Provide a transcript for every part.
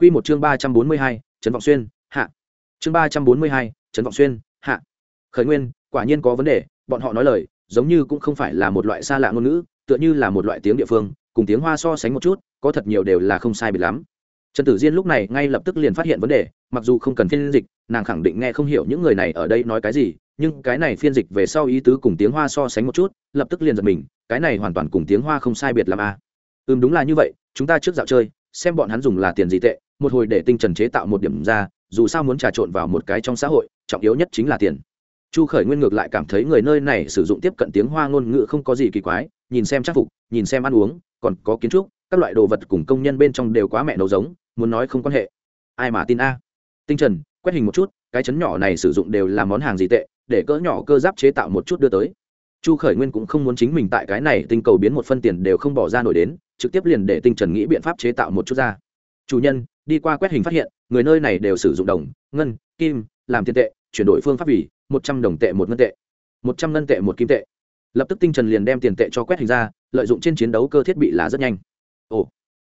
Quy một chương ba trăm bốn mươi hai, Trấn Vọng Xuyên, hạ. Chương ba trăm bốn mươi hai, Trấn Vọng Xuyên, hạ. Khởi nguyên, quả nhiên có vấn đề, bọn họ nói lời, giống như cũng không phải là một loại xa lạ ngôn ngữ, tựa như là một loại tiếng địa phương, cùng tiếng Hoa so sánh một chút, có thật nhiều đều là không sai biệt lắm. Trần Tử Diên lúc này ngay lập tức liền phát hiện vấn đề, mặc dù không cần phiên dịch, nàng khẳng định nghe không hiểu những người này ở đây nói cái gì, nhưng cái này phiên dịch về sau ý tứ cùng tiếng Hoa so sánh một chút, lập tức liền giật mình, cái này hoàn toàn cùng tiếng Hoa không sai biệt lắm à. Ừm đúng là như vậy, chúng ta trước dạo chơi, xem bọn hắn dùng là tiền gì tệ, một hồi để tinh trần chế tạo một điểm ra, dù sao muốn trà trộn vào một cái trong xã hội, trọng yếu nhất chính là tiền. Chu Khởi Nguyên ngược lại cảm thấy người nơi này sử dụng tiếp cận tiếng Hoa ngôn ngữ không có gì kỳ quái, nhìn xem trang phục, nhìn xem ăn uống, còn có kiến trúc, các loại đồ vật cùng công nhân bên trong đều quá mẹ nấu giống, muốn nói không quan hệ. Ai mà tin a? Tinh trần quét hình một chút cái chấn nhỏ này sử dụng đều là món hàng gì tệ để cỡ nhỏ cơ giáp chế tạo một chút đưa tới. Chu khởi nguyên cũng không muốn chính mình tại cái này tinh cầu biến một phân tiền đều không bỏ ra nổi đến trực tiếp liền để tinh trần nghĩ biện pháp chế tạo một chút ra. Chủ nhân, đi qua quét hình phát hiện, người nơi này đều sử dụng đồng, ngân, kim, làm tiền tệ, chuyển đổi phương pháp vì một trăm đồng tệ một ngân tệ, một trăm ngân tệ một kim tệ. Lập tức tinh trần liền đem tiền tệ cho quét hình ra, lợi dụng trên chiến đấu cơ thiết bị là rất nhanh. Ồ,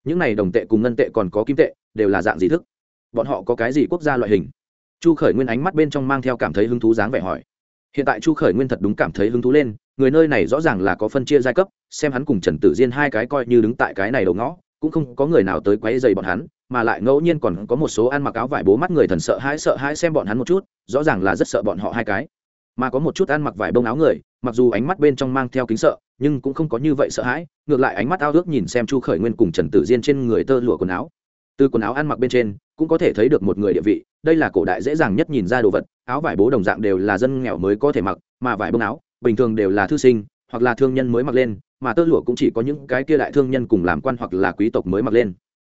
những này đồng tệ cùng ngân tệ còn có kim tệ, đều là dạng gì thức? Bọn họ có cái gì quốc gia loại hình? Chu khởi nguyên ánh mắt bên trong mang theo cảm thấy hứng thú dáng vẻ hỏi. Hiện tại chu khởi nguyên thật đúng cảm thấy hứng thú lên người nơi này rõ ràng là có phân chia giai cấp, xem hắn cùng trần tử diên hai cái coi như đứng tại cái này đầu ngõ, cũng không có người nào tới quấy dày bọn hắn, mà lại ngẫu nhiên còn có một số ăn mặc áo vải bố mắt người thần sợ hãi sợ hãi xem bọn hắn một chút, rõ ràng là rất sợ bọn họ hai cái. Mà có một chút ăn mặc vải bông áo người, mặc dù ánh mắt bên trong mang theo kính sợ, nhưng cũng không có như vậy sợ hãi, ngược lại ánh mắt ao ước nhìn xem chu khởi nguyên cùng trần tử diên trên người tơ lụa quần áo. Từ quần áo ăn mặc bên trên, cũng có thể thấy được một người địa vị, đây là cổ đại dễ dàng nhất nhìn ra đồ vật, áo vải bố đồng dạng đều là dân nghèo mới có thể mặc, mà vải bông áo bình thường đều là thư sinh, hoặc là thương nhân mới mặc lên, mà tơ lụa cũng chỉ có những cái kia đại thương nhân cùng làm quan hoặc là quý tộc mới mặc lên.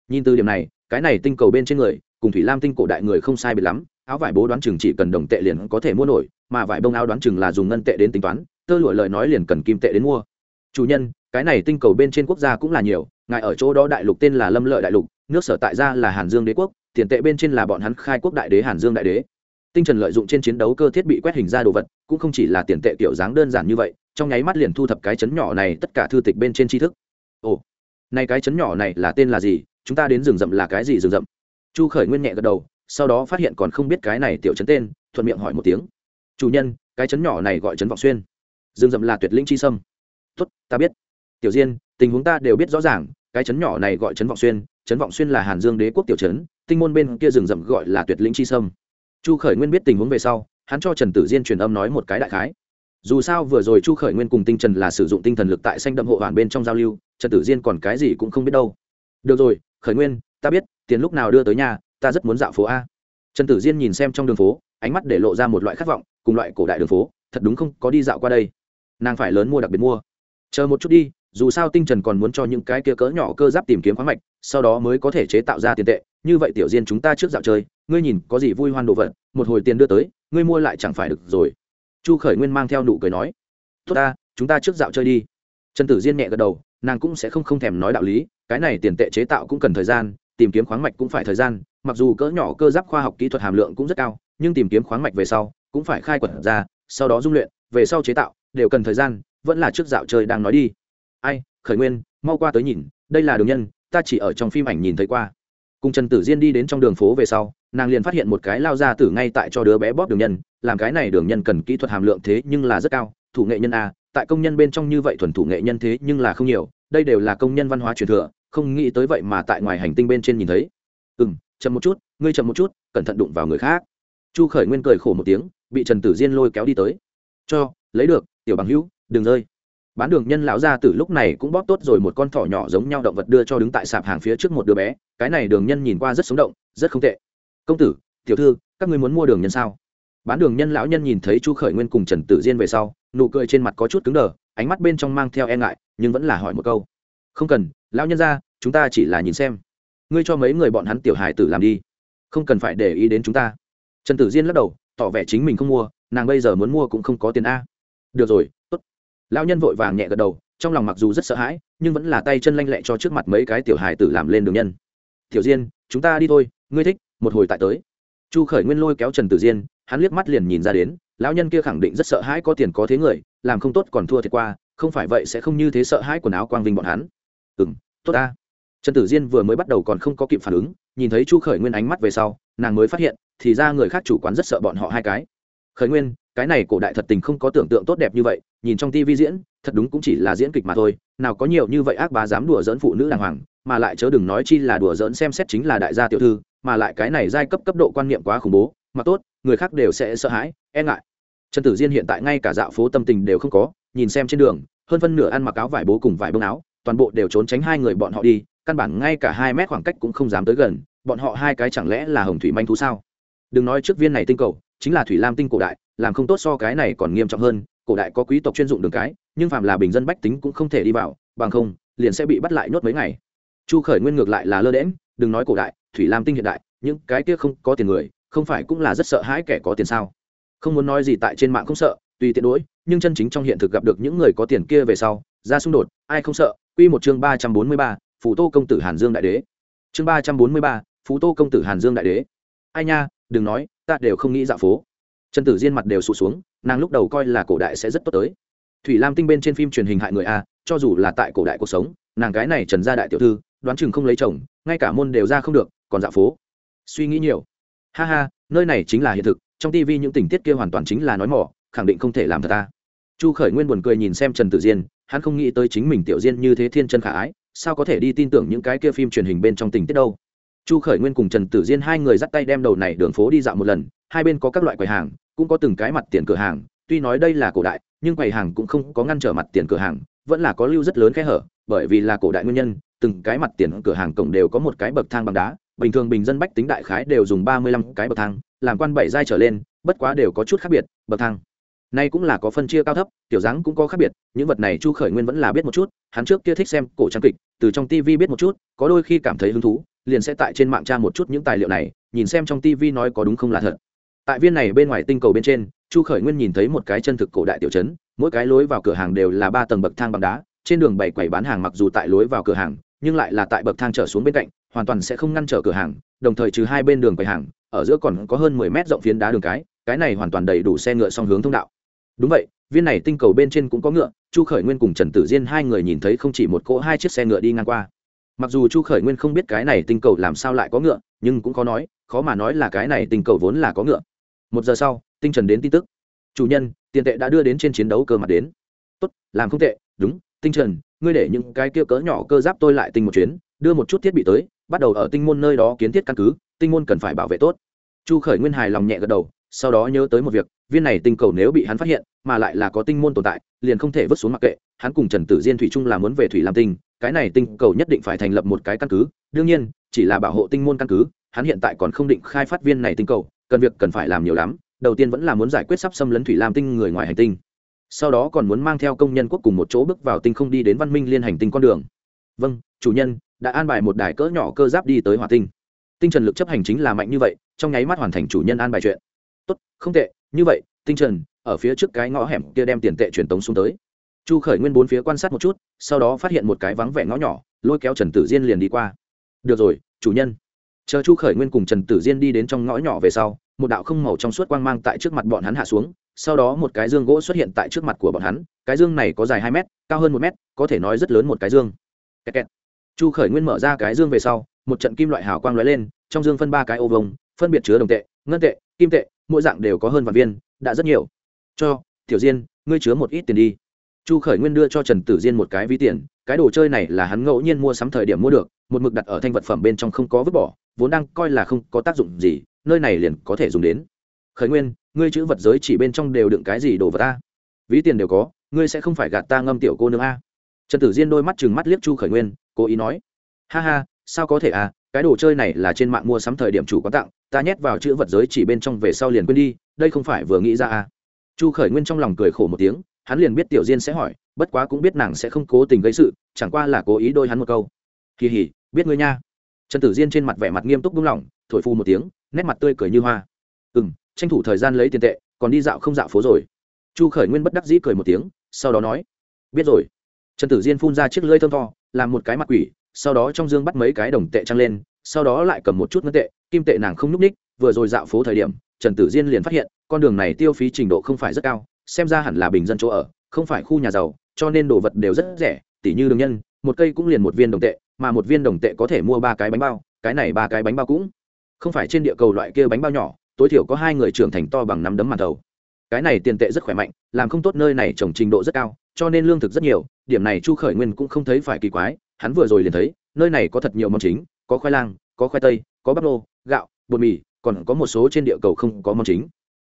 Nhìn từ điểm này, cái này tinh cầu bên trên người, cùng thủy lam tinh cổ đại người không sai biệt lắm, áo vải bố đoán chừng chỉ cần đồng tệ liền có thể mua nổi, mà vải bông áo đoán chừng là dùng ngân tệ đến tính toán, tơ lụa lời nói liền cần kim tệ đến mua. Chủ nhân, cái này tinh cầu bên trên quốc gia cũng là nhiều, ngài ở chỗ đó đại lục tên là lâm lợi đại lục, nước sở tại ra là hàn dương đế quốc, tiền tệ bên trên là bọn hắn khai quốc đại đế hàn dương đại đế tinh trần lợi dụng trên chiến đấu cơ thiết bị quét hình ra đồ vật, cũng không chỉ là tiền tệ kiểu dáng đơn giản như vậy, trong nháy mắt liền thu thập cái chấn nhỏ này tất cả thư tịch bên trên tri thức. Ồ, này cái chấn nhỏ này là tên là gì? Chúng ta đến rừng rậm là cái gì rừng rậm? Chu khởi nguyên nhẹ gật đầu, sau đó phát hiện còn không biết cái này tiểu chấn tên, thuận miệng hỏi một tiếng. Chủ nhân, cái chấn nhỏ này gọi chấn vọng xuyên. Rừng rậm là tuyệt linh chi sâm. Tuất ta biết. Tiểu diên, tình huống ta đều biết rõ ràng, cái chấn nhỏ này gọi chấn vọng xuyên, chấn vọng xuyên là hàn dương đế quốc tiểu chấn, tinh môn bên kia rừng rậm gọi là tuyệt linh chi sâm chu khởi nguyên biết tình huống về sau, hắn cho trần tử diên truyền âm nói một cái đại khái. Dù sao vừa rồi chu khởi nguyên cùng tinh trần là sử dụng tinh thần lực tại xanh đậm hộ hoàn bên trong giao lưu, trần tử diên còn cái gì cũng không biết đâu. Được rồi, khởi nguyên, ta biết, tiền lúc nào đưa tới nhà, ta rất muốn dạo phố a. Trần tử diên nhìn xem trong đường phố, ánh mắt để lộ ra một loại khát vọng, cùng loại cổ đại đường phố, thật đúng không có đi dạo qua đây. Nàng phải lớn mua đặc biệt mua. Chờ một chút đi dù sao tinh trần còn muốn cho những cái kia cỡ nhỏ cơ giáp tìm kiếm khoáng mạch, sau đó mới có thể chế tạo ra tiền tệ. Như vậy tiểu diên chúng ta trước dạo chơi, ngươi nhìn có gì vui hoan đồ vật, một hồi tiền đưa tới, ngươi mua lại chẳng phải được rồi. Chu khởi nguyên mang theo nụ cười nói, tốt ta, chúng ta trước dạo chơi đi. Trần tử diên nhẹ gật đầu, nàng cũng sẽ không không thèm nói đạo lý, cái này tiền tệ chế tạo cũng cần thời gian, tìm kiếm khoáng mạch cũng phải thời gian, mặc dù cỡ nhỏ cơ giáp khoa học kỹ thuật hàm lượng cũng rất cao, nhưng tìm kiếm khoáng mạch về sau cũng phải khai quật ra, sau đó dung luyện, về sau chế tạo, đều cần thời gian, vẫn là trước dạo chơi đang nói đi ai, khởi nguyên, mau qua tới nhìn, đây là đường nhân, ta chỉ ở trong phim ảnh nhìn thấy qua. Cùng trần tử diên đi đến trong đường phố về sau, nàng liền phát hiện một cái lao ra tử ngay tại cho đứa bé bóp đường nhân, làm cái này đường nhân cần kỹ thuật hàm lượng thế nhưng là rất cao, thủ nghệ nhân a, tại công nhân bên trong như vậy thuần thủ nghệ nhân thế nhưng là không nhiều, đây đều là công nhân văn hóa truyền thừa, không nghĩ tới vậy mà tại ngoài hành tinh bên trên nhìn thấy. Ừ m chậm một chút, ngươi chậm một chút, cẩn thận đụng vào người khác. Chu khởi nguyên cười khổ một tiếng, bị trần tử diên lôi kéo đi tới. Cho, lấy được, tiểu bằng hữu, đừng rơi bán đường nhân lão gia tử lúc này cũng bóp tốt rồi một con thỏ nhỏ giống nhau động vật đưa cho đứng tại sạp hàng phía trước một đứa bé. Cái này đường nhân nhìn qua rất sống động, rất không tệ. Công tử, tiểu thư, các ngươi muốn mua đường nhân sao? Bán đường nhân lão nhân nhìn thấy chu khởi nguyên cùng trần tử diên về sau, nụ cười trên mặt có chút cứng đờ, ánh mắt bên trong mang theo e ngại, nhưng vẫn là hỏi một câu. Không cần, lão nhân ra chúng ta chỉ là nhìn xem. Ngươi cho mấy người bọn hắn tiểu hài tử làm đi. Không cần phải để ý đến chúng ta. Trần tử diên lắc đầu, tỏ vẻ chính mình không mua, nàng bây giờ muốn mua cũng không có tiền a. Được rồi, tốt lão nhân vội vàng nhẹ gật đầu, trong lòng mặc dù rất sợ hãi, nhưng vẫn là tay chân lanh lẹ cho trước mặt mấy cái tiểu hài tử làm lên đường nhân. Tiểu diên, chúng ta đi thôi, ngươi thích, một hồi tại tới. Chu khởi nguyên lôi kéo trần tử diên, hắn liếc mắt liền nhìn ra đến, lão nhân kia khẳng định rất sợ hãi có tiền có thế người, làm không tốt còn thua thiệt qua, không phải vậy sẽ không như thế sợ hãi quần áo quang vinh bọn hắn. Ừ m tốt ta. Trần tử diên vừa mới bắt đầu còn không có kịp phản ứng, nhìn thấy chu khởi nguyên ánh mắt về sau, nàng mới phát hiện, thì ra người khác chủ quán rất sợ bọn họ hai cái. Khởi nguyên cái này cổ đại thật tình không có tưởng tượng tốt đẹp như vậy, nhìn trong tivi diễn, thật đúng cũng chỉ là diễn kịch mà thôi, nào có nhiều như vậy ác bá dám đùa dỡn phụ nữ đàng hoàng, mà lại chớ đừng nói chi là đùa dỡn xem xét chính là đại gia tiểu thư, mà lại cái này giai cấp cấp độ quan niệm quá khủng bố, mà tốt, người khác đều sẽ sợ hãi e ngại. Trần tử diên hiện tại ngay cả dạo phố tâm tình đều không có, nhìn xem trên đường, hơn phân nửa ăn mặc áo vải bố cùng vải bông áo, toàn bộ đều trốn tránh hai người bọn họ đi, căn bản ngay cả hai mét khoảng cách cũng không dám tới gần, bọn họ hai cái chẳng lẽ là hồng thủy manh thú sao? Đừng nói trước viên này tinh cầu, chính là thủy lam tinh cổ đại làm không tốt so cái này còn nghiêm trọng hơn, cổ đại có quý tộc chuyên dụng đường cái, nhưng phạm là bình dân bách tính cũng không thể đi vào, bằng không, liền sẽ bị bắt lại nhốt mấy ngày. Chu khởi nguyên ngược lại là lơ đễm đừng nói cổ đại, thủy lam tinh hiện đại, những cái kia không có tiền người, không phải cũng là rất sợ hãi kẻ có tiền sao? Không muốn nói gì tại trên mạng không sợ, tùy tiện đỗi nhưng chân chính trong hiện thực gặp được những người có tiền kia về sau, ra xung đột, ai không sợ? Quy một chương ba trăm bốn mươi ba, phú tô công tử hàn dương đại đế. Chương ba trăm bốn mươi ba, phú tô công tử hàn dương đại đế. Ai nha, đừng nói, ta đều không nghĩ dạo phố trần tử diên mặt đều sụt xuống, nàng lúc đầu coi là cổ đại sẽ rất tốt tới. Thủy lam tinh bên trên phim truyền hình hại người a, cho dù là tại cổ đại cuộc sống, nàng cái này trần gia đại tiểu thư, đoán chừng không lấy chồng, ngay cả môn đều ra không được, còn dạo phố. Suy nghĩ nhiều. Ha ha, nơi này chính là hiện thực, trong tv những tình tiết kia hoàn toàn chính là nói mỏ, khẳng định không thể làm thật ta. Chu khởi nguyên buồn cười nhìn xem trần tử diên, hắn không nghĩ tới chính mình tiểu diên như thế thiên chân khả ái, sao có thể đi tin tưởng những cái kia phim truyền hình bên trong tình tiết đâu. Chu khởi nguyên cùng trần tử diên hai người dắt tay đem đầu này đường phố đi dạo một lần hai bên có các loại quầy hàng, cũng có từng cái mặt tiền cửa hàng, tuy nói đây là cổ đại, nhưng quầy hàng cũng không có ngăn trở mặt tiền cửa hàng, vẫn là có lưu rất lớn khe hở, bởi vì là cổ đại nguyên nhân, từng cái mặt tiền cửa hàng cổng đều có một cái bậc thang bằng đá, bình thường bình dân bách tính đại khái đều dùng ba mươi lăm cái bậc thang, làm quan bảy giai trở lên, bất quá đều có chút khác biệt, bậc thang nay cũng là có phân chia cao thấp tiểu dáng cũng có khác biệt, những vật này chu khởi nguyên vẫn là biết một chút, hắn trước kia thích xem cổ trang kịch, từ trong tv biết một chút, có đôi khi cảm thấy hứng thú, liền sẽ tại trên mạng tra một chút những tài liệu này, nhìn xem trong tv nói có đúng không là thật tại viên này bên ngoài tinh cầu bên trên, chu khởi nguyên nhìn thấy một cái chân thực cổ đại tiểu trấn, mỗi cái lối vào cửa hàng đều là ba tầng bậc thang bằng đá, trên đường bảy quầy bán hàng mặc dù tại lối vào cửa hàng, nhưng lại là tại bậc thang trở xuống bên cạnh, hoàn toàn sẽ không ngăn trở cửa hàng, đồng thời trừ hai bên đường quầy hàng, ở giữa còn có hơn mười mét rộng phiến đá đường cái cái này hoàn toàn đầy đủ xe ngựa song hướng thông đạo. Đúng vậy, viên này tinh cầu bên trên cũng có ngựa, chu khởi nguyên cùng trần tử diên hai người nhìn thấy không chỉ một cỗ hai chiếc xe ngựa đi ngang qua. Mặc dù chu khởi nguyên không biết cái này tinh cầu làm sao lại có ngựa, nhưng cũng có nói, khó mà nói là cái này tinh cầu vốn là có ngựa một giờ sau, tinh trần đến tin tức. Chủ nhân, tiền tệ đã đưa đến trên chiến đấu cơ mặt đến. Tốt, làm không tệ, đúng, tinh trần ngươi để những cái kia cỡ nhỏ cơ giáp tôi lại tinh một chuyến, đưa một chút thiết bị tới, bắt đầu ở tinh môn nơi đó kiến thiết căn cứ, tinh môn cần phải bảo vệ tốt. Chu khởi nguyên hài lòng nhẹ gật đầu, sau đó nhớ tới một việc, viên này tinh cầu nếu bị hắn phát hiện, mà lại là có tinh môn tồn tại, liền không thể vứt xuống mặc kệ, hắn cùng trần tử diên thủy trung là muốn về thủy làm tinh, cái này tinh cầu nhất định phải thành lập một cái căn cứ, đương nhiên, chỉ là bảo hộ tinh môn căn cứ, hắn hiện tại còn không định khai phát viên này tinh cầu cần việc cần phải làm nhiều lắm, đầu tiên vẫn là muốn giải quyết sắp xâm lấn thủy lam tinh người ngoài hành tinh. Sau đó còn muốn mang theo công nhân quốc cùng một chỗ bước vào tinh không đi đến văn minh liên hành tinh con đường. Vâng chủ nhân, đã an bài một đài cỡ nhỏ cơ giáp đi tới hỏa tinh. Tinh trần lực chấp hành chính là mạnh như vậy, trong nháy mắt hoàn thành chủ nhân an bài chuyện. Tốt, không tệ, như vậy, tinh trần, ở phía trước cái ngõ hẻm kia đem tiền tệ truyền tống xuống tới. Chu khởi nguyên bốn phía quan sát một chút, sau đó phát hiện một cái vắng vẻ ngõ nhỏ, lôi kéo trần tử diên liền đi qua. Được rồi, chủ nhân chờ chu khởi nguyên cùng trần tử diên đi đến trong ngõ nhỏ về sau, một đạo không màu trong suốt quang mang tại trước mặt bọn hắn hạ xuống, sau đó một cái dương gỗ xuất hiện tại trước mặt của bọn hắn, cái dương này có dài hai mét, cao hơn một mét, có thể nói rất lớn một cái dương. Kẹt kẹt. chu khởi nguyên mở ra cái dương về sau, một trận kim loại hào quang lóe lên, trong dương phân ba cái ô vông phân biệt chứa đồng tệ, ngân tệ, kim tệ, mỗi dạng đều có hơn vạn viên, đã rất nhiều. Cho, tiểu diên, ngươi chứa một ít tiền đi chu khởi nguyên đưa cho trần tử diên một cái ví tiền, cái đồ chơi này là hắn ngẫu nhiên mua sắm thời điểm mua được, một mực đặt ở thanh vật phẩm bên trong không có vứt bỏ, vốn đang coi là không có tác dụng gì, nơi này liền có thể dùng đến. Khởi nguyên, ngươi chữ vật giới chỉ bên trong đều đựng cái gì đồ vật ta ví tiền đều có, ngươi sẽ không phải gạt ta ngâm tiểu cô nương a? Trần tử diên đôi mắt chừng mắt liếc chu khởi nguyên, cố ý nói. Ha ha, sao có thể à cái đồ chơi này là trên mạng mua sắm thời điểm chủ có tặng, ta nhét vào chữ vật giới chỉ bên trong về sau liền quên đi, đây không phải vừa nghĩ ra à. Chu khởi nguyên trong lòng cười khổ một tiếng hắn liền biết tiểu diên sẽ hỏi, bất quá cũng biết nàng sẽ không cố tình gây sự, chẳng qua là cố ý đôi hắn một câu. Kỳ hỉ, biết ngươi nha. Trần tử diên trên mặt vẻ mặt nghiêm túc buông lỏng thổi phu một tiếng, nét mặt tươi cười như hoa. Ừ m tranh thủ thời gian lấy tiền tệ, còn đi dạo không dạo phố rồi. Chu khởi nguyên bất đắc dĩ cười một tiếng, sau đó nói, biết rồi. Trần tử diên phun ra chiếc lưỡi thơm to làm một cái mặt quỷ, sau đó trong dương bắt mấy cái đồng tệ trăng lên, sau đó lại cầm một chút ngân tệ, kim tệ nàng không n ú c ních vừa rồi dạo phố thời điểm, trần tử diên liền phát hiện, con đường này tiêu phí trình độ không phải rất cao xem ra hẳn là bình dân chỗ ở, không phải khu nhà giàu, cho nên đồ vật đều rất rẻ, tỉ như đường nhân, một cây cũng liền một viên đồng tệ, mà một viên đồng tệ có thể mua ba cái bánh bao, cái này ba cái bánh bao cũng không phải trên địa cầu loại kia bánh bao nhỏ, tối thiểu có hai người trưởng thành to bằng nắm đấm màn thầu. Cái này tiền tệ rất khỏe mạnh, làm không tốt nơi này trồng trình độ rất cao, cho nên lương thực rất nhiều, điểm này chu khởi nguyên cũng không thấy phải kỳ quái, hắn vừa rồi liền thấy, nơi này có thật nhiều món chính, có khoai lang, có khoai tây, có bắp nô, gạo, bột mì, còn có một số trên địa cầu không có món chính.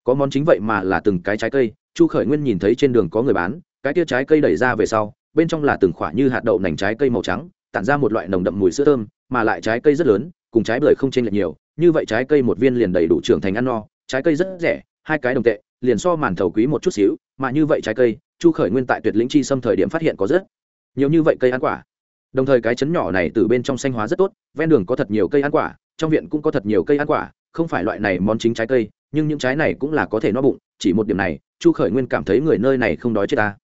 Có món chính vậy mà là từng cái trái cây chu khởi nguyên nhìn thấy trên đường có người bán, cái tia trái cây đẩy ra về sau, bên trong là từng khoả như hạt đậu nành trái cây màu trắng, tản ra một loại nồng đậm mùi sữa thơm, mà lại trái cây rất lớn, cùng trái bưởi không chênh lệch nhiều, như vậy trái cây một viên liền đầy đủ trưởng thành ăn no, trái cây rất rẻ, hai cái đồng tệ, liền so màn thầu quý một chút xíu, mà như vậy trái cây, chu khởi nguyên tại tuyệt lĩnh chi xâm thời điểm phát hiện có rất nhiều như vậy cây ăn quả. Đồng thời cái chấn nhỏ này từ bên trong xanh hóa rất tốt, ven đường có thật nhiều cây ăn quả, trong viện cũng có thật nhiều cây ăn quả, không phải loại này món chính trái cây, nhưng những trái này cũng là có thể no bụng, chỉ một điểm này chu khởi nguyên cảm thấy người nơi này không đói chết ta.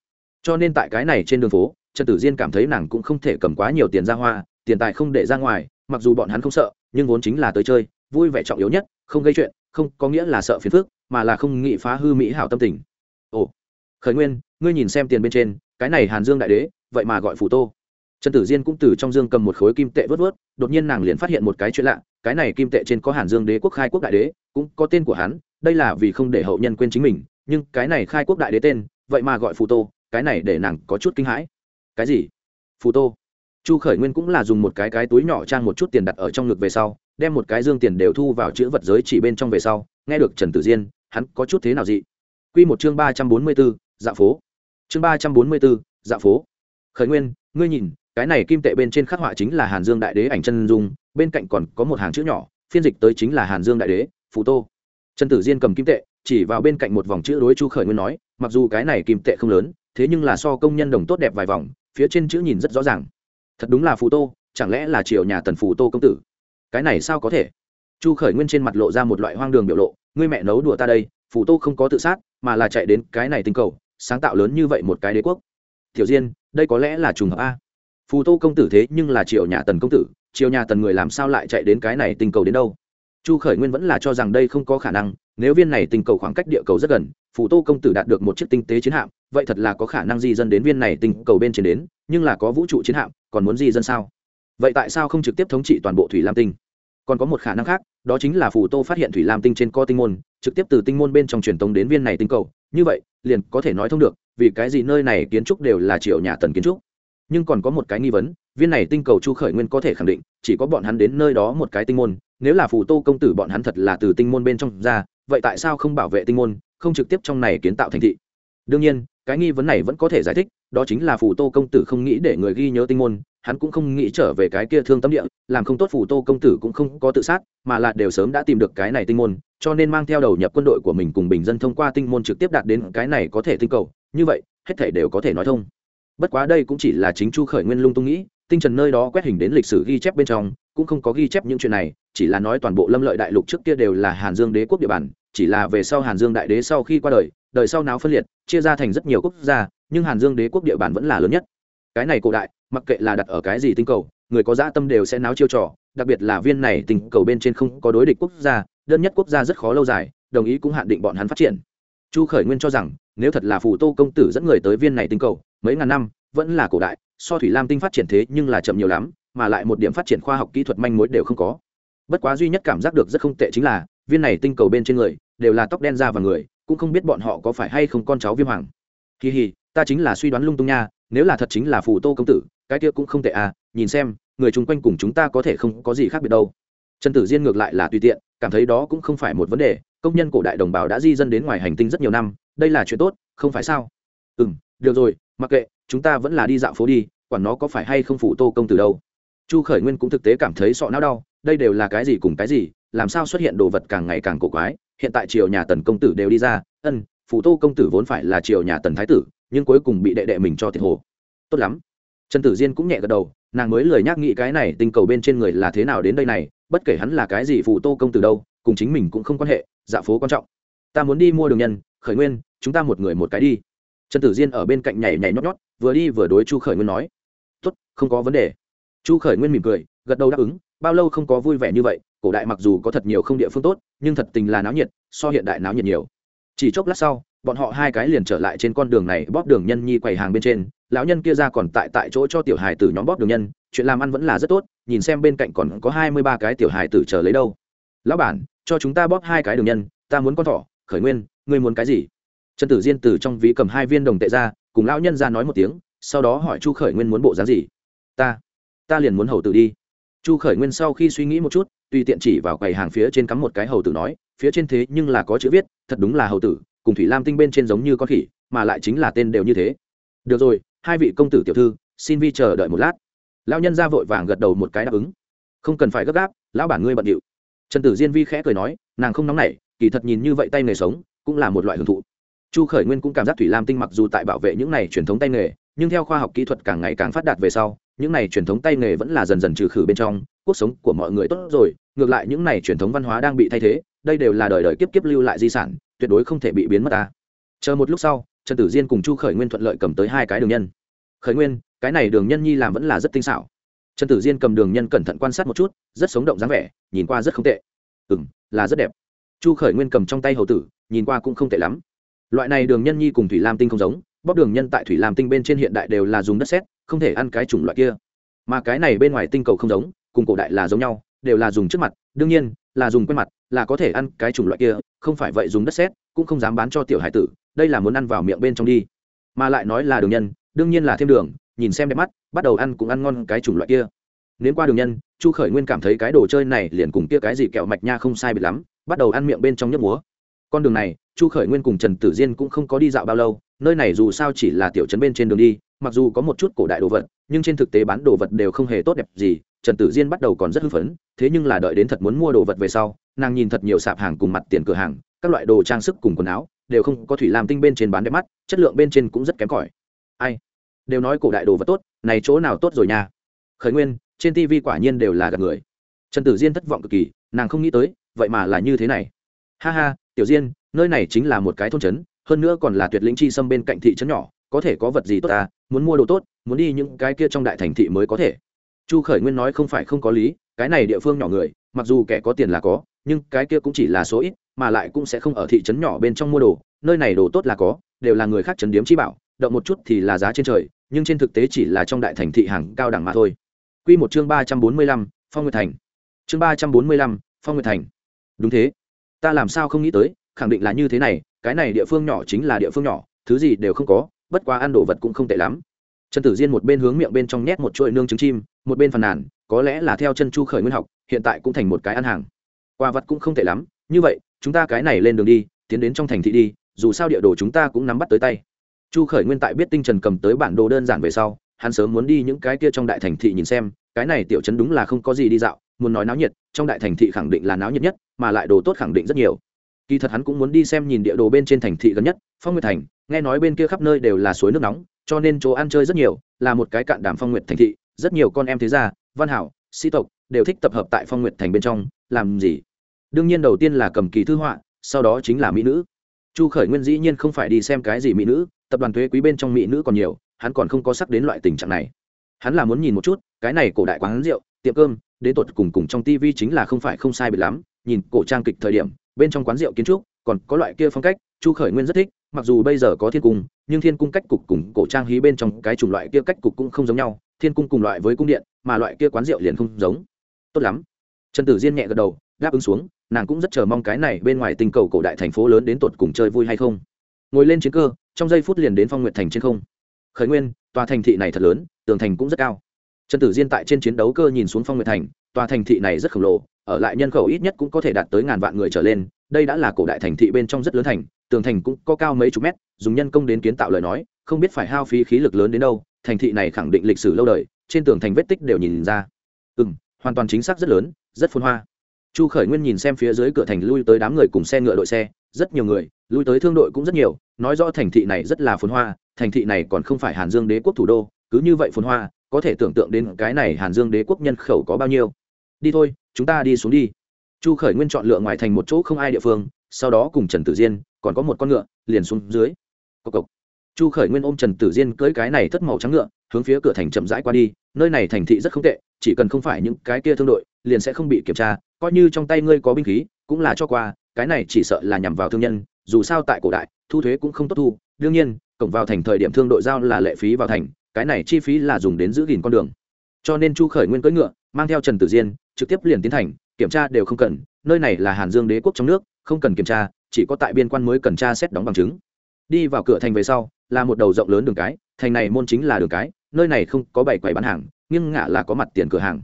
Cho nên tại cái này trên đường phố, trần tử diên cảm thấy nàng cũng không thể cầm quá nhiều tiền ra hoa, tiền tài không để ra ngoài, mặc dù bọn hắn không sợ, nhưng vốn chính là tới chơi, vui vẻ trọng yếu nhất, không gây chuyện, không có nghĩa là sợ phiền phức, mà là không nghĩ phá hư mỹ hảo tâm tình. Ồ, khởi nguyên, ngươi nhìn xem tiền bên trên, cái này hàn dương đại đế, vậy mà gọi phủ tô. Trần tử diên cũng từ trong dương cầm một khối kim tệ vớt vớt, đột nhiên nàng liền phát hiện một cái chuyện lạ, cái này kim tệ trên có hàn dương đế quốc khai quốc đại đế, cũng có tên của hắn, đây là vì không để hậu nhân quên chính mình nhưng cái này khai quốc đại đế tên, vậy mà gọi phù tô, cái này để nàng có chút kinh hãi. Cái gì? Phù tô. Chu khởi nguyên cũng là dùng một cái cái túi nhỏ trang một chút tiền đặt ở trong ngực về sau, đem một cái dương tiền đều thu vào chữ vật giới chỉ bên trong về sau, nghe được trần tử diên, hắn có chút thế nào dị? Q một chương ba trăm bốn mươi b ố dạ phố. Chương ba trăm bốn mươi b ố dạ phố. Khởi nguyên, ngươi nhìn, cái này kim tệ bên trên khắc họa chính là hàn dương đại đế ảnh chân dung, bên cạnh còn có một hàng chữ nhỏ, phiên dịch tới chính là hàn dương đại đế, phù tô. Trần tử diên cầm kim tệ chỉ vào bên cạnh một vòng chữ đối chu khởi nguyên nói, mặc dù cái này kim tệ không lớn, thế nhưng là so công nhân đồng tốt đẹp vài vòng, phía trên chữ nhìn rất rõ ràng. Thật đúng là phù tô, chẳng lẽ là triều nhà tần phù tô công tử? Cái này sao có thể? Chu khởi nguyên trên mặt lộ ra một loại hoang đường biểu lộ, ngươi mẹ nấu đùa ta đây, phù tô không có tự sát, mà là chạy đến cái này tinh cầu, sáng tạo lớn như vậy một cái đế quốc. Tiểu diên, đây có lẽ là trùng hợp a. Phù tô công tử thế nhưng là triều nhà tần công tử, triều nhà tần người làm sao lại chạy đến cái này tinh cầu đến đâu? Chu khởi nguyên vẫn là cho rằng đây không có khả năng nếu viên này tinh cầu khoảng cách địa cầu rất gần phụ tô công tử đạt được một chiếc tinh tế chiến hạm, vậy thật là có khả năng di dân đến viên này tinh cầu bên trên đến, nhưng là có vũ trụ chiến hạm, còn muốn di dân sao? Vậy tại sao không trực tiếp thống trị toàn bộ thủy lam tinh? Còn có một khả năng khác, đó chính là phù tô phát hiện thủy lam tinh trên co tinh môn, trực tiếp từ tinh môn bên trong truyền tống đến viên này tinh cầu. Như vậy, liền có thể nói thông được, vì cái gì nơi này kiến trúc đều là triệu nhà tần kiến trúc. Nhưng còn có một cái nghi vấn, viên này tinh cầu chu khởi nguyên có thể khẳng định, chỉ có bọn hắn đến nơi đó một cái tinh môn nếu là phù tô công tử bọn hắn thật là từ tinh môn bên trong ra, vậy tại sao không bảo vệ tinh môn, không trực tiếp trong này kiến tạo thành thị? Đương nhiên, cái nghi vấn này vẫn có thể giải thích, đó chính là phù tô công tử không nghĩ để người ghi nhớ tinh môn, hắn cũng không nghĩ trở về cái kia thương tâm địa, làm không tốt phù tô công tử cũng không có tự sát, mà là đều sớm đã tìm được cái này tinh môn, cho nên mang theo đầu nhập quân đội của mình cùng bình dân thông qua tinh môn trực tiếp đạt đến cái này có thể tinh cầu. Như vậy, hết thể đều có thể nói thông. Bất quá đây cũng chỉ là chính chu khởi nguyên lung tung nghĩ, tinh trần nơi đó quét hình đến lịch sử ghi chép bên trong cũng không có ghi chép những chuyện này, chỉ là nói toàn bộ lâm lợi đại lục trước kia đều là hàn dương đế quốc địa bàn, chỉ là về sau hàn dương đại đế sau khi qua đời đời sau náo phân liệt, chia ra thành rất nhiều quốc gia, nhưng hàn dương đế quốc địa bàn vẫn là lớn nhất. Cái này cổ đại, mặc kệ là đặt ở cái gì tinh cầu, người có dã tâm đều sẽ náo chiêu trò, đặc biệt là viên này tinh cầu bên trên không có đối địch quốc gia, đơn nhất quốc gia rất khó lâu dài, đồng ý cũng hạn định bọn hắn phát triển. Chu khởi nguyên cho rằng, nếu thật là phù tô công tử dẫn người tới viên này tinh cầu, mấy ngàn năm, vẫn là cổ đại, so thủy lam tinh phát triển thế nhưng là chậm nhiều lắm mà lại một điểm phát triển khoa học kỹ thuật manh mối đều không có. Bất quá duy nhất cảm giác được rất không tệ chính là, viên này tinh cầu bên trên người, đều là tóc đen da và người, cũng không biết bọn họ có phải hay không con cháu viêm hoàng. Kỳ hì ta chính là suy đoán lung tung nha, nếu là thật chính là phù tô công tử, cái kia cũng không tệ à nhìn xem, người chung quanh cùng chúng ta có thể không có gì khác biệt đâu. Trần tử diên ngược lại là tùy tiện, cảm thấy đó cũng không phải một vấn đề, công nhân cổ đại đồng bào đã di dân đến ngoài hành tinh rất nhiều năm, đây là chuyện tốt, không phải sao? Ừ m được rồi, mặc kệ, chúng ta vẫn là đi dạo phố đi, quản nó có phải hay không phủ tô công tử đâu chu khởi nguyên cũng thực tế cảm thấy sọ não đau, đây đều là cái gì cùng cái gì, làm sao xuất hiện đồ vật càng ngày càng cổ quái. Hiện tại triều nhà tần công tử đều đi ra, ân, phủ tô công tử vốn phải là triều nhà tần thái tử, nhưng cuối cùng bị đệ đệ mình cho thiệt hồ. Tốt lắm. Trần tử diên cũng nhẹ gật đầu, nàng mới lời nhắc nghĩ cái này tinh cầu bên trên người là thế nào đến đây này, bất kể hắn là cái gì phủ tô công tử đâu, cùng chính mình cũng không quan hệ dạ phố quan trọng. Ta muốn đi mua đường nhân, khởi nguyên, chúng ta một người một cái đi. Trần tử diên ở bên cạnh nhảy nhảy nhót nhót, vừa đi vừa đối chu khởi nguyên nói. Tốt, không có vấn đề chu khởi nguyên mỉm cười, gật đầu đáp ứng, bao lâu không có vui vẻ như vậy, cổ đại mặc dù có thật nhiều không địa phương tốt, nhưng thật tình là náo nhiệt, so hiện đại náo nhiệt nhiều. Chỉ chốc lát sau, bọn họ hai cái liền trở lại trên con đường này, bóp đường nhân nhi quầy hàng bên trên, lão nhân kia ra còn tại tại chỗ cho tiểu hài tử nhóm bóp đường nhân, chuyện làm ăn vẫn là rất tốt, nhìn xem bên cạnh còn có hai mươi ba cái tiểu hài tử chờ lấy đâu. Lão bản, cho chúng ta bóp hai cái đường nhân, ta muốn con thỏ, khởi nguyên, ngươi muốn cái gì? Trần tử diên từ trong ví cầm hai viên đồng tệ ra, cùng lão nhân ra nói một tiếng, sau đó hỏi chu khởi nguyên muốn bộ dáng gì. Ta ta liền muốn hầu tử đi. Chu khởi nguyên sau khi suy nghĩ một chút, tùy tiện chỉ vào quầy hàng phía trên cắm một cái hầu tử nói, phía trên thế nhưng là có chữ viết, thật đúng là hầu tử, cùng thủy lam tinh bên trên giống như con khỉ, mà lại chính là tên đều như thế. Được rồi, hai vị công tử tiểu thư, xin vi chờ đợi một lát. Lão nhân ra vội vàng gật đầu một cái đáp ứng. Không cần phải gấp gáp, lão bản ngươi bận điệu. Trần tử diên vi khẽ cười nói, nàng không nóng nảy, kỳ thật nhìn như vậy tay nghề sống, cũng là một loại hưởng thụ. Chu khởi nguyên cũng cảm giác thủy lam tinh mặc dù tại bảo vệ những này truyền thống tay nghề nhưng theo khoa học kỹ thuật càng ngày càng phát đạt về sau, những này truyền thống tay nghề vẫn là dần dần trừ khử bên trong, cuộc sống của mọi người tốt rồi, ngược lại những này truyền thống văn hóa đang bị thay thế, đây đều là đời đời kiếp kiếp lưu lại di sản, tuyệt đối không thể bị biến mất ta. Chờ một lúc sau, trần tử diên cùng chu khởi nguyên thuận lợi cầm tới hai cái đường nhân. Khởi nguyên, cái này đường nhân nhi làm vẫn là rất tinh xảo. Trần tử diên cầm đường nhân cẩn thận quan sát một chút, rất sống động dáng vẻ, nhìn qua rất không tệ. Ừ m là rất đẹp. Chu khởi nguyên cầm trong tay hầu tử, nhìn qua cũng không tệ lắm. Loại này đường nhân nhi cùng thủy lam tinh không giống bóc đường nhân tại thủy lam tinh bên trên hiện đại đều là dùng đất sét, không thể ăn cái chủng loại kia. Mà cái này bên ngoài tinh cầu không giống cùng cổ đại là giống nhau đều là dùng trước mặt đương nhiên là dùng quen mặt là có thể ăn cái chủng loại kia không phải vậy dùng đất sét cũng không dám bán cho tiểu hải tử đây là muốn ăn vào miệng bên trong đi. Mà lại nói là đường nhân đương nhiên là thêm đường nhìn xem đẹp mắt bắt đầu ăn cũng ăn ngon cái chủng loại kia. Nếu qua đường nhân chu khởi nguyên cảm thấy cái đồ chơi này liền cùng kia cái gì kẹo mạch nha không sai biệt lắm bắt đầu ăn miệng bên trong nhấp múa con đường này, chu khởi nguyên cùng trần tử diên cũng không có đi dạo bao lâu, nơi này dù sao chỉ là tiểu trấn bên trên đường đi, mặc dù có một chút cổ đại đồ vật, nhưng trên thực tế bán đồ vật đều không hề tốt đẹp gì, trần tử diên bắt đầu còn rất hưng phấn, thế nhưng là đợi đến thật muốn mua đồ vật về sau, nàng nhìn thật nhiều sạp hàng cùng mặt tiền cửa hàng, các loại đồ trang sức cùng quần áo, đều không có thủy làm tinh bên trên bán đẹp mắt, chất lượng bên trên cũng rất kém cỏi. Ai? Đều nói cổ đại đồ vật tốt, này chỗ nào tốt rồi nha? Khởi nguyên, trên tv quả nhiên đều là gặp người. Trần tử diên thất vọng cực kỳ, nàng không nghĩ tới, vậy mà là như thế này. Ha ha tiểu diên nơi này chính là một cái thôn trấn hơn nữa còn là tuyệt lĩnh chi xâm bên cạnh thị trấn nhỏ có thể có vật gì tốt ta muốn mua đồ tốt muốn đi những cái kia trong đại thành thị mới có thể chu khởi nguyên nói không phải không có lý cái này địa phương nhỏ người mặc dù kẻ có tiền là có nhưng cái kia cũng chỉ là số ít mà lại cũng sẽ không ở thị trấn nhỏ bên trong mua đồ nơi này đồ tốt là có đều là người khác trấn điếm chi bảo động một chút thì là giá trên trời nhưng trên thực tế chỉ là trong đại thành thị hàng cao đẳng mà thôi Quy một chương ba trăm bốn mươi lăm, Phong Nguyệt Thành. Chương ba trăm bốn mươi lăm, Phong Nguyệt Thành. Đúng thế, ta làm sao không nghĩ tới, khẳng định là như thế này, cái này địa phương nhỏ chính là địa phương nhỏ, thứ gì đều không có, bất quá ăn đồ vật cũng không tệ lắm. Trần Tử Diên một bên hướng miệng bên trong nhét một chuỗi nương trứng chim, một bên phàn nàn, có lẽ là theo chân Chu Khởi Nguyên học, hiện tại cũng thành một cái ăn hàng. Qua vật cũng không tệ lắm, như vậy, chúng ta cái này lên đường đi, tiến đến trong thành thị đi, dù sao địa đồ chúng ta cũng nắm bắt tới tay. Chu Khởi Nguyên tại biết Tinh Trần cầm tới bản đồ đơn giản về sau, hắn sớm muốn đi những cái kia trong đại thành thị nhìn xem cái này tiểu trấn đúng là không có gì đi dạo muốn nói náo nhiệt trong đại thành thị khẳng định là náo nhiệt nhất mà lại đồ tốt khẳng định rất nhiều. Kỳ thật hắn cũng muốn đi xem nhìn địa đồ bên trên thành thị gần nhất, phong nguyệt thành, nghe nói bên kia khắp nơi đều là suối nước nóng, cho nên chỗ ăn chơi rất nhiều, là một cái cạn đàm phong nguyệt thành thị, rất nhiều con em thế gia, văn hảo, sĩ tộc, đều thích tập hợp tại phong nguyệt thành bên trong, làm gì? Đương nhiên đầu tiên là cầm kỳ thư họa, sau đó chính là mỹ nữ. Chu khởi nguyên dĩ nhiên không phải đi xem cái gì mỹ nữ, tập đoàn thuế quý bên trong mỹ nữ còn nhiều, hắn còn không có sắc đến loại tình trạng này. Hắn là muốn nhìn một chút, cái này cổ đại quán rượu, tiệm cơm, đến tột cùng cùng trong tivi chính là không phải không sai biệt lắm nhìn cổ trang kịch thời điểm, bên trong quán rượu kiến trúc còn có loại kia phong cách, chu khởi nguyên rất thích, mặc dù bây giờ có thiên cung, nhưng thiên cung cách cục cùng cổ trang hí bên trong cái chủng loại kia cách cục cũng không giống nhau, thiên cung cùng loại với cung điện, mà loại kia quán rượu liền không giống. Tốt lắm. Trần tử diên nhẹ gật đầu, đáp ứng xuống, nàng cũng rất chờ mong cái này bên ngoài tình cầu cổ đại thành phố lớn đến tột cùng chơi vui hay không. Ngồi lên chiến cơ, trong giây phút liền đến phong nguyện thành trên không. Khởi nguyên, tòa thành thị này thật lớn, tường thành cũng rất cao. Trần tử diên tại trên chiến đấu cơ nhìn xuống phong nguyệt thành tòa thành thị này rất khổng lồ, ở lại nhân khẩu ít nhất cũng có thể đạt tới ngàn vạn người trở lên, đây đã là cổ đại thành thị bên trong rất lớn thành, tường thành cũng có cao mấy chục mét, dùng nhân công đến kiến tạo lời nói, không biết phải hao phí khí lực lớn đến đâu, thành thị này khẳng định lịch sử lâu đời, trên tường thành vết tích đều nhìn ra. Ừ m hoàn toàn chính xác rất lớn, rất phun hoa. Chu khởi nguyên nhìn xem phía dưới cửa thành lui tới đám người cùng xe ngựa đội xe, rất nhiều người, lui tới thương đội cũng rất nhiều, nói rõ thành thị này rất là phun hoa, thành thị này còn không phải hàn dương đế quốc thủ đô, cứ như vậy phồn hoa có thể tưởng tượng đến cái này hàn dương đế quốc nhân khẩu có bao nhiêu. Đi thôi, chúng ta đi xuống đi. Chu khởi nguyên chọn lựa ngoài thành một chỗ không ai địa phương, sau đó cùng trần tử diên, còn có một con ngựa, liền xuống dưới. Cộc cộc. chu khởi nguyên ôm trần tử diên cưỡi cái này thất màu trắng ngựa, hướng phía cửa thành chậm rãi qua đi, nơi này thành thị rất không tệ, chỉ cần không phải những cái kia thương đội, liền sẽ không bị kiểm tra, coi như trong tay ngươi có binh khí, cũng là cho qua, cái này chỉ sợ là nhằm vào thương nhân, dù sao tại cổ đại, thu thuế cũng không tốt thu, đương nhiên, cổng vào thành thời điểm thương đội giao là lệ phí vào thành cái này chi phí là dùng đến giữ gìn con đường. Cho nên chu khởi nguyên cưỡi ngựa, mang theo trần tử diên, trực tiếp liền tiến thành, kiểm tra đều không cần, nơi này là hàn dương đế quốc trong nước, không cần kiểm tra, chỉ có tại biên quan mới cần tra xét đóng bằng chứng. Đi vào cửa thành về sau, là một đầu rộng lớn đường cái, thành này môn chính là đường cái, nơi này không có bảy quầy bán hàng nhưng ngã là có mặt tiền cửa hàng.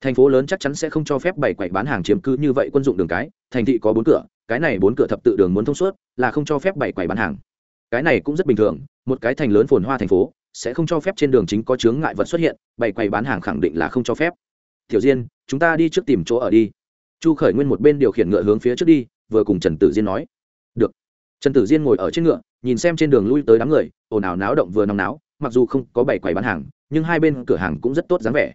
Thành phố lớn chắc chắn sẽ không cho phép bảy quầy bán hàng chiếm cứ như vậy quân dụng đường cái, thành thị có bốn cửa, cái này bốn cửa thập tự đường muốn thông suốt, là không cho phép bảy quầy bán hàng. Cái này cũng rất bình thường, một cái thành lớn phồn hoa thành phố sẽ không cho phép trên đường chính có chướng ngại vật xuất hiện, bày quầy bán hàng khẳng định là không cho phép. Tiểu diên, chúng ta đi trước tìm chỗ ở đi. Chu khởi nguyên một bên điều khiển ngựa hướng phía trước đi, vừa cùng trần tử diên nói. Được. Trần tử diên ngồi ở trên ngựa, nhìn xem trên đường lui tới đám người, ồn ào náo động vừa nóng náo, mặc dù không có bảy quầy bán hàng, nhưng hai bên cửa hàng cũng rất tốt dáng vẻ.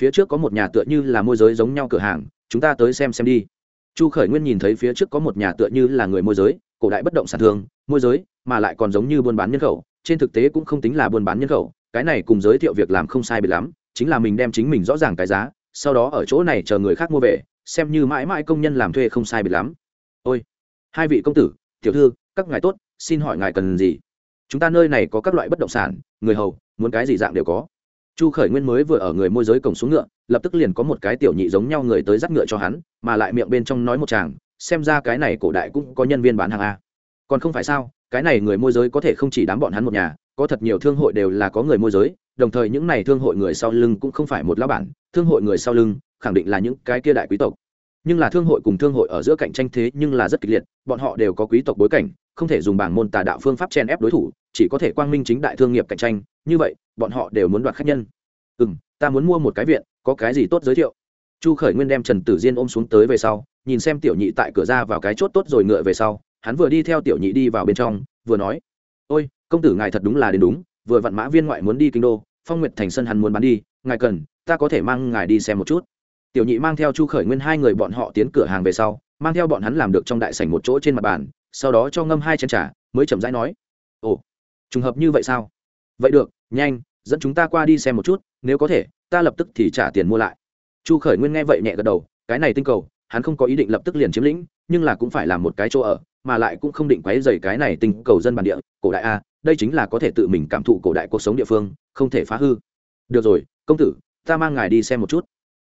Phía trước có một nhà tựa như là môi giới giống nhau cửa hàng, chúng ta tới xem xem đi. Chu khởi nguyên nhìn thấy phía trước có một nhà tựa như là người môi giới, cổ đại bất động sản thương, môi giới, mà lại còn giống như buôn bán nhân khẩu trên thực tế cũng không tính là buôn bán nhân khẩu, cái này cùng giới thiệu việc làm không sai biệt lắm, chính là mình đem chính mình rõ ràng cái giá, sau đó ở chỗ này chờ người khác mua về, xem như mãi mãi công nhân làm thuê không sai biệt lắm. Ôi, hai vị công tử, tiểu thư, các ngài tốt, xin hỏi ngài cần gì? Chúng ta nơi này có các loại bất động sản, người hầu, muốn cái gì dạng đều có. Chu khởi nguyên mới vừa ở người môi giới cổng xuống ngựa, lập tức liền có một cái tiểu nhị giống nhau người tới dắt ngựa cho hắn, mà lại miệng bên trong nói một chàng, xem ra cái này cổ đại cũng có nhân viên bán hàng a. Còn không phải sao? Cái này người môi giới có thể không chỉ đám bọn hắn một nhà, có thật nhiều thương hội đều là có người môi giới, đồng thời những này thương hội người sau lưng cũng không phải một lão bản, thương hội người sau lưng khẳng định là những cái kia đại quý tộc. Nhưng là thương hội cùng thương hội ở giữa cạnh tranh thế nhưng là rất kịch liệt, bọn họ đều có quý tộc bối cảnh, không thể dùng bảng môn tà đạo phương pháp chen ép đối thủ, chỉ có thể quang minh chính đại thương nghiệp cạnh tranh, như vậy, bọn họ đều muốn đoạt khách nhân. Ừ m ta muốn mua một cái viện, có cái gì tốt giới thiệu? Chu khởi nguyên đem trần tử diên ôm xuống tới về sau, nhìn xem tiểu nhị tại cửa ra vào cái chốt tốt rồi ngựa về sau hắn vừa đi theo tiểu nhị đi vào bên trong, vừa nói, ôi, công tử ngài thật đúng là đến đúng, vừa vặn mã viên ngoại muốn đi kinh đô, phong nguyệt thành sân hắn muốn bán đi, ngài cần, ta có thể mang ngài đi xem một chút. Tiểu nhị mang theo chu khởi nguyên hai người bọn họ tiến cửa hàng về sau, mang theo bọn hắn làm được trong đại sảnh một chỗ trên mặt bàn, sau đó cho ngâm hai chén trà, mới chậm rãi nói, ồ, trùng hợp như vậy sao? Vậy được, nhanh, dẫn chúng ta qua đi xem một chút, nếu có thể, ta lập tức thì trả tiền mua lại. Chu khởi nguyên nghe vậy nhẹ gật đầu, cái này tinh cầu, hắn không có ý định lập tức liền chiếm lĩnh, nhưng là cũng phải làm một cái chỗ ở mà lại cũng không định quấy rầy cái này tình cầu dân bản địa, cổ đại a, đây chính là có thể tự mình cảm thụ cổ đại cuộc sống địa phương, không thể phá hư. Được rồi, công tử, ta mang ngài đi xem một chút.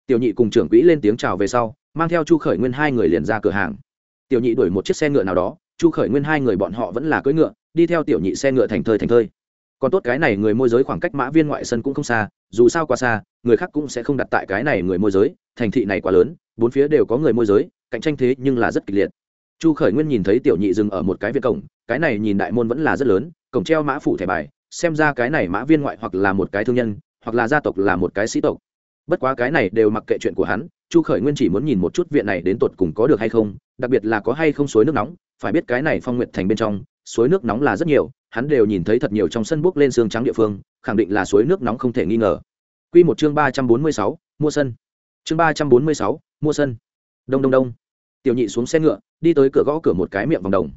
Tiểu nhị cùng trưởng quỹ lên tiếng chào về sau, mang theo chu khởi nguyên hai người liền ra cửa hàng. Tiểu nhị đuổi một chiếc xe ngựa nào đó, chu khởi nguyên hai người bọn họ vẫn là cưỡi ngựa, đi theo tiểu nhị xe ngựa thành thơi thành thơi. Còn tốt cái này người môi giới khoảng cách mã viên ngoại sân cũng không xa, dù sao quá xa, người khác cũng sẽ không đặt tại cái này người môi giới, thành thị này quá lớn, bốn phía đều có người môi giới, cạnh tranh thế nhưng là rất kịch liệt chu khởi nguyên nhìn thấy tiểu nhị dừng ở một cái viện cổng, cái này nhìn đại môn vẫn là rất lớn, cổng treo mã phủ thẻ bài, xem ra cái này mã viên ngoại hoặc là một cái thương nhân, hoặc là gia tộc là một cái sĩ tộc. Bất quá cái này đều mặc kệ chuyện của hắn, chu khởi nguyên chỉ muốn nhìn một chút viện này đến tột cùng có được hay không, đặc biệt là có hay không suối nước nóng, phải biết cái này phong nguyện thành bên trong, suối nước nóng là rất nhiều, hắn đều nhìn thấy thật nhiều trong sân bốc lên xương trắng địa phương, khẳng định là suối nước nóng không thể nghi ngờ. Q một chương ba trăm bốn mươi sáu, mua sân. Chương ba trăm bốn mươi sáu, mua sân. Đông đông đông. Tiểu nhị xuống xe ngựa đi tới cửa gõ cửa một cái miệng vòng đồng.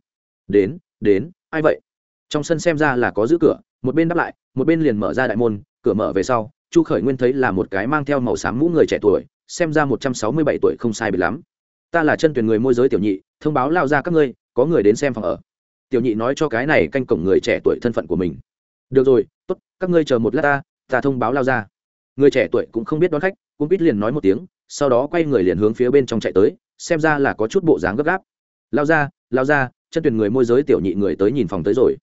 Đến đến, ai vậy? Trong sân xem ra là có giữ cửa, một bên đáp lại, một bên liền mở ra đại môn, cửa mở về sau, chu khởi nguyên thấy là một cái mang theo màu xám mũ người trẻ tuổi, xem ra một trăm sáu mươi bảy tuổi không sai bị lắm. Ta là chân tuyển người môi giới tiểu nhị, thông báo lao ra các ngươi, có người đến xem phòng ở. Tiểu nhị nói cho cái này canh cổng người trẻ tuổi thân phận của mình. Được rồi, tốt, các ngươi chờ một lát ta ta thông báo lao ra. Người trẻ tuổi cũng không biết đón khách cũng biết liền nói một tiếng, sau đó quay người liền hướng phía bên trong chạy tới, xem ra là có chút bộ dáng gấp gáp lao ra lao ra, chân tuyển người môi giới tiểu nhị người tới nhìn phòng tới rồi.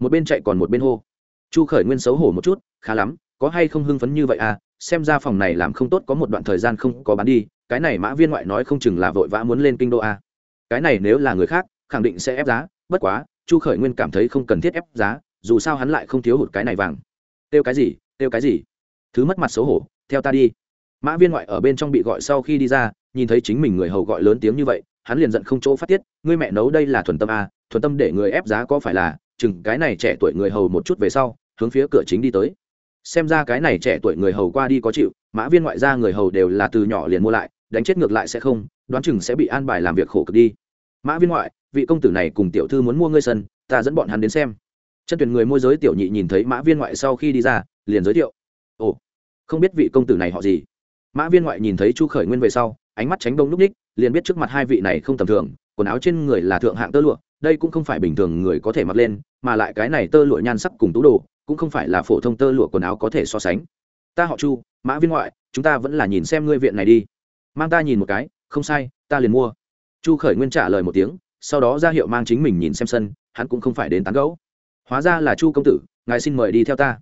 Một bên chạy còn một bên hô. Chu khởi nguyên xấu hổ một chút, khá lắm, có hay không hưng phấn như vậy à? Xem ra phòng này làm không tốt, có một đoạn thời gian không có bán đi, cái này mã viên ngoại nói không chừng là vội vã muốn lên kinh đô à. cái này nếu là người khác, khẳng định sẽ ép giá, bất quá, chu khởi nguyên cảm thấy không cần thiết ép giá, dù sao hắn lại không thiếu hụt cái này vàng. Tiêu cái gì, tiêu cái gì? Thứ mất mặt xấu hổ, theo ta đi. Mã viên ngoại ở bên trong bị gọi sau khi đi ra, nhìn thấy chính mình người hầu gọi lớn tiếng như vậy hắn liền giận không chỗ phát tiết ngươi mẹ nấu đây là thuần tâm à, thuần tâm để người ép giá có phải là chừng cái này trẻ tuổi người hầu một chút về sau hướng phía cửa chính đi tới. Xem ra cái này trẻ tuổi người hầu qua đi có chịu mã viên ngoại gia người hầu đều là từ nhỏ liền mua lại đánh chết ngược lại sẽ không đoán chừng sẽ bị an bài làm việc khổ cực đi. Mã viên ngoại vị công tử này cùng tiểu thư muốn mua ngươi sân ta dẫn bọn hắn đến xem. Chân tuyển người môi giới tiểu nhị nhìn thấy mã viên ngoại sau khi đi ra liền giới thiệu. Ồ không biết vị công tử này họ gì? Mã viên ngoại nhìn thấy chu khởi nguyên về sau ánh mắt tránh đông lúc ních liền biết trước mặt hai vị này không tầm thường, quần áo trên người là thượng hạng tơ lụa, đây cũng không phải bình thường người có thể mặc lên, mà lại cái này tơ lụa nhan sắc cùng tú đồ, cũng không phải là phổ thông tơ lụa quần áo có thể so sánh. Ta họ chu, mã viên ngoại, chúng ta vẫn là nhìn xem ngươi viện này đi. Mang ta nhìn một cái, không sai, ta liền mua. Chu khởi nguyên trả lời một tiếng, sau đó ra hiệu mang chính mình nhìn xem sân, hắn cũng không phải đến tán gẫu. Hóa ra là chu công tử, ngài xin mời đi theo ta.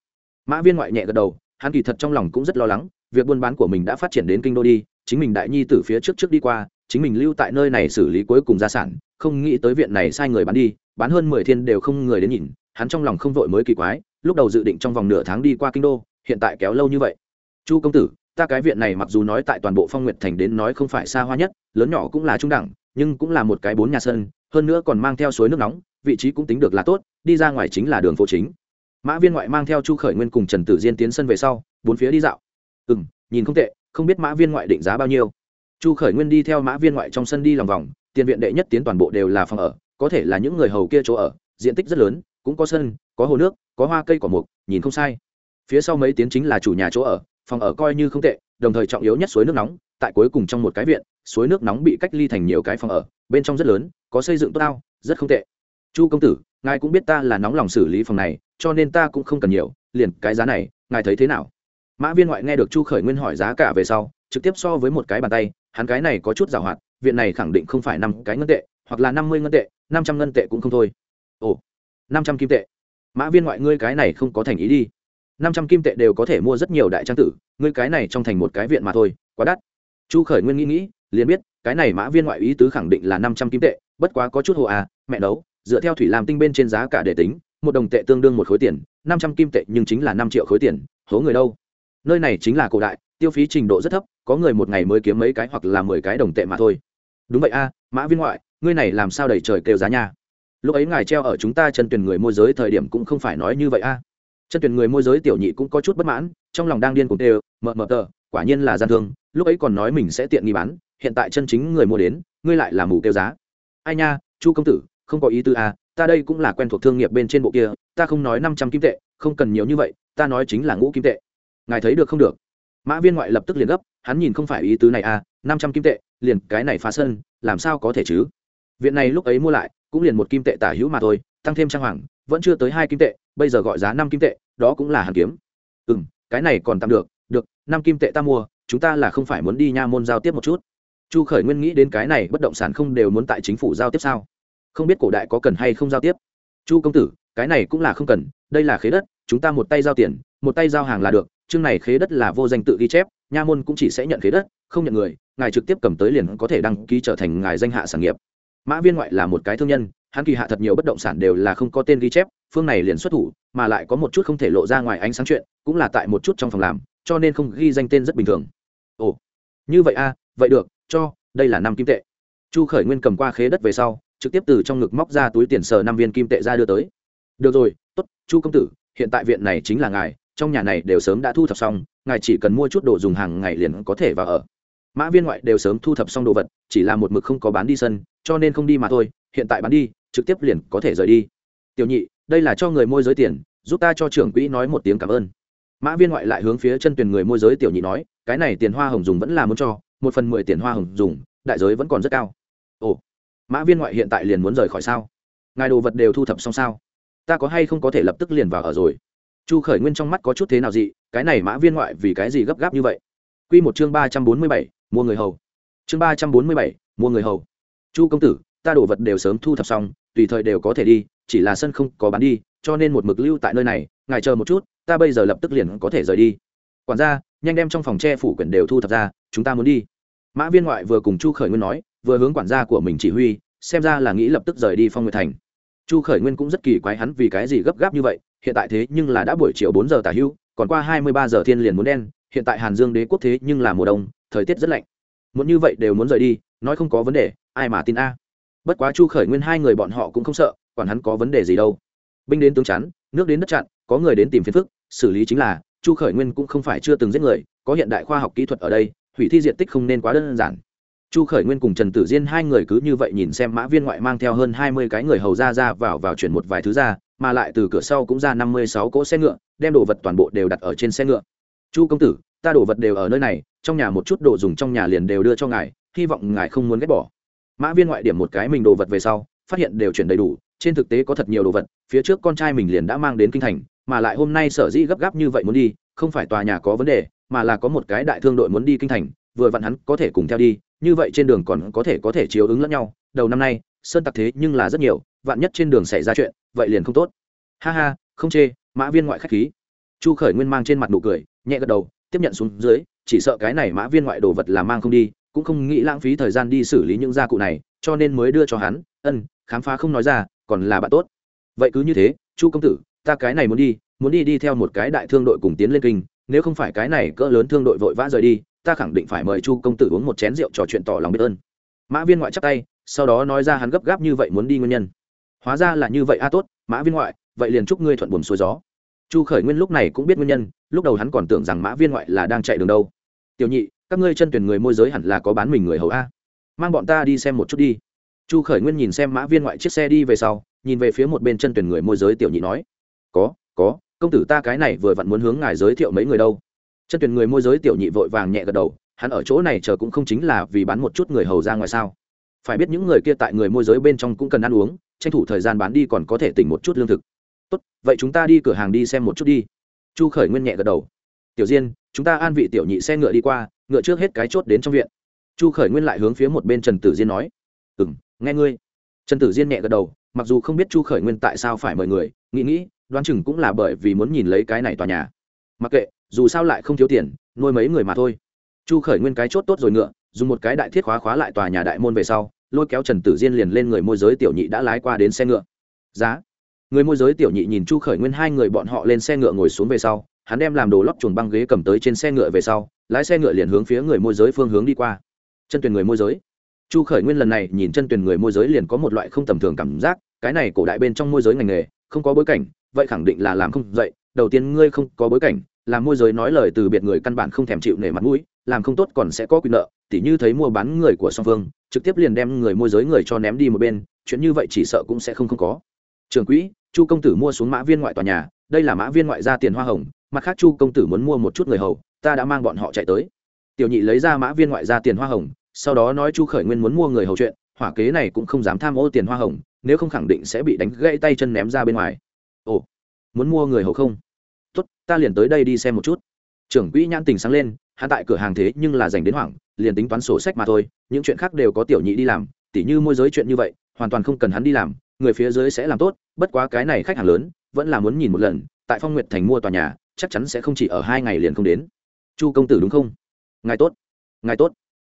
Mã viên ngoại nhẹ gật đầu, hắn kỳ thật trong lòng cũng rất lo lắng, việc buôn bán của mình đã phát triển đến kinh đô đi, chính mình đại nhi từ phía trước trước đi qua chính mình lưu tại nơi này xử lý cuối cùng gia sản, không nghĩ tới viện này sai người bán đi, bán hơn mười thiên đều không người đến nhìn, hắn trong lòng không vội mới kỳ quái, lúc đầu dự định trong vòng nửa tháng đi qua kinh đô, hiện tại kéo lâu như vậy. Chu công tử, ta cái viện này mặc dù nói tại toàn bộ phong nguyệt thành đến nói không phải xa hoa nhất, lớn nhỏ cũng là trung đẳng, nhưng cũng là một cái bốn nhà sân, hơn nữa còn mang theo suối nước nóng, vị trí cũng tính được là tốt, đi ra ngoài chính là đường phố chính. Mã viên ngoại mang theo chu khởi nguyên cùng trần tử diên tiến sân về sau, bốn phía đi dạo. Ừ m nhìn không tệ, không biết mã viên ngoại định giá bao nhiêu? Chu khởi nguyên đi theo mã viên ngoại trong sân đi lòng vòng, tiền viện đệ nhất tiến toàn bộ đều là phòng ở, có thể là những người hầu kia chỗ ở, diện tích rất lớn, cũng có sân, có hồ nước, có hoa cây cỏ mục, nhìn không sai. Phía sau mấy tiến chính là chủ nhà chỗ ở, phòng ở coi như không tệ, đồng thời trọng yếu nhất suối nước nóng, tại cuối cùng trong một cái viện, suối nước nóng bị cách ly thành nhiều cái phòng ở, bên trong rất lớn, có xây dựng tốt ao, rất không tệ. Chu công tử, ngài cũng biết ta là nóng lòng xử lý phòng này, cho nên ta cũng không cần nhiều, liền cái giá này, ngài thấy thế nào? Mã viên ngoại nghe được chu khởi nguyên hỏi giá cả về sau, trực tiếp so với một cái bàn tay hắn cái này có chút giàu hoạt viện này khẳng định không phải năm cái ngân tệ, hoặc là năm mươi ngân tệ, năm trăm ngân tệ cũng không thôi. Ồ, năm trăm kim tệ. Mã viên ngoại ngươi cái này không có thành ý đi. Năm trăm kim tệ đều có thể mua rất nhiều đại trang tử, ngươi cái này trong thành một cái viện mà thôi, quá đắt. Chu khởi nguyên nghĩ nghĩ, liền biết, cái này mã viên ngoại ý tứ khẳng định là năm trăm kim tệ, bất quá có chút hồ à mẹ nấu, dựa theo thủy làm tinh bên trên giá cả để tính, một đồng tệ tương đương một khối tiền, năm trăm kim tệ nhưng chính là năm triệu khối tiền, hố người đâu? Nơi này chính là cổ đại, tiêu phí trình độ rất thấp có người một ngày mới kiếm mấy cái hoặc là mười cái đồng tệ mà thôi. Đúng vậy a, mã viên ngoại, ngươi này làm sao đầy trời kêu giá nha? Lúc ấy ngài treo ở chúng ta chân tuyển người môi giới thời điểm cũng không phải nói như vậy a. Chân tuyển người môi giới tiểu nhị cũng có chút bất mãn, trong lòng đang điên cùng tê mờ mờ tờ, quả nhiên là gian thương, lúc ấy còn nói mình sẽ tiện nghi bán, hiện tại chân chính người mua đến, ngươi lại là mù kêu giá. Ai nha, chu công tử, không có ý tư a ta đây cũng là quen thuộc thương nghiệp bên trên bộ kia, ta không nói năm trăm kim tệ, không cần nhiều như vậy, ta nói chính là ngũ kim tệ. Ngài thấy được không được? Mã viên ngoại lập tức liền gấp, hắn nhìn không phải ý tứ này à năm trăm kim tệ, liền cái này phá sân, làm sao có thể chứ? Viện này lúc ấy mua lại, cũng liền một kim tệ tả hữu mà thôi, tăng thêm trang hoàng, vẫn chưa tới hai kim tệ, bây giờ gọi giá năm kim tệ, đó cũng là hàng kiếm. Ừ m cái này còn tạm được được, năm kim tệ ta mua, chúng ta là không phải muốn đi nha môn giao tiếp một chút. Chu khởi nguyên nghĩ đến cái này bất động sản không đều muốn tại chính phủ giao tiếp sao? Không biết cổ đại có cần hay không giao tiếp? Chu công tử, cái này cũng là không cần, đây là khế đất, chúng ta một tay giao tiền, một tay giao hàng là được chương này khế đất là vô danh tự ghi chép nha môn cũng chỉ sẽ nhận khế đất không nhận người ngài trực tiếp cầm tới liền có thể đăng ký trở thành ngài danh hạ sản nghiệp. Mã viên ngoại là một cái thương nhân hắn kỳ hạ thật nhiều bất động sản đều là không có tên ghi chép phương này liền xuất thủ mà lại có một chút không thể lộ ra ngoài ánh sáng chuyện cũng là tại một chút trong phòng làm cho nên không ghi danh tên rất bình thường. Ồ như vậy a à, vậy được cho đây là năm kim tệ. Chu khởi nguyên cầm qua khế đất về sau trực tiếp từ trong ngực móc ra túi tiền sờ năm viên kim tệ ra đưa tới. Được rồi tốt chu công tử hiện tại viện này chính là ngài trong nhà này đều sớm đã thu thập xong, ngài chỉ cần mua chút đồ dùng hàng ngày liền có thể vào ở. Mã viên ngoại đều sớm thu thập xong đồ vật, chỉ là một mực không có bán đi sân, cho nên không đi mà thôi, hiện tại bán đi, trực tiếp liền có thể rời đi. Tiểu nhị, đây là cho người môi giới tiền, giúp ta cho trưởng quỹ nói một tiếng cảm ơn. Mã viên ngoại lại hướng phía chân tuyển người môi giới tiểu nhị nói, cái này tiền hoa hồng dùng vẫn là muốn cho, một phần mười tiền hoa hồng dùng, đại giới vẫn còn rất cao. Ồ, mã viên ngoại hiện tại liền muốn rời khỏi sao? Ngài đồ vật đều thu thập xong sao? Ta có hay không có thể lập tức liền vào ở rồi? Chu khởi nguyên trong mắt có chút thế nào dị, cái này mã viên ngoại vì cái gì gấp gáp như vậy? Q một chương ba trăm bốn mươi bảy, mua người hầu. Chương ba trăm bốn mươi bảy, mua người hầu. Chu công tử, ta đồ vật đều sớm thu thập xong, tùy thời đều có thể đi, chỉ là sân không có bán đi, cho nên một mực lưu tại nơi này, ngài chờ một chút, ta bây giờ lập tức liền có thể rời đi. Quản gia, nhanh đem trong phòng tre phủ quyển đều thu thập ra, chúng ta muốn đi. Mã viên ngoại vừa cùng chu khởi nguyên nói, vừa hướng quản gia của mình chỉ huy, xem ra là nghĩ lập tức rời đi phong nguyệt thành. Chu khởi nguyên cũng rất kỳ quái hắn vì cái gì gấp gáp như vậy hiện tại thế nhưng là đã buổi chiều bốn giờ tả hưu, còn qua hai mươi ba giờ thiên liền muốn đen, hiện tại hàn dương đế quốc thế nhưng là mùa đông, thời tiết rất lạnh. Muốn như vậy đều muốn rời đi, nói không có vấn đề, ai mà tin a? Bất quá chu khởi nguyên hai người bọn họ cũng không sợ, quản hắn có vấn đề gì đâu. Binh đến tướng chắn, nước đến đất chặn, có người đến tìm phiền phức, xử lý chính là, chu khởi nguyên cũng không phải chưa từng giết người, có hiện đại khoa học kỹ thuật ở đây, hủy thi diện tích không nên quá đơn giản. Chu khởi nguyên cùng trần tử diên hai người cứ như vậy nhìn xem mã viên ngoại mang theo hơn hai mươi cái người hầu ra ra vào vào chuyển một vài thứ ra mà lại từ cửa sau cũng ra năm mươi sáu cỗ xe ngựa, đem đồ vật toàn bộ đều đặt ở trên xe ngựa. Chu công tử, ta đồ vật đều ở nơi này, trong nhà một chút đồ dùng trong nhà liền đều đưa cho ngài, hy vọng ngài không muốn ghét bỏ. Mã viên ngoại điểm một cái mình đồ vật về sau, phát hiện đều chuyển đầy đủ, trên thực tế có thật nhiều đồ vật, phía trước con trai mình liền đã mang đến kinh thành, mà lại hôm nay sở dĩ gấp gáp như vậy muốn đi, không phải tòa nhà có vấn đề, mà là có một cái đại thương đội muốn đi kinh thành, vừa vặn hắn có thể cùng theo đi, như vậy trên đường còn có thể có thể chiếu ứng lẫn nhau. Đầu năm nay sơn tặc thế nhưng là rất nhiều, vạn nhất trên đường xảy ra chuyện, vậy liền không tốt. Ha ha, không chê, mã viên ngoại khách khí. Chu khởi nguyên mang trên mặt nụ cười, nhẹ gật đầu, tiếp nhận xuống dưới, chỉ sợ cái này mã viên ngoại đồ vật là mang không đi, cũng không nghĩ lãng phí thời gian đi xử lý những gia cụ này, cho nên mới đưa cho hắn, ân, khám phá không nói ra, còn là bạn tốt. Vậy cứ như thế, chu công tử, ta cái này muốn đi muốn đi đi theo một cái đại thương đội cùng tiến lên kinh, nếu không phải cái này cỡ lớn thương đội vội vã rời đi, ta khẳng định phải mời chu công tử uống một chén rượu trò chuyện tỏ lòng biết ơn. Mã viên ngoại chắc tay sau đó nói ra hắn gấp gáp như vậy muốn đi nguyên nhân. Hóa ra là như vậy, a, tốt, mã viên ngoại, vậy liền chúc ngươi thuận buồm xuôi gió. Chu khởi nguyên lúc này cũng biết nguyên nhân, lúc đầu hắn còn tưởng rằng mã viên ngoại là đang chạy đường đâu. Tiểu nhị, các ngươi chân tuyển người môi giới hẳn là có bán mình người hầu a. Mang bọn ta đi xem một chút đi. Chu khởi nguyên nhìn xem mã viên ngoại chiếc xe đi về sau, nhìn về phía một bên chân tuyển người môi giới tiểu nhị nói, có có, công tử ta cái này vừa vặn muốn hướng ngài giới thiệu mấy người đâu. Chân tuyển người môi giới tiểu nhị vội vàng nhẹ gật đầu, hắn ở chỗ này chờ cũng không chính là vì bán một chút người hầu ra ngoài sao? Phải biết những người kia tại người môi giới bên trong cũng cần ăn uống, tranh thủ thời gian bán đi còn có thể tỉnh một chút lương thực. Tốt, vậy chúng ta đi cửa hàng đi xem một chút đi. Chu khởi nguyên nhẹ gật đầu. Tiểu diên, chúng ta an vị tiểu nhị xe ngựa đi qua, ngựa trước hết cái chốt đến trong viện. Chu khởi nguyên lại hướng phía một bên trần tử diên nói. Ừ m nghe ngươi. Trần tử diên nhẹ gật đầu, mặc dù không biết chu khởi nguyên tại sao phải mời người, nghĩ nghĩ, đoán chừng cũng là bởi vì muốn nhìn lấy cái này tòa nhà. Mặc kệ, dù sao lại không thiếu tiền, nuôi mấy người mà thôi. Chu khởi nguyên cái chốt tốt rồi ngựa dùng một cái đại thiết khóa khóa lại tòa nhà đại môn về sau, lôi kéo trần tử diên liền lên người môi giới tiểu nhị đã lái qua đến xe ngựa. Giá. Người môi giới tiểu nhị nhìn chu khởi nguyên hai người bọn họ lên xe ngựa ngồi xuống về sau, hắn đem làm đồ lóc chuồng băng ghế cầm tới trên xe ngựa về sau, lái xe ngựa liền hướng phía người môi giới phương hướng đi qua. Chân tuyển người môi giới. Chu khởi nguyên lần này nhìn chân tuyển người môi giới liền có một loại không tầm thường cảm giác, cái này cổ đại bên trong môi giới ngành nghề, không có bối cảnh, vậy khẳng định là làm không dậy, đầu tiên ngươi không có bối cảnh, làm môi giới nói lời từ biệt người căn bản không thèm chịu nể mặt mũi làm không tốt còn sẽ có quyền nợ, tỉ như thấy mua bán người của song phương, trực tiếp liền đem người môi giới người cho ném đi một bên, chuyện như vậy chỉ sợ cũng sẽ không không có. Trường quỹ, chu công tử mua xuống mã viên ngoại tòa nhà, đây là mã viên ngoại ra tiền hoa hồng, mặt khác chu công tử muốn mua một chút người hầu, ta đã mang bọn họ chạy tới. Tiểu nhị lấy ra mã viên ngoại ra tiền hoa hồng, sau đó nói chu khởi nguyên muốn mua người hầu chuyện, hỏa kế này cũng không dám tham ô tiền hoa hồng, nếu không khẳng định sẽ bị đánh gãy tay chân ném ra bên ngoài. Ồ, muốn mua người hầu không? Tốt, ta liền tới đây đi xem một chút. Trưởng quỹ nhãn tình sáng lên hắn tại cửa hàng thế nhưng là dành đến hoảng, liền tính toán sổ sách mà thôi, những chuyện khác đều có tiểu nhị đi làm, tỉ như môi giới chuyện như vậy, hoàn toàn không cần hắn đi làm, người phía dưới sẽ làm tốt, bất quá cái này khách hàng lớn, vẫn là muốn nhìn một lần, tại phong nguyệt thành mua tòa nhà, chắc chắn sẽ không chỉ ở hai ngày liền không đến. Chu công tử đúng không? Ngài tốt ngài tốt.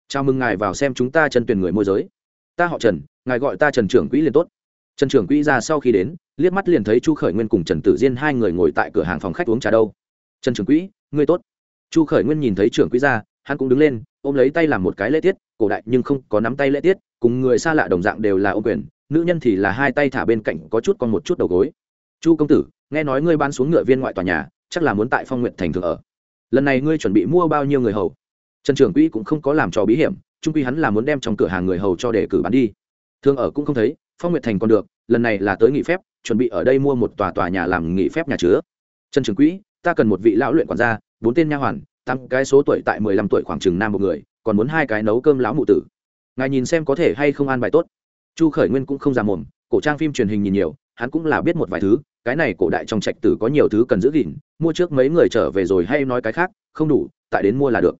Chào mừng ngài vào xem chúng ta chân tuyển người môi giới. Ta họ trần, ngài gọi ta trần trưởng quỹ liền tốt. Trần trưởng quỹ ra sau khi đến, liếc mắt liền thấy chu khởi nguyên cùng trần tử diên hai người ngồi tại cửa hàng phòng khách uống trà đâu. Trần trưởng quỹ, ngươi tốt chu khởi nguyên nhìn thấy trưởng quỹ ra hắn cũng đứng lên, ôm lấy tay làm một cái lễ tiết, cổ đại nhưng không có nắm tay lễ tiết, cùng người xa lạ đồng dạng đều là ô quyền, nữ nhân thì là hai tay thả bên cạnh có chút còn một chút đầu gối. Chu công tử, nghe nói ngươi bán xuống ngựa viên ngoại tòa nhà, chắc là muốn tại phong nguyện thành thường ở. Lần này ngươi chuẩn bị mua bao nhiêu người hầu? Trần trưởng quỹ cũng không có làm trò bí hiểm, trung quy hắn là muốn đem trong cửa hàng người hầu cho để cử bán đi. Thường ở cũng không thấy, phong nguyện thành còn được, lần này là tới nghỉ phép, chuẩn bị ở đây mua một tòa tòa nhà làm nghỉ phép nhà chứa. Trần trưởng quỹ, ta cần một vị lão luyện quản gia bốn tên nha hoàn tăng cái số tuổi tại mười lăm tuổi khoảng chừng nam một người, còn muốn hai cái nấu cơm lão mụ tử. Ngài nhìn xem có thể hay không an bài tốt. Chu khởi nguyên cũng không già mồm, cổ trang phim truyền hình nhìn nhiều, hắn cũng là biết một vài thứ, cái này cổ đại trong trạch tử có nhiều thứ cần giữ gìn, mua trước mấy người trở về rồi hay nói cái khác, không đủ, tại đến mua là được.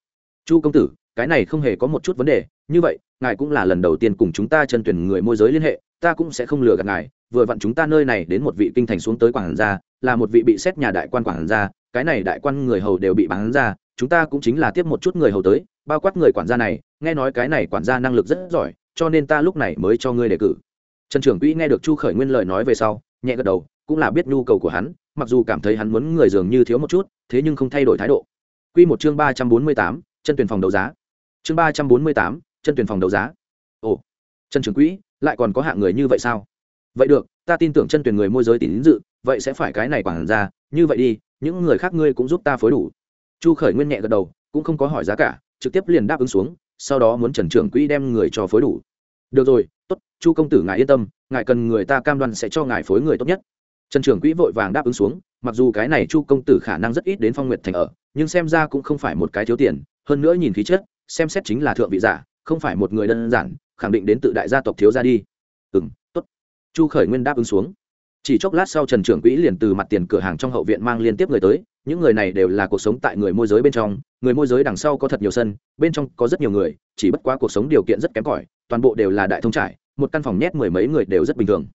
Chu công tử, cái này không hề có một chút vấn đề, như vậy, ngài cũng là lần đầu tiên cùng chúng ta chân tuyển người môi giới liên hệ, ta cũng sẽ không lừa gạt ngài, vừa vặn chúng ta nơi này đến một vị kinh thành xuống tới quảng gia, là một vị bị xét nhà đại quan quảng gia cái này đại quan người hầu đều bị bán ra, chúng ta cũng chính là tiếp một chút người hầu tới, bao quát người quản gia này, nghe nói cái này quản gia năng lực rất giỏi, cho nên ta lúc này mới cho ngươi đề cử. Trần trưởng quỹ nghe được chu khởi nguyên lời nói về sau, nhẹ gật đầu, cũng là biết nhu cầu của hắn, mặc dù cảm thấy hắn muốn người dường như thiếu một chút, thế nhưng không thay đổi thái độ. Quy một chương ba trăm bốn mươi tám, chân tuyển phòng đấu giá. Chương ba trăm bốn mươi tám, chân tuyển phòng đấu giá. Ồ chân trưởng quỹ, lại còn có hạng người như vậy sao? Vậy được, ta tin tưởng chân tuyển người môi giới tín dự, vậy sẽ phải cái này quản ra như vậy đi những người khác ngươi cũng giúp ta phối đủ. Chu khởi nguyên nhẹ gật đầu, cũng không có hỏi giá cả, trực tiếp liền đáp ứng xuống, sau đó muốn trần trưởng quỹ đem người cho phối đủ. Được rồi, tốt, chu công tử ngài yên tâm, ngài cần người ta cam đoan sẽ cho ngài phối người tốt nhất. Trần trưởng quỹ vội vàng đáp ứng xuống, mặc dù cái này chu công tử khả năng rất ít đến phong nguyệt thành ở, nhưng xem ra cũng không phải một cái thiếu tiền, hơn nữa nhìn khí chất, xem xét chính là thượng vị giả, không phải một người đơn giản, khẳng định đến tự đại gia tộc thiếu ra đi. Ừ m tốt. Chu khởi nguyên đáp ứng xuống chỉ chốc lát sau trần trưởng quỹ liền từ mặt tiền cửa hàng trong hậu viện mang liên tiếp người tới, những người này đều là cuộc sống tại người môi giới bên trong, người môi giới đằng sau có thật nhiều sân, bên trong có rất nhiều người, chỉ bất quá cuộc sống điều kiện rất kém cỏi, toàn bộ đều là đại thông trải, một căn phòng nhét mười mấy người đều rất bình thường.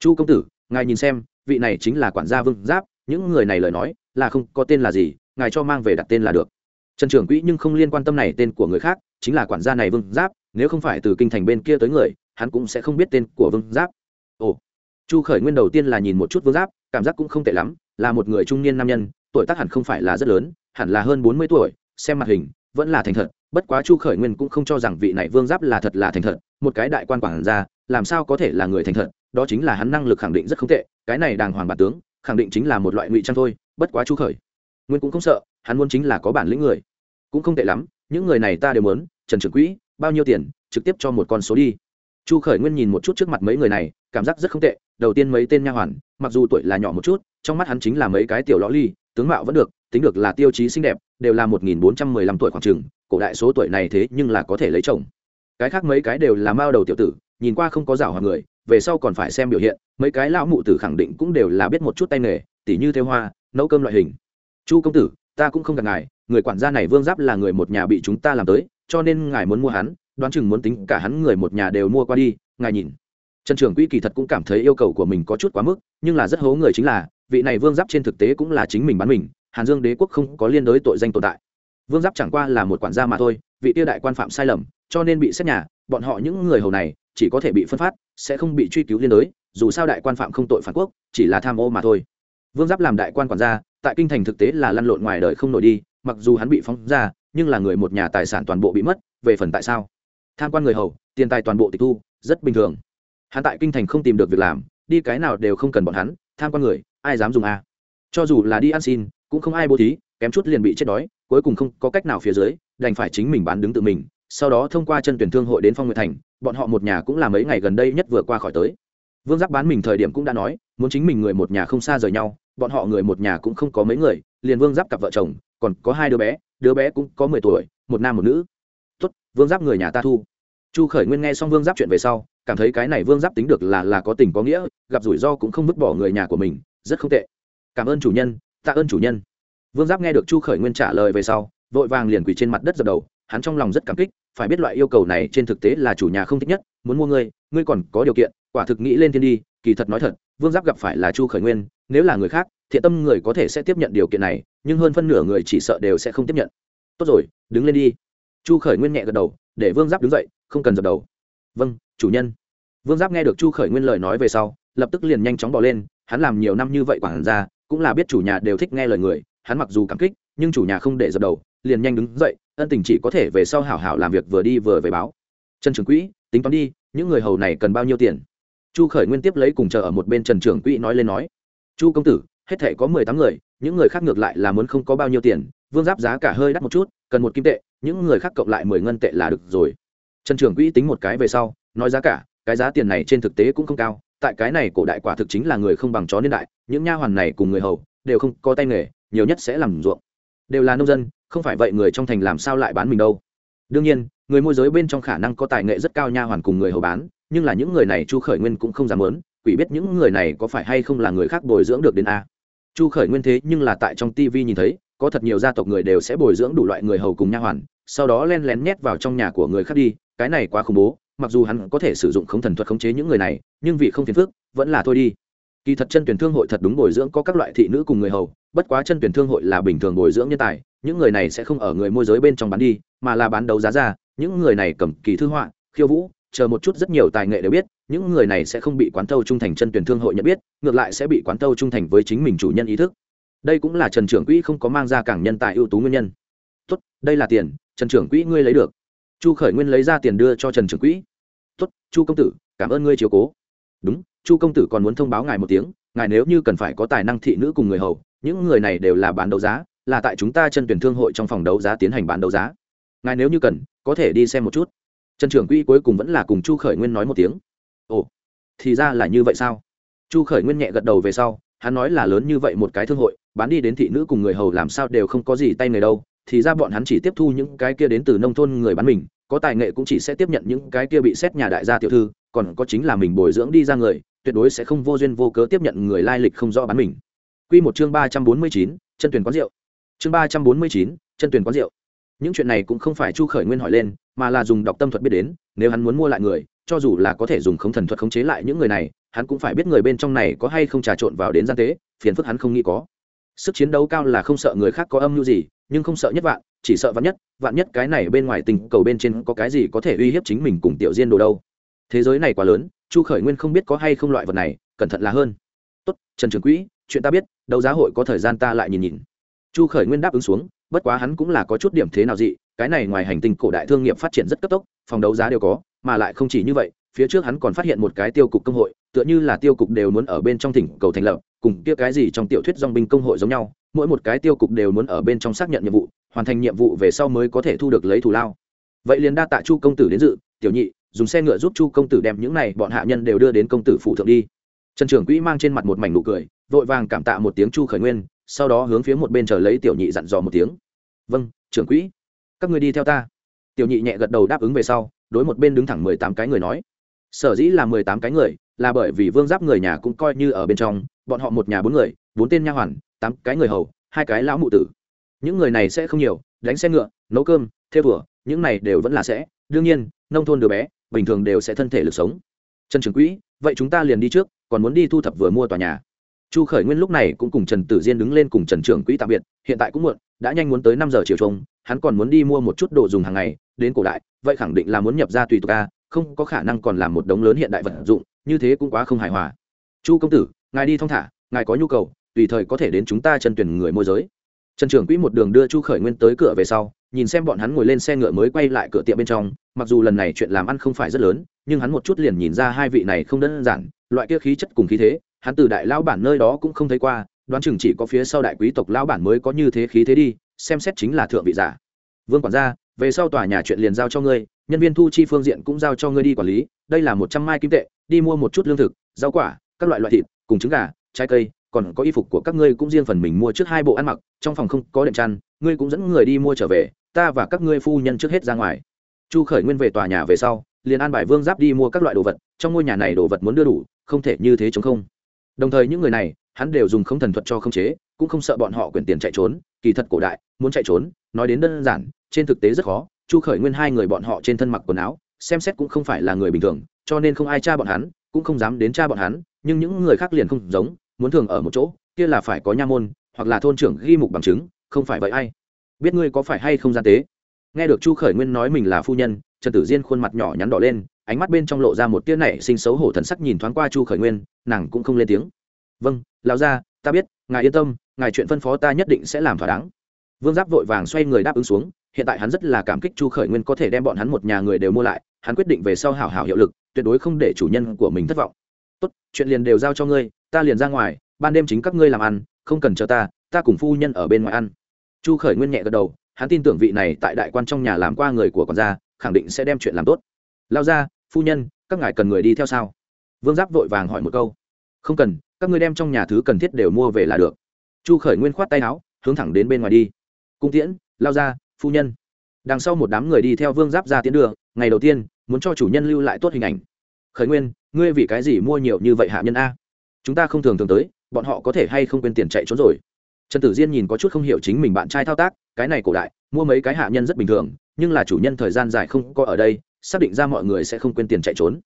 Chu công tử, ngài nhìn xem, vị này chính là quản gia vương giáp, những người này lời nói là không có tên là gì, ngài cho mang về đặt tên là được. Trần trưởng quỹ nhưng không liên quan tâm này tên của người khác, chính là quản gia này vương giáp, nếu không phải từ kinh thành bên kia tới người, hắn cũng sẽ không biết tên của vương giáp. Ồ chu khởi nguyên đầu tiên là nhìn một chút vương giáp, cảm giác cũng không tệ lắm, là một người trung niên nam nhân, tuổi tác hẳn không phải là rất lớn, hẳn là hơn bốn mươi tuổi, xem mặt hình, vẫn là thành thật, bất quá chu khởi nguyên cũng không cho rằng vị này vương giáp là thật là thành thật, một cái đại quan quản gia, làm sao có thể là người thành thật, đó chính là hắn năng lực khẳng định rất không tệ, cái này đàng hoàng bản tướng, khẳng định chính là một loại ngụy trang thôi, bất quá chu khởi nguyên cũng không sợ, hắn muốn chính là có bản lĩnh người, cũng không tệ lắm, những người này ta đều muốn, trần trưởng quỹ, bao nhiêu tiền, trực tiếp cho một con số đi chu khởi nguyên nhìn một chút trước mặt mấy người này, cảm giác rất không tệ, đầu tiên mấy tên nha hoàn, mặc dù tuổi là nhỏ một chút, trong mắt hắn chính là mấy cái tiểu lõ ly, tướng mạo vẫn được, tính được là tiêu chí xinh đẹp, đều là một nghìn bốn trăm mười lăm tuổi khoảng chừng, cổ đại số tuổi này thế nhưng là có thể lấy chồng. Cái khác mấy cái đều là mao đầu tiểu tử, nhìn qua không có rào hoàng người, về sau còn phải xem biểu hiện, mấy cái lão mụ tử khẳng định cũng đều là biết một chút tay nghề, tỉ như thêu hoa, nấu cơm loại hình. Chu công tử, ta cũng không gặp ngài, người quản gia này vương giáp là người một nhà bị chúng ta làm tới, cho nên ngài muốn mua hắn đoán chừng muốn tính cả hắn người một nhà đều mua qua đi, ngài nhìn. Trần trưởng quỹ kỳ thật cũng cảm thấy yêu cầu của mình có chút quá mức, nhưng là rất hố người chính là, vị này vương giáp trên thực tế cũng là chính mình bán mình, hàn dương đế quốc không có liên đối tội danh tồn tại. Vương giáp chẳng qua là một quản gia mà thôi, vị tiêu đại quan phạm sai lầm, cho nên bị xét nhà, bọn họ những người hầu này, chỉ có thể bị phân phát, sẽ không bị truy cứu liên đối, dù sao đại quan phạm không tội phản quốc, chỉ là tham ô mà thôi. Vương giáp làm đại quan quản gia, tại kinh thành thực tế là lăn lộn ngoài đời không nổi đi, mặc dù hắn bị phóng ra, nhưng là người một nhà tài sản toàn bộ bị mất, về phần tại sao? Tham quan người hầu, tiền tài toàn bộ tịch thu, rất bình thường. Hắn tại kinh thành không tìm được việc làm, đi cái nào đều không cần bọn hắn, tham quan người, ai dám dùng a? Cho dù là đi ăn xin, cũng không ai bố thí, kém chút liền bị chết đói, cuối cùng không có cách nào phía dưới, đành phải chính mình bán đứng tự mình, sau đó thông qua chân tuyển thương hội đến phong nguyệt thành, bọn họ một nhà cũng là mấy ngày gần đây nhất vừa qua khỏi tới. Vương giáp bán mình thời điểm cũng đã nói, muốn chính mình người một nhà không xa rời nhau, bọn họ người một nhà cũng không có mấy người, liền vương giáp cặp vợ chồng, còn có hai đứa bé đứa bé cũng có mười tuổi, một nam một nữ vương giáp người nhà ta thu. Chu khởi nguyên nghe xong vương giáp chuyện về sau, cảm thấy cái này vương giáp tính được là là có tình có nghĩa, gặp rủi ro cũng không vứt bỏ người nhà của mình, rất không tệ. Cảm ơn chủ nhân, tạ ơn chủ nhân. Vương giáp nghe được chu khởi nguyên trả lời về sau, vội vàng liền quỳ trên mặt đất dập đầu, hắn trong lòng rất cảm kích, phải biết loại yêu cầu này trên thực tế là chủ nhà không thích nhất, muốn mua ngươi ngươi còn có điều kiện, quả thực nghĩ lên thiên đi, kỳ thật nói thật, vương giáp gặp phải là chu khởi nguyên, nếu là người khác, thiện tâm người có thể sẽ tiếp nhận điều kiện này, nhưng hơn phân nửa người chỉ sợ đều sẽ không tiếp nhận. Tốt rồi, đứng lên đi chu khởi nguyên nhẹ gật đầu, để vương giáp đứng dậy, không cần dập đầu. Vâng chủ nhân. Vương giáp nghe được chu khởi nguyên lời nói về sau, lập tức liền nhanh chóng bỏ lên, hắn làm nhiều năm như vậy quản ra cũng là biết chủ nhà đều thích nghe lời người, hắn mặc dù cảm kích, nhưng chủ nhà không để dập đầu, liền nhanh đứng dậy, ân tình chỉ có thể về sau hảo hảo làm việc vừa đi vừa về báo. Trần trưởng quỹ, tính toán đi, những người hầu này cần bao nhiêu tiền? Chu khởi nguyên tiếp lấy cùng chờ ở một bên trần trưởng quỹ nói lên nói. Chu công tử, hết thể có mười tám người, những người khác ngược lại là muốn không có bao nhiêu tiền, vương giáp giá cả hơi đắt một chút, cần một kim tệ những người khác cộng lại mười ngân tệ là được rồi. Trần trưởng quỹ tính một cái về sau, nói giá cả, cái giá tiền này trên thực tế cũng không cao, tại cái này cổ đại quả thực chính là người không bằng chó niên đại, những nha hoàn này cùng người hầu đều không có tay nghề, nhiều nhất sẽ làm ruộng. Đều là nông dân, không phải vậy người trong thành làm sao lại bán mình đâu. Đương nhiên, người môi giới bên trong khả năng có tài nghệ rất cao nha hoàn cùng người hầu bán, nhưng là những người này chu khởi nguyên cũng không dám lớn quỷ biết những người này có phải hay không là người khác bồi dưỡng được đến a. Chu khởi nguyên thế nhưng là tại trong tv nhìn thấy có thật nhiều gia tộc người đều sẽ bồi dưỡng đủ loại người hầu cùng nha hoàn, sau đó len lén nhét vào trong nhà của người khác đi, cái này quá khủng bố, mặc dù hắn có thể sử dụng không thần thuật khống chế những người này, nhưng vì không phiền phức, vẫn là thôi đi. Kỳ thật chân tuyển thương hội thật đúng bồi dưỡng có các loại thị nữ cùng người hầu, bất quá chân tuyển thương hội là bình thường bồi dưỡng nhân tài, những người này sẽ không ở người môi giới bên trong bán đi, mà là bán đấu giá ra, những người này cầm kỳ thư họa, khiêu vũ, chờ một chút rất nhiều tài nghệ đều biết, những người này sẽ không bị quán tâu trung thành chân tuyển thương hội nhận biết, ngược lại sẽ bị quán tâu trung thành với chính mình chủ nhân ý thức đây cũng là trần trưởng quỹ không có mang ra cảng nhân tài ưu tú nguyên nhân. Tốt, đây là tiền, trần trưởng quỹ ngươi lấy được. Chu khởi nguyên lấy ra tiền đưa cho trần trưởng quỹ. Tốt, chu công tử, cảm ơn ngươi chiều cố. Đúng, chu công tử còn muốn thông báo ngài một tiếng, ngài nếu như cần phải có tài năng thị nữ cùng người hầu, những người này đều là bán đấu giá, là tại chúng ta chân tuyển thương hội trong phòng đấu giá tiến hành bán đấu giá. Ngài nếu như cần, có thể đi xem một chút. Trần trưởng quỹ cuối cùng vẫn là cùng chu khởi nguyên nói một tiếng. Ồ, thì ra là như vậy sao? Chu khởi nguyên nhẹ gật đầu về sau, hắn nói là lớn như vậy một cái thương hội bán đi đến thị nữ cùng người hầu làm sao đều không có gì tay người đâu, thì ra bọn hắn chỉ tiếp thu những cái kia đến từ nông thôn người bán mình, có tài nghệ cũng chỉ sẽ tiếp nhận những cái kia bị xét nhà đại gia tiểu thư, còn có chính là mình bồi dưỡng đi ra người, tuyệt đối sẽ không vô duyên vô cớ tiếp nhận người lai lịch không rõ bán mình. Quy một chương ba trăm bốn mươi chín, chân tuyển quán rượu. Chương ba trăm bốn mươi chín, chân tuyển quán rượu. Những chuyện này cũng không phải chu khởi nguyên hỏi lên, mà là dùng đọc tâm thuật biết đến, nếu hắn muốn mua lại người, cho dù là có thể dùng không thần thuật khống chế lại những người này, hắn cũng phải biết người bên trong này có hay không trà trộn vào đến gian tế, phiền phức hắn không nghĩ có sức chiến đấu cao là không sợ người khác có âm mưu gì, nhưng không sợ nhất vạn, chỉ sợ vạn nhất vạn nhất cái này bên ngoài tình cầu bên trên có cái gì có thể uy hiếp chính mình cùng tiểu diên đồ đâu. Thế giới này quá lớn, chu khởi nguyên không biết có hay không loại vật này, cẩn thận là hơn. Tốt, trần trường quỹ, chuyện ta biết, đấu giá hội có thời gian ta lại nhìn nhìn. Chu khởi nguyên đáp ứng xuống, bất quá hắn cũng là có chút điểm thế nào dị, cái này ngoài hành tinh cổ đại thương nghiệp phát triển rất cấp tốc, phòng đấu giá đều có, mà lại không chỉ như vậy phía trước hắn còn phát hiện một cái tiêu cục công hội, tựa như là tiêu cục đều muốn ở bên trong thỉnh cầu thành lập, cùng kia cái gì trong tiểu thuyết dong binh công hội giống nhau, mỗi một cái tiêu cục đều muốn ở bên trong xác nhận nhiệm vụ, hoàn thành nhiệm vụ về sau mới có thể thu được lấy thù lao. Vậy liền đa tạ chu công tử đến dự, tiểu nhị, dùng xe ngựa giúp chu công tử đem những này bọn hạ nhân đều đưa đến công tử phụ thượng đi. Trần trưởng quỹ mang trên mặt một mảnh nụ cười, vội vàng cảm tạ một tiếng chu khởi nguyên, sau đó hướng phía một bên chờ lấy tiểu nhị dặn dò một tiếng. Vâng trưởng quỹ, các người đi theo ta. Tiểu nhị nhẹ gật đầu đáp ứng về sau, đối một bên đứng thẳng mười tám cái người nói sở dĩ là mười tám cái người, là bởi vì vương giáp người nhà cũng coi như ở bên trong, bọn họ một nhà bốn người, bốn tên nha hoàn, tám cái người hầu, hai cái lão mụ tử. Những người này sẽ không nhiều, đánh xe ngựa, nấu cơm thê vừa những này đều vẫn là sẽ. Đương nhiên, nông thôn đứa bé, bình thường đều sẽ thân thể lực sống. Trần trường quỹ, vậy chúng ta liền đi trước, còn muốn đi thu thập vừa mua tòa nhà. Chu khởi nguyên lúc này cũng cùng trần tử diên đứng lên cùng trần trường quỹ tạm biệt, hiện tại cũng muộn, đã nhanh muốn tới năm giờ chiều trông, hắn còn muốn đi mua một chút đồ dùng hàng ngày, đến cổ đại, vậy khẳng định là muốn nhập ra tùy tục ca không có khả năng còn làm một đống lớn hiện đại vật dụng, như thế cũng quá không hài hòa. Chu công tử, ngài đi thong thả, ngài có nhu cầu, tùy thời có thể đến chúng ta chân tuyển người môi giới. Trần trưởng quỹ một đường đưa chu khởi nguyên tới cửa về sau, nhìn xem bọn hắn ngồi lên xe ngựa mới quay lại cửa tiệm bên trong, mặc dù lần này chuyện làm ăn không phải rất lớn, nhưng hắn một chút liền nhìn ra hai vị này không đơn giản, loại kia khí chất cùng khí thế, hắn từ đại lao bản nơi đó cũng không thấy qua, đoán chừng chỉ có phía sau đại quý tộc lao bản mới có như thế khí thế đi, xem xét chính là thượng vị giả. Vương quản gia, về sau tòa nhà chuyện liền giao cho ngươi nhân viên thu chi phương diện cũng giao cho ngươi đi quản lý, đây là một trăm mai kim tệ, đi mua một chút lương thực, rau quả, các loại loại thịt, cùng trứng gà, trái cây, còn có y phục của các ngươi cũng riêng phần mình mua trước hai bộ ăn mặc, trong phòng không có đệm chăn, ngươi cũng dẫn người đi mua trở về, ta và các ngươi phu nhân trước hết ra ngoài. Chu khởi nguyên về tòa nhà về sau, liền an bài vương giáp đi mua các loại đồ vật, trong ngôi nhà này đồ vật muốn đưa đủ, không thể như thế chống không. Đồng thời những người này, hắn đều dùng không thần thuật cho không chế, cũng không sợ bọn họ quyền tiền chạy trốn, kỳ thật cổ đại, muốn chạy trốn, nói đến đơn giản, trên thực tế rất khó chu khởi nguyên hai người bọn họ trên thân mặc quần áo, xem xét cũng không phải là người bình thường, cho nên không ai cha bọn hắn, cũng không dám đến cha bọn hắn, nhưng những người khác liền không giống, muốn thường ở một chỗ, kia là phải có nha môn, hoặc là thôn trưởng ghi mục bằng chứng, không phải vậy ai? Biết ngươi có phải hay không gian tế? Nghe được chu khởi nguyên nói mình là phu nhân, trần tử diên khuôn mặt nhỏ nhắn đỏ lên, ánh mắt bên trong lộ ra một tia nảy sinh xấu hổ thần sắc nhìn thoáng qua chu khởi nguyên, nàng cũng không lên tiếng. Vâng lão gia, ta biết, ngài yên tâm, ngài chuyện phân phó ta nhất định sẽ làm thỏa đáng. Vương giáp vội vàng xoay người đáp ứng xuống hiện tại hắn rất là cảm kích chu khởi nguyên có thể đem bọn hắn một nhà người đều mua lại, hắn quyết định về sau hảo hảo hiệu lực, tuyệt đối không để chủ nhân của mình thất vọng. Tốt, chuyện liền đều giao cho ngươi, ta liền ra ngoài, ban đêm chính các ngươi làm ăn, không cần chờ ta ta cùng phu nhân ở bên ngoài ăn. Chu khởi nguyên nhẹ gật đầu, hắn tin tưởng vị này tại đại quan trong nhà làm qua người của con gia, khẳng định sẽ đem chuyện làm tốt. Lao ra, phu nhân, các ngài cần người đi theo sao? Vương giáp vội vàng hỏi một câu. Không cần, các ngươi đem trong nhà thứ cần thiết đều mua về là được. Chu khởi nguyên khoát tay áo, hướng thẳng đến bên ngoài đi. Cung tiễn, lao ra phu nhân. Đằng sau một đám người đi theo vương giáp ra tiến đường ngày đầu tiên, muốn cho chủ nhân lưu lại tốt hình ảnh. Khởi nguyên, ngươi vì cái gì mua nhiều như vậy hạ nhân a? Chúng ta không thường thường tới, bọn họ có thể hay không quên tiền chạy trốn rồi? Trần tử diên nhìn có chút không hiểu chính mình bạn trai thao tác, cái này cổ đại, mua mấy cái hạ nhân rất bình thường, nhưng là chủ nhân thời gian dài không có ở đây, xác định ra mọi người sẽ không quên tiền chạy trốn.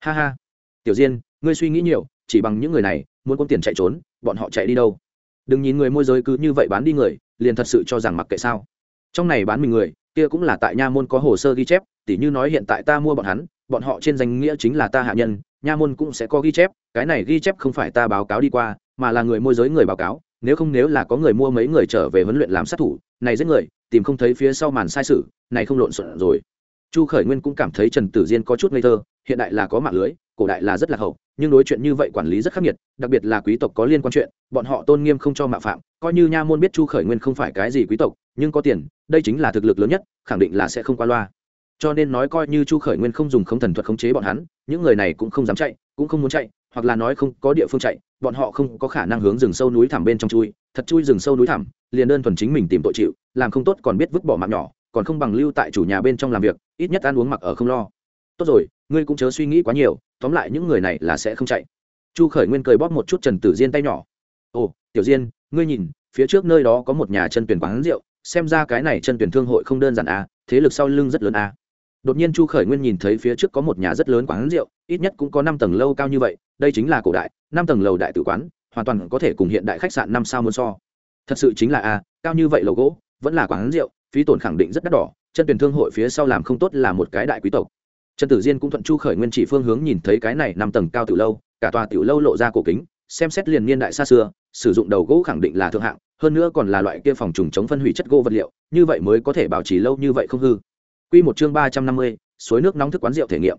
Ha ha. Tiểu diên, ngươi suy nghĩ nhiều, chỉ bằng những người này, muốn quên tiền chạy trốn, bọn họ chạy đi đâu? Đừng nhìn người môi giới cứ như vậy bán đi người, liền thật sự cho rằng mặc kệ sao trong này bán mình người, kia cũng là tại nha môn có hồ sơ ghi chép, tỉ như nói hiện tại ta mua bọn hắn, bọn họ trên danh nghĩa chính là ta hạ nhân, nha môn cũng sẽ có ghi chép, cái này ghi chép không phải ta báo cáo đi qua, mà là người môi giới người báo cáo, nếu không nếu là có người mua mấy người trở về huấn luyện làm sát thủ, này giết người, tìm không thấy phía sau màn sai sự, này không lộn xộn rồi chu khởi nguyên cũng cảm thấy trần tử diên có chút ngây thơ, hiện đại là có mạng lưới, cổ đại là rất là hậu, nhưng đối chuyện như vậy quản lý rất khắc nghiệt, đặc biệt là quý tộc có liên quan chuyện, bọn họ tôn nghiêm không cho mạo phạm, coi như nha môn biết chu khởi nguyên không phải cái gì quý tộc, nhưng có tiền, đây chính là thực lực lớn nhất, khẳng định là sẽ không qua loa. Cho nên nói coi như chu khởi nguyên không dùng không thần thuật khống chế bọn hắn, những người này cũng không dám chạy, cũng không muốn chạy, hoặc là nói không có địa phương chạy, bọn họ không có khả năng hướng rừng sâu núi thẳm bên trong chui, thật chui rừng sâu núi thẳm, liền đơn thuần chính mình tìm tội chịu, làm không tốt còn biết vứt bỏ mạng nhỏ còn không bằng lưu tại chủ nhà bên trong làm việc, ít nhất ăn uống mặc ở không lo. Tốt rồi, ngươi cũng chớ suy nghĩ quá nhiều, tóm lại những người này là sẽ không chạy. Chu khởi nguyên cười bóp một chút trần tử diên tay nhỏ. Ồ, tiểu diên, ngươi nhìn, phía trước nơi đó có một nhà chân tuyển quán rượu, xem ra cái này chân tuyển thương hội không đơn giản à thế lực sau lưng rất lớn à. Đột nhiên chu khởi nguyên nhìn thấy phía trước có một nhà rất lớn quán rượu, ít nhất cũng có năm tầng lâu cao như vậy, đây chính là cổ đại, năm tầng lầu đại tử quán, hoàn toàn có thể cùng hiện đại khách sạn năm sao muốn so. Thật sự chính là a cao như vậy lầu gỗ, vẫn là quán rượu phí tổn khẳng định rất đắt đỏ, chân tuyển thương hội phía sau làm không tốt là một cái đại quý tộc. Trần tử diên cũng thuận chu khởi nguyên chỉ phương hướng nhìn thấy cái này năm tầng cao tiểu lâu, cả tòa tiểu lâu lộ ra cổ kính, xem xét liền niên đại xa xưa, sử dụng đầu gỗ khẳng định là thượng hạng, hơn nữa còn là loại kia phòng trùng chống phân hủy chất gỗ vật liệu, như vậy mới có thể bảo trì lâu như vậy không hư. Quy một chương ba trăm năm mươi, suối nước nóng thức quán rượu thể nghiệm.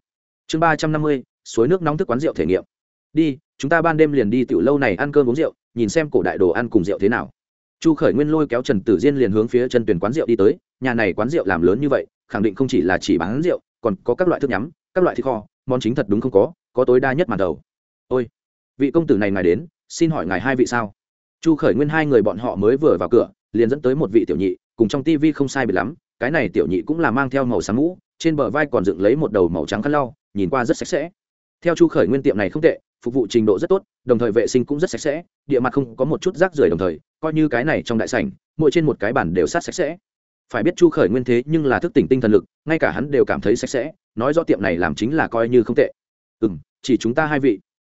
Chương ba trăm năm mươi, suối nước nóng thức quán rượu thể nghiệm. Đi, chúng ta ban đêm liền đi tiểu lâu này ăn cơm uống rượu, nhìn xem cổ đại đồ ăn cùng rượu thế nào chu khởi nguyên lôi kéo trần tử diên liền hướng phía chân tuyển quán rượu đi tới, nhà này quán rượu làm lớn như vậy, khẳng định không chỉ là chỉ bán rượu, còn có các loại thức nhắm, các loại thịt kho, món chính thật đúng không có có tối đa nhất màn đầu. Ôi, vị công tử này ngài đến, xin hỏi ngài hai vị sao? Chu khởi nguyên hai người bọn họ mới vừa vào cửa, liền dẫn tới một vị tiểu nhị, cùng trong tivi không sai biệt lắm, cái này tiểu nhị cũng là mang theo màu sáng mũ, trên bờ vai còn dựng lấy một đầu màu trắng khăn lau, nhìn qua rất sạch sẽ. Theo chu khởi nguyên tiệm này không tệ phục vụ trình độ rất tốt, đồng thời vệ sinh cũng rất sạch sẽ, địa mặt không có một chút rác rưởi đồng thời, coi như cái này trong đại sảnh, mỗi trên một cái bàn đều sát sạch sẽ. Phải biết chu khởi nguyên thế nhưng là thức tỉnh tinh thần lực, ngay cả hắn đều cảm thấy sạch sẽ, nói rõ tiệm này làm chính là coi như không tệ. Ừ m chỉ chúng ta hai vị.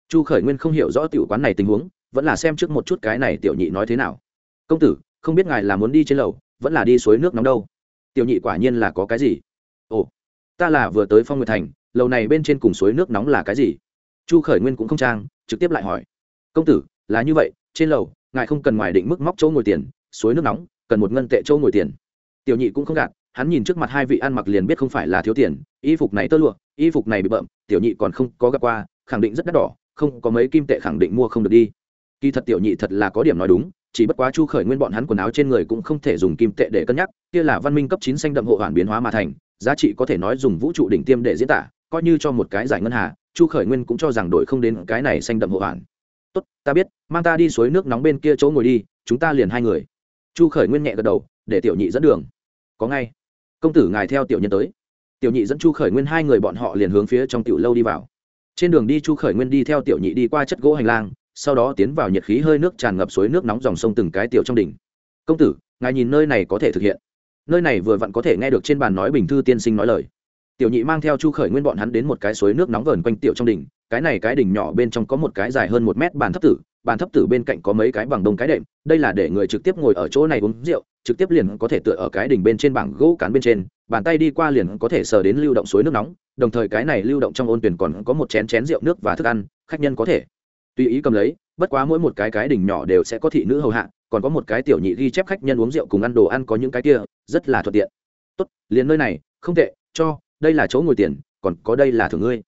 Chu khởi nguyên không hiểu rõ tiểu quán này tình huống, vẫn là xem trước một chút cái này tiểu nhị nói thế nào. Công tử, không biết ngài là muốn đi trên lầu, vẫn là đi suối nước nóng đâu? Tiểu nhị quả nhiên là có cái gì? Ồ, ta là vừa tới phong nguyệt thành, lầu này bên trên cùng suối nước nóng là cái gì? Chu khởi nguyên cũng không trang, trực tiếp lại hỏi. Công tử, là như vậy, trên lầu, ngài không cần ngoài định mức móc chỗ ngồi tiền, suối nước nóng, cần một ngân tệ chỗ ngồi tiền. Tiểu nhị cũng không gạt, hắn nhìn trước mặt hai vị ăn mặc liền biết không phải là thiếu tiền, y phục này tơ lụa, y phục này bị bợm, tiểu nhị còn không có gặp qua, khẳng định rất đắt đỏ, không có mấy kim tệ khẳng định mua không được đi. Kỳ thật tiểu nhị thật là có điểm nói đúng, chỉ bất quá chu khởi nguyên bọn hắn quần áo trên người cũng không thể dùng kim tệ để cân nhắc, kia là văn minh cấp chín xanh đậm hộ hoàn biến hóa mà thành, giá trị có thể nói dùng vũ trụ đỉnh tiêm để diễn tả, coi như cho một cái giải ngân hà chu khởi nguyên cũng cho rằng đổi không đến cái này xanh đậm hộ hoàn tốt, ta biết, mang ta đi suối nước nóng bên kia chỗ ngồi đi, chúng ta liền hai người. Chu khởi nguyên nhẹ gật đầu, để tiểu nhị dẫn đường. Có ngay. Công tử ngài theo tiểu nhân tới. Tiểu nhị dẫn chu khởi nguyên hai người bọn họ liền hướng phía trong tiểu lâu đi vào. Trên đường đi chu khởi nguyên đi theo tiểu nhị đi qua chất gỗ hành lang, sau đó tiến vào nhiệt khí hơi nước tràn ngập suối nước nóng dòng sông từng cái tiểu trong đỉnh. Công tử, ngài nhìn nơi này có thể thực hiện. Nơi này vừa vặn có thể nghe được trên bàn nói bình thư tiên sinh nói lời tiểu nhị mang theo chu khởi nguyên bọn hắn đến một cái suối nước nóng vờn quanh tiểu trong đỉnh, cái này cái đỉnh nhỏ bên trong có một cái dài hơn một mét bàn thấp tử, bàn thấp tử bên cạnh có mấy cái bằng đông cái đệm, đây là để người trực tiếp ngồi ở chỗ này uống rượu, trực tiếp liền có thể tựa ở cái đỉnh bên trên bảng gỗ cán bên trên, bàn tay đi qua liền có thể sờ đến lưu động suối nước nóng, đồng thời cái này lưu động trong ôn tuyển còn có một chén chén rượu nước và thức ăn, khách nhân có thể. Tùy ý cầm lấy, bất quá mỗi một cái cái đỉnh nhỏ đều sẽ có thị nữ hầu hạ, còn có một cái tiểu nhị ghi chép khách nhân uống rượu cùng ăn đồ ăn có những cái kia, rất là thuận tiện. Tốt, liền nơi này, không tệ, cho đây là chỗ ngồi tiền, còn có đây là thưởng ngươi.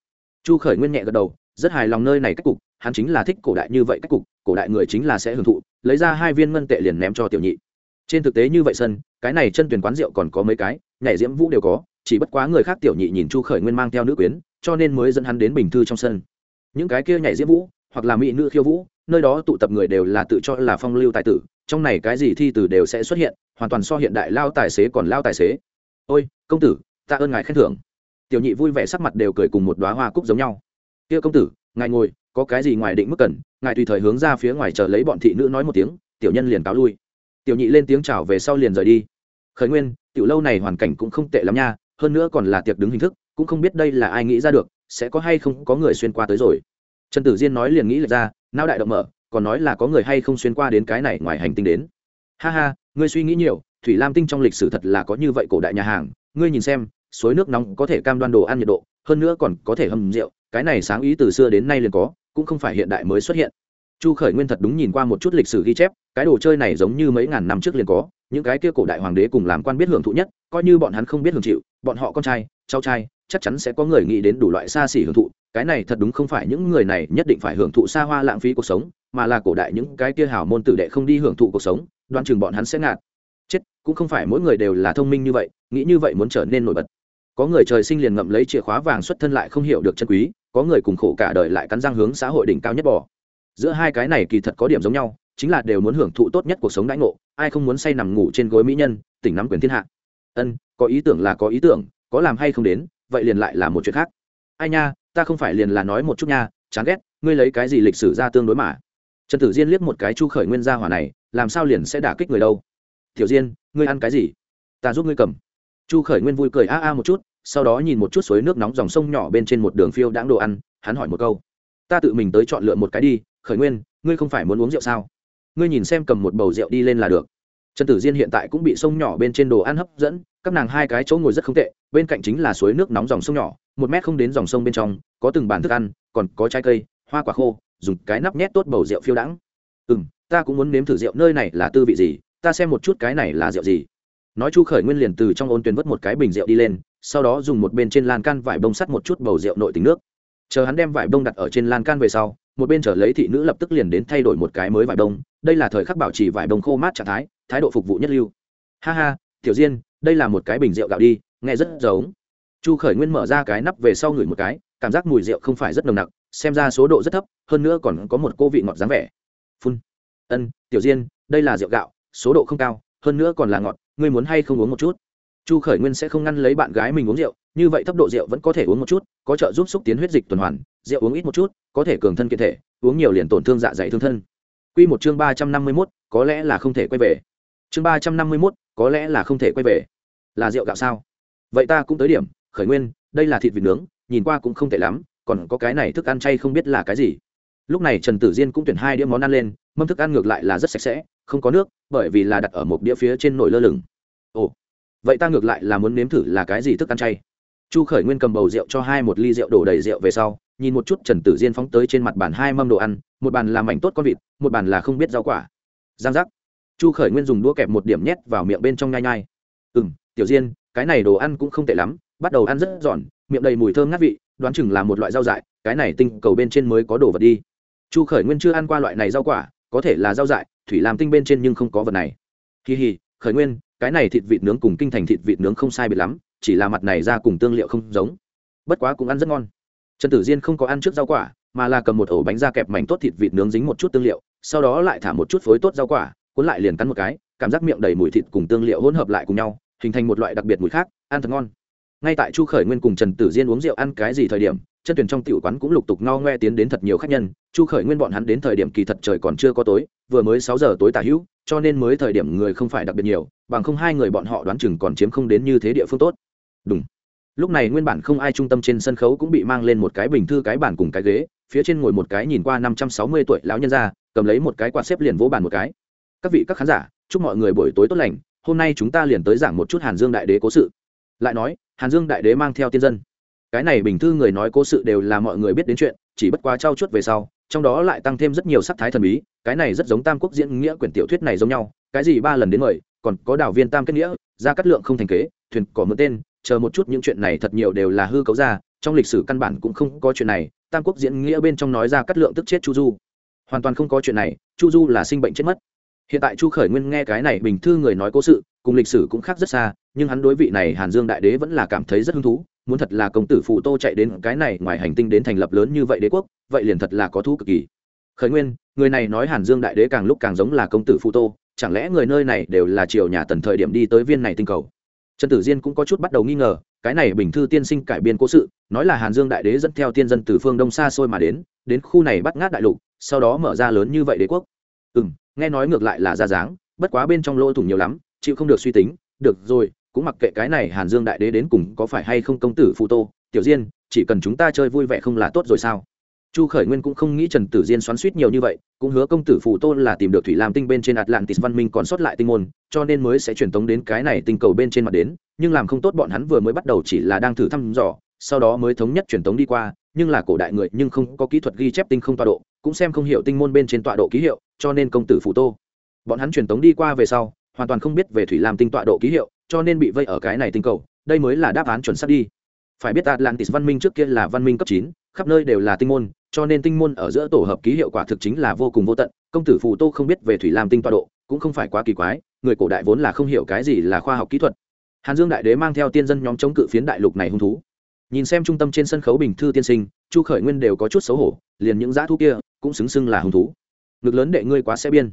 Chu khởi nguyên nhẹ gật đầu, rất hài lòng nơi này cách cục, hắn chính là thích cổ đại như vậy cách cục, cổ đại người chính là sẽ hưởng thụ, lấy ra hai viên ngân tệ liền ném cho tiểu nhị. Trên thực tế như vậy sân, cái này chân tuyển quán rượu còn có mấy cái, nhảy diễm vũ đều có, chỉ bất quá người khác tiểu nhị nhìn chu khởi nguyên mang theo nữ quyến, cho nên mới dẫn hắn đến bình thư trong sân. Những cái kia nhảy diễm vũ, hoặc là mỹ nữ khiêu vũ, nơi đó tụ tập người đều là tự cho là phong lưu tài tử, trong này cái gì thi từ đều sẽ xuất hiện, hoàn toàn so hiện đại lao tài xế còn lao tài xế. Ôi, công tử ta ơn ngài khen thưởng. Tiểu nhị vui vẻ sắc mặt đều cười cùng một đoá hoa cúc giống nhau. Kia công tử, ngài ngồi, có cái gì ngoài định mức cần, ngài tùy thời hướng ra phía ngoài chờ lấy bọn thị nữ nói một tiếng, tiểu nhân liền cáo lui. Tiểu nhị lên tiếng chào về sau liền rời đi. Khởi nguyên, tiểu lâu này hoàn cảnh cũng không tệ lắm nha, hơn nữa còn là tiệc đứng hình thức, cũng không biết đây là ai nghĩ ra được, sẽ có hay không có người xuyên qua tới rồi. Trần tử diên nói liền nghĩ ra, nao đại động mở, còn nói là có người hay không xuyên qua đến cái này ngoài hành tinh đến. Ha ha, ngươi suy nghĩ nhiều, thủy lam tinh trong lịch sử thật là có như vậy cổ đại nhà hàng, ngươi nhìn xem suối nước nóng có thể cam đoan đồ ăn nhiệt độ, hơn nữa còn có thể hầm rượu, cái này sáng ý từ xưa đến nay liền có, cũng không phải hiện đại mới xuất hiện. Chu khởi nguyên thật đúng nhìn qua một chút lịch sử ghi chép, cái đồ chơi này giống như mấy ngàn năm trước liền có, những cái kia cổ đại hoàng đế cùng làm quan biết hưởng thụ nhất, coi như bọn hắn không biết hưởng chịu, bọn họ con trai, cháu trai, chắc chắn sẽ có người nghĩ đến đủ loại xa xỉ hưởng thụ, cái này thật đúng không phải những người này nhất định phải hưởng thụ xa hoa lãng phí cuộc sống, mà là cổ đại những cái kia hào môn tử đệ không đi hưởng thụ cuộc sống, đoan chừng bọn hắn sẽ ngạt. Chết, cũng không phải mỗi người đều là thông minh như vậy, nghĩ như vậy muốn trở nên nổi bật có người trời sinh liền ngậm lấy chìa khóa vàng xuất thân lại không hiểu được chân quý, có người cùng khổ cả đời lại cắn răng hướng xã hội đỉnh cao nhất bỏ. Giữa hai cái này kỳ thật có điểm giống nhau, chính là đều muốn hưởng thụ tốt nhất cuộc sống đãi ngộ, ai không muốn say nằm ngủ trên gối mỹ nhân, tỉnh nắm quyền thiên hạ. Ân, có ý tưởng là có ý tưởng, có làm hay không đến, vậy liền lại là một chuyện khác. Ai nha, ta không phải liền là nói một chút nha, chán ghét, ngươi lấy cái gì lịch sử ra tương đối mà. Trần tử diên liếc một cái chu khởi nguyên gia hỏa này, làm sao liền sẽ đả kích người đâu? Tiểu diên, ngươi ăn cái gì? Ta giúp ngươi cầm chu khởi nguyên vui cười a a một chút, sau đó nhìn một chút suối nước nóng dòng sông nhỏ bên trên một đường phiêu đãng đồ ăn, hắn hỏi một câu. Ta tự mình tới chọn lựa một cái đi, khởi nguyên, ngươi không phải muốn uống rượu sao? Ngươi nhìn xem cầm một bầu rượu đi lên là được. Trần tử diên hiện tại cũng bị sông nhỏ bên trên đồ ăn hấp dẫn, các nàng hai cái chỗ ngồi rất không tệ, bên cạnh chính là suối nước nóng dòng sông nhỏ, một mét không đến dòng sông bên trong, có từng bàn thức ăn, còn có trái cây, hoa quả khô, dùng cái nắp nhét tốt bầu rượu phiêu đãng. Ừ m ta cũng muốn nếm thử rượu, nơi này là tư vị gì? Ta xem một chút cái này là rượu gì? Nói chu khởi nguyên liền từ trong ôn tuyển vớt một cái bình rượu đi lên, sau đó dùng một bên trên lan can vải bông sắt một chút bầu rượu nội tính nước. Chờ hắn đem vải bông đặt ở trên lan can về sau, một bên trở lấy thị nữ lập tức liền đến thay đổi một cái mới vải bông. Đây là thời khắc bảo trì vải bông khô mát trạng thái thái độ phục vụ nhất lưu. Ha ha, tiểu diên, đây là một cái bình rượu gạo đi, nghe rất giống. Chu khởi nguyên mở ra cái nắp về sau ngửi một cái, cảm giác mùi rượu không phải rất nồng nặc, xem ra số độ rất thấp, hơn nữa còn có một cô vị ngọt dáng vẻ. Phun. Ân, tiểu diên, đây là rượu gạo, số độ không cao hơn nữa còn là ngọt, ngươi muốn hay không uống một chút? Chu khởi nguyên sẽ không ngăn lấy bạn gái mình uống rượu, như vậy thấp độ rượu vẫn có thể uống một chút, có trợ giúp xúc tiến huyết dịch tuần hoàn, rượu uống ít một chút, có thể cường thân kiện thể, uống nhiều liền tổn thương dạ dày thương thân. Q một chương ba trăm năm mươi mốt, có lẽ là không thể quay về. Chương ba trăm năm mươi mốt, có lẽ là không thể quay về. Là rượu gạo sao? Vậy ta cũng tới điểm, khởi nguyên, đây là thịt vịt nướng, nhìn qua cũng không tệ lắm, còn có cái này thức ăn chay không biết là cái gì lúc này trần tử diên cũng tuyển hai đĩa món ăn lên, mâm thức ăn ngược lại là rất sạch sẽ, không có nước, bởi vì là đặt ở một đĩa phía trên nồi lơ lửng. Ồ, vậy ta ngược lại là muốn nếm thử là cái gì thức ăn chay. Chu khởi nguyên cầm bầu rượu cho hai một ly rượu đổ đầy rượu về sau, nhìn một chút trần tử diên phóng tới trên mặt bàn hai mâm đồ ăn, một bàn là mảnh tốt con vịt, một bàn là không biết rau quả. Giang giác. Chu khởi nguyên dùng đũa kẹp một điểm nhét vào miệng bên trong nhai nhai. Ừ m tiểu diên, cái này đồ ăn cũng không tệ lắm, bắt đầu ăn rất giòn, miệng đầy mùi thơm ngát vị, đoán chừng là một loại rau dại, cái này tinh cầu bên trên mới có đồ vật đi chu khởi nguyên chưa ăn qua loại này rau quả, có thể là rau dại, thủy làm tinh bên trên nhưng không có vật này. Kỳ hì, khởi nguyên, cái này thịt vịt nướng cùng kinh thành thịt vịt nướng không sai biệt lắm, chỉ là mặt này ra cùng tương liệu không giống. Bất quá cũng ăn rất ngon. Trần tử diên không có ăn trước rau quả, mà là cầm một ổ bánh da kẹp mảnh tốt thịt vịt nướng dính một chút tương liệu, sau đó lại thả một chút phối tốt rau quả, cuốn lại liền cắn một cái, cảm giác miệng đầy mùi thịt cùng tương liệu hỗn hợp lại cùng nhau, hình thành một loại đặc biệt mùi khác, ăn thật ngon. Ngay tại chu khởi nguyên cùng trần tử diên uống rượu ăn cái gì thời điểm chân tuyển trong tiểu quán cũng lục tục ngao ngoe tiến đến thật nhiều khách nhân, chu khởi nguyên bọn hắn đến thời điểm kỳ thật trời còn chưa có tối, vừa mới sáu giờ tối tả hữu, cho nên mới thời điểm người không phải đặc biệt nhiều, bằng không hai người bọn họ đoán chừng còn chiếm không đến như thế địa phương tốt. Đúng lúc này nguyên bản không ai trung tâm trên sân khấu cũng bị mang lên một cái bình thư cái bản cùng cái ghế, phía trên ngồi một cái nhìn qua năm trăm sáu mươi tuổi lão nhân ra cầm lấy một cái quạt xếp liền vỗ bàn một cái. Các vị, các khán giả, chúc mọi người buổi tối tốt lành, hôm nay chúng ta liền tới giảng một chút hàn dương đại đế cố sự. Lại nói, hàn dương đại đế mang theo tiên dân cái này bình thư người nói cố sự đều là mọi người biết đến chuyện, chỉ bất quá trao chuốt về sau, trong đó lại tăng thêm rất nhiều sắc thái thần bí, cái này rất giống tam quốc diễn nghĩa quyển tiểu thuyết này giống nhau, cái gì ba lần đến mời, còn có đảo viên tam kết nghĩa ra cắt lượng không thành kế, thuyền cỏ mượn tên, chờ một chút những chuyện này thật nhiều đều là hư cấu ra, trong lịch sử căn bản cũng không có chuyện này, tam quốc diễn nghĩa bên trong nói ra cắt lượng tức chết chu du. Hoàn toàn không có chuyện này, chu du là sinh bệnh chết mất. Hiện tại chu khởi nguyên nghe cái này bình thư người nói cố sự, cùng lịch sử cũng khác rất xa nhưng hắn đối vị này hàn dương đại đế vẫn là cảm thấy rất hứng thú, muốn thật là công tử phụ tô chạy đến cái này ngoài hành tinh đến thành lập lớn như vậy đế quốc, vậy liền thật là có thú cực kỳ. Khởi nguyên, người này nói hàn dương đại đế càng lúc càng giống là công tử phụ tô, chẳng lẽ người nơi này đều là triều nhà tần thời điểm đi tới viên này tinh cầu? Trần tử diên cũng có chút bắt đầu nghi ngờ, cái này bình thư tiên sinh cải biên cố sự, nói là hàn dương đại đế dẫn theo tiên dân từ phương đông xa xôi mà đến đến khu này bắt ngát đại lục, sau đó mở ra lớn như vậy đế quốc. Ừ nghe nói ngược lại là ra dáng, bất quá bên trong lỗ thủng nhiều lắm, chịu không được suy tính, được rồi cũng mặc kệ cái này hàn dương đại đế đến cùng có phải hay không công tử phụ tô, tiểu diên, chỉ cần chúng ta chơi vui vẻ không là tốt rồi sao? Chu khởi nguyên cũng không nghĩ trần tử diên xoắn suýt nhiều như vậy, cũng hứa công tử phụ tô là tìm được thủy lam tinh bên trên atlantis văn minh còn sót lại tinh môn, cho nên mới sẽ truyền tống đến cái này tinh cầu bên trên mặt đến, nhưng làm không tốt bọn hắn vừa mới bắt đầu chỉ là đang thử thăm dò, sau đó mới thống nhất truyền tống đi qua, nhưng là cổ đại người nhưng không có kỹ thuật ghi chép tinh không tọa độ, cũng xem không hiểu tinh môn bên trên tọa độ ký hiệu, cho nên công tử phụ tô. Bọn hắn truyền tống đi qua về sau, hoàn toàn không biết về thủy lam tinh tọa độ ký hiệu cho nên bị vây ở cái này tinh cầu, đây mới là đáp án chuẩn xác đi. Phải biết atlantis văn minh trước kia là văn minh cấp chín, khắp nơi đều là tinh môn, cho nên tinh môn ở giữa tổ hợp ký hiệu quả thực chính là vô cùng vô tận, công tử phù tô không biết về thủy lam tinh tọa độ, cũng không phải quá kỳ quái, người cổ đại vốn là không hiểu cái gì là khoa học kỹ thuật. Hàn dương đại đế mang theo tiên dân nhóm chống cự phiến đại lục này hung thú. Nhìn xem trung tâm trên sân khấu bình thư tiên sinh, chu khởi nguyên đều có chút xấu hổ, liền những dã thú kia cũng xứng xưng là hung thú. Ngực lớn đệ ngươi quá xe biên.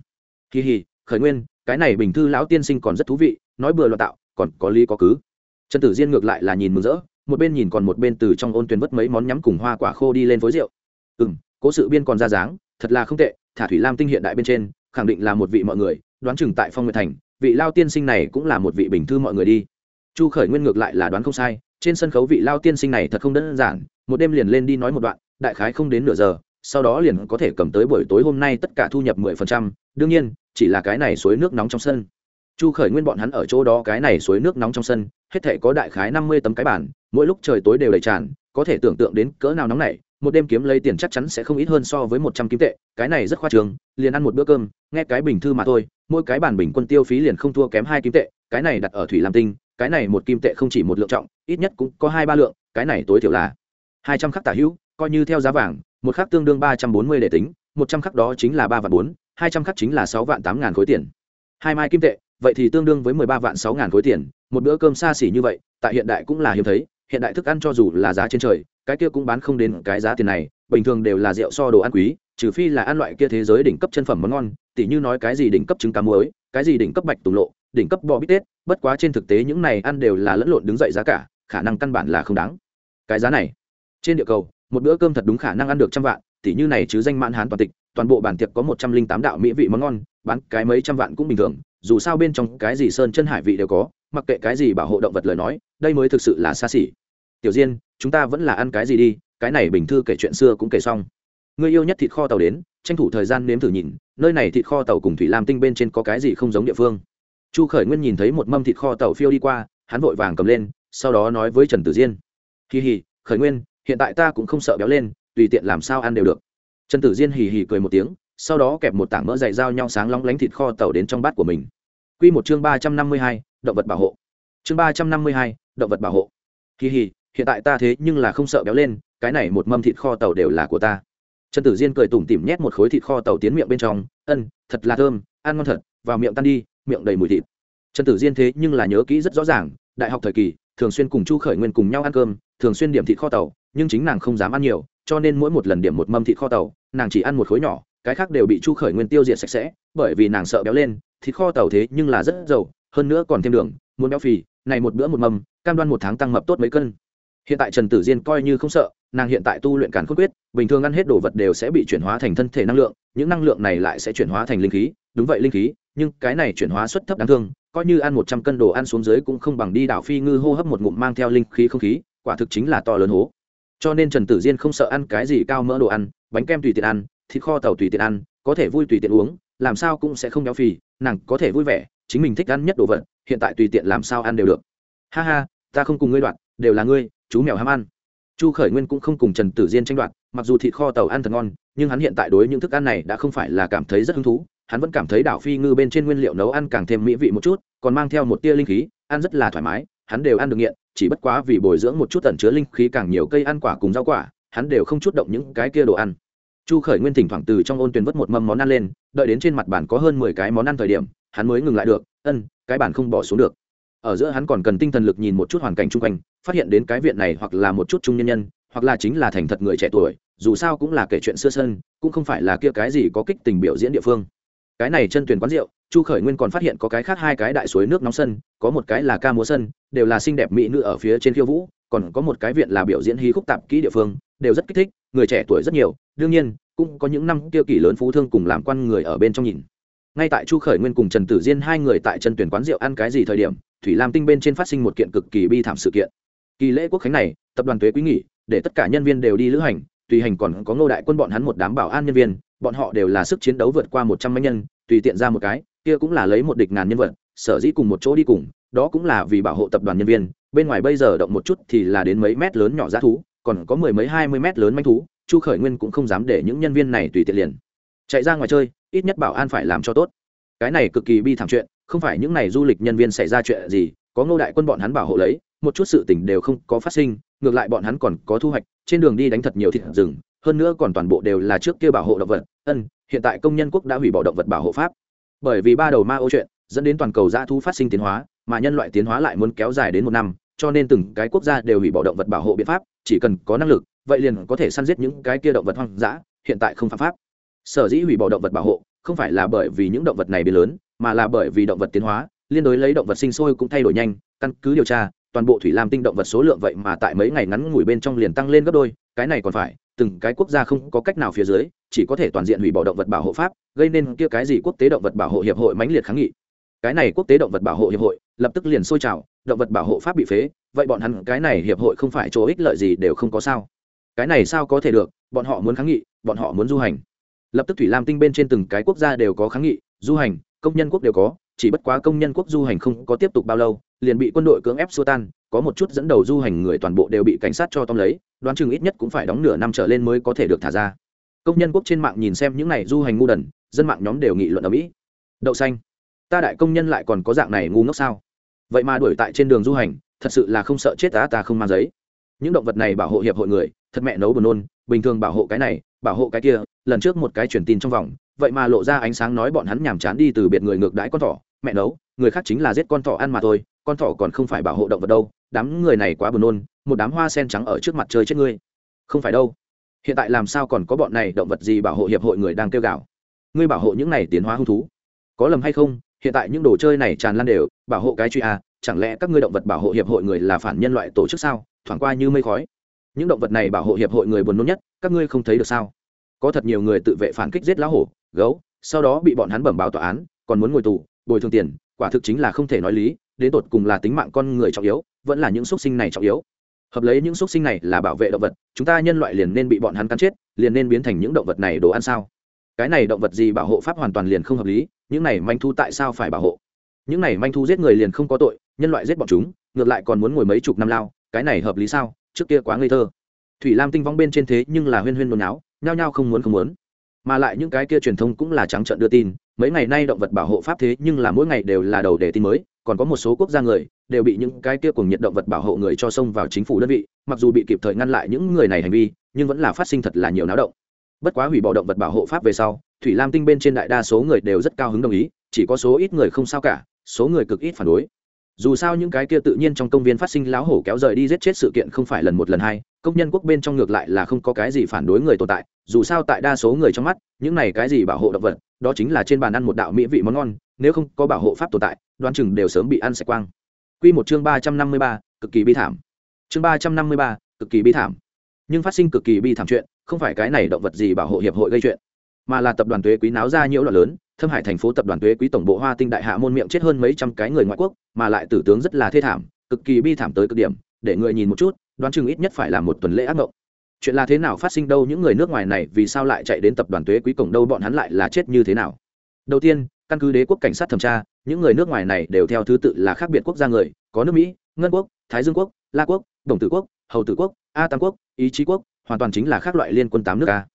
Kỳ hì khởi nguyên, cái này bình thư lão tiên sinh còn rất thú vị, nói bừa loạn tạo còn có lý có cứ. Trần tử diên ngược lại là nhìn mừng rỡ, một bên nhìn còn một bên từ trong ôn tuyển vất mấy món nhắm cùng hoa quả khô đi lên phối rượu. Ừ m cố sự biên còn ra dáng, thật là không tệ, thả thủy lam tinh hiện đại bên trên, khẳng định là một vị mọi người, đoán chừng tại phong nguyệt thành, vị lao tiên sinh này cũng là một vị bình thư mọi người đi. Chu khởi nguyên ngược lại là đoán không sai, trên sân khấu vị lao tiên sinh này thật không đơn giản, một đêm liền lên đi nói một đoạn, đại khái không đến nửa giờ, sau đó liền có thể cầm tới buổi tối hôm nay tất cả thu nhập mười phần trăm, đương nhiên, chỉ là cái này suối nước nóng trong sân chu khởi nguyên bọn hắn ở chỗ đó cái này suối nước nóng trong sân, hết thể có đại khái năm mươi tấm cái bản mỗi lúc trời tối đều đầy tràn, có thể tưởng tượng đến cỡ nào nóng này một đêm kiếm lấy tiền chắc chắn sẽ không ít hơn so với một trăm kim tệ, cái này rất khoa trường, liền ăn một bữa cơm, nghe cái bình thư mà thôi, mỗi cái bản bình quân tiêu phí liền không thua kém hai kim tệ, cái này đặt ở thủy lam tinh, cái này một kim tệ không chỉ một lượng trọng, ít nhất cũng có hai ba lượng, cái này tối thiểu là hai trăm khắc tả hữu, coi như theo giá vàng, một khắc tương đương ba trăm bốn mươi để tính, một trăm khắc đó chính là ba vạn bốn, hai trăm khắc chính là sáu vạn tám ngàn khối tiền. Hai mai kim tệ vậy thì tương đương với mười ba vạn sáu ngàn khối tiền, một bữa cơm xa xỉ như vậy, tại hiện đại cũng là hiếm thấy, hiện đại thức ăn cho dù là giá trên trời, cái kia cũng bán không đến cái giá tiền này, bình thường đều là rượu so đồ ăn quý, trừ phi là ăn loại kia thế giới đỉnh cấp chân phẩm món ngon, tỉ như nói cái gì đỉnh cấp trứng cá muối, cái gì đỉnh cấp bạch tùng lộ, đỉnh cấp bò bít tết, bất quá trên thực tế những này ăn đều là lẫn lộn đứng dậy giá cả, khả năng căn bản là không đáng. Cái giá này, trên địa cầu, một bữa cơm thật đúng khả năng ăn được trăm vạn, tỉ như này chứ danh mãn hán toàn tịch, toàn bộ bản tiệc có một trăm linh tám đạo mỹ vị món ngon, bán cái mấy trăm vạn cũng bình thường dù sao bên trong cái gì sơn chân hải vị đều có, mặc kệ cái gì bảo hộ động vật lời nói, đây mới thực sự là xa xỉ. Tiểu diên, chúng ta vẫn là ăn cái gì đi, cái này bình thư kể chuyện xưa cũng kể xong. Người yêu nhất thịt kho tàu đến, tranh thủ thời gian nếm thử nhìn, nơi này thịt kho tàu cùng thủy lam tinh bên trên có cái gì không giống địa phương. Chu khởi nguyên nhìn thấy một mâm thịt kho tàu phiêu đi qua, hắn vội vàng cầm lên, sau đó nói với trần tử diên. Hì hì, khởi nguyên, hiện tại ta cũng không sợ béo lên, tùy tiện làm sao ăn đều được. Trần tử diên hì hì cười một tiếng sau đó kẹp một tảng mỡ dày dao nhau sáng lóng lánh thịt kho tàu đến trong bát của mình. Q một chương ba trăm năm mươi hai, động vật bảo hộ. Chương ba trăm năm mươi hai, động vật bảo hộ. Kỳ hì hiện tại ta thế nhưng là không sợ béo lên, cái này một mâm thịt kho tàu đều là của ta. Trần tử diên cười tủm tỉm nhét một khối thịt kho tàu tiến miệng bên trong. Ân, thật là thơm, ăn ngon thật, vào miệng tan đi, miệng đầy mùi thịt. Trần tử diên thế nhưng là nhớ kỹ rất rõ ràng, đại học thời kỳ, thường xuyên cùng chu khởi nguyên cùng nhau ăn cơm, thường xuyên điểm thịt kho tàu, nhưng chính nàng không dám ăn nhiều, cho nên mỗi một lần điểm một mâm thịt kho tàu, nàng chỉ ăn một khối nhỏ cái khác đều bị chu khởi nguyên tiêu diệt sạch sẽ, bởi vì nàng sợ béo lên, thịt kho tàu thế nhưng là rất giàu hơn nữa còn thêm đường, muốn béo phì, này một bữa một mâm, cam đoan một tháng tăng mập tốt mấy cân. Hiện tại trần tử diên coi như không sợ, nàng hiện tại tu luyện càn khôn quyết, bình thường ăn hết đồ vật đều sẽ bị chuyển hóa thành thân thể năng lượng, những năng lượng này lại sẽ chuyển hóa thành linh khí, đúng vậy linh khí, nhưng cái này chuyển hóa suất thấp đáng thương, coi như ăn một trăm cân đồ ăn xuống dưới cũng không bằng đi đảo phi ngư hô hấp một ngụm mang theo linh khí không khí, quả thực chính là to lớn hố. Cho nên trần tử diên không sợ ăn cái gì cao mỡ đồ ăn, bánh kem tùy tiện ăn thịt kho tàu tùy tiện ăn, có thể vui tùy tiện uống, làm sao cũng sẽ không béo phì, nàng có thể vui vẻ, chính mình thích ăn nhất đồ vật, hiện tại tùy tiện làm sao ăn đều được. Ha ha, ta không cùng ngươi đoạn, đều là ngươi, chú mèo ham ăn. Chu khởi nguyên cũng không cùng trần tử diên tranh đoạt, mặc dù thịt kho tàu ăn thật ngon, nhưng hắn hiện tại đối những thức ăn này đã không phải là cảm thấy rất hứng thú, hắn vẫn cảm thấy đảo phi ngư bên trên nguyên liệu nấu ăn càng thêm mỹ vị một chút, còn mang theo một tia linh khí, ăn rất là thoải mái, hắn đều ăn được nghiện, chỉ bất quá vì bồi dưỡng một chút tẩn chứa linh khí càng nhiều cây ăn quả cùng rau quả, hắn đều không chút động những cái kia đồ ăn chu khởi nguyên thỉnh thoảng từ trong ôn tuyển vất một mâm món ăn lên, đợi đến trên mặt bàn có hơn mười cái món ăn thời điểm, hắn mới ngừng lại được, ân, cái bàn không bỏ xuống được. Ở giữa hắn còn cần tinh thần lực nhìn một chút hoàn cảnh chung quanh, phát hiện đến cái viện này hoặc là một chút trung nhân nhân, hoặc là chính là thành thật người trẻ tuổi, dù sao cũng là kể chuyện xưa sân, cũng không phải là kia cái gì có kích tình biểu diễn địa phương. Cái này chân tuyển quán rượu, chu khởi nguyên còn phát hiện có cái khác hai cái đại suối nước nóng sân, có một cái là ca múa sân, đều là xinh đẹp mỹ nữ ở phía trên khiêu vũ, còn có một cái viện là biểu diễn hí khúc tạp kỹ địa phương, đều rất kích thích, người trẻ tuổi rất nhiều đương nhiên, cũng có những năm tiêu kỷ lớn phú thương cùng làm quan người ở bên trong nhìn. Ngay tại chu khởi nguyên cùng trần tử diên hai người tại chân tuyển quán rượu ăn cái gì thời điểm, thủy lam tinh bên trên phát sinh một kiện cực kỳ bi thảm sự kiện. Kỳ lễ quốc khánh này, tập đoàn thuế quý nghỉ, để tất cả nhân viên đều đi lữ hành, tùy hành còn có ngô đại quân bọn hắn một đám bảo an nhân viên, bọn họ đều là sức chiến đấu vượt qua một trăm mấy nhân, tùy tiện ra một cái, kia cũng là lấy một địch ngàn nhân vật, sở dĩ cùng một chỗ đi cùng, đó cũng là vì bảo hộ tập đoàn nhân viên, bên ngoài bây giờ động một chút thì là đến mấy mét lớn nhỏ giá thú, còn có mười mấy hai mươi mét lớn manh thú chu khởi nguyên cũng không dám để những nhân viên này tùy tiện liền. Chạy ra ngoài chơi, ít nhất bảo an phải làm cho tốt. Cái này cực kỳ bi thảm chuyện, không phải những này du lịch nhân viên xảy ra chuyện gì, có ngô đại quân bọn hắn bảo hộ lấy, một chút sự tình đều không có phát sinh, ngược lại bọn hắn còn có thu hoạch, trên đường đi đánh thật nhiều thịt rừng, hơn nữa còn toàn bộ đều là trước kia bảo hộ động vật, ân, hiện tại công nhân quốc đã hủy bỏ động vật bảo hộ pháp. Bởi vì ba đầu ma ô chuyện, dẫn đến toàn cầu dã thu phát sinh tiến hóa, mà nhân loại tiến hóa lại muốn kéo dài đến một năm, cho nên từng cái quốc gia đều hủy bỏ động vật bảo hộ biện pháp, chỉ cần có năng lực vậy liền có thể săn giết những cái kia động vật hoang dã hiện tại không phạm pháp sở dĩ hủy bỏ động vật bảo hộ không phải là bởi vì những động vật này biến lớn mà là bởi vì động vật tiến hóa liên đối lấy động vật sinh sôi cũng thay đổi nhanh căn cứ điều tra toàn bộ thủy lam tinh động vật số lượng vậy mà tại mấy ngày ngắn ngủi bên trong liền tăng lên gấp đôi cái này còn phải từng cái quốc gia không có cách nào phía dưới chỉ có thể toàn diện hủy bỏ động vật bảo hộ pháp gây nên kia cái gì quốc tế động vật bảo hộ hiệp hội mãnh liệt kháng nghị cái này quốc tế động vật bảo hộ hiệp hội lập tức liền sôi trào động vật bảo hộ pháp bị phế vậy bọn hắn cái này hiệp hội không phải chỗ ích lợi gì đều không có sao cái này sao có thể được, bọn họ muốn kháng nghị, bọn họ muốn du hành. Lập tức thủy lam tinh bên trên từng cái quốc gia đều có kháng nghị, du hành, công nhân quốc đều có, chỉ bất quá công nhân quốc du hành không có tiếp tục bao lâu, liền bị quân đội cưỡng ép xua tan, có một chút dẫn đầu du hành người toàn bộ đều bị cảnh sát cho tóm lấy, đoán chừng ít nhất cũng phải đóng nửa năm trở lên mới có thể được thả ra. Công nhân quốc trên mạng nhìn xem những này du hành ngu đần, dân mạng nhóm đều nghị luận ở mỹ. Đậu xanh, ta đại công nhân lại còn có dạng này ngu ngốc sao? Vậy mà đuổi tại trên đường du hành, thật sự là không sợ chết ta ta không mang giấy. Những động vật này bảo hộ hiệp hội người thật mẹ nấu buồn nôn bình thường bảo hộ cái này bảo hộ cái kia lần trước một cái truyền tin trong vòng vậy mà lộ ra ánh sáng nói bọn hắn nhàm chán đi từ biệt người ngược đãi con thỏ mẹ nấu người khác chính là giết con thỏ ăn mà thôi con thỏ còn không phải bảo hộ động vật đâu đám người này quá buồn nôn một đám hoa sen trắng ở trước mặt chơi chết ngươi. Không phải đâu. Hiện tại làm sao còn có bọn này động vật gì bảo hộ hiệp hội người đang kêu gào? Ngươi bảo hộ những này tiến hóa hung thú. Có lầm hay không? Hiện tại những đồ chơi này tràn lan đều bảo hộ cái truy à, chẳng lẽ các ngươi động vật bảo hộ hiệp hội người là phản nhân loại tổ chức sao? Thoảng qua như mây khói những động vật này bảo hộ hiệp hội người buồn nôn nhất, các ngươi không thấy được sao? Có thật nhiều người tự vệ phản kích giết lá hổ, gấu, sau đó bị bọn hắn bẩm báo tòa án, còn muốn ngồi tù, bồi thường tiền, quả thực chính là không thể nói lý, đến tột cùng là tính mạng con người trọng yếu, vẫn là những x u ấ t sinh này trọng yếu. Hợp lấy những x u ấ t sinh này là bảo vệ động vật, chúng ta nhân loại liền nên bị bọn hắn cắn chết, liền nên biến thành những động vật này đồ ăn sao? Cái này động vật gì bảo hộ pháp hoàn toàn liền không hợp lý, những này manh thu tại sao phải bảo hộ? Những này manh thu giết người liền không có tội, nhân loại giết bọn chúng, ngược lại còn muốn ngồi mấy chục năm lao, cái này hợp lý sao? Trước kia quá ngây thơ. Thủy lam tinh vong bên trên thế nhưng là huyên huyên nôn áo nhao nhao không muốn không muốn. Mà lại những cái kia truyền thông cũng là trắng trợn đưa tin, mấy ngày nay động vật bảo hộ pháp thế nhưng là mỗi ngày đều là đầu đề tin mới, còn có một số quốc gia người đều bị những cái kia cùng nhiệt động vật bảo hộ người cho xông vào chính phủ đơn vị, mặc dù bị kịp thời ngăn lại những người này hành vi, nhưng vẫn là phát sinh thật là nhiều náo động. Bất quá hủy bỏ động vật bảo hộ pháp về sau, thủy lam tinh bên trên đại đa số người đều rất cao hứng đồng ý, chỉ có số ít người không sao cả, số người cực ít phản đối dù sao những cái kia tự nhiên trong công viên phát sinh láo hổ kéo rời đi giết chết sự kiện không phải lần một lần hai, công nhân quốc bên trong ngược lại là không có cái gì phản đối người tồn tại, dù sao tại đa số người trong mắt, những này cái gì bảo hộ động vật, đó chính là trên bàn ăn một đạo mỹ vị món ngon, nếu không có bảo hộ pháp tồn tại, đoán chừng đều sớm bị ăn sạch quang. Quy một chương ba trăm năm mươi ba, cực kỳ bi thảm. Chương ba trăm năm mươi ba, cực kỳ bi thảm. Nhưng phát sinh cực kỳ bi thảm chuyện, không phải cái này động vật gì bảo hộ hiệp hội gây chuyện mà là tập đoàn thuế quý náo ra nhiễu loạn lớn, thâm hải thành phố tập đoàn thuế quý tổng bộ hoa tinh đại hạ môn miệng chết hơn mấy trăm cái người ngoại quốc, mà lại tử tướng rất là thê thảm, cực kỳ bi thảm tới cực điểm, để người nhìn một chút, đoán chừng ít nhất phải là một tuần lễ ác mộng. Chuyện là thế nào phát sinh đâu, những người nước ngoài này vì sao lại chạy đến tập đoàn thuế quý cổng đâu, bọn hắn lại là chết như thế nào? Đầu tiên, căn cứ đế quốc cảnh sát thẩm tra, những người nước ngoài này đều theo thứ tự là khác biệt quốc gia người, có nước mỹ, ngân quốc, thái dương quốc, la quốc, đồng tử quốc, hầu tử quốc, a tam quốc, ý chí quốc, hoàn toàn chính là khác loại liên quân tám nước a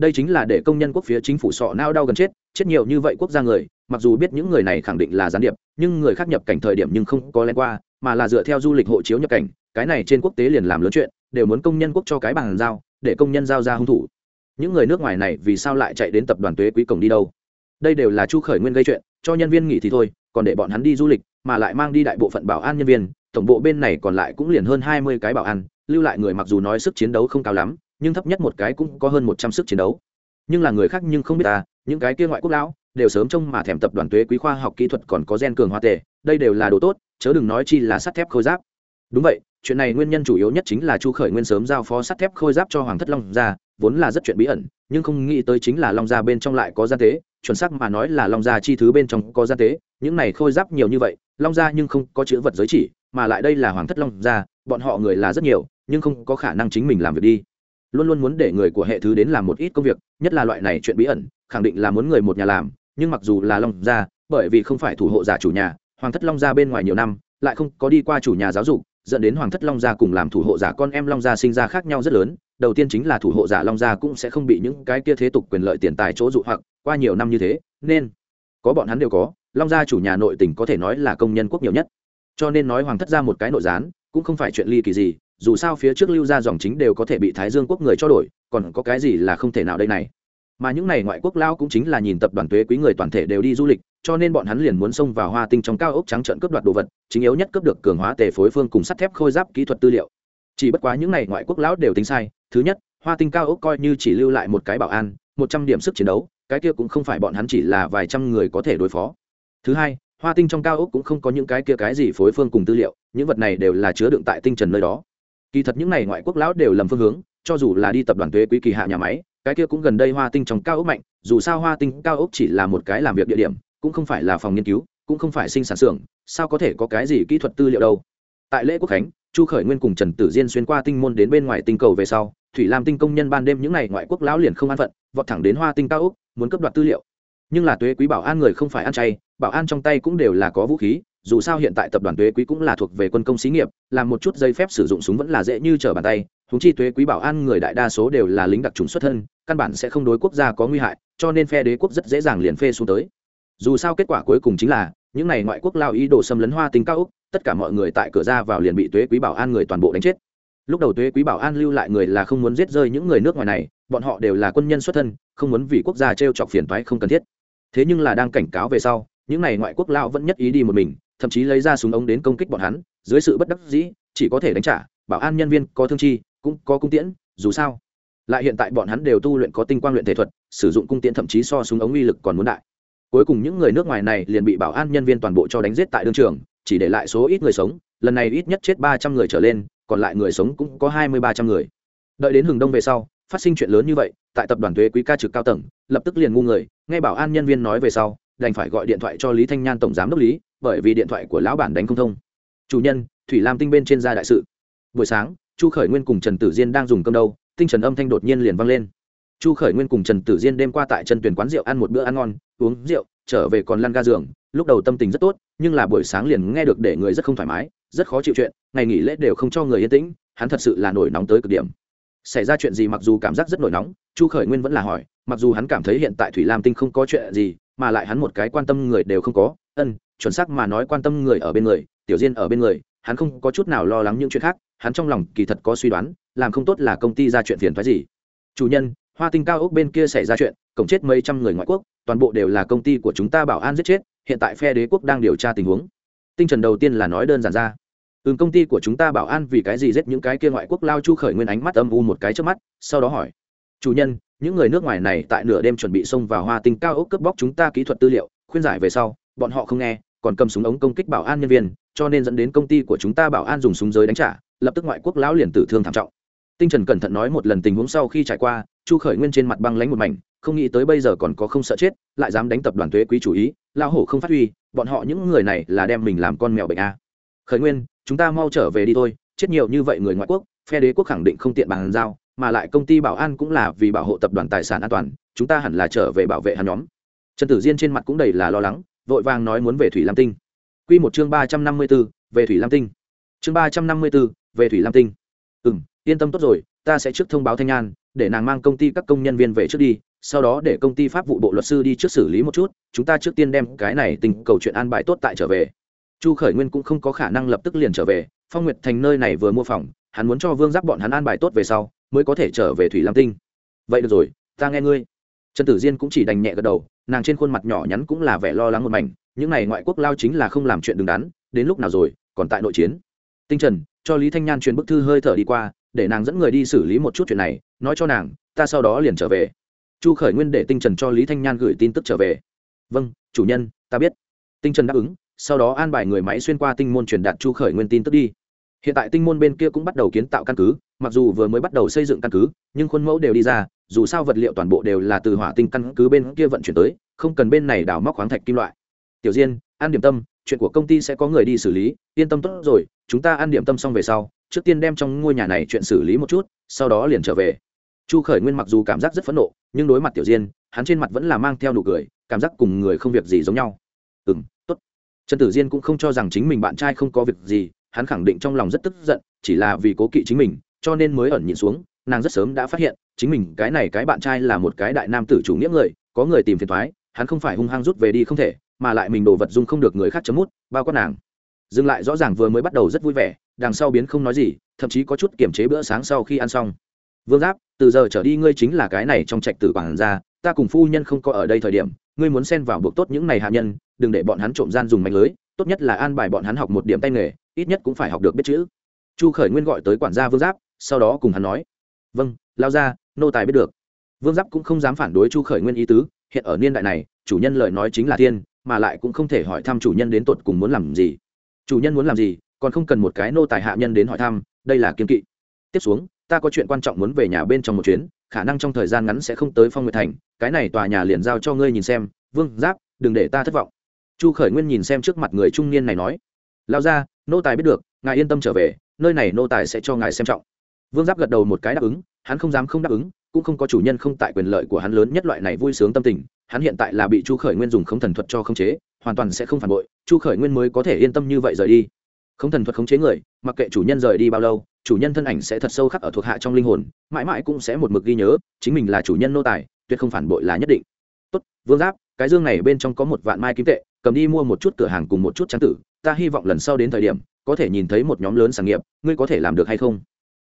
đây chính là để công nhân quốc phía chính phủ sọ nao đau gần chết chết nhiều như vậy quốc gia người, mặc dù biết những người này khẳng định là gián điệp, nhưng người khác nhập cảnh thời điểm nhưng không có len qua, mà là dựa theo du lịch hộ chiếu nhập cảnh, cái này trên quốc tế liền làm lớn chuyện, đều muốn công nhân quốc cho cái bàn giao, để công nhân giao ra hung thủ. Những người nước ngoài này vì sao lại chạy đến tập đoàn thuế quý cổng đi đâu? Đây đều là chu khởi nguyên gây chuyện, cho nhân viên nghỉ thì thôi, còn để bọn hắn đi du lịch, mà lại mang đi đại bộ phận bảo an nhân viên, tổng bộ bên này còn lại cũng liền hơn hai mươi cái bảo an, lưu lại người mặc dù nói sức chiến đấu không cao lắm nhưng thấp nhất một cái cũng có hơn một trăm sức chiến đấu. Nhưng là người khác nhưng không biết ta, những cái kia ngoại quốc lão, đều sớm trông mà thèm tập đoàn tuế quý khoa học kỹ thuật còn có gen cường hoa tệ đây đều là đồ tốt, chớ đừng nói chi là sắt thép khôi giáp. Đúng vậy, chuyện này nguyên nhân chủ yếu nhất chính là chu khởi nguyên sớm giao phó sắt thép khôi giáp cho hoàng thất long gia vốn là rất chuyện bí ẩn, nhưng không nghĩ tới chính là long gia bên trong lại có gian tế, chuẩn xác mà nói là long gia chi thứ bên trong có gian tế, những này khôi giáp nhiều như vậy, long gia nhưng không có chữ vật giới chỉ, mà lại đây là hoàng thất long gia, bọn họ người là rất nhiều, nhưng không có khả năng chính mình làm việc đi luôn luôn muốn để người của hệ thứ đến làm một ít công việc, nhất là loại này chuyện bí ẩn, khẳng định là muốn người một nhà làm, nhưng mặc dù là long gia, bởi vì không phải thủ hộ giả chủ nhà, hoàng thất long gia bên ngoài nhiều năm, lại không có đi qua chủ nhà giáo dục, dẫn đến hoàng thất long gia cùng làm thủ hộ giả con em long gia sinh ra khác nhau rất lớn. Đầu tiên chính là thủ hộ giả long gia cũng sẽ không bị những cái kia thế tục quyền lợi tiền tài chỗ dụ hoặc qua nhiều năm như thế, nên có bọn hắn đều có, long gia chủ nhà nội tỉnh có thể nói là công nhân quốc nhiều nhất. Cho nên nói hoàng thất ra một cái nội gián, cũng không phải chuyện ly kỳ gì dù sao phía trước lưu ra dòng chính đều có thể bị thái dương quốc người cho đổi, còn có cái gì là không thể nào đây này? Mà những này ngoại quốc lao cũng chính là nhìn tập đoàn thuế quý người toàn thể đều đi du lịch, cho nên bọn hắn liền muốn xông vào hoa tinh trong cao ốc trắng trận cướp đoạt đồ vật, chính yếu nhất cướp được cường hóa tề phối phương cùng sắt thép khôi giáp kỹ thuật tư liệu. Chỉ bất quá những này ngoại quốc lão đều tính sai, thứ nhất, hoa tinh cao ốc coi như chỉ lưu lại một cái bảo an, một trăm điểm sức chiến đấu, cái kia cũng không phải bọn hắn chỉ là vài trăm người có thể đối phó. Thứ hai, hoa tinh trong cao ốc cũng không có những cái kia cái gì phối phương cùng tư liệu, những vật này đều là chứa đựng tại tinh trần nơi đó kỳ thật những n à y ngoại quốc lão đều lầm phương hướng, cho dù là đi tập đoàn thuế quý kỳ hạ nhà máy, cái kia cũng gần đây hoa tinh trong cao ốc mạnh, dù sao hoa tinh cao ốc chỉ là một cái làm việc địa điểm, cũng không phải là phòng nghiên cứu, cũng không phải sinh sản xưởng, sao có thể có cái gì kỹ thuật tư liệu đâu. Tại lễ quốc khánh, chu khởi nguyên cùng trần tử diên xuyên qua tinh môn đến bên ngoài tinh cầu về sau, thủy lam tinh công nhân ban đêm những n à y ngoại quốc lão liền không an phận, vọt thẳng đến hoa tinh cao úc muốn cấp đoạt tư liệu. Nhưng là tuế quý bảo an người không phải ăn chay, bảo an trong tay cũng đều là có vũ khí dù sao hiện tại tập đoàn thuế quý cũng là thuộc về quân công xí nghiệp, làm một chút giấy phép sử dụng súng vẫn là dễ như trở bàn tay. Húng chi thuế quý bảo an người đại đa số đều là lính đặc trùng xuất thân, căn bản sẽ không đối quốc gia có nguy hại, cho nên phe đế quốc rất dễ dàng liền phê xuống tới. Dù sao kết quả cuối cùng chính là, những n à y ngoại quốc lao ý đồ xâm lấn hoa tinh cao úc tất cả mọi người tại cửa ra vào liền bị thuế quý bảo an người toàn bộ đánh chết. Lúc đầu thuế quý bảo an lưu lại người là không muốn giết rơi những người nước ngoài này, bọn họ đều là quân nhân xuất thân, không muốn vì quốc gia t r e o chọc phiền toái không cần thiết. Thế nhưng là đang cảnh cáo về sau, những n à y ngoại quốc lao vẫn nhất ý đi một mình thậm chí lấy ra súng ống đến công kích bọn hắn, dưới sự bất đắc dĩ, chỉ có thể đánh trả, bảo an nhân viên có thương chi, cũng có cung tiễn, dù sao, lại hiện tại bọn hắn đều tu luyện có tinh quang luyện thể thuật, sử dụng cung tiễn thậm chí so súng ống uy lực còn muốn đại. Cuối cùng những người nước ngoài này liền bị bảo an nhân viên toàn bộ cho đánh giết tại đương trường, chỉ để lại số ít người sống, lần này ít nhất chết ba trăm người trở lên, còn lại người sống cũng có hai mươi ba trăm người. Đợi đến hừng đông về sau, phát sinh chuyện lớn như vậy, tại tập đoàn thuế quý ca trực cao tầng, lập tức liền ngu người, nghe bảo an nhân viên nói về sau, đành phải gọi điện thoại cho lý thanh nhan tổng giám đốc lý bởi vì điện thoại của lão bản đánh không thông. Chủ nhân, thủy lam tinh bên trên gia đại sự. Buổi sáng, chu khởi nguyên cùng trần tử diên đang dùng cơm đâu, tinh trần âm thanh đột nhiên liền vang lên. Chu khởi nguyên cùng trần tử diên đêm qua tại chân tuyển quán rượu ăn một bữa ăn ngon, uống rượu, trở về còn lăn ga giường, lúc đầu tâm tình rất tốt, nhưng là buổi sáng liền nghe được để người rất không thoải mái, rất khó chịu chuyện, ngày nghỉ lễ đều không cho người yên tĩnh, hắn thật sự là nổi nóng tới cực điểm. Xảy ra chuyện gì mặc dù cảm giác rất nổi nóng, chu khởi nguyên vẫn là hỏi, mặc dù hắn cảm thấy hiện tại thủy lam tinh không có chuyện gì, mà lại hắn một cái quan tâm người đều không có ân, chuẩn xác mà nói quan tâm người ở bên người, tiểu diên ở bên người, hắn không có chút nào lo lắng những chuyện khác, hắn trong lòng kỳ thật có suy đoán, làm không tốt là công ty ra chuyện phiền phái gì. Chủ nhân, hoa tinh cao ốc bên kia xảy ra chuyện, cổng chết mấy trăm người ngoại quốc, toàn bộ đều là công ty của chúng ta bảo an giết chết, hiện tại phe đế quốc đang điều tra tình huống. Tinh trần đầu tiên là nói đơn giản ra. Ừ công ty của chúng ta bảo an vì cái gì giết những cái kia ngoại quốc lao chu khởi nguyên ánh mắt âm u một cái trước mắt, sau đó hỏi. Chủ nhân, những người nước ngoài này tại nửa đêm chuẩn bị xông vào hoa tinh cao ốc cướp bóc chúng ta kỹ thuật tư liệu, khuyên giải về sau bọn họ không nghe, còn cầm súng ống công kích bảo an nhân viên, cho nên dẫn đến công ty của chúng ta bảo an dùng súng giới đánh trả, lập tức ngoại quốc lão liền tử thương thảm trọng. Tinh trần cẩn thận nói một lần tình huống sau khi trải qua, chu khởi nguyên trên mặt băng lánh một mảnh, không nghĩ tới bây giờ còn có không sợ chết, lại dám đánh tập đoàn thuế quý chủ ý lao hổ không phát huy, bọn họ những người này là đem mình làm con mèo bệnh a. Khởi nguyên, chúng ta mau trở về đi thôi, chết nhiều như vậy người ngoại quốc, phe đế quốc khẳng định không tiện bàn giao, mà lại công ty bảo an cũng là vì bảo hộ tập đoàn tài sản an toàn, chúng ta hẳn là trở về bảo vệ hắn nhóm. Trần tử diên trên mặt cũng đầy là lo lắng vội vàng nói muốn về thủy lam tinh. Quy một chương ba trăm năm mươi 354, về thủy lam tinh. Chương ba trăm năm mươi 354, về thủy lam tinh. Ừ yên tâm tốt rồi ta sẽ trước thông báo thanh an để nàng mang công ty các công nhân viên về trước đi sau đó để công ty pháp vụ bộ luật sư đi trước xử lý một chút chúng ta trước tiên đem cái này tình cầu chuyện an bài tốt tại trở về. Chu khởi nguyên cũng không có khả năng lập tức liền trở về phong nguyệt thành nơi này vừa mua phòng hắn muốn cho vương giáp bọn hắn an bài tốt về sau mới có thể trở về thủy lam tinh. Vậy được rồi ta nghe ngươi trần tử diên cũng chỉ đành nhẹ gật đầu, nàng trên khuôn mặt nhỏ nhắn cũng là vẻ lo lắng một mảnh, những n à y ngoại quốc lao chính là không làm chuyện đứng đắn, đến lúc nào rồi, còn tại nội chiến. Tinh trần, cho lý thanh nhan truyền bức thư hơi thở đi qua, để nàng dẫn người đi xử lý một chút chuyện này, nói cho nàng, ta sau đó liền trở về. Chu khởi nguyên để tinh trần cho lý thanh nhan gửi tin tức trở về. Vâng chủ nhân, ta biết. Tinh trần đáp ứng, sau đó an bài người máy xuyên qua tinh môn truyền đạt chu khởi nguyên tin tức đi. Hiện tại tinh môn bên kia cũng bắt đầu kiến tạo căn cứ mặc dù vừa mới bắt đầu xây dựng căn cứ, nhưng khuôn mẫu đều đi ra, dù sao vật liệu toàn bộ đều là từ hỏa tinh căn cứ bên kia vận chuyển tới, không cần bên này đào móc khoáng thạch kim loại. Tiểu diên an điểm tâm, chuyện của công ty sẽ có người đi xử lý, yên tâm tốt rồi, chúng ta ăn điểm tâm xong về sau, trước tiên đem trong ngôi nhà này chuyện xử lý một chút, sau đó liền trở về. Chu khởi nguyên mặc dù cảm giác rất phẫn nộ, nhưng đối mặt tiểu diên, hắn trên mặt vẫn là mang theo nụ cười, cảm giác cùng người không việc gì giống nhau. Ừ m t ố t trần tử diên cũng không cho rằng chính mình bạn trai không có việc gì, hắn khẳng định trong lòng rất tức giận, chỉ là vì cố kỵ chính mình cho nên mới ẩn nhịn xuống, nàng rất sớm đã phát hiện, chính mình, cái này cái bạn trai là một cái đại nam tử chủ nghĩa người, có người tìm phiền thoái, hắn không phải hung hăng rút về đi không thể, mà lại mình đồ vật dung không được người khác chấm mút, bao quát nàng. Dừng lại rõ ràng vừa mới bắt đầu rất vui vẻ, đằng sau biến không nói gì, thậm chí có chút kiểm chế bữa sáng sau khi ăn xong. Vương giáp, từ giờ trở đi ngươi chính là cái này trong trạch tử quản gia, ta cùng phu nhân không có ở đây thời điểm, ngươi muốn xen vào buộc tốt những này hạ nhân, đừng để bọn hắn trộm gian dùng mạnh lưới, tốt nhất là an bài bọn hắn học một điểm tay nghề, ít nhất cũng phải học được biết chữ. Chu khởi nguyên gọi tới quản gia vương giáp sau đó cùng hắn nói vâng lao ra, nô tài biết được. Vương giáp cũng không dám phản đối chu khởi nguyên ý tứ, hiện ở niên đại này, chủ nhân lời nói chính là thiên, mà lại cũng không thể hỏi thăm chủ nhân đến tột cùng muốn làm gì. Chủ nhân muốn làm gì, còn không cần một cái nô tài hạ nhân đến hỏi thăm, đây là kiên kỵ. Tiếp xuống, ta có chuyện quan trọng muốn về nhà bên trong một chuyến, khả năng trong thời gian ngắn sẽ không tới phong nguyệt thành, cái này tòa nhà liền giao cho ngươi nhìn xem. Vương giáp, đừng để ta thất vọng. Chu khởi nguyên nhìn xem trước mặt người trung niên này nói, lao ra, nô tài biết được, ngài yên tâm trở về, nơi này nô tài sẽ cho ngài xem trọng vương giáp gật đầu một cái đáp ứng, hắn không dám không đáp ứng, cũng không có chủ nhân không tại quyền lợi của hắn lớn nhất loại này vui sướng tâm tình, hắn hiện tại là bị chu khởi nguyên dùng không thần thuật cho khống chế, hoàn toàn sẽ không phản bội, chu khởi nguyên mới có thể yên tâm như vậy rời đi. Không thần thuật khống chế người, mặc kệ chủ nhân rời đi bao lâu, chủ nhân thân ảnh sẽ thật sâu khắc ở thuộc hạ trong linh hồn, mãi mãi cũng sẽ một mực ghi nhớ, chính mình là chủ nhân nô tài, tuyệt không phản bội là nhất định. Tốt, vương giáp, cái dương này bên trong có một vạn mai kim tệ, cầm đi mua một chút cửa hàng cùng một chút trang tử, ta hy vọng lần sau đến thời điểm, có thể nhìn thấy một nhóm lớn sản nghiệp, ngươi có thể làm được hay không?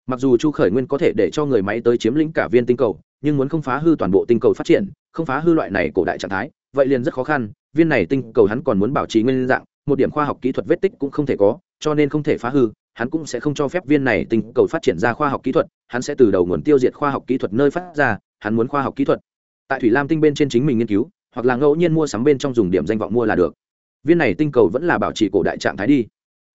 Mặc dù chu khởi nguyên có thể để cho người máy tới chiếm lĩnh cả viên tinh cầu, nhưng muốn không phá hư toàn bộ tinh cầu phát triển, không phá hư loại này cổ đại trạng thái, vậy liền rất khó khăn, viên này tinh cầu hắn còn muốn bảo trì nguyên dạng, một điểm khoa học kỹ thuật vết tích cũng không thể có, cho nên không thể phá hư, hắn cũng sẽ không cho phép viên này tinh cầu phát triển ra khoa học kỹ thuật, hắn sẽ từ đầu nguồn tiêu diệt khoa học kỹ thuật nơi phát ra, hắn muốn khoa học kỹ thuật. Tại thủy lam tinh bên trên chính mình nghiên cứu, hoặc là ngẫu nhiên mua sắm bên trong dùng điểm danh vọng mua là được. Viên này tinh cầu vẫn là bảo trì cổ đại trạng thái đi.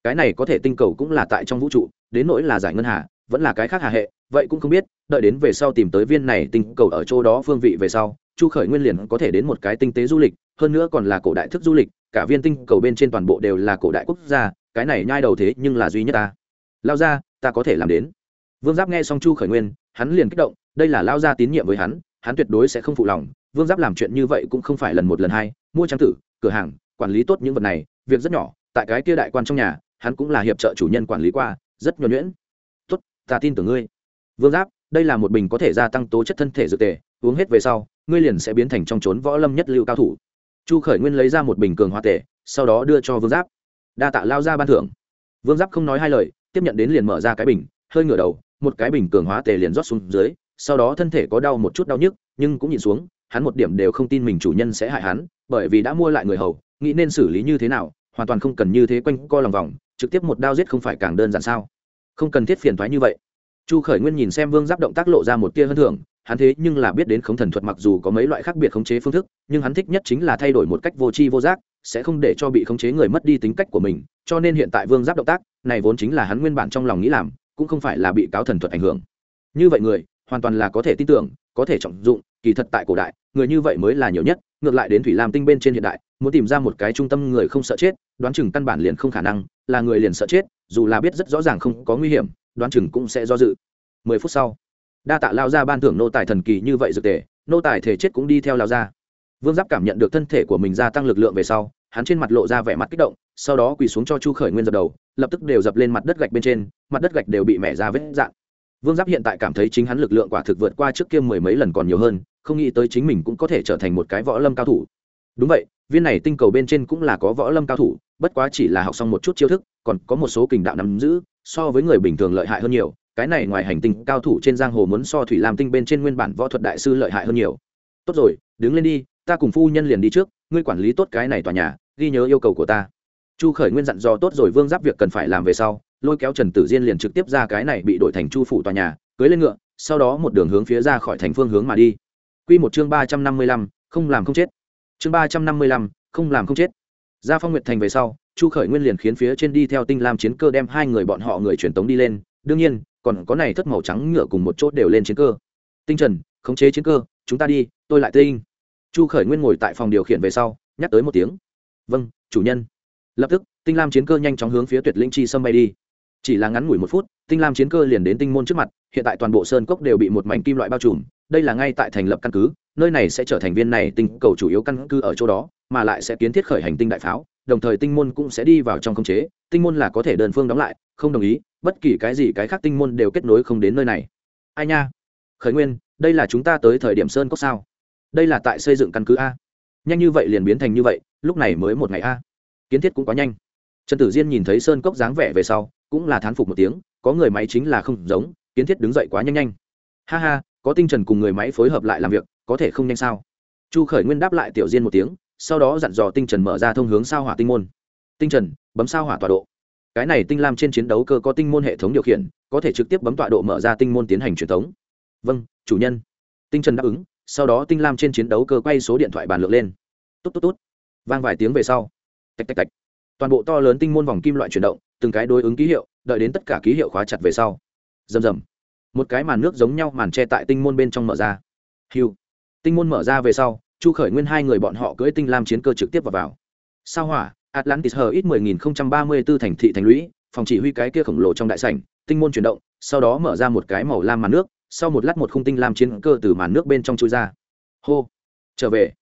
Cái này có thể tinh cầu cũng là tại trong vũ trụ, đến nỗi là giải ngân hà vẫn là cái khác hà hệ, vậy cũng không biết, đợi đến về sau tìm tới viên này tinh cầu ở chỗ đó phương vị về sau, chu khởi nguyên liền có thể đến một cái tinh tế du lịch, hơn nữa còn là cổ đại thức du lịch, cả viên tinh cầu bên trên toàn bộ đều là cổ đại quốc gia, cái này nhai đầu thế nhưng là duy nhất ta. Lao ra ta có thể làm đến. Vương giáp nghe xong chu khởi nguyên, hắn liền kích động, đây là lao ra tín nhiệm với hắn hắn tuyệt đối sẽ không phụ lòng, vương giáp làm chuyện như vậy cũng không phải lần một lần hai, mua trang tử, cửa hàng, quản lý tốt những vật này, việc rất nhỏ, tại cái kia đại quan trong nhà, hắn cũng là hiệp trợ chủ nhân quản lý qua, rất nhuẩn nhuyễn ta tin tưởng ngươi. Vương giáp, đây là một bình có thể gia tăng tố chất thân thể dược tề, uống hết về sau, ngươi liền sẽ biến thành trong trốn võ lâm nhất lưu cao thủ. Chu khởi nguyên lấy ra một bình cường hoa tể sau đó đưa cho vương giáp. Đa tạ lao ra ban thưởng. Vương giáp không nói hai lời, tiếp nhận đến liền mở ra cái bình, hơi ngửa đầu, một cái bình cường hóa tề liền rót xuống dưới, sau đó thân thể có đau một chút đau nhức, nhưng cũng nhìn xuống, hắn một điểm đều không tin mình chủ nhân sẽ hại hắn, bởi vì đã mua lại người hầu, nghĩ nên xử lý như thế nào, hoàn toàn không cần như thế quanh co lòng vòng, trực tiếp một đao giết không phải càng đơn giản sao? Không cần thiết phiền thoái như vậy. Chu khởi nguyên nhìn xem vương giáp động tác lộ ra một tia hơn thường, hắn thế nhưng là biết đến khống thần thuật mặc dù có mấy loại khác biệt khống chế phương thức, nhưng hắn thích nhất chính là thay đổi một cách vô tri vô giác, sẽ không để cho bị khống chế người mất đi tính cách của mình, cho nên hiện tại vương giáp động tác này vốn chính là hắn nguyên bản trong lòng nghĩ làm, cũng không phải là bị cáo thần thuật ảnh hưởng. Như vậy người, hoàn toàn là có thể tin tưởng, có thể trọng dụng, kỳ thật tại cổ đại, người như vậy mới là nhiều nhất ngược lại đến thủy lam tinh bên trên hiện đại, muốn tìm ra một cái trung tâm người không sợ chết, đoán chừng căn bản liền không khả năng, là người liền sợ chết, dù là biết rất rõ ràng không có nguy hiểm, đoán chừng cũng sẽ do dự. Mười phút sau, đa tạ lao ra ban thưởng nô tài thần kỳ như vậy dược tề, nô tài thể chết cũng đi theo lao ra vương giáp cảm nhận được thân thể của mình gia tăng lực lượng về sau, hắn trên mặt lộ ra vẻ mặt kích động, sau đó quỳ xuống cho chu khởi nguyên dập đầu, lập tức đều dập lên mặt đất gạch bên trên, mặt đất gạch đều bị mẻ ra vết dạn. Vương giáp hiện tại cảm thấy chính hắn lực lượng quả thực vượt qua trước kia mười mấy lần còn nhiều hơn không nghĩ tới chính mình cũng có thể trở thành một cái võ lâm cao thủ. Đúng vậy, viên này tinh cầu bên trên cũng là có võ lâm cao thủ, bất quá chỉ là học xong một chút chiêu thức, còn có một số kình đạo nắm giữ, so với người bình thường lợi hại hơn nhiều. Cái này ngoài hành tinh cao thủ trên giang hồ muốn so thủy lam tinh bên trên nguyên bản võ thuật đại sư lợi hại hơn nhiều. Tốt rồi, đứng lên đi, ta cùng phu nhân liền đi trước, ngươi quản lý tốt cái này tòa nhà, ghi nhớ yêu cầu của ta. Chu khởi nguyên dặn dò tốt rồi vương giáp việc cần phải làm về sau, lôi kéo trần tử diên liền trực tiếp ra cái này bị đổi thành chu phủ tòa nhà, cưới lên ngựa, sau đó một đường hướng phía ra khỏi thành phương hướng mà đi. Quy một chương ba trăm năm mươi lăm, không làm không chết. Chương ba trăm năm mươi lăm, không làm không chết. Ra phong nguyệt thành về sau, chu khởi nguyên liền khiến phía trên đi theo tinh lam chiến cơ đem hai người bọn họ người truyền tống đi lên. Đương nhiên, còn có này thất màu trắng ngựa cùng một chốt đều lên chiến cơ. Tinh trần, khống chế chiến cơ, chúng ta đi, tôi lại tinh. Chu khởi nguyên ngồi tại phòng điều khiển về sau, nhắc tới một tiếng. Vâng chủ nhân. Lập tức, tinh lam chiến cơ nhanh chóng hướng phía tuyệt linh chi sâm bay đi. Chỉ là ngắn ngủi một phút, tinh lam chiến cơ liền đến tinh môn trước mặt, hiện tại toàn bộ sơn cốc đều bị một mảnh kim loại bao trùm đây là ngay tại thành lập căn cứ, nơi này sẽ trở thành viên này tinh cầu chủ yếu căn cứ ở chỗ đó, mà lại sẽ kiến thiết khởi hành tinh đại pháo, đồng thời tinh môn cũng sẽ đi vào trong khống chế, tinh môn là có thể đơn phương đóng lại, không đồng ý, bất kỳ cái gì cái khác tinh môn đều kết nối không đến nơi này. Ai nha? Khởi nguyên, đây là chúng ta tới thời điểm sơn cốc sao? Đây là tại xây dựng căn cứ a. Nhanh như vậy liền biến thành như vậy, lúc này mới một ngày a. Kiến thiết cũng quá nhanh. Trần tử diên nhìn thấy sơn cốc dáng vẻ về sau, cũng là thán phục một tiếng, có người máy chính là không giống, kiến thiết đứng dậy quá nhanh nhanh. Ha ha có tinh trần cùng người máy phối hợp lại làm việc, có thể không nhanh sao? Chu khởi nguyên đáp lại tiểu diên một tiếng, sau đó dặn dò tinh trần mở ra thông hướng sao hỏa tinh môn. Tinh trần, bấm sao hỏa tọa độ. Cái này tinh lam trên chiến đấu cơ có tinh môn hệ thống điều khiển, có thể trực tiếp bấm tọa độ mở ra tinh môn tiến hành truyền thống. Vâng chủ nhân. Tinh trần đáp ứng, sau đó tinh lam trên chiến đấu cơ quay số điện thoại bàn lượng lên. Tốt tốt tốt vang vài tiếng về sau. Tạch tạch tạch. Toàn bộ to lớn tinh môn vòng kim loại chuyển động, từng cái đối ứng ký hiệu, đợi đến tất cả ký hiệu khóa chặt về sau. Rầm rầm một cái màn nước giống nhau màn che tại tinh môn bên trong mở ra. Hiu. Tinh môn mở ra về sau, chu khởi nguyên hai người bọn họ cưỡi tinh lam chiến cơ trực tiếp vào vào. Sao hỏa, atlantis hờ ít mười nghìn không trăm ba mươi b ố thành thị thành lũy, phòng chỉ huy cái kia khổng lồ trong đại sảnh, tinh môn chuyển động, sau đó mở ra một cái màu lam màn nước, sau một lát một khung tinh lam chiến cơ từ màn nước bên trong chui ra. Hô. Trở về.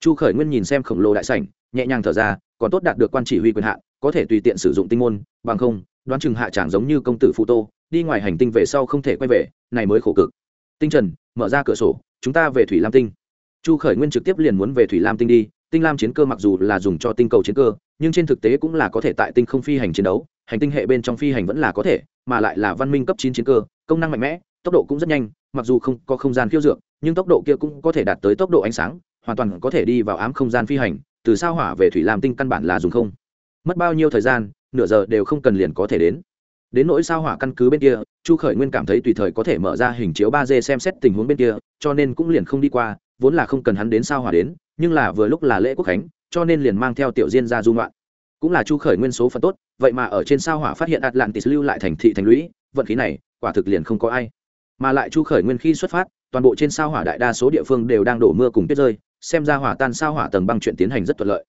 Chu khởi nguyên nhìn xem khổng lồ đại sảnh, nhẹ nhàng thở ra, còn tốt đạt được quan chỉ huy quyền hạn, có thể tùy tiện sử dụng tinh môn, bằng không, đoán chừng hạ tràng giống như công tử phụ tô đi ngoài hành tinh về sau không thể quay về, này mới khổ cực. Tinh trần, mở ra cửa sổ, chúng ta về thủy lam tinh. Chu khởi nguyên trực tiếp liền muốn về thủy lam tinh đi, tinh lam chiến cơ mặc dù là dùng cho tinh cầu chiến cơ, nhưng trên thực tế cũng là có thể tại tinh không phi hành chiến đấu, hành tinh hệ bên trong phi hành vẫn là có thể, mà lại là văn minh cấp chín chiến cơ, công năng mạnh mẽ, tốc độ cũng rất nhanh, mặc dù không có không gian khiêu dược, nhưng tốc độ kia cũng có thể đạt tới tốc độ ánh sáng, hoàn toàn có thể đi vào ám không gian phi hành, từ sao hỏa về thủy lam tinh căn bản là dùng không. Mất bao nhiêu thời gian, nửa giờ đều không cần liền có thể đến đến nỗi sao hỏa căn cứ bên kia, chu khởi nguyên cảm thấy tùy thời có thể mở ra hình chiếu ba d xem xét tình huống bên kia, cho nên cũng liền không đi qua, vốn là không cần hắn đến sao hỏa đến, nhưng là vừa lúc là lễ quốc khánh, cho nên liền mang theo tiểu diên ra dung loạn cũng là chu khởi nguyên số phận tốt, vậy mà ở trên sao hỏa phát hiện atlantis lưu lại thành thị thành lũy, vận khí này, quả thực liền không có ai. Mà lại chu khởi nguyên khi xuất phát, toàn bộ trên sao hỏa đại đa số địa phương đều đang đổ mưa cùng tuyết rơi, xem ra hỏa tan sao hỏa tầng băng chuyện tiến hành rất thuận lợi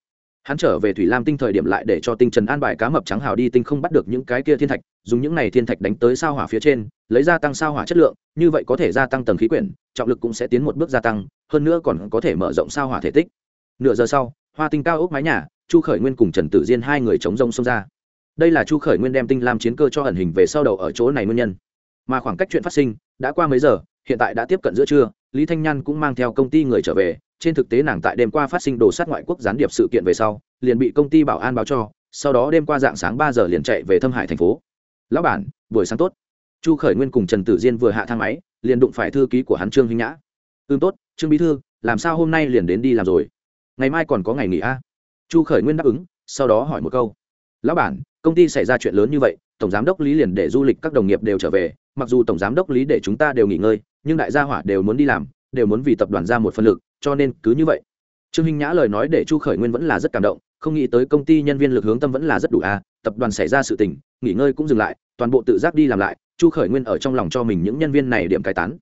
hắn trở về thủy lam tinh thời điểm lại để cho tinh trần an bài cá mập trắng hào đi tinh không bắt được những cái kia thiên thạch, dùng những này thiên thạch đánh tới sao hỏa phía trên, lấy ra tăng sao hỏa chất lượng, như vậy có thể gia tăng tầng khí quyển, trọng lực cũng sẽ tiến một bước gia tăng, hơn nữa còn có thể mở rộng sao hỏa thể tích. Nửa giờ sau, hoa tinh cao ốc mái nhà, chu khởi nguyên cùng trần tử diên hai người chống rông xông ra. Đây là chu khởi nguyên đem tinh lam chiến cơ cho ẩn hình về sau đầu ở chỗ này nguyên nhân. Mà khoảng cách chuyện phát sinh đã qua mấy giờ, hiện tại đã tiếp cận giữa trưa, lý thanh nhan cũng mang theo công ty người trở về trên thực tế nàng tại đêm qua phát sinh đồ sát ngoại quốc gián điệp sự kiện về sau, liền bị công ty bảo an báo cho, sau đó đêm qua dạng sáng ba giờ liền chạy về thâm hải thành phố. Lão bản, buổi sáng tốt. Chu khởi nguyên cùng trần tử diên vừa hạ thang máy, liền đụng phải thư ký của hắn trương hinh nhã. Ưm tốt, trương bí thư, làm sao hôm nay liền đến đi làm rồi? Ngày mai còn có ngày nghỉ a à? chu khởi nguyên đáp ứng, sau đó hỏi một câu. Lão bản, công ty xảy ra chuyện lớn như vậy, tổng giám đốc lý liền để du lịch các đồng nghiệp đều trở về, mặc dù tổng giám đốc lý để chúng ta đều nghỉ ngơi, nhưng đại gia hỏa đều muốn đi làm, đều muốn vì tập đoàn ra một phân lực cho nên cứ như vậy. Trương hinh nhã lời nói để chu khởi nguyên vẫn là rất cảm động, không nghĩ tới công ty nhân viên lực hướng tâm vẫn là rất đủ à tập đoàn xảy ra sự tình, nghỉ ngơi cũng dừng lại, toàn bộ tự giác đi làm lại, chu khởi nguyên ở trong lòng cho mình những nhân viên này điểm cải tán.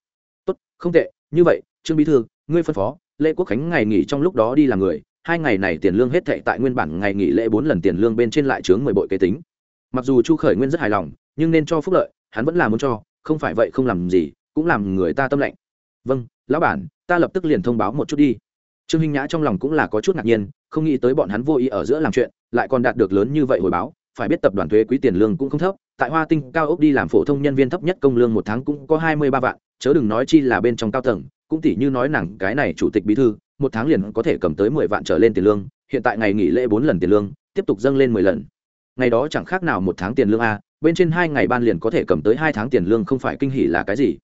Tốt, không tệ, như vậy, trương bí thư, ngươi phân phó, lễ quốc khánh ngày nghỉ trong lúc đó đi làm người, hai ngày này tiền lương hết thệ tại nguyên bản ngày nghỉ lễ bốn lần tiền lương bên trên lại chướng mười bội kế tính. Mặc dù chu khởi nguyên rất hài lòng, nhưng nên cho phúc lợi, hắn vẫn là muốn cho, không phải vậy không làm gì, cũng làm người ta tâm lạnh vâng lão bản, ta lập tức liền thông báo một chút đi. Trương hinh nhã trong lòng cũng là có chút ngạc nhiên, không nghĩ tới bọn hắn vô ý ở giữa làm chuyện, lại còn đạt được lớn như vậy hồi báo. Phải biết tập đoàn thuế quý tiền lương cũng không thấp, tại hoa tinh cao ốc đi làm phổ thông nhân viên thấp nhất công lương một tháng cũng có hai mươi ba vạn, chớ đừng nói chi là bên trong cao tầng, cũng tỷ như nói nàng cái này chủ tịch bí thư, một tháng liền có thể cầm tới mười vạn trở lên tiền lương, hiện tại ngày nghỉ lễ bốn lần tiền lương, tiếp tục dâng lên mười lần. Ngày đó chẳng khác nào một tháng tiền lương a, bên trên hai ngày ban liền có thể cầm tới hai tháng tiền lương không phải kinh hỉ là cái gì.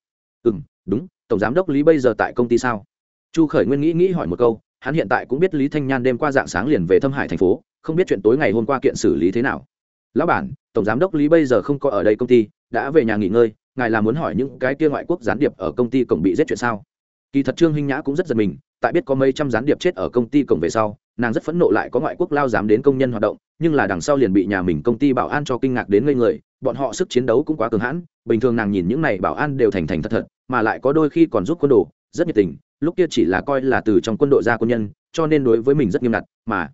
Ừ đúng tổng giám đốc lý bây giờ tại công ty sao? Chu khởi nguyên nghĩ nghĩ hỏi một câu, hắn hiện tại cũng biết lý thanh nhan đêm qua dạng sáng liền về thâm hải thành phố, không biết chuyện tối ngày hôm qua kiện xử lý thế nào. Lão bản, tổng giám đốc lý bây giờ không có ở đây công ty, đã về nhà nghỉ ngơi, ngài là muốn hỏi những cái kia ngoại quốc gián điệp ở công ty cổng bị giết chuyện sao? Kỳ thật trương hinh nhã cũng rất giật mình tại biết có mấy trăm gián điệp chết ở công ty cổng về sau, nàng rất phẫn nộ lại có ngoại quốc lao dám đến công nhân hoạt động, nhưng là đằng sau liền bị nhà mình công ty bảo an cho kinh ngạc đến ngây người, bọn họ sức chiến đấu cũng quá cường hãn, bình thường nàng nhìn những này bảo an đều thành thành thật thật, mà lại có đôi khi còn giúp quân đồ, rất nhiệt tình, lúc kia chỉ là coi là từ trong quân đội ra quân nhân, cho nên đối với mình rất nghiêm ngặt, mà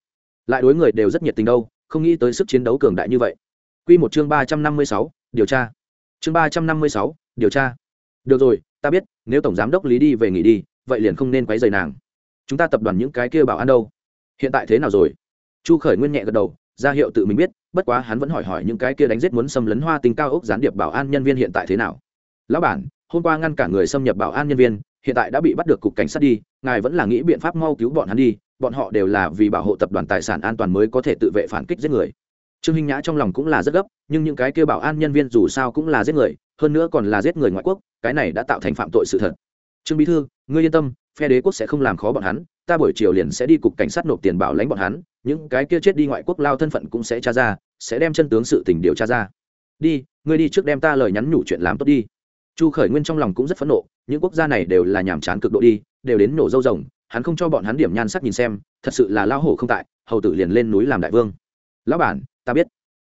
lại đối người đều rất nhiệt tình đâu, không nghĩ tới sức chiến đấu cường đại như vậy. Quy một chương ba trăm năm mươi sáu, điều tra. Chương ba trăm năm mươi sáu, điều tra. Được rồi, ta biết, nếu tổng giám đốc lý đi về nghỉ đi vậy liền không nên quấy rầy nàng. Chúng ta tập đoàn những cái kia bảo an đâu? Hiện tại thế nào rồi? Chu khởi nguyên nhẹ gật đầu, ra hiệu tự mình biết, bất quá hắn vẫn hỏi hỏi những cái kia đánh giết muốn xâm lấn hoa tình cao ốc gián điệp bảo an nhân viên hiện tại thế nào? Lão bản, hôm qua ngăn cản người xâm nhập bảo an nhân viên, hiện tại đã bị bắt được cục cảnh sát đi, ngài vẫn là nghĩ biện pháp mau cứu bọn hắn đi, bọn họ đều là vì bảo hộ tập đoàn tài sản an toàn mới có thể tự vệ phản kích giết người. Trương hinh nhã trong lòng cũng là rất gấp, nhưng những cái kêu bảo an nhân viên dù sao cũng là giết người, hơn nữa còn là giết người ngoại quốc, cái này đã tạo thành phạm tội sự thật. Trương bí thư ngươi yên tâm, phe đế quốc sẽ không làm khó bọn hắn, ta buổi chiều liền sẽ đi cục cảnh sát nộp tiền bảo lãnh bọn hắn, những cái kia chết đi ngoại quốc lao thân phận cũng sẽ tra ra, sẽ đem chân tướng sự tình điều tra ra. Đi, ngươi đi trước đem ta lời nhắn nhủ chuyện làm tốt đi. Chu khởi nguyên trong lòng cũng rất phẫn nộ, những quốc gia này đều là nhàm chán cực độ đi, đều đến nổ dâu rồng, hắn không cho bọn hắn điểm nhan sắc nhìn xem, thật sự là lao hổ không tại, hầu tử liền lên núi làm đại vương. Lão bản, ta biết.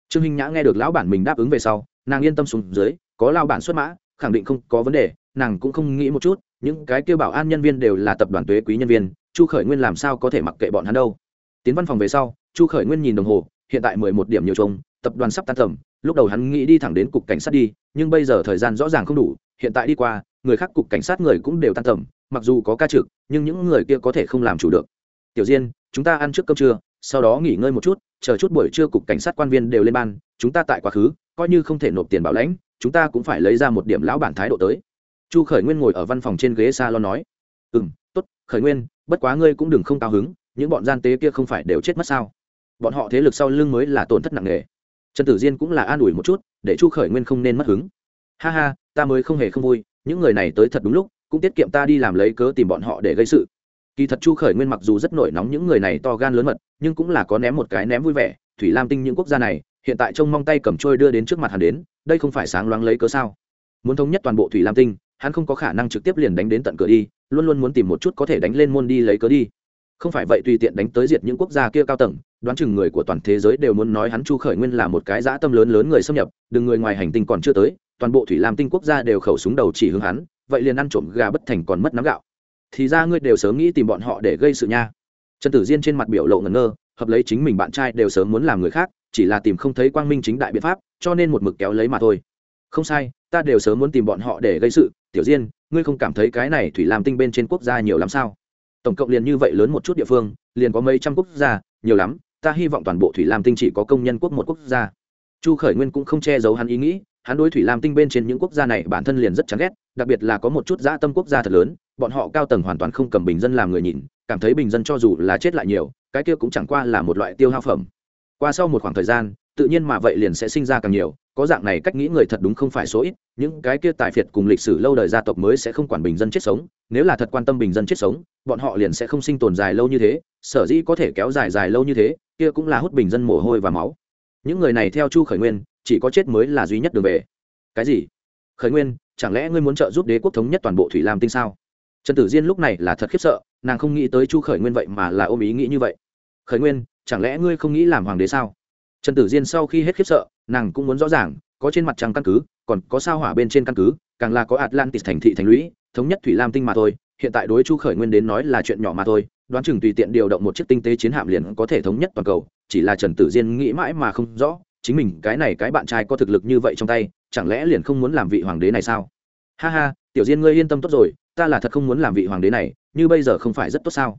Trương hinh nhã nghe được lão bản mình đáp ứng về sau, nàng yên tâm xuống dưới, có lao bản xuất mã, khẳng định không có vấn đề, nàng cũng không nghĩ một chút những cái kêu bảo an nhân viên đều là tập đoàn thuế quý nhân viên, chu khởi nguyên làm sao có thể mặc kệ bọn hắn đâu. Tiến văn phòng về sau, chu khởi nguyên nhìn đồng hồ, hiện tại mười một điểm nhiều trông tập đoàn sắp tan tầm, lúc đầu hắn nghĩ đi thẳng đến cục cảnh sát đi, nhưng bây giờ thời gian rõ ràng không đủ, hiện tại đi qua, người khác cục cảnh sát người cũng đều tan tầm, mặc dù có ca trực, nhưng những người kia có thể không làm chủ được. Tiểu diên, chúng ta ăn trước cơm trưa, sau đó nghỉ ngơi một chút, chờ chút buổi trưa cục cảnh sát quan viên đều lên ban, chúng ta tại quá khứ, coi như không thể nộp tiền bảo lãnh, chúng ta cũng phải lấy ra một điểm lão bản thái độ tới chu khởi nguyên ngồi ở văn phòng trên ghế s a lon nói ừ m t ố t khởi nguyên, bất quá ngươi cũng đừng không cao hứng, những bọn gian tế kia không phải đều chết mất sao? Bọn họ thế lực sau lưng mới là tổn thất nặng nề. Trần tử diên cũng là an ủi một chút, để chu khởi nguyên không nên mất hứng. Ha ha, ta mới không hề không vui, những người này tới thật đúng lúc, cũng tiết kiệm ta đi làm lấy cớ tìm bọn họ để gây sự. Kỳ thật chu khởi nguyên mặc dù rất nổi nóng những người này to gan lớn mật, nhưng cũng là có ném một cái ném vui vẻ, thủy lam tinh những quốc gia này, hiện tại trông mong tay cầm trôi đưa đến trước mặt hắn đến, đây không phải sáng loáng lấy cớ sao? Muốn thống nhất toàn bộ thủy lam tinh hắn không có khả năng trực tiếp liền đánh đến tận cửa đi, luôn luôn muốn tìm một chút có thể đánh lên môn đi lấy cớ đi. Không phải vậy tùy tiện đánh tới diệt những quốc gia kia cao tầng, đoán chừng người của toàn thế giới đều muốn nói hắn chu khởi nguyên là một cái dã tâm lớn lớn người xâm nhập, đừng người ngoài hành tinh còn chưa tới, toàn bộ thủy lam tinh quốc gia đều khẩu súng đầu chỉ hướng hắn, vậy liền ăn trộm gà bất thành còn mất nắm gạo. Thì ra ngươi đều sớm nghĩ tìm bọn họ để gây sự nha. Trần tử diên trên mặt biểu lộ ngẩn ngơ, hợp lấy chính mình bạn trai đều sớm muốn làm người khác, chỉ là tìm không thấy quang minh chính đại biện pháp, cho nên một mực kéo lấy mà thôi. Không sai, ta đều sớm muốn tìm bọn họ để gây sự tiểu diên, ngươi không cảm thấy cái này thủy lam tinh bên trên quốc gia nhiều lắm sao? Tổng cộng liền như vậy lớn một chút địa phương, liền có mấy trăm quốc gia, nhiều lắm, ta hy vọng toàn bộ thủy lam tinh chỉ có công nhân quốc một quốc gia. Chu khởi nguyên cũng không che giấu hắn ý nghĩ, hắn đối thủy lam tinh bên trên những quốc gia này bản thân liền rất chán ghét, đặc biệt là có một chút dã tâm quốc gia thật lớn, bọn họ cao tầng hoàn toàn không cầm bình dân làm người nhìn, cảm thấy bình dân cho dù là chết lại nhiều, cái kia cũng chẳng qua là một loại tiêu hao phẩm. Qua sau một khoảng thời gian, tự nhiên mà vậy liền sẽ sinh ra càng nhiều có dạng này cách nghĩ người thật đúng không phải số ít, những cái kia tài phiệt cùng lịch sử lâu đời gia tộc mới sẽ không quản bình dân chết sống, nếu là thật quan tâm bình dân chết sống, bọn họ liền sẽ không sinh tồn dài lâu như thế, sở dĩ có thể kéo dài dài lâu như thế, kia cũng là hút bình dân mồ hôi và máu. Những người này theo chu khởi nguyên, chỉ có chết mới là duy nhất đường về. Cái gì? Khởi nguyên, chẳng lẽ ngươi muốn trợ giúp đế quốc thống nhất toàn bộ thủy lam tinh sao? Trần tử diên lúc này là thật khiếp sợ, nàng không nghĩ tới chu khởi nguyên vậy mà là ôm ý nghĩ như vậy. Khởi nguyên, chẳng lẽ ngươi không nghĩ làm hoàng đế sao? Trần tử diên sau khi hết khiếp sợ, nàng cũng muốn rõ ràng, có trên mặt trăng căn cứ, còn có sao hỏa bên trên căn cứ, càng là có atlantis thành thị thành lũy, thống nhất thủy lam tinh mà thôi. Hiện tại đối chu khởi nguyên đến nói là chuyện nhỏ mà thôi, đoán chừng tùy tiện điều động một chiếc tinh tế chiến hạm liền có thể thống nhất toàn cầu, chỉ là trần tử diên nghĩ mãi mà không rõ, chính mình cái này cái bạn trai có thực lực như vậy trong tay, chẳng lẽ liền không muốn làm vị hoàng đế này sao? Ha ha, tiểu diên ngươi yên tâm tốt rồi, ta là thật không muốn làm vị hoàng đế này, như bây giờ không phải rất tốt sao?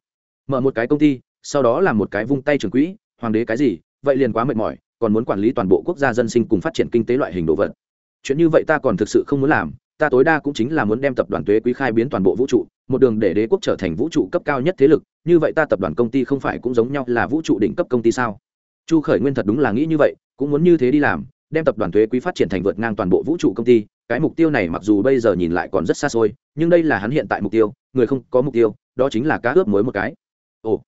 Mở một cái công ty, sau đó làm một cái vung tay trường quỹ, hoàng đế cái gì vậy liền quá mệt mỏi, còn muốn quản lý toàn bộ quốc gia dân sinh cùng phát triển kinh tế loại hình đồ vật. Chuyện như vậy ta còn thực sự không muốn làm, ta tối đa cũng chính là muốn đem tập đoàn thuế quý khai biến toàn bộ vũ trụ, một đường để đế quốc trở thành vũ trụ cấp cao nhất thế lực, như vậy ta tập đoàn công ty không phải cũng giống nhau là vũ trụ đỉnh cấp công ty sao? Chu khởi nguyên thật đúng là nghĩ như vậy, cũng muốn như thế đi làm, đem tập đoàn thuế quý phát triển thành vượt ngang toàn bộ vũ trụ công ty, cái mục tiêu này mặc dù bây giờ nhìn lại còn rất xa xôi, nhưng đây là hắn hiện tại mục tiêu, người không có mục tiêu, đó chính là cá ướp mối một cái. Ồ,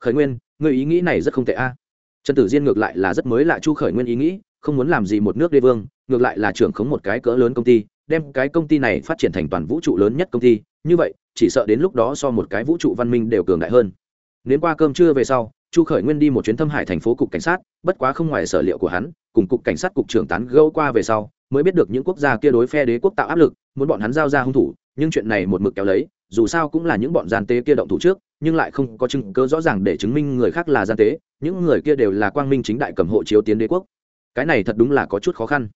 khởi nguyên, người ý nghĩ này rất không tệ a trần tử diên ngược lại là rất mới lạ chu khởi nguyên ý nghĩ, không muốn làm gì một nước đế vương, ngược lại là trưởng khống một cái cỡ lớn công ty, đem cái công ty này phát triển thành toàn vũ trụ lớn nhất công ty. Như vậy, chỉ sợ đến lúc đó so một cái vũ trụ văn minh đều cường đại hơn. Nếu qua cơm trưa về sau, chu khởi nguyên đi một chuyến thâm hải thành phố cục cảnh sát, bất quá không ngoài sở liệu của hắn, cùng cục cảnh sát cục trưởng tán gâu qua về sau, mới biết được những quốc gia kia đối phe đế quốc tạo áp lực, muốn bọn hắn giao ra hung thủ, nhưng chuyện này một mực kéo lấy, dù sao cũng là những bọn gian tế kia động thủ trước, nhưng lại không có chứng cứ rõ ràng để chứng minh người khác là gian tế những người kia đều là quang minh chính đại cầm hộ chiếu tiến đế quốc. Cái này thật đúng là có chút khó khăn.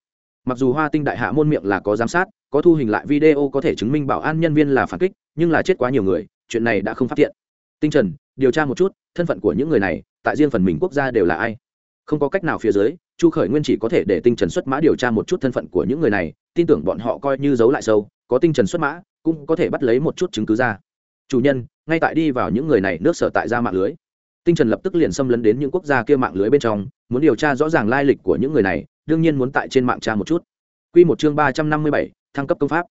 Mặc dù hoa tinh đại hạ môn miệng là có giám sát, có thu hình lại video có thể chứng minh bảo an nhân viên là phản kích, nhưng là chết quá nhiều người, chuyện này đã không phát hiện. Tinh trần, điều tra một chút, thân phận của những người này, tại riêng phần mình quốc gia đều là ai? Không có cách nào phía dưới, chu khởi nguyên chỉ có thể để tinh trần xuất mã điều tra một chút thân phận của những người này, tin tưởng bọn họ coi như giấu lại sâu, có tinh trần xuất mã, cũng có thể bắt lấy một chút chứng cứ ra. Chủ nhân, ngay tại đi vào những người này nước sở tại ra mạng lưới tinh trần lập tức liền xâm lấn đến những quốc gia kia mạng lưới bên trong, muốn điều tra rõ ràng lai lịch của những người này, đương nhiên muốn tại trên mạng tra một chút. Q một chương ba trăm năm mươi bảy, thăng cấp công pháp.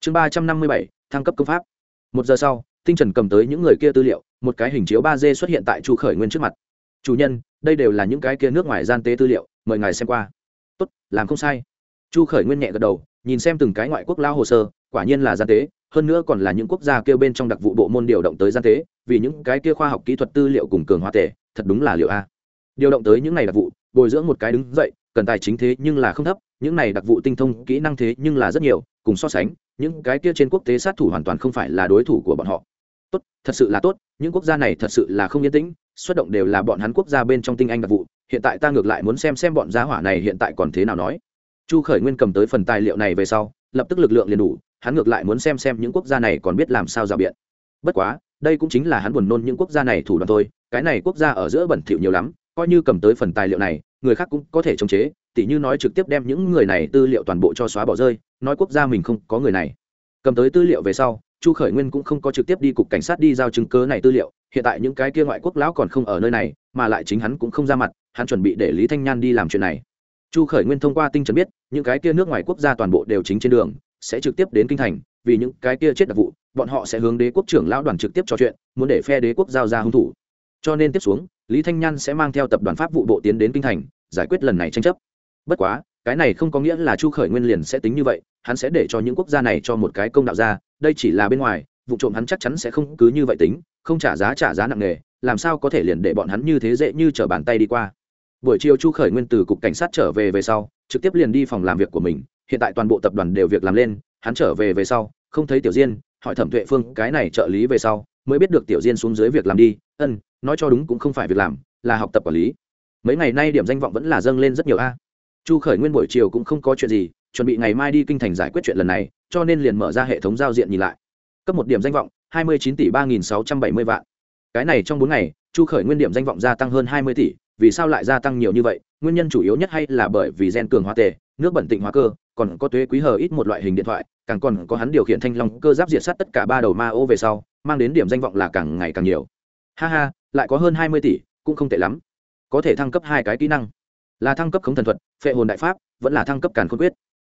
Chương ba trăm năm mươi bảy, thăng cấp công pháp. Một giờ sau, tinh trần cầm tới những người kia tư liệu, một cái hình chiếu ba d xuất hiện tại chu khởi nguyên trước mặt. Chủ nhân, đây đều là những cái kia nước ngoài gian tế tư liệu, mời ngài xem qua. Tốt, làm không sai. Chu khởi nguyên nhẹ gật đầu, nhìn xem từng cái ngoại quốc lao hồ sơ, quả nhiên là gian tế hơn nữa còn là những quốc gia kêu bên trong đặc vụ bộ môn điều động tới gian tế, vì những cái kia khoa học kỹ thuật tư liệu cùng cường hóa tể thật đúng là liệu a. Điều động tới những này đặc vụ, bồi dưỡng một cái đứng dậy, cần tài chính thế nhưng là không thấp, những này đặc vụ tinh thông, kỹ năng thế nhưng là rất nhiều cùng cùng so sánh, những cái kia trên quốc tế sát thủ hoàn toàn không phải là đối thủ của bọn họ. Tốt, thật sự là tốt, những quốc gia này thật sự là không yên tĩnh, xuất động đều là bọn hắn quốc gia bên trong tinh anh đặc vụ, hiện tại ta ngược lại muốn xem xem bọn gia hỏa này hiện tại còn thế nào nói. Chu khởi nguyên cầm tới phần tài liệu này về sau, lập tức lực lượng liền đủ hắn ngược lại muốn xem xem những quốc gia này còn biết làm sao rào biện. Bất quá, đây cũng chính là hắn buồn nôn những quốc gia này thủ đoạn thôi, cái này quốc gia ở giữa bẩn thỉu nhiều lắm, coi như cầm tới phần tài liệu này, người khác cũng có thể chống chế, tỉ như nói trực tiếp đem những người này tư liệu toàn bộ cho xóa bỏ rơi, nói quốc gia mình không có người này. Cầm tới tư liệu về sau, chu khởi nguyên cũng không có trực tiếp đi cục cảnh sát đi giao chứng cớ này tư liệu, hiện tại những cái kia ngoại quốc lão còn không ở nơi này, mà lại chính hắn cũng không ra mặt, hắn chuẩn bị để lý thanh nhan đi làm chuyện này. Chu khởi nguyên thông qua tinh trần biết, những cái kia nước ngoài quốc gia toàn bộ đều chính trên đường sẽ trực tiếp đến kinh thành, vì những cái kia chết đặc vụ, bọn họ sẽ hướng đế quốc trưởng lão đoàn trực tiếp trò chuyện, muốn để phe đế quốc giao ra hung thủ. Cho nên tiếp xuống, lý thanh nhan sẽ mang theo tập đoàn pháp vụ bộ tiến đến kinh thành, giải quyết lần này tranh chấp. Bất quá, cái này không có nghĩa là chu khởi nguyên liền sẽ tính như vậy, hắn sẽ để cho những quốc gia này cho một cái công đạo ra, đây chỉ là bên ngoài, vụ trộm hắn chắc chắn sẽ không cứ như vậy tính, không trả giá trả giá nặng nề, làm sao có thể liền để bọn hắn như thế dễ như trở bàn tay đi qua. Buổi chiều chu khởi nguyên từ cục cảnh sát trở về về sau, trực tiếp liền đi phòng làm việc của mình hiện tại toàn bộ tập đoàn đều việc làm lên, hắn trở về về sau, không thấy tiểu diên, hỏi thẩm tuệ phương cái này trợ lý về sau, mới biết được tiểu diên xuống dưới việc làm đi ân nói cho đúng cũng không phải việc làm, là học tập quản lý. Mấy ngày nay điểm danh vọng vẫn là dâng lên rất nhiều a. Chu khởi nguyên buổi chiều cũng không có chuyện gì, chuẩn bị ngày mai đi kinh thành giải quyết chuyện lần này, cho nên liền mở ra hệ thống giao diện nhìn lại. Cấp một điểm danh vọng, hai mươi chín tỷ ba nghìn sáu trăm bảy mươi vạn. Cái này trong bốn ngày, chu khởi nguyên điểm danh vọng gia tăng hơn hai mươi tỷ, vì sao lại gia tăng nhiều như vậy? Nguyên nhân chủ yếu nhất hay là bởi vì gen cường hóa tề, nước bẩn tịnh hóa cơ còn có thuế quý hờ ít một loại hình điện thoại, càng còn có hắn điều khiển thanh long cơ giáp diệt sát tất cả ba đầu ma ô về sau, mang đến điểm danh vọng là càng ngày càng nhiều. Ha ha, lại có hơn hai mươi tỷ, cũng không tệ lắm. Có thể thăng cấp hai cái kỹ năng. Là thăng cấp khống thần thuật, phệ hồn đại pháp, vẫn là thăng cấp càn khôn quyết.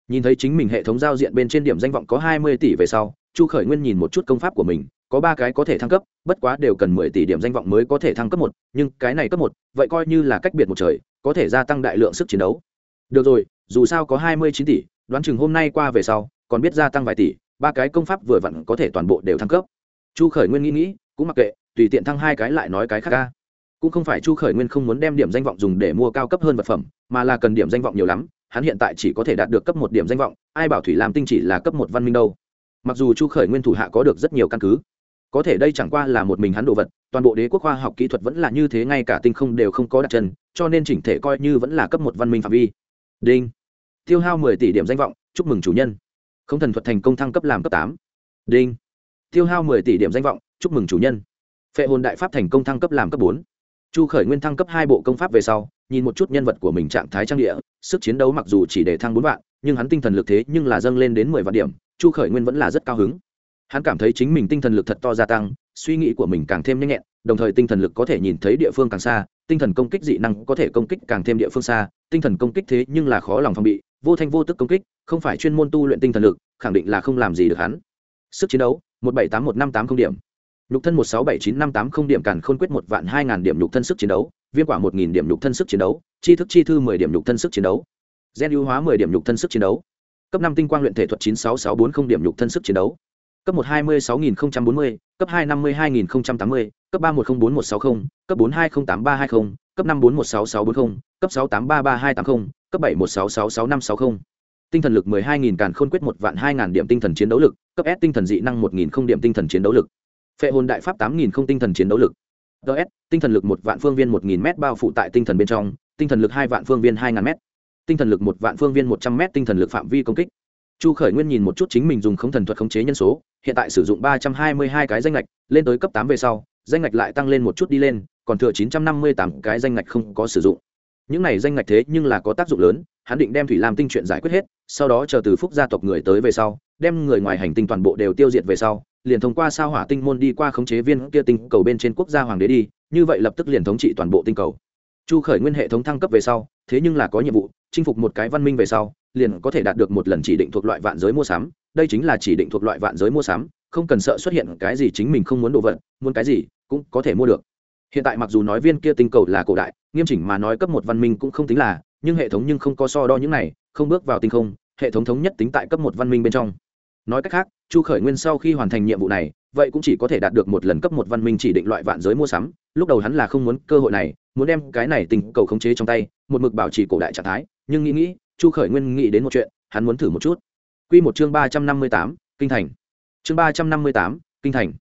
Nhìn thấy chính mình hệ thống giao diện bên trên điểm danh vọng có hai mươi tỷ về sau, chu khởi nguyên nhìn một chút công pháp của mình, có ba cái có thể thăng cấp, bất quá đều cần mười tỷ điểm danh vọng mới có thể thăng cấp một, nhưng cái này cấp một, vậy coi như là cách biệt một trời, có thể gia tăng đại lượng sức chiến đấu. Được rồi dù sao có hai mươi chín tỷ, đoán chừng hôm nay qua về sau, còn biết gia tăng vài tỷ, ba cái công pháp vừa vặn có thể toàn bộ đều thăng cấp. Chu khởi nguyên nghĩ nghĩ, cũng mặc kệ, tùy tiện thăng hai cái lại nói cái khác ca. Cũng không phải chu khởi nguyên không muốn đem điểm danh vọng dùng để mua cao cấp hơn vật phẩm, mà là cần điểm danh vọng nhiều lắm, hắn hiện tại chỉ có thể đạt được cấp một điểm danh vọng, ai bảo thủy làm tinh chỉ là cấp một văn minh đâu. Mặc dù chu khởi nguyên thủ hạ có được rất nhiều căn cứ, có thể đây chẳng qua là một mình hắn đồ vật, toàn bộ đế quốc khoa học kỹ thuật vẫn là như thế, ngay cả tinh không đều không có đặt chân, cho nên chỉnh thể coi như vẫn là cấp một văn minh phạm vi đinh. Tiêu hao mười tỷ điểm danh vọng, chúc mừng chủ nhân. Không thần thuật thành công thăng cấp làm cấp tám. Đinh. Tiêu hao mười tỷ điểm danh vọng, chúc mừng chủ nhân. Phệ hồn đại pháp thành công thăng cấp làm cấp bốn. Chu khởi nguyên thăng cấp hai bộ công pháp về sau, nhìn một chút nhân vật của mình trạng thái trang địa, sức chiến đấu mặc dù chỉ để thăng bốn vạn, nhưng hắn tinh thần lực thế nhưng là dâng lên đến mười vạn điểm, chu khởi nguyên vẫn là rất cao hứng hắn cảm thấy chính mình tinh thần lực thật to gia tăng, suy nghĩ của mình càng thêm nhanh nhẹn, đồng thời tinh thần lực có thể nhìn thấy địa phương càng xa, tinh thần công kích dị năng có thể công kích càng thêm địa phương xa, tinh thần công kích thế nhưng là khó lòng phòng bị, vô thanh vô tức công kích, không phải chuyên môn tu luyện tinh thần lực, khẳng định là không làm gì được hắn. Sức chiến đấu, một bảy tám một năm tám không điểm. Nhục thân một sáu bảy chín năm tám không điểm càn khôn quyết một vạn hai ngàn điểm nhục thân sức chiến đấu viêm quả một nghìn điểm nhục thân sức chiến đấu chi thức chi thư mười điểm nhục thân sức chiến đấu. Gen ưu hóa mười điểm nhục thân sức chiến đấu. Cấp năm tinh quang luyện thể thuật chín sáu sáu bốn không điểm nhục thân sức chiến đấu cấp một hai mươi sáu nghìn bốn mươi, cấp hai năm mươi hai nghìn tám mươi, cấp ba một không bốn một sáu không, cấp bốn hai không tám ba hai không, cấp năm bốn một sáu sáu bốn không, cấp sáu tám ba ba hai tám không, cấp bảy một sáu sáu sáu năm sáu không. Tinh thần lực mười hai nghìn càn khôn quyết một vạn hai ngàn điểm tinh thần chiến đấu lực, cấp s tinh thần dị năng một nghìn không điểm tinh thần chiến đấu lực. Phệ hồn đại pháp tám nghìn không tinh thần chiến đấu lực. Ts tinh thần lực một vạn phương viên một nghìn m bao phủ tại tinh thần bên trong, tinh thần lực hai vạn phương viên hai ngàn m tinh thần lực một vạn phương viên một trăm m tinh thần lực phạm vi công kích chu khởi nguyên nhìn một chút chính mình dùng khống thần thuật khống chế nhân số, hiện tại sử dụng ba trăm hai mươi hai cái danh lệch lên tới cấp tám về sau, danh lệch lại tăng lên một chút đi lên, còn thừa chín trăm năm mươi tám cái danh lệch không có sử dụng. Những này danh ngạch thế nhưng là có tác dụng lớn, hắn định đem thủy lam tinh chuyện giải quyết hết, sau đó chờ từ phúc gia tộc người tới về sau, đem người ngoài hành tinh toàn bộ đều tiêu diệt về sau, liền thông qua sao hỏa tinh môn đi qua khống chế viên kia tinh cầu bên trên quốc gia hoàng đế đi, như vậy lập tức liền thống trị toàn bộ tinh cầu. Chu khởi nguyên hệ thống thăng cấp về sau, thế nhưng là có nhiệm vụ, chinh phục một cái văn minh về sau liền có thể đạt được một lần chỉ định thuộc loại vạn giới mua sắm. Đây chính là chỉ định thuộc loại vạn giới mua sắm, không cần sợ xuất hiện cái gì chính mình không muốn đồ vật, muốn cái gì cũng có thể mua được. Hiện tại mặc dù nói viên kia tinh cầu là cổ đại, nghiêm chỉnh mà nói cấp một văn minh cũng không tính là, nhưng hệ thống nhưng không có so đo những này, không bước vào tinh không, hệ thống thống nhất tính tại cấp một văn minh bên trong. Nói cách khác, chu khởi nguyên sau khi hoàn thành nhiệm vụ này, vậy cũng chỉ có thể đạt được một lần cấp một văn minh chỉ định loại vạn giới mua sắm. Lúc đầu hắn là không muốn cơ hội này, muốn đem cái này tình cầu khống chế trong tay, một mực bảo trì cổ đại trạng thái, nhưng nghĩ nghĩ chu khởi nguyên nghĩ đến một chuyện, hắn muốn thử một chút. Quy một chương ba trăm năm mươi tám, kinh thành. Chương ba trăm năm mươi tám, kinh thành.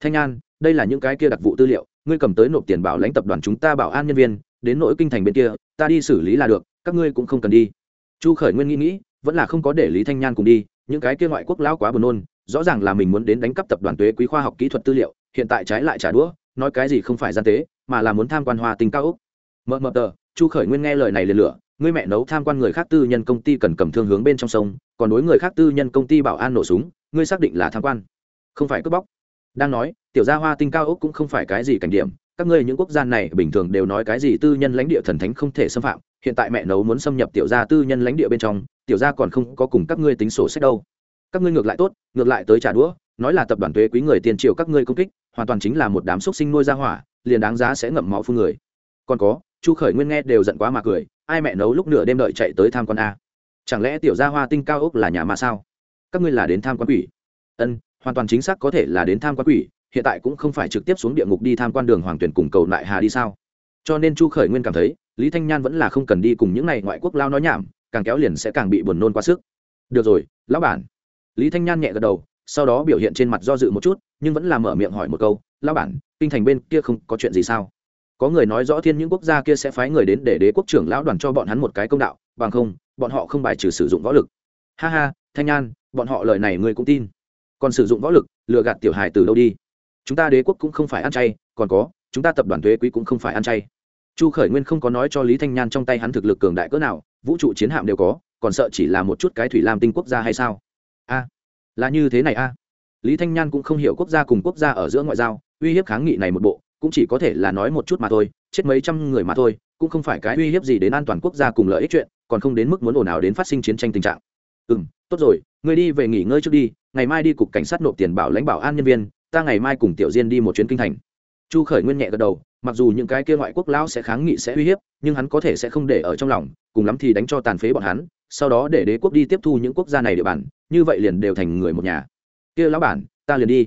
Thanh an, đây là những cái kia đặc vụ tư liệu, ngươi cầm tới nộp tiền bảo lãnh tập đoàn chúng ta bảo an nhân viên, đến nội kinh thành bên kia, ta đi xử lý là được, các ngươi cũng không cần đi. Chu khởi nguyên nghĩ nghĩ, vẫn là không có để lý thanh nhan cùng đi, những cái kia ngoại quốc lão quá buồn nôn, rõ ràng là mình muốn đến đánh cắp tập đoàn tuế quý khoa học kỹ thuật tư liệu, hiện tại trái lại trả đũa, nói cái gì không phải gian tế, mà là muốn tham quan hoa tình cao úc mờ mờ tờ, chu khởi nguyên nghe lời này liền lửa ngươi mẹ nấu tham quan người khác tư nhân công ty cần cầm thương hướng bên trong sông, còn đối người khác tư nhân công ty bảo an nổ súng, ngươi xác định là tham quan. Không phải cướp bóc. Đang nói, tiểu gia hoa tinh cao ốc cũng không phải cái gì cảnh điểm, các ngươi những quốc gia này bình thường đều nói cái gì tư nhân lãnh địa thần thánh không thể xâm phạm, hiện tại mẹ nấu muốn xâm nhập tiểu gia tư nhân lãnh địa bên trong, tiểu gia còn không có cùng các ngươi tính sổ sách đâu. Các ngươi ngược lại tốt, ngược lại tới trả đũa, nói là tập đoàn thuế quý người tiền triệu các ngươi công kích, hoàn toàn chính là một đám xúc sinh nuôi ra hỏa, liền đáng giá sẽ ngậm máu phun người. Còn có, chu khởi nguyên nghe đều giận quá mà cười ai mẹ nấu lúc nửa đêm đợi chạy tới tham quan a? Chẳng lẽ tiểu gia hoa tinh cao ốc là nhà mà sao? Các ngươi là đến tham quan quỷ. Ân, hoàn toàn chính xác có thể là đến tham quan quỷ, hiện tại cũng không phải trực tiếp xuống địa ngục đi tham quan đường hoàng tuyển cùng cầu lại hà đi sao? Cho nên chu khởi nguyên cảm thấy, lý thanh nhan vẫn là không cần đi cùng những n à y ngoại quốc lao nói nhảm, càng kéo liền sẽ càng bị buồn nôn quá sức. Được rồi, lão bản. Lý thanh nhan nhẹ gật đầu, sau đó biểu hiện trên mặt do dự một chút, nhưng vẫn là mở miệng hỏi một câu, lão bản, kinh thành bên kia không có chuyện gì sao? Có người nói rõ thiên những quốc gia kia sẽ phái người đến để đế quốc trưởng lão đoàn cho bọn hắn một cái công đạo, bằng không, bọn họ không bài trừ sử dụng võ lực. Ha ha, thanh nhan bọn họ lời này ngươi cũng tin. Còn sử dụng võ lực, lừa gạt tiểu hài từ đâu đi? Chúng ta đế quốc cũng không phải ăn chay, còn có, chúng ta tập đoàn thuế quý cũng không phải ăn chay. Chu khởi nguyên không có nói cho lý thanh nhan trong tay hắn thực lực cường đại cỡ nào, vũ trụ chiến hạm đều có, còn sợ chỉ là một chút cái thủy lam tinh quốc gia hay sao? A, là như thế này a. Lý thanh nhan cũng không hiểu quốc gia cùng quốc gia ở giữa ngoại giao, uy hiếp kháng nghị này một bộ cũng chỉ có thể là nói một chút mà thôi, chết mấy trăm người mà thôi, cũng không phải cái uy hiếp gì đến an toàn quốc gia cùng lợi ích chuyện, còn không đến mức muốn ồn ào đến phát sinh chiến tranh tình trạng. Ừ m tốt rồi người đi về nghỉ ngơi trước đi, ngày mai đi cục cảnh sát nộp tiền bảo lãnh bảo an nhân viên, ta ngày mai cùng tiểu diên đi một chuyến kinh thành. Chu khởi nguyên nhẹ gật đầu, mặc dù những cái kia ngoại quốc lão sẽ kháng nghị sẽ uy hiếp, nhưng hắn có thể sẽ không để ở trong lòng, cùng lắm thì đánh cho tàn phế bọn hắn, sau đó để đế quốc đi tiếp thu những quốc gia này địa bàn, như vậy liền đều thành người một nhà. Kia lão bản, ta liền đi.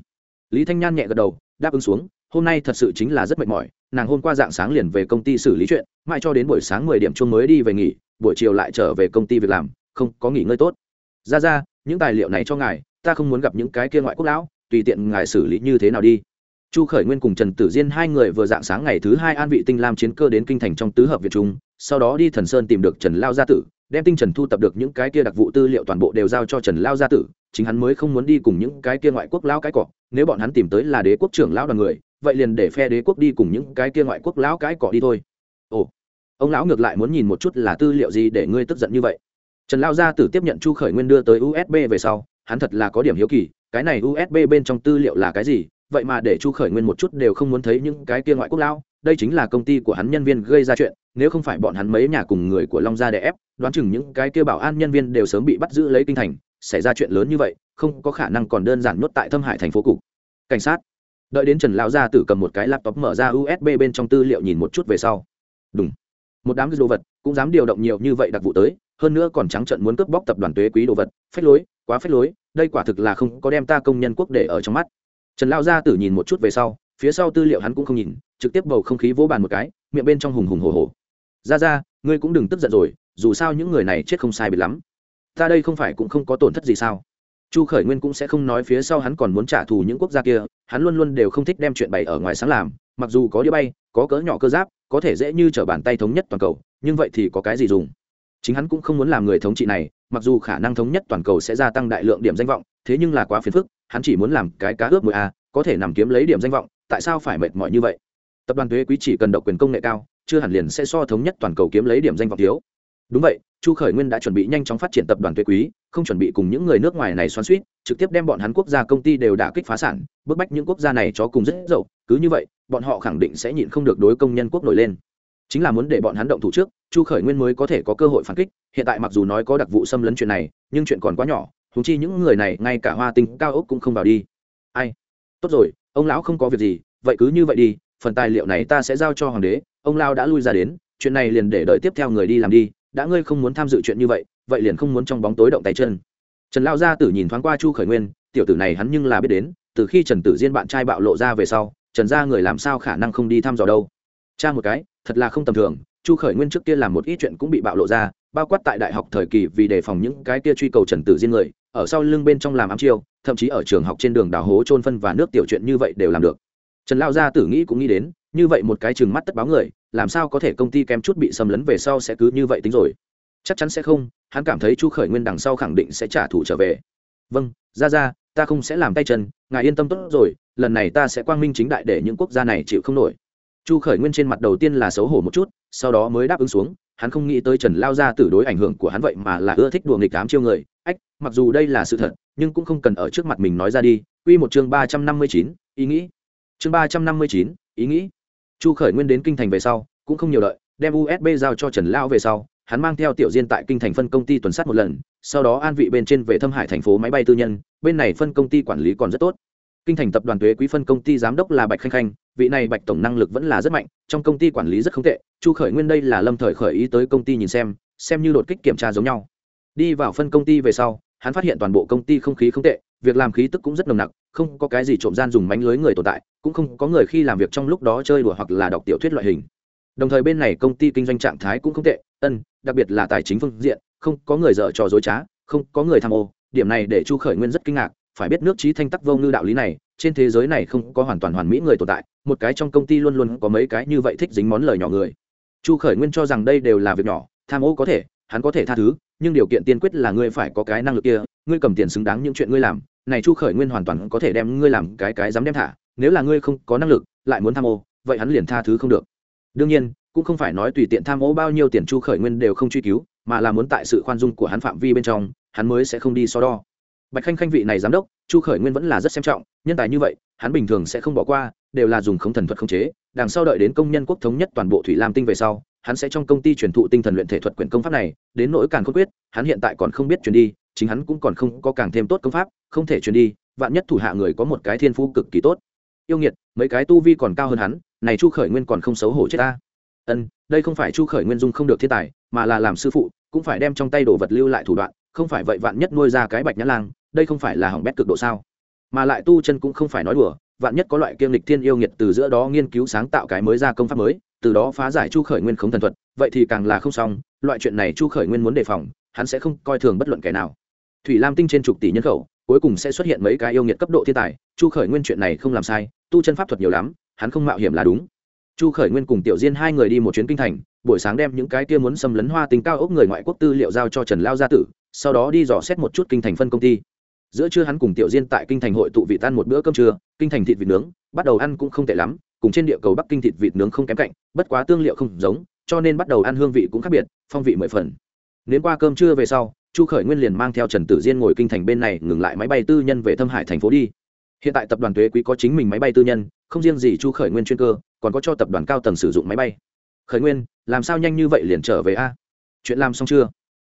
Lý thanh nhan nhẹ gật đầu, đáp ứng xuống hôm nay thật sự chính là rất mệt mỏi, nàng hôm qua dạng sáng liền về công ty xử lý chuyện, mãi cho đến buổi sáng mười điểm chung mới đi về nghỉ, buổi chiều lại trở về công ty việc làm, không có nghỉ ngơi tốt. Ra ra, những tài liệu này cho ngài, ta không muốn gặp những cái kia ngoại quốc lão, tùy tiện ngài xử lý như thế nào đi. Chu khởi nguyên cùng trần tử diên hai người vừa dạng sáng ngày thứ hai an vị tinh lam chiến cơ đến kinh thành trong tứ hợp việt trung sau đó đi thần sơn tìm được trần lao gia tử, đem tinh trần thu tập được những cái kia đặc vụ tư liệu toàn bộ đều giao cho trần lao gia tử, chính hắn mới không muốn đi cùng những cái kia ngoại quốc lão cái cọ, nếu bọn hắn tìm tới là đế quốc trưởng lão đoàn người vậy liền để phe đế quốc đi cùng những cái kia ngoại quốc lão cái cỏ đi thôi. Ồ, ông lão ngược lại muốn nhìn một chút là tư liệu gì để ngươi tức giận như vậy? Trần lao gia tử tiếp nhận chu khởi nguyên đưa tới usb về sau, hắn thật là có điểm hiếu kỳ, cái này usb bên trong tư liệu là cái gì? Vậy mà để chu khởi nguyên một chút đều không muốn thấy những cái kia ngoại quốc lão, đây chính là công ty của hắn nhân viên gây ra chuyện, nếu không phải bọn hắn mấy nhà cùng người của long gia đè ép, đoán chừng những cái kia bảo an nhân viên đều sớm bị bắt giữ lấy kinh thành, xảy ra chuyện lớn như vậy, không có khả năng còn đơn giản nhốt tại thâm hải thành phố cục. Cảnh sát đợi đến trần lão gia tử cầm một cái laptop mở ra usb bên trong tư liệu nhìn một chút về sau. Đúng. Một đám đồ vật cũng dám điều động nhiều như vậy đặc vụ tới, hơn nữa còn trắng trận muốn cướp bóc tập đoàn tuế quý đồ vật. Phách lối, quá phách lối, đây quả thực là không có đem ta công nhân quốc để ở trong mắt. Trần lao gia tử nhìn một chút về sau, phía sau tư liệu hắn cũng không nhìn, trực tiếp bầu không khí vỗ bàn một cái, miệng bên trong hùng hùng hồ hồ ra ra ngươi cũng đừng tức giận rồi, dù sao những người này chết không sai bị lắm. Ta đây không phải cũng không có tổn thất gì sao? Chu khởi nguyên cũng sẽ không nói phía sau hắn còn muốn trả thù những quốc gia kia, hắn luôn luôn đều không thích đem chuyện bày ở ngoài sáng làm, mặc dù có đĩa bay, có cỡ nhỏ cơ giáp, có thể dễ như t r ở bàn tay thống nhất toàn cầu, nhưng vậy thì có cái gì dùng? Chính hắn cũng không muốn làm người thống trị này, mặc dù khả năng thống nhất toàn cầu sẽ gia tăng đại lượng điểm danh vọng, thế nhưng là quá phiền phức, hắn chỉ muốn làm cái cá ướp mười a à, có thể nằm kiếm lấy điểm danh vọng, tại sao phải mệt mỏi như vậy? Tập đoàn thuế quý chỉ cần độc quyền công nghệ cao, chưa hẳn liền sẽ so thống nhất toàn cầu kiếm lấy điểm danh vọng thiếu. Đúng vậy chu khởi nguyên đã chuẩn bị nhanh chóng phát triển tập đoàn thuế quý, không chuẩn bị cùng những người nước ngoài này xoắn suýt trực tiếp đem bọn hắn quốc gia công ty đều đã kích phá sản, bức bách những quốc gia này cho cùng rất dậu. Cứ như vậy, bọn họ khẳng định sẽ nhịn không được đối công nhân quốc nổi lên. Chính là muốn để bọn hắn động thủ trước, chu khởi nguyên mới có thể có cơ hội phản kích. Hiện tại mặc dù nói có đặc vụ xâm lấn chuyện này, nhưng chuyện còn quá nhỏ thúng chi những người này, ngay cả hoa tinh cao ốc cũng không vào đi. Ai? Tốt rồi, ông lão không có việc gì, vậy cứ như vậy đi, phần tài liệu này ta sẽ giao cho hoàng đế, ông lao đã lui ra đến, chuyện này liền để đợi tiếp theo người đi làm đi đã ngươi không muốn tham dự chuyện như vậy vậy liền không muốn trong bóng tối động tay chân. Trần lao gia tử nhìn thoáng qua chu khởi nguyên, tiểu tử này hắn nhưng là biết đến, từ khi trần tử diên bạn trai bạo lộ ra về sau, trần gia người làm sao khả năng không đi thăm dò đâu. Cha một cái, thật là không tầm thường, chu khởi nguyên trước kia làm một ít chuyện cũng bị bạo lộ ra, bao quát tại đại học thời kỳ vì đề phòng những cái kia truy cầu trần tử diên người, ở sau lưng bên trong làm ám chiêu, thậm chí ở trường học trên đường đào hố trôn phân và nước tiểu chuyện như vậy đều làm được. Trần lao gia tử nghĩ cũng nghĩ đến như vậy một cái chừng mắt tất báo người, làm sao có thể công ty kém chút bị xâm lấn về sau sẽ cứ như vậy tính rồi? Chắc chắn sẽ không, hắn cảm thấy chu khởi nguyên đằng sau khẳng định sẽ trả thù trở về. Vâng ra ra, ta không sẽ làm tay chân, ngài yên tâm tốt rồi, lần này ta sẽ quang minh chính đại để những quốc gia này chịu không nổi. Chu khởi nguyên trên mặt đầu tiên là xấu hổ một chút, sau đó mới đáp ứng xuống, hắn không nghĩ tới trần lao ra từ đối ảnh hưởng của hắn vậy mà là ưa thích đùa nghịch ám chiêu người. Ách, mặc dù đây là sự thật, nhưng cũng không cần ở trước mặt mình nói ra đi. Quy một chương ba trăm năm mươi chín, ý nghĩ. Chương ba trăm năm mươi chín, ý nghĩ chu khởi nguyên đến kinh thành về sau cũng không nhiều lợi, đem usb giao cho trần Lão về sau hắn mang theo tiểu diên tại kinh thành phân công ty tuần sát một lần sau đó an vị bên trên về thâm hải thành phố máy bay tư nhân bên này phân công ty quản lý còn rất tốt. Kinh thành tập đoàn thuế quý phân công ty giám đốc là bạch khanh khanh vị này bạch tổng năng lực vẫn là rất mạnh trong công ty quản lý rất không tệ chu khởi nguyên đây là lâm thời khởi ý tới công ty nhìn xem xem như đột kích kiểm tra giống nhau. Đi vào phân công ty về sau hắn phát hiện toàn bộ công ty không khí không tệ, việc làm khí tức cũng rất nồng nặc, không có cái gì trộm gian dùng mánh lưới người tồn tại, cũng không có người khi làm việc trong lúc đó chơi đùa hoặc là đọc tiểu thuyết loại hình. Đồng thời bên này công ty kinh doanh trạng thái cũng không tệ, ân, đặc biệt là tài chính phương diện, không có người dở trò dối trá, không có người tham ô, điểm này để chu khởi nguyên rất kinh ngạc, phải biết nước trí thanh tắc vô ngư đạo lý này, trên thế giới này không có hoàn toàn hoàn mỹ người tồn tại, một cái trong công ty luôn luôn có mấy cái như vậy thích dính món lời nhỏ người. Chu khởi nguyên cho rằng đây đều là việc nhỏ, tham ô có thể hắn có thể tha thứ, nhưng điều kiện tiên quyết là ngươi phải có cái năng lực kia, ngươi cầm tiền xứng đáng những chuyện ngươi làm. Này chu khởi nguyên hoàn toàn có thể đem ngươi làm cái cái dám đem thả, nếu là ngươi không có năng lực, lại muốn tham ô, vậy hắn liền tha thứ không được. Đương nhiên, cũng không phải nói tùy tiện tham ô bao nhiêu tiền chu khởi nguyên đều không truy cứu, mà là muốn tại sự khoan dung của hắn phạm vi bên trong, hắn mới sẽ không đi so đo. Bạch khanh khanh vị này giám đốc, chu khởi nguyên vẫn là rất xem trọng, nhân tài như vậy, hắn bình thường sẽ không bỏ qua, đều là dùng không thần thuật không chế, đằng sau đợi đến công nhân quốc thống nhất toàn bộ thủy lam tinh về sau hắn sẽ trong công ty truyền thụ tinh thần luyện thể thuật quyển công pháp này, đến nỗi càng không quyết, hắn hiện tại còn không biết truyền đi, chính hắn cũng còn không có càng thêm tốt công pháp, không thể truyền đi, vạn nhất thủ hạ người có một cái thiên phú cực kỳ tốt. Yêu nghiệt, mấy cái tu vi còn cao hơn hắn, này chu khởi nguyên còn không xấu hổ chết ta. Ân, đây không phải chu khởi nguyên dung không được thiên tài, mà là làm sư phụ, cũng phải đem trong tay đồ vật lưu lại thủ đoạn, không phải vậy vạn nhất nuôi ra cái bạch nhã lang, đây không phải là hỏng bét cực độ sao? Mà lại tu chân cũng không phải nói đùa, vạn nhất có loại kiêm lịch thiên yêu nghiệt từ giữa đó nghiên cứu sáng tạo cái mới ra công pháp mới từ đó phá giải chu khởi nguyên không thần thuật, vậy thì càng là không xong, loại chuyện này chu khởi nguyên muốn đề phòng, hắn sẽ không coi thường bất luận kẻ nào. Thủy lam tinh trên chục tỷ nhân khẩu, cuối cùng sẽ xuất hiện mấy cái yêu nghiệt cấp độ thiên tài, chu khởi nguyên chuyện này không làm sai, tu chân pháp thuật nhiều lắm, hắn không mạo hiểm là đúng. Chu khởi nguyên cùng tiểu diên hai người đi một chuyến kinh thành, buổi sáng đem những cái kia muốn xâm lấn hoa tính cao ốc người ngoại quốc tư liệu giao cho trần lao gia tử, sau đó đi dò xét một chút kinh thành phân công ty. Giữa trưa hắn cùng tiểu diên tại kinh thành hội tụ vị tan một bữa cơm trưa, kinh thành thịt vịt nướng, bắt đầu ăn cũng không tệ lắm cùng trên địa cầu bắc kinh thịt vịt nướng không kém cạnh, bất quá tương liệu không giống, cho nên bắt đầu ăn hương vị cũng khác biệt, phong vị mười phần. Nếu qua cơm trưa về sau, chu khởi nguyên liền mang theo trần tử diên ngồi kinh thành bên này ngừng lại máy bay tư nhân về thâm hải thành phố đi. Hiện tại tập đoàn thuế quý có chính mình máy bay tư nhân, không riêng gì chu khởi nguyên chuyên cơ, còn có cho tập đoàn cao tầng sử dụng máy bay. Khởi nguyên, làm sao nhanh như vậy liền trở về a? Chuyện làm xong chưa?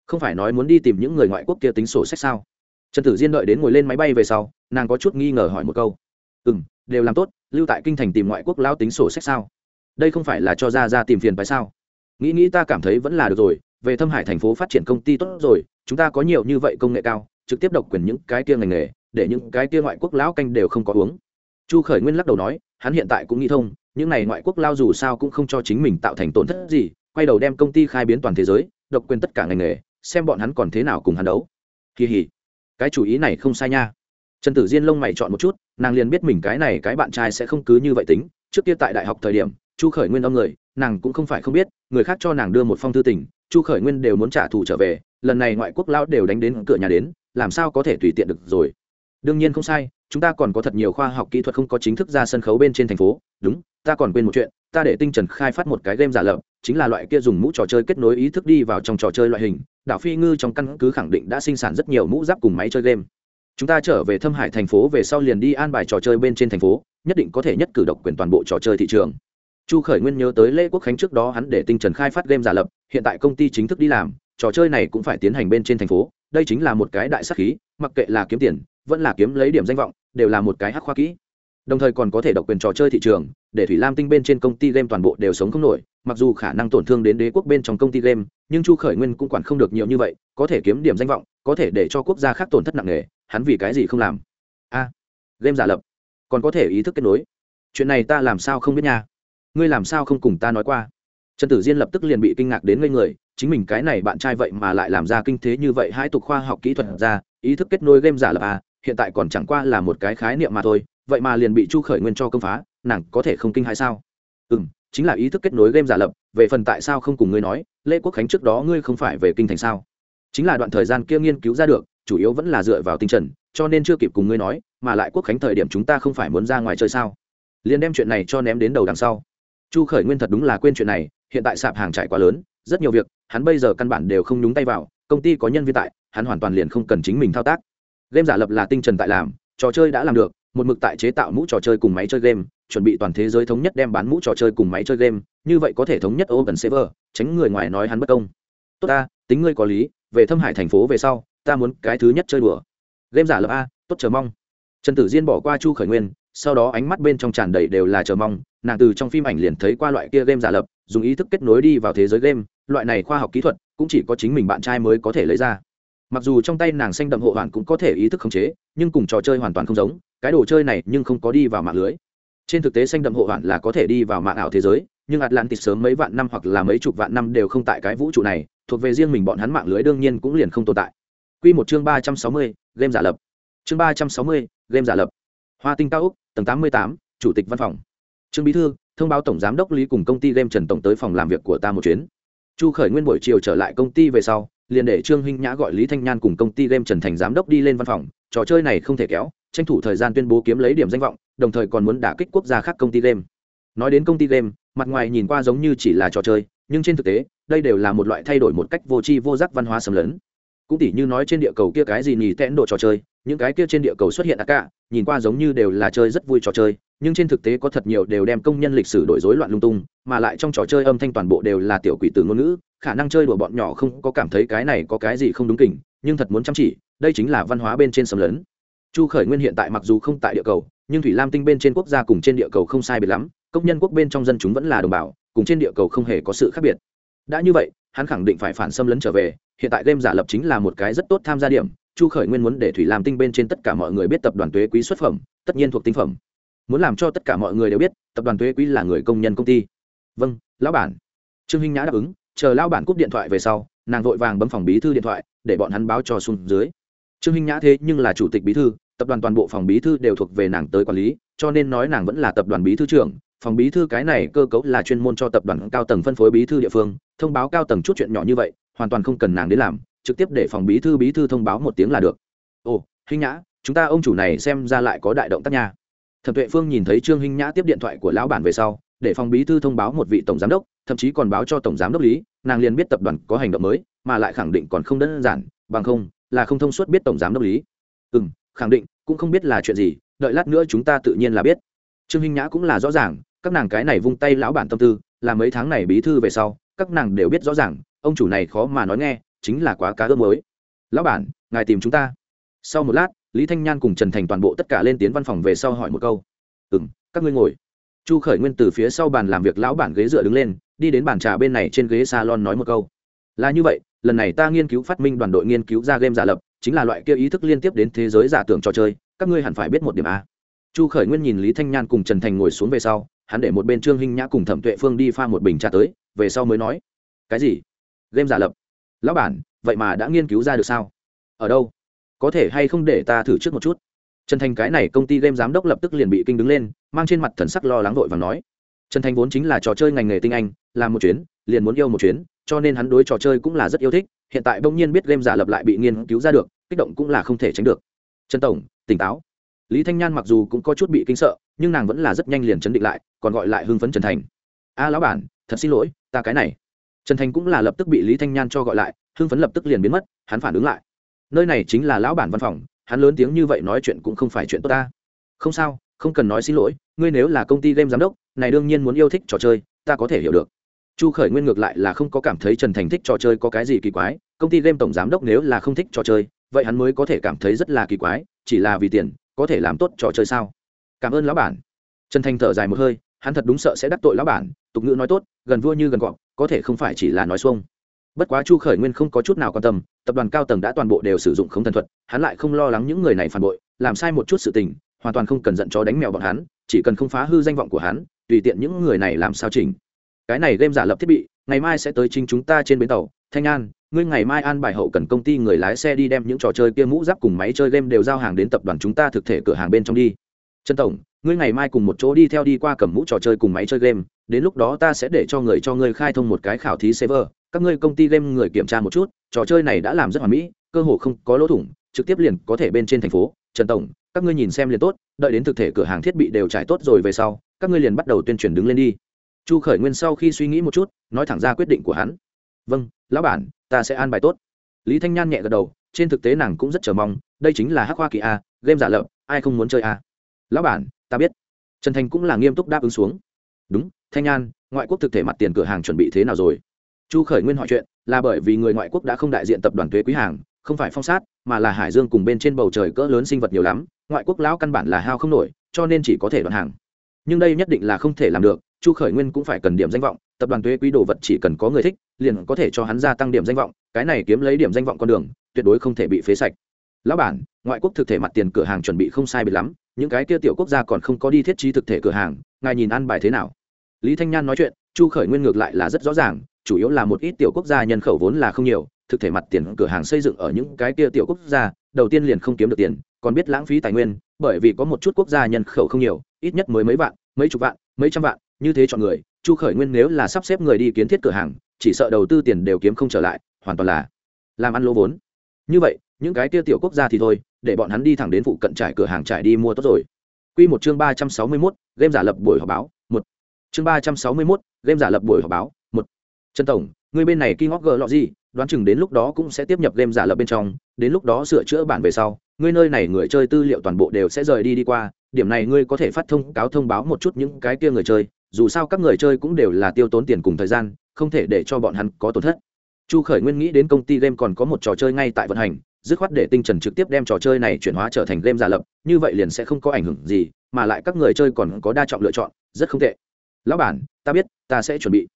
Không phải nói muốn đi tìm những người ngoại quốc kia tính sổ sách sao? Trần tử diên đợi đến ngồi lên máy bay về sau, nàng có chút nghi ngờ hỏi một câu. Ừ m đều làm tốt lưu tại kinh thành tìm ngoại quốc lao tính sổ sách sao? Đây không phải là cho ra ra tìm phiền phải sao? Nghĩ nghĩ ta cảm thấy vẫn là được rồi, về thâm hải thành phố phát triển công ty tốt rồi, chúng ta có nhiều như vậy công nghệ cao, trực tiếp độc quyền những cái kia ngành nghề, để những cái kia ngoại quốc lão canh đều không có uống. Chu khởi nguyên lắc đầu nói, hắn hiện tại cũng nghĩ thông, những này ngoại quốc lao dù sao cũng không cho chính mình tạo thành tổn thất gì, quay đầu đem công ty khai biến toàn thế giới, độc quyền tất cả ngành nghề, xem bọn hắn còn thế nào cùng hắn đấu. Kỳ hỉ. Cái chủ ý này không sai nha trần tử diên lông mày chọn một chút, nàng liền biết mình cái này cái bạn trai sẽ không cứ như vậy tính. Trước kia tại đại học thời điểm, chu khởi nguyên âm người, nàng cũng không phải không biết, người khác cho nàng đưa một phong thư tình, chu khởi nguyên đều muốn trả thù trở về, lần này ngoại quốc lão đều đánh đến cửa nhà đến, làm sao có thể tùy tiện được rồi? Đương nhiên không sai, chúng ta còn có thật nhiều khoa học kỹ thuật không có chính thức ra sân khấu bên trên thành phố. Đúng, ta còn quên một chuyện, ta để tinh trần khai phát một cái game giả lập, chính là loại kia dùng mũ trò chơi kết nối ý thức đi vào trong trò chơi loại hình. Đảo phi ngư trong căn cứ khẳng định đã sinh sản rất nhiều mũ giáp cùng máy chơi game chúng ta trở về thâm hải thành phố về sau liền đi an bài trò chơi bên trên thành phố, nhất định có thể nhất cử độc quyền toàn bộ trò chơi thị trường. Chu khởi nguyên nhớ tới lễ quốc khánh trước đó hắn để tinh trần khai phát game giả lập, hiện tại công ty chính thức đi làm, trò chơi này cũng phải tiến hành bên trên thành phố, đây chính là một cái đại sắc khí, mặc kệ là kiếm tiền, vẫn là kiếm lấy điểm danh vọng, đều là một cái hắc khoa kỹ. Đồng thời còn có thể độc quyền trò chơi thị trường, để thủy lam tinh bên trên công ty game toàn bộ đều sống không nổi, mặc dù khả năng tổn thương đến đế quốc bên trong công ty game, nhưng chu khởi nguyên cũng quản không được nhiều như vậy, có thể kiếm điểm danh vọng, có thể để cho quốc gia khác tổn thất nặng nề hắn vì cái gì không làm? A, game giả lập, còn có thể ý thức kết nối. Chuyện này ta làm sao không biết nha? Ngươi làm sao không cùng ta nói qua? Trần tử diên lập tức liền bị kinh ngạc đến ngây người, chính mình cái này bạn trai vậy mà lại làm ra kinh thế như vậy hãi tục khoa học kỹ thuật ra, ý thức kết nối game giả lập à hiện tại còn chẳng qua là một cái khái niệm mà thôi, vậy mà liền bị chu khởi nguyên cho công phá, nàng có thể không kinh hay sao? Ừ m chính là ý thức kết nối game giả lập, về phần tại sao không cùng ngươi nói, lễ quốc khánh trước đó ngươi không phải về kinh thành sao? Chính là đoạn thời gian kia nghiên cứu ra được chủ yếu vẫn là dựa vào tinh trần, cho nên chưa kịp cùng ngươi nói, mà lại quốc khánh thời điểm chúng ta không phải muốn ra ngoài chơi sao? Liền đem chuyện này cho ném đến đầu đằng sau. Chu khởi nguyên thật đúng là quên chuyện này, hiện tại sạp hàng trải quá lớn, rất nhiều việc, hắn bây giờ căn bản đều không nhúng tay vào, công ty có nhân viên tại, hắn hoàn toàn liền không cần chính mình thao tác. Game giả lập là tinh trần tại làm, trò chơi đã làm được, một mực tại chế tạo mũ trò chơi cùng máy chơi game, chuẩn bị toàn thế giới thống nhất đem bán mũ trò chơi cùng máy chơi game, như vậy có thể thống nhất open server, tránh người ngoài nói hắn bất công. Tốt ta, tính ngươi có lý, về thâm hải thành phố về sau ta muốn cái thứ nhất chơi đùa. Game giả lập a, tốt chờ mong. Trần tử diên bỏ qua chu khởi nguyên, sau đó ánh mắt bên trong tràn đầy đều là chờ mong, nàng từ trong phim ảnh liền thấy qua loại kia game giả lập, dùng ý thức kết nối đi vào thế giới game, loại này khoa học kỹ thuật cũng chỉ có chính mình bạn trai mới có thể lấy ra. Mặc dù trong tay nàng xanh đậm hộ hoàn cũng có thể ý thức khống chế, nhưng cùng trò chơi hoàn toàn không giống, cái đồ chơi này nhưng không có đi vào mạng lưới. Trên thực tế xanh đậm hộ hoàn là có thể đi vào mạng ảo thế giới, nhưng atlantis sớm mấy vạn năm hoặc là mấy chục vạn năm đều không tại cái vũ trụ này, thuộc về riêng mình bọn hắn mạng lưới đương nhiên cũng liền không tồn tại. Quy một chương ba trăm sáu mươi, game giả lập. Chương ba trăm sáu mươi, game giả lập. Hoa Tinh cao úc, tầng tám mươi tám, chủ tịch văn phòng. Trương bí thư, thông báo tổng giám đốc Lý cùng công ty game Trần tổng tới phòng làm việc của ta một chuyến. Chu Khởi Nguyên buổi chiều trở lại công ty về sau, liền để Trương Hinh Nhã gọi Lý Thanh Nhan cùng công ty game Trần Thành giám đốc đi lên văn phòng, trò chơi này không thể kéo, tranh thủ thời gian tuyên bố kiếm lấy điểm danh vọng, đồng thời còn muốn đả kích quốc gia khác công ty game. Nói đến công ty game, mặt ngoài nhìn qua giống như chỉ là trò chơi, nhưng trên thực tế, đây đều là một loại thay đổi một cách vô tri vô giác văn hóa xâm lấn cũng tỉ như nói trên địa cầu kia cái gì nhì tẽn đồ trò chơi, những cái kia trên địa cầu xuất hiện cả, nhìn qua giống như đều là chơi rất vui trò chơi, nhưng trên thực tế có thật nhiều đều đem công nhân lịch sử đổi rối loạn lung tung, mà lại trong trò chơi âm thanh toàn bộ đều là tiểu quỷ từ ngôn ngữ, khả năng chơi đùa bọn nhỏ không có cảm thấy cái này có cái gì không đúng kỉnh nhưng thật muốn chăm chỉ, đây chính là văn hóa bên trên sầm lớn chu khởi nguyên hiện tại mặc dù không tại địa cầu, nhưng thủy lam tinh bên trên quốc gia cùng trên địa cầu không sai biệt lắm, công nhân quốc bên trong dân chúng vẫn là đồng bào, cùng trên địa cầu không hề có sự khác biệt. Đã như vậy hắn khẳng định phải phản xâm lấn trở về, hiện tại game giả lập chính là một cái rất tốt tham gia điểm, chu khởi nguyên muốn để thủy làm tinh bên trên tất cả mọi người biết tập đoàn thuế quý xuất phẩm, tất nhiên thuộc tinh phẩm. Muốn làm cho tất cả mọi người đều biết, tập đoàn thuế quý là người công nhân công ty. Vâng lão bản. Trương hinh nhã đáp ứng, chờ lão bản cúp điện thoại về sau, nàng vội vàng bấm phòng bí thư điện thoại, để bọn hắn báo cho xuống dưới. Trương hinh nhã thế nhưng là chủ tịch bí thư, tập đoàn toàn bộ phòng bí thư đều thuộc về nàng tới quản lý, cho nên nói nàng vẫn là tập đoàn bí thư trưởng phòng bí thư cái này cơ cấu là chuyên môn cho tập đoàn cao tầng phân phối bí thư địa phương, thông báo cao tầng chút chuyện nhỏ như vậy, hoàn toàn không cần nàng đến làm, trực tiếp để phòng bí thư bí thư thông báo một tiếng là được. Ồ, hinh nhã, chúng ta ông chủ này xem ra lại có đại động tác nha. Thẩm tuệ phương nhìn thấy trương hinh nhã tiếp điện thoại của lão bản về sau, để phòng bí thư thông báo một vị tổng giám đốc, thậm chí còn báo cho tổng giám đốc lý, nàng liền biết tập đoàn có hành động mới, mà lại khẳng định còn không đơn giản, bằng không là không thông suốt biết tổng giám đốc lý. Ừ khẳng định, cũng không biết là chuyện gì, đợi lát nữa chúng ta tự nhiên là biết. Trương hinh nhã cũng là rõ ràng các nàng cái này vung tay lão bản tâm tư, là mấy tháng này bí thư về sau, các nàng đều biết rõ ràng, ông chủ này khó mà nói nghe, chính là quá cá ước mới lão bản, ngài tìm chúng ta. Sau một lát, lý thanh nhan cùng trần thành toàn bộ tất cả lên tiến văn phòng về sau hỏi một câu. Ừ m các ngươi ngồi. Chu khởi nguyên từ phía sau bàn làm việc lão bản ghế dựa đứng lên, đi đến bàn trà bên này trên ghế salon nói một câu. Là như vậy, lần này ta nghiên cứu phát minh đoàn đội nghiên cứu ra game giả lập, chính là loại kia ý thức liên tiếp đến thế giới giả tưởng trò chơi, các ngươi hẳn phải biết một điểm a. Chu khởi nguyên nhìn lý thanh nhan cùng trần thành ngồi xuống về sau hắn để một bên trương hinh nhã cùng thẩm tuệ phương đi pha một bình trà tới, về sau mới nói, cái gì? Game giả lập. Lão bản, vậy mà đã nghiên cứu ra được sao? Ở đâu? Có thể hay không để ta thử trước một chút? Trần thành cái này công ty game giám đốc lập tức liền bị kinh đứng lên, mang trên mặt thần sắc lo lắng vội và nói, trần thành vốn chính là trò chơi ngành nghề tinh anh, làm một chuyến, liền muốn yêu một chuyến, cho nên hắn đối trò chơi cũng là rất yêu thích, hiện tại bỗng nhiên biết game giả lập lại bị nghiên cứu ra được, kích động cũng là không thể tránh được. Trần tổng, tỉnh táo lý thanh nhan mặc dù cũng có chút bị kinh sợ, nhưng nàng vẫn là rất nhanh liền chấn định lại, còn gọi lại hưng phấn trần thành. A lão bản, thật xin lỗi, ta cái này. Trần thành cũng là lập tức bị lý thanh nhan cho gọi lại, hưng phấn lập tức liền biến mất, hắn phản ứng lại. Nơi này chính là lão bản văn phòng, hắn lớn tiếng như vậy nói chuyện cũng không phải chuyện tốt ta. Không sao, không cần nói xin lỗi, ngươi nếu là công ty game giám đốc, này đương nhiên muốn yêu thích trò chơi, ta có thể hiểu được. Chu khởi nguyên ngược lại là không có cảm thấy trần thành thích trò chơi có cái gì kỳ quái, công ty game tổng giám đốc nếu là không thích trò chơi, vậy hắn mới có thể cảm thấy rất là kỳ quái, chỉ là vì tiền có thể làm tốt trò chơi sao? Cảm ơn lão bản. Trần thành thở dài một hơi, hắn thật đúng sợ sẽ đắc tội lão bản, tục ngữ nói tốt, gần vua như gần gọn có thể không phải chỉ là nói xuông. Bất quá chu khởi nguyên không có chút nào quan tâm, tập đoàn cao tầng đã toàn bộ đều sử dụng không thần thuật, hắn lại không lo lắng những người này phản bội, làm sai một chút sự tình, hoàn toàn không cần giận chó đánh mèo bọn hắn, chỉ cần không phá hư danh vọng của hắn, tùy tiện những người này làm sao chỉnh. Cái này game giả lập thiết bị, ngày mai sẽ tới chính chúng ta trên bến tàu, thanh an ngươi ngày mai an bài hậu cần công ty người lái xe đi đem những trò chơi kia mũ giáp cùng máy chơi game đều giao hàng đến tập đoàn chúng ta thực thể cửa hàng bên trong đi. Trần tổng, ngươi ngày mai cùng một chỗ đi theo đi qua cầm mũ trò chơi cùng máy chơi game, đến lúc đó ta sẽ để cho người cho ngươi khai thông một cái khảo thí server, các ngươi công ty game người kiểm tra một chút, trò chơi này đã làm rất hoàn mỹ, cơ hồ không có lỗ thủng, trực tiếp liền có thể bên trên thành phố. Trần tổng, các ngươi nhìn xem liền tốt, đợi đến thực thể cửa hàng thiết bị đều trải tốt rồi về sau, các ngươi liền bắt đầu tuyên truyền đứng lên đi. Chu khởi nguyên sau khi suy nghĩ một chút, nói thẳng ra quyết định của hắn. Vâng lão bản ta sẽ an bài tốt. Lý thanh nhan nhẹ gật đầu, trên thực tế nàng cũng rất chờ mong, đây chính là hắc hoa kỳ a, game giả lập, ai không muốn chơi a. Lão bản, ta biết. Trần thành cũng là nghiêm túc đáp ứng xuống. Đúng, thanh nhan, ngoại quốc thực thể mặt tiền cửa hàng chuẩn bị thế nào rồi? Chu khởi nguyên hỏi chuyện, là bởi vì người ngoại quốc đã không đại diện tập đoàn thuế quý hàng, không phải phong sát, mà là hải dương cùng bên trên bầu trời cỡ lớn sinh vật nhiều lắm, ngoại quốc lão căn bản là hao không nổi, cho nên chỉ có thể đoạn hàng. Nhưng đây nhất định là không thể làm được, chu khởi nguyên cũng phải cần điểm danh vọng tập đoàn thuế quý đồ vật chỉ cần có người thích, liền có thể cho hắn gia tăng điểm danh vọng, cái này kiếm lấy điểm danh vọng con đường, tuyệt đối không thể bị phế sạch. Lão bản, ngoại quốc thực thể mặt tiền cửa hàng chuẩn bị không sai biệt lắm, những cái kia tiểu quốc gia còn không có đi thiết trí thực thể cửa hàng, ngài nhìn ăn bài thế nào? Lý thanh nhan nói chuyện, chu khởi nguyên ngược lại là rất rõ ràng, chủ yếu là một ít tiểu quốc gia nhân khẩu vốn là không nhiều, thực thể mặt tiền cửa hàng xây dựng ở những cái kia tiểu quốc gia, đầu tiên liền không kiếm được tiền, còn biết lãng phí tài nguyên, bởi vì có một chút quốc gia nhân khẩu không nhiều, ít nhất mới mấy vạn, mấy chục vạn, mấy trăm vạn, như thế chọn người chu khởi nguyên nếu là sắp xếp người đi kiến thiết cửa hàng chỉ sợ đầu tư tiền đều kiếm không trở lại hoàn toàn là làm ăn lỗ vốn. Như vậy những cái tiêu tiểu quốc gia thì thôi để bọn hắn đi thẳng đến phụ cận trải cửa hàng trải đi mua tốt rồi. Quy một chương ba trăm sáu mươi 361, game giả lập buổi họp báo, một. Chương ba trăm sáu mươi 361, game giả lập buổi họp báo, một. Trần tổng, người bên này King of Gờ lọ gì, đoán chừng đến lúc đó cũng sẽ tiếp nhập game giả lập bên trong, đến lúc đó sửa chữa bản về sau, ngươi nơi này người chơi tư liệu toàn bộ đều sẽ rời đi đi qua, điểm này ngươi có thể phát thông cáo thông báo một chút những cái kia người chơi, dù sao các người chơi cũng đều là tiêu tốn tiền cùng thời gian, không thể để cho bọn hắn có tổn thất. Chu Khởi Nguyên nghĩ đến công ty game còn có một trò chơi ngay tại vận hành, dứt khoát để tinh trần trực tiếp đem trò chơi này chuyển hóa trở thành game giả lập như vậy liền sẽ không có ảnh hưởng gì mà lại các người chơi còn có đa trọng lựa chọn rất không tệ. Lão bản ta biết ta sẽ chuẩn bị.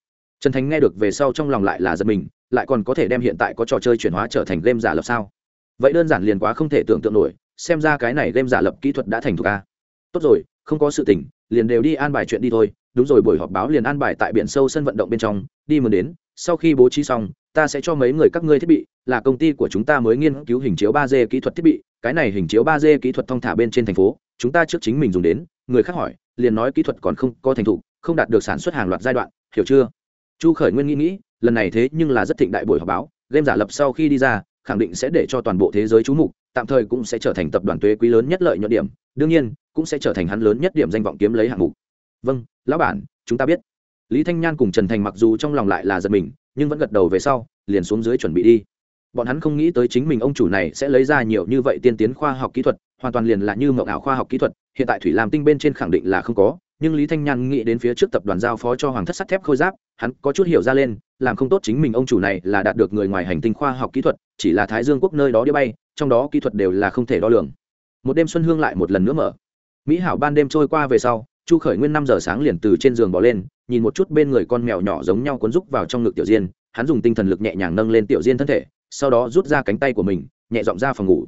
Trần thành nghe được về sau trong lòng lại là giật mình lại còn có thể đem hiện tại có trò chơi chuyển hóa trở thành game giả lập sao? Vậy đơn giản liền quá không thể tưởng tượng nổi xem ra cái này game giả lập kỹ thuật đã thành thục a. Tốt rồi không có sự tỉnh, liền đều đi an bài chuyện đi thôi đúng rồi, buổi họp báo liền an bài tại biển sâu sân vận động bên trong, đi mừng đến, sau khi bố trí xong, ta sẽ cho mấy người các ngươi thiết bị, là công ty của chúng ta mới nghiên cứu hình chiếu ba d kỹ thuật thiết bị, cái này hình chiếu ba d kỹ thuật thong thả bên trên thành phố, chúng ta trước chính mình dùng đến, người khác hỏi, liền nói kỹ thuật còn không có thành thục, không đạt được sản xuất hàng loạt giai đoạn, hiểu chưa? Chu khởi nguyên nghĩ nghĩ, lần này thế nhưng là rất thịnh đại buổi họp báo, game giả lập sau khi đi ra, khẳng định sẽ để cho toàn bộ thế giới chú mục, tạm thời cũng sẽ trở thành tập đoàn thuế quý lớn nhất lợi nhuận điểm, đương nhiên, cũng sẽ trở thành hắn lớn nhất điểm danh vọng kiếm lấy hạng mục vâng lão bản, chúng ta biết. Lý thanh nhan cùng trần thành mặc dù trong lòng lại là giật mình, nhưng vẫn gật đầu về sau, liền xuống dưới chuẩn bị đi. Bọn hắn không nghĩ tới chính mình ông chủ này sẽ lấy ra nhiều như vậy tiên tiến khoa học kỹ thuật, hoàn toàn liền là như mậu ảo khoa học kỹ thuật, hiện tại thủy làm tinh bên trên khẳng định là không có, nhưng lý thanh nhan nghĩ đến phía trước tập đoàn giao phó cho hoàng thất sắt thép khôi giáp, hắn có chút hiểu ra lên, làm không tốt chính mình ông chủ này là đạt được người ngoài hành tinh khoa học kỹ thuật, chỉ là thái dương quốc nơi đó đi bay, trong đó kỹ thuật đều là không thể đo lường. Một đêm xuân hương lại một lần nữa mở. Mỹ hảo ban đêm trôi qua về sau chu khởi nguyên năm giờ sáng liền từ trên giường bỏ lên, nhìn một chút bên người con mèo nhỏ giống nhau cuốn rúc vào trong ngực tiểu diên, hắn dùng tinh thần lực nhẹ nhàng nâng lên tiểu diên thân thể, sau đó rút ra cánh tay của mình, nhẹ dọn ra phòng ngủ.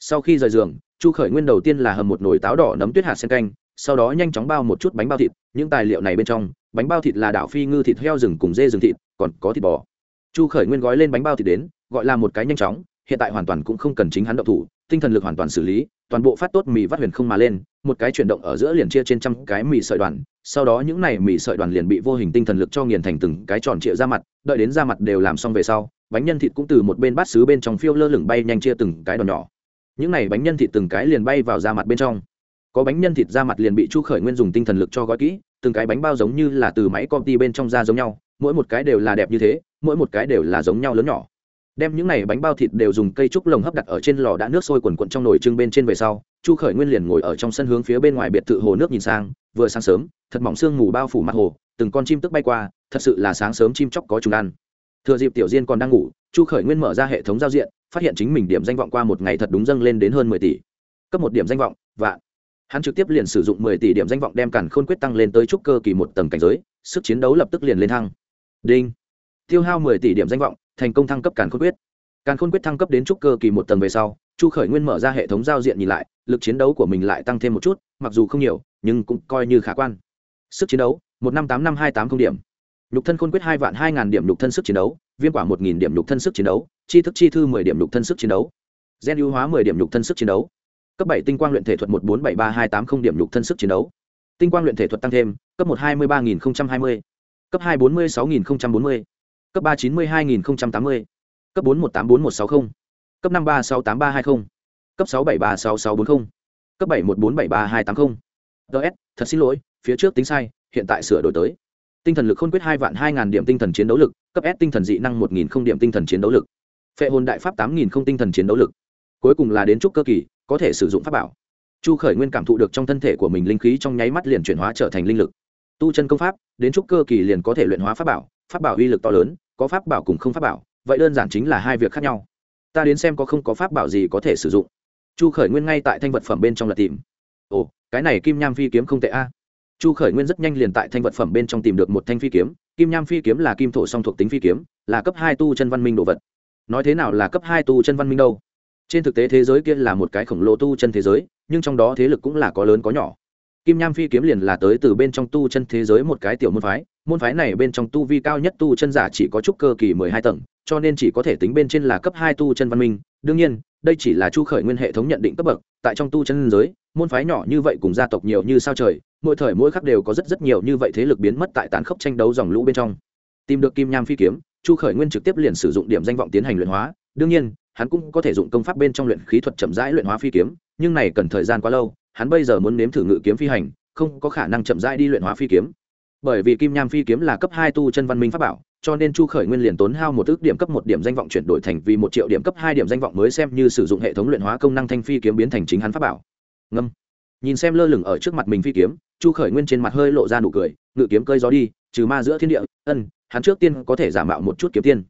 Sau khi rời giường, chu khởi nguyên đầu tiên là hầm một nồi táo đỏ nấm tuyết hạt sen canh, sau đó nhanh chóng bao một chút bánh bao thịt, những tài liệu này bên trong, bánh bao thịt là đảo phi ngư thịt heo rừng cùng dê rừng thịt, còn có thịt bò. Chu khởi nguyên gói lên bánh bao thịt đến, gọi là một cái nhanh chóng, hiện tại hoàn toàn cũng không cần chính hắn động thủ, tinh thần lực hoàn toàn xử lý toàn bộ phát tốt mì vắt huyền không mà lên, một cái chuyển động ở giữa liền chia trên trăm cái mì sợi đoàn, sau đó những này mì sợi đoàn liền bị vô hình tinh thần lực cho nghiền thành từng cái tròn trịa ra mặt, đợi đến ra mặt đều làm xong về sau, bánh nhân thịt cũng từ một bên bát xứ bên trong phiêu lơ lửng bay nhanh chia từng cái đòn nhỏ. Những này bánh nhân thịt từng cái liền bay vào ra mặt bên trong. Có bánh nhân thịt ra mặt liền bị chu khởi nguyên dùng tinh thần lực cho gói kỹ, từng cái bánh bao giống như là từ máy công ty bên trong ra giống nhau, mỗi một cái đều là đẹp như thế, mỗi một cái đều là giống nhau lớn nhỏ đem những này bánh bao thịt đều dùng cây trúc lồng hấp đặt ở trên lò đã nước sôi quần quận trong nồi trưng bên trên về sau, chu khởi nguyên liền ngồi ở trong sân hướng phía bên ngoài biệt thự hồ nước nhìn sang, vừa sáng sớm, thật mỏng sương mù bao phủ mặt hồ, từng con chim tức bay qua, thật sự là sáng sớm chim chóc có chúng ăn. Thừa dịp tiểu diên còn đang ngủ, chu khởi nguyên mở ra hệ thống giao diện, phát hiện chính mình điểm danh vọng qua một ngày thật đúng dâng lên đến hơn mười tỷ. Cấp một điểm danh vọng, vạn. Hắn trực tiếp liền sử dụng mười tỷ điểm danh vọng đem cản khôn quyết tăng lên tới trúc cơ kỳ một tầng cảnh giới, sức chiến đấu lập tức liền lên thăng. Đinh tiêu hao mười tỷ điểm danh vọng, thành công thăng cấp càn khôn quyết. Càn khôn quyết thăng cấp đến trúc cơ kỳ một tầng về sau, chu khởi nguyên mở ra hệ thống giao diện nhìn lại, lực chiến đấu của mình lại tăng thêm một chút, mặc dù không nhiều, nhưng cũng coi như khả quan. Sức chiến đấu, một năm tám năm hai tám không điểm. Nhục thân khôn quyết hai vạn hai ngàn điểm nhục thân sức chiến đấu viêm quả một nghìn điểm nhục thân sức chiến đấu, chi thức chi thư mười điểm nhục thân sức chiến đấu, gen ưu hóa mười điểm nhục thân sức chiến đấu. Cấp bảy tinh quang luyện thể thuật một bốn bảy ba hai tám không điểm nhục thân sức chiến đấu. Tinh quang luyện thể thuật tăng thêm, cấp một hai mươi ba nghìn hai mươi. Cấp hai bốn mươi sáu nghìn bốn mươi cấp ba chín mươi hai nghìn tám mươi. Cấp bốn một tám bốn một sáu mươi cấp năm ba sáu tám ba hai mươi cấp sáu bảy ba sáu sáu bốn mươi cấp bảy một bốn bảy ba hai tám mươi ts thật xin lỗi, phía trước tính sai, hiện tại sửa đổi tới. Tinh thần lực khôn quyết hai vạn hai ngàn điểm tinh thần chiến đấu lực, cấp s tinh thần dị năng một nghìn không điểm tinh thần chiến đấu lực. Phệ hồn đại pháp tám nghìn không tinh thần chiến đấu lực. Cuối cùng là đến trúc cơ kỳ, có thể sử dụng pháp bảo. Chu khởi nguyên cảm thụ được trong thân thể của mình linh khí trong nháy mắt liền chuyển hóa trở thành linh lực. Tu chân công pháp, đến trúc cơ kỳ liền có thể luyện hóa pháp bảo pháp bảo uy lực to lớn có pháp bảo cùng không pháp bảo, vậy đơn giản chính là hai việc khác nhau. Ta đến xem có không có pháp bảo gì có thể sử dụng. Chu khởi nguyên ngay tại thanh vật phẩm bên trong là tìm. Ồ, cái này kim nham phi kiếm không tệ a. Chu khởi nguyên rất nhanh liền tại thanh vật phẩm bên trong tìm được một thanh phi kiếm. Kim nham phi kiếm là kim thổ song thuộc tính phi kiếm, là cấp hai tu chân văn minh đồ vật. Nói thế nào là cấp hai tu chân văn minh đâu? Trên thực tế thế giới kia là một cái khổng lồ tu chân thế giới, nhưng trong đó thế lực cũng là có lớn có nhỏ. Kim nham phi kiếm liền là tới từ bên trong tu chân thế giới một cái tiểu môn phái môn phái này bên trong tu vi cao nhất tu chân giả chỉ có chút cơ kỳ mười hai tầng, cho nên chỉ có thể tính bên trên là cấp hai tu chân văn minh. Đương nhiên, đây chỉ là chu khởi nguyên hệ thống nhận định cấp bậc, tại trong tu chân giới, môn phái nhỏ như vậy cùng gia tộc nhiều như sao trời, mỗi thời mỗi khắc đều có rất rất nhiều như vậy thế lực biến mất tại tàn khốc tranh đấu dòng lũ bên trong. Tìm được kim nham phi kiếm, chu khởi nguyên trực tiếp liền sử dụng điểm danh vọng tiến hành luyện hóa. Đương nhiên, hắn cũng có thể dụng công pháp bên trong luyện khí thuật chậm rãi luyện hóa phi kiếm, nhưng này cần thời gian quá lâu, hắn bây giờ muốn nếm thử ngự kiếm phi hành, không có khả năng chậm rãi đi luyện hóa phi kiếm bởi vì kim nham phi kiếm là cấp hai tu chân văn minh pháp bảo, cho nên chu khởi nguyên liền tốn hao một ước điểm cấp một điểm danh vọng chuyển đổi thành vì một triệu điểm cấp hai điểm danh vọng mới xem như sử dụng hệ thống luyện hóa công năng thanh phi kiếm biến thành chính hắn pháp bảo. Ngâm. Nhìn xem lơ lửng ở trước mặt mình phi kiếm, chu khởi nguyên trên mặt hơi lộ ra nụ cười, ngự kiếm cơi gió đi, trừ ma giữa thiên địa, ân, hắn trước tiên có thể giả mạo một chút kiếm tiên.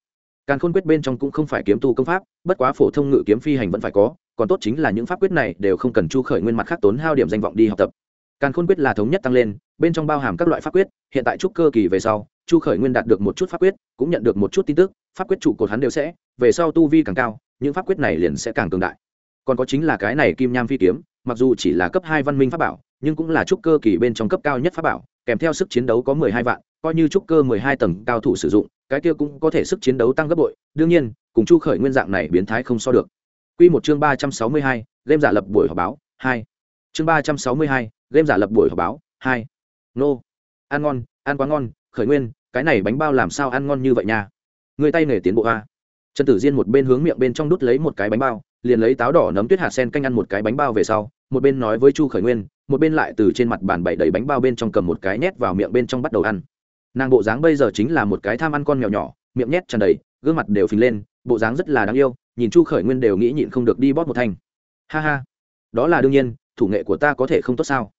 Càng khôn quyết bên trong cũng không phải kiếm tu công pháp, bất quá phổ thông ngự kiếm phi hành vẫn phải có, còn tốt chính là những pháp quyết này đều không cần chu khởi nguyên mặt khác tốn hao điểm danh vọng đi học tập càn khôn quyết là thống nhất tăng lên, bên trong bao hàm các loại pháp quyết, hiện tại trúc cơ kỳ về sau, chu khởi nguyên đạt được một chút pháp quyết, cũng nhận được một chút tin tức, pháp quyết trụ cột hắn đều sẽ, về sau tu vi càng cao, những pháp quyết này liền sẽ càng cường đại. Còn có chính là cái này kim nham phi kiếm, mặc dù chỉ là cấp hai văn minh pháp bảo, nhưng cũng là trúc cơ kỳ bên trong cấp cao nhất pháp bảo, kèm theo sức chiến đấu có mười hai vạn, coi như trúc cơ mười hai tầng cao thủ sử dụng, cái kia cũng có thể sức chiến đấu tăng gấp bội. Đương nhiên, cùng chu khởi nguyên dạng này biến thái không so được. Q một chương ba trăm sáu mươi hai, game giả lập buổi họp báo hai. Chương ba trăm sáu mươi hai game giả lập buổi họp báo, hai. Nô. Ăn ngon, ăn quá ngon, khởi nguyên, cái này bánh bao làm sao ăn ngon như vậy nha? Người tay nghề tiến bộ a. Trần tử diên một bên hướng miệng bên trong đút lấy một cái bánh bao, liền lấy táo đỏ nấm tuyết hạt sen canh ăn một cái bánh bao về sau, một bên nói với chu khởi nguyên, một bên lại từ trên mặt bàn bậy đầy bánh bao bên trong cầm một cái nhét vào miệng bên trong bắt đầu ăn. Nàng bộ dáng bây giờ chính là một cái tham ăn con mèo nhỏ, miệng nhét tràn đầy, gương mặt đều phình lên, bộ dáng rất là đáng yêu, nhìn chu khởi nguyên đều nghĩ nhịn không được đi bóp một thanh. Ha ha. Đó là đương nhiên thủ nghệ của ta có thể không tốt sao?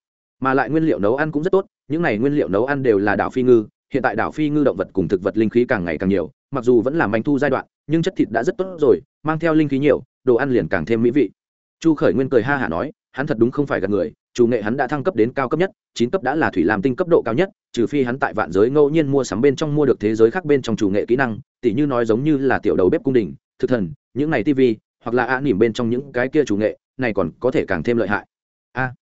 Mà lại nguyên liệu nấu ăn cũng rất tốt, những này nguyên liệu nấu ăn đều là đảo phi ngư, hiện tại đảo phi ngư động vật cùng thực vật linh khí càng ngày càng nhiều, mặc dù vẫn là manh thu giai đoạn, nhưng chất thịt đã rất tốt rồi, mang theo linh khí nhiều, đồ ăn liền càng thêm mỹ vị. Chu khởi nguyên cười ha hả nói, hắn thật đúng không phải gặp người, chủ nghệ hắn đã thăng cấp đến cao cấp nhất, chín cấp đã là thủy làm tinh cấp độ cao nhất, trừ phi hắn tại vạn giới ngẫu nhiên mua sắm bên trong mua được thế giới khác bên trong chủ nghệ kỹ năng, tỉ như nói giống như là tiểu đầu bếp cung đình, thực thần, những này tv hoặc là ạ nỉm bên trong những cái kia chủ nghệ, này còn có thể càng thêm lợi hại a,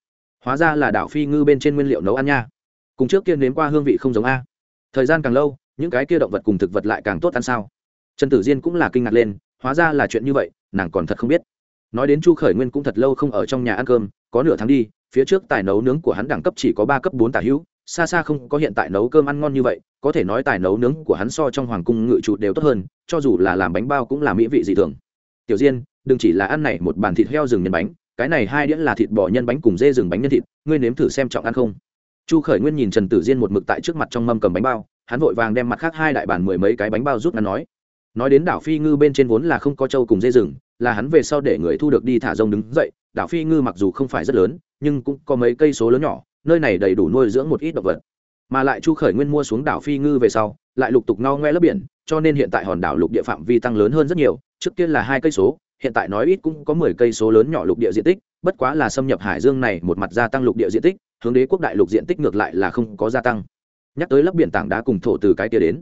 hóa ra là đảo phi ngư bên trên nguyên liệu nấu ăn nha. Cùng trước kia nếm qua hương vị không giống a. Thời gian càng lâu, những cái kia động vật cùng thực vật lại càng tốt ăn sao. Trần tử diên cũng là kinh ngạc lên, hóa ra là chuyện như vậy, nàng còn thật không biết. Nói đến chu khởi nguyên cũng thật lâu không ở trong nhà ăn cơm, có nửa tháng đi, phía trước tài nấu nướng của hắn đẳng cấp chỉ có ba cấp bốn tả hữu, xa xa không có hiện tại nấu cơm ăn ngon như vậy, có thể nói tài nấu nướng của hắn so trong hoàng cung ngự trụ đều tốt hơn, cho dù là làm bánh bao cũng là mỹ vị dị thường. Tiểu diên, đừng chỉ là ăn này một bàn thịt heo rừng nhân bánh cái này hai đĩa là thịt bò nhân bánh cùng dê rừng bánh nhân thịt, ngươi nếm thử xem trọng ăn không? Chu khởi nguyên nhìn trần tử diên một mực tại trước mặt trong mâm cầm bánh bao, hắn vội vàng đem mặt khác hai đại bàn mười mấy cái bánh bao rút ngắn nói. Nói đến đảo phi ngư bên trên vốn là không có trâu cùng dê rừng, là hắn về sau để người thu được đi thả rông đứng dậy, đảo phi ngư mặc dù không phải rất lớn, nhưng cũng có mấy cây số lớn nhỏ, nơi này đầy đủ nuôi dưỡng một ít động vật. Mà lại chu khởi nguyên mua xuống đảo phi ngư về sau, lại lục tục ngao ngoe lớp biển, cho nên hiện tại hòn đảo lục địa phạm vi tăng lớn hơn rất nhiều, trước tiên là hai cây số hiện tại nói ít cũng có mười cây số lớn nhỏ lục địa diện tích bất quá là xâm nhập hải dương này một mặt gia tăng lục địa diện tích hướng đế quốc đại lục diện tích ngược lại là không có gia tăng. Nhắc tới lấp biển tảng đá cùng thổ từ cái kia đến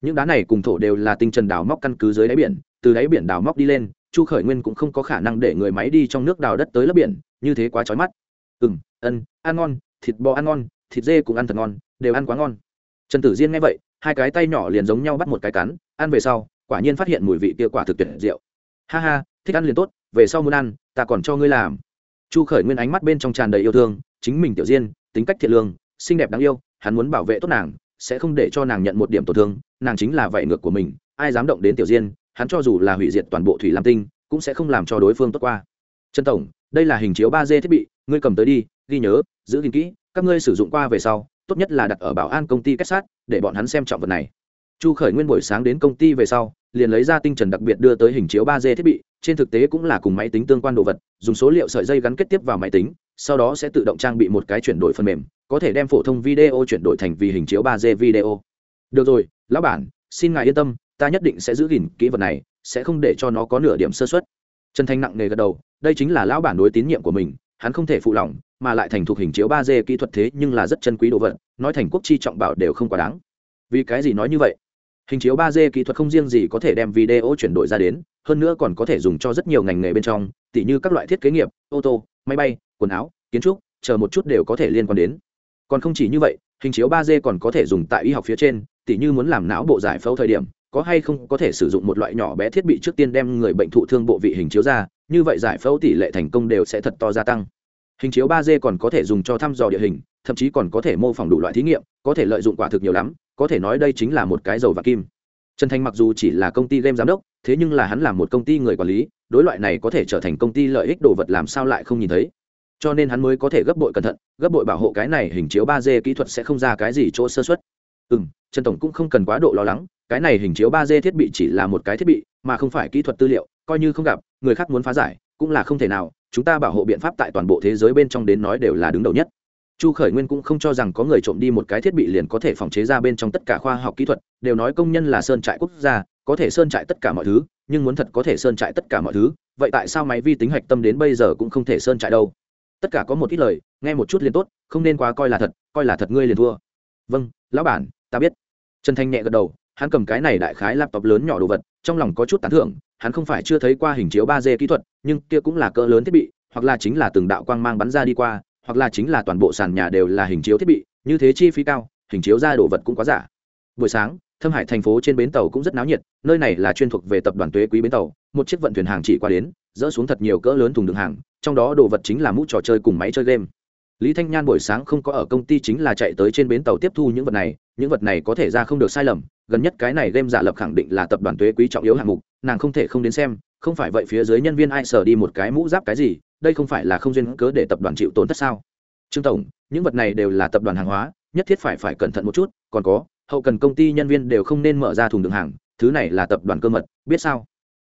những đá này cùng thổ đều là tinh trần đào móc căn cứ dưới đáy biển từ đáy biển đào móc đi lên chu khởi nguyên cũng không có khả năng để người máy đi trong nước đào đất tới lớp biển như thế quá chói mắt. Ừm, ăn, ăn ngon thịt bò ăn ngon thịt dê cũng ăn thật ngon đều ăn quá ngon. Trần tử diên nghe vậy hai cái tay nhỏ liền giống nhau bắt một cái cắn ăn về sau quả nhiên phát hiện mùi vị kia quả thực tuyệt diệu. Ha ha thích ăn liền tốt, về sau muốn ăn, ta còn cho ngươi làm. Chu khởi nguyên ánh mắt bên trong tràn đầy yêu thương, chính mình tiểu diên, tính cách thiện lương, xinh đẹp đáng yêu, hắn muốn bảo vệ tốt nàng, sẽ không để cho nàng nhận một điểm tổn thương, nàng chính là vậy ngược của mình, ai dám động đến tiểu diên, hắn cho dù là hủy diệt toàn bộ thủy lam tinh, cũng sẽ không làm cho đối phương tốt qua. Trần tổng, đây là hình chiếu ba d thiết bị, ngươi cầm tới đi, ghi nhớ, giữ gìn kỹ, các ngươi sử dụng qua về sau, tốt nhất là đặt ở bảo an công ty kết sát, để bọn hắn xem trọng vật này. Chu khởi nguyên buổi sáng đến công ty về sau, liền lấy ra tinh trần đặc biệt đưa tới hình chiếu ba d thiết bị trên thực tế cũng là cùng máy tính tương quan đồ vật, dùng số liệu sợi dây gắn kết tiếp vào máy tính, sau đó sẽ tự động trang bị một cái chuyển đổi phần mềm, có thể đem phổ thông video chuyển đổi thành vì hình chiếu ba d video. Được rồi, lão bản, xin ngài yên tâm, ta nhất định sẽ giữ gìn kỹ vật này, sẽ không để cho nó có nửa điểm sơ xuất trần thanh nặng nề gật đầu, đây chính là lão bản đối tín nhiệm của mình, hắn không thể phụ lòng, mà lại thành thục hình chiếu ba d kỹ thuật thế nhưng là rất chân quý đồ vật, nói thành quốc chi trọng bảo đều không quá đáng. Vì cái gì nói như vậy? Hình chiếu ba d kỹ thuật không riêng gì có thể đem video chuyển đổi ra đến, hơn nữa còn có thể dùng cho rất nhiều ngành nghề bên trong, tỉ như các loại thiết kế nghiệp, ô tô, máy bay, quần áo, kiến trúc, chờ một chút đều có thể liên quan đến. Còn không chỉ như vậy, hình chiếu ba d còn có thể dùng tại y học phía trên, tỉ như muốn làm não bộ giải phẫu thời điểm, có hay không có thể sử dụng một loại nhỏ bé thiết bị trước tiên đem người bệnh thụ thương bộ vị hình chiếu ra, như vậy giải phẫu tỷ lệ thành công đều sẽ thật to gia tăng. Hình chiếu ba d còn có thể dùng cho thăm dò địa hình, thậm chí còn có thể mô phỏng đủ loại thí nghiệm, có thể lợi dụng quả thực nhiều lắm có thể nói đây chính là một cái dầu và kim. Trần thành mặc dù chỉ là công ty game giám đốc, thế nhưng là hắn là một công ty người quản lý, đối loại này có thể trở thành công ty lợi ích đồ vật làm sao lại không nhìn thấy. Cho nên hắn mới có thể gấp bội cẩn thận, gấp bội bảo hộ cái này hình chiếu ba d kỹ thuật sẽ không ra cái gì chỗ sơ xuất ừ m trần tổng cũng không cần quá độ lo lắng, cái này hình chiếu ba d thiết bị chỉ là một cái thiết bị, mà không phải kỹ thuật tư liệu, coi như không gặp, người khác muốn phá giải, cũng là không thể nào, chúng ta bảo hộ biện pháp tại toàn bộ thế giới bên trong đến nói đều là đứng đầu nhất chu khởi nguyên cũng không cho rằng có người trộm đi một cái thiết bị liền có thể phòng chế ra bên trong tất cả khoa học kỹ thuật, đều nói công nhân là sơn trại quốc gia, có thể sơn trại tất cả mọi thứ, nhưng muốn thật có thể sơn trại tất cả mọi thứ, vậy tại sao máy vi tính hạch tâm đến bây giờ cũng không thể sơn trại đâu? Tất cả có một ít lời, nghe một chút liền tốt, không nên quá coi là thật, coi là thật ngươi liền thua. Vâng lão bản, ta biết. Trần thanh nhẹ gật đầu, hắn cầm cái này đại khái laptop lớn nhỏ đồ vật, trong lòng có chút tán thưởng, hắn không phải chưa thấy qua hình chiếu ba d kỹ thuật, nhưng kia cũng là cỡ lớn thiết bị, hoặc là chính là từng đạo quang mang bắn ra đi qua hoặc là chính là toàn bộ sàn nhà đều là hình chiếu thiết bị, như thế chi phí cao, hình chiếu ra đồ vật cũng quá giả. Buổi sáng, thâm hải thành phố trên bến tàu cũng rất náo nhiệt, nơi này là chuyên thuộc về tập đoàn tuế quý bến tàu, một chiếc vận thuyền hàng chỉ qua đến, dỡ xuống thật nhiều cỡ lớn thùng đường hàng, trong đó đồ vật chính là mũ trò chơi cùng máy chơi game. Lý thanh nhan buổi sáng không có ở công ty chính là chạy tới trên bến tàu tiếp thu những vật này, những vật này có thể ra không được sai lầm, gần nhất cái này game giả lập khẳng định là tập đoàn thuế quý trọng yếu hạng mục, nàng không thể không đến xem không phải vậy phía dưới nhân viên ai sở đi một cái mũ giáp cái gì, đây không phải là không duyên cớ để tập đoàn chịu tổn thất sao? Trương tổng, những vật này đều là tập đoàn hàng hóa, nhất thiết phải phải cẩn thận một chút, còn có, hậu cần công ty nhân viên đều không nên mở ra thùng đường hàng, thứ này là tập đoàn cơ mật, biết sao?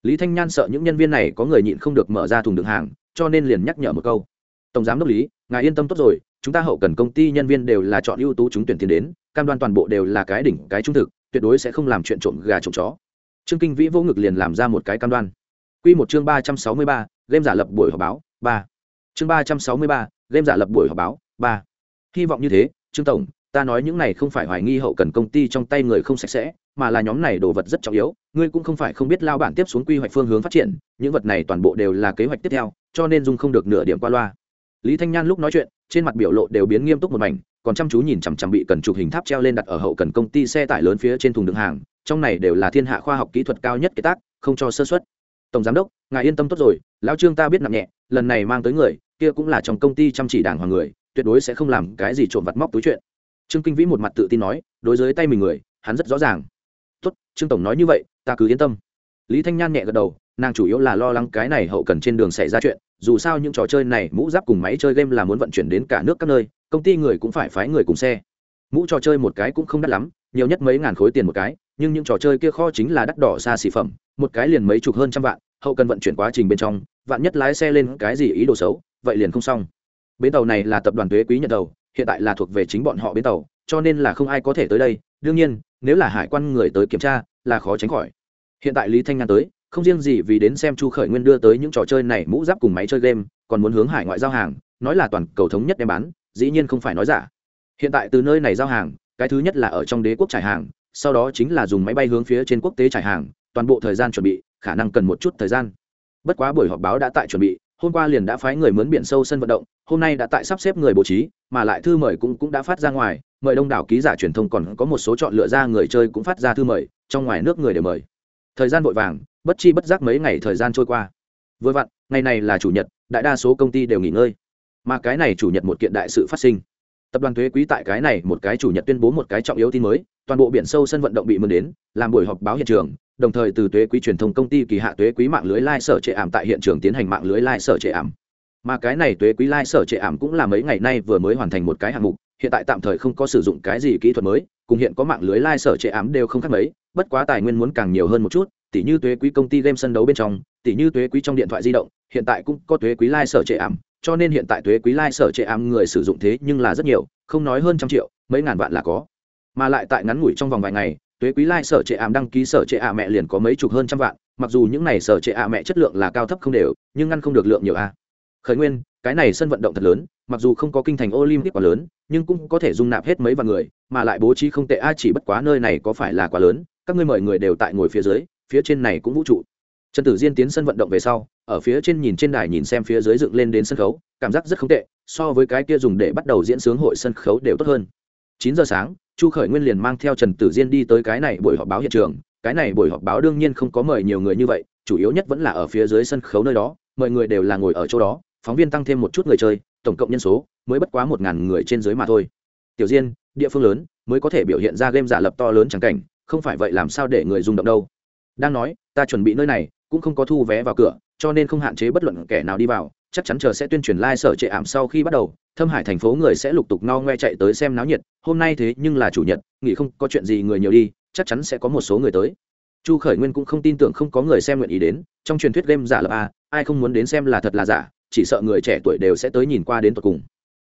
Lý thanh nhan sợ những nhân viên này có người nhịn không được mở ra thùng đường hàng, cho nên liền nhắc nhở một câu. Tổng giám đốc lý, ngài yên tâm tốt rồi, chúng ta hậu cần công ty nhân viên đều là chọn ưu tú chúng tuyển tiền đến, cam đoan toàn bộ đều là cái đỉnh, cái trung thực, tuyệt đối sẽ không làm chuyện trộm gà trộm chó. Trương kinh vĩ vô ngực liền làm ra một cái cam đoan. Quy một chương ba trăm sáu mươi ba, game giả lập buổi họp báo, ba. Chương ba trăm sáu mươi ba, game giả lập buổi họp báo, ba. Hy vọng như thế, trương tổng, ta nói những này không phải hoài nghi hậu cần công ty trong tay người không sạch sẽ, mà là nhóm này đồ vật rất trọng yếu, ngươi cũng không phải không biết lao bản tiếp xuống quy hoạch phương hướng phát triển, những vật này toàn bộ đều là kế hoạch tiếp theo, cho nên dung không được nửa điểm qua loa. Lý thanh nhan lúc nói chuyện, trên mặt biểu lộ đều biến nghiêm túc một mảnh, còn chăm chú nhìn chằm chằm bị cần chụp hình tháp treo lên đặt ở hậu cần công ty xe tải lớn phía trên thùng đường hàng, trong này đều là thiên hạ khoa học kỹ thuật cao nhất kế tác, không cho sơ suất tổng giám đốc, ngài yên tâm tốt rồi, lão trương ta biết nặng nhẹ, lần này mang tới người, kia cũng là trong công ty chăm chỉ đảng hoàng người, tuyệt đối sẽ không làm cái gì trộm vặt móc túi chuyện. Trương kinh vĩ một mặt tự tin nói, đối với tay mình người, hắn rất rõ ràng. Tốt, trương tổng nói như vậy, ta cứ yên tâm. Lý thanh nhan nhẹ gật đầu, nàng chủ yếu là lo lắng cái này hậu cần trên đường xảy ra chuyện, dù sao những trò chơi này, mũ giáp cùng máy chơi game là muốn vận chuyển đến cả nước các nơi, công ty người cũng phải phái người cùng xe. Mũ trò chơi một cái cũng không đắt lắm, nhiều nhất mấy ngàn khối tiền một cái nhưng những trò chơi kia kho chính là đắt đỏ xa xỉ phẩm, một cái liền mấy chục hơn trăm vạn, hậu cần vận chuyển quá trình bên trong, vạn nhất lái xe lên cái gì ý đồ xấu, vậy liền không xong. Bến tàu này là tập đoàn thuế quý nhận đầu hiện tại là thuộc về chính bọn họ bến tàu, cho nên là không ai có thể tới đây. Đương nhiên, nếu là hải quan người tới kiểm tra, là khó tránh khỏi. Hiện tại lý thanh nhan tới, không riêng gì vì đến xem chu khởi nguyên đưa tới những trò chơi này mũ giáp cùng máy chơi game, còn muốn hướng hải ngoại giao hàng, nói là toàn cầu thống nhất đem bán, dĩ nhiên không phải nói giả. Hiện tại từ nơi này giao hàng, cái thứ nhất là ở trong đế quốc trải hàng sau đó chính là dùng máy bay hướng phía trên quốc tế trải hàng, toàn bộ thời gian chuẩn bị, khả năng cần một chút thời gian. Bất quá buổi họp báo đã tại chuẩn bị, hôm qua liền đã phái người mướn biển sâu sân vận động, hôm nay đã tại sắp xếp người bố trí, mà lại thư mời cũng cũng đã phát ra ngoài, mời đông đảo ký giả truyền thông còn có một số chọn lựa ra người chơi cũng phát ra thư mời, trong ngoài nước người đều mời. Thời gian vội vàng, bất chi bất giác mấy ngày thời gian trôi qua. Vừa vặn, ngày này là chủ nhật, đại đa số công ty đều nghỉ ngơi. Mà cái này chủ nhật một kiện đại sự phát sinh tập đoàn thuế quý tại cái này một cái chủ nhật tuyên bố một cái trọng yếu tin mới, toàn bộ biển sâu sân vận động bị mượn đến, làm buổi họp báo hiện trường, đồng thời từ thuế quý truyền thông công ty kỳ hạ thuế quý mạng lưới lai sở trệ ảm tại hiện trường tiến hành mạng lưới lai sở trệ ảm. Mà cái này thuế quý lai sở trệ ảm cũng là mấy ngày nay vừa mới hoàn thành một cái hạng mục, hiện tại tạm thời không có sử dụng cái gì kỹ thuật mới, cùng hiện có mạng lưới lai sở trệ ảm đều không khác mấy, bất quá tài nguyên muốn càng nhiều hơn một chút tỷ như thuế quý công ty game sân đấu bên trong tỷ như thuế quý trong điện thoại di động, hiện tại cũng có thuế quý lai sở trệ ảm cho nên hiện tại thuế quý lai sở trệ ảm người sử dụng thế nhưng là rất nhiều, không nói hơn trăm triệu, mấy ngàn vạn là có. Mà lại tại ngắn ngủi trong vòng vài ngày, thuế quý lai sở trệ ảm đăng ký sở trệ ả mẹ liền có mấy chục hơn trăm vạn, mặc dù những này sở trệ ả mẹ chất lượng là cao thấp không đều, nhưng ngăn không được lượng nhiều a. Khởi nguyên, cái này sân vận động thật lớn, mặc dù không có kinh thành olympic quá lớn, nhưng cũng có thể dung nạp hết mấy vạn người, mà lại bố trí không tệ a, chỉ bất quá nơi này có phải là quá lớn, các ngươi mời người đều tại ngồi phía dưới, phía trên này cũng vũ trụ. Trần tử diên tiến sân vận động về sau ở phía trên nhìn trên đài nhìn xem phía dưới dựng lên đến sân khấu, cảm giác rất không tệ, so với cái kia dùng để bắt đầu diễn sướng hội sân khấu đều tốt hơn. Chín giờ sáng, chu khởi nguyên liền mang theo trần tử diên đi tới cái này buổi họp báo hiện trường. Cái này buổi họp báo đương nhiên không có mời nhiều người như vậy, chủ yếu nhất vẫn là ở phía dưới sân khấu nơi đó, mọi người đều là ngồi ở chỗ đó, phóng viên tăng thêm một chút người chơi, tổng cộng nhân số mới bất quá một ngàn người trên dưới mà thôi. Tiểu diên, địa phương lớn, mới có thể biểu hiện ra game giả lập to lớn chẳng cảnh, không phải vậy làm sao để người dùng động đâu? Đang nói, ta chuẩn bị nơi này, cũng không có thu vé vào cửa cho nên không hạn chế bất luận kẻ nào đi vào, chắc chắn chờ sẽ tuyên truyền lai、like、sở trệ ảm sau khi bắt đầu, thâm hải thành phố người sẽ lục tục no ngoe chạy tới xem náo nhiệt, hôm nay thế nhưng là chủ nhật, nghỉ không có chuyện gì người nhiều đi, chắc chắn sẽ có một số người tới. Chu khởi nguyên cũng không tin tưởng không có người xem nguyện ý đến, trong truyền thuyết game giả lập a, ai không muốn đến xem là thật là giả, chỉ sợ người trẻ tuổi đều sẽ tới nhìn qua đến tột cùng.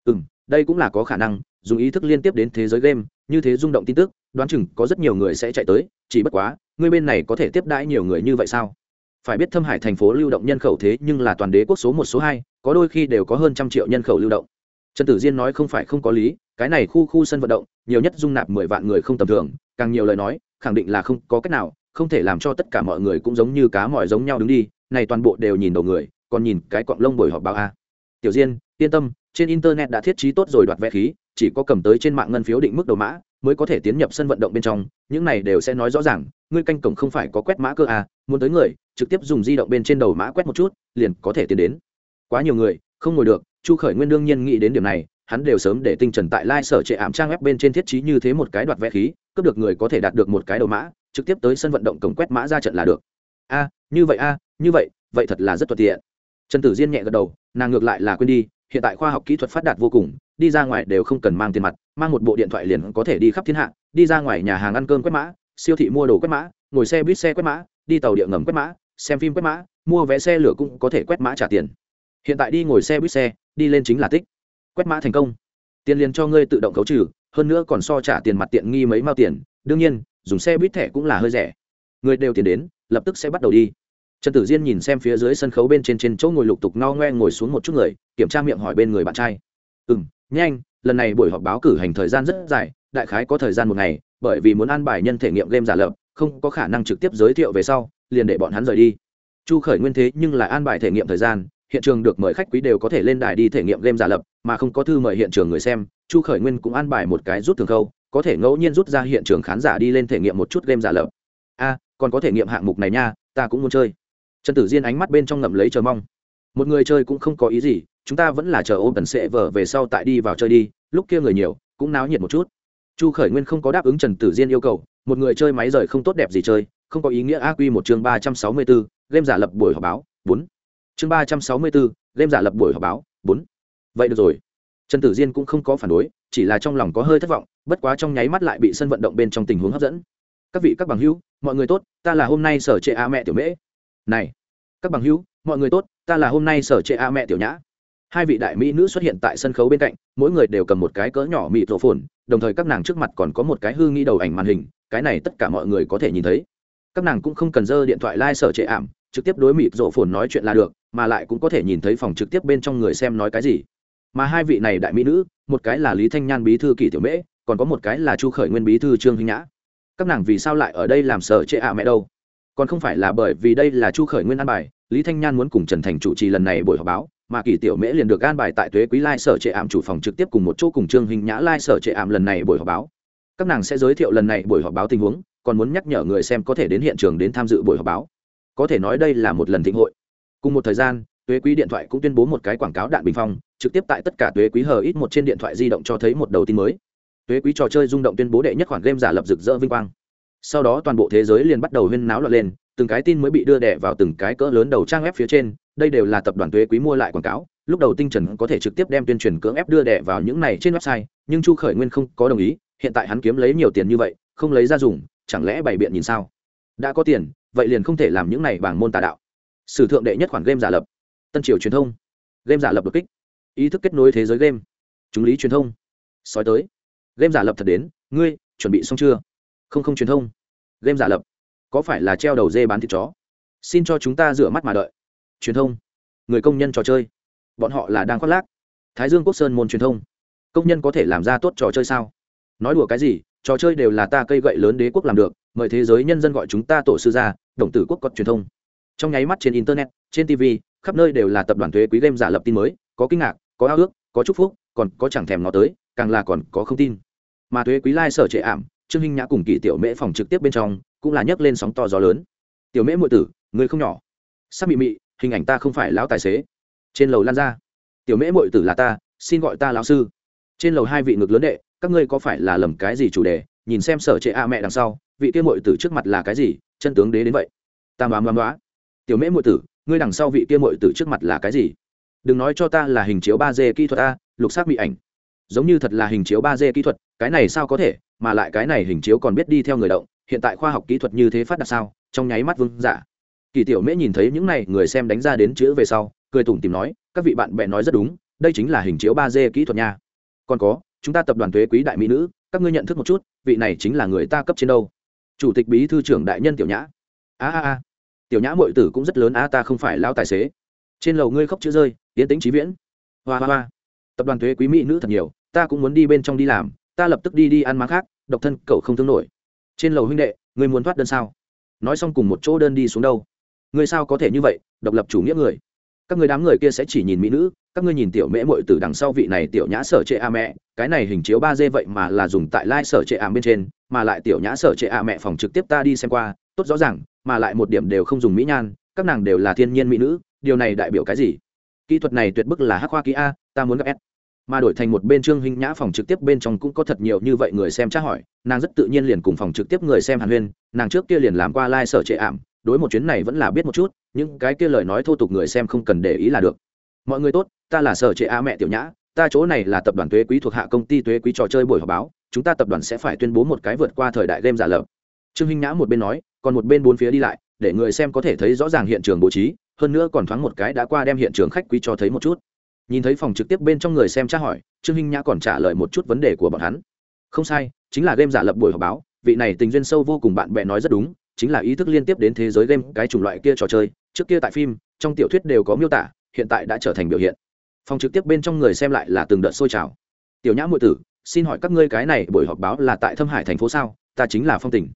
Ừ m đây cũng là có khả năng, dùng ý thức liên tiếp đến thế giới game, như thế rung động tin tức, đoán chừng có rất nhiều người sẽ chạy tới, chỉ bất quá, người bên này có thể tiếp đãi nhiều người như vậy sao? Phải biết thâm hải thành phố lưu động nhân khẩu thế nhưng là toàn đế quốc số một, số hai, có đôi khi đều có hơn trăm triệu nhân khẩu lưu động. Trần tử diên nói không phải không có lý, cái này khu khu sân vận động, nhiều nhất dung nạp mười vạn người không tầm thường, càng nhiều lời nói, khẳng định là không có cách nào, không thể làm cho tất cả mọi người cũng giống như cá mỏi giống nhau đứng đi, này toàn bộ đều nhìn đầu người, còn nhìn cái cọng lông bồi họp báo a. Tiểu diên, yên tâm, trên internet đã thiết trí tốt rồi đoạt vé khí, chỉ có cầm tới trên mạng ngân phiếu định mức đầu mã, mới có thể tiến nhập sân vận động bên trong, những này đều sẽ nói rõ ràng ngươi canh cổng không phải có quét mã cơ à muốn tới người, trực tiếp dùng di động bên trên đầu mã quét một chút, liền có thể tiến đến. Quá nhiều người, không ngồi được, chu khởi nguyên đương nhiên nghĩ đến điểm này, hắn đều sớm để tinh trần tại lai、like、sở trệ ảm trang web bên trên thiết trí như thế một cái đoạt vé khí, cướp được người có thể đạt được một cái đầu mã, trực tiếp tới sân vận động cổng quét mã ra trận là được. A, như vậy a, như vậy vậy thật là rất thuận tiện. Trần tử diên nhẹ gật đầu, nàng ngược lại là quên đi, hiện tại khoa học kỹ thuật phát đạt vô cùng, đi ra ngoài đều không cần mang tiền mặt, mang một bộ điện thoại liền có thể đi khắp thiên hạ, đi ra ngoài nhà hàng ăn cơm quét mã siêu thị mua đồ quét mã, ngồi xe buýt xe quét mã, đi tàu điện ngầm quét mã, xem phim quét mã, mua vé xe lửa cũng có thể quét mã trả tiền. Hiện tại đi ngồi xe buýt xe, đi lên chính là tích. Quét mã thành công. Tiền liền cho ngươi tự động khấu trừ, hơn nữa còn so trả tiền mặt tiện nghi mấy mao tiền. Đương nhiên, dùng xe buýt thẻ cũng là hơi rẻ. Người đều tiền đến, lập tức sẽ bắt đầu đi. Trần tử diên nhìn xem phía dưới sân khấu bên trên trên chỗ ngồi lục tục no ngoe ngồi xuống một chút người, kiểm tra miệng hỏi bên người bạn trai. Ừ m nhanh, lần này buổi họp báo cử hành thời gian rất dài, đại khái có thời gian một ngày bởi vì muốn an bài nhân thể nghiệm game giả lập, không có khả năng trực tiếp giới thiệu về sau, liền để bọn hắn rời đi. Chu khởi nguyên thế nhưng là an bài thể nghiệm thời gian, hiện trường được mời khách quý đều có thể lên đài đi thể nghiệm game giả lập, mà không có thư mời hiện trường người xem, chu khởi nguyên cũng an bài một cái rút thường khâu, có thể ngẫu nhiên rút ra hiện trường khán giả đi lên thể nghiệm một chút game giả lập. A, còn có thể nghiệm hạng mục này nha, ta cũng muốn chơi. Trần tử diên ánh mắt bên trong ngậm lấy chờ mong. Một người chơi cũng không có ý gì, chúng ta vẫn là chờ ôm tần sệ vở về sau tại đi vào chơi đi, lúc kia người nhiều, cũng náo nhiệt một chút chu khởi nguyên không có đáp ứng trần tử diên yêu cầu, một người chơi máy rời không tốt đẹp gì chơi, không có ý nghĩa aq một chương ba trăm sáu mươi bốn game giả lập buổi họp báo, bốn. Chương ba trăm sáu mươi bốn game giả lập buổi họp báo, bốn. Vậy được rồi. Trần tử diên cũng không có phản đối, chỉ là trong lòng có hơi thất vọng, bất quá trong nháy mắt lại bị sân vận động bên trong tình huống hấp dẫn. Các vị các bằng hữu, mọi người tốt, ta là hôm nay sở trệ a mẹ tiểu mễ. Này, các bằng hữu, mọi người tốt, ta là hôm nay sở trệ a mẹ tiểu nhã hai vị đại mỹ nữ xuất hiện tại sân khấu bên cạnh, mỗi người đều cầm một cái cỡ nhỏ mịt rộ phồn đồng thời các nàng trước mặt còn có một cái hư nghĩ đầu ảnh màn hình, cái này tất cả mọi người có thể nhìn thấy. Các nàng cũng không cần dơ điện thoại lai、like、sở trệ ảm, trực tiếp đối mịt rộ phồn nói chuyện là được, mà lại cũng có thể nhìn thấy phòng trực tiếp bên trong người xem nói cái gì. Mà hai vị này đại mỹ nữ, một cái là lý thanh nhan bí thư kỳ tiểu mễ, còn có một cái là chu khởi nguyên bí thư trương hinh nhã. Các nàng vì sao lại ở đây làm sở trệ ạ mẹ đâu? Còn không phải là bởi vì đây là chu khởi nguyên an bài, lý thanh nhan muốn cùng trần thành chủ trì lần này buổi họp báo mà kỳ tiểu mễ liền được an bài tại thuế quý lai sở trệ ảm chủ phòng trực tiếp cùng một chỗ cùng trương hình nhã lai sở trệ ảm lần này buổi họp báo. Các nàng sẽ giới thiệu lần này buổi họp báo tình huống, còn muốn nhắc nhở người xem có thể đến hiện trường đến tham dự buổi họp báo. Có thể nói đây là một lần thịnh hội. Cùng một thời gian tuế quý điện thoại cũng tuyên bố một cái quảng cáo đạn bình phong, trực tiếp tại tất cả tuế quý hờ ít một trên điện thoại di động cho thấy một đầu tin mới. Tuế quý trò chơi rung động tuyên bố đệ nhất khoản game giả lập rực rỡ vinh quang. Sau đó toàn bộ thế giới liền bắt đầu huyên náo lọt lên từng cái tin mới bị đưa đẻ vào từng cái cỡ lớn đầu trang web phía trên, đây đều là tập đoàn thuế quý mua lại quảng cáo, lúc đầu tinh trần có thể trực tiếp đem tuyên truyền cưỡng ép đưa đẻ vào những này trên website, nhưng chu khởi nguyên không có đồng ý, hiện tại hắn kiếm lấy nhiều tiền như vậy, không lấy ra dùng, chẳng lẽ bày biện nhìn sao? Đã có tiền, vậy liền không thể làm những này bằng môn tà đạo. Sử thượng đệ nhất khoản game giả lập. Tân triều truyền thông. Game giả lập đột kích. Ý thức kết nối thế giới game. Chúng lý truyền thông. Sói tới. Game giả lập thật đến. Ngươi, chuẩn bị xong chưa? Không không truyền thông. Game giả lập có phải là treo đầu dê bán thịt chó? Xin cho chúng ta rửa mắt mà đợi. Truyền thông. Người công nhân trò chơi. Bọn họ là đang khoác lác. Thái dương quốc sơn môn truyền thông. Công nhân có thể làm ra tốt trò chơi sao? Nói đùa cái gì, trò chơi đều là ta cây gậy lớn đế quốc làm được, mời thế giới nhân dân gọi chúng ta tổ sư gia, đồng tử quốc có truyền thông. Trong nháy mắt trên internet, trên tv, khắp nơi đều là tập đoàn thuế quý game giả lập tin mới, có kinh ngạc, có ao ước, có chúc phúc, còn có chẳng thèm nó tới, càng là còn có không tin. Mà thuế quý lai sở trệ ảm, trương hinh nhã cùng kỳ tiểu mễ phòng trực tiếp bên trong cũng là nhấc lên sóng to gió lớn. Tiểu mễ muội tử người không nhỏ. Sắp bị mị, hình ảnh ta không phải lão tài xế. Trên lầu lan ra. Tiểu mễ muội tử là ta, xin gọi ta lão sư. Trên lầu hai vị ngực lớn đệ, các ngươi có phải là lầm cái gì chủ đề? Nhìn xem sở trệ a mẹ đằng sau, vị kia muội tử trước mặt là cái gì? Chân tướng đế đến vậy. Ta đoán đoán đoá tiểu mễ muội tử, ngươi đằng sau vị kia muội tử trước mặt là cái gì? Đừng nói cho ta là hình chiếu ba d kỹ thuật a, lục sắc bị ảnh. Giống như thật là hình chiếu ba d kỹ thuật cái này sao có thể, mà lại cái này hình chiếu còn biết đi theo người động, hiện tại khoa học kỹ thuật như thế phát đạt sao, trong nháy mắt vương giả. Kỳ tiểu mễ nhìn thấy những này, người xem đánh ra đến chữ về sau, cười tủm tìm nói, các vị bạn bè nói rất đúng, đây chính là hình chiếu ba d kỹ thuật nha. Còn có, chúng ta tập đoàn thuế quý đại mỹ nữ, các ngươi nhận thức một chút, vị này chính là người ta cấp trên đâu. Chủ tịch bí thư trưởng đại nhân tiểu nhã. A a a. Tiểu nhã mội tử cũng rất lớn, a ta không phải lao tài xế. Trên lầu ngươi khóc chữ rơi yến tính trí viễn. Hoa hoa hoa. Tập đoàn thuế quý mỹ nữ thật nhiều, ta cũng muốn đi bên trong đi làm ta lập tức đi đi ăn má khác, độc thân cậu không thương nổi. Trên lầu huynh đệ, ngươi muốn thoát đơn sao? Nói xong cùng một chỗ đơn đi xuống đâu. Ngươi sao có thể như vậy, độc lập chủ nghĩa người? Các người đám người kia sẽ chỉ nhìn mỹ nữ, các ngươi nhìn tiểu mễ mội từ đằng sau vị này tiểu nhã sở trệ a mẹ. Cái này hình chiếu ba d vậy mà là dùng tại lai、like、sở trệ a bên trên, mà lại tiểu nhã sở trệ a mẹ phòng trực tiếp ta đi xem qua, tốt rõ ràng, mà lại một điểm đều không dùng mỹ nhan, các nàng đều là thiên nhiên mỹ nữ, điều này đại biểu cái gì? Kỹ thuật này tuyệt bức là hắc hoa ký a, ta muốn gặp s mà đổi thành một bên trương hình nhã phòng trực tiếp bên trong cũng có thật nhiều như vậy người xem tra hỏi, nàng rất tự nhiên liền cùng phòng trực tiếp người xem hàn huyên, nàng trước kia liền làm qua lai、like、sở trệ ảm, đối một chuyến này vẫn là biết một chút, những cái kia lời nói thô tục người xem không cần để ý là được. Mọi người tốt, ta là sở trệ a mẹ tiểu nhã, ta chỗ này là tập đoàn thuế quý thuộc hạ công ty thuế quý trò chơi buổi họp báo, chúng ta tập đoàn sẽ phải tuyên bố một cái vượt qua thời đại game giả lập. Trương hình nhã một bên nói, còn một bên bốn phía đi lại, để người xem có thể thấy rõ ràng hiện trường bố trí, hơn nữa còn thoáng một cái đã qua đem hiện trường khách quý cho thấy một chút nhìn thấy phòng trực tiếp bên trong người xem tra hỏi, trương hinh nhã còn trả lời một chút vấn đề của bọn hắn. Không sai, chính là game giả lập buổi họp báo, vị này tình duyên sâu vô cùng bạn bè nói rất đúng, chính là ý thức liên tiếp đến thế giới game, cái chủng loại kia trò chơi, trước kia tại phim, trong tiểu thuyết đều có miêu tả, hiện tại đã trở thành biểu hiện. Phòng trực tiếp bên trong người xem lại là từng đợt sôi trào. Tiểu nhã ngụy tử, xin hỏi các ngươi cái này buổi họp báo là tại thâm hải thành phố sao? Ta chính là phong tình.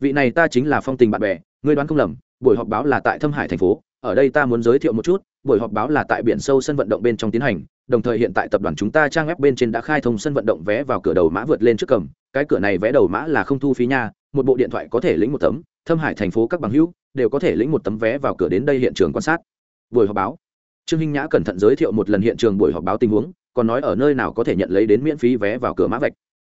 Vị này ta chính là phong tình bạn bè, ngươi đoán không lầm, buổi họp báo là tại thâm hải thành phố ở đây ta muốn giới thiệu một chút, buổi họp báo là tại biển sâu sân vận động bên trong tiến hành, đồng thời hiện tại tập đoàn chúng ta trang web bên trên đã khai thông sân vận động vé vào cửa đầu mã vượt lên trước cầm, cái cửa này vé đầu mã là không thu phí nha, một bộ điện thoại có thể lĩnh một tấm, thâm hải thành phố các bằng hữu đều có thể lĩnh một tấm vé vào cửa đến đây hiện trường quan sát. Buổi họp báo. Trương hinh nhã cẩn thận giới thiệu một lần hiện trường buổi họp báo tình huống, còn nói ở nơi nào có thể nhận lấy đến miễn phí vé vào cửa mã vạch.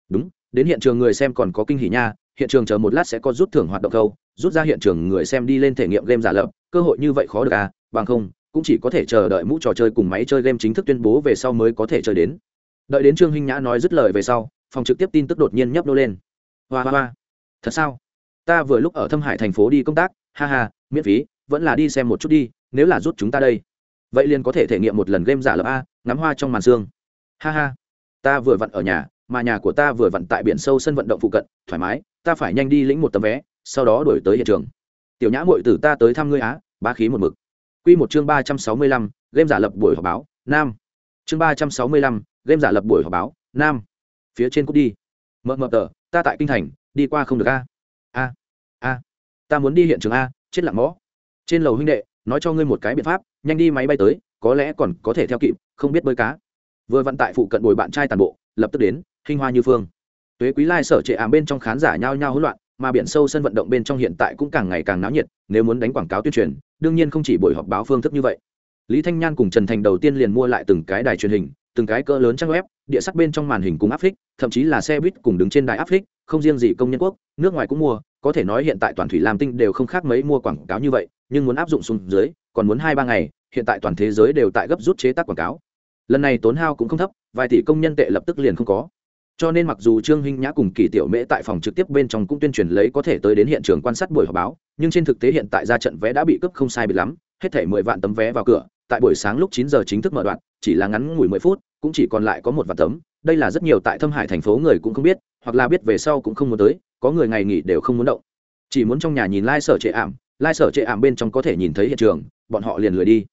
Đúng, đến hiện trường người xem còn có kinh hỉ nha hiện trường chờ một lát sẽ có rút thưởng hoạt động câu rút ra hiện trường người xem đi lên thể nghiệm game giả lập, cơ hội như vậy khó được à bằng không, cũng chỉ có thể chờ đợi mũ trò chơi cùng máy chơi game chính thức tuyên bố về sau mới có thể chơi đến. Đợi đến trương hinh nhã nói dứt lời về sau, phòng trực tiếp tin tức đột nhiên nhấp nô lên. Hoa hoa hoa, thật sao? Ta vừa lúc ở thâm hải thành phố đi công tác, ha ha, miễn phí, vẫn là đi xem một chút đi, nếu là rút chúng ta đây. Vậy liền có thể thể nghiệm một lần game giả lập a, ngắm hoa trong màn xương ha ha, ta vừa vặn ở nhà mà nhà của ta vừa vặn tại biển sâu sân vận động phụ cận, thoải mái, ta phải nhanh đi lĩnh một tấm vé, sau đó đổi tới hiện trường. Tiểu nhã mội tử ta tới thăm ngươi á ba khí một mực. Q một chương ba trăm sáu mươi lăm, game giả lập buổi họp báo, nam. Chương ba trăm sáu mươi lăm, game giả lập buổi họp báo, nam. Phía trên cút đi. Mờ mờ tờ, ta tại kinh thành, đi qua không được a. A a. Ta muốn đi hiện trường a, chết lặng mõ. Trên lầu huynh đệ, nói cho ngươi một cái biện pháp, nhanh đi máy bay tới, có lẽ còn có thể theo kịp, không biết bơi cá. Vừa vận tại phụ cận bồi bạn trai tàn bộ, lập tức đến hình hoa như phương. Tuế quý lai sở trệ ảm bên trong khán giả nhao nhao hỗn loạn, mà biển sâu sân vận động bên trong hiện tại cũng càng ngày càng náo nhiệt, nếu muốn đánh quảng cáo tuyên truyền, đương nhiên không chỉ buổi họp báo phương thức như vậy. Lý thanh nhan cùng trần thành đầu tiên liền mua lại từng cái đài truyền hình, từng cái cỡ lớn trang web, địa sắc bên trong màn hình cùng áp phích thậm chí là xe buýt cùng đứng trên đài áp phích không riêng gì công nhân quốc, nước ngoài cũng mua, có thể nói hiện tại toàn thủy lam tinh đều không khác mấy mua quảng cáo như vậy, nhưng muốn áp dụng xuống dưới, còn muốn hai ba ngày, hiện tại toàn thế giới đều tại gấp rút chế tác quảng cáo. Lần này tốn hao cũng không thấp, vài tỷ công nhân tệ lập tức liền không có cho nên mặc dù trương hinh nhã cùng kỳ tiểu mễ tại phòng trực tiếp bên trong cũng tuyên truyền lấy có thể tới đến hiện trường quan sát buổi họp báo, nhưng trên thực tế hiện tại ra trận vé đã bị cướp không sai bị lắm, hết thể mười vạn tấm vé vào cửa, tại buổi sáng lúc chín giờ chính thức mở đoạn, chỉ là ngắn ngủi mười phút, cũng chỉ còn lại có một vạn tấm, đây là rất nhiều tại thâm hải thành phố người cũng không biết, hoặc là biết về sau cũng không muốn tới, có người ngày nghỉ đều không muốn động. Chỉ muốn trong nhà nhìn lai、like、sở trệ ảm, lai、like、sở trệ ảm bên trong có thể nhìn thấy hiện trường, bọn họ liền lười đi.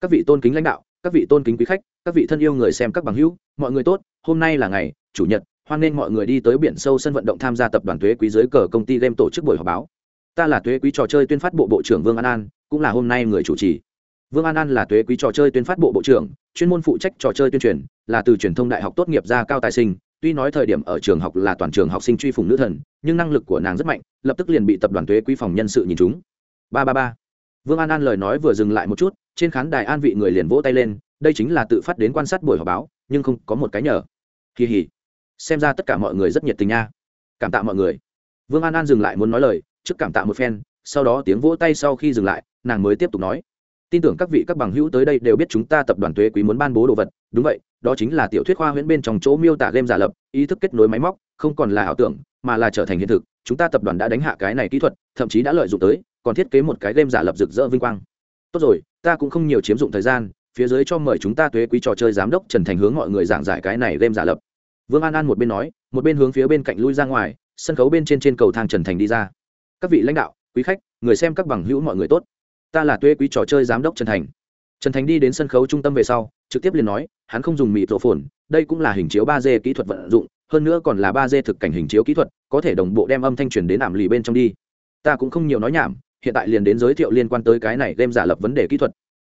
Các vị tôn kính lãnh đạo, các vị tôn kính quý khách các vị thân yêu người xem các bằng hữu, mọi người tốt, hôm nay là ngày, chủ nhật, hoan nghênh mọi người đi tới biển sâu sân vận động tham gia tập đoàn thuế quý dưới cờ công ty game tổ chức buổi họp báo. Ta là thuế quý trò chơi tuyên phát bộ bộ trưởng vương an an, cũng là hôm nay người chủ trì. Vương an an là thuế quý trò chơi tuyên phát bộ bộ trưởng, chuyên môn phụ trách trò chơi tuyên truyền, là từ truyền thông đại học tốt nghiệp ra cao tài sinh, tuy nói thời điểm ở trường học là toàn trường học sinh truy phủng nữ thần, nhưng năng lực của nàng rất mạnh, lập tức liền bị tập đoàn thuế quý phòng nhân sự nhìn chúng ba ba ba. Vương an an lời nói vừa dừng lại một chút, trên khán đài an vị người liền vỗ tay lên đây chính là tự phát đến quan sát buổi họp báo, nhưng không có một cái nhờ. Kỳ hỉ. Xem ra tất cả mọi người rất nhiệt tình nha. Cảm tạ mọi người. Vương an an dừng lại muốn nói lời, trước cảm tạ một phen, sau đó tiếng vỗ tay sau khi dừng lại, nàng mới tiếp tục nói. Tin tưởng các vị các bằng hữu tới đây đều biết chúng ta tập đoàn thuế quý muốn ban bố đồ vật, đúng vậy, đó chính là tiểu thuyết khoa huyễn bên trong chỗ miêu tả game giả lập, ý thức kết nối máy móc, không còn là ảo tưởng, mà là trở thành hiện thực, chúng ta tập đoàn đã đánh hạ cái này kỹ thuật, thậm chí đã lợi dụng tới, còn thiết kế một cái game giả lập rực rỡ vinh quang. Tốt rồi, ta cũng không nhiều chiếm dụng thời gian phía dưới cho mời chúng ta thuế quý trò chơi giám đốc trần thành hướng mọi người giảng giải cái này game giả lập. Vương an an một bên nói, một bên hướng phía bên cạnh lui ra ngoài, sân khấu bên trên trên cầu thang trần thành đi ra. Các vị lãnh đạo, quý khách, người xem các bằng hữu mọi người tốt. Ta là tuế quý trò chơi giám đốc trần thành. Trần thành đi đến sân khấu trung tâm về sau, trực tiếp liền nói, hắn không dùng mịt rổ phồn đây cũng là hình chiếu ba d kỹ thuật vận dụng, hơn nữa còn là ba d thực cảnh hình chiếu kỹ thuật, có thể đồng bộ đem âm thanh truyền đến ảm lì bên trong đi. Ta cũng không nhiều nói nhảm, hiện tại liền đến giới thiệu liên quan tới cái này game giả lập vấn đề kỹ thuật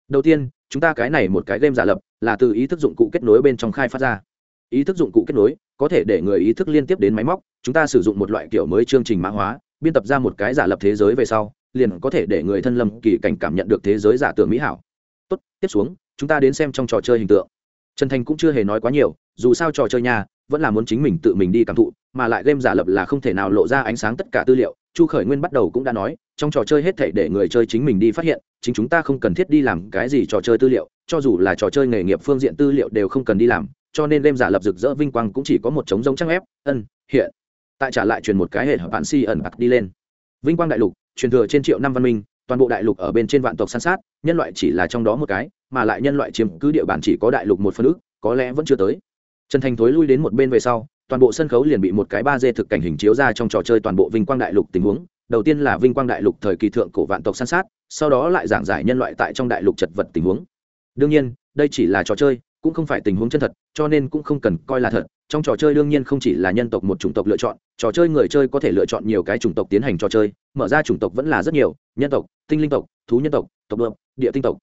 đầu tiên, chúng ta cái này một cái game giả lập là từ ý thức dụng cụ kết nối bên trong khai phát ra. Ý thức dụng cụ kết nối có thể để người ý thức liên tiếp đến máy móc, chúng ta sử dụng một loại kiểu mới chương trình mã hóa, biên tập ra một cái giả lập thế giới về sau, liền có thể để người thân lâm kỳ cảnh cảm nhận được thế giới giả tưởng mỹ hảo. Tốt, tiếp xuống, chúng ta đến xem trong trò chơi hình tượng. Trần thành cũng chưa hề nói quá nhiều, dù sao trò chơi nhà vẫn là muốn chính mình tự mình đi cảm thụ, mà lại game giả lập là không thể nào lộ ra ánh sáng tất cả tư liệu chu khởi nguyên bắt đầu cũng đã nói, trong trò chơi hết thể để người chơi chính mình đi phát hiện, chính chúng ta không cần thiết đi làm cái gì trò chơi tư liệu, cho dù là trò chơi nghề nghiệp phương diện tư liệu đều không cần đi làm, cho nên đêm giả lập rực rỡ vinh quang cũng chỉ có một trống giống trang ép, ân, hiện. Tại trả lại truyền một cái hệ hợp bạn si ẩn bạc đi lên. Vinh quang đại lục, truyền thừa trên triệu năm văn minh, toàn bộ đại lục ở bên trên vạn tộc san sát, nhân loại chỉ là trong đó một cái, mà lại nhân loại chiếm cứ địa bàn chỉ có đại lục một phân ước, có lẽ vẫn chưa tới. Trần thành thối lui đến một bên về sau toàn bộ sân khấu liền bị một cái ba d thực cảnh hình chiếu ra trong trò chơi toàn bộ vinh quang đại lục tình huống. Đầu tiên là vinh quang đại lục thời kỳ thượng cổ vạn tộc san sát, sau đó lại giảng giải nhân loại tại trong đại lục chật vật tình huống. Đương nhiên, đây chỉ là trò chơi, cũng không phải tình huống chân thật, cho nên cũng không cần coi là thật. Trong trò chơi đương nhiên không chỉ là nhân tộc một chủng tộc lựa chọn, trò chơi người chơi có thể lựa chọn nhiều cái chủng tộc tiến hành trò chơi, mở ra chủng tộc vẫn là rất nhiều, nhân tộc, tinh linh tộc, thú nhân tộc tộc đượm địa tinh tộc.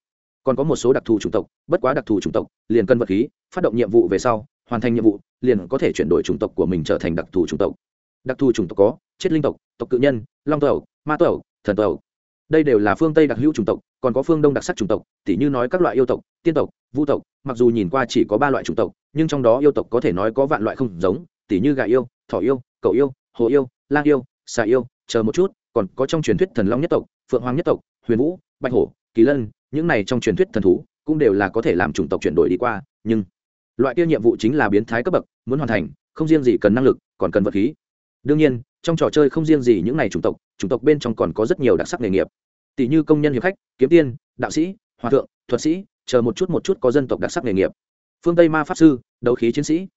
Còn có một số đặc thù chủng tộc, bất quá đặc thù chủng tộc, liền cân vật khí, phát động nhiệm vụ về sau hoàn thành nhiệm vụ, liền có thể chuyển đổi chủng tộc của mình trở thành đặc thù chủng tộc. Đặc thù chủng tộc có chết linh tộc tộc cự nhân, long tộc, ma tộc, thần tộc. Đây đều là phương tây đặc hữu chủng tộc, còn có phương đông đặc sắc chủng tộc, tỉ như nói các loại yêu tộc, tiên tộc, vu tộc, mặc dù nhìn qua chỉ có ba loại chủng tộc, nhưng trong đó yêu tộc có thể nói có vạn loại không giống, tỉ như gà yêu, thỏ yêu cậu yêu, hồ yêu, lang yêu, xà yêu, chờ một chút, còn có trong truyền thuyết thần long nhất tộc, phượng hoàng nhất tộc, huyền vũ, bạch hổ, kỳ lân, những này trong truyền thuyết thần thú cũng đều là có thể làm chủng tộc chuyển đổi đi qua, nhưng loại kia nhiệm vụ chính là biến thái cấp bậc, muốn hoàn thành, không riêng gì cần năng lực, còn cần vật khí. Đương nhiên, trong trò chơi không riêng gì những này chủng tộc chủng tộc bên trong còn có rất nhiều đặc sắc nghề nghiệp. Tỷ như công nhân hiệp khách, kiếm tiên, đạo sĩ, hòa thượng, thuật sĩ, chờ một chút một chút có dân tộc đặc sắc nghề nghiệp. Phương tây ma pháp sư, đấu khí chiến sĩ.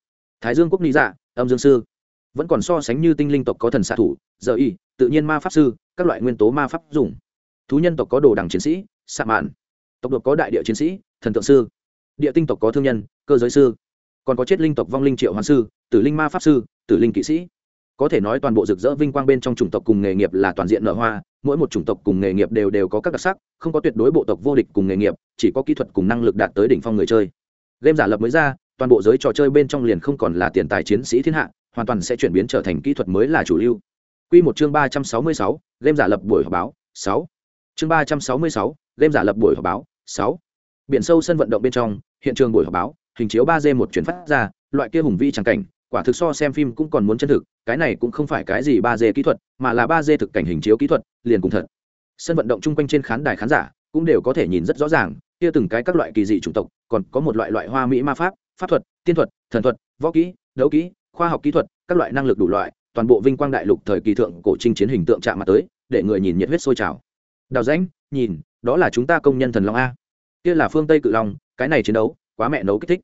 Thái dương quốc lý dạ âm dương sư. Vẫn còn so sánh như tinh linh tộc có thần xạ thủ, giờ y, tự nhiên ma pháp sư, các loại nguyên tố ma pháp dùng. Thú nhân tộc có đồ đằng chiến sĩ, xạ mạn. Tộc độc có đại địa chiến sĩ, thần tượng sư. Địa tinh tộc có thương nhân cơ giới sư còn có chết linh tộc vong linh triệu hoán sư tử linh ma pháp sư tử linh kỵ sĩ có thể nói toàn bộ rực rỡ vinh quang bên trong chủng tộc cùng nghề nghiệp là toàn diện nở hoa mỗi một chủng tộc cùng nghề nghiệp đều đều có các đặc sắc không có tuyệt đối bộ tộc vô địch cùng nghề nghiệp chỉ có kỹ thuật cùng năng lực đạt tới đỉnh phong người chơi game giả lập mới ra toàn bộ giới trò chơi bên trong liền không còn là tiền tài chiến sĩ thiên hạ hoàn toàn sẽ chuyển biến trở thành kỹ thuật mới là chủ lưu Quy một chương ba trăm sáu mươi sáu, game giả lập buổi họp báo, sáu. Chương ba trăm sáu mươi sáu, game giả lập buổi họp báo, sáu. Biển sâu sân vận động bên trong, hiện trường buổi họp báo, hình chiếu ba d một chuyển phát ra, loại kia hùng vĩ chẳng cảnh, quả thực so xem phim cũng còn muốn chân thực, cái này cũng không phải cái gì ba d kỹ thuật, mà là ba d thực cảnh hình chiếu kỹ thuật, liền cùng thật. Sân vận động chung quanh trên khán đài khán giả, cũng đều có thể nhìn rất rõ ràng, kia từng cái các loại kỳ dị chủng tộc, còn có một loại loại hoa mỹ ma pháp, pháp thuật, tiên thuật, thần thuật, võ kỹ, đấu kỹ, khoa học kỹ thuật, các loại năng lực đủ loại, toàn bộ vinh quang đại lục thời kỳ thượng cổ trinh chiến hình tượng chạm mặt tới, để người nhìn nhiệt huyết sôi trào. Đào rãnh, nhìn, đó là chúng ta công nhân thần long a. Kia là phương Tây cự long, cái này chiến đấu, quá mẹ nấu kích thích.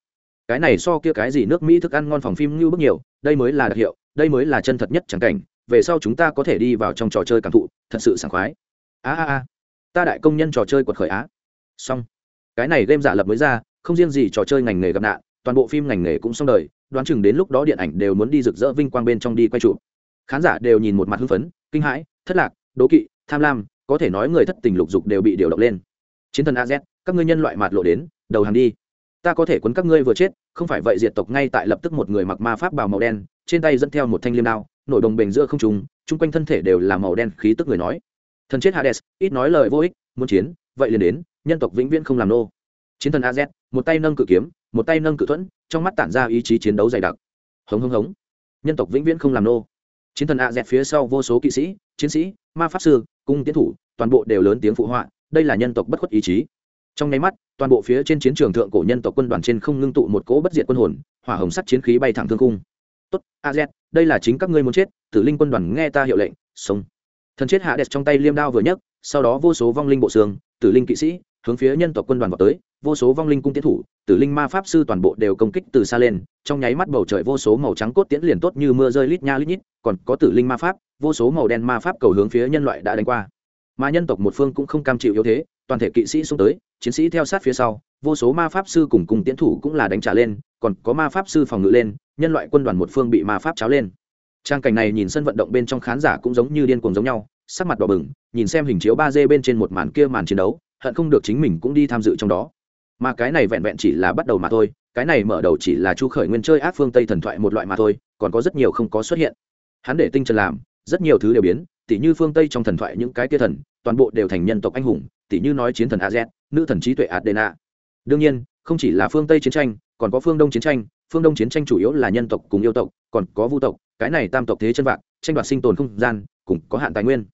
Cái này so kia cái gì nước Mỹ thức ăn ngon phòng phim như bức nhiều, đây mới là đặc hiệu, đây mới là chân thật nhất chẳng cảnh, về sau chúng ta có thể đi vào trong trò chơi cảm thụ, thật sự sảng khoái. A a a, ta đại công nhân trò chơi quật khởi á. Xong, cái này game giả lập mới ra, không riêng gì trò chơi ngành nghề gặp nạn, toàn bộ phim ngành nghề cũng xong đời, đoán chừng đến lúc đó điện ảnh đều muốn đi rực rỡ vinh quang bên trong đi quay trụ. khán giả đều nhìn một mặt hưng phấn kinh hãi thất lạc đố kỵ tham lam có thể nói người thất tình lục dục đều bị điều động lên chiến thần az các ngươi nhân loại mạt lộ đến đầu hàng đi ta có thể quấn các ngươi vừa chết, không phải vậy diệt tộc ngay tại lập tức một người mặc ma pháp bào màu đen, trên tay dẫn theo một thanh liêm đao, nổi đồng bền giữa không trùng chung quanh thân thể đều là màu đen khí tức người nói. Thần chết hades, ít nói lời vô ích, muốn chiến, vậy liền đến, nhân tộc vĩnh viễn không làm nô. Chiến thần az một tay nâng cự kiếm, một tay nâng cự thuẫn, trong mắt tản ra ý chí chiến đấu dày đặc. Hống hống hống. Nhân tộc vĩnh viễn không làm nô. Chiến thần a z phía sau vô số kỵ sĩ, chiến sĩ, ma pháp sư, cung tiến thủ, toàn bộ đều lớn tiếng phụ họa, đây là nhân tộc bất khuất ý chí trong nháy mắt, toàn bộ phía trên chiến trường thượng cổ nhân tộc quân đoàn trên không ngưng tụ một cỗ bất diệt quân hồn, hỏa hồng sắt chiến khí bay thẳng thương cung tốt, a z, đây là chính các ngươi muốn chết, tử linh quân đoàn nghe ta hiệu lệnh, sống. Thần chết hạ đẹp trong tay liêm đao vừa nhấc, sau đó vô số vong linh bộ xương, tử linh kỵ sĩ, hướng phía nhân tộc quân đoàn vào tới, vô số vong linh cung tiến thủ, tử linh ma pháp sư toàn bộ đều công kích từ xa lên, trong nháy mắt bầu trời vô số màu trắng cốt tiễn liền tốt như mưa rơi lít nha lít nhít, còn có tử linh ma pháp, vô số màu đen ma pháp cầu hướng phía nhân loại đã đánh qua mà nhân tộc một phương cũng không cam chịu yếu thế, toàn thể kỵ sĩ xuống tới, chiến sĩ theo sát phía sau, vô số ma pháp sư cùng cùng tiến thủ cũng là đánh trả lên, còn có ma pháp sư phòng ngự lên, nhân loại quân đoàn một phương bị ma pháp cháo lên. Trang cảnh này nhìn sân vận động bên trong khán giả cũng giống như điên cuồng giống nhau, sắc mặt đỏ bừng, nhìn xem hình chiếu ba d bên trên một màn kia màn chiến đấu, hận không được chính mình cũng đi tham dự trong đó. Mà cái này vẹn vẹn chỉ là bắt đầu mà thôi, cái này mở đầu chỉ là chu khởi nguyên chơi ác phương tây thần thoại một loại mà thôi, còn có rất nhiều không có xuất hiện. Hắn để tinh trần làm, rất nhiều thứ đều biến, tỉ như phương tây trong thần thoại những cái kia thần toàn bộ đều thành nhân tộc anh hùng, tỉ như nói chiến thần azet nữ thần trí tuệ adena. Đương nhiên, không chỉ là phương tây chiến tranh, còn có phương đông chiến tranh, phương đông chiến tranh chủ yếu là nhân tộc cùng yêu tộc, còn có vu tộc, cái này tam tộc thế chân vạc, tranh đoạt sinh tồn không gian cùng có hạn tài nguyên.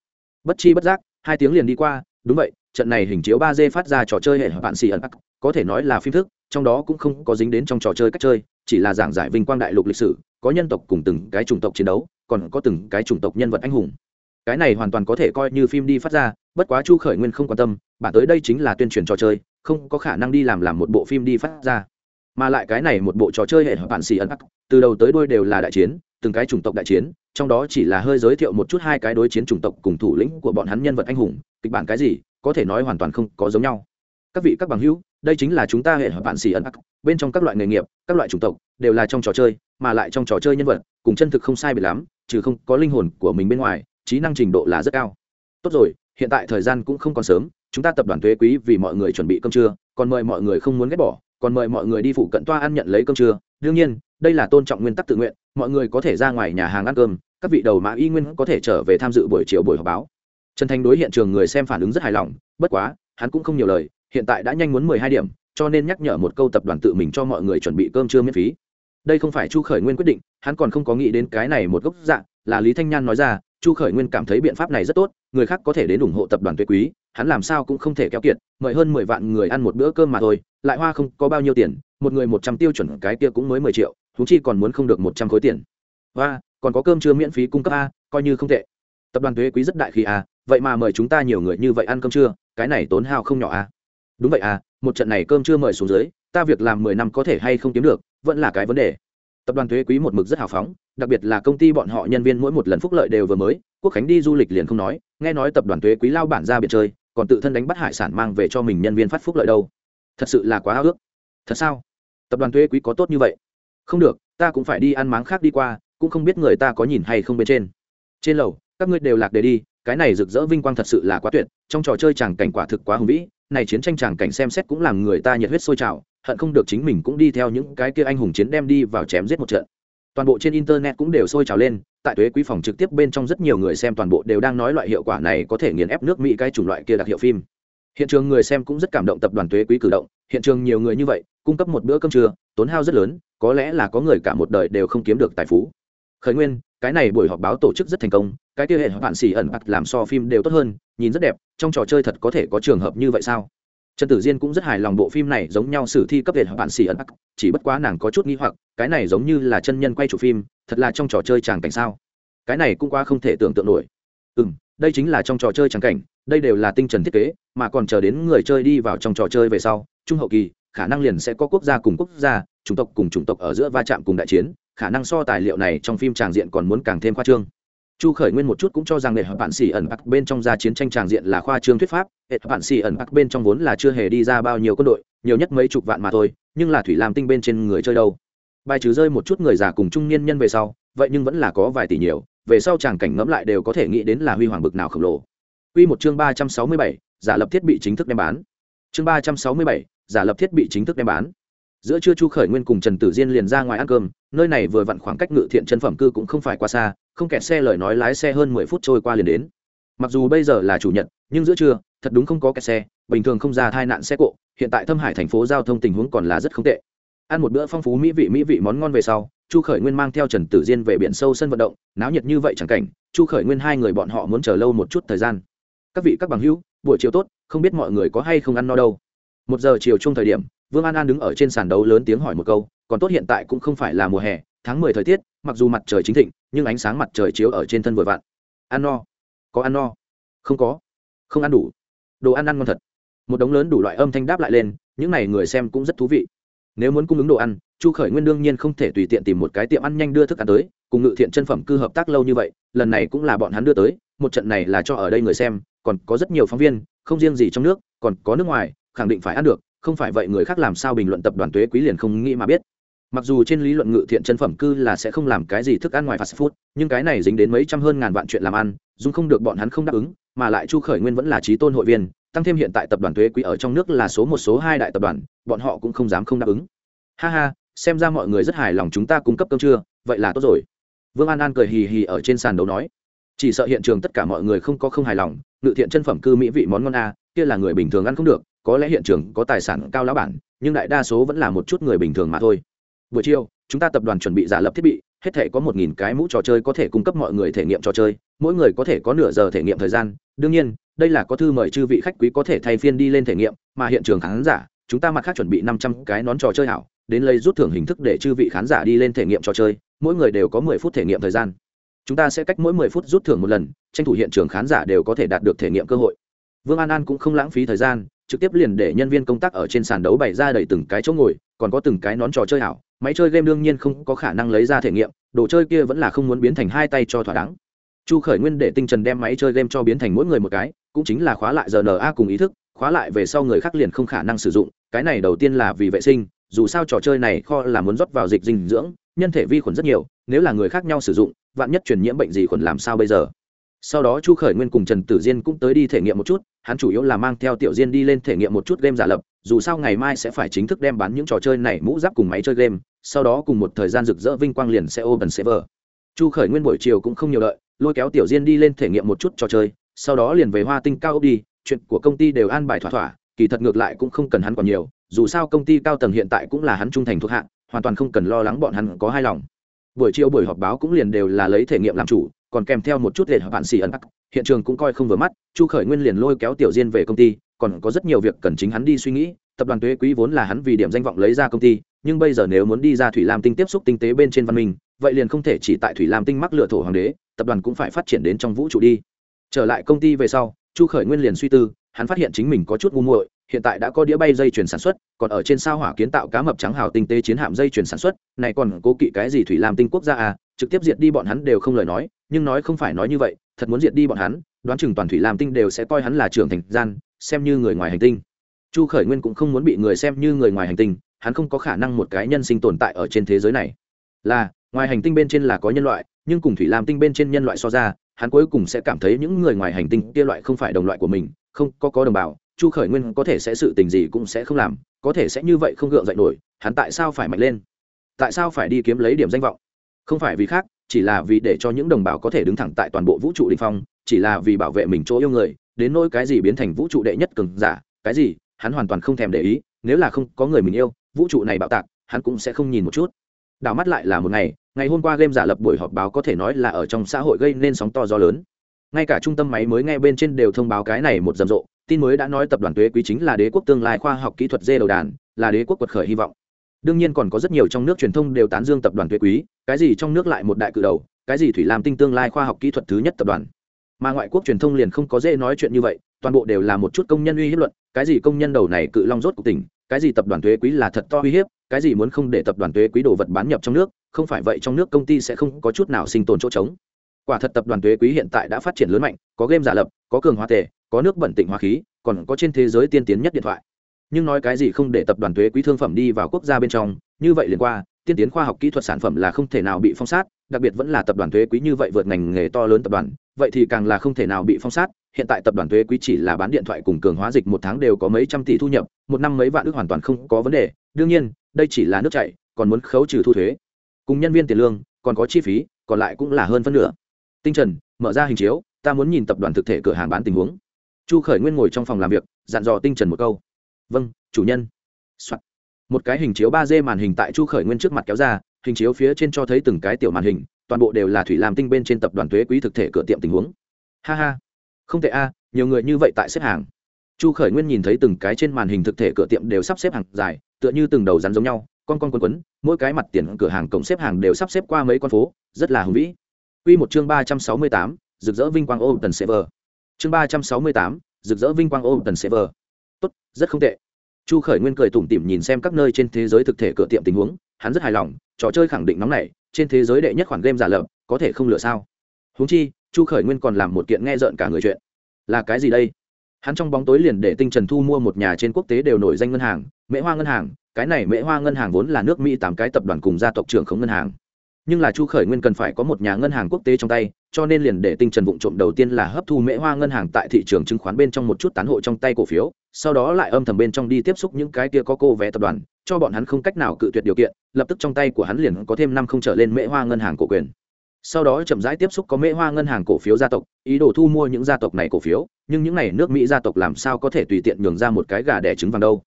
Bất chi bất giác, hai tiếng liền đi qua, đúng vậy, trận này hình chiếu ba d phát ra trò chơi hệ bạn xì ẩn có thể nói là phim thức, trong đó cũng không có dính đến trong trò chơi cách chơi, chỉ là giảng giải vinh quang đại lục lịch sử, có nhân tộc cùng từng cái chủng tộc chiến đấu, còn có từng cái chủng tộc nhân vật anh hùng cái này hoàn toàn có thể coi như phim đi phát ra, bất quá chu khởi nguyên không quan tâm, bản tới đây chính là tuyên truyền trò chơi, không có khả năng đi làm làm một bộ phim đi phát ra. Mà lại cái này một bộ trò chơi hệ hợp bản xì ẩn từ đầu tới đuôi đều là đại chiến, từng cái chủng tộc đại chiến, trong đó chỉ là hơi giới thiệu một chút hai cái đối chiến chủng tộc cùng thủ lĩnh của bọn hắn nhân vật anh hùng, kịch bản cái gì, có thể nói hoàn toàn không có giống nhau. Các vị các bằng hữu, đây chính là chúng ta hệ hợp bạn xì ẩn bên trong các loại nghề nghiệp, các loại chủng tộc, đều là trong trò chơi, mà lại trong trò chơi nhân vật, cùng chân thực không sai biệt lắm, trừ không có linh hồn của mình bên ngoài trí năng trình độ là rất cao. Tốt rồi, hiện tại thời gian cũng không còn sớm, chúng ta tập đoàn thuế quý vì mọi người chuẩn bị cơm trưa, còn mời mọi người không muốn ghét bỏ, còn mời mọi người đi phụ cận toa ăn nhận lấy cơm trưa. Đương nhiên, đây là tôn trọng nguyên tắc tự nguyện, mọi người có thể ra ngoài nhà hàng ăn cơm, các vị đầu mã y nguyên có thể trở về tham dự buổi chiều buổi họp báo. Trần thành đối hiện trường người xem phản ứng rất hài lòng, bất quá, hắn cũng không nhiều lời, hiện tại đã nhanh muốn mười hai điểm, cho nên nhắc nhở một câu tập đoàn tự mình cho mọi người chuẩn bị cơm trưa miễn phí. Đây không phải chu khởi nguyên quyết định, hắn còn không có nghĩ đến cái này một gốc dạng là lý thanh nhan nói ra chu khởi nguyên cảm thấy biện pháp này rất tốt, người khác có thể đến ủng hộ tập đoàn tuệ quý, hắn làm sao cũng không thể kéo kiệt, mời hơn mười vạn người ăn một bữa cơm mà thôi, lại hoa không có bao nhiêu tiền, một người một trăm tiêu chuẩn cái kia cũng mới mười triệu thú chi còn muốn không được một trăm khối tiền. Và còn có cơm trưa miễn phí cung cấp a, coi như không tệ. Tập đoàn thuế quý rất đại khi a, vậy mà mời chúng ta nhiều người như vậy ăn cơm trưa cái này tốn hao không nhỏ a. Đúng vậy à một trận này cơm chưa mời xuống dưới, ta việc làm mười năm có thể hay không kiếm được, vẫn là cái vấn đề tập đoàn thuế quý một mực rất hào phóng, đặc biệt là công ty bọn họ nhân viên mỗi một lần phúc lợi đều vừa mới, quốc khánh đi du lịch liền không nói, nghe nói tập đoàn thuế quý lao bản ra biển chơi, còn tự thân đánh bắt hải sản mang về cho mình nhân viên phát phúc lợi đâu. Thật sự là quá háo ước. Thật sao? Tập đoàn thuế quý có tốt như vậy? Không được, ta cũng phải đi ăn máng khác đi qua, cũng không biết người ta có nhìn hay không bên trên. Trên lầu, các ngươi đều lạc để đi, cái này rực rỡ vinh quang thật sự là quá tuyệt, trong trò chơi chàng cảnh quả thực quá hùng vĩ, này chiến tranh tràng cảnh xem xét cũng làm người ta nhiệt huyết sôi trào hận không được chính mình cũng đi theo những cái kia anh hùng chiến đem đi vào chém giết một trận. Toàn bộ trên internet cũng đều sôi trào lên, tại thuế quý phòng trực tiếp bên trong rất nhiều người xem toàn bộ đều đang nói loại hiệu quả này có thể nghiền ép nước mỹ cái chủng loại kia đặc hiệu phim. Hiện trường người xem cũng rất cảm động tập đoàn thuế quý cử động, hiện trường nhiều người như vậy, cung cấp một bữa cơm trưa, tốn hao rất lớn, có lẽ là có người cả một đời đều không kiếm được tài phú. Khởi nguyên, cái này buổi họp báo tổ chức rất thành công, cái kia hệ bạn xì ẩn ắt làm so phim đều tốt hơn, nhìn rất đẹp, trong trò chơi thật có thể có trường hợp như vậy sao? Trần tử diên cũng rất hài lòng bộ phim này giống nhau sử thi cấp hệ bạn xỉ ẩn ắc chỉ bất quá nàng có chút nghi hoặc, cái này giống như là chân nhân quay chủ phim, thật là trong trò chơi tràng cảnh sao? Cái này cũng qua không thể tưởng tượng nổi. Ừ m đây chính là trong trò chơi tràng cảnh, đây đều là tinh trần thiết kế, mà còn chờ đến người chơi đi vào trong trò chơi về sau, trung hậu kỳ, khả năng liền sẽ có quốc gia cùng quốc gia, chủng tộc cùng chủng tộc ở giữa va chạm cùng đại chiến, khả năng so tài liệu này trong phim tràng diện còn muốn càng thêm khoa trương chu khởi nguyên một chút cũng cho rằng hệ hợp bạn xỉ ẩn bắc bên trong ra chiến tranh tràng diện là khoa trương thuyết pháp hệ hợp bạn xỉ ẩn bắc bên trong vốn là chưa hề đi ra bao nhiêu quân đội nhiều nhất mấy chục vạn mà thôi nhưng là thủy làm tinh bên trên người chơi đâu. Bài trừ rơi một chút người già cùng trung niên nhân về sau vậy nhưng vẫn là có vài tỷ nhiều về sau tràng cảnh ngẫm lại đều có thể nghĩ đến là huy hoàng bực nào khổng lồ. Quy một chương ba trăm sáu mươi bảy, giả lập thiết bị chính thức đem bán. Chương ba trăm sáu mươi bảy, giả lập thiết bị chính thức đem bán giữa trưa chu khởi nguyên cùng trần tử diên liền ra ngoài ăn cơm, nơi này vừa vặn khoảng cách ngự thiện chân phẩm cư cũng không phải quá xa, không kẹt xe lời nói lái xe hơn mười phút trôi qua liền đến. Mặc dù bây giờ là chủ nhật, nhưng giữa trưa, thật đúng không có kẹt xe, bình thường không ra tai nạn xe cộ, hiện tại thâm hải thành phố giao thông tình huống còn là rất không tệ. Ăn một bữa phong phú mỹ vị mỹ vị món ngon về sau, chu khởi nguyên mang theo trần tử diên về biển sâu sân vận động, náo nhiệt như vậy chẳng cảnh, chu khởi nguyên hai người bọn họ muốn chờ lâu một chút thời gian. Các vị các bằng hữu, buổi chiều tốt, không biết mọi người có hay không ăn no đâu. Một giờ chiều chung thời điểm vương an an đứng ở trên sàn đấu lớn tiếng hỏi một câu, còn tốt hiện tại cũng không phải là mùa hè, tháng mười thời tiết, mặc dù mặt trời chính thịnh, nhưng ánh sáng mặt trời chiếu ở trên thân vừa vặn. Ăn no. Có ăn no? Không có. Không ăn đủ. Đồ ăn ăn ngon thật. Một đống lớn đủ loại âm thanh đáp lại lên, những n à y người xem cũng rất thú vị. Nếu muốn cung ứng đồ ăn, chu khởi nguyên đương nhiên không thể tùy tiện tìm một cái tiệm ăn nhanh đưa thức ăn tới, cùng ngự thiện chân phẩm cư hợp tác lâu như vậy, lần này cũng là bọn hắn đưa tới, một trận này là cho ở đây người xem, còn có rất nhiều phóng viên, không riêng gì trong nước, còn có nước ngoài, khẳng định phải ăn được không phải vậy người khác làm sao bình luận tập đoàn tuế quý liền không nghĩ mà biết. Mặc dù trên lý luận ngự thiện chân phẩm cư là sẽ không làm cái gì thức ăn ngoài fast food, nhưng cái này dính đến mấy trăm hơn ngàn vạn chuyện làm ăn dung không được bọn hắn không đáp ứng, mà lại chu khởi nguyên vẫn là trí tôn hội viên, tăng thêm hiện tại tập đoàn thuế quý ở trong nước là số một, số hai đại tập đoàn, bọn họ cũng không dám không đáp ứng. Ha ha, xem ra mọi người rất hài lòng chúng ta cung cấp cơm trưa, vậy là tốt rồi. Vương an an cười hì hì ở trên sàn đấu nói. Chỉ sợ hiện trường tất cả mọi người không có không hài lòng, ngự thiện chân phẩm cư mỹ vị món ngon a, kia là người bình thường ăn không được có lẽ hiện trường có tài sản cao lão bản, nhưng đại đa số vẫn là một chút người bình thường mà thôi. Buổi chiều, chúng ta tập đoàn chuẩn bị giả lập thiết bị, hết thể có một nghìn cái mũ trò chơi có thể cung cấp mọi người thể nghiệm trò chơi, mỗi người có thể có nửa giờ thể nghiệm thời gian. Đương nhiên, đây là có thư mời chư vị khách quý có thể thay phiên đi lên thể nghiệm, mà hiện trường khán giả, chúng ta mặt khác chuẩn bị năm trăm cái nón trò chơi hảo, đến lấy rút thưởng hình thức để chư vị khán giả đi lên thể nghiệm trò chơi, mỗi người đều có mười phút thể nghiệm thời gian. Chúng ta sẽ cách mỗi mười phút rút thưởng một lần, tranh thủ hiện trường khán giả đều có thể đạt được thể nghiệm cơ hội. Vương an an cũng không lãng phí thời gian trực tiếp liền để nhân viên công tác ở trên sàn đấu bày ra đầy từng cái chỗ ngồi, còn có từng cái nón trò chơi ảo. Máy chơi game đương nhiên không có khả năng lấy ra thể nghiệm, đồ chơi kia vẫn là không muốn biến thành hai tay cho thỏa đáng. Chu khởi nguyên để tinh trần đem máy chơi game cho biến thành mỗi người một cái, cũng chính là khóa lại rna cùng ý thức, khóa lại về sau người khác liền không khả năng sử dụng, cái này đầu tiên là vì vệ sinh, dù sao trò chơi này kho là muốn rót vào dịch dinh dưỡng, nhân thể vi khuẩn rất nhiều, nếu là người khác nhau sử dụng, vạn nhất truyền nhiễm bệnh gì khuẩn làm sao bây giờ? Sau đó chu khởi nguyên cùng trần tử diên cũng tới đi thể nghiệm một chút hắn chủ yếu là mang theo tiểu diên đi lên thể nghiệm một chút game giả lập dù sao ngày mai sẽ phải chính thức đem bán những trò chơi này mũ giáp cùng máy chơi game sau đó cùng một thời gian rực rỡ vinh quang liền sẽ open server. Chu khởi nguyên buổi chiều cũng không nhiều đợi lôi kéo tiểu diên đi lên thể nghiệm một chút trò chơi sau đó liền về hoa tinh cao ốc đi chuyện của công ty đều an bài thỏa thỏa kỳ thật ngược lại cũng không cần hắn còn nhiều dù sao công ty cao tầng hiện tại cũng là hắn trung thành thuộc hạng, hoàn toàn không cần lo lắng bọn hắn có hai lòng. Buổi chiều buổi họp báo cũng liền đều là lấy thể nghiệm làm chủ còn kèm theo một chút lệ bạn xì ẩn hiện trường cũng coi không vừa mắt, chu khởi nguyên liền lôi kéo tiểu diên về công ty, còn có rất nhiều việc cần chính hắn đi suy nghĩ. Tập đoàn thuế quý vốn là hắn vì điểm danh vọng lấy ra công ty, nhưng bây giờ nếu muốn đi ra thủy lam tinh tiếp xúc tinh tế bên trên văn minh, vậy liền không thể chỉ tại thủy lam tinh mắc lựa thổ hoàng đế, tập đoàn cũng phải phát triển đến trong vũ trụ đi. Trở lại công ty về sau, chu khởi nguyên liền suy tư, hắn phát hiện chính mình có chút ngu muội, hiện tại đã có đĩa bay dây chuyển sản xuất, còn ở trên sao hỏa kiến tạo cá mập trắng hào tinh tế chiến hạm dây chuyển sản xuất, này còn cố kỵ cái gì thủy lam tinh quốc gia à? Trực tiếp diệt đi bọn hắn đều không lời nói nhưng nói không phải nói như vậy, thật muốn diệt đi bọn hắn, đoán chừng toàn thủy lam tinh đều sẽ coi hắn là trưởng thành gian, xem như người ngoài hành tinh. Chu khởi nguyên cũng không muốn bị người xem như người ngoài hành tinh, hắn không có khả năng một cái nhân sinh tồn tại ở trên thế giới này. Là, ngoài hành tinh bên trên là có nhân loại, nhưng cùng thủy lam tinh bên trên nhân loại so ra, hắn cuối cùng sẽ cảm thấy những người ngoài hành tinh kia loại không phải đồng loại của mình, không có có đồng bào, chu khởi nguyên có thể sẽ sự tình gì cũng sẽ không làm, có thể sẽ như vậy không gượng dậy nổi, hắn tại sao phải mạnh lên? Tại sao phải đi kiếm lấy điểm danh vọng? Không phải vì khác chỉ là vì để cho những đồng bào có thể đứng thẳng tại toàn bộ vũ trụ đình phong, chỉ là vì bảo vệ mình chỗ yêu người, đến nỗi cái gì biến thành vũ trụ đệ nhất cường giả, cái gì, hắn hoàn toàn không thèm để ý, nếu là không có người mình yêu, vũ trụ này bạo tạc, hắn cũng sẽ không nhìn một chút. Đảo mắt lại là một ngày ngày hôm qua game giả lập buổi họp báo có thể nói là ở trong xã hội gây nên sóng to gió lớn. Ngay cả trung tâm máy mới nghe bên trên đều thông báo cái này một rầm rộ, tin mới đã nói tập đoàn thuế quý chính là đế quốc tương lai khoa học kỹ thuật dê đầu đàn, là đế quốc quật khởi hy vọng đương nhiên còn có rất nhiều trong nước truyền thông đều tán dương tập đoàn thuế quý, cái gì trong nước lại một đại cự đầu, cái gì thủy làm tinh tương lai khoa học kỹ thuật thứ nhất tập đoàn. Mà ngoại quốc truyền thông liền không có dễ nói chuyện như vậy, toàn bộ đều là một chút công nhân uy hiếp luận, cái gì công nhân đầu này cự long rốt của tỉnh, cái gì tập đoàn thuế quý là thật to uy hiếp, cái gì muốn không để tập đoàn thuế quý đồ vật bán nhập trong nước, không phải vậy trong nước công ty sẽ không có chút nào sinh tồn chỗ trống. Quả thật tập đoàn thuế quý hiện tại đã phát triển lớn mạnh, có game giả lập, có cường hóa tệ có nước bẩn tịnh hóa khí, còn có trên thế giới tiên tiến nhất điện thoại nhưng nói cái gì không để tập đoàn thuế quý thương phẩm đi vào quốc gia bên trong, như vậy liền qua, tiên tiến khoa học kỹ thuật sản phẩm là không thể nào bị phong sát, đặc biệt vẫn là tập đoàn thuế quý như vậy vượt ngành nghề to lớn tập đoàn, vậy thì càng là không thể nào bị phong sát, hiện tại tập đoàn thuế quý chỉ là bán điện thoại cùng cường hóa dịch một tháng đều có mấy trăm tỷ thu nhập, một năm mấy vạn ước hoàn toàn không có vấn đề, đương nhiên, đây chỉ là nước chạy còn muốn khấu trừ thu thuế, cùng nhân viên tiền lương, còn có chi phí, còn lại cũng là hơn phân nửa. Tinh trần, mở ra hình chiếu, ta muốn nhìn tập đoàn thực thể cửa hàng bán tình huống. Chu khởi nguyên ngồi trong phòng làm việc, dặn dò tinh trần một câu vâng chủ nhân、Soạn. một cái hình chiếu ba d màn hình tại chu khởi nguyên trước mặt kéo ra hình chiếu phía trên cho thấy từng cái tiểu màn hình toàn bộ đều là thủy làm tinh bên trên tập đoàn thuế quý thực thể cửa tiệm tình huống ha ha không thể a nhiều người như vậy tại xếp hàng chu khởi nguyên nhìn thấy từng cái trên màn hình thực thể cửa tiệm đều sắp xếp hàng dài tựa như từng đầu rắn giống nhau con con quấn quấn mỗi cái mặt tiền cửa hàng cổng xếp hàng đều sắp xếp qua mấy con phố rất là hùng vĩ Quy một chương ba trăm sáu mươi tám, rực rỡ vinh quang ôm tần server. Chương ba trăm sáu mươi tám, rực rỡ vinh quang ôm tần server. Tốt, rất không tệ. Chu Khởi Nguyên cười tủm tỉm nhìn xem các nơi trên thế giới thực thể cửa tiệm tình huống, hắn rất hài lòng, trò chơi khẳng định nóng này, trên thế giới đệ nhất khoản game giả lập, có thể không lựa sao? húng chi, Chu Khởi Nguyên còn làm một kiện nghe rợn cả người chuyện. Là cái gì đây? Hắn trong bóng tối liền để Tinh Trần Thu mua một nhà trên quốc tế đều nổi danh ngân hàng, Mễ Hoa ngân hàng, cái này Mễ Hoa ngân hàng vốn là nước Mỹ tám cái tập đoàn cùng gia tộc trưởng khống ngân hàng nhưng là chu khởi nguyên cần phải có một nhà ngân hàng quốc tế trong tay cho nên liền để tinh trần vụn trộm đầu tiên là hấp thu mễ hoa ngân hàng tại thị trường chứng khoán bên trong một chút tán hộ trong tay cổ phiếu, sau đó lại âm thầm bên trong đi tiếp xúc những cái kia có cô vé tập đoàn, cho bọn hắn không cách nào cự tuyệt điều kiện, lập tức trong tay của hắn liền có thêm năm không trở lên mễ hoa ngân hàng cổ quyền. Sau đó chậm rãi tiếp xúc có mễ hoa ngân hàng cổ phiếu gia tộc, ý đồ thu mua những gia tộc này cổ phiếu, nhưng những n à y nước mỹ gia tộc làm sao có thể tùy tiện nhường ra một cái gà đẻ trứng vàng đâu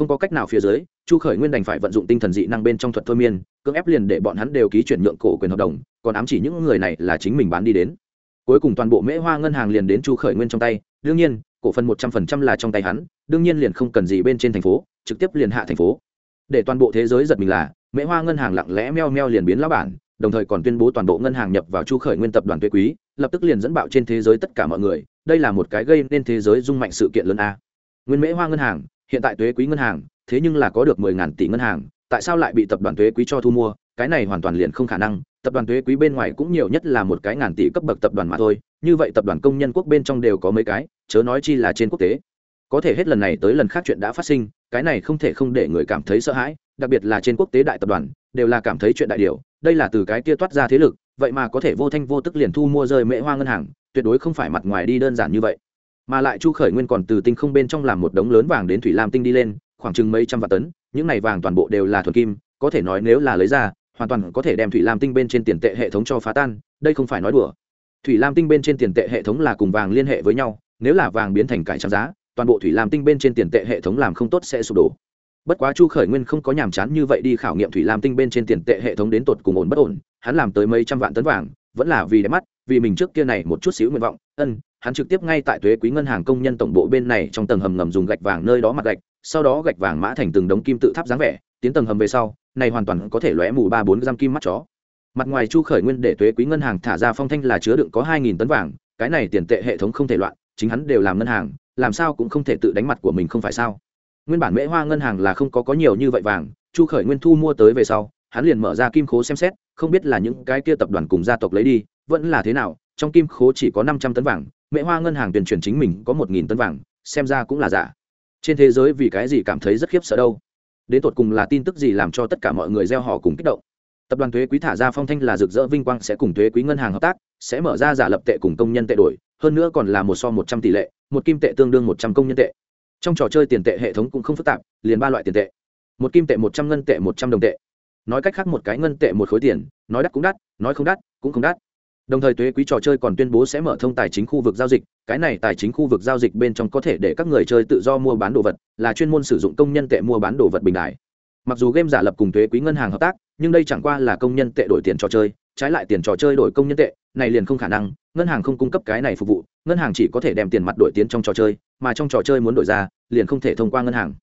không có cách nào phía dưới, chu khởi nguyên đành phải vận dụng tinh thần dị năng bên trong thuật thôi miên, cưỡng ép liền để bọn hắn đều ký chuyển nhượng cổ quyền hợp đồng, còn ám chỉ những người này là chính mình bán đi đến. Cuối cùng toàn bộ mễ hoa ngân hàng liền đến chu khởi nguyên trong tay, đương nhiên, cổ phần một trăm phần trăm là trong tay hắn, đương nhiên liền không cần gì bên trên thành phố, trực tiếp liền hạ thành phố. Để toàn bộ thế giới giật mình là, mễ hoa ngân hàng lặng lẽ meo meo liền biến lão bản, đồng thời còn tuyên bố toàn bộ ngân hàng nhập vào chu khởi nguyên tập đoàn tuệ quý, lập tức liền dẫn bạo trên thế giới tất cả mọi người, đây là một cái gây nên thế giới rung mạnh sự kiện lớn a. Nguyên mễ hoa ngân hàng hiện tại tuế quý ngân hàng, thế nhưng là có được mười ngàn tỷ ngân hàng, tại sao lại bị tập đoàn thuế quý cho thu mua? Cái này hoàn toàn liền không khả năng, tập đoàn thuế quý bên ngoài cũng nhiều nhất là một cái ngàn tỷ cấp bậc tập đoàn mà thôi, như vậy tập đoàn công nhân quốc bên trong đều có mấy cái, chớ nói chi là trên quốc tế. Có thể hết lần này tới lần khác chuyện đã phát sinh, cái này không thể không để người cảm thấy sợ hãi, đặc biệt là trên quốc tế đại tập đoàn, đều là cảm thấy chuyện đại điều, đây là từ cái kia toát ra thế lực, vậy mà có thể vô thanh vô tức liền thu mua rơi mễ hoa ngân hàng, tuyệt đối không phải mặt ngoài đi đơn giản như vậy mà lại chu khởi nguyên còn từ tinh không bên trong làm một đống lớn vàng đến thủy lam tinh đi lên, khoảng chừng mấy trăm vạn tấn, những này vàng toàn bộ đều là thuần kim, có thể nói nếu là lấy ra, hoàn toàn có thể đem thủy lam tinh bên trên tiền tệ hệ thống cho phá tan, đây không phải nói đùa. Thủy lam tinh bên trên tiền tệ hệ thống là cùng vàng liên hệ với nhau, nếu là vàng biến thành cải trang giá, toàn bộ thủy lam tinh bên trên tiền tệ hệ thống làm không tốt sẽ sụp đổ. Bất quá chu khởi nguyên không có nhàm chán như vậy đi khảo nghiệm thủy lam tinh bên trên tiền tệ hệ thống đến tột cùng ổn bất ổn, hắn làm tới mấy trăm vạn tấn vàng, vẫn là vì đẹp mắt, vì mình trước kia này một chút xíu nguyện vọng, ân hắn trực tiếp ngay tại thuế quý ngân hàng công nhân tổng bộ bên này trong tầng hầm ngầm dùng gạch vàng nơi đó mặt gạch, sau đó gạch vàng mã thành từng đống kim tự tháp dáng vẻ, tiến tầng hầm về sau, này hoàn toàn có thể lóe mù ba bốn giam kim mắt chó. Mặt ngoài chu khởi nguyên để thuế quý ngân hàng thả ra phong thanh là chứa đựng có hai nghìn tấn vàng, cái này tiền tệ hệ thống không thể loạn, chính hắn đều làm ngân hàng, làm sao cũng không thể tự đánh mặt của mình không phải sao? Nguyên bản mễ hoa ngân hàng là không có có nhiều như vậy vàng, chu khởi nguyên thu mua tới về sau, hắn liền mở ra kim khố xem xét, không biết là những cái kia tập đoàn cùng gia tộc lấy đi, vẫn là thế nào, trong kim khố chỉ có năm trăm tấn vàng Mẹ hoa ngân hàng tuyên truyền chính mình có một nghìn tấn vàng, xem ra cũng là giả. Trên thế giới vì cái gì cảm thấy rất khiếp sợ đâu? Đến tột cùng là tin tức gì làm cho tất cả mọi người gieo họ cùng kích động? Tập đoàn thuế quý thả ra phong thanh là rực rỡ vinh quang sẽ cùng thuế quý ngân hàng hợp tác, sẽ mở ra giả lập tệ cùng công nhân tệ đổi, hơn nữa còn là một so một trăm tỷ lệ, một kim tệ tương đương một trăm công nhân tệ. Trong trò chơi tiền tệ hệ thống cũng không phức tạp, liền ba loại tiền tệ. Một kim tệ một trăm ngân tệ một trăm đồng tệ. Nói cách khác một cái ngân tệ một khối tiền, nói đắt cũng đắt, nói không đắt cũng không đắt đồng thời tuế quý trò chơi còn tuyên bố sẽ mở thông tài chính khu vực giao dịch. Cái này tài chính khu vực giao dịch bên trong có thể để các người chơi tự do mua bán đồ vật, là chuyên môn sử dụng công nhân tệ mua bán đồ vật bình đại. Mặc dù game giả lập cùng thuế quý ngân hàng hợp tác, nhưng đây chẳng qua là công nhân tệ đổi tiền trò chơi, trái lại tiền trò chơi đổi công nhân tệ, này liền không khả năng, ngân hàng không cung cấp cái này phục vụ, ngân hàng chỉ có thể đem tiền mặt đổi tiền trong trò chơi, mà trong trò chơi muốn đổi ra, liền không thể thông qua ngân hàng.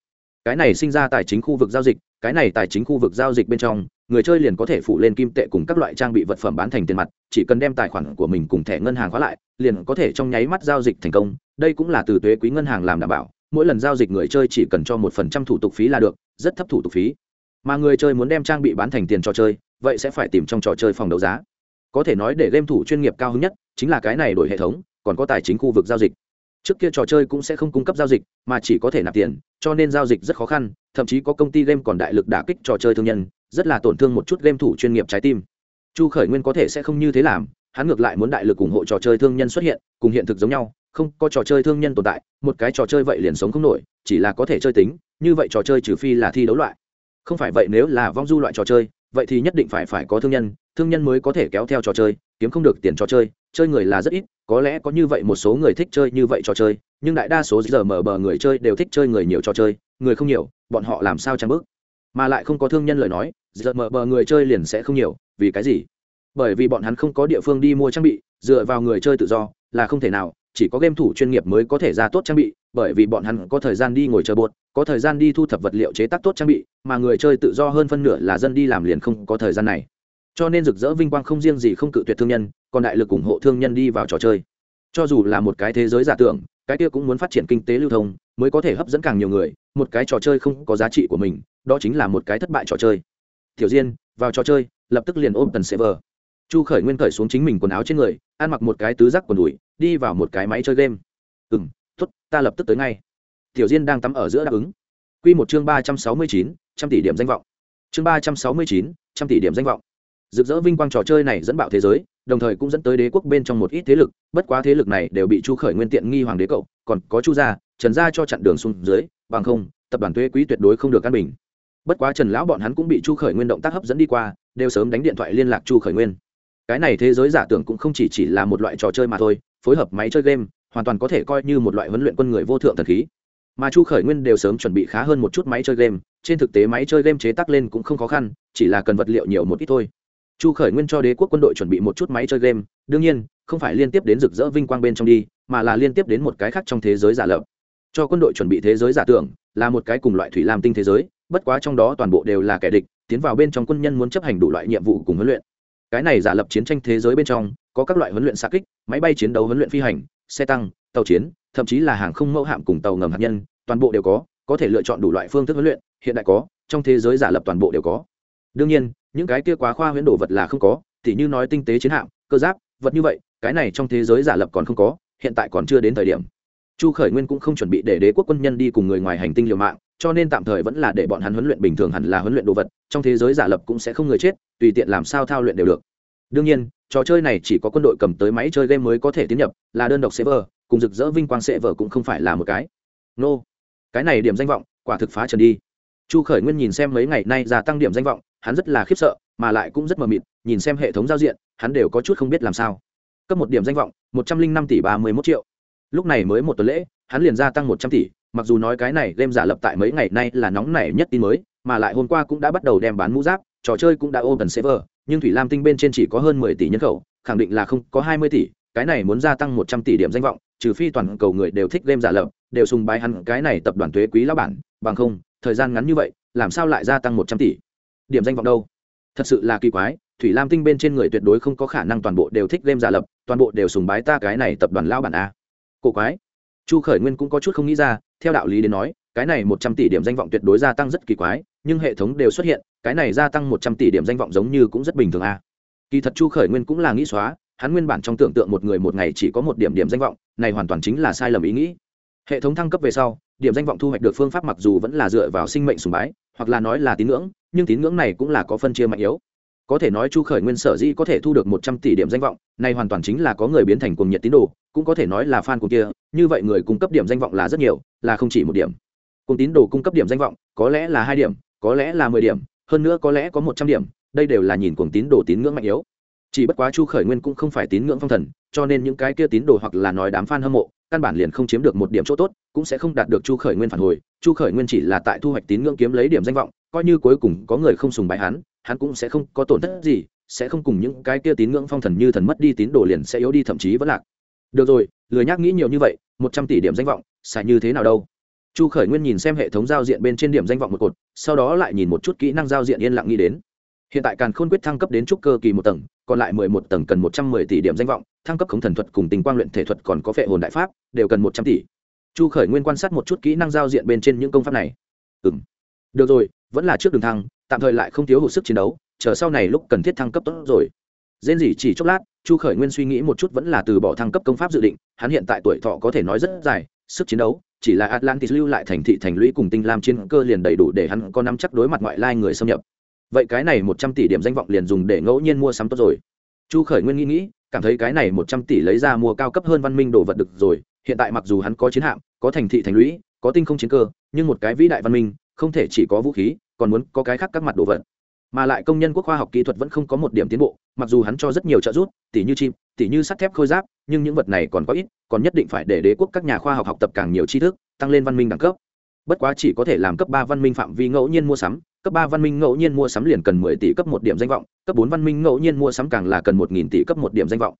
Cái này sinh ra tài chính khu vực giao dịch, cái này tài chính khu vực giao dịch bên trong người chơi liền có thể phụ lên kim tệ cùng các loại trang bị vật phẩm bán thành tiền mặt, chỉ cần đem tài khoản của mình cùng thẻ ngân hàng khóa lại, liền có thể trong nháy mắt giao dịch thành công. Đây cũng là từ thuế quý ngân hàng làm đảm bảo, mỗi lần giao dịch người chơi chỉ cần cho một phần trăm thủ tục phí là được, rất thấp thủ tục phí. Mà người chơi muốn đem trang bị bán thành tiền trò chơi, vậy sẽ phải tìm trong trò chơi phòng đấu giá. Có thể nói để game thủ chuyên nghiệp cao hứng nhất chính là cái này đổi hệ thống, còn có tài chính khu vực giao dịch. Trước kia trò chơi cũng sẽ không cung cấp giao dịch, mà chỉ có thể nạp tiền, cho nên giao dịch rất khó khăn, thậm chí có công ty game còn đại lực đả kích trò chơi thương nhân rất là tổn thương một chút game thủ chuyên nghiệp trái tim. Chu khởi nguyên có thể sẽ không như thế làm, hắn ngược lại muốn đại lực ủng hộ trò chơi thương nhân xuất hiện, cùng hiện thực giống nhau, không có trò chơi thương nhân tồn tại, một cái trò chơi vậy liền sống không nổi, chỉ là có thể chơi tính, như vậy trò chơi trừ phi là thi đấu loại. Không phải vậy nếu là vong du loại trò chơi, vậy thì nhất định phải phải có thương nhân thương nhân mới có thể kéo theo trò chơi, kiếm không được tiền trò chơi chơi người là rất ít, có lẽ có như vậy một số người thích chơi như vậy trò chơi, nhưng đại đa số giờ mở bờ người chơi đều thích chơi người nhiều trò chơi, người không nhiều, bọn họ làm sao trang bước mà lại không có thương nhân lời nói, giờ mở bờ người chơi liền sẽ không nhiều, vì cái gì? Bởi vì bọn hắn không có địa phương đi mua trang bị, dựa vào người chơi tự do là không thể nào, chỉ có game thủ chuyên nghiệp mới có thể ra tốt trang bị, bởi vì bọn hắn có thời gian đi ngồi chờ bột, có thời gian đi thu thập vật liệu chế tác tốt trang bị, mà người chơi tự do hơn phân nửa là dân đi làm liền không có thời gian này. Cho nên rực rỡ vinh quang không riêng gì không cự tuyệt thương nhân, còn đại lực ủng hộ thương nhân đi vào trò chơi. Cho dù là một cái thế giới giả tưởng, cái kia cũng muốn phát triển kinh tế lưu thông, mới có thể hấp dẫn càng nhiều người, một cái trò chơi không có giá trị của mình đó chính là một cái thất bại trò chơi. Tiểu diên, vào trò chơi, lập tức liền ôm tần server chu khởi nguyên cởi xuống chính mình quần áo trên người, ăn mặc một cái tứ giác quần đùi, đi vào một cái máy chơi game. Ừ m t ố t ta lập tức tới ngay. Tiểu diên đang tắm ở giữa đáp ứng. Q một chương ba trăm sáu mươi chín, trăm tỷ điểm danh vọng. Chương ba trăm sáu mươi chín, trăm tỷ điểm danh vọng. Rực rỡ vinh quang trò chơi này dẫn bạo thế giới, đồng thời cũng dẫn tới đế quốc bên trong một ít thế lực, bất quá thế lực này đều bị chu khởi nguyên tiện nghi hoàng đế cậu, còn có chu gia, trần gia cho chặn đường xuống dưới, bằng không, tập đoàn thuế quý tuyệt đối không được căn bình bất quá trần lão bọn hắn cũng bị chu khởi nguyên động tác hấp dẫn đi qua, đều sớm đánh điện thoại liên lạc chu khởi nguyên. Cái này thế giới giả tưởng cũng không chỉ chỉ là một loại trò chơi mà thôi, phối hợp máy chơi game, hoàn toàn có thể coi như một loại huấn luyện quân người vô thượng thần khí. Mà chu khởi nguyên đều sớm chuẩn bị khá hơn một chút máy chơi game, trên thực tế máy chơi game chế tác lên cũng không khó khăn, chỉ là cần vật liệu nhiều một ít thôi. Chu khởi nguyên cho đế quốc quân đội chuẩn bị một chút máy chơi game, đương nhiên, không phải liên tiếp đến rực rỡ vinh quang bên trong đi, mà là liên tiếp đến một cái khác trong thế giới giả lập. Cho quân đội chuẩn bị thế giới giả tưởng, là một cái cùng loại thủy lam tinh thế giới bất quá trong đó toàn bộ đều là kẻ địch, tiến vào bên trong quân nhân muốn chấp hành đủ loại nhiệm vụ cùng huấn luyện. Cái này giả lập chiến tranh thế giới bên trong, có các loại huấn luyện xa kích, máy bay chiến đấu huấn luyện phi hành, xe tăng, tàu chiến, thậm chí là hàng không mẫu hạm cùng tàu ngầm hạt nhân, toàn bộ đều có có thể lựa chọn đủ loại phương thức huấn luyện, hiện đại có, trong thế giới giả lập toàn bộ đều có. Đương nhiên, những cái kia quá khoa huyễn đồ vật là không có thì như nói tinh tế chiến hạm, cơ giáp, vật như vậy, cái này trong thế giới giả lập còn không có, hiện tại còn chưa đến thời điểm. Chu khởi nguyên cũng không chuẩn bị để đế quốc quân nhân đi cùng người ngoài hành tinh liều mạng cho nên tạm thời vẫn là để bọn hắn huấn luyện bình thường hẳn là huấn luyện đồ vật, trong thế giới giả lập cũng sẽ không người chết, tùy tiện làm sao thao luyện đều được. Đương nhiên, trò chơi này chỉ có quân đội cầm tới máy chơi game mới có thể tiến nhập, là đơn độc server, cùng rực rỡ vinh quang server cũng không phải là một cái. Nô、no. cái này điểm danh vọng, quả thực phá trần đi. Chu khởi nguyên nhìn xem mấy ngày nay gia tăng điểm danh vọng, hắn rất là khiếp sợ, mà lại cũng rất mờ mịt, nhìn xem hệ thống giao diện, hắn đều có chút không biết làm sao. Cấp một điểm danh vọng, một trăm linh năm tỷ ba mươi mốt triệu. Lúc này mới một tuần lễ, hắn liền gia tăng một trăm tỷ mặc dù nói cái này game giả lập tại mấy ngày nay là nóng nảy nhất tin mới, mà lại hôm qua cũng đã bắt đầu đem bán mũ giáp, trò chơi cũng đã open server, nhưng thủy lam tinh bên trên chỉ có hơn mười tỷ nhân khẩu, khẳng định là không có hai mươi tỷ, cái này muốn gia tăng một trăm tỷ điểm danh vọng, trừ phi toàn cầu người đều thích game giả lập, đều sùng bái hắn cái này tập đoàn thuế quý lão bản, bằng không, thời gian ngắn như vậy, làm sao lại gia tăng một trăm tỷ? Điểm danh vọng đâu? Thật sự là kỳ quái, thủy lam tinh bên trên người tuyệt đối không có khả năng toàn bộ đều thích game giả lập, toàn bộ đều sùng bái ta cái này tập đoàn lao bản a. Cổ quái chu khởi nguyên cũng có chút không nghĩ ra, theo đạo lý đến nói, cái này một trăm tỷ điểm danh vọng tuyệt đối gia tăng rất kỳ quái, nhưng hệ thống đều xuất hiện, cái này gia tăng một trăm tỷ điểm danh vọng giống như cũng rất bình thường a. Kỳ thật chu khởi nguyên cũng là nghĩ xóa, hắn nguyên bản trong tưởng tượng một người một ngày chỉ có một điểm điểm danh vọng, này hoàn toàn chính là sai lầm ý nghĩ. Hệ thống thăng cấp về sau, điểm danh vọng thu hoạch được phương pháp mặc dù vẫn là dựa vào sinh mệnh sùng bái, hoặc là nói là tín ngưỡng, nhưng tín ngưỡng này cũng là có phân chia mạnh yếu có thể nói chu khởi nguyên sở dĩ có thể thu được một trăm tỷ điểm danh vọng này hoàn toàn chính là có người biến thành cuồng nhiệt tín đồ, cũng có thể nói là fan của kia, như vậy người cung cấp điểm danh vọng là rất nhiều, là không chỉ một điểm. Cuồng tín đồ cung cấp điểm danh vọng, có lẽ là hai điểm, có lẽ là mười điểm, hơn nữa có lẽ có một trăm điểm, đây đều là nhìn cuồng tín đồ tín ngưỡng mạnh yếu. Chỉ bất quá chu khởi nguyên cũng không phải tín ngưỡng phong thần, cho nên những cái kia tín đồ hoặc là nói đám f a n hâm mộ, căn bản liền không chiếm được một điểm chỗ tốt, cũng sẽ không đạt được chu khởi nguyên phản hồi. Chu khởi nguyên chỉ là tại thu hoạch tín ngưỡng kiếm lấy điểm danh vọng, coi như cuối cùng có người không sùng bái hắn hắn cũng sẽ không có tổn thất gì, sẽ không cùng những cái kia tín ngưỡng phong thần như thần mất đi tín đồ liền sẽ yếu đi, thậm chí vẫn lạc. Được rồi, lười nhác nghĩ nhiều như vậy, một trăm tỷ điểm danh vọng, xài như thế nào đâu? Chu khởi nguyên nhìn xem hệ thống giao diện bên trên điểm danh vọng một cột, sau đó lại nhìn một chút kỹ năng giao diện yên lặng nghĩ đến. Hiện tại càn khôn quyết thăng cấp đến trúc cơ kỳ một tầng, còn lại mười một tầng cần một trăm mười tỷ điểm danh vọng, thăng cấp khống thần thuật cùng tình quang luyện thể thuật còn có phệ hồn đại pháp, đều cần một trăm tỷ. Chu khởi nguyên quan sát một chút kỹ năng giao diện bên trên những công pháp này. Ừ m được rồi, vẫn là trước đường thăng tạm thời lại không thiếu hụt sức chiến đấu, chờ sau này lúc cần thiết thăng cấp tốt rồi. Dên gì chỉ chốc lát, chu khởi nguyên suy nghĩ một chút vẫn là từ bỏ thăng cấp công pháp dự định, hắn hiện tại tuổi thọ có thể nói rất dài, sức chiến đấu, chỉ là atlantis lưu lại thành thị thành lũy cùng tinh lam chiến cơ liền đầy đủ để hắn có nắm chắc đối mặt ngoại lai người xâm nhập. Vậy cái này một trăm tỷ điểm danh vọng liền dùng để ngẫu nhiên mua sắm tốt rồi. Chu khởi nguyên nghĩ nghĩ, cảm thấy cái này một trăm tỷ lấy ra mua cao cấp hơn văn minh đồ vật được rồi, hiện tại mặc dù hắn có chiến hạm, có thành thị thành lũy, có tinh không chiến cơ, nhưng một cái vĩ đại văn minh, không thể chỉ có vũ khí còn muốn có cái khác các mặt đồ vật. Mà lại công nhân quốc khoa học kỹ thuật vẫn không có một điểm tiến bộ, mặc dù hắn cho rất nhiều trợ giúp, tỉ như chim, tỉ như sắt thép khôi giáp, nhưng những vật này còn có ít, còn nhất định phải để đế quốc các nhà khoa học học tập càng nhiều tri thức, tăng lên văn minh đẳng cấp. Bất quá chỉ có thể làm cấp ba văn minh phạm vi ngẫu nhiên mua sắm, cấp ba văn minh ngẫu nhiên mua sắm liền cần mười tỷ cấp một điểm danh vọng, cấp bốn văn minh ngẫu nhiên mua sắm càng là cần một nghìn tỷ cấp một điểm danh vọng.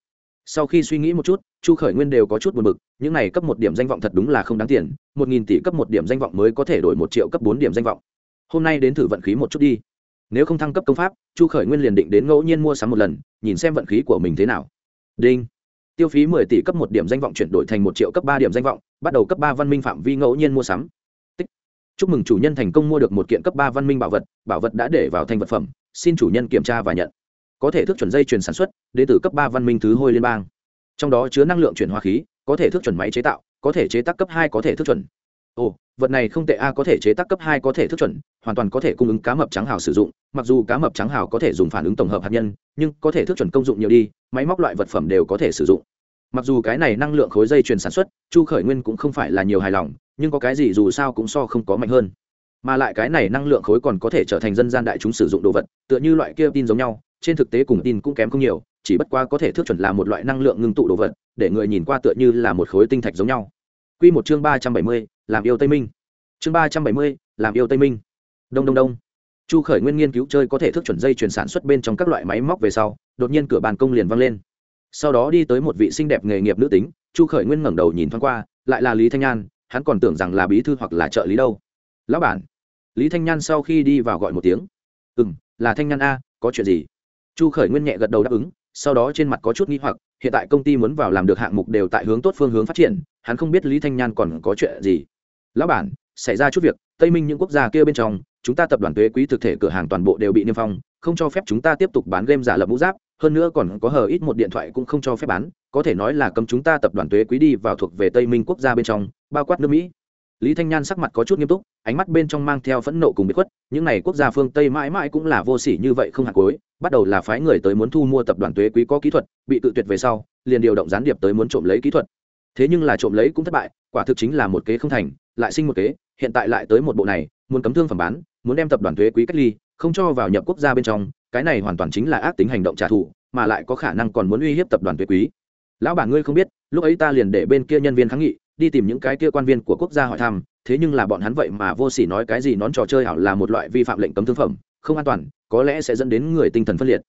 Sau khi suy nghĩ một chút, chu khởi nguyên đều có chút buồn bực, những này cấp một điểm danh vọng thật đúng là không đáng tiền, một nghìn tỷ cấp một điểm danh vọng mới có thể đổi một triệu cấp bốn điểm danh vọng hôm nay đến thử vận khí một chút đi. Nếu không thăng cấp công pháp, chu khởi nguyên liền định đến ngẫu nhiên mua sắm một lần, nhìn xem vận khí của mình thế nào. Đinh. Tiêu phí mười tỷ cấp một điểm danh vọng chuyển đổi thành một triệu cấp ba điểm danh vọng, bắt đầu cấp ba văn minh phạm vi ngẫu nhiên mua sắm. Tích. chúc mừng chủ nhân thành công mua được một kiện cấp ba văn minh bảo vật bảo vật đã để vào thành vật phẩm, xin chủ nhân kiểm tra và nhận. Có thể thức chuẩn dây chuyển sản xuất, đến từ cấp ba văn minh thứ hôi liên bang. Trong đó chứa năng lượng chuyển hóa khí, có thể thức chuẩn máy chế tạo, có thể chế tác cấp hai có thể thức chuẩn. Ồ vật này không tệ, a, có thể chế tác cấp hai có thể thức chuẩn, hoàn toàn có thể cung ứng cá mập trắng hào sử dụng, mặc dù cá mập trắng hào có thể dùng phản ứng tổng hợp hạt nhân, nhưng có thể thức chuẩn công dụng nhiều đi, máy móc loại vật phẩm đều có thể sử dụng. Mặc dù cái này năng lượng khối dây chuyền sản xuất, chu khởi nguyên cũng không phải là nhiều hài lòng, nhưng có cái gì dù sao cũng so không có mạnh hơn. Mà lại cái này năng lượng khối còn có thể trở thành dân gian đại chúng sử dụng đồ vật, tựa như loại kia tin giống nhau, trên thực tế cùng tin cũng kém không nhiều, chỉ bất qua có thể thức chuẩn là một loại năng lượng ngưng tụ đồ vật, để người nhìn qua tựa như là một khối tinh thạch giống nhau. Quy một chương ba trăm bảy mươi làm yêu tây minh. Chương ba trăm bảy mươi làm yêu tây minh. Đông đông đông. Chu khởi nguyên nghiên cứu chơi có thể thức chuẩn dây chuyển sản xuất bên trong các loại máy móc về sau đột nhiên cửa bàn công liền văng lên. Sau đó đi tới một vị xinh đẹp nghề nghiệp nữ tính chu khởi nguyên ngẩng đầu nhìn thoáng qua lại là lý thanh nhan hắn còn tưởng rằng là bí thư hoặc là trợ lý đâu. Lão bản. Lý thanh nhan sau khi đi vào gọi một tiếng. Ừm, là thanh nhan a có chuyện gì? Chu khởi nguyên nhẹ gật đầu đáp ứng sau đó trên mặt có chút nghi hoặc hiện tại công ty muốn vào làm được hạng mục đều tại hướng tốt phương hướng phát triển hắn không biết lý thanh nhan còn có chuyện gì. Lão bản, xảy ra chút việc, tây minh những quốc gia kia bên trong, chúng ta tập đoàn thuế quý thực thể cửa hàng toàn bộ đều bị niêm phong, không cho phép chúng ta tiếp tục bán game giả lập mũ giáp, hơn nữa còn có hờ ít một điện thoại cũng không cho phép bán, có thể nói là cấm chúng ta tập đoàn thuế quý đi vào thuộc về tây minh quốc gia bên trong, bao quát nước mỹ. Lý thanh nhan sắc mặt có chút nghiêm túc, ánh mắt bên trong mang theo phẫn nộ cùng bị khuất, những n à y quốc gia phương tây mãi mãi cũng là vô s ỉ như vậy không hạt cối bắt đầu là phái người tới muốn thu mua tập đoàn thuế quý có kỹ thuật, bị tự tuyệt về sau, liền điều động gián điệp tới muốn trộm lấy kỹ thuật thế nhưng là trộm lấy cũng thất bại, quả thực chính là một kế không thành, lại sinh một kế, hiện tại lại tới một bộ này, muốn cấm thương phẩm bán, muốn đem tập đoàn thuế quý cách ly, không cho vào nhập quốc gia bên trong, cái này hoàn toàn chính là ác tính hành động trả thù, mà lại có khả năng còn muốn uy hiếp tập đoàn thuế quý. Lão bản ngươi không biết, lúc ấy ta liền để bên kia nhân viên kháng nghị, đi tìm những cái kia quan viên của quốc gia hỏi thăm, thế nhưng là bọn hắn vậy mà vô sỉ nói cái gì nón trò chơi hảo là một loại vi phạm lệnh cấm thương phẩm, không an toàn, có lẽ sẽ dẫn đến người tinh thần phân liệt.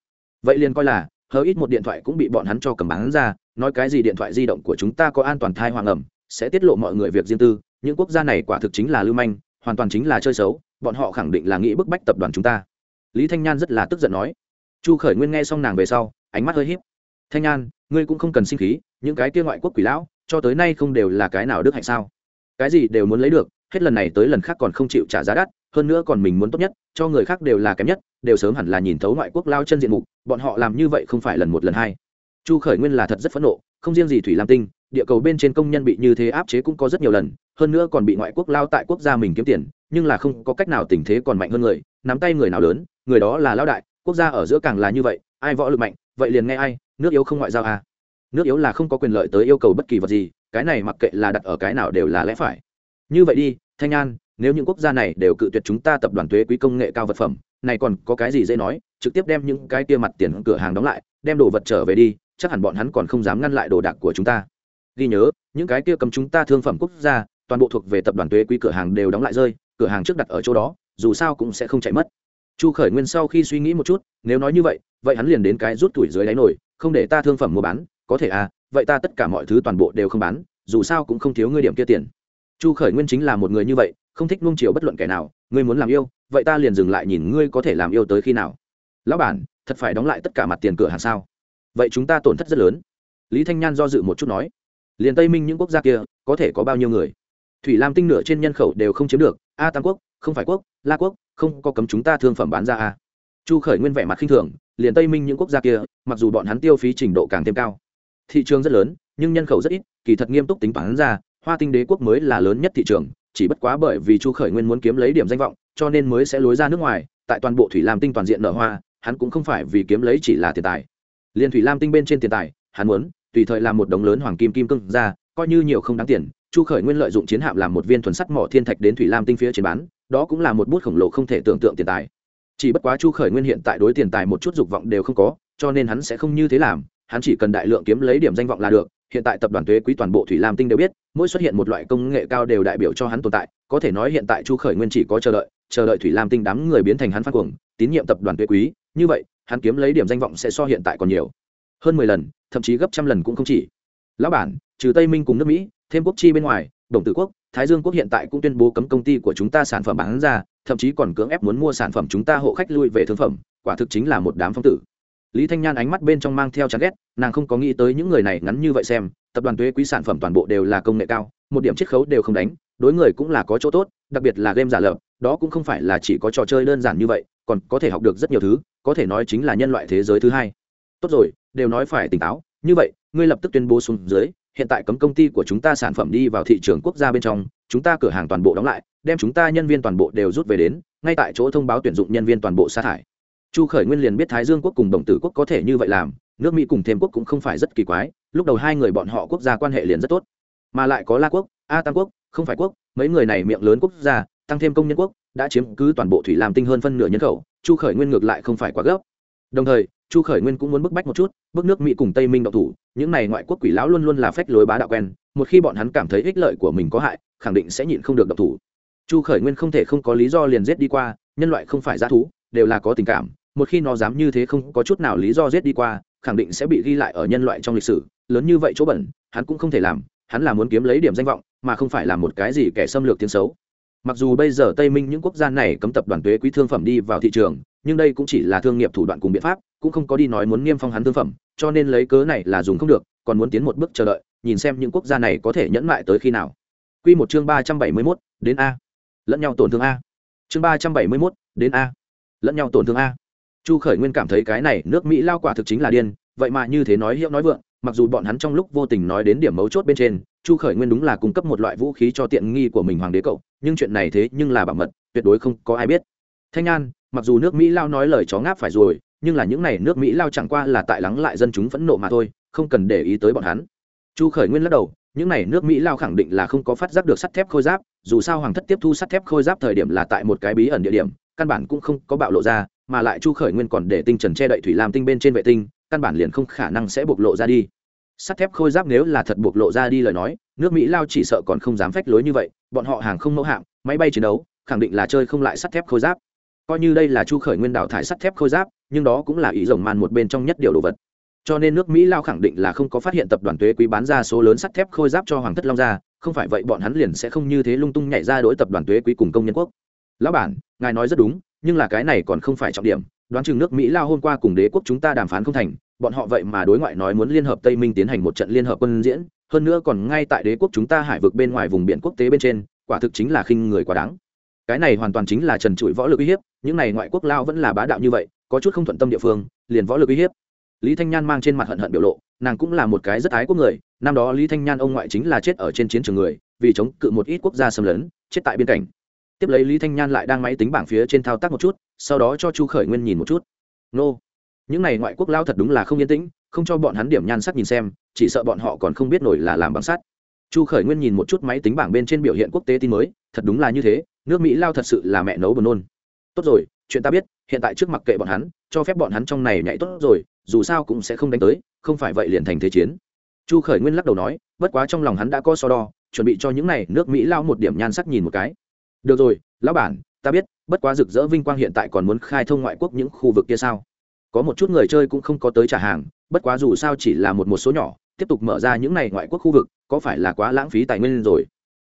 Vậy liền coi là hờ ít một điện thoại cũng bị bọn hắn cho cầm bán ra, nói cái gì điện thoại di động của chúng ta có an toàn thai hoàng ẩm, sẽ tiết lộ mọi người việc riêng tư, những quốc gia này quả thực chính là lưu manh, hoàn toàn chính là chơi xấu, bọn họ khẳng định là nghĩ bức bách tập đoàn chúng ta. Lý thanh nhan rất là tức giận nói. Chu khởi nguyên nghe xong nàng về sau, ánh mắt hơi h í p thanh nhan, ngươi cũng không cần sinh khí, những cái kia ngoại quốc quỷ lão, cho tới nay không đều là cái nào đức hạnh sao? Cái gì đều muốn lấy được, hết lần này tới lần khác còn không chịu trả giá đắt, hơn nữa còn mình muốn tốt nhất, cho người khác đều là kém nhất đều sớm hẳn là nhìn thấu ngoại quốc lao chân diện mục, bọn họ làm như vậy không phải lần một lần hai chu khởi nguyên là thật rất phẫn nộ, không riêng gì thủy lam tinh, địa cầu bên trên công nhân bị như thế áp chế cũng có rất nhiều lần, hơn nữa còn bị ngoại quốc lao tại quốc gia mình kiếm tiền, nhưng là không có cách nào tình thế còn mạnh hơn người, nắm tay người nào lớn, người đó là lao đại, quốc gia ở giữa càng là như vậy, ai võ lực mạnh, vậy liền nghe ai, nước yếu không ngoại giao à. nước yếu là không có quyền lợi tới yêu cầu bất kỳ vật gì, cái này mặc kệ là đặt ở cái nào đều là lẽ phải như vậy đi, thanh an, nếu những quốc gia này đều cự tuyệt chúng ta tập đoàn thuế quý công nghệ cao vật phẩm này còn có cái gì dễ nói, trực tiếp đem những cái kia mặt tiền cửa hàng đóng lại, đem đồ vật trở về đi, chắc hẳn bọn hắn còn không dám ngăn lại đồ đạc của chúng ta. Ghi nhớ, những cái kia cầm chúng ta thương phẩm quốc gia, toàn bộ thuộc về tập đoàn thuế quý cửa hàng đều đóng lại rơi, cửa hàng trước đặt ở chỗ đó, dù sao cũng sẽ không chạy mất. Chu khởi nguyên sau khi suy nghĩ một chút, nếu nói như vậy vậy hắn liền đến cái rút tuổi dưới đáy nổi không để ta thương phẩm mua bán, có thể à vậy ta tất cả mọi thứ toàn bộ đều không bán, dù sao cũng không thiếu ngươi điểm kia tiền. Chu khởi nguyên chính là một người như vậy không thích nuông chiều bất luận kẻ nào, ngươi muốn làm yêu, vậy ta liền dừng lại nhìn ngươi có thể làm yêu tới khi nào. Lão bản, thật phải đóng lại tất cả mặt tiền cửa hàng sao? Vậy chúng ta tổn thất rất lớn. Lý thanh nhan do dự một chút nói, liền tây minh những quốc gia kia, có thể có bao nhiêu người? Thủy lam tinh nửa trên nhân khẩu đều không chiếm được, a tam quốc, không phải quốc, la quốc, không có cấm chúng ta thương phẩm bán ra a. Chu khởi nguyên vẻ mặt khinh thường, liền tây minh những quốc gia kia, mặc dù bọn hắn tiêu phí trình độ càng thêm cao, thị trường rất lớn, nhưng nhân khẩu rất ít, kỳ thật nghiêm túc tính toán ra, hoa tinh đế quốc mới là lớn nhất thị trường chỉ bất quá bởi vì chu khởi nguyên muốn kiếm lấy điểm danh vọng, cho nên mới sẽ lối ra nước ngoài, tại toàn bộ thủy lam tinh toàn diện nở hoa, hắn cũng không phải vì kiếm lấy chỉ là tiền tài. Liền thủy lam tinh bên trên tiền tài, hắn muốn, tùy thời làm một đống lớn hoàng kim kim cưng ra, coi như nhiều không đáng tiền, chu khởi nguyên lợi dụng chiến hạm làm một viên thuần sắt mỏ thiên thạch đến thủy lam tinh phía trên bán, đó cũng là một bút khổng lồ không thể tưởng tượng tiền tài. Chỉ bất quá chu khởi nguyên hiện tại đối tiền tài một chút dục vọng đều không có, cho nên hắn sẽ không như thế làm, hắn chỉ cần đại lượng kiếm lấy điểm danh vọng là được hiện tại tập đoàn thuế quý toàn bộ thủy lam tinh đều biết, mỗi xuất hiện một loại công nghệ cao đều đại biểu cho hắn tồn tại, có thể nói hiện tại chu khởi nguyên chỉ có chờ đợi chờ đợi thủy lam tinh đám người biến thành hắn phát cuồng, tín nhiệm tập đoàn thuế quý, như vậy, hắn kiếm lấy điểm danh vọng sẽ so hiện tại còn nhiều. Hơn mười lần, thậm chí gấp trăm lần cũng không chỉ. Lão bản, trừ tây minh cùng nước mỹ, thêm quốc chi bên ngoài, đồng tử quốc, thái dương quốc hiện tại cũng tuyên bố cấm công ty của chúng ta sản phẩm bán ra, thậm chí còn cưỡng ép muốn mua sản phẩm chúng ta hộ khách lui về thương phẩm, quả thực chính là một đám phong tử lý thanh nhan ánh mắt bên trong mang theo chán ghét, nàng không có nghĩ tới những người này ngắn như vậy xem, tập đoàn thuế quý sản phẩm toàn bộ đều là công nghệ cao, một điểm chiết khấu đều không đánh, đối người cũng là có chỗ tốt, đặc biệt là game giả lập, đó cũng không phải là chỉ có trò chơi đơn giản như vậy, còn có thể học được rất nhiều thứ, có thể nói chính là nhân loại thế giới thứ hai. Tốt rồi, đều nói phải tỉnh táo, như vậy, ngươi lập tức tuyên bố xuống dưới, hiện tại cấm công ty của chúng ta sản phẩm đi vào thị trường quốc gia bên trong, chúng ta cửa hàng toàn bộ đóng lại, đem chúng ta nhân viên toàn bộ đều rút về đến, ngay tại chỗ thông báo tuyển dụng nhân viên toàn bộ sa thải chu khởi nguyên liền biết thái dương quốc cùng đồng tử quốc có thể như vậy làm, nước mỹ cùng thêm quốc cũng không phải rất kỳ quái, lúc đầu hai người bọn họ quốc gia quan hệ liền rất tốt. Mà lại có la quốc, a tam quốc, không phải quốc, mấy người này miệng lớn quốc gia, tăng thêm công nhân quốc, đã chiếm cứ toàn bộ thủy làm tinh hơn phân nửa nhân khẩu, chu khởi nguyên ngược lại không phải quá gấp. Đồng thời, chu khởi nguyên cũng muốn bức bách một chút, bức nước mỹ cùng tây minh độc thủ, những này ngoại quốc quỷ lão luôn luôn là phách lối bá đạo quen, một khi bọn hắn cảm thấy ích lợi của mình có hại, khẳng định sẽ nhịn không được độc thủ. Chu khởi nguyên không thể không có lý do liền giết đi qua, nhân loại không phải g thú đều là có tình cảm một khi nó dám như thế không có chút nào lý do giết đi qua khẳng định sẽ bị ghi lại ở nhân loại trong lịch sử lớn như vậy chỗ bẩn hắn cũng không thể làm hắn là muốn kiếm lấy điểm danh vọng mà không phải là một cái gì kẻ xâm lược tiếng xấu mặc dù bây giờ tây minh những quốc gia này cấm tập đoàn thuế quý thương phẩm đi vào thị trường nhưng đây cũng chỉ là thương nghiệp thủ đoạn cùng biện pháp cũng không có đi nói muốn niêm phong hắn thương phẩm cho nên lấy cớ này là dùng không được còn muốn tiến một bước chờ đợi nhìn xem những quốc gia này có thể nhẫn lại tới khi nào Quy một chương ba trăm bảy mươi 371, đến a. Lẫn nhau tổn thương a. Chương ba trăm bảy mươi 371, đến a. Lẫn nhau tổn thương a. Chu Khởi Nguyên cảm thấy cái này nước Mỹ lao quả thực chính là điên, vậy mà như thế nói hiệu nói vượng, mặc dù bọn hắn trong lúc vô tình nói đến điểm mấu chốt bên trên, Chu Khởi Nguyên đúng là cung cấp một loại vũ khí cho tiện nghi của mình hoàng đế cậu, nhưng chuyện này thế nhưng là bảo mật, tuyệt đối không có ai biết. Thanh An, mặc dù nước Mỹ lao nói lời chó ngáp phải rồi, nhưng là những này nước Mỹ lao chẳng qua là tại lắng lại dân chúng phẫn nộ mà thôi, không cần để ý tới bọn hắn. Chu Khởi Nguyên lắc đầu, những này nước mỹ lao khẳng định là không có phát giác được sắt thép khôi giáp dù sao hoàng thất tiếp thu sắt thép khôi giáp thời điểm là tại một cái bí ẩn địa điểm căn bản cũng không có bạo lộ ra, mà lại chu khởi nguyên còn để tinh trần che đậy thủy lam tinh bên trên vệ tinh, căn bản liền không khả năng sẽ bộc lộ ra đi. Sắt thép khôi giáp nếu là thật bộc lộ ra đi lời nói, nước mỹ lao chỉ sợ còn không dám phách lối như vậy, bọn họ hàng không mẫu hạng, máy bay chiến đấu, khẳng định là chơi không lại sắt thép khôi giáp. Coi như đây là chu khởi nguyên đào thải sắt thép khôi giáp, nhưng đó cũng là ý rồng man một bên trong nhất điều đồ vật. Cho nên nước mỹ lao khẳng định là không có phát hiện tập đoàn thuế quý bán ra số lớn sắt thép khôi giáp cho hoàng thất long gia không phải vậy bọn hắn liền sẽ không như thế lung tung nhảy ra đối tập đoàn thuế quý cùng công nhân quốc lão bản, ngài nói rất đúng, nhưng là cái này còn không phải trọng điểm, đoán chừng nước mỹ lao hôm qua cùng đế quốc chúng ta đàm phán không thành, bọn họ vậy mà đối ngoại nói muốn liên hợp tây minh tiến hành một trận liên hợp quân diễn, hơn nữa còn ngay tại đế quốc chúng ta hải vực bên ngoài vùng biển quốc tế bên trên, quả thực chính là khinh người quá đáng. Cái này hoàn toàn chính là trần trụi võ lực uy hiếp, những này ngoại quốc lao vẫn là bá đạo như vậy, có chút không thuận tâm địa phương, liền võ lực uy hiếp. Lý thanh nhan mang trên mặt hận hận biểu lộ, nàng cũng là một cái rất ái quốc người, năm đó lý thanh nhan ông ngoại chính là chết ở trên chiến trường người, vì chống cự một ít quốc gia xâm lấn, chết tại biên cảnh tiếp lấy lý thanh nhan lại đang máy tính bảng phía trên thao tác một chút, sau đó cho chu khởi nguyên nhìn một chút. Nô. Những n à y ngoại quốc lao thật đúng là không yên tĩnh, không cho bọn hắn điểm nhan sắc nhìn xem, chỉ sợ bọn họ còn không biết nổi là làm bằng sắt. Chu khởi nguyên nhìn một chút máy tính bảng bên trên biểu hiện quốc tế tin mới, thật đúng là như thế, nước mỹ lao thật sự là mẹ nấu buồn nôn. Tốt rồi, chuyện ta biết, hiện tại trước mặt kệ bọn hắn, cho phép bọn hắn trong này nhảy tốt rồi, dù sao cũng sẽ không đánh tới, không phải vậy liền thành thế chiến. Chu khởi nguyên lắc đầu nói, bất quá trong lòng hắn đã có so đo, chuẩn bị cho những này nước mỹ lao một điểm nhan sắc nhìn một cái được rồi, lão bản, ta biết, bất quá rực rỡ vinh quang hiện tại còn muốn khai thông ngoại quốc những khu vực kia sao? Có một chút người chơi cũng không có tới trả hàng, bất quá dù sao chỉ là một một số nhỏ, tiếp tục mở ra những này ngoại quốc khu vực, có phải là quá lãng phí tài nguyên rồi?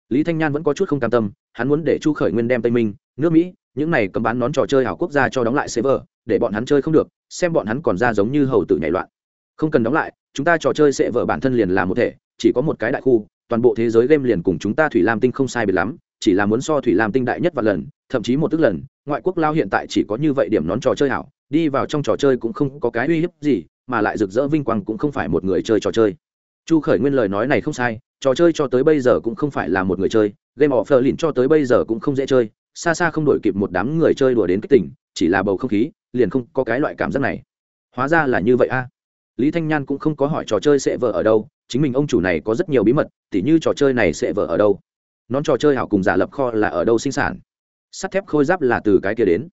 Lý thanh nhan vẫn có chút không cam tâm, hắn muốn để chu khởi nguyên đem tây minh, nước mỹ, những này cấm bán nón trò chơi hảo quốc gia cho đóng lại server, để bọn hắn chơi không được, xem bọn hắn còn ra giống như hầu tử nhảy loạn. Không cần đóng lại, chúng ta trò chơi sẽ vở bản thân liền là một thể, chỉ có một cái đại khu, toàn bộ thế giới game liền cùng chúng ta thủy lam tinh không sai biệt lắm chỉ là muốn so thủy lam tinh đại nhất và lần, thậm chí một tức lần, ngoại quốc lao hiện tại chỉ có như vậy điểm nón trò chơi hảo, đi vào trong trò chơi cũng không có cái uy hiếp gì, mà lại rực rỡ vinh quang cũng không phải một người chơi trò chơi. Chu khởi nguyên lời nói này không sai, trò chơi cho tới bây giờ cũng không phải là một người chơi, game of lìn cho tới bây giờ cũng không dễ chơi, xa xa không đổi kịp một đám người chơi đùa đến kích tỉnh chỉ là bầu không khí, liền không có cái loại cảm giác này. Hóa ra là như vậy a. Lý thanh nhan cũng không có hỏi trò chơi sẽ vợ ở đâu, chính mình ông chủ này có rất nhiều bí mật, tỉ như trò chơi này sẽ vợ ở đâu nón trò chơi hảo cùng giả lập kho là ở đâu sinh sản? Sắt thép khôi giáp là từ cái kia đến.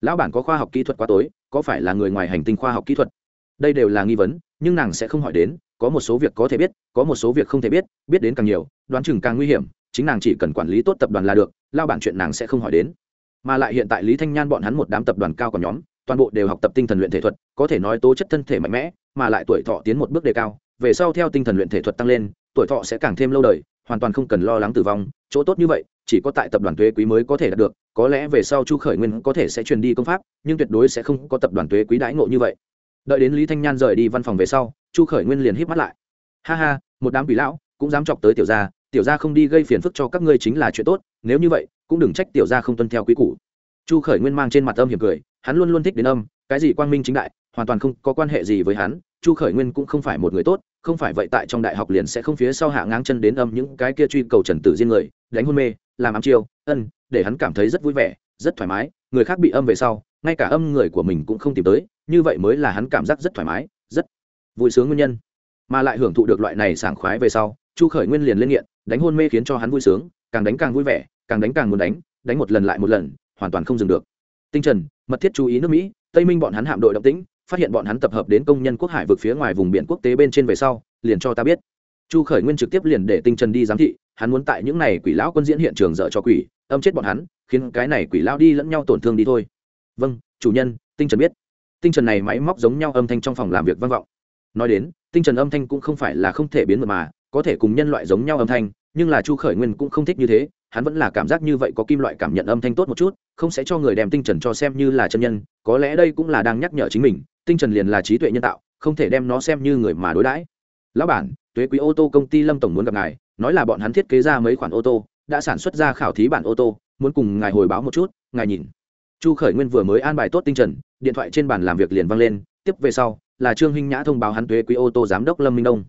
Lão bản có khoa học kỹ thuật quá tối, có phải là người ngoài hành tinh khoa học kỹ thuật? Đây đều là nghi vấn, nhưng nàng sẽ không hỏi đến, có một số việc có thể biết, có một số việc không thể biết biết đến càng nhiều, đoán chừng càng nguy hiểm, chính nàng chỉ cần quản lý tốt tập đoàn là được lao bản chuyện nàng sẽ không hỏi đến. Mà lại hiện tại lý thanh nhan bọn hắn một đám tập đoàn cao còn nhóm, toàn bộ đều học tập tinh thần luyện thể thuật, có thể nói tố chất thân thể mạnh mẽ, mà lại tuổi thọ tiến một bước đề cao, về sau theo tinh thần luyện thể thuật tăng lên, tuổi thọ sẽ càng thêm lâu đời hoàn toàn không cần lo lắng tử vong, chỗ tốt như vậy, chỉ có tại tập đoàn thuế quý mới có thể đạt được, có lẽ về sau chu khởi nguyên có thể sẽ truyền đi công pháp, nhưng tuyệt đối sẽ không có tập đoàn thuế quý đãi ngộ như vậy đợi đến lý thanh nhan rời đi văn phòng về sau, chu khởi nguyên liền híp mắt lại ha ha, một đám quỷ lão, cũng dám chọc tới tiểu gia tiểu gia không đi gây phiền phức cho các ngươi chính là chuyện tốt, nếu như vậy, cũng đừng trách tiểu gia không tuân theo quý củ. chu khởi nguyên mang trên mặt âm hiểm cười, hắn luôn luôn thích đến âm, cái gì quang minh chính đại, hoàn toàn không có quan hệ gì với hắn, chu khởi nguyên cũng không phải một người tốt không phải vậy tại trong đại học liền sẽ không phía sau hạ ngang chân đến âm những cái kia truy cầu trần tử riêng người, đánh hôn mê, làm ám chiêu, ân, để hắn cảm thấy rất vui vẻ, rất thoải mái, người khác bị âm về sau, ngay cả âm người của mình cũng không tìm tới, như vậy mới là hắn cảm giác rất thoải mái, rất vui sướng nguyên nhân. Mà lại hưởng thụ được loại này sảng khoái về sau, chu khởi nguyên liền lên nghiện, đánh hôn mê khiến cho hắn vui sướng, càng đánh càng vui vẻ, càng đánh càng muốn đánh đánh một lần lại một lần, hoàn toàn không dừng được. Tinh trần, mật thiết chú ý nước mỹ, tây minh bọn hắn hạm đội động tĩnh phát hiện bọn hắn tập hợp đến công nhân quốc hải vực phía ngoài vùng biển quốc tế bên trên về sau, liền cho ta biết. Chu khởi nguyên trực tiếp liền để tinh trần đi giám thị, hắn muốn tại những này quỷ lão quân diễn hiện trường dở cho quỷ, âm chết bọn hắn, khiến cái này quỷ lão đi lẫn nhau tổn thương đi thôi. Vâng chủ nhân, tinh trần biết. Tinh trần này máy móc giống nhau âm thanh trong phòng làm việc vang vọng. Nói đến, tinh trần âm thanh cũng không phải là không thể biến mật mà, có thể cùng nhân loại giống nhau âm thanh, nhưng là chu khởi nguyên cũng không thích như thế, hắn vẫn là cảm giác như vậy có kim loại cảm nhận âm thanh tốt một chút, không sẽ cho người đem tinh trần cho xem như là chân nhân, có lẽ đây cũng là đang nhắc nhở chính mình tinh trần liền là trí tuệ nhân tạo, không thể đem nó xem như người mà đối đãi. Lão bản, tuế quý ô tô công ty lâm tổng muốn gặp ngài, nói là bọn hắn thiết kế ra mấy khoản ô tô, đã sản xuất ra khảo thí bản ô tô, muốn cùng ngài hồi báo một chút, ngài nhìn. Chu khởi nguyên vừa mới an bài tốt tinh trần, điện thoại trên bàn làm việc liền vang lên, tiếp về sau, là trương hinh nhã thông báo hắn tuế quý ô tô giám đốc lâm minh đông.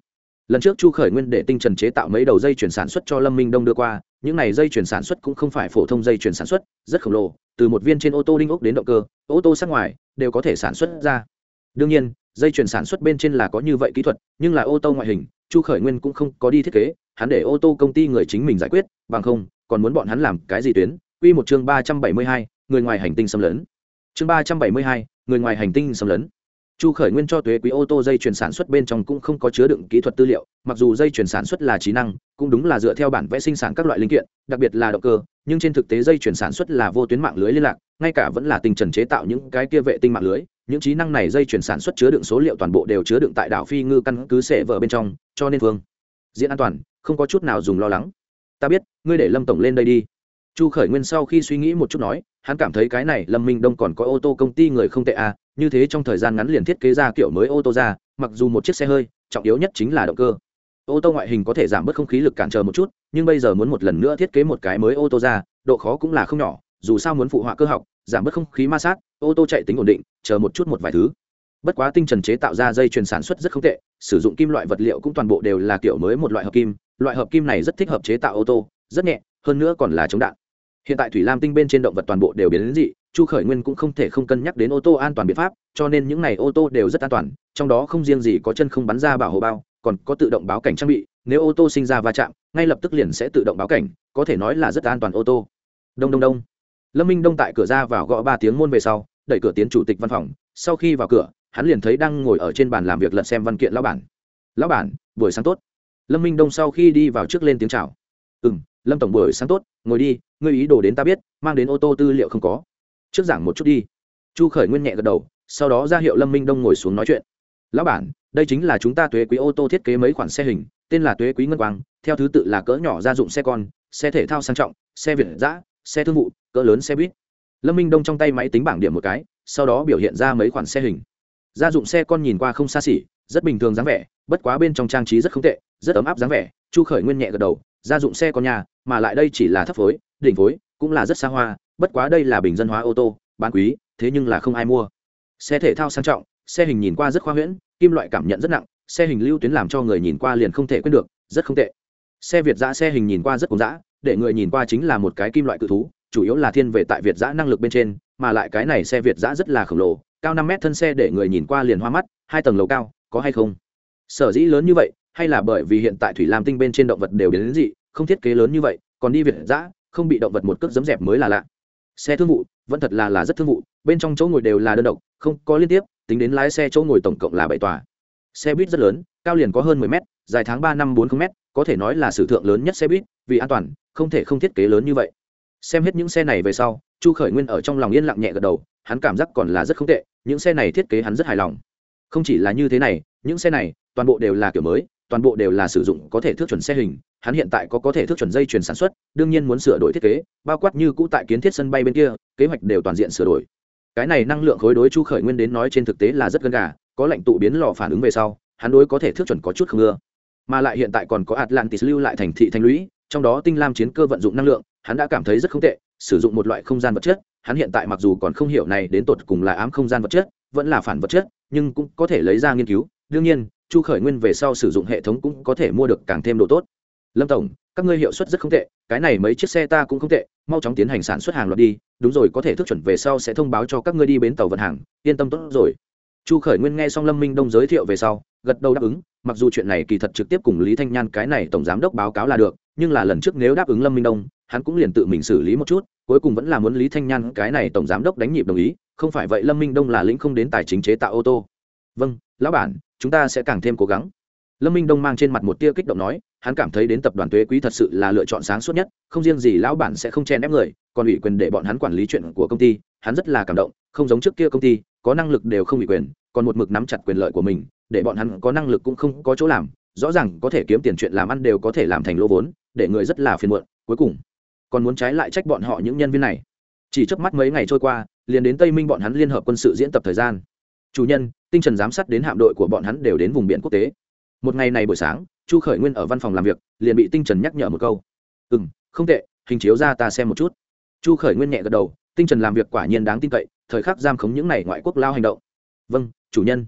Lần trước chu khởi nguyên để tinh trần chế tạo mấy đầu dây chuyển sản xuất cho lâm minh đông đưa qua, những này dây chuyển sản xuất cũng không phải phổ thông dây chuyển sản xuất, rất khổng lồ, từ một viên trên ô tô đinh ốc đến động cơ, ô tô sát ngoài, đều có thể sản xuất ra đương nhiên, dây chuyển sản xuất bên trên là có như vậy kỹ thuật, nhưng là ô tô ngoại hình, chu khởi nguyên cũng không có đi thiết kế, hắn để ô tô công ty người chính mình giải quyết, bằng không, còn muốn bọn hắn làm cái gì tuyến? Quy một chương ba trăm bảy mươi hai, người ngoài hành tinh xâm lấn. Chương ba trăm bảy mươi hai, người ngoài hành tinh xâm lấn chu khởi nguyên cho thuế quý ô tô dây chuyển sản xuất bên trong cũng không có chứa đựng kỹ thuật tư liệu, mặc dù dây chuyển sản xuất là trí năng, cũng đúng là dựa theo bản vẽ sinh sản các loại linh kiện, đặc biệt là động cơ, nhưng trên thực tế dây chuyển sản xuất là vô tuyến mạng lưới liên lạc, ngay cả vẫn là tình trần chế tạo những cái kia vệ tinh mạng lưới, những trí năng này dây chuyển sản xuất chứa đựng số liệu toàn bộ đều chứa đựng tại đảo phi ngư căn cứ sệ vở bên trong, cho nên phương diễn an toàn, không có chút nào dùng lo lắng. Ta biết, ngươi để lâm tổng lên đây đi. Chu khởi nguyên sau khi suy nghĩ một chút nói hắn cảm thấy cái này lâm minh đông còn có ô tô công ty người không tệ à như thế trong thời gian ngắn liền thiết kế ra kiểu mới ô tô ra, mặc dù một chiếc xe hơi, trọng yếu nhất chính là động cơ. Ô tô ngoại hình có thể giảm bớt không khí lực cản trở một chút, nhưng bây giờ muốn một lần nữa thiết kế một cái mới ô tô ra, độ khó cũng là không nhỏ, dù sao muốn phụ họa cơ học, giảm bớt không khí ma sát, ô tô chạy tính ổn định, chờ một chút một vài thứ. Bất quá tinh trần chế tạo ra dây chuyền sản xuất rất không tệ, sử dụng kim loại vật liệu cũng toàn bộ đều là kiểu mới một loại hợp kim, loại hợp kim này rất thích hợp chế tạo ô tô, rất nhẹ, hơn nữa còn là chống đạn hiện tại thủy lam tinh bên trên động vật toàn bộ đều biến đến dị, chu khởi nguyên cũng không thể không cân nhắc đến ô tô an toàn biện pháp, cho nên những n à y ô tô đều rất an toàn, trong đó không riêng gì có chân không bắn ra bảo hộ bao, còn có tự động báo cảnh trang bị, nếu ô tô sinh ra va chạm, ngay lập tức liền sẽ tự động báo cảnh, có thể nói là rất an toàn ô tô. Đông đông đông. Lâm minh đông tại cửa ra vào gõ ba tiếng môn về sau, đẩy cửa tiến chủ tịch văn phòng, sau khi vào cửa, hắn liền thấy đang ngồi ở trên bàn làm việc lật xem văn kiện lão bản. Lão bản, buổi sáng tốt. Lâm minh đông sau khi đi vào trước lên tiếng chào. Ừ m lâm tổng buổi sáng tốt, ngồi đi, ngươi ý đồ đến ta biết, mang đến ô tô tư liệu không có. Trước giảng một chút đi. Chu khởi nguyên nhẹ gật đầu, sau đó ra hiệu lâm minh đông ngồi xuống nói chuyện. Lão bản, đây chính là chúng ta thuế quý ô tô thiết kế mấy khoản xe hình, tên là thuế quý ngân quang, theo thứ tự là cỡ nhỏ gia dụng xe con, xe thể thao sang trọng, xe việt giã xe thương vụ, cỡ lớn xe buýt. Lâm minh đông trong tay máy tính bảng điểm một cái, sau đó biểu hiện ra mấy khoản xe hình. Gia dụng xe con nhìn qua không xa xỉ, rất bình thường dáng vẻ, bất quá bên trong trang trí rất không tệ, rất ấm áp dáng vẻ, chu khởi nguyên nhẹ gật đầu gia dụng xe có nhà, mà lại đây chỉ là thấp phối, đỉnh phối, cũng là rất xa hoa, bất quá đây là bình dân hóa ô tô, bán quý, thế nhưng là không ai mua. Xe thể thao sang trọng, xe hình nhìn qua rất khoa huyễn, kim loại cảm nhận rất nặng, xe hình lưu tuyến làm cho người nhìn qua liền không thể quên được, rất không tệ. Xe việt giã xe hình nhìn qua rất cùng dã, để người nhìn qua chính là một cái kim loại cự thú, chủ yếu là thiên về tại việt giã năng lực bên trên, mà lại cái này xe việt giã rất là khổng lồ, cao năm mét thân xe để người nhìn qua liền hoa mắt, hai tầng lầu cao, có hay không? Sở dĩ lớn như vậy hay là bởi vì hiện tại thủy lam tinh bên trên động vật đều đến, đến dị không thiết kế lớn như vậy còn đi việt giã không bị động vật một cước dấm dẹp mới là lạ. Xe thương vụ vẫn thật là là rất thương vụ bên trong chỗ ngồi đều là đơn độc không có liên tiếp tính đến lái xe chỗ ngồi tổng cộng là bảy tòa. Xe buýt rất lớn cao liền có hơn mười m dài tháng ba năm bốn m có thể nói là sử thượng lớn nhất xe buýt vì an toàn không thể không thiết kế lớn như vậy. Xem hết những xe này về sau chu khởi nguyên ở trong lòng yên lặng nhẹ gật đầu hắn cảm giác còn là rất không tệ những xe này thiết kế hắn rất hài lòng. Không chỉ là như thế này những xe này toàn bộ đều là kiểu mới toàn bộ đều là sử dụng có thể thước chuẩn xe hình, hắn hiện tại có có thể thước chuẩn dây chuyển sản xuất, đương nhiên muốn sửa đổi thiết kế, bao quát như cũ tại kiến thiết sân bay bên kia, kế hoạch đều toàn diện sửa đổi. Cái này năng lượng khối đối chu khởi nguyên đến nói trên thực tế là rất gần gà, có lệnh tụ biến lò phản ứng về sau, hắn đối có thể thước chuẩn có chút không ưa. Mà lại hiện tại còn có atlantis lưu lại thành thị thanh lũy, trong đó tinh lam chiến cơ vận dụng năng lượng, hắn đã cảm thấy rất không tệ, sử dụng một loại không gian vật chất, hắn hiện tại mặc dù còn không hiểu này đến tột cùng là ám không gian vật chất, vẫn là phản vật chất, nhưng cũng có thể lấy ra nghiên cứu. Đương nhiên chu khởi nguyên về sau sử dụng hệ thống cũng có thể mua được càng thêm độ tốt. Lâm tổng, các ngươi hiệu suất rất không tệ, cái này mấy chiếc xe ta cũng không tệ, mau chóng tiến hành sản xuất hàng loạt đi, đúng rồi, có thể thức chuẩn về sau sẽ thông báo cho các ngươi đi bến tàu vận hàng, yên tâm tốt rồi. Chu khởi nguyên nghe xong lâm minh đông giới thiệu về sau, gật đầu đáp ứng, mặc dù chuyện này kỳ thật trực tiếp cùng lý thanh nhan, cái này tổng giám đốc báo cáo là được, nhưng là lần trước nếu đáp ứng lâm minh đông, hắn cũng liền tự mình xử lý một chút, cuối cùng vẫn là muốn lý thanh nhan, cái này tổng giám đốc đánh nhịp đồng ý, không phải vậy lâm minh đông là lĩnh không đến tài chính chế tạo ô tô vâng lão bản, chúng ta sẽ càng thêm cố gắng. Lâm minh đông mang trên mặt một tia kích động nói, hắn cảm thấy đến tập đoàn thuế quý thật sự là lựa chọn sáng suốt nhất, không riêng gì lão bản sẽ không chen ép người, còn ủy quyền để bọn hắn quản lý chuyện của công ty, hắn rất là cảm động, không giống trước kia công ty, có năng lực đều không ủy quyền, còn một mực nắm chặt quyền lợi của mình, để bọn hắn có năng lực cũng không có chỗ làm, rõ ràng có thể kiếm tiền chuyện làm ăn đều có thể làm thành lỗ vốn, để người rất là phiền muộn, cuối cùng, còn muốn trái lại trách bọn họ những nhân viên này. Chỉ trước mắt mấy ngày trôi qua, liền đến tây minh bọn hắn liên hợp quân sự diễn tập thời gian. Chủ nhân tinh trần giám sát đến hạm đội của bọn hắn đều đến vùng biển quốc tế. Một ngày này buổi sáng, chu khởi nguyên ở văn phòng làm việc, liền bị tinh trần nhắc nhở một câu. Ừ m không tệ, hình chiếu ra ta xem một chút. Chu khởi nguyên nhẹ gật đầu, tinh trần làm việc quả nhiên đáng tin cậy, thời khắc giam khống những n à y ngoại quốc lao hành động. Vâng chủ nhân.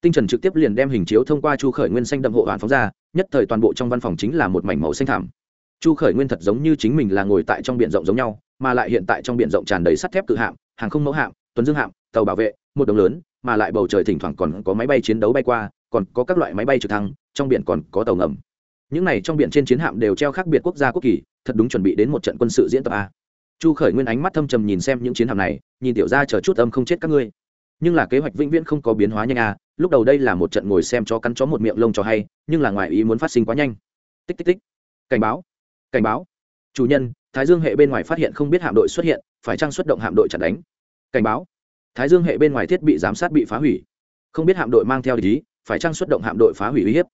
Tinh trần trực tiếp liền đem hình chiếu thông qua chu khởi nguyên xanh đậm hộ hoàn phóng ra, nhất thời toàn bộ trong văn phòng chính là một mảnh màu xanh thảm chu khởi nguyên thật giống như chính mình là ngồi tại trong b i ể n rộng giống nhau, mà lại hiện tại trong b i ể n rộng tràn đầy sắt thép cự hạm, hàng không mẫu hạm tuấn dương hạm, tàu bảo vệ, một đồng lớn mà lại bầu trời thỉnh thoảng còn có máy bay chiến đấu bay qua, còn có các loại máy bay trực thăng, trong biển còn có tàu ngầm. Những này trong biển trên chiến hạm đều treo khác biệt quốc gia quốc kỳ, thật đúng chuẩn bị đến một trận quân sự diễn tập a. Chu khởi nguyên ánh mắt thâm trầm nhìn xem những chiến hạm này, nhìn tiểu ra chờ chút âm không chết các ngươi. Nhưng là kế hoạch vĩnh viễn không có biến hóa nhanh a, lúc đầu đây là một trận ngồi xem cho cắn chó một miệng lông cho hay, nhưng là ngoài ý muốn phát sinh quá nhanh. Tích tích tích. Cảnh báo cảnh báo. Chủ nhân, thái dương hệ bên ngoài phát hiện không biết hạm đội xuất hiện, phải trang xuất động hạm đội chặn đánh. Cảnh báo thái dương hệ bên ngoài thiết bị giám sát bị phá hủy. Không biết hạm đội mang theo ý, phải trang xuất động hạm đội phá hủy uy hiếp?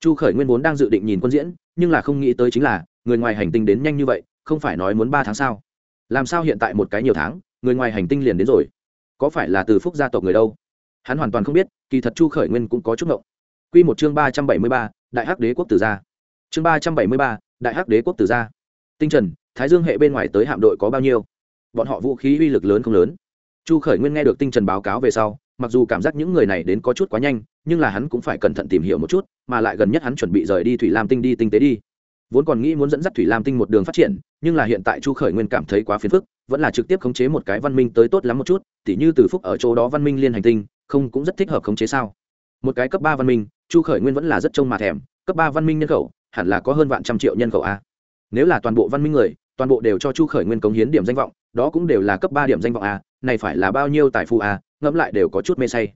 Chu khởi nguyên vốn đang dự định nhìn quân diễn, nhưng là không nghĩ tới chính là, người ngoài hành tinh đến nhanh như vậy, không phải nói muốn ba tháng sao? Làm sao hiện tại một cái nhiều tháng, người ngoài hành tinh liền đến rồi? Có phải là từ phúc gia tộc người đâu? Hắn hoàn toàn không biết, kỳ thật chu khởi nguyên cũng có chút ngộng. Q một chương ba trăm bảy mươi ba, đại hắc đế quốc tử gia. Chương ba trăm bảy mươi ba, đại hắc đế quốc tử gia. Tinh trần, thái dương hệ bên ngoài tới hạm đội có bao nhiêu? Bọn họ vũ khí uy lực lớn không lớn? Chu khởi nguyên nghe được tinh trần báo cáo về sau, mặc dù cảm giác những người này đến có chút quá nhanh, nhưng là hắn cũng phải cẩn thận tìm hiểu một chút, mà lại gần nhất hắn chuẩn bị rời đi thủy lam tinh đi tinh tế đi. Vốn còn nghĩ muốn dẫn dắt thủy lam tinh một đường phát triển, nhưng là hiện tại chu khởi nguyên cảm thấy quá phiền phức, vẫn là trực tiếp khống chế một cái văn minh tới tốt lắm một chút, tỉ như từ phúc ở chỗ đó văn minh liên hành tinh, không cũng rất thích hợp khống chế sao. Một cái cấp ba văn minh, chu khởi nguyên vẫn là rất trông mà thèm, cấp ba văn minh nhân khẩu, hẳn là có hơn vạn trăm triệu nhân khẩu a. Nếu là toàn bộ văn minh người, toàn bộ đều cho chu khởi nguyên cống hiến điểm danh vọng, đó cũng đều là cấp ba điểm danh vọng a này phải là bao nhiêu tài phú à? ngẫm lại đều có chút mê say.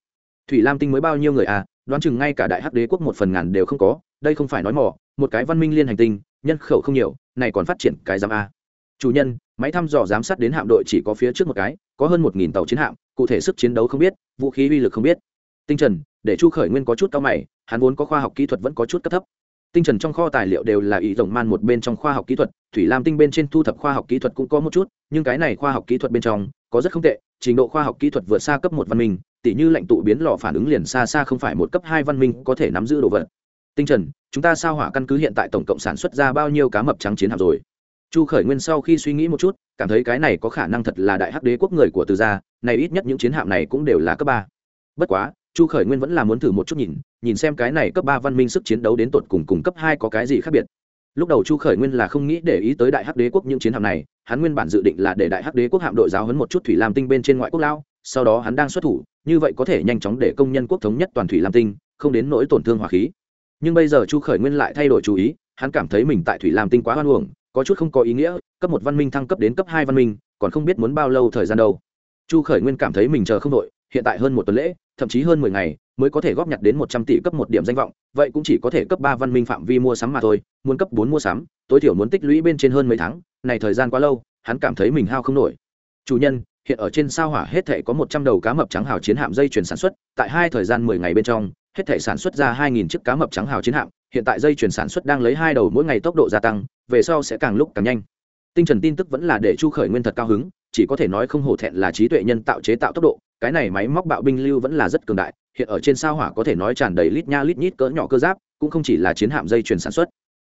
Thủy lam tinh mới bao nhiêu người à đoán chừng ngay cả đại hắc đế quốc một phần ngàn đều không có, đây không phải nói mỏ một cái văn minh liên hành tinh, nhân khẩu không nhiều, này còn phát triển cái giám a. Chủ nhân, máy thăm dò giám sát đến hạm đội chỉ có phía trước một cái, có hơn một nghìn tàu chiến hạm, cụ thể sức chiến đấu không biết, vũ khí uy lực không biết. Tinh trần, để chu khởi nguyên có chút cao mày, hắn vốn có khoa học kỹ thuật vẫn có chút cấp thấp tinh trần trong kho tài liệu đều là ý rồng man một bên trong khoa học kỹ thuật, thủy lam tinh bên trên thu thập khoa học kỹ thuật cũng có một chút, nhưng cái này khoa học kỹ thuật bên trong, có rất không tệ, trình độ khoa học kỹ thuật vượt xa cấp một văn minh, tỉ như lệnh tụ biến lò phản ứng liền xa xa không phải một cấp hai văn minh có thể nắm giữ đồ vật. Tinh trần, chúng ta sao hỏa căn cứ hiện tại tổng cộng sản xuất ra bao nhiêu cá mập trắng chiến hạm rồi? Chu khởi nguyên sau khi suy nghĩ một chút, cảm thấy cái này có khả năng thật là đại hắc đế quốc người của từ gia, này ít nhất những chiến hạm này cũng đều là cấp ba. Bất quá chu khởi nguyên vẫn là muốn thử một chút nhìn nhìn xem cái này cấp ba văn minh sức chiến đấu đến tột cùng cùng cấp hai có cái gì khác biệt. Lúc đầu chu khởi nguyên là không nghĩ để ý tới đại hắc đế quốc những chiến hạm này, hắn nguyên bản dự định là để đại hắc đế quốc hạm đội giáo hấn một chút thủy lam tinh bên trên ngoại quốc lao sau đó hắn đang xuất thủ, như vậy có thể nhanh chóng để công nhân quốc thống nhất toàn thủy lam tinh, không đến nỗi tổn thương hỏa khí. Nhưng bây giờ chu khởi nguyên lại thay đổi chú ý, hắn cảm thấy mình tại thủy lam tinh quá hoan uổng, có chút không có ý nghĩa, cấp một văn minh thăng cấp đến cấp hai văn minh, còn không biết muốn bao lâu thời gian đâu. Chu khởi nguyên cảm thấy mình chờ không đội hiện tại hơn một tuần lễ, thậm chí hơn mười ngày, mới có thể góp nhặt đến một trăm tỷ cấp một điểm danh vọng, vậy cũng chỉ có thể cấp ba văn minh phạm vi mua sắm mà thôi, muốn cấp bốn mua sắm, tối thiểu muốn tích lũy bên trên hơn mấy tháng, này thời gian quá lâu, hắn cảm thấy mình hao không nổi. Chủ nhân, hiện ở trên sao hỏa hết thể có một trăm đầu cá mập trắng hào chiến hạm dây chuyển sản xuất, tại hai thời gian mười ngày bên trong, hết thể sản xuất ra hai nghìn chiếc cá mập trắng hào chiến hạm, hiện tại dây chuyển sản xuất đang lấy hai đầu mỗi ngày tốc độ gia tăng, về sau sẽ càng lúc càng nhanh. Tinh trần tin tức vẫn là để chu khởi nguyên thật cao hứng chỉ có thể nói không hổ thẹn là trí tuệ nhân tạo chế tạo tốc độ, cái này máy móc bạo binh lưu vẫn là rất cường đại, hiện ở trên sao hỏa có thể nói tràn đầy lít nha lít nhít cỡ nhỏ cơ giáp, cũng không chỉ là chiến hạm dây chuyền sản xuất.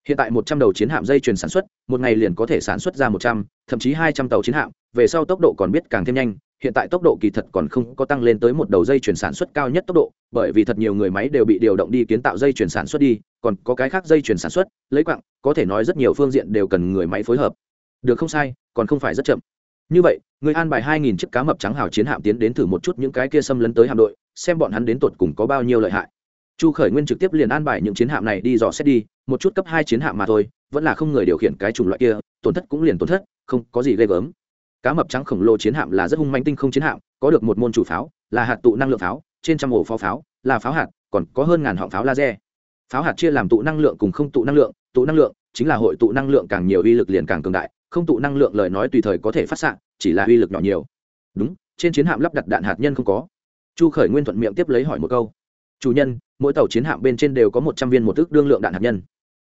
Hiện tại một trăm đầu chiến hạm dây chuyền sản xuất, một ngày liền có thể sản xuất ra một trăm, thậm chí hai trăm tàu chiến hạm, về sau tốc độ còn biết càng thêm nhanh, hiện tại tốc độ kỳ thật còn không có tăng lên tới một đầu dây chuyển sản xuất cao nhất tốc độ, bởi vì thật nhiều người máy đều bị điều động đi kiến tạo dây chuyển sản xuất đi, còn có cái khác dây chuyển sản xuất, lấy quặng có thể nói rất nhiều phương diện đều cần người máy phối hợp. Được không sai, còn không phải rất chậm như vậy, người an bài hai nghìn chiếc cá mập trắng hào chiến hạm tiến đến thử một chút những cái kia xâm lấn tới hạm đội, xem bọn hắn đến tột cùng có bao nhiêu lợi hại. Chu khởi nguyên trực tiếp liền an bài những chiến hạm này đi dò xét đi, một chút cấp hai chiến hạm mà thôi, vẫn là không người điều khiển cái chủng loại kia, tổn thất cũng liền tổn thất, không có gì ghê gớm. Cá mập trắng khổng lồ chiến hạm là rất hung manh tinh không chiến hạm, có được một môn chủ pháo, là hạt tụ năng lượng pháo, trên trăm ổ pháo pháo, là pháo hạt, còn có hơn ngàn họng pháo laser. Pháo hạt chia làm tụ năng lượng cùng không tụ năng lượng, tụ năng lượng chính là hội tụ năng lượng càng nhiều uy lực liền càng cường đại không tụ năng lượng lời nói tùy thời có thể phát xạ, chỉ là uy lực nhỏ nhiều. Đúng, trên chiến hạm lắp đặt đạn hạt nhân không có. Chu khởi nguyên thuận miệng tiếp lấy hỏi một câu. Chủ nhân, mỗi tàu chiến hạm bên trên đều có một trăm viên một ước đương lượng đạn hạt nhân.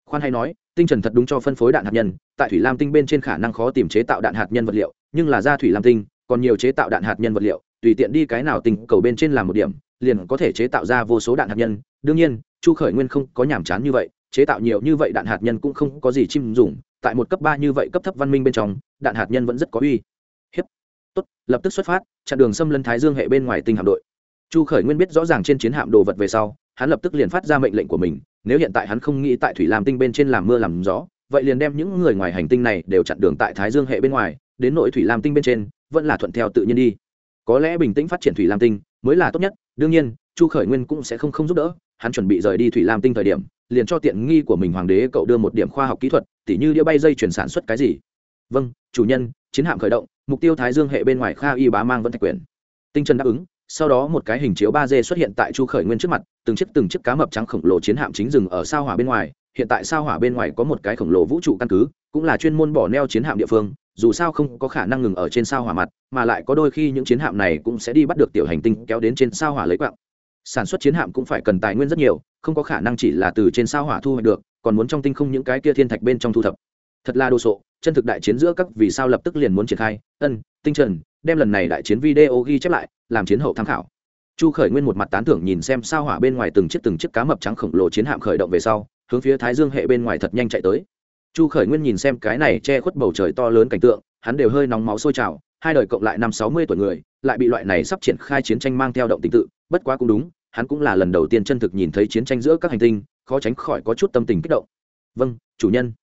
Khoan hay nói, tinh trần thật đúng cho phân phối đạn hạt nhân, tại thủy lam tinh bên trên khả năng khó tìm chế tạo đạn hạt nhân vật liệu, nhưng là ra thủy lam tinh, còn nhiều chế tạo đạn hạt nhân vật liệu, tùy tiện đi cái nào tinh cầu bên trên làm một điểm, liền có thể chế tạo ra vô số đạn hạt nhân. Đương nhiên, chu khởi nguyên không có nhàm chán như vậy, chế tạo nhiều như vậy đạn hạt nhân cũng không có gì chim dùng tại một cấp ba như vậy cấp thấp văn minh bên trong, đạn hạt nhân vẫn rất có uy. Hiếp. Tốt, lập tức xuất phát, chặn đường xâm lân thái dương hệ bên ngoài tinh hạm đội. Chu khởi nguyên biết rõ ràng trên chiến hạm đồ vật về sau, hắn lập tức liền phát ra mệnh lệnh của mình, nếu hiện tại hắn không nghĩ tại thủy lam tinh bên trên làm mưa làm gió, vậy liền đem những người ngoài hành tinh này đều chặn đường tại thái dương hệ bên ngoài, đến nội thủy lam tinh bên trên, vẫn là thuận theo tự nhiên đi. Có lẽ bình tĩnh phát triển thủy lam tinh mới là tốt nhất, đương nhiên, chu khởi nguyên cũng sẽ không không giúp đỡ, hắn chuẩn bị rời đi thủy lam tinh thời điểm liền cho tiện nghi của mình hoàng đế cậu đưa một điểm khoa học kỹ thuật, tỉ như đĩa bay dây chuyển sản xuất cái gì. Vâng chủ nhân, chiến hạm khởi động, mục tiêu thái dương hệ bên ngoài kha y bá mang vẫn thạch quyền tinh trần đáp ứng, sau đó một cái hình chiếu ba d xuất hiện tại chu khởi nguyên trước mặt, từng chiếc từng chiếc cá mập trắng khổng lồ chiến hạm chính rừng ở sao hỏa bên ngoài. Hiện tại sao hỏa bên ngoài có một cái khổng lồ vũ trụ căn cứ, cũng là chuyên môn bỏ neo chiến hạm địa phương, dù sao không có khả năng ngừng ở trên sao hỏa mặt, mà lại có đôi khi những chiến hạm này cũng sẽ đi bắt được tiểu hành tinh kéo đến trên sao hỏa lấy quạng sản xuất chiến hạm cũng phải cần tài nguyên rất nhiều, không có khả năng chỉ là từ trên sao hỏa thu hoạch được, còn muốn trong tinh không những cái kia thiên thạch bên trong thu thập. Thật là đồ sộ, chân thực đại chiến giữa các vì sao lập tức liền muốn triển khai. Ân, tinh trần, đem lần này đại chiến video ghi chép lại, làm chiến hậu tham khảo. Chu khởi nguyên một mặt tán thưởng nhìn xem sao hỏa bên ngoài từng chiếc từng chiếc cá mập trắng khổng lồ chiến hạm khởi động về sau, hướng phía thái dương hệ bên ngoài thật nhanh chạy tới. Chu khởi nguyên nhìn xem cái này che khuất bầu trời to lớn cảnh tượng, hắn đều hơi nóng máu sôi trào hai đời cộng lại năm sáu mươi tuổi người, lại bị loại này sắp triển khai chiến tranh mang theo động tình tự, bất quá cũng đúng, hắn cũng là lần đầu tiên chân thực nhìn thấy chiến tranh giữa các hành tinh, khó tránh khỏi có chút tâm tình kích động. Vâng chủ nhân.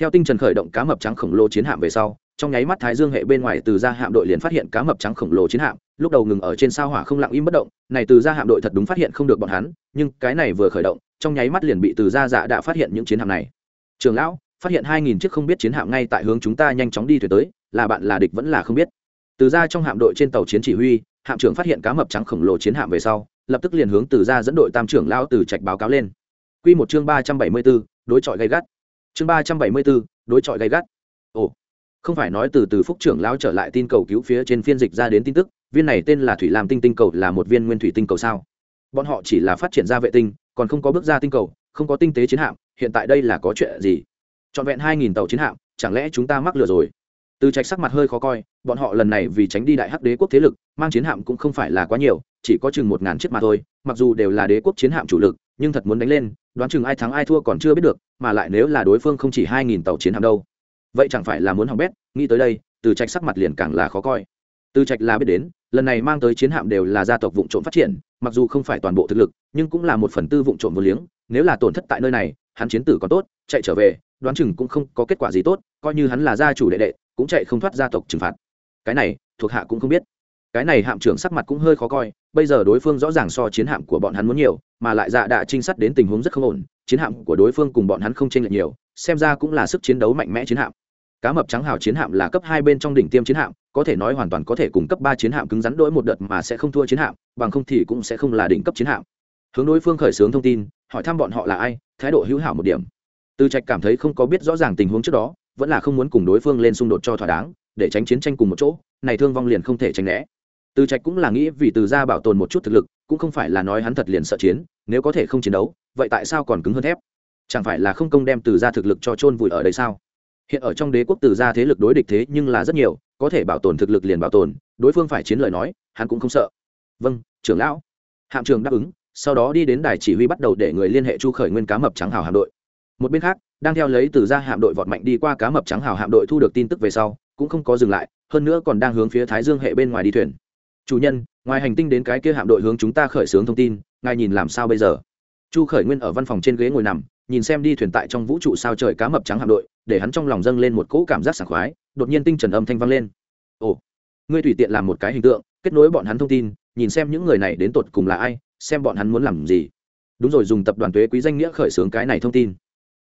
Theo tinh trần khởi động cá mập trắng khổng lồ chiến hạm về sau, trong nháy mắt thái dương hệ bên ngoài từ ra hạm đội liền phát hiện cá mập trắng khổng lồ chiến hạm, lúc đầu ngừng ở trên sao hỏa không lặng im bất động, này từ ra hạm đội thật đúng phát hiện không được bọn hắn, nhưng cái này vừa khởi động, trong nháy mắt liền bị từ ra dạ đã phát hiện những chiến hạm này. Trường lão, phát hiện hai nghìn chiếc không biết chiến hạm ngay tại hướng chúng ta nhanh chóng đi thuyền tới, là bạn là địch vẫn là không biết từ ra trong hạm đội trên tàu chiến chỉ huy, hạm trưởng phát hiện cá mập trắng khổng lồ chiến hạm về sau, lập tức liền hướng từ ra dẫn đội tam trưởng lao từ trạch báo cáo lên. Q một chương ba trăm bảy mươi b ố đối chọi gây gắt. Chương ba trăm bảy mươi b ố đối chọi gây gắt. Ồ, không phải nói từ từ phúc trưởng lao trở lại tin cầu cứu phía trên phiên dịch ra đến tin tức, viên này tên là thủy lam tinh tinh cầu là một viên nguyên thủy tinh cầu sao? Bọn họ chỉ là phát triển ra vệ tinh, còn không có bước ra tinh cầu, không có tinh tế chiến hạm, hiện tại đây là có chuyện gì? Trọn vẹn hai nghìn tàu chiến hạm, chẳng lẽ chúng ta mắc lừa rồi? Từ trạch sắc mặt hơi khó coi, bọn họ lần này vì tránh đi đại hắc đế quốc thế lực, mang chiến hạm cũng không phải là quá nhiều, chỉ có chừng một ngàn chiếc mà thôi, mặc dù đều là đế quốc chiến hạm chủ lực, nhưng thật muốn đánh lên, đoán chừng ai thắng ai thua còn chưa biết được, mà lại nếu là đối phương không chỉ hai nghìn tàu chiến hạm đâu. Vậy chẳng phải là muốn hỏng bét, nghĩ tới đây, từ trạch sắc mặt liền càng là khó coi. Từ trạch là biết đến, lần này mang tới chiến hạm đều là gia tộc vụ trộm phát triển, mặc dù không phải toàn bộ thực lực, nhưng cũng là một phần tư vụ trộm vô liếng, nếu là tổn thất tại nơi này, hắn chiến tử còn tốt, chạy trở về, đoán chừng cũng không có kết quả gì tốt, coi như hắn là gia chủ đệ đệ cũng chạy không thoát gia tộc trừng phạt. Cái này, thuộc hạ cũng không biết. Cái này hạm trưởng sắc mặt cũng hơi khó coi, bây giờ đối phương rõ ràng so chiến hạm của bọn hắn muốn nhiều, mà lại dạ đã trinh sát đến tình huống rất không ổn, chiến hạm của đối phương cùng bọn hắn không chênh lệch nhiều, xem ra cũng là sức chiến đấu mạnh mẽ chiến hạm. Cá mập trắng hào chiến hạm là cấp hai bên trong đỉnh tiêm chiến hạm, có thể nói hoàn toàn có thể cùng cấp ba chiến hạm cứng rắn đỗi một đợt mà sẽ không thua chiến hạm, bằng không thì cũng sẽ không là đỉnh cấp chiến hạm. Hướng đối phương khởi xướng thông tin, hỏi thăm bọn họ là ai, thái độ hữu hảo một điểm. Từ trạch cảm thấy không có biết rõ ràng tình huống trước đó vẫn là không muốn cùng đối phương lên xung đột cho thỏa đáng, để tránh chiến tranh cùng một chỗ, này thương vong liền không thể tránh né. Từ trạch cũng là nghĩ vì từ gia bảo tồn một chút thực lực, cũng không phải là nói hắn thật liền sợ chiến, nếu có thể không chiến đấu, vậy tại sao còn cứng hơn thép? Chẳng phải là không công đem từ gia thực lực cho chôn vùi ở đây sao? Hiện ở trong đế quốc từ gia thế lực đối địch thế nhưng là rất nhiều, có thể bảo tồn thực lực liền bảo tồn, đối phương phải chiến lời nói, hắn cũng không sợ. Vâng trưởng lão. Hạm trường đáp ứng, sau đó đi đến đài chỉ huy bắt đầu để người liên hệ chu khởi nguyên cá mập trắng hào hạm đội một bên khác, đang theo lấy từ ra hạm đội vọt mạnh đi qua cá mập trắng hào hạm đội thu được tin tức về sau, cũng không có dừng lại, hơn nữa còn đang hướng phía thái dương hệ bên ngoài đi thuyền. Chủ nhân, ngoài hành tinh đến cái kia hạm đội hướng chúng ta khởi xướng thông tin, ngài nhìn làm sao bây giờ? Chu khởi nguyên ở văn phòng trên ghế ngồi nằm, nhìn xem đi thuyền tại trong vũ trụ sao trời cá mập trắng hạm đội, để hắn trong lòng dâng lên một cỗ cảm giác sảng khoái, đột nhiên tinh trần âm thanh vang lên. Ồ, ngươi tùy tiện làm một cái hình tượng, kết nối bọn hắn thông tin, nhìn xem những người này đến tột cùng là ai, xem bọn hắn muốn làm gì. Đúng rồi, dùng tập đoàn thuế quý danh nghĩa khởi xướng cái này thông tin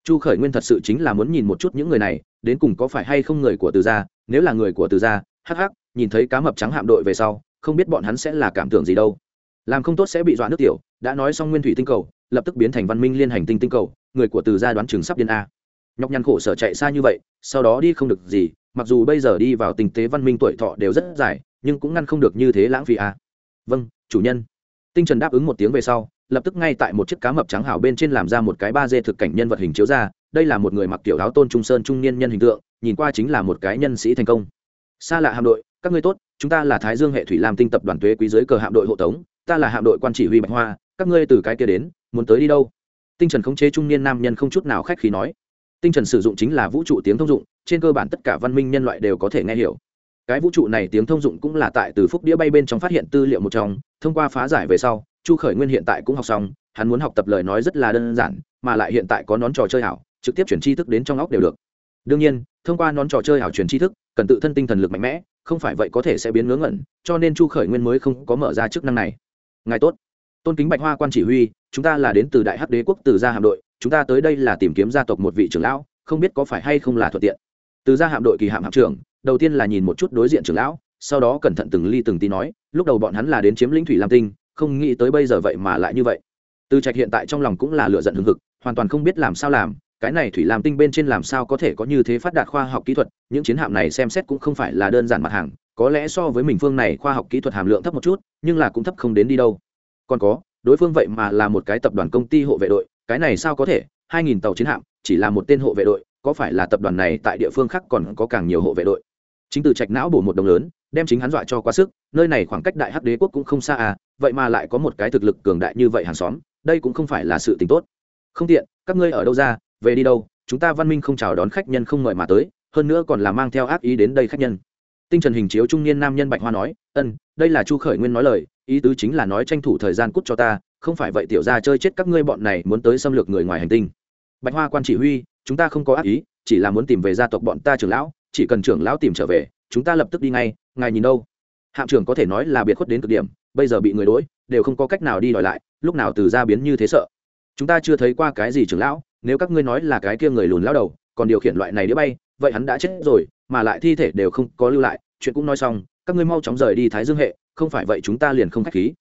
chu khởi nguyên thật sự chính là muốn nhìn một chút những người này, đến cùng có phải hay không người của từ gia, nếu là người của từ gia, hắc hắc, nhìn thấy cá mập trắng hạm đội về sau, không biết bọn hắn sẽ là cảm tưởng gì đâu. Làm không tốt sẽ bị dọa nước tiểu, đã nói xong nguyên thủy tinh cầu, lập tức biến thành văn minh liên hành tinh tinh cầu, người của từ gia đoán chừng sắp điên a. Nhọc nhằn khổ sở chạy xa như vậy, sau đó đi không được gì, mặc dù bây giờ đi vào tình tế văn minh tuổi thọ đều rất dài, nhưng cũng ngăn không được như thế lãng phí a. Vâng chủ nhân. Tinh trần đáp ứng một tiếng về sau lập tức ngay tại một chiếc cá mập trắng hảo bên trên làm ra một cái ba d thực cảnh nhân vật hình chiếu ra, đây là một người mặc tiểu áo tôn trung sơn trung niên nhân hình tượng, nhìn qua chính là một cái nhân sĩ thành công. Xa lạ hạm đội, các ngươi tốt, chúng ta là thái dương hệ thủy lam tinh tập đoàn thuế quý giới cờ hạm đội hộ tống, ta là hạm đội quan chỉ huy bạch hoa, các ngươi từ cái kia đến, muốn tới đi đâu? Tinh trần khống chế trung niên nam nhân không chút nào khách khí nói. Tinh trần sử dụng chính là vũ trụ tiếng thông dụng, trên cơ bản tất cả văn minh nhân loại đều có thể nghe hiểu. Cái vũ trụ này tiếng thông dụng cũng là tại từ phúc đĩa bay bên trong phát hiện tư liệu một trong, thông qua phá giải về sau chu khởi nguyên hiện tại cũng học xong, hắn muốn học tập lời nói rất là đơn giản, mà lại hiện tại có nón trò chơi ảo, trực tiếp chuyển tri thức đến trong óc đều được. Đương nhiên, thông qua nón trò chơi ảo chuyển tri thức, cần tự thân tinh thần lực mạnh mẽ, không phải vậy có thể sẽ biến ngớ ngẩn, cho nên chu khởi nguyên mới không có mở ra chức năng này. Ngài tốt. Tôn kính bạch hoa quan chỉ huy, chúng ta là đến từ đại hắc đế quốc từ gia hạm đội, chúng ta tới đây là tìm kiếm gia tộc một vị trưởng lão, không biết có phải hay không là thuận tiện. Từ gia hạm đội kỳ hạm hạm trưởng, đầu tiên là nhìn một chút đối diện trưởng lão, sau đó cẩn thận từng ly từng tí nói, lúc đầu bọn hắn là đến chiếm lĩnh thủy lam tinh không nghĩ tới bây giờ vậy mà lại như vậy. Từ trạch hiện tại trong lòng cũng là lựa giận hừng hực, hoàn toàn không biết làm sao làm, cái này thủy làm tinh bên trên làm sao có thể có như thế phát đạt khoa học kỹ thuật, những chiến hạm này xem xét cũng không phải là đơn giản mặt hàng, có lẽ so với mình phương này khoa học kỹ thuật hàm lượng thấp một chút, nhưng là cũng thấp không đến đi đâu. Còn có, đối phương vậy mà là một cái tập đoàn công ty hộ vệ đội, cái này sao có thể, hai nghìn tàu chiến hạm, chỉ là một tên hộ vệ đội, có phải là tập đoàn này tại địa phương khác còn có càng nhiều hộ vệ đội. Chính từ trạch não bổ một đồng lớn đem chính hắn dọa cho quá sức, nơi này khoảng cách đại hắc đế quốc cũng không xa à vậy mà lại có một cái thực lực cường đại như vậy hàng xóm, đây cũng không phải là sự tình tốt. Không tiện, các ngươi ở đâu ra, về đi đâu, chúng ta văn minh không chào đón khách nhân không mời mà tới, hơn nữa còn là mang theo ác ý đến đây khách nhân. Tinh trần hình chiếu trung niên nam nhân bạch hoa nói, ân, đây là chu khởi nguyên nói lời, ý tứ chính là nói tranh thủ thời gian cút cho ta, không phải vậy tiểu ra chơi chết các ngươi bọn này muốn tới xâm lược người ngoài hành tinh. Bạch hoa quan chỉ huy, chúng ta không có ác ý, chỉ là muốn tìm về gia tộc bọn ta trưởng lão, chỉ cần trưởng lão tìm trở về, chúng ta lập tức đi ngay ngài nhìn đâu? Hạm trưởng có thể nói là biệt khuất đến cực điểm bây giờ bị người đuổi, đều không có cách nào đi đòi lại lúc nào từ ra biến như thế sợ? Chúng ta chưa thấy qua cái gì trưởng lão nếu các ngươi nói là cái kia người lùn lao đầu còn điều khiển loại này đĩa bay vậy hắn đã chết rồi mà lại thi thể đều không có lưu lại chuyện cũng nói xong các ngươi mau chóng rời đi thái dương hệ không phải vậy chúng ta liền không k h á c h khí.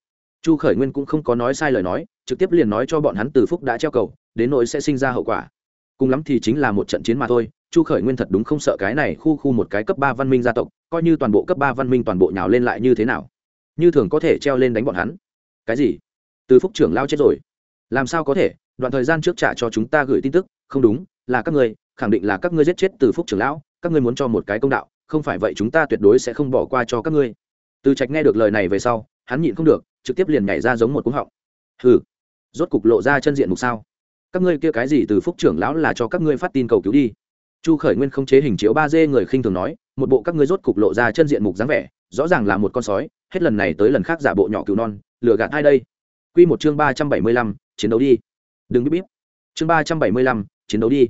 Chu khởi nguyên cũng không có nói sai lời nói trực tiếp liền nói cho bọn hắn từ phúc đã treo cầu đến nỗi sẽ sinh ra hậu quả. Cùng lắm thì chính là một trận chiến mà thôi chu khởi nguyên thật đúng không sợ cái này khu khu một cái cấp ba văn minh gia tộc, coi như toàn bộ cấp ba văn minh toàn bộ nhào lên lại như thế nào? Như thường có thể treo lên đánh bọn hắn. Cái gì? Từ phúc trưởng lao chết rồi. Làm sao có thể? Đoạn thời gian trước trả cho chúng ta gửi tin tức, không đúng, là các ngươi, khẳng định là các ngươi giết chết từ phúc trưởng lão, các ngươi muốn cho một cái công đạo, không phải vậy chúng ta tuyệt đối sẽ không bỏ qua cho các ngươi. Từ trạch nghe được lời này về sau, hắn nhịn không được, trực tiếp liền nhảy ra giống một cúng họng. Hừ, rốt cục lộ ra chân diện mục sao? Các ngươi kia cái gì từ phúc trưởng lão là cho các ngươi phát tin cầu cứu đi? Chu khởi nguyên không chế hình chiếu ba d người khinh thường nói, một bộ các ngươi rốt cục lộ ra chân diện mục dáng vẻ, rõ ràng là một con sói, hết lần này tới lần khác giả bộ nhỏ cứu non, lừa gạt hai đây? Q một chương ba trăm bảy mươi lăm, chiến đấu đi. Đừng biết bíp. Chương ba trăm bảy mươi lăm, chiến đấu đi.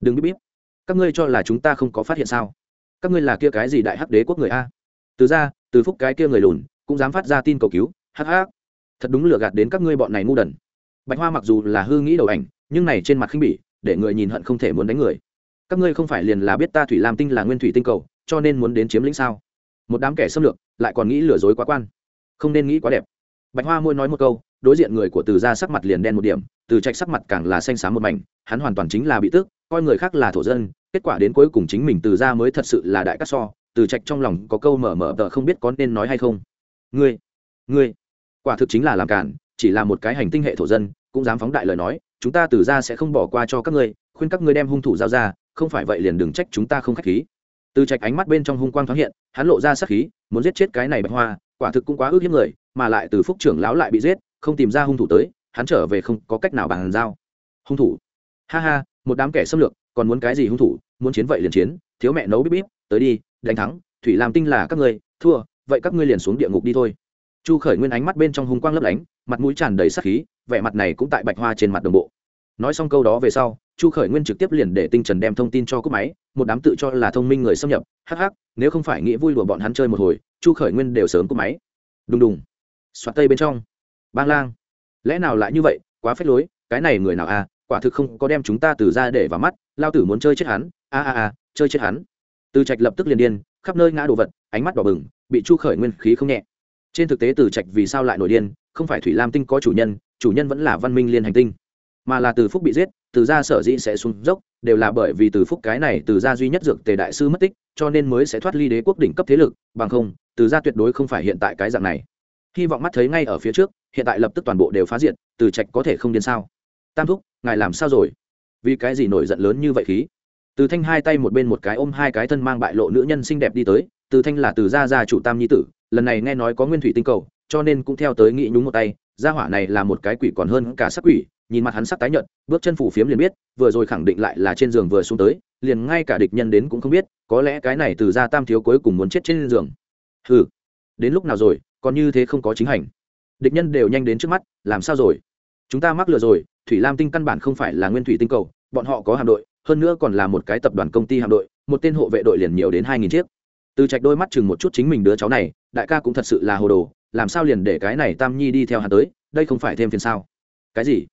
Đừng biết bíp. Các ngươi cho là chúng ta không có phát hiện sao? Các ngươi là kia cái gì đại hắc đế quốc người a? Từ ra, từ phúc cái kia người lùn, cũng dám phát ra tin cầu cứu, hắc hắc. Thật đúng lừa gạt đến các ngươi bọn này ngu đần. Bạch hoa mặc dù là hư nghĩ đầu ảnh, nhưng này trên mặt khinh bỉ, để người nhìn hận không thể muốn đánh người các ngươi không phải liền là biết ta thủy lam tinh là nguyên thủy tinh cầu, cho nên muốn đến chiếm lĩnh sao? Một đám kẻ xâm lược, lại còn nghĩ lừa dối quá quan. Không nên nghĩ quá đẹp. Bạch hoa môi nói một câu, đối diện người của từ ra sắc mặt liền đen một điểm, từ trạch sắc mặt càng là xanh xám một mảnh, hắn hoàn toàn chính là bị tức, coi người khác là thổ dân, kết quả đến cuối cùng chính mình từ ra mới thật sự là đại cắt so, từ trạch trong lòng có câu mở mở tờ không biết có nên nói hay không. Ngươi ngươi, quả thực chính là làm cản chỉ là một cái hành tinh hệ thổ dân, cũng dám phóng đại lời nói, chúng ta từ ra sẽ không bỏ qua cho các ngươi, khuyên các ngươi đem hung thủ giao ra không phải vậy liền đừng trách chúng ta không khách khí. Từ trạch ánh mắt bên trong hung quang thoáng hiện, hắn lộ ra sắc khí, muốn giết chết cái này bạch hoa, quả thực cũng quá ước hiếp người, mà lại từ phúc trưởng lão lại bị giết, không tìm ra hung thủ tới, hắn trở về không có cách nào bàn giao. Hung thủ? Ha ha, một đám kẻ xâm lược, còn muốn cái gì hung thủ, muốn chiến vậy liền chiến, thiếu mẹ nấu bíp bíp, tới đi, đánh thắng, thủy làm tinh là các ngươi, thua, vậy các ngươi liền xuống địa ngục đi thôi. Chu khởi nguyên ánh mắt bên trong hung quang lấp lánh, mặt mũi tràn đầy sắc khí, vẻ mặt này cũng tại bạch hoa trên mặt đồng bộ. Nói xong câu đó về sau chu khởi nguyên trực tiếp liền để tinh trần đem thông tin cho cúp máy, một đám tự cho là thông minh người xâm nhập. Hắc hắc, nếu không phải nghĩ vui đùa bọn hắn chơi một hồi, chu khởi nguyên đều sớm cúp máy. Đùng đùng. Xoạt tây bên trong. Bang lang. Lẽ nào lại như vậy? Quá phết lối, cái này người nào à? Quả thực không có đem chúng ta từ ra để vào mắt, lao tử muốn chơi chết hắn. A a a, chơi chết hắn. Từ trạch lập tức liền điên, khắp nơi ngã đồ vật, ánh mắt đỏ bừng, bị chu khởi nguyên khí không nhẹ. Trên thực tế từ trạch vì sao lại nổi điên? Không phải thủy lam tinh có chủ nhân chủ nhân vẫn là văn minh liên hành tinh. Mà là từ phúc bị giết từ gia sở dĩ sẽ xuống dốc, đều là bởi vì từ phúc cái này từ gia duy nhất dược tề đại sư mất tích, cho nên mới sẽ thoát ly đế quốc đỉnh cấp thế lực, bằng không, từ gia tuyệt đối không phải hiện tại cái dạng này. Hy vọng mắt thấy ngay ở phía trước, hiện tại lập tức toàn bộ đều phá diện từ trạch có thể không điên sao? Tam thúc, ngài làm sao rồi? Vì cái gì nổi giận lớn như vậy khí? Từ thanh hai tay một bên một cái ôm hai cái thân mang bại lộ nữ nhân xinh đẹp đi tới, từ thanh là từ gia gia chủ tam nhi tử, lần này nghe nói có nguyên thủy tinh cầu, cho nên cũng theo tới nghĩ nhúng một tay gia hỏa này là một cái quỷ còn hơn cả sắc quỷ, nhìn mặt hắn sắc tái nhợt, bước chân phủ phiếm liền biết, vừa rồi khẳng định lại là trên giường vừa xuống tới, liền ngay cả địch nhân đến cũng không biết, có lẽ cái này từ gia tam thiếu cuối cùng muốn chết trên giường. Hừ, đến lúc nào rồi, còn như thế không có chính hành. Địch nhân đều nhanh đến trước mắt, làm sao rồi? Chúng ta mắc lừa rồi, thủy lam tinh căn bản không phải là nguyên thủy tinh cầu, bọn họ có hạm đội, hơn nữa còn là một cái tập đoàn công ty hạm đội, một tên hộ vệ đội liền nhiều đến hai nghìn chiếc. Từ trạch đôi mắt chừng một chút chính mình đứa cháu này, đại ca cũng thật sự là hồ đồ làm sao liền để cái này tam nhi đi theo hắn tới, đây không phải thêm phiền sao? Cái gì?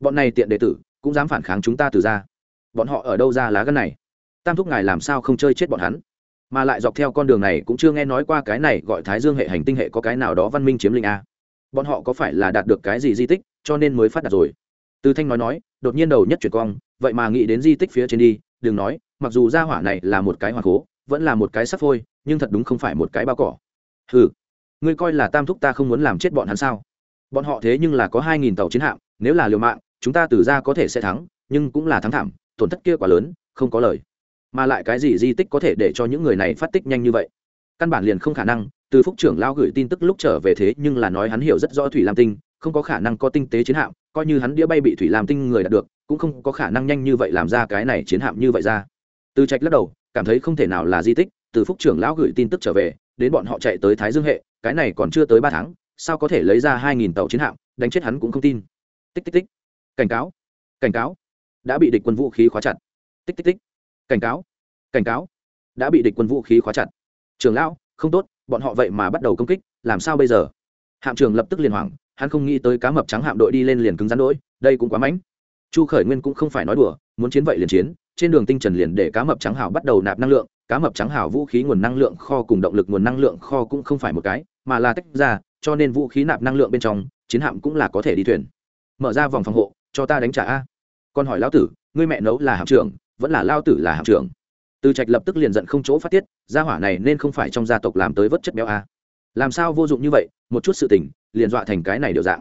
Bọn này tiện đệ tử, cũng dám phản kháng chúng ta từ ra. Bọn họ ở đâu ra lá gân này? Tam thúc ngài làm sao không chơi chết bọn hắn? Mà lại dọc theo con đường này cũng chưa nghe nói qua cái này gọi thái dương hệ hành tinh hệ có cái nào đó văn minh chiếm lĩnh a. Bọn họ có phải là đạt được cái gì di tích, cho nên mới phát đạt rồi? Từ thanh nói nói, đột nhiên đầu nhất chuyển cong vậy mà nghĩ đến di tích phía trên đi, đừng nói, mặc dù gia hỏa này là một cái hỏa cố, vẫn là một cái sắp phôi, nhưng thật đúng không phải một cái bao cỏ. Ừ ngươi coi là tam thúc ta không muốn làm chết bọn hắn sao? Bọn họ thế nhưng là có hai nghìn tàu chiến hạm, nếu là liều mạng, chúng ta từ ra có thể sẽ thắng, nhưng cũng là thắng thảm, tổn thất kia quá lớn, không có lời. Mà lại cái gì di tích có thể để cho những người này phát tích nhanh như vậy? Căn bản liền không khả năng, từ phúc trưởng lao gửi tin tức lúc trở về thế nhưng là nói hắn hiểu rất rõ thủy lam tinh, không có khả năng có tinh tế chiến hạm, coi như hắn đĩa bay bị thủy lam tinh người đạt được, cũng không có khả năng nhanh như vậy làm ra cái này chiến hạm như vậy ra. Từ trạch lắc đầu, cảm thấy không thể nào là di tích, từ phúc trưởng lão gửi tin tức trở về đến bọn họ chạy tới thái dương hệ, cái này còn chưa tới ba tháng, sao có thể lấy ra hai nghìn tàu chiến hạm, đánh chết hắn cũng không tin. Tích tích tích. Cảnh cáo cảnh cáo. Đã bị địch quân vũ khí khóa chặt. Tích tích tích. Cảnh cáo cảnh cáo. Đã bị địch quân vũ khí khóa chặt. Trường lão, không tốt, bọn họ vậy mà bắt đầu công kích, làm sao bây giờ? Hạm trường lập tức liền hoảng, hắn không nghĩ tới cá mập trắng hạm đội đi lên liền cứng rắn đỗi, đây cũng quá mãnh. Chu khởi nguyên cũng không phải nói đùa, muốn chiến vậy liền chiến, trên đường tinh trần liền để cá mập trắng hảo bắt đầu nạp năng lượng cá mập trắng hào vũ khí nguồn năng lượng kho cùng động lực nguồn năng lượng kho cũng không phải một cái, mà là tách ra, cho nên vũ khí nạp năng lượng bên trong, chiến hạm cũng là có thể đi thuyền. Mở ra vòng phòng hộ, cho ta đánh trả a. Con hỏi lão tử, ngươi mẹ nấu là hạm trưởng, vẫn là lao tử là hạm trưởng? Từ trạch lập tức liền giận không chỗ phát tiết, gia hỏa này nên không phải trong gia tộc làm tới vớt chất béo a. Làm sao vô dụng như vậy, một chút sự tình, liền dọa thành cái này điều dạng.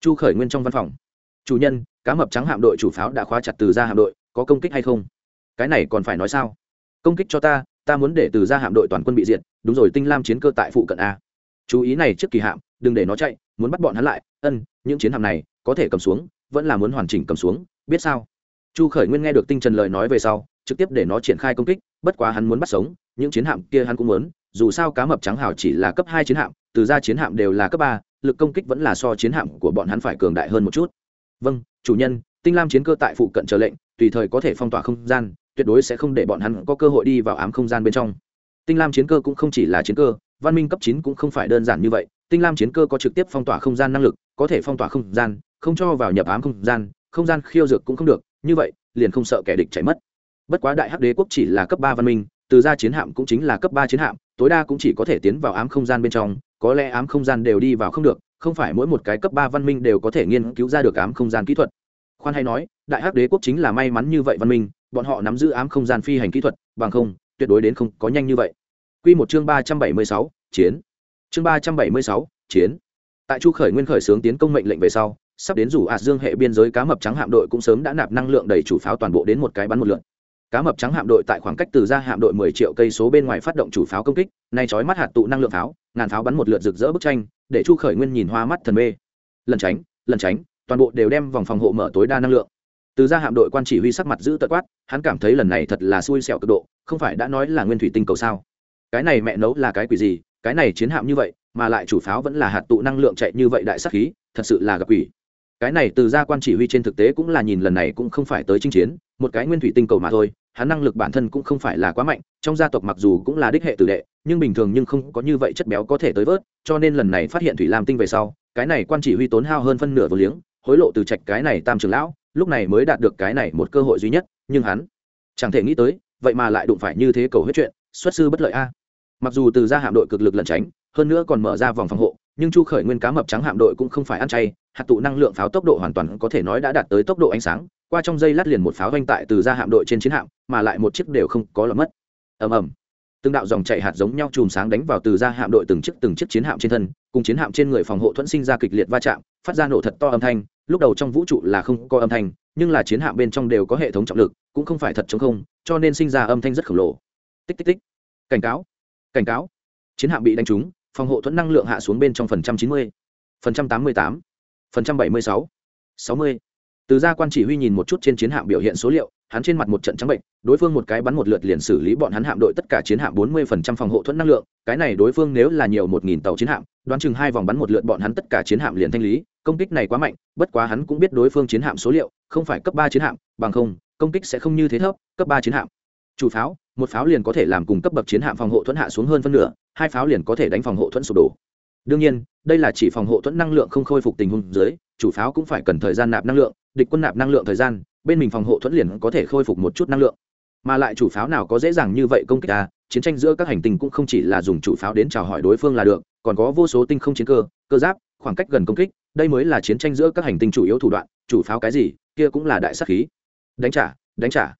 Chu khởi nguyên trong văn phòng. Chủ nhân, cá mập trắng hạm đội chủ pháo đã khóa chặt từ ra hạm đội, có công kích hay không? Cái này còn phải nói sao? Công kích cho ta ta muốn để từ ra hạm đội toàn quân bị diệt, đúng rồi, tinh lam chiến cơ tại phụ cận a. Chú ý này trước kỳ hạm, đừng để nó chạy, muốn bắt bọn hắn lại, ân, những chiến hạm này, có thể cầm xuống, vẫn là muốn hoàn chỉnh cầm xuống, biết sao? Chu khởi nguyên nghe được tinh trần lời nói về sau, trực tiếp để nó triển khai công kích, bất quá hắn muốn bắt sống, những chiến hạm kia hắn cũng muốn, dù sao cá mập trắng hào chỉ là cấp hai chiến hạm, từ ra chiến hạm đều là cấp ba, lực công kích vẫn là so chiến hạm của bọn hắn phải cường đại hơn một chút. Vâng chủ nhân, tinh lam chiến cơ tại phụ cận chờ lệnh, tùy thời có thể phong tỏa không gian tuyệt đối sẽ không để bọn hắn có cơ hội đi vào ám không gian bên trong. Tinh lam chiến cơ cũng không chỉ là chiến cơ, văn minh cấp chín cũng không phải đơn giản như vậy. Tinh lam chiến cơ có trực tiếp phong tỏa không gian năng lực, có thể phong tỏa không gian, không cho vào nhập ám không gian không gian khiêu dược cũng không được, như vậy, liền không sợ kẻ địch chạy mất. Bất quá đại hắc đế quốc chỉ là cấp ba văn minh, từ ra chiến hạm cũng chính là cấp ba chiến hạm, tối đa cũng chỉ có thể tiến vào ám không gian bên trong, có lẽ ám không gian đều đi vào không được, không phải mỗi một cái cấp ba văn minh đều có thể nghiên cứu ra được ám không gian kỹ thuật. Khoan hay nói đại hắc đế quốc chính là may mắn như vậy văn minh, bọn họ nắm giữ ám không gian phi hành kỹ thuật, bằng không, tuyệt đối đến không có nhanh như vậy. Quy một chương ba trăm bảy mươi sáu, chiến. Chương ba trăm bảy mươi sáu, chiến. Tại chu khởi nguyên khởi xướng tiến công mệnh lệnh về sau, sắp đến rủ ạt dương hệ biên giới cá mập trắng hạm đội cũng sớm đã nạp năng lượng đầy chủ pháo toàn bộ đến một cái bắn một lượn cá mập trắng hạm đội tại khoảng cách từ ra hạm đội mười triệu cây số bên ngoài phát động chủ pháo công kích, nay chói mắt hạt tụ năng lượng pháo, ngàn pháo bắn một lượt rực rỡ bức tranh, để chu khởi nguyên nhìn hoa mắt thần mê. Lần tránh lần tránh, toàn bộ đều đem vòng phòng hộ mở tối đa năng lượng từ ra hạm đội quan chỉ huy sắc mặt giữ tật quát, hắn cảm thấy lần này thật là xui xẻo cực độ, không phải đã nói là nguyên thủy tinh cầu sao? Cái này mẹ nấu là cái quỷ gì, cái này chiến hạm như vậy, mà lại chủ pháo vẫn là hạt tụ năng lượng chạy như vậy đại sắc khí, thật sự là gặp quỷ. Cái này từ ra quan chỉ huy trên thực tế cũng là nhìn lần này cũng không phải tới chinh chiến, một cái nguyên thủy tinh cầu mà thôi, hắn năng lực bản thân cũng không phải là quá mạnh, trong gia tộc mặc dù cũng là đích hệ tử đệ, nhưng bình thường nhưng không có như vậy chất béo có thể tới vớt, cho nên lần này phát hiện thủy lam tinh về sau, cái này quan chỉ huy tốn hao hơn phân nửa vô liếng, hối lộ từ trạch cái này tam trường lão lúc này mới đạt được cái này một cơ hội duy nhất, nhưng hắn chẳng thể nghĩ tới, vậy mà lại đụng phải như thế cầu hết chuyện, xuất sư bất lợi a. Mặc dù từ ra hạm đội cực lực lẩn tránh, hơn nữa còn mở ra vòng phòng hộ, nhưng chu khởi nguyên cá mập trắng hạm đội cũng không phải ăn chay, hạt tụ năng lượng pháo tốc độ hoàn toàn có thể nói đã đạt tới tốc độ ánh sáng, qua trong dây lát liền một pháo vanh tại từ ra hạm đội trên chiến hạm, mà lại một chiếc đều không có lọt mất. Ầm ầm từng đạo dòng chảy hạt giống nhau chùm sáng đánh vào từ ra hạm đội từng chiếc từng chiếc chiến hạm trên thân, cùng chiến hạm trên người phòng hộ thuẫn sinh ra kịch liệt va chạm, phát ra nổ thật to âm thanh, lúc đầu trong vũ trụ là không có âm thanh, nhưng là chiến hạm bên trong đều có hệ thống trọng lực, cũng không phải thật chống không, cho nên sinh ra âm thanh rất khổng lồ. Tích tích tích. Cảnh cáo. Cảnh cáo. Chiến hạm bị đánh trúng, phòng hộ thuẫn năng lượng hạ xuống bên trong phần trăm chín mươi, phần trăm tám mươi tám, phần trăm bảy mươi sáu sáu mươi từ gia quan chỉ huy nhìn một chút trên chiến hạm biểu hiện số liệu, hắn trên mặt một trận trắng bệnh, đối phương một cái bắn một lượt liền xử lý bọn hắn hạm đội tất cả chiến hạm bốn mươi phần trăm phòng hộ thuẫn năng lượng, cái này đối phương nếu là nhiều một nghìn tàu chiến hạm, đoán chừng hai vòng bắn một lượt bọn hắn tất cả chiến hạm liền thanh lý, công kích này quá mạnh, bất quá hắn cũng biết đối phương chiến hạm số liệu, không phải cấp ba chiến hạm, bằng không, công kích sẽ không như thế thấp, cấp ba chiến hạm. Chủ pháo, một pháo liền có thể làm cùng cấp bậc chiến hạm phòng hộ thuẫn hạ xuống hơn phân nửa, hai pháo liền có thể đánh phòng hộ thuẫn sụp đổ. Đương nhiên, đây là chỉ phòng hộ thuẫn năng lượng không khôi phục tình huống dưới, chủ pháo cũng phải cần thời gian nạp năng lượng địch quân nạp năng lượng thời gian, bên mình phòng hộ thuẫn liền có thể khôi phục một chút năng lượng. Mà lại chủ pháo nào có dễ dàng như vậy công kích ta? chiến tranh giữa các hành tinh cũng không chỉ là dùng chủ pháo đến chào hỏi đối phương là được, còn có vô số tinh không chiến cơ cơ giáp, khoảng cách gần công kích, đây mới là chiến tranh giữa các hành tinh chủ yếu thủ đoạn, chủ pháo cái gì, kia cũng là đại sắc khí. Đánh trả đánh trả.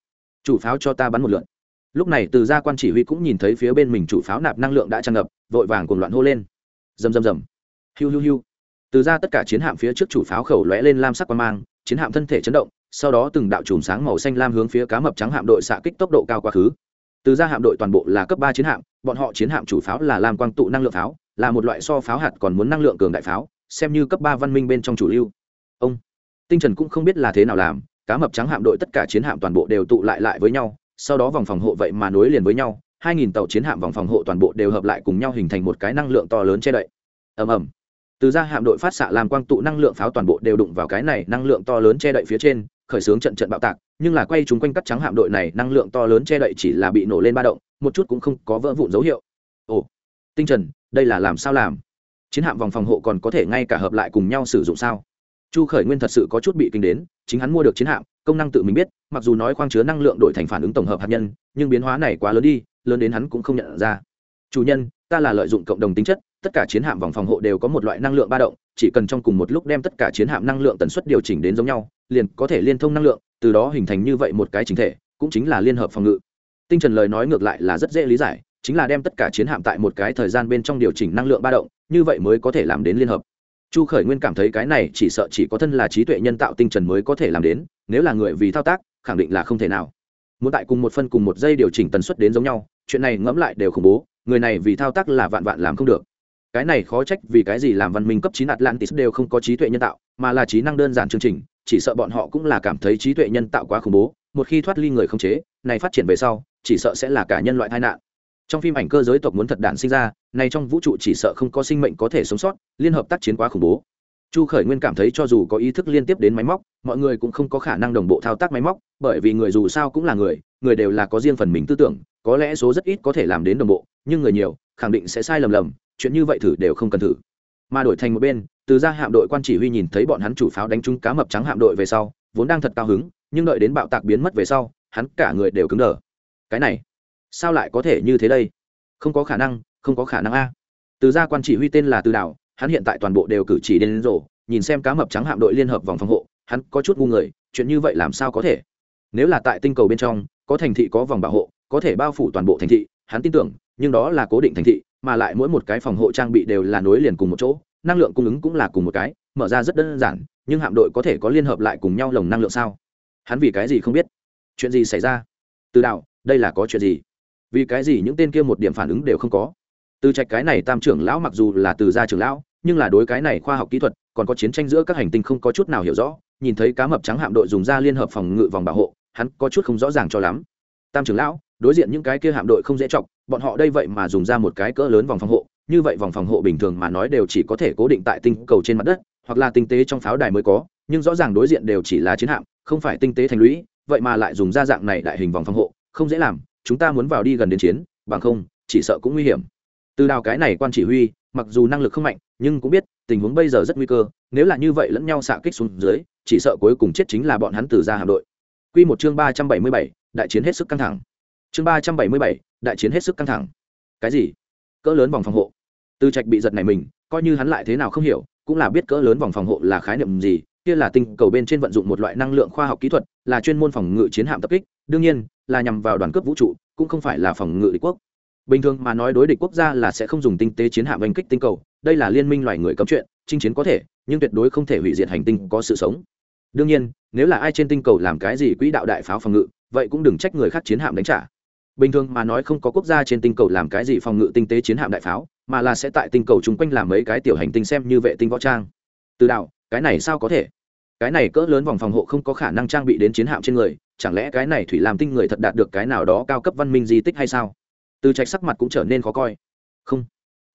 Chủ pháo cho ta bắn một lượn. Lúc này từ gia quan chỉ huy cũng nhìn thấy phía bên mình chủ pháo nạp năng lượng đã tràn ngập, vội vàng cùng loạn hô lên. Rầm rầm rầm. Hiu hiu hiu. Từ ra tất cả chiến hạm phía trước chủ pháo khẩu lóe lên lam sắc quan mang chiến hạm thân thể chấn động, sau đó từng đạo chùm sáng màu xanh lam hướng phía cá mập trắng hạm đội xạ kích tốc độ cao quá khứ. Từ ra hạm đội toàn bộ là cấp ba chiến hạm, bọn họ chiến hạm chủ pháo là lam quang tụ năng lượng pháo, là một loại so pháo hạt còn muốn năng lượng cường đại pháo, xem như cấp ba văn minh bên trong chủ lưu. Ông, tinh trần cũng không biết là thế nào làm, cá mập trắng hạm đội tất cả chiến hạm toàn bộ đều tụ lại lại với nhau, sau đó vòng phòng hộ vậy mà nối liền với nhau, hai nghìn tàu chiến hạm vòng phòng hộ toàn bộ đều hợp lại cùng nhau hình thành một cái năng lượng to lớn che đậy. Ầm ầm từ ra hạm đội phát xạ làm quang tụ năng lượng pháo toàn bộ đều đụng vào cái này năng lượng to lớn che đậy phía trên, khởi xướng trận trận bạo tạc, nhưng là quay chúng quanh cắt trắng hạm đội này năng lượng to lớn che đậy chỉ là bị nổ lên ba động, một chút cũng không có vỡ vụn dấu hiệu. Ồ, tinh trần, đây là làm sao làm? Chiến hạm vòng phòng hộ còn có thể ngay cả hợp lại cùng nhau sử dụng sao? Chu khởi nguyên thật sự có chút bị kinh đến, chính hắn mua được chiến hạm, công năng tự mình biết, mặc dù nói khoang chứa năng lượng đổi thành phản ứng tổng hợp hạt nhân, nhưng biến hóa này quá lớn đi, lớn đến hắn cũng không nhận ra. Chủ nhân, ta là lợi dụng cộng đồng tính chất tất cả chiến hạm vòng phòng hộ đều có một loại năng lượng ba động, chỉ cần trong cùng một lúc đem tất cả chiến hạm năng lượng tần suất điều chỉnh đến giống nhau, liền có thể liên thông năng lượng, từ đó hình thành như vậy một cái chính thể, cũng chính là liên hợp phòng ngự. Tinh trần lời nói ngược lại là rất dễ lý giải, chính là đem tất cả chiến hạm tại một cái thời gian bên trong điều chỉnh năng lượng ba động, như vậy mới có thể làm đến liên hợp. Chu khởi nguyên cảm thấy cái này chỉ sợ chỉ có thân là trí tuệ nhân tạo tinh trần mới có thể làm đến, nếu là người vì thao tác, khẳng định là không thể nào. Muốn tại cùng một phân cùng một giây điều chỉnh tần suất đến giống nhau, chuyện này ngẫm lại đều khủng bố, người này vì thao tác là vạn vạn làm không được cái này khó trách vì cái gì làm văn minh cấp chín atlantis đều không có trí tuệ nhân tạo, mà là trí năng đơn giản chương trình, chỉ sợ bọn họ cũng là cảm thấy trí tuệ nhân tạo quá khủng bố, một khi thoát ly người không chế, này phát triển về sau, chỉ sợ sẽ là cả nhân loại tai nạn. Trong phim ảnh cơ giới tộc muốn thật đản sinh ra, này trong vũ trụ chỉ sợ không có sinh mệnh có thể sống sót, liên hợp tác chiến quá khủng bố. Chu khởi nguyên cảm thấy cho dù có ý thức liên tiếp đến máy móc, mọi người cũng không có khả năng đồng bộ thao tác máy móc, bởi vì người dù sao cũng là người người đều là có riêng phần mình tư tưởng, có lẽ số rất ít có thể làm đến đồng bộ, nhưng người nhiều, khẳng định sẽ sai lầm lầm chuyện như vậy thử đều không cần thử. Mà đổi thành một bên, từ ra hạm đội quan chỉ huy nhìn thấy bọn hắn chủ pháo đánh trúng cá mập trắng hạm đội về sau, vốn đang thật cao hứng, nhưng đợi đến bạo tạc biến mất về sau, hắn cả người đều cứng đờ. Cái này, sao lại có thể như thế đây? Không có khả năng, không có khả năng a. Từ gia quan chỉ huy tên là từ đảo, hắn hiện tại toàn bộ đều cử chỉ đến rổ nhìn xem cá mập trắng hạm đội liên hợp vòng phòng hộ, hắn có chút ngu người, chuyện như vậy làm sao có thể? Nếu là tại tinh cầu bên trong, có thành thị có vòng bảo hộ, có thể bao phủ toàn bộ thành thị, hắn tin tưởng, nhưng đó là cố định thành thị mà lại mỗi một cái phòng hộ trang bị đều là nối liền cùng một chỗ, năng lượng cung ứng cũng là cùng một cái, mở ra rất đơn giản, nhưng hạm đội có thể có liên hợp lại cùng nhau lồng năng lượng sao? Hắn vì cái gì không biết? Chuyện gì xảy ra? Từ đạo đây là có chuyện gì? Vì cái gì những tên kia một điểm phản ứng đều không có? Từ trạch cái này tam trưởng lão mặc dù là từ gia trưởng lão, nhưng là đối cái này khoa học kỹ thuật, còn có chiến tranh giữa các hành tinh không có chút nào hiểu rõ, nhìn thấy cá mập trắng hạm đội dùng ra liên hợp phòng ngự vòng bảo hộ, hắn có chút không rõ ràng cho lắm. Tam trưởng lão đối diện những cái kia hạm đội không dễ chọc bọn họ đây vậy mà dùng ra một cái cỡ lớn vòng phòng hộ như vậy vòng phòng hộ bình thường mà nói đều chỉ có thể cố định tại tinh cầu trên mặt đất hoặc là tinh tế trong pháo đài mới có nhưng rõ ràng đối diện đều chỉ là chiến hạm không phải tinh tế thành lũy vậy mà lại dùng ra dạng này đại hình vòng phòng hộ không dễ làm chúng ta muốn vào đi gần đến chiến bằng không chỉ sợ cũng nguy hiểm từ đào cái này quan chỉ huy mặc dù năng lực không mạnh nhưng cũng biết tình huống bây giờ rất nguy cơ nếu là như vậy lẫn nhau xạ kích xuống dưới chỉ sợ cuối cùng chết chính là bọn hắn từ ra hạm đội Quy một chương ba trăm bảy mươi bảy, đại chiến hết sức căng thẳng. Chương ba trăm bảy mươi bảy, đại chiến hết sức căng thẳng. Cái gì? Cỡ lớn vòng phòng hộ. Tư Trạch bị giật này mình, coi như hắn lại thế nào không hiểu, cũng là biết cỡ lớn vòng phòng hộ là khái niệm gì, kia là tinh cầu bên trên vận dụng một loại năng lượng khoa học kỹ thuật, là chuyên môn phòng ngự chiến hạm tập kích, đương nhiên, là nhằm vào đoàn cướp vũ trụ, cũng không phải là phòng ngự địch quốc bình thường mà nói đối địch quốc gia là sẽ không dùng tinh tế chiến hạm oanh kích tinh cầu đây là liên minh loài người cấm chuyện chinh chiến có thể nhưng tuyệt đối không thể hủy diệt hành tinh có sự sống đương nhiên nếu là ai trên tinh cầu làm cái gì quỹ đạo đại pháo phòng ngự vậy cũng đừng trách người khác chiến hạm đánh trả bình thường mà nói không có quốc gia trên tinh cầu làm cái gì phòng ngự tinh tế chiến hạm đại pháo, mà là sẽ tại tinh cầu chung quanh làm mấy cái tiểu hành tinh xem như vệ tinh võ trang. Từ đạo cái này sao có thể? Cái này cỡ lớn vòng phòng hộ không có khả năng trang bị đến chiến hạm trên người, chẳng lẽ cái này thủy làm tinh người thật đạt được cái nào đó cao cấp văn minh di tích hay sao? Từ trạch sắc mặt cũng trở nên khó coi. Không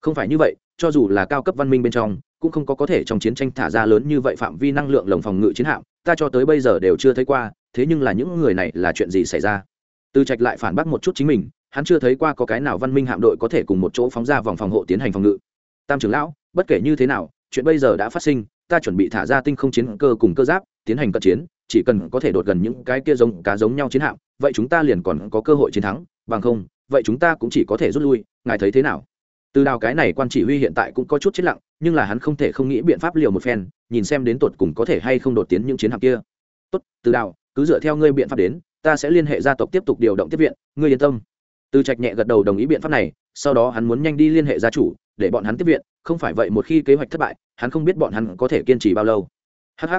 không phải như vậy, cho dù là cao cấp văn minh bên trong, cũng không có có thể trong chiến tranh thả ra lớn như vậy phạm vi năng lượng lồng phòng ngự chiến hạm, ta cho tới bây giờ đều chưa thấy qua, thế nhưng là những người này là chuyện gì xảy ra? Từ trạch lại phản bác một chút chính mình, hắn chưa thấy qua có cái nào văn minh hạm đội có thể cùng một chỗ phóng ra vòng phòng hộ tiến hành phòng ngự. Tam trưởng lão, bất kể như thế nào, chuyện bây giờ đã phát sinh, ta chuẩn bị thả ra tinh không chiến cơ cùng cơ giáp, tiến hành cận chiến, chỉ cần có thể đột gần những cái kia giống cá giống nhau chiến hạm, vậy chúng ta liền còn có cơ hội chiến thắng, bằng không, vậy chúng ta cũng chỉ có thể rút lui, ngài thấy thế nào? Từ đào cái này quan chỉ huy hiện tại cũng có chút chết lặng, nhưng là hắn không thể không nghĩ biện pháp liều một phen, nhìn xem đến tột cùng có thể hay không đột tiến những chiến hạm kia. Tốt, từ đào, cứ dựa theo ngươi biện pháp đến ta sẽ liên hệ gia tộc tiếp tục điều động tiếp viện, ngươi yên tâm. Từ trạch nhẹ gật đầu đồng ý biện pháp này, sau đó hắn muốn nhanh đi liên hệ gia chủ, để bọn hắn tiếp viện, không phải vậy một khi kế hoạch thất bại, hắn không biết bọn hắn có thể kiên trì bao lâu. Hh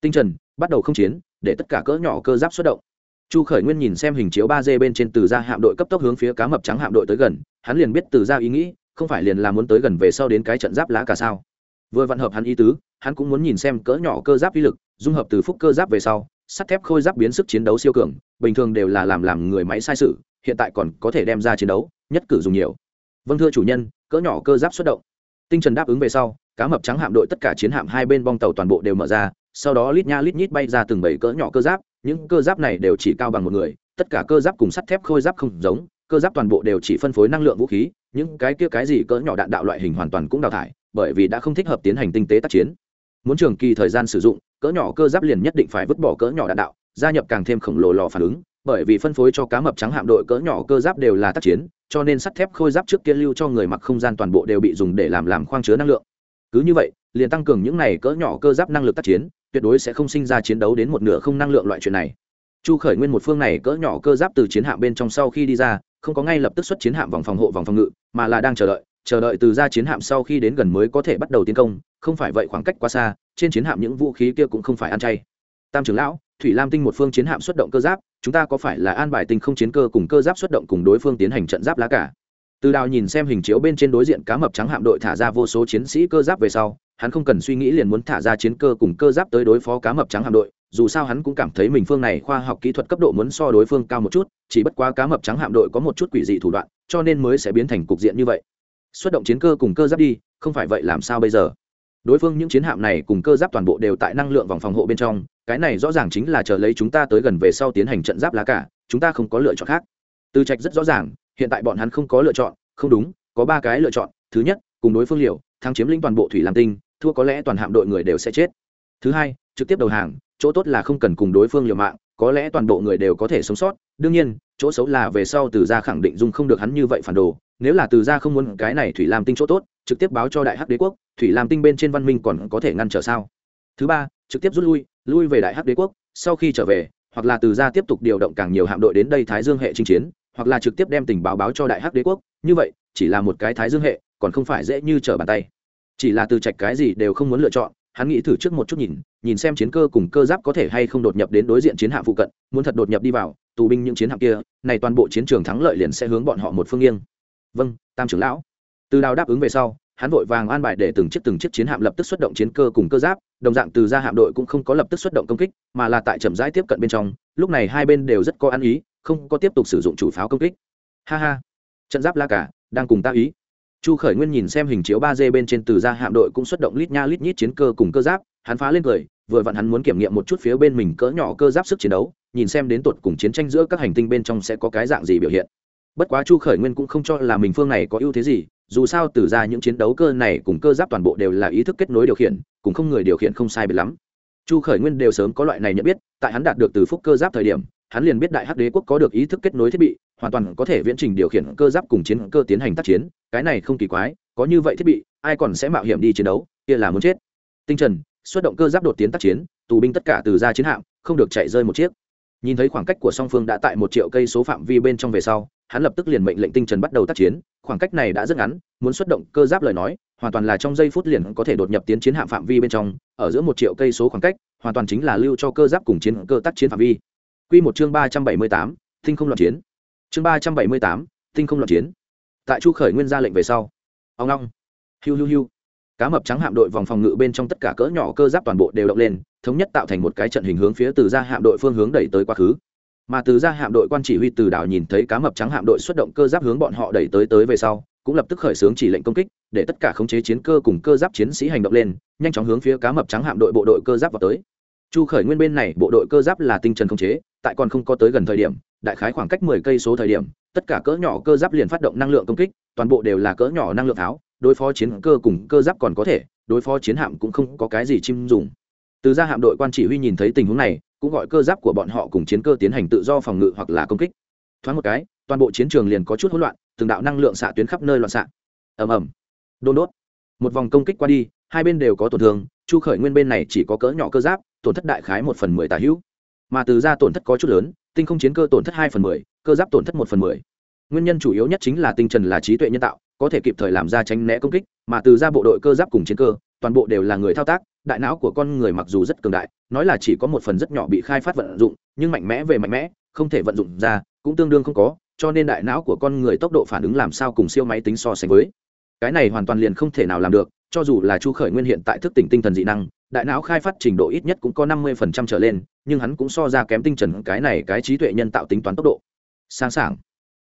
tinh trần, bắt đầu không chiến, để tất cả cỡ nhỏ cơ giáp xuất động. Chu khởi nguyên nhìn xem hình chiếu ba d bên trên từ ra hạm đội cấp tốc hướng phía cá mập trắng hạm đội tới gần, hắn liền biết từ ra ý nghĩ, không phải liền là muốn tới gần về sau đến cái trận giáp lá cả sao. Vừa vạn hợp hắn ý tứ, hắn cũng muốn nhìn xem cỡ nhỏ cơ giáp uy lực, dung hợp từ phúc cơ giáp về sau sắt thép khôi giáp biến sức chiến đấu siêu cường, bình thường đều là làm làm người máy sai sự, hiện tại còn có thể đem ra chiến đấu, nhất cử dùng nhiều. Vâng thưa chủ nhân, cỡ nhỏ cơ giáp xuất động. Tinh trần đáp ứng về sau, cá mập trắng hạm đội tất cả chiến hạm hai bên bong tàu toàn bộ đều mở ra, sau đó lít nha lít nhít bay ra từng bảy cỡ nhỏ cơ giáp, những cơ giáp này đều chỉ cao bằng một người, tất cả cơ giáp cùng sắt thép khôi giáp không giống, cơ giáp toàn bộ đều chỉ phân phối năng lượng vũ khí, những cái kia cái gì cỡ nhỏ đạn đạo loại hình hoàn toàn cũng đào thải, bởi vì đã không thích hợp tiến hành tinh tế tác chiến. Muốn trường kỳ thời gian sử dụng cỡ nhỏ cơ giáp liền nhất định phải vứt bỏ cỡ nhỏ đạn đạo, gia nhập càng thêm khổng lồ lò phản ứng, bởi vì phân phối cho cá mập trắng hạm đội cỡ nhỏ cơ giáp đều là tác chiến, cho nên sắt thép khôi giáp trước kia lưu cho người mặc không gian toàn bộ đều bị dùng để làm làm khoang chứa năng lượng. Cứ như vậy, liền tăng cường những này cỡ nhỏ cơ giáp năng lực tác chiến, tuyệt đối sẽ không sinh ra chiến đấu đến một nửa không năng lượng loại chuyện này. Chu khởi nguyên một phương này cỡ nhỏ cơ giáp từ chiến hạm bên trong sau khi đi ra, không có ngay lập tức xuất chiến hạm vòng phòng hộ vòng phòng ngự, mà là đang chờ đợi chờ đợi từ ra chiến hạm sau khi đến gần mới có thể bắt đầu tiến công, không phải vậy khoảng cách quá xa, trên chiến hạm những vũ khí kia cũng không phải ăn chay. Tam trưởng lão, thủy lam tinh một phương chiến hạm xuất động cơ giáp, chúng ta có phải là an bài tinh không chiến cơ cùng cơ giáp xuất động cùng đối phương tiến hành trận giáp lá cả? Từ đào nhìn xem hình chiếu bên trên đối diện cá mập trắng hạm đội thả ra vô số chiến sĩ cơ giáp về sau, hắn không cần suy nghĩ liền muốn thả ra chiến cơ cùng cơ giáp tới đối phó cá mập trắng hạm đội, dù sao hắn cũng cảm thấy mình phương này khoa học kỹ thuật cấp độ muốn so đối phương cao một chút, chỉ bất quá cá mập trắng hạm đội có một chút quỷ dị thủ đoạn, cho nên mới sẽ biến thành cục diện như vậy xuất động chiến cơ cùng cơ giáp đi, không phải vậy làm sao bây giờ? Đối phương những chiến hạm này cùng cơ giáp toàn bộ đều tại năng lượng vòng phòng hộ bên trong, cái này rõ ràng chính là chờ lấy chúng ta tới gần về sau tiến hành trận giáp lá cả, chúng ta không có lựa chọn khác. Từ trạch rất rõ ràng, hiện tại bọn hắn không có lựa chọn, không đúng, có ba cái lựa chọn, thứ nhất, cùng đối phương liều, thắng chiếm lĩnh toàn bộ thủy lam tinh, thua có lẽ toàn hạm đội người đều sẽ chết. Thứ hai, trực tiếp đầu hàng, chỗ tốt là không cần cùng đối phương liều mạng, có lẽ toàn bộ người đều có thể sống sót, đương nhiên, chỗ xấu là về sau từ gia khẳng định dung không được hắn như vậy phản đồ nếu là từ gia không muốn cái này thủy lam tinh chỗ tốt, trực tiếp báo cho đại hắc đế quốc, thủy lam tinh bên trên văn minh còn có thể ngăn trở sao? Thứ ba, trực tiếp rút lui lui về đại hắc đế quốc, sau khi trở về, hoặc là từ gia tiếp tục điều động càng nhiều hạm đội đến đây thái dương hệ chinh chiến, hoặc là trực tiếp đem tình báo báo cho đại hắc đế quốc. Như vậy, chỉ là một cái thái dương hệ, còn không phải dễ như trở bàn tay. Chỉ là từ trạch cái gì đều không muốn lựa chọn, hắn nghĩ thử trước một chút nhìn nhìn xem chiến cơ cùng cơ giáp có thể hay không đột nhập đến đối diện chiến hạm phụ cận, muốn thật đột nhập đi vào, tù binh những chiến hạm kia, này toàn bộ chiến trường thắng lợi liền sẽ hướng bọn họ một phương nghiêng vâng tam trưởng lão. Từ đào đáp ứng về sau, hắn vội vàng an bài để từng chiếc từng chiếc chiến hạm lập tức xuất động chiến cơ cùng cơ giáp, đồng dạng từ ra hạm đội cũng không có lập tức xuất động công kích, mà là tại chậm rãi tiếp cận bên trong, lúc này hai bên đều rất có ăn ý, không có tiếp tục sử dụng chủ pháo công kích. Ha ha. Trận giáp la cả, đang cùng ta ý. Chu khởi nguyên nhìn xem hình chiếu ba d bên trên từ ra hạm đội cũng xuất động lít nha lít nhít chiến cơ cùng cơ giáp, hắn phá lên cười, vừa vặn hắn muốn kiểm nghiệm một chút phía bên mình cỡ nhỏ cơ giáp sức chiến đấu, nhìn xem đến tột cùng chiến tranh giữa các hành tinh bên trong sẽ có cái dạng gì biểu hiện bất quá chu khởi nguyên cũng không cho là mình phương này có ưu thế gì, dù sao từ ra những chiến đấu cơ này cùng cơ giáp toàn bộ đều là ý thức kết nối điều khiển, cũng không người điều khiển không sai biệt lắm. Chu khởi nguyên đều sớm có loại này nhận biết, tại hắn đạt được từ phúc cơ giáp thời điểm, hắn liền biết đại hắc đế quốc có được ý thức kết nối thiết bị, hoàn toàn có thể viễn trình điều khiển cơ giáp cùng chiến cơ tiến hành tác chiến, cái này không kỳ quái, có như vậy thiết bị, ai còn sẽ mạo hiểm đi chiến đấu, kia là muốn chết. Tinh trần, xuất động cơ giáp đột tiến tác chiến, tù binh tất cả từ ra chiến hạm, không được chạy rơi một chiếc. Nhìn thấy khoảng cách của song phương đã tại một triệu cây số phạm vi bên trong về sau hắn lập tức liền mệnh lệnh tinh trần bắt đầu tác chiến, khoảng cách này đã rất ngắn, muốn xuất động cơ giáp lời nói, hoàn toàn là trong giây phút liền có thể đột nhập tiến chiến hạm phạm vi bên trong, ở giữa một triệu cây số khoảng cách, hoàn toàn chính là lưu cho cơ giáp cùng chiến cơ tác chiến phạm vi. Quy một chương ba trăm bảy mươi tám, tinh không loạn chiến. Chương ba trăm bảy mươi tám, tinh không loạn chiến. Tại chu khởi nguyên ra lệnh về sau, ông long, hiu hiu hiu, cá mập trắng hạm đội vòng phòng ngự bên trong tất cả cỡ nhỏ cơ giáp toàn bộ đều động lên, thống nhất tạo thành một cái trận hình hướng phía từ ra hạm đội phương hướng đẩy tới quá khứ mà từ ra hạm đội quan chỉ huy từ đảo nhìn thấy cá mập trắng hạm đội xuất động cơ giáp hướng bọn họ đẩy tới tới về sau, cũng lập tức khởi xướng chỉ lệnh công kích, để tất cả khống chế chiến cơ cùng cơ giáp chiến sĩ hành động lên, nhanh chóng hướng phía cá mập trắng hạm đội bộ đội cơ giáp vào tới. Chu khởi nguyên bên này, bộ đội cơ giáp là tinh trần khống chế, tại còn không có tới gần thời điểm, đại khái khoảng cách mười cây số thời điểm, tất cả cỡ nhỏ cơ giáp liền phát động năng lượng công kích, toàn bộ đều là cỡ nhỏ năng lượng tháo, đối phó chiến cơ cùng cơ giáp còn có thể, đối phó chiến hạm cũng không có cái gì chim dùng. Từ ra hạm đội quan chỉ huy nhìn thấy tình huống này cũng gọi cơ giáp của bọn họ cùng chiến cơ tiến hành tự do phòng ngự hoặc là công kích. Thoáng một cái, toàn bộ chiến trường liền có chút hỗn loạn, từng đạo năng lượng xạ tuyến khắp nơi loạn xạ. Ầm ầm. Đôn đốt. Một vòng công kích qua đi, hai bên đều có tổn thương, chu khởi nguyên bên này chỉ có cỡ nhỏ cơ giáp, tổn thất đại khái một phần mười tà hữu. Mà từ ra tổn thất có chút lớn, tinh không chiến cơ tổn thất hai phần mười, cơ giáp tổn thất một phần mười. Nguyên nhân chủ yếu nhất chính là tinh trần là trí tuệ nhân tạo, có thể kịp thời làm ra tránh né công kích, mà từ ra bộ đội cơ giáp cùng chiến cơ toàn bộ đều là người thao tác, đại não của con người mặc dù rất cường đại, nói là chỉ có một phần rất nhỏ bị khai phát vận dụng, nhưng mạnh mẽ về mạnh mẽ, không thể vận dụng ra, cũng tương đương không có, cho nên đại não của con người tốc độ phản ứng làm sao cùng siêu máy tính so sánh với. Cái này hoàn toàn liền không thể nào làm được, cho dù là chu khởi nguyên hiện tại thức tỉnh tinh thần dị năng, đại não khai phát trình độ ít nhất cũng có năm mươi phần trăm trở lên, nhưng hắn cũng so ra kém tinh trần cái này cái trí tuệ nhân tạo tính toán tốc độ. Sáng sảng.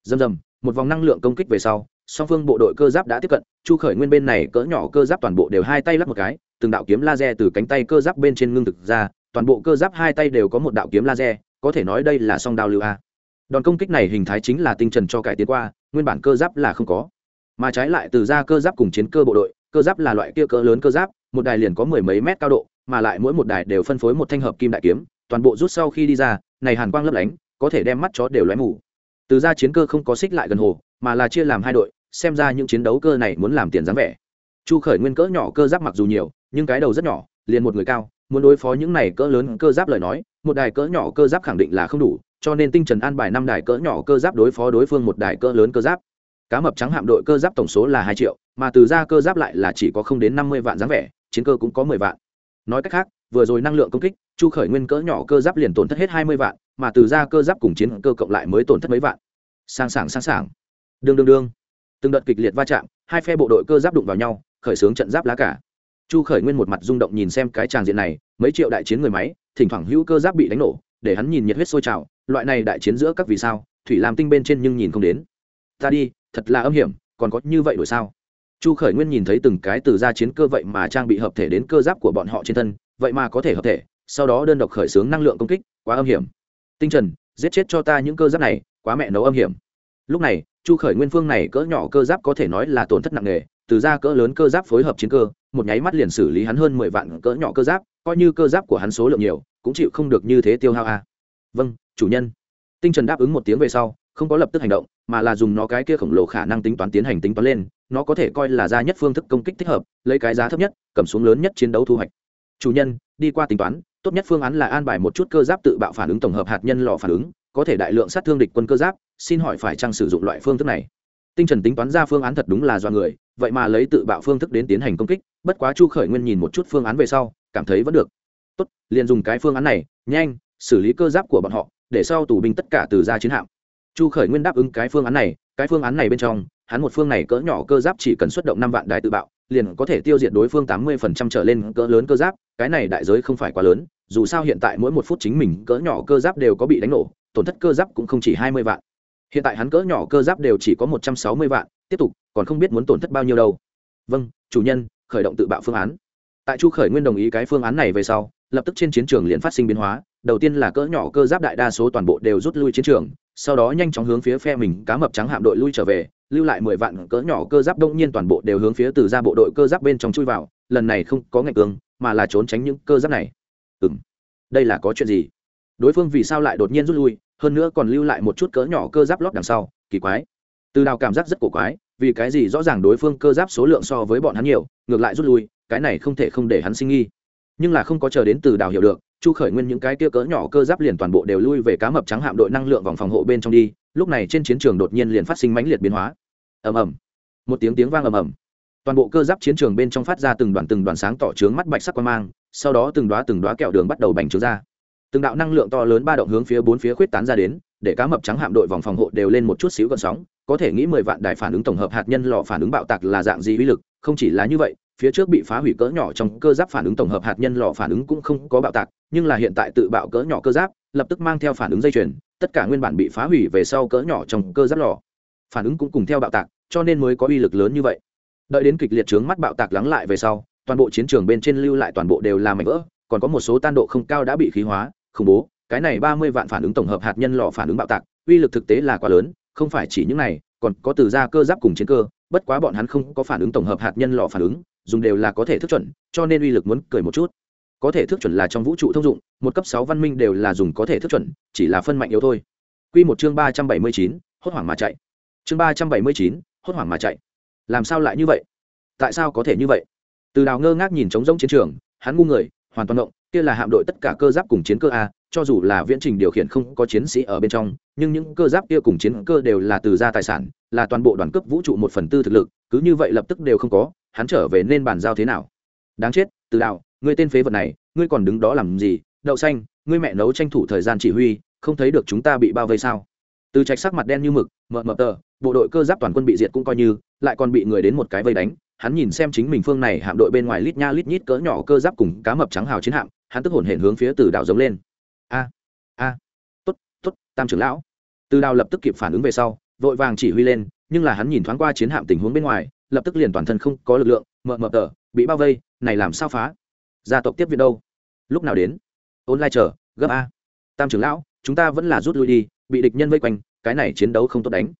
Dầm dầm một vòng năng lượng công kích về sau song phương bộ đội cơ giáp đã tiếp cận, chu khởi nguyên bên này cỡ nhỏ cơ giáp toàn bộ đều hai tay lắp một cái, từng đạo kiếm laser từ cánh tay cơ giáp bên trên ngưng thực ra, toàn bộ cơ giáp hai tay đều có một đạo kiếm laser, có thể nói đây là song đao lưu a. Đòn công kích này hình thái chính là tinh trần cho cải tiến qua, nguyên bản cơ giáp là không có. Mà trái lại từ ra cơ giáp cùng chiến cơ bộ đội, cơ giáp là loại kia cỡ lớn cơ giáp, một đài liền có mười mấy mét cao độ, mà lại mỗi một đài đều phân phối một thanh hợp kim đại kiếm, toàn bộ rút sau khi đi ra, này hàn quang lấp lánh, có thể đem mắt chó đều lóe mù. Từ ra chiến cơ không có xích lại gần hồ, mà là chia làm hai đội xem ra những chiến đấu cơ này muốn làm tiền dáng vẻ. Chu khởi nguyên cỡ nhỏ cơ giáp mặc dù nhiều, nhưng cái đầu rất nhỏ, liền một người cao, muốn đối phó những này cỡ lớn cơ giáp lời nói, một đài cỡ nhỏ cơ giáp khẳng định là không đủ, cho nên tinh trần an bài năm đài cỡ nhỏ cơ giáp đối phó đối phương một đài cỡ lớn cơ giáp. Cá mập trắng hạm đội cơ giáp tổng số là hai triệu, mà từ ra cơ giáp lại là chỉ có không đến năm mươi vạn dáng vẻ, chiến cơ cũng có mười vạn. Nói cách khác, vừa rồi năng lượng công kích, chu khởi nguyên cỡ nhỏ cơ giáp liền tổn thất hết hai mươi vạn, mà từ ra cơ giáp cùng chiến cơ cộng lại mới tổn thất mấy vạn. Sang sảng sang sảng đương đương đương từng đợt kịch liệt va chạm, hai phe bộ đội cơ giáp đụng vào nhau, khởi xướng trận giáp lá cả chu khởi nguyên một mặt rung động nhìn xem cái tràng diện này, mấy triệu đại chiến người máy, thỉnh thoảng hữu cơ giáp bị đánh nổ, để hắn nhìn nhiệt huyết sôi trào, loại này đại chiến giữa các vì sao, thủy làm tinh bên trên nhưng nhìn không đến. Ta đi, thật là âm hiểm, còn có như vậy đổi sao? Chu khởi nguyên nhìn thấy từng cái từ ra chiến cơ vậy mà trang bị hợp thể đến cơ giáp của bọn họ trên thân, vậy mà có thể hợp thể, sau đó đơn độc khởi xướng năng lượng công kích, quá âm hiểm. Tinh trần, giết chết cho ta những cơ giáp này, quá mẹ nấu âm hiểm. Lúc này chu khởi nguyên phương này cỡ nhỏ cơ giáp có thể nói là tổn thất nặng nề, từ ra cỡ lớn cơ giáp phối hợp chiến cơ, một nháy mắt liền xử lý hắn hơn mười vạn cỡ nhỏ cơ giáp, coi như cơ giáp của hắn số lượng nhiều, cũng chịu không được như thế tiêu hao a à. vâng chủ nhân tinh trần đáp ứng một tiếng về sau, không có lập tức hành động, mà là dùng nó cái kia khổng lồ khả năng tính toán tiến hành tính toán lên, nó có thể coi là ra nhất phương thức công kích thích hợp, lấy cái giá thấp nhất, cầm xuống lớn nhất chiến đấu thu hoạch chủ nhân, đi qua tính toán, tốt nhất phương án là an bài một chút cơ giáp tự bạo phản ứng tổng hợp hạt nhân lò phản ứng, có thể đại lượng sát thương địch quân cơ giáp xin hỏi phải chăng sử dụng loại phương thức này? Tinh trần tính toán ra phương án thật đúng là do người, vậy mà lấy tự bạo phương thức đến tiến hành công kích, bất quá chu khởi nguyên nhìn một chút phương án về sau, cảm thấy vẫn được. Tốt, liền dùng cái phương án này, nhanh, xử lý cơ giáp của bọn họ, để sau tù binh tất cả từ ra chiến hạm. Chu khởi nguyên đáp ứng cái phương án này, cái phương án này bên trong, hắn một phương này cỡ nhỏ cơ giáp chỉ cần xuất động năm vạn đài tự bạo, liền có thể tiêu diệt đối phương tám mươi phần trăm trở lên cỡ lớn cơ giáp, cái này đại giới không phải quá lớn, dù sao hiện tại mỗi một phút chính mình cỡ nhỏ cơ giáp đều có bị đánh nổ, tổn thất cơ giáp cũng không chỉ hai mươi vạn hiện tại hắn cỡ nhỏ cơ giáp đều chỉ có một trăm sáu mươi vạn, tiếp tục, còn không biết muốn tổn thất bao nhiêu đâu. Vâng chủ nhân, khởi động tự bạo phương án. Tại chu khởi nguyên đồng ý cái phương án này về sau, lập tức trên chiến trường liền phát sinh biến hóa. Đầu tiên là cỡ nhỏ cơ giáp đại đa số toàn bộ đều rút lui chiến trường, sau đó nhanh chóng hướng phía phe mình cá mập trắng hạm đội lui trở về, lưu lại mười vạn cỡ nhỏ cơ giáp đông nhiên toàn bộ đều hướng phía từ ra bộ đội cơ giáp bên trong chui vào, lần này không có ngạch cường mà là trốn tránh những cơ giáp này. Ừ m đây là có chuyện gì? Đối phương vì sao lại đột nhiên rút lui? Hơn nữa còn lưu lại một chút cỡ nhỏ cơ giáp lót đằng sau, kỳ quái. Từ đào cảm giác rất cổ quái, vì cái gì rõ ràng đối phương cơ giáp số lượng so với bọn hắn nhiều, ngược lại rút lui, cái này không thể không để hắn sinh nghi. Nhưng là không có chờ đến từ đào hiểu được, chu khởi nguyên những cái kia cỡ nhỏ cơ giáp liền toàn bộ đều lui về cá mập trắng hạm đội năng lượng vòng phòng hộ bên trong đi, lúc này trên chiến trường đột nhiên liền phát sinh mãnh liệt biến hóa. Ầm ầm. Một tiếng tiếng vang ầm ầm. Toàn bộ cơ giáp chiến trường bên trong phát ra từng đoàn từng đoàn sáng tỏ trướng mắt bạch sắc quan mang, sau đó từng đoá từng đoá kẹo đường bắt đầu bành trướng ra từng đạo năng lượng to lớn ba động hướng phía bốn phía khuyết tán ra đến, để cá mập trắng hạm đội vòng phòng hộ đều lên một chút xíu gần sóng, có thể nghĩ mười vạn đài phản ứng tổng hợp hạt nhân lò phản ứng bạo tạc là dạng gì uy lực, không chỉ là như vậy, phía trước bị phá hủy cỡ nhỏ trong cơ giáp phản ứng tổng hợp hạt nhân lò phản ứng cũng không có bạo tạc, nhưng là hiện tại tự bạo cỡ nhỏ cơ giáp, lập tức mang theo phản ứng dây chuyền, tất cả nguyên bản bị phá hủy về sau cỡ nhỏ trong cơ giáp lò. Phản ứng cũng cùng theo bạo tạc, cho nên mới có uy lực lớn như vậy. Đợi đến kịch liệt trướng mắt bạo tạc lắng lại về sau, toàn bộ chiến trường bên trên lưu lại toàn bộ đều là mảnh vỡ, còn có một số tan độ không cao đã bị khí hóa khủng bố, cái này ba mươi vạn phản ứng tổng hợp hạt nhân lò phản ứng bạo tạc, uy lực thực tế là quá lớn, không phải chỉ những này, còn có từ ra cơ giáp cùng chiến cơ, bất quá bọn hắn không có phản ứng tổng hợp hạt nhân lò phản ứng, dùng đều là có thể thức chuẩn, cho nên uy lực muốn cười một chút. Có thể thức chuẩn là trong vũ trụ thông dụng, một cấp sáu văn minh đều là dùng có thể thức chuẩn, chỉ là phân mạnh yếu thôi. Q một chương ba trăm bảy mươi chín, hốt hoảng mà chạy. Chương ba trăm bảy mươi chín, hốt hoảng mà chạy. Làm sao lại như vậy? Tại sao có thể như vậy? Từ đào ngơ ngác nhìn trống rỗng chiến trường, hắn ngu người, hoàn toàn động kia là hạm đội tất cả cơ giáp cùng chiến cơ a, cho dù là viễn trình điều khiển không có chiến sĩ ở bên trong, nhưng những cơ giáp kia cùng chiến cơ đều là từ gia tài sản, là toàn bộ đoàn cấp vũ trụ một phần tư thực lực, cứ như vậy lập tức đều không có, hắn trở về nên bàn giao thế nào? Đáng chết, từ đạo, ngươi tên phế vật này, ngươi còn đứng đó làm gì? Đậu xanh, ngươi mẹ nấu tranh thủ thời gian chỉ huy, không thấy được chúng ta bị bao vây sao? Từ trạch sắc mặt đen như mực, mờ mờ tờ, bộ đội cơ giáp toàn quân bị diệt cũng coi như, lại còn bị người đến một cái vây đánh. Hắn nhìn xem chính mình phương này, hạm đội bên ngoài lít nha lít nhít cỡ nhỏ cơ giáp cùng cá mập trắng hào chiến hạm hắn tức hổn hển hướng phía từ đào giống lên. A a, tốt tốt, tam trưởng lão. Từ đào lập tức kịp phản ứng về sau, vội vàng chỉ huy lên, nhưng là hắn nhìn thoáng qua chiến hạm tình huống bên ngoài, lập tức liền toàn thân không có lực lượng, mờ mờ tờ, bị bao vây, này làm sao phá? Gia tộc tiếp viện đâu? Lúc nào đến? Ôn lai chờ, gấp a. Tam trưởng lão, chúng ta vẫn là rút lui đi, bị địch nhân vây quanh, cái này chiến đấu không tốt đánh.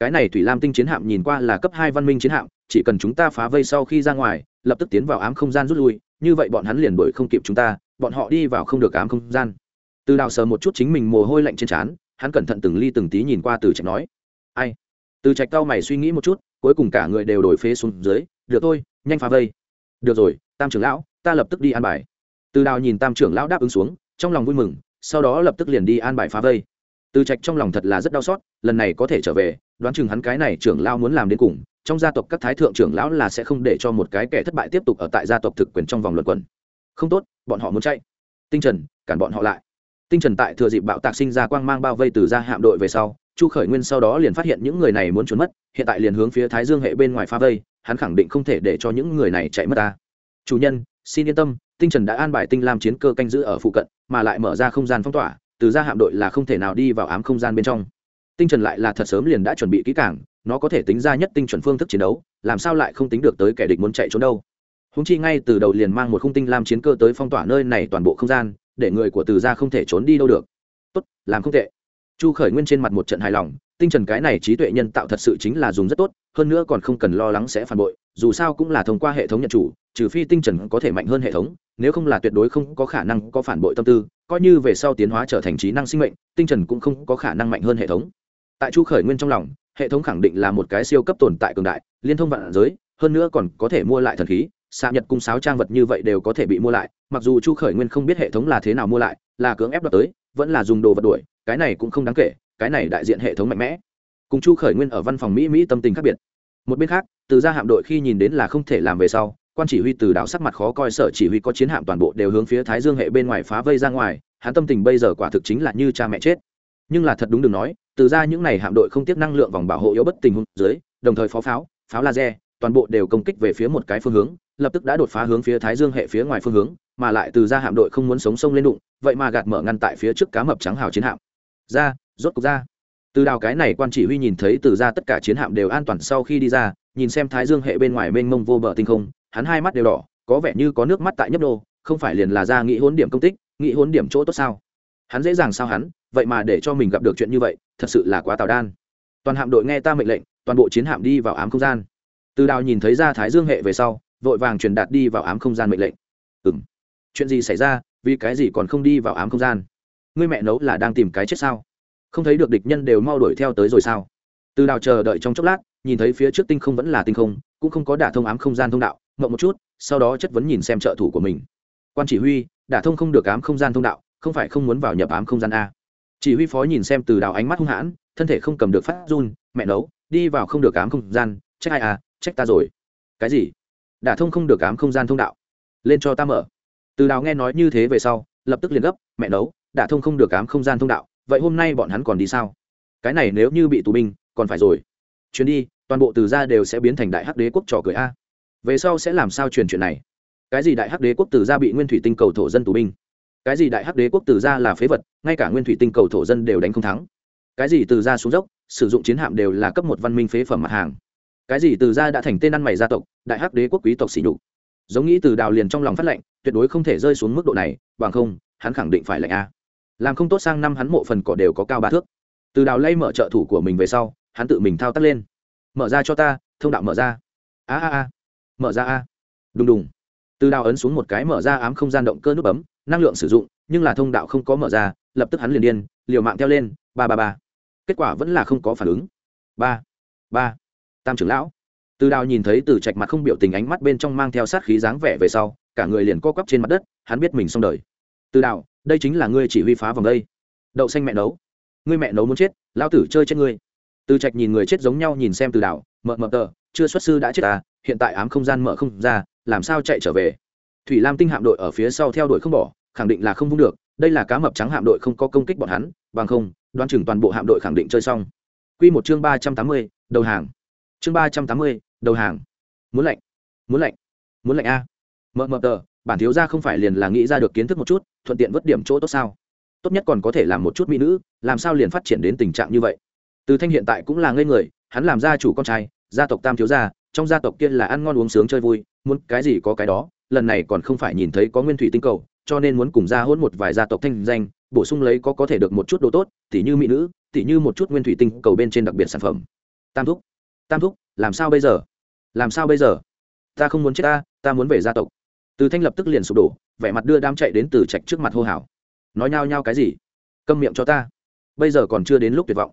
Cái này thủy lam tinh chiến hạm nhìn qua là cấp hai văn minh chiến hạm, chỉ cần chúng ta phá vây sau khi ra ngoài, lập tức tiến vào ám không gian rút lui như vậy bọn hắn liền đuổi không kịp chúng ta, bọn họ đi vào không được ám không gian. Từ đào sờ một chút chính mình mồ hôi lạnh trên trán, hắn cẩn thận từng ly từng tí nhìn qua từ trạch nói, ai? Từ trạch cao mày suy nghĩ một chút, cuối cùng cả người đều đổi phế xuống dưới, được thôi, nhanh phá vây. Được rồi, tam trưởng lão, ta lập tức đi an bài. Từ đào nhìn tam trưởng lão đáp ứng xuống, trong lòng vui mừng, sau đó lập tức liền đi an bài phá vây. Từ trạch trong lòng thật là rất đau xót, lần này có thể trở về đoán chừng hắn cái này trưởng lão muốn làm đến cùng, trong gia tộc các thái thượng trưởng lão là sẽ không để cho một cái kẻ thất bại tiếp tục ở tại gia tộc thực quyền trong vòng luận quẩn. Không tốt, bọn họ muốn chạy. Tinh trần, cản bọn họ lại. Tinh trần tại thừa dịp bạo tạc sinh ra quang mang bao vây từ ra hạm đội về sau, chu khởi nguyên sau đó liền phát hiện những người này muốn trốn mất, hiện tại liền hướng phía thái dương hệ bên ngoài phá vây, hắn khẳng định không thể để cho những người này chạy mất ta. Chủ nhân, xin yên tâm, tinh trần đã an bài tinh lam chiến cơ canh giữ ở phụ cận, mà lại mở ra không gian phong tỏa, từ ra hạm đội là không thể nào đi vào ám không gian bên trong tinh trần lại là thật sớm liền đã chuẩn bị kỹ càng, nó có thể tính ra nhất tinh chuẩn phương thức chiến đấu làm sao lại không tính được tới kẻ địch muốn chạy trốn đâu. Húng chi ngay từ đầu liền mang một khung tinh lam chiến cơ tới phong tỏa nơi này toàn bộ không gian để người của từ gia không thể trốn đi đâu được. Tốt làm không tệ. Chu khởi nguyên trên mặt một trận hài lòng tinh trần cái này trí tuệ nhân tạo thật sự chính là dùng rất tốt hơn nữa còn không cần lo lắng sẽ phản bội dù sao cũng là thông qua hệ thống nhận chủ trừ phi tinh trần có thể mạnh hơn hệ thống nếu không là tuyệt đối không có khả năng có phản bội tâm tư coi như về sau tiến hóa trở thành trí năng sinh mệnh tinh trần cũng không có khả năng mạnh hơn hệ thống tại chu khởi nguyên trong lòng, hệ thống khẳng định là một cái siêu cấp tồn tại cường đại, liên thông vạn giới, hơn nữa còn có thể mua lại thần khí, xạ nhật cung sáo trang vật như vậy đều có thể bị mua lại, mặc dù chu khởi nguyên không biết hệ thống là thế nào mua lại, là cưỡng ép đoạt tới, vẫn là dùng đồ vật đuổi, cái này cũng không đáng kể, cái này đại diện hệ thống mạnh mẽ. Cùng chu khởi nguyên ở văn phòng mỹ mỹ tâm tình khác biệt. Một bên khác, từ ra hạm đội khi nhìn đến là không thể làm về sau, quan chỉ huy từ đảo sắc mặt khó coi sở chỉ huy có chiến hạm toàn bộ đều hướng phía thái dương hệ bên ngoài phá vây ra ngoài, hắn tâm tình bây giờ quả thực chính là như cha mẹ chết nhưng là thật đúng đừng nói, từ ra những này hạm đội không tiếp năng lượng vòng bảo hộ yếu bất tình huống dưới, đồng thời phó pháo pháo laser, toàn bộ đều công kích về phía một cái phương hướng, lập tức đã đột phá hướng phía thái dương hệ phía ngoài phương hướng, mà lại từ ra hạm đội không muốn sống sông lên đụng, vậy mà gạt mở ngăn tại phía trước cá mập trắng hào chiến hạm. Ra, rốt cục ra. Từ đào cái này quan chỉ huy nhìn thấy từ ra tất cả chiến hạm đều an toàn sau khi đi ra, nhìn xem thái dương hệ bên ngoài mênh mông vô bờ tinh không, hắn hai mắt đều đỏ, có vẻ như có nước mắt tại nhấp đô không phải liền là ra nghĩ hốn điểm công tích nghĩ hốn điểm chỗ tốt sao? Hắn dễ dàng sao hắn? Vậy mà để cho mình gặp được chuyện như vậy, thật sự là quá tào đan. Toàn hạm đội nghe ta mệnh lệnh, toàn bộ chiến hạm đi vào ám không gian. Từ đào nhìn thấy ra thái dương hệ về sau, vội vàng truyền đạt đi vào ám không gian mệnh lệnh. Ừ m chuyện gì xảy ra? Vì cái gì còn không đi vào ám không gian? Ngươi mẹ nấu là đang tìm cái chết sao? Không thấy được địch nhân đều mau đuổi theo tới rồi sao? Từ đào chờ đợi trong chốc lát, nhìn thấy phía trước tinh không vẫn là tinh không, cũng không có đả thông ám không gian thông đạo, ngậm một chút, sau đó chất vấn nhìn xem trợ thủ của mình. Quan chỉ huy, đả thông không được ám không gian thông đạo, không phải không muốn vào nhập ám không gian a chỉ huy phó nhìn xem từ đào ánh mắt hung hãn, thân thể không cầm được phát run, mẹ nấu, đi vào không được ám không gian, trách ai à trách ta rồi. Cái gì? Đả thông không được ám không gian thông đạo. Lên cho ta mở. Từ đào nghe nói như thế về sau, lập tức liền gấp, mẹ nấu, đả thông không được ám không gian thông đạo, vậy hôm nay bọn hắn còn đi sao? Cái này nếu như bị tù binh, còn phải rồi. Chuyến đi, toàn bộ từ gia đều sẽ biến thành đại hắc đế quốc trò cười a. Về sau sẽ làm sao truyền chuyện này? Cái gì đại hắc đế quốc từ gia bị nguyên thủy tinh cầu thổ dân tù binh? Cái gì đại hắc đế quốc từ gia là phế vật, ngay cả nguyên thủy tinh cầu thổ dân đều đánh không thắng. Cái gì từ gia xuống dốc, sử dụng chiến hạm đều là cấp một văn minh phế phẩm mặt hàng. Cái gì từ gia đã thành tên ăn mày gia tộc, đại hắc đế quốc quý tộc xỉ nhục. Giống nghĩ từ đào liền trong lòng phát lệnh, tuyệt đối không thể rơi xuống mức độ này, bằng không, hắn khẳng định phải lệnh a. Làm không tốt sang năm hắn mộ phần cỏ đều có cao ba thước. Từ đào lay mở trợ thủ của mình về sau, hắn tự mình thao tác lên. Mở ra cho ta, thông đạo mở ra. A a a. Mở ra a. Đùng đùng. Từ đào ấn xuống một cái mở ra ám không gian động cơ nút bấm năng lượng sử dụng, nhưng là thông đạo không có mở ra, lập tức hắn liền điên, liều mạng theo lên, ba ba ba. Kết quả vẫn là không có phản ứng. Ba ba. Tam trưởng lão. Từ đào nhìn thấy từ trạch mặt không biểu tình ánh mắt bên trong mang theo sát khí dáng vẻ về sau, cả người liền co quắp trên mặt đất, hắn biết mình xong đời. Từ đào, đây chính là ngươi chỉ huy phá vòng đây. Đậu xanh mẹ nấu. Ngươi mẹ nấu muốn chết lao tử chơi chết ngươi. Từ trạch nhìn người chết giống nhau nhìn xem từ đào, mợ mợ tờ, chưa xuất sư đã chết à hiện tại ám không gian mở không ra, làm sao chạy trở về? Thủy lam tinh hạm đội ở phía sau theo đuổi không bỏ, khẳng định là không vung được, đây là cá mập trắng hạm đội không có công kích bọn hắn, bằng không đoan chừng toàn bộ hạm đội khẳng định chơi xong. Quy một chương ba trăm tám mươi, đầu hàng. Chương ba trăm tám mươi, đầu hàng. Muốn lạnh muốn lạnh muốn lạnh a. Mờ mờ tờ, bản thiếu gia không phải liền là nghĩ ra được kiến thức một chút, thuận tiện vớt điểm chỗ tốt sao? Tốt nhất còn có thể làm một chút mỹ nữ, làm sao liền phát triển đến tình trạng như vậy? Từ thanh hiện tại cũng là ngây người, hắn làm gia chủ con trai, gia tộc tam thiếu gia, trong gia tộc kia là ăn ngon uống sướng chơi vui, muốn cái gì có cái đó lần này còn không phải nhìn thấy có nguyên thủy tinh cầu, cho nên muốn cùng ra hôn một vài gia tộc thanh danh, bổ sung lấy có có thể được một chút đồ tốt, tỉ như mỹ nữ, tỉ như một chút nguyên thủy tinh cầu bên trên đặc biệt sản phẩm. Tam thúc tam thúc, làm sao bây giờ? Làm sao bây giờ? Ta không muốn chết ta ta muốn về gia tộc. Từ thanh lập tức liền sụp đổ, vẻ mặt đưa đám chạy đến từ trạch trước mặt hô hào. Nói nhao nhao cái gì? Câm miệng cho ta. Bây giờ còn chưa đến lúc tuyệt vọng.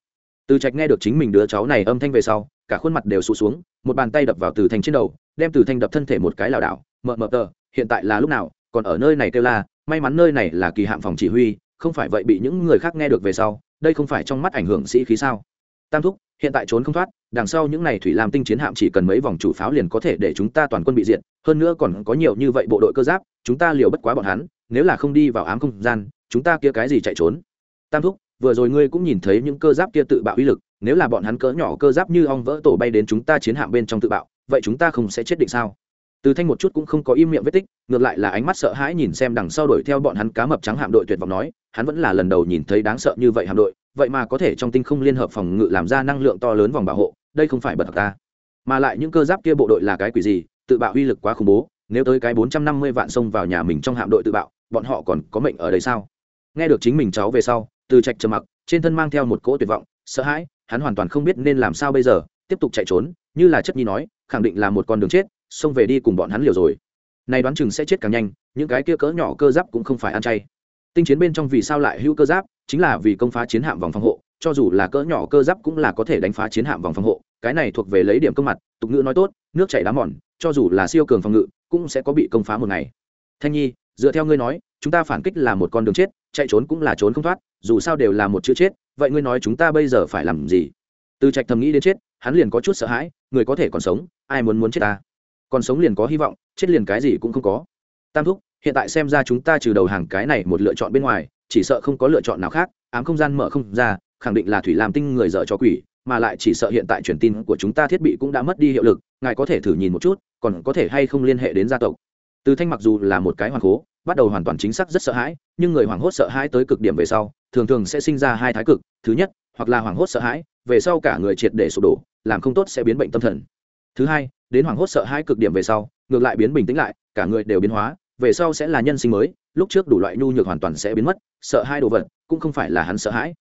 Từ trạch nghe được chính mình đứa cháu này âm thanh về sau cả khuôn mặt đều sụt xuống, một bàn tay đập vào từ thanh trên đầu, đem từ thanh đập thân thể một cái lảo đảo mờ mờ tờ, hiện tại là lúc nào? Còn ở nơi này kêu la, may mắn nơi này là kỳ hạm phòng chỉ huy, không phải vậy bị những người khác nghe được về sau, đây không phải trong mắt ảnh hưởng sĩ khí sao? Tam thúc, hiện tại trốn không thoát, đằng sau những n à y thủy lam tinh chiến hạm chỉ cần mấy vòng chủ pháo liền có thể để chúng ta toàn quân bị diệt, hơn nữa còn có nhiều như vậy bộ đội cơ giáp, chúng ta liều bất quá bọn hắn, nếu là không đi vào ám không gian, chúng ta kia cái gì chạy trốn? Tam thúc vừa rồi ngươi cũng nhìn thấy những cơ giáp kia tự bạo uy lực, nếu là bọn hắn cỡ nhỏ cơ giáp như ong vỡ tổ bay đến chúng ta chiến hạm bên trong tự bạo, vậy chúng ta không sẽ chết định sao? Từ thanh một chút cũng không có im miệng vết tích, ngược lại là ánh mắt sợ hãi nhìn xem đằng sau đuổi theo bọn hắn cá mập trắng hạm đội tuyệt vọng nói, hắn vẫn là lần đầu nhìn thấy đáng sợ như vậy hạm đội, vậy mà có thể trong tinh không liên hợp phòng ngự làm ra năng lượng to lớn vòng bảo hộ, đây không phải bật thật ta. Mà lại những cơ giáp kia bộ đội là cái quỷ gì, tự bạo uy lực quá khủng bố, nếu tới cái bốn trăm năm mươi vạn xông vào nhà mình trong hạm đội tự bạo, bọn họ còn có mệnh ở đây sao? Nghe được chính mình cháu về sau từ trạch trầm mặc, trên thân mang theo một cỗ tuyệt vọng, sợ hãi, hắn hoàn toàn không biết nên làm sao bây giờ, tiếp tục chạy trốn, như là chất nhi nói, khẳng định là một con đường chết, xông về đi cùng bọn hắn liều rồi. Nay đoán chừng sẽ chết càng nhanh, những cái kia cỡ nhỏ cơ giáp cũng không phải ăn chay. Tinh chiến bên trong vì sao lại hữu cơ giáp, chính là vì công phá chiến hạm vòng phòng hộ, cho dù là cỡ nhỏ cơ giáp cũng là có thể đánh phá chiến hạm vòng phòng hộ, cái này thuộc về lấy điểm công mặt, tục ngữ nói tốt, nước chảy đá mòn, cho dù là siêu cường phòng ngự, cũng sẽ có bị công phá một ngày. Thanh nhi, dựa theo ngươi nói, chúng ta phản kích là một con đường chết, chạy trốn cũng là trốn không thoát dù sao đều là một chữ chết, vậy ngươi nói chúng ta bây giờ phải làm gì? Từ trạch thầm nghĩ đến chết, hắn liền có chút sợ hãi, người có thể còn sống, ai muốn muốn chết ta? Còn sống liền có hy vọng, chết liền cái gì cũng không có. Tam thúc, hiện tại xem ra chúng ta trừ đầu hàng cái này một lựa chọn bên ngoài, chỉ sợ không có lựa chọn nào khác, ám không gian mở không ra, khẳng định là thủy làm tinh người dở cho quỷ, mà lại chỉ sợ hiện tại truyền tin của chúng ta thiết bị cũng đã mất đi hiệu lực, ngài có thể thử nhìn một chút, còn có thể hay không liên hệ đến gia tộc. Từ thanh mặc dù là một cái hoàng cố bắt đầu hoàn toàn chính xác rất sợ hãi, nhưng người hoảng hốt sợ hãi tới cực điểm về sau, thường thường sẽ sinh ra hai thái cực, thứ nhất, hoặc là hoảng hốt sợ hãi, về sau cả người triệt để sụp đổ, làm không tốt sẽ biến bệnh tâm thần. Thứ hai, đến hoảng hốt sợ hãi cực điểm về sau, ngược lại biến bình tĩnh lại, cả người đều biến hóa, về sau sẽ là nhân sinh mới, lúc trước đủ loại nhu nhược hoàn toàn sẽ biến mất, sợ hai đồ vật cũng không phải là hắn sợ hãi.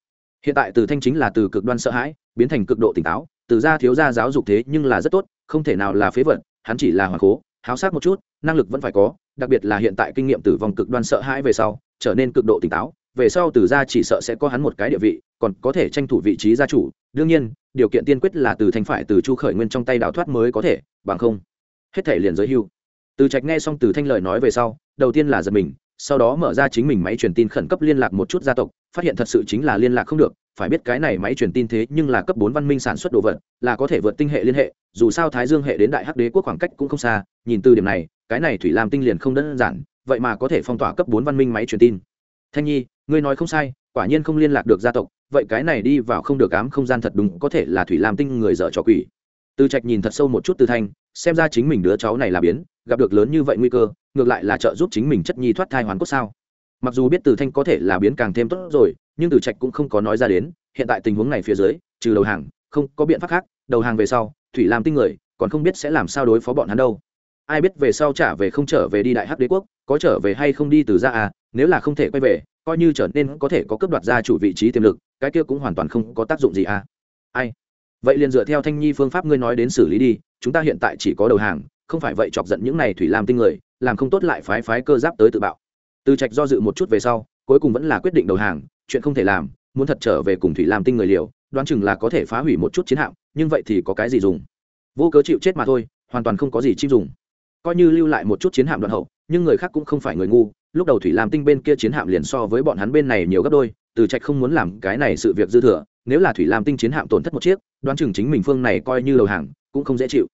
Hiện tại từ thanh chính là từ cực đoan sợ hãi, biến thành cực độ tỉnh táo, từ ra thiếu ra giáo dục thế nhưng là rất tốt, không thể nào là phế vật, hắn chỉ là hoàng cố háo sắc một chút, năng lực vẫn phải có đặc biệt là hiện tại kinh nghiệm tử vong cực đoan sợ hãi về sau, trở nên cực độ tỉnh táo, về sau từ gia chỉ sợ sẽ có hắn một cái địa vị, còn có thể tranh thủ vị trí gia chủ. Đương nhiên, điều kiện tiên quyết là từ thanh phải từ chu khởi nguyên trong tay đào thoát mới có thể, bằng không, hết thể liền giới hưu. Từ trạch nghe xong từ thanh lời nói về sau, đầu tiên là giật mình, sau đó mở ra chính mình máy truyền tin khẩn cấp liên lạc một chút gia tộc, phát hiện thật sự chính là liên lạc không được phải biết cái này máy truyền tin thế nhưng là cấp bốn văn minh sản xuất đồ vật, là có thể vượt tinh hệ liên hệ, dù sao thái dương hệ đến đại hắc đế quốc khoảng cách cũng không xa, nhìn từ điểm này, cái này thủy lam tinh liền không đơn giản, vậy mà có thể phong tỏa cấp bốn văn minh máy truyền tin. Thanh nhi, ngươi nói không sai, quả nhiên không liên lạc được gia tộc, vậy cái này đi vào không được ám không gian thật đúng có thể là thủy lam tinh người dở trò quỷ. Từ trạch nhìn thật sâu một chút từ thanh, xem ra chính mình đứa cháu này là biến, gặp được lớn như vậy nguy cơ, ngược lại là trợ giúp chính mình chất nhi thoát thai hoàn cốt sao. Mặc dù biết từ thanh có thể là biến càng thêm tốt rồi nhưng từ trạch cũng không có nói ra đến, hiện tại tình huống này phía dưới, trừ đầu hàng, không có biện pháp khác, đầu hàng về sau, thủy lam tinh người, còn không biết sẽ làm sao đối phó bọn hắn đâu. Ai biết về sau trả về không trở về đi đại hắc đế quốc, có trở về hay không đi từ ra à nếu là không thể quay về, coi như trở nên có thể có cấp đoạt ra chủ vị trí tiềm lực, cái kia cũng hoàn toàn không có tác dụng gì à. Ai? Vậy liền dựa theo thanh nhi phương pháp ngươi nói đến xử lý đi, chúng ta hiện tại chỉ có đầu hàng, không phải vậy chọc giận những này thủy lam tinh người, làm không tốt lại phái phái cơ giáp tới tự bạo. Từ trạch do dự một chút về sau, cuối cùng vẫn là quyết định đầu hàng chuyện không thể làm, muốn thật trở về cùng thủy lam tinh người liều, đoán chừng là có thể phá hủy một chút chiến hạm, nhưng vậy thì có cái gì dùng? Vô cớ chịu chết mà thôi, hoàn toàn không có gì chim dùng. Coi như lưu lại một chút chiến hạm đoạn hậu, nhưng người khác cũng không phải người ngu. Lúc đầu thủy lam tinh bên kia chiến hạm liền so với bọn hắn bên này nhiều gấp đôi, từ trạch không muốn làm cái này sự việc dư thừa, nếu là thủy lam tinh chiến hạm tổn thất một chiếc, đoán chừng chính mình phương này coi như đầu hàng, cũng không dễ chịu.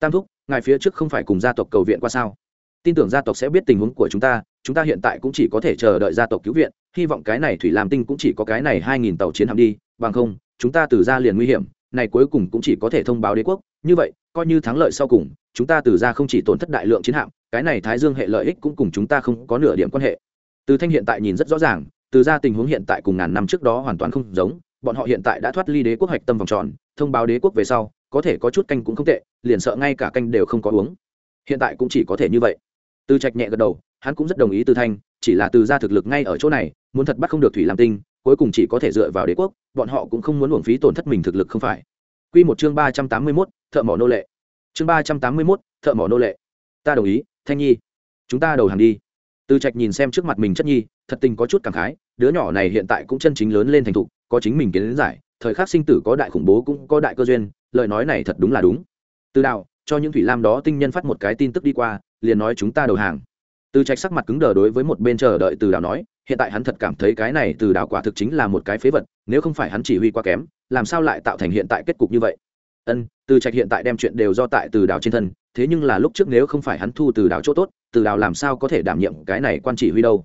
Tam thúc, ngài phía trước không phải cùng gia tộc cầu viện qua sao? Tin tưởng gia tộc sẽ biết tình huống của chúng ta chúng ta hiện tại cũng chỉ có thể chờ đợi gia tộc cứu viện hy vọng cái này thủy làm tinh cũng chỉ có cái này hai nghìn tàu chiến hạm đi, bằng không, chúng ta từ ra liền nguy hiểm, này cuối cùng cũng chỉ có thể thông báo đế quốc. Như vậy, coi như thắng lợi sau cùng, chúng ta từ ra không chỉ tổn thất đại lượng chiến hạm, cái này thái dương hệ lợi ích cũng cùng chúng ta không có nửa điểm quan hệ. Từ thanh hiện tại nhìn rất rõ ràng, từ ra tình huống hiện tại cùng ngàn năm trước đó hoàn toàn không giống, bọn họ hiện tại đã thoát ly đế quốc hạch tâm vòng tròn, thông báo đế quốc về sau, có thể có chút canh cũng không tệ, liền sợ ngay cả canh đều không có uống. Hiện tại cũng chỉ có thể như vậy. Từ trạch nhẹ gật đầu, hắn cũng rất đồng ý từ thanh chỉ là từ ra thực lực ngay ở chỗ này muốn thật bắt không được thủy lam tinh cuối cùng chỉ có thể dựa vào đế quốc bọn họ cũng không muốn uổng phí tổn thất mình thực lực không phải Quy một chương ba trăm tám mươi mốt thợ mỏ nô lệ. Chương ba trăm tám mươi mốt thợ mỏ nô lệ. Ta đồng ý, Thanh Nhi. Chúng ta đầu hàng đi. Từ Trạch nhìn xem trước mặt mình chất nhi, thật tình có chút cảm khái, đứa nhỏ này hiện tại cũng chân chính lớn lên thành thục, có chính mình kiến giải, thời khắc sinh tử có đại khủng bố cũng có đại cơ duyên, lời nói này thật đúng là đúng. Từ đạo, cho những thủy lam đó tinh nhân phát một cái tin tức đi qua, liền nói chúng ta đầu hàng từ trạch sắc mặt cứng đờ đối với một bên chờ đợi từ đào nói, hiện tại hắn thật cảm thấy cái này từ đào quả thực chính là một cái phế vật, nếu không phải hắn chỉ huy quá kém, làm sao lại tạo thành hiện tại kết cục như vậy? Ân, từ trạch hiện tại đem chuyện đều do tại từ đào trên thân, thế nhưng là lúc trước nếu không phải hắn thu từ đào chỗ tốt, từ đào làm sao có thể đảm nhiệm cái này quan chỉ huy đâu?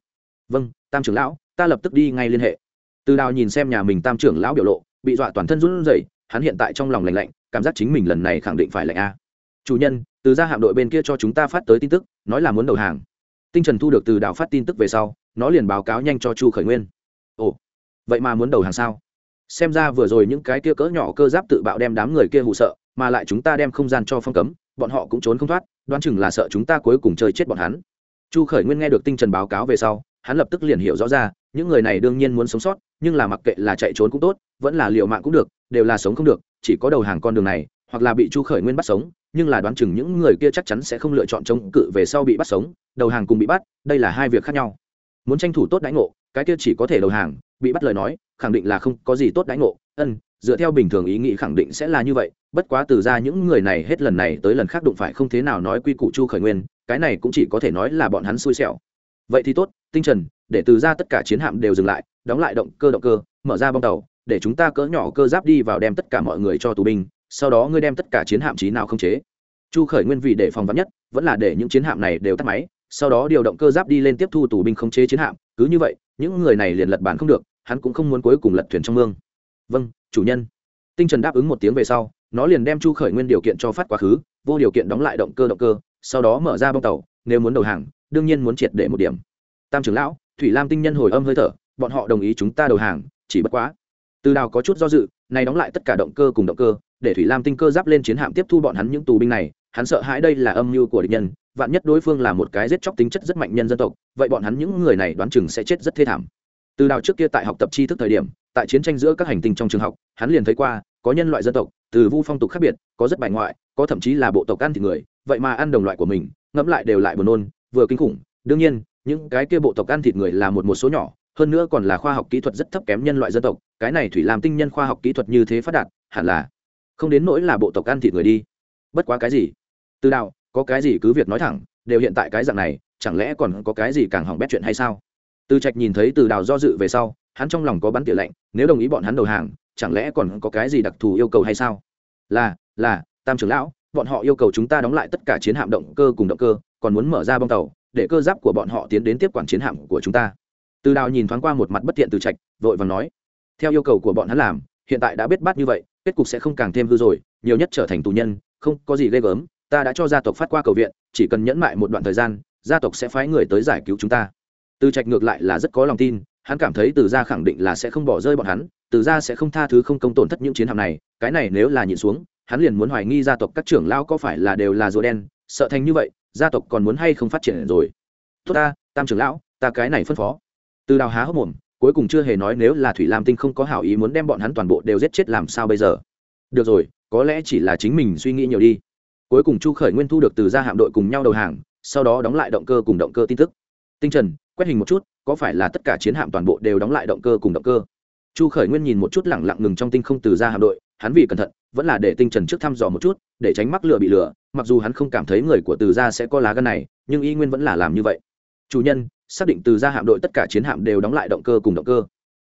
Vâng tam trưởng lão, ta lập tức đi ngay liên hệ. Từ đào nhìn xem nhà mình tam trưởng lão biểu lộ, bị dọa toàn thân run rẩy, hắn hiện tại trong lòng lạnh lạnh, cảm giác chính mình lần này khẳng định phải lạnh a. Chủ nhân, từ gia hạm đội bên kia cho chúng ta phát tới tin tức, nói là muốn đầu hàng tinh trần thu được từ đạo phát tin tức về sau, nó liền báo cáo nhanh cho chu khởi nguyên. Ồ, vậy mà muốn đầu hàng sao? Xem ra vừa rồi những cái kia cỡ nhỏ cơ giáp tự bạo đem đám người kia hụ sợ, mà lại chúng ta đem không gian cho phong cấm, bọn họ cũng trốn không thoát, đoán chừng là sợ chúng ta cuối cùng chơi chết bọn hắn. Chu khởi nguyên nghe được tinh trần báo cáo về sau, hắn lập tức liền hiểu rõ ra, những người này đương nhiên muốn sống sót, nhưng là mặc kệ là chạy trốn cũng tốt, vẫn là liệu mạng cũng được, đều là sống không được, chỉ có đầu hàng con đường này, hoặc là bị chu khởi nguyên bắt sống nhưng là đoán chừng những người kia chắc chắn sẽ không lựa chọn chống cự về sau bị bắt sống, đầu hàng cùng bị bắt, đây là hai việc khác nhau. Muốn tranh thủ tốt đãi ngộ, cái kia chỉ có thể đầu hàng, bị bắt lời nói, khẳng định là không có gì tốt đãi ngộ. Ân, dựa theo bình thường ý nghĩ khẳng định sẽ là như vậy, bất quá từ ra những người này hết lần này tới lần khác đụng phải không thế nào nói quy củ chu khởi nguyên, cái này cũng chỉ có thể nói là bọn hắn xui xẻo. Vậy thì tốt, tinh trần, để từ ra tất cả chiến hạm đều dừng lại, đóng lại động cơ động cơ, mở ra bong tàu, để chúng ta cỡ nhỏ cơ giáp đi vào đem tất cả mọi người cho tù binh sau đó ngươi đem tất cả chiến hạm trí nào không chế. Chu khởi nguyên vì để phòng vắn nhất, vẫn là để những chiến hạm này đều tắt máy, sau đó điều động cơ giáp đi lên tiếp thu tù binh không chế chiến hạm, cứ như vậy, những người này liền lật bản không được, hắn cũng không muốn cuối cùng lật thuyền trong mương. Vâng chủ nhân. Tinh trần đáp ứng một tiếng về sau, nó liền đem chu khởi nguyên điều kiện cho phát quá khứ, vô điều kiện đóng lại động cơ động cơ, sau đó mở ra bông tàu, nếu muốn đầu hàng, đương nhiên muốn triệt để một điểm. Tam trưởng lão, thủy lam tinh nhân hồi âm hơi thở, bọn họ đồng ý chúng ta đầu hàng, chỉ bất quá. Từ đào có chút do dự này đóng lại tất cả động cơ cùng động cơ, để thủy lam tinh cơ giáp lên chiến hạm tiếp thu bọn hắn những tù binh này, hắn sợ hãi đây là âm mưu của địch nhân, vạn nhất đối phương là một cái giết chóc tính chất rất mạnh nhân dân tộc, vậy bọn hắn những người này đoán chừng sẽ chết rất thê thảm. Từ đào trước kia tại học tập tri thức thời điểm, tại chiến tranh giữa các hành tinh trong trường học, hắn liền thấy qua, có nhân loại dân tộc, từ vu phong tục khác biệt, có rất bài ngoại, có thậm chí là bộ tộc ăn thịt người, vậy mà ăn đồng loại của mình, ngẫm lại đều lại buồn nôn, vừa kinh khủng. Đương nhiên, những cái kia bộ tộc ăn thịt người là một một số nhỏ hơn nữa còn là khoa học kỹ thuật rất thấp kém nhân loại dân tộc, cái này thủy làm tinh nhân khoa học kỹ thuật như thế phát đạt, hẳn là không đến nỗi là bộ tộc ăn thịt người đi. Bất quá cái gì? Từ đạo, có cái gì cứ việc nói thẳng, đều hiện tại cái dạng này, chẳng lẽ còn có cái gì càng hỏng bét chuyện hay sao? Từ trạch nhìn thấy từ đào do dự về sau, hắn trong lòng có bắn tỉa lạnh, nếu đồng ý bọn hắn đầu hàng, chẳng lẽ còn có cái gì đặc thù yêu cầu hay sao? Là là, tam trưởng lão, bọn họ yêu cầu chúng ta đóng lại tất cả chiến hạm động cơ cùng động cơ, còn muốn mở ra bong tàu, để cơ giáp của bọn họ tiến đến tiếp quản chiến hạm của chúng ta từ đào nhìn thoáng qua một mặt bất tiện từ trạch, vội và nói, theo yêu cầu của bọn hắn làm, hiện tại đã biết bát như vậy, kết cục sẽ không càng thêm hư rồi, nhiều nhất trở thành tù nhân, không có gì ghê gớm, ta đã cho gia tộc phát qua cầu viện, chỉ cần nhẫn mại một đoạn thời gian, gia tộc sẽ phái người tới giải cứu chúng ta. Từ trạch ngược lại là rất có lòng tin, hắn cảm thấy từ gia khẳng định là sẽ không bỏ rơi bọn hắn, từ gia sẽ không tha thứ không công tổn thất những chiến hạm này, cái này nếu là nhìn xuống, hắn liền muốn hoài nghi gia tộc các trưởng lao có phải là đều là rùa đen, sợ thành như vậy, gia tộc còn muốn hay không phát triển rồi. Tốt ta, tam trưởng lão, ta cái này phân phó từ đào há hốc mồm, cuối cùng chưa hề nói nếu là thủy lam tinh không có hảo ý muốn đem bọn hắn toàn bộ đều giết chết làm sao bây giờ. Được rồi, có lẽ chỉ là chính mình suy nghĩ nhiều đi. Cuối cùng chu khởi nguyên thu được từ gia hạm đội cùng nhau đầu hàng, sau đó đóng lại động cơ cùng động cơ tin tức. Tinh trần, quét hình một chút, có phải là tất cả chiến hạm toàn bộ đều đóng lại động cơ cùng động cơ? Chu khởi nguyên nhìn một chút lẳng lặng ngừng trong tinh không từ gia hạm đội, hắn vì cẩn thận, vẫn là để tinh trần trước thăm dò một chút, để tránh mắc lửa bị lửa, mặc dù hắn không cảm thấy người của từ gia sẽ có lá gân này, nhưng y nguyên vẫn là làm như vậy chủ nhân, xác định từ gia hạm đội tất cả chiến hạm đều đóng lại động cơ cùng động cơ.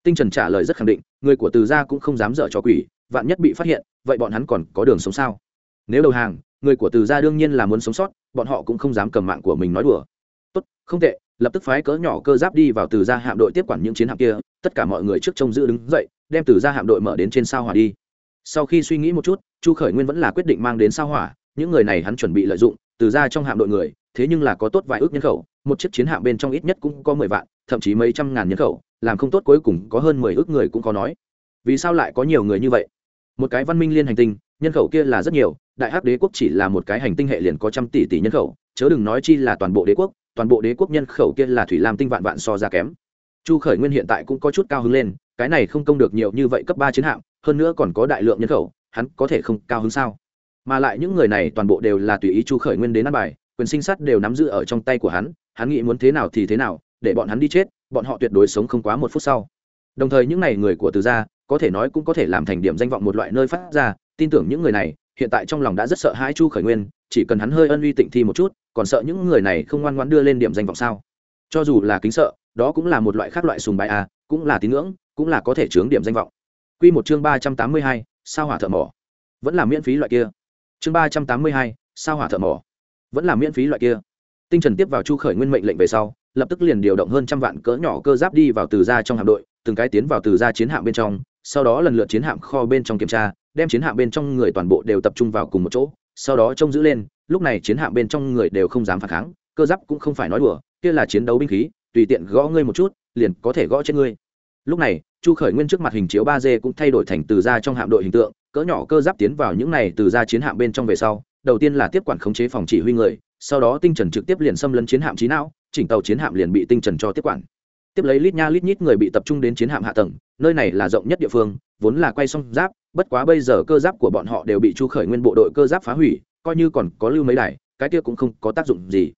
Tinh trần trả lời rất khẳng định, người của từ gia cũng không dám dở cho quỷ, vạn nhất bị phát hiện, vậy bọn hắn còn có đường sống sao? Nếu đầu hàng, người của từ gia đương nhiên là muốn sống sót, bọn họ cũng không dám cầm mạng của mình nói đùa. Tốt, không tệ, lập tức phái cỡ nhỏ cơ giáp đi vào từ gia hạm đội tiếp quản những chiến hạm kia, tất cả mọi người trước trông giữ đứng dậy, đem từ gia hạm đội mở đến trên sao hỏa đi. Sau khi suy nghĩ một chút, chu khởi nguyên vẫn là quyết định mang đến sao hỏa, những người này hắn chuẩn bị lợi dụng, từ ra trong hạm đội người, thế nhưng là có tốt vài ước nhân khẩu một chiếc chiến hạm bên trong ít nhất cũng có mười vạn, thậm chí mấy trăm ngàn nhân khẩu, làm không tốt cuối cùng có hơn mười ước người cũng có nói. Vì sao lại có nhiều người như vậy? Một cái văn minh liên hành tinh, nhân khẩu kia là rất nhiều, đại hắc đế quốc chỉ là một cái hành tinh hệ liền có trăm tỷ tỷ nhân khẩu, chớ đừng nói chi là toàn bộ đế quốc, toàn bộ đế quốc nhân khẩu kia là thủy lam tinh vạn vạn so ra kém. Chu khởi nguyên hiện tại cũng có chút cao hứng lên, cái này không công được nhiều như vậy cấp ba chiến hạm, hơn nữa còn có đại lượng nhân khẩu, hắn có thể không cao hứng sao? Mà lại những người này toàn bộ đều là tùy ý chu khởi nguyên đến ăn bài, quyền sinh sát đều nắm giữ ở trong tay của hắn hắn nghĩ muốn thế nào thì thế nào để bọn hắn đi chết bọn họ tuyệt đối sống không quá một phút sau. Đồng thời những n à y người của từ gia có thể nói cũng có thể làm thành điểm danh vọng một loại nơi phát ra tin tưởng những người này hiện tại trong lòng đã rất sợ hãi chu khởi nguyên chỉ cần hắn hơi ân uy tịnh thi một chút còn sợ những người này không ngoan ngoãn đưa lên điểm danh vọng sao? Cho dù là kính sợ đó cũng là một loại khác loại sùng bài à, cũng là tín ngưỡng cũng là có thể chướng điểm danh vọng. Quy một chương ba trăm tám mươi hai sao hỏa thợ mỏ. Vẫn là miễn phí loại kia. Chương ba trăm tám mươi hai sao hỏa thợ mỏ. Vẫn là miễn phí loại kia tinh trần tiếp vào chu khởi nguyên mệnh lệnh về sau, lập tức liền điều động hơn trăm vạn cỡ nhỏ cơ giáp đi vào từ ra trong hạm đội, từng cái tiến vào từ ra chiến hạm bên trong, sau đó lần lượt chiến hạm kho bên trong kiểm tra, đem chiến hạm bên trong người toàn bộ đều tập trung vào cùng một chỗ, sau đó trông giữ lên, lúc này chiến hạm bên trong người đều không dám phản kháng, cơ giáp cũng không phải nói đùa, kia là chiến đấu binh khí, tùy tiện gõ ngươi một chút, liền có thể gõ chết ngươi. Lúc này, chu khởi nguyên trước mặt hình chiếu ba d cũng thay đổi thành từ ra trong hạm đội hình tượng, cỡ nhỏ cơ giáp tiến vào những này từ ra chiến hạm bên trong về sau, đầu tiên là tiếp quản khống chế phòng chỉ huy người sau đó tinh trần trực tiếp liền xâm lấn chiến hạm trí não, chỉnh tàu chiến hạm liền bị tinh trần cho tiếp quản. Tiếp lấy lít nha lít nhít người bị tập trung đến chiến hạm hạ tầng, nơi này là rộng nhất địa phương, vốn là quay xong giáp, bất quá bây giờ cơ giáp của bọn họ đều bị chu khởi nguyên bộ đội cơ giáp phá hủy, coi như còn có lưu mấy đài, cái kia cũng không có tác dụng gì.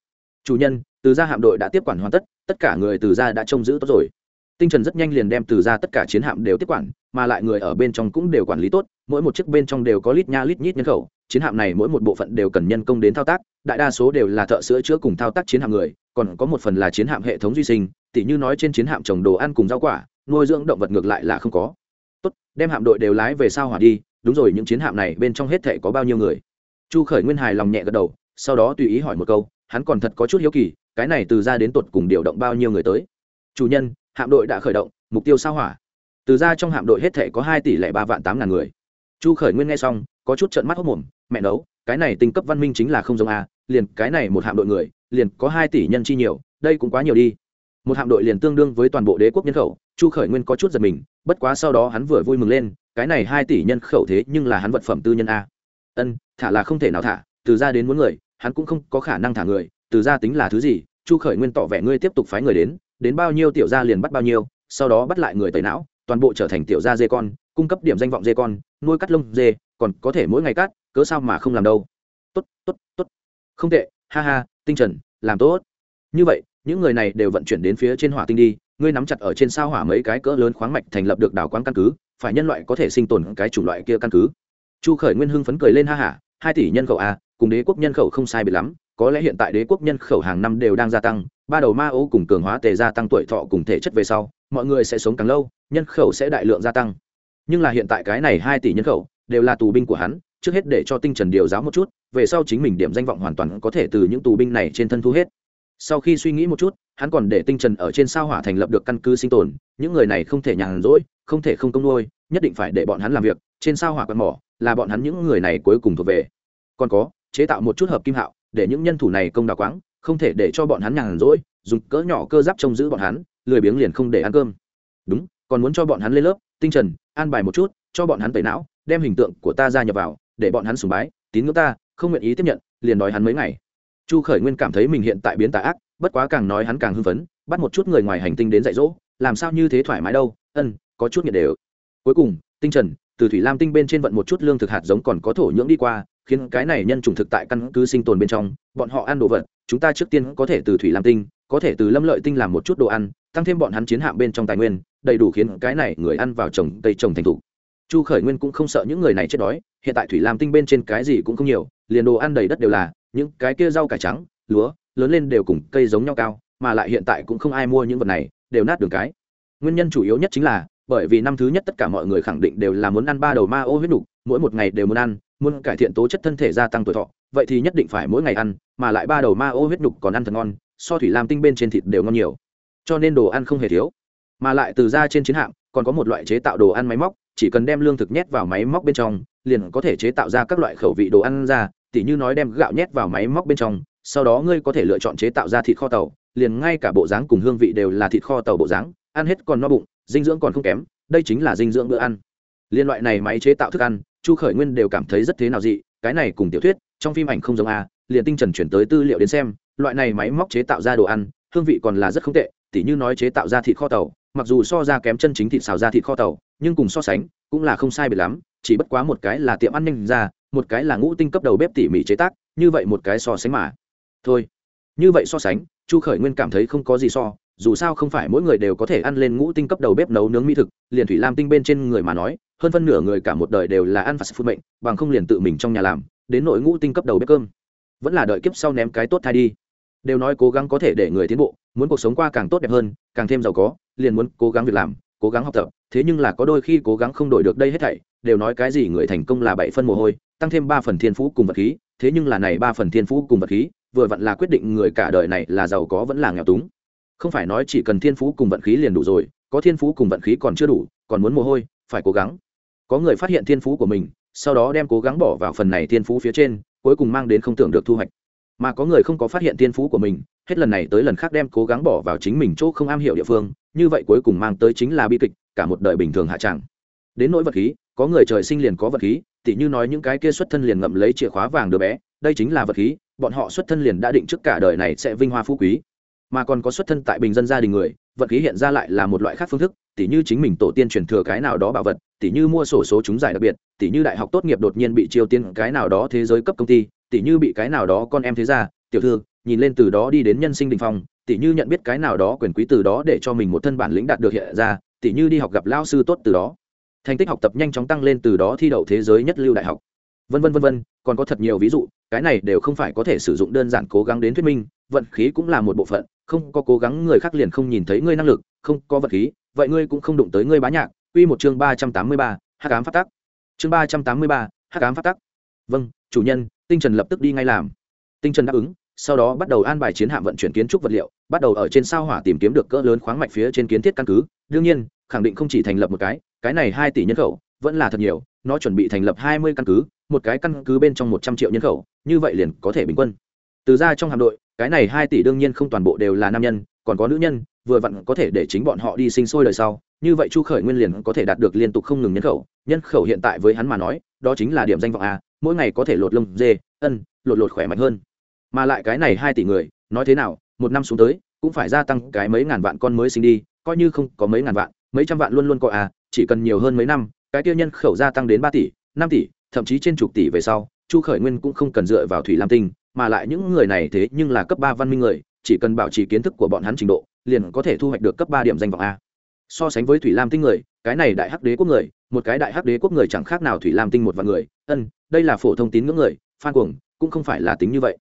Chủ nhân, từ gia hạm đội đã tiếp quản hoàn tất tất cả người từ gia đã trông giữ tốt rồi. Tinh trần rất nhanh liền đem từ gia tất cả chiến hạm đều tiếp quản, mà lại người ở bên trong cũng đều quản lý tốt, mỗi một chiếc bên trong đều có lít nha lít nhít nhân khẩu chiến hạm này mỗi một bộ phận đều cần nhân công đến thao tác, đại đa số đều là thợ sữa chữa cùng thao tác chiến hạm người, còn có một phần là chiến hạm hệ thống duy sinh, tỉ như nói trên chiến hạm trồng đồ ăn cùng rau quả, nuôi dưỡng động vật ngược lại là không có. Tốt, đem hạm đội đều lái về sao hỏa đi, đúng rồi, những chiến hạm này bên trong hết thể có bao nhiêu người? Chu khởi nguyên hài lòng nhẹ gật đầu, sau đó tùy ý hỏi một câu, hắn còn thật có chút hiếu kỳ, cái này từ ra đến tột cùng điều động bao nhiêu người tới? Chủ nhân, hạm đội đã khởi động, mục tiêu sao hỏa. Từ ra trong hạm đội hết thể có hai tỷ lệ ba vạn tám ngàn người chu khởi nguyên nghe xong, có chút trận mắt hốc mồm, mẹ nấu, cái này tinh cấp văn minh chính là không giống a, liền cái này một hạm đội người, liền có hai tỷ nhân chi nhiều, đây cũng quá nhiều đi. Một hạm đội liền tương đương với toàn bộ đế quốc nhân khẩu, chu khởi nguyên có chút giật mình, bất quá sau đó hắn vừa vui mừng lên, cái này hai tỷ nhân khẩu thế nhưng là hắn vật phẩm tư nhân a. Ân, thả là không thể nào thả, từ ra đến muốn người, hắn cũng không có khả năng thả người, từ ra tính là thứ gì, chu khởi nguyên tỏ vẻ ngươi tiếp tục phái người đến đến bao nhiêu tiểu gia liền bắt bao nhiêu, sau đó bắt lại người tẩy não toàn bộ trở thành tiểu gia dê con, cung cấp điểm danh vọng dê con, nuôi cắt lông dê, còn có thể mỗi ngày cắt, cớ sao mà không làm đâu. Tốt tốt tốt. Không tệ, ha ha, tinh trần, làm tốt. Như vậy, những người này đều vận chuyển đến phía trên hỏa tinh đi, ngươi nắm chặt ở trên sao hỏa mấy cái cỡ lớn khoáng mạch thành lập được đảo quán căn cứ, phải nhân loại có thể sinh tồn cái chủng loại kia căn cứ. Chu khởi nguyên hưng phấn cười lên ha hả hai tỷ nhân khẩu a cùng đế quốc nhân khẩu không sai biệt lắm, có lẽ hiện tại đế quốc nhân khẩu hàng năm đều đang gia tăng ba đầu ma ô cùng cường hóa tề gia tăng tuổi thọ cùng thể chất về sau, mọi người sẽ sống càng lâu, nhân khẩu sẽ đại lượng gia tăng. Nhưng là hiện tại cái này hai tỷ nhân khẩu đều là tù binh của hắn, trước hết để cho tinh trần điều giáo một chút, về sau chính mình điểm danh vọng hoàn toàn có thể từ những tù binh này trên thân thu hết. Sau khi suy nghĩ một chút, hắn còn để tinh trần ở trên sao hỏa thành lập được căn cứ sinh tồn, những người này không thể nhàn rỗi, không thể không công nuôi, nhất định phải để bọn hắn làm việc, trên sao hỏa quạt mỏ là bọn hắn những người này cuối cùng thuộc về. Còn có, chế tạo một chút hợp kim hạo, để những nhân thủ này công đào quáng không thể để cho bọn hắn nhàn rỗi, dùng cỡ nhỏ cơ giáp trông giữ bọn hắn, lười biếng liền không để ăn cơm. Đúng, còn muốn cho bọn hắn lên lớp, tinh trần, an bài một chút, cho bọn hắn tẩy não, đem hình tượng của ta ra nhập vào, để bọn hắn sùng bái, tín ngưỡng ta, không nguyện ý tiếp nhận, liền đòi hắn mấy ngày. Chu khởi nguyên cảm thấy mình hiện tại biến tà ác, bất quá càng nói hắn càng hưng phấn, bắt một chút người ngoài hành tinh đến dạy dỗ, làm sao như thế thoải mái đâu, ân, có chút nhiệt đều. Cuối cùng, tinh trần, từ thủy lam tinh bên trên vận một chút lương thực hạt giống còn có thổ nhưỡng đi qua khiến cái này nhân chủng thực tại căn cứ sinh tồn bên trong, bọn họ ăn đồ vật, chúng ta trước tiên có thể từ thủy lam tinh, có thể từ lâm lợi tinh làm một chút đồ ăn, tăng thêm bọn hắn chiến hạm bên trong tài nguyên, đầy đủ khiến cái này người ăn vào trồng cây trồng thành thục. Chu khởi nguyên cũng không sợ những người này chết đói, hiện tại thủy lam tinh bên trên cái gì cũng không nhiều, liền đồ ăn đầy đất đều là, những cái kia rau cải trắng, lúa, lớn lên đều cùng cây giống nhau cao, mà lại hiện tại cũng không ai mua những vật này, đều nát đường cái. Nguyên nhân chủ yếu nhất chính là, bởi vì năm thứ nhất tất cả mọi người khẳng định đều là muốn ăn ba đầu ma ô huyết đục mỗi một ngày đều muốn ăn muốn cải thiện tố chất thân thể gia tăng tuổi thọ, vậy thì nhất định phải mỗi ngày ăn, mà lại ba đầu ma ô huyết đục còn ăn thật ngon, so thủy lam tinh bên trên thịt đều ngon nhiều. Cho nên đồ ăn không hề thiếu. Mà lại từ ra trên chiến hạm, còn có một loại chế tạo đồ ăn máy móc, chỉ cần đem lương thực nhét vào máy móc bên trong, liền có thể chế tạo ra các loại khẩu vị đồ ăn ra, tỉ như nói đem gạo nhét vào máy móc bên trong, sau đó ngươi có thể lựa chọn chế tạo ra thịt kho tàu, liền ngay cả bộ dáng cùng hương vị đều là thịt kho tàu bộ dáng, ăn hết còn no bụng, dinh dưỡng còn không kém, đây chính là dinh dưỡng bữa ăn. Liên loại này máy chế tạo thức ăn chu khởi nguyên đều cảm thấy rất thế nào dị, cái này cùng tiểu thuyết, trong phim ảnh không giống a liền tinh trần chuyển tới tư liệu đến xem, loại này máy móc chế tạo ra đồ ăn, hương vị còn là rất không tệ, tỉ như nói chế tạo ra thịt kho tàu, mặc dù so ra kém chân chính thịt xào ra thịt kho tàu, nhưng cùng so sánh, cũng là không sai biệt lắm, chỉ bất quá một cái là tiệm ăn nhanh ra, một cái là ngũ tinh cấp đầu bếp tỉ mỉ chế tác, như vậy một cái so sánh mà. Thôi, như vậy so sánh, chu khởi nguyên cảm thấy không có gì so, dù sao không phải mỗi người đều có thể ăn lên ngũ tinh cấp đầu bếp nấu nướng mỹ thực, liền thủy lam tinh bên trên người mà nói hơn phân nửa người cả một đời đều là ăn fast food mệnh, bằng không liền tự mình trong nhà làm, đến nội ngũ tinh cấp đầu bếp cơm. Vẫn là đợi kiếp sau ném cái tốt thai đi. Đều nói cố gắng có thể để người tiến bộ, muốn cuộc sống qua càng tốt đẹp hơn, càng thêm giàu có, liền muốn cố gắng việc làm, cố gắng học tập, thế nhưng là có đôi khi cố gắng không đổi được đây hết thảy, đều nói cái gì người thành công là bảy phân mồ hôi, tăng thêm ba phần thiên phú cùng vật khí, thế nhưng là này ba phần thiên phú cùng vật khí, vừa vặn là quyết định người cả đời này là giàu có vẫn là nghèo túng. Không phải nói chỉ cần thiên phú cùng vận khí liền đủ rồi, có thiên phú cùng vận khí còn chưa đủ, còn muốn mồ hôi, phải cố gắng có người phát hiện thiên phú của mình, sau đó đem cố gắng bỏ vào phần này thiên phú phía trên, cuối cùng mang đến không tưởng được thu hoạch. Mà có người không có phát hiện thiên phú của mình, hết lần này tới lần khác đem cố gắng bỏ vào chính mình chỗ không am hiểu địa phương, như vậy cuối cùng mang tới chính là bi kịch, cả một đời bình thường hạ tràng đến nỗi vật khí, có người trời sinh liền có vật khí, tỉ như nói những cái kia xuất thân liền ngậm lấy chìa khóa vàng đứa bé, đây chính là vật khí, bọn họ xuất thân liền đã định trước cả đời này sẽ vinh hoa phú quý. Mà còn có xuất thân tại bình dân gia đình người Vận khí hiện ra lại là một loại khác phương thức, tỉ như chính mình tổ tiên truyền thừa cái nào đó bảo vật, tỉ như mua sổ số chúng giải đặc biệt, tỉ như đại học tốt nghiệp đột nhiên bị chiêu tiên cái nào đó thế giới cấp công ty, tỉ như bị cái nào đó con em thế gia, tiểu thư, nhìn lên từ đó đi đến nhân sinh đình phong, tỉ như nhận biết cái nào đó quyền quý từ đó để cho mình một thân bản lĩnh đạt được hiện ra, tỉ như đi học gặp lao sư tốt từ đó. Thành tích học tập nhanh chóng tăng lên từ đó thi đậu thế giới nhất lưu đại học. Vân vân vân vân, còn có thật nhiều ví dụ, cái này đều không phải có thể sử dụng đơn giản cố gắng đến thuyết minh, vận khí cũng là một bộ phận không có cố gắng, người khác liền không nhìn thấy ngươi năng lực, không có vật khí, vậy ngươi cũng không đụng tới ngươi bá nhạc. Quy một chương ba trăm tám mươi ba, hắc ám phát tắc. Chương ba trăm tám mươi ba, hắc ám phát tắc. Vâng chủ nhân, tinh trần lập tức đi ngay làm. Tinh trần đáp ứng, sau đó bắt đầu an bài chiến hạm vận chuyển kiến trúc vật liệu, bắt đầu ở trên sao hỏa tìm kiếm được cỡ lớn khoáng mạch phía trên kiến thiết căn cứ. Đương nhiên, khẳng định không chỉ thành lập một cái cái này hai tỷ nhân khẩu vẫn là thật nhiều, nó chuẩn bị thành lập hai mươi căn cứ, một cái căn cứ bên trong một trăm triệu nhân khẩu, như vậy liền có thể bình quân. Từ ra trong hạm đội cái này hai tỷ đương nhiên không toàn bộ đều là nam nhân, còn có nữ nhân, vừa vặn có thể để chính bọn họ đi sinh sôi đời sau. Như vậy chu khởi nguyên liền có thể đạt được liên tục không ngừng nhân khẩu. Nhân khẩu hiện tại với hắn mà nói, đó chính là điểm danh vọng a, mỗi ngày có thể lột lông, dê, ân, lột lột khỏe mạnh hơn. Mà lại cái này hai tỷ người, nói thế nào, một năm xuống tới, cũng phải gia tăng cái mấy ngàn vạn con mới sinh đi, coi như không có mấy ngàn vạn, mấy trăm vạn luôn luôn có à chỉ cần nhiều hơn mấy năm, cái tiêu nhân khẩu gia tăng đến ba tỷ, năm tỷ, thậm chí trên chục tỷ về sau, chu khởi nguyên cũng không cần dựa vào thủy lam tinh mà lại những người này thế nhưng là cấp ba văn minh người, chỉ cần bảo trì kiến thức của bọn hắn trình độ, liền có thể thu hoạch được cấp ba điểm danh vọng a. So sánh với thủy lam tinh người, cái này đại hắc đế quốc người, một cái đại hắc đế quốc người chẳng khác nào thủy lam tinh một vạn người. Ân, đây là phổ thông tín ngưỡng người, phan cuồng, cũng không phải là tính như vậy.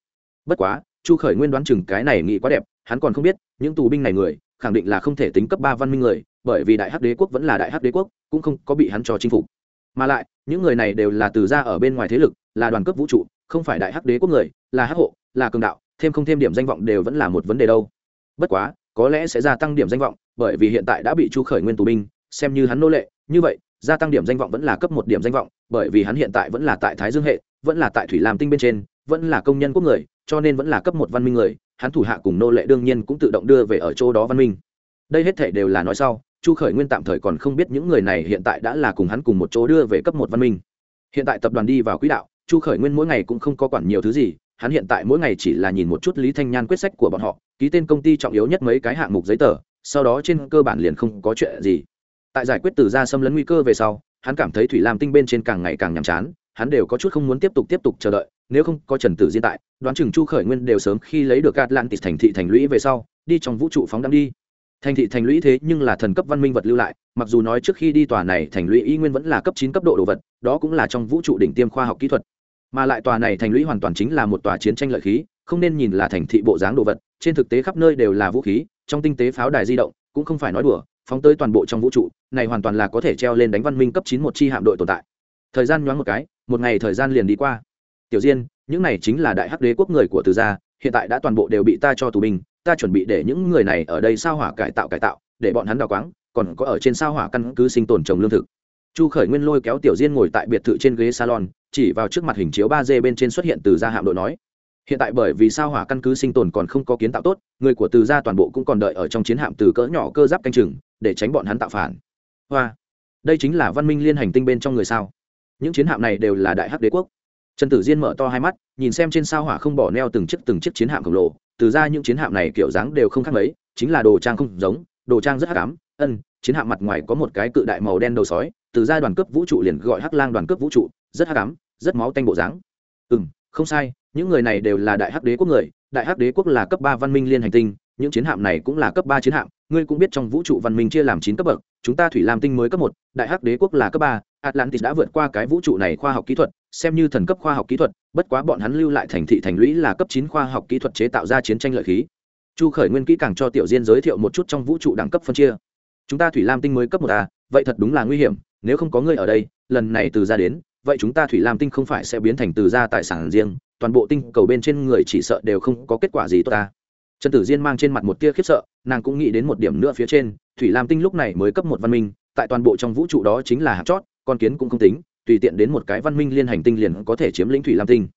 Bất quá, chu khởi nguyên đoán chừng cái này nghĩ quá đẹp, hắn còn không biết, những tù binh này người, khẳng định là không thể tính cấp ba văn minh người, bởi vì đại hắc đế quốc vẫn là đại hắc đế quốc, cũng không có bị hắn cho chinh phục. Mà lại, những người này đều là từ ra ở bên ngoài thế lực, là đoàn cấp vũ trụ không phải đại hắc đế quốc người, là hắc hộ, là cường đạo, thêm không thêm điểm danh vọng đều vẫn là một vấn đề đâu. Bất quá, có lẽ sẽ gia tăng điểm danh vọng, bởi vì hiện tại đã bị chu khởi nguyên tù binh, xem như hắn nô lệ, như vậy, gia tăng điểm danh vọng vẫn là cấp một điểm danh vọng, bởi vì hắn hiện tại vẫn là tại thái dương hệ, vẫn là tại thủy lam tinh bên trên, vẫn là công nhân quốc người, cho nên vẫn là cấp một văn minh người, hắn thủ hạ cùng nô lệ đương nhiên cũng tự động đưa về ở chỗ đó văn minh. Đây hết thể đều là nói sau, chu khởi nguyên tạm thời còn không biết những người này hiện tại đã là cùng hắn cùng một chỗ đưa về cấp một văn minh. Hiện tại tập đoàn đi vào quỹ đạo chu khởi nguyên mỗi ngày cũng không có quản nhiều thứ gì, hắn hiện tại mỗi ngày chỉ là nhìn một chút lý thanh nhan quyết sách của bọn họ, ký tên công ty trọng yếu nhất mấy cái hạng mục giấy tờ, sau đó trên cơ bản liền không có chuyện gì. Tại giải quyết từ ra xâm lấn nguy cơ về sau, hắn cảm thấy thủy lam tinh bên trên càng ngày càng nhàm chán, hắn đều có chút không muốn tiếp tục tiếp tục chờ đợi, nếu không có trần tử diên tại, đoán chừng chu khởi nguyên đều sớm khi lấy được atlantis thành thị thành lũy về sau, đi trong vũ trụ phóng đăng đi. Thành thị thành lũy thế nhưng là thần cấp văn minh vật lưu lại, mặc dù nói trước khi đi tòa này thành lũy y nguyên vẫn là cấp chín cấp độ đồ vật, đó cũng là trong vũ trụ đỉnh tiêm khoa học kỹ thuật mà lại tòa này thành lũy hoàn toàn chính là một tòa chiến tranh lợi khí, không nên nhìn là thành thị bộ dáng đồ vật, trên thực tế khắp nơi đều là vũ khí, trong tinh tế pháo đài di động, cũng không phải nói đùa, phóng tới toàn bộ trong vũ trụ, này hoàn toàn là có thể treo lên đánh văn minh cấp chín một chi hạm đội tồn tại. Thời gian nhoáng một cái, một ngày thời gian liền đi qua. Tiểu diên, những này chính là đại hắc đế quốc người của từ gia, hiện tại đã toàn bộ đều bị ta cho tù binh, ta chuẩn bị để những người này ở đây sao hỏa cải tạo cải tạo, để bọn hắn đào quáng, còn có ở trên sao hỏa căn cứ sinh tồn trồng lương thực. Chu khởi nguyên lôi kéo tiểu diên ngồi tại biệt thự trên ghế salon chỉ vào trước mặt hình chiếu ba d bên trên xuất hiện từ gia hạm đội nói. Hiện tại bởi vì sao hỏa căn cứ sinh tồn còn không có kiến tạo tốt, người của từ gia toàn bộ cũng còn đợi ở trong chiến hạm từ cỡ nhỏ cơ giáp canh chừng, để tránh bọn hắn tạo phản. Hoa, đây chính là văn minh liên hành tinh bên trong người sao? Những chiến hạm này đều là đại hắc đế quốc. Trần tử diên mở to hai mắt, nhìn xem trên sao hỏa không bỏ neo từng chiếc từng chiếc chiến hạm khổng lồ, từ ra những chiến hạm này kiểu dáng đều không khác mấy, chính là đồ trang không giống, đồ trang rất hắc ám, ân, chiến hạm mặt ngoài có một cái cự đại màu đen đầu sói, từ ra đoàn cướp vũ trụ liền gọi hắc lang đoàn cướp vũ trụ rất hắc ám, rất máu tanh bộ dáng. Ừ không sai, những người này đều là đại hắc đế quốc người, đại hắc đế quốc là cấp ba văn minh liên hành tinh, những chiến hạm này cũng là cấp ba chiến hạm, ngươi cũng biết trong vũ trụ văn minh chia làm chín cấp bậc, chúng ta thủy lam tinh mới cấp một, đại hắc đế quốc là cấp ba, atlantis đã vượt qua cái vũ trụ này khoa học kỹ thuật, xem như thần cấp khoa học kỹ thuật, bất quá bọn hắn lưu lại thành thị thành lũy là cấp chín khoa học kỹ thuật chế tạo ra chiến tranh lợi khí. Chu khởi nguyên kỹ càng cho tiểu diên giới thiệu một chút trong vũ trụ đẳng cấp phân chia. Chúng ta thủy lam tinh mới cấp một a vậy thật đúng là nguy hiểm, nếu không có ngươi ở đây, lần này từ ra đến vậy chúng ta thủy lam tinh không phải sẽ biến thành từ ra tài sản riêng, toàn bộ tinh cầu bên trên người chỉ sợ đều không có kết quả gì tốt ta. Trần tử diên mang trên mặt một tia khiếp sợ, nàng cũng nghĩ đến một điểm nữa phía trên, thủy lam tinh lúc này mới cấp một văn minh, tại toàn bộ trong vũ trụ đó chính là hạt chót, con kiến cũng không tính, tùy tiện đến một cái văn minh liên hành tinh liền có thể chiếm lĩnh thủy lam tinh.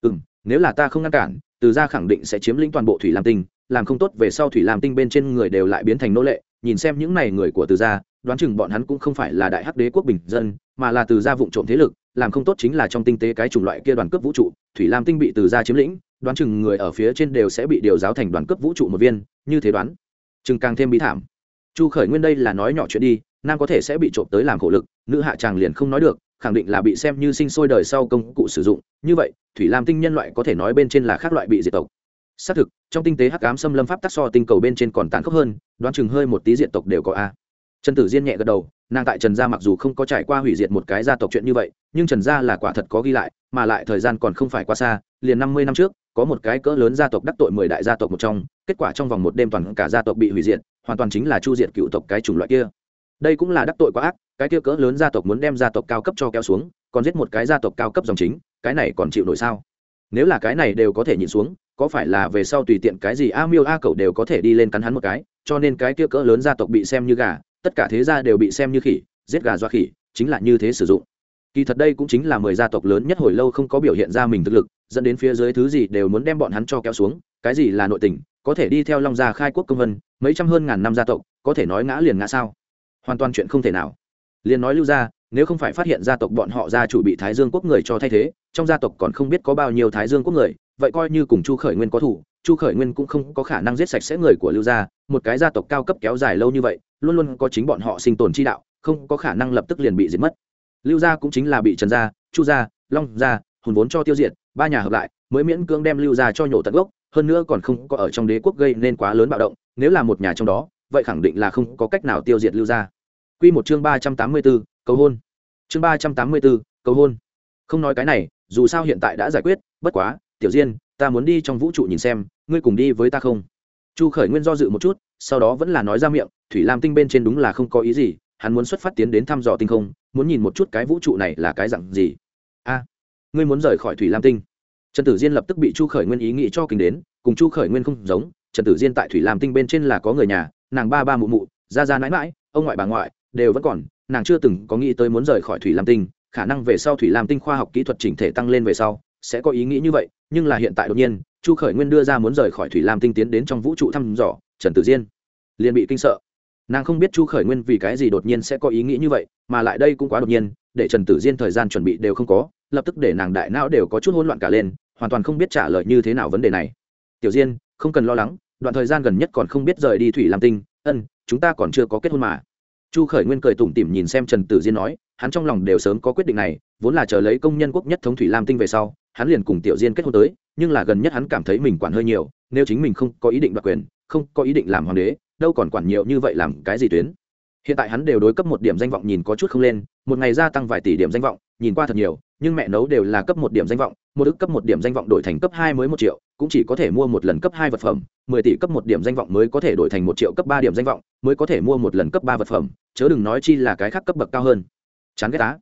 Ừ m nếu là ta không ngăn cản, từ ra khẳng định sẽ chiếm lĩnh toàn bộ thủy lam tinh, làm không tốt về sau thủy lam tinh bên trên người đều lại biến thành nô lệ nhìn xem những này người của từ gia, đoán chừng bọn hắn cũng không phải là đại hắc đế quốc bình dân, mà là từ gia vụng trộm thế lực, làm không tốt chính là trong tinh tế cái chủng loại kia đoàn cướp vũ trụ, thủy lam tinh bị từ gia chiếm lĩnh, đoán chừng người ở phía trên đều sẽ bị điều giáo thành đoàn cướp vũ trụ một viên, như thế đoán. Chừng càng thêm bí thảm. Chu khởi nguyên đây là nói nhỏ chuyện đi, nam có thể sẽ bị trộm tới làm khổ lực, nữ hạ tràng liền không nói được, khẳng định là bị xem như sinh sôi đời sau công cụ sử dụng, như vậy, thủy lam tinh nhân loại có thể nói bên trên là khác loại bị diệt tộc xác thực, trong tinh tế hắc ám xâm lâm pháp tắc so tinh cầu bên trên còn tàn khốc hơn, đoán chừng hơi một tí diện tộc đều có a. Trần tử diên nhẹ gật đầu, nàng tại trần gia mặc dù không có trải qua hủy diệt một cái gia tộc chuyện như vậy, nhưng trần gia là quả thật có ghi lại, mà lại thời gian còn không phải quá xa, liền năm mươi năm trước, có một cái cỡ lớn gia tộc đắc tội mười đại gia tộc một trong, kết quả trong vòng một đêm toàn cả gia tộc bị hủy diệt, hoàn toàn chính là chu diệt cựu tộc cái chủng loại kia. Đây cũng là đắc tội quá ác, cái kia cỡ lớn gia tộc muốn đem gia tộc cao cấp cho kéo xuống, còn giết một cái gia tộc cao cấp dòng chính, cái này còn chịu nổi sao? Nếu là cái này đều có thể nhịn xuống có phải là về sau tùy tiện cái gì a miêu a cậu đều có thể đi lên cắn hắn một cái, cho nên cái kia cỡ lớn gia tộc bị xem như gà, tất cả thế gia đều bị xem như khỉ, giết gà doa khỉ, chính là như thế sử dụng. Kỳ thật đây cũng chính là mười gia tộc lớn nhất hồi lâu không có biểu hiện ra mình thực lực, dẫn đến phía dưới thứ gì đều muốn đem bọn hắn cho kéo xuống, cái gì là nội tình, có thể đi theo long gia khai quốc công vân, mấy trăm hơn ngàn năm gia tộc, có thể nói ngã liền ngã sao? Hoàn toàn chuyện không thể nào. Liền nói lưu gia, nếu không phải phát hiện gia tộc bọn họ gia chủ bị thái dương quốc người cho thay thế, trong gia tộc còn không biết có bao nhiêu thái dương quốc người vậy coi như cùng chu khởi nguyên có thủ chu khởi nguyên cũng không có khả năng giết sạch sẽ người của lưu gia một cái gia tộc cao cấp kéo dài lâu như vậy luôn luôn có chính bọn họ sinh tồn chi đạo không có khả năng lập tức liền bị diệt mất lưu gia cũng chính là bị trần gia chu gia long gia hùn vốn cho tiêu diệt ba nhà hợp lại mới miễn cưỡng đem lưu gia cho nhổ tận gốc hơn nữa còn không có ở trong đế quốc gây nên quá lớn bạo động nếu là một nhà trong đó vậy khẳng định là không có cách nào tiêu diệt lưu gia Quy một chương ba trăm tám mươi 384, cầu hôn. Chương ba trăm tám mươi 384, cầu hôn. Không nói cái này, dù sao hiện tại đã giải quyết, bất quá, Tiểu Diên, ta muốn đi trong vũ trụ nhìn xem, ngươi cùng đi với ta không? Chu Khởi Nguyên do dự một chút, sau đó vẫn là nói ra miệng, Thủy Lam tinh bên trên đúng là không có ý gì, hắn muốn xuất phát tiến đến thăm dò tinh không, muốn nhìn một chút cái vũ trụ này là cái dạng gì. A, ngươi muốn rời khỏi Thủy Lam tinh? Trần Tử Diên lập tức bị Chu Khởi Nguyên ý nghĩ cho kính đến, cùng Chu Khởi Nguyên không giống, Trần Tử Diên tại Thủy Lam tinh bên trên là có người nhà, nàng ba ba mụ mụ, ra ra nãi nãi, ông ngoại bà ngoại, đều vẫn còn nàng chưa từng có nghĩ tới muốn rời khỏi thủy lam tinh khả năng về sau thủy lam tinh khoa học kỹ thuật chỉnh thể tăng lên về sau sẽ có ý nghĩ như vậy, nhưng là hiện tại đột nhiên, chu khởi nguyên đưa ra muốn rời khỏi thủy lam tinh tiến đến trong vũ trụ thăm dò, trần tử diên liền bị kinh sợ. Nàng không biết chu khởi nguyên vì cái gì đột nhiên sẽ có ý nghĩ như vậy, mà lại đây cũng quá đột nhiên, để trần tử diên thời gian chuẩn bị đều không có, lập tức để nàng đại não đều có chút hỗn loạn cả lên, hoàn toàn không biết trả lời như thế nào vấn đề này. Tiểu diên, không cần lo lắng, đoạn thời gian gần nhất còn không biết rời đi thủy lam tinh, ân, chúng ta còn chưa có kết hôn mà. Chu khởi nguyên cười tủm tỉm nhìn xem trần tử diên nói, hắn trong lòng đều sớm có quyết định này vốn là chờ lấy công nhân quốc nhất thống thủy lam tinh về sau, hắn liền cùng tiểu diên kết hôn tới, nhưng là gần nhất hắn cảm thấy mình quản hơi nhiều, nếu chính mình không có ý định đoạt quyền, không có ý định làm hoàng đế, đâu còn quản nhiều như vậy làm cái gì tuyến. Hiện tại hắn đều đối cấp một điểm danh vọng nhìn có chút không lên, một ngày gia tăng vài tỷ điểm danh vọng, nhìn qua thật nhiều, nhưng mẹ nấu đều là cấp một điểm danh vọng, một ức cấp một điểm danh vọng đổi thành cấp hai mới một triệu, cũng chỉ có thể mua một lần cấp hai vật phẩm, mười tỷ cấp một điểm danh vọng mới có thể đổi thành một triệu cấp ba điểm danh vọng, mới có thể mua một lần cấp ba vật phẩm, chớ đừng nói chi là cái khác cấp bậc cao hơn. Chán ghét á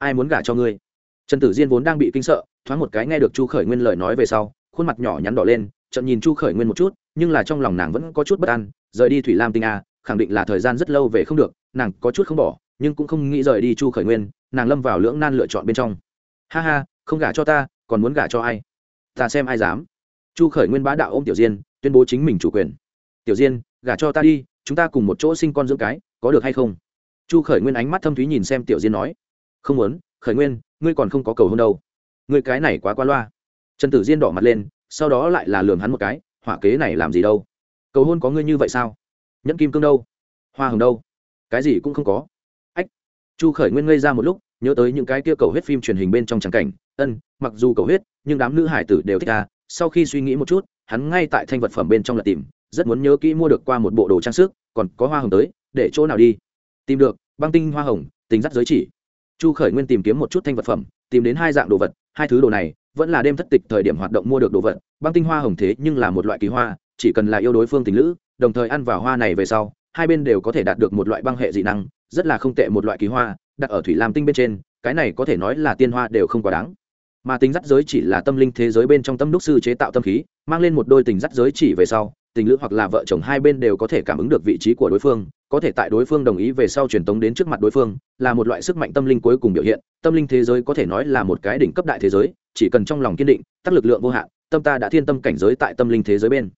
ai muốn gả cho ngươi? Trần tử diên vốn đang bị kinh sợ, thoáng một cái nghe được chu khởi nguyên lời nói về sau, khuôn mặt nhỏ nhắn đỏ lên trận nhìn chu khởi nguyên một chút, nhưng là trong lòng nàng vẫn có chút bất an, rời đi thủy lam tinh a, khẳng định là thời gian rất lâu về không được, nàng có chút không bỏ, nhưng cũng không nghĩ rời đi chu khởi nguyên, nàng lâm vào lưỡng nan lựa chọn bên trong. Ha ha, không gả cho ta, còn muốn gả cho ai? Ta xem ai dám. Chu khởi nguyên bá đạo ô m tiểu diên, tuyên bố chính mình chủ quyền. Tiểu diên, gả cho ta đi, chúng ta cùng một chỗ sinh con dưỡng cái, có được hay không? Chu khởi nguyên ánh mắt thâm thúy nhìn xem tiểu diên nói không muốn, khởi nguyên, ngươi còn không có cầu hôn đâu. Ngươi cái này quá qua loa. Trần tử diên đỏ mặt lên, sau đó lại là lường hắn một cái hỏa kế này làm gì đâu? Cầu hôn có ngươi như vậy sao? Nhẫn kim cương đâu? Hoa hồng đâu? Cái gì cũng không có. Ách, chu khởi nguyên ngây ra một lúc, nhớ tới những cái kia cầu huyết phim truyền hình bên trong tràng cảnh, ân, mặc dù cầu huyết, nhưng đám nữ hải tử đều thích ta. Sau khi suy nghĩ một chút, hắn ngay tại thanh vật phẩm bên trong là tìm, rất muốn nhớ kỹ mua được qua một bộ đồ trang sức, còn có hoa hồng tới, để chỗ nào đi? Tìm được, băng tinh hoa hồng tính dắt giới chỉ chu khởi nguyên tìm kiếm một chút thanh vật phẩm, tìm đến hai dạng đồ vật, hai thứ đồ này vẫn là đêm thất tịch thời điểm hoạt động mua được đồ vật, băng tinh hoa hồng thế nhưng là một loại kỳ hoa, chỉ cần là yêu đối phương tình lữ, đồng thời ăn vào hoa này về sau, hai bên đều có thể đạt được một loại băng hệ dị năng, rất là không tệ một loại kỳ hoa, đặt ở thủy lam tinh bên trên, cái này có thể nói là tiên hoa đều không quá đáng. Mà tính dắt giới chỉ là tâm linh thế giới bên trong tâm đúc sư chế tạo tâm khí, mang lên một đôi tình dắt giới chỉ về sau tình lữ hoặc là vợ chồng hai bên đều có thể cảm ứng được vị trí của đối phương, có thể tại đối phương đồng ý về sau truyền tống đến trước mặt đối phương, là một loại sức mạnh tâm linh cuối cùng biểu hiện. Tâm linh thế giới có thể nói là một cái đỉnh cấp đại thế giới, chỉ cần trong lòng kiên định, tác lực lượng vô hạn, tâm ta đã thiên tâm cảnh giới tại tâm linh thế giới bên.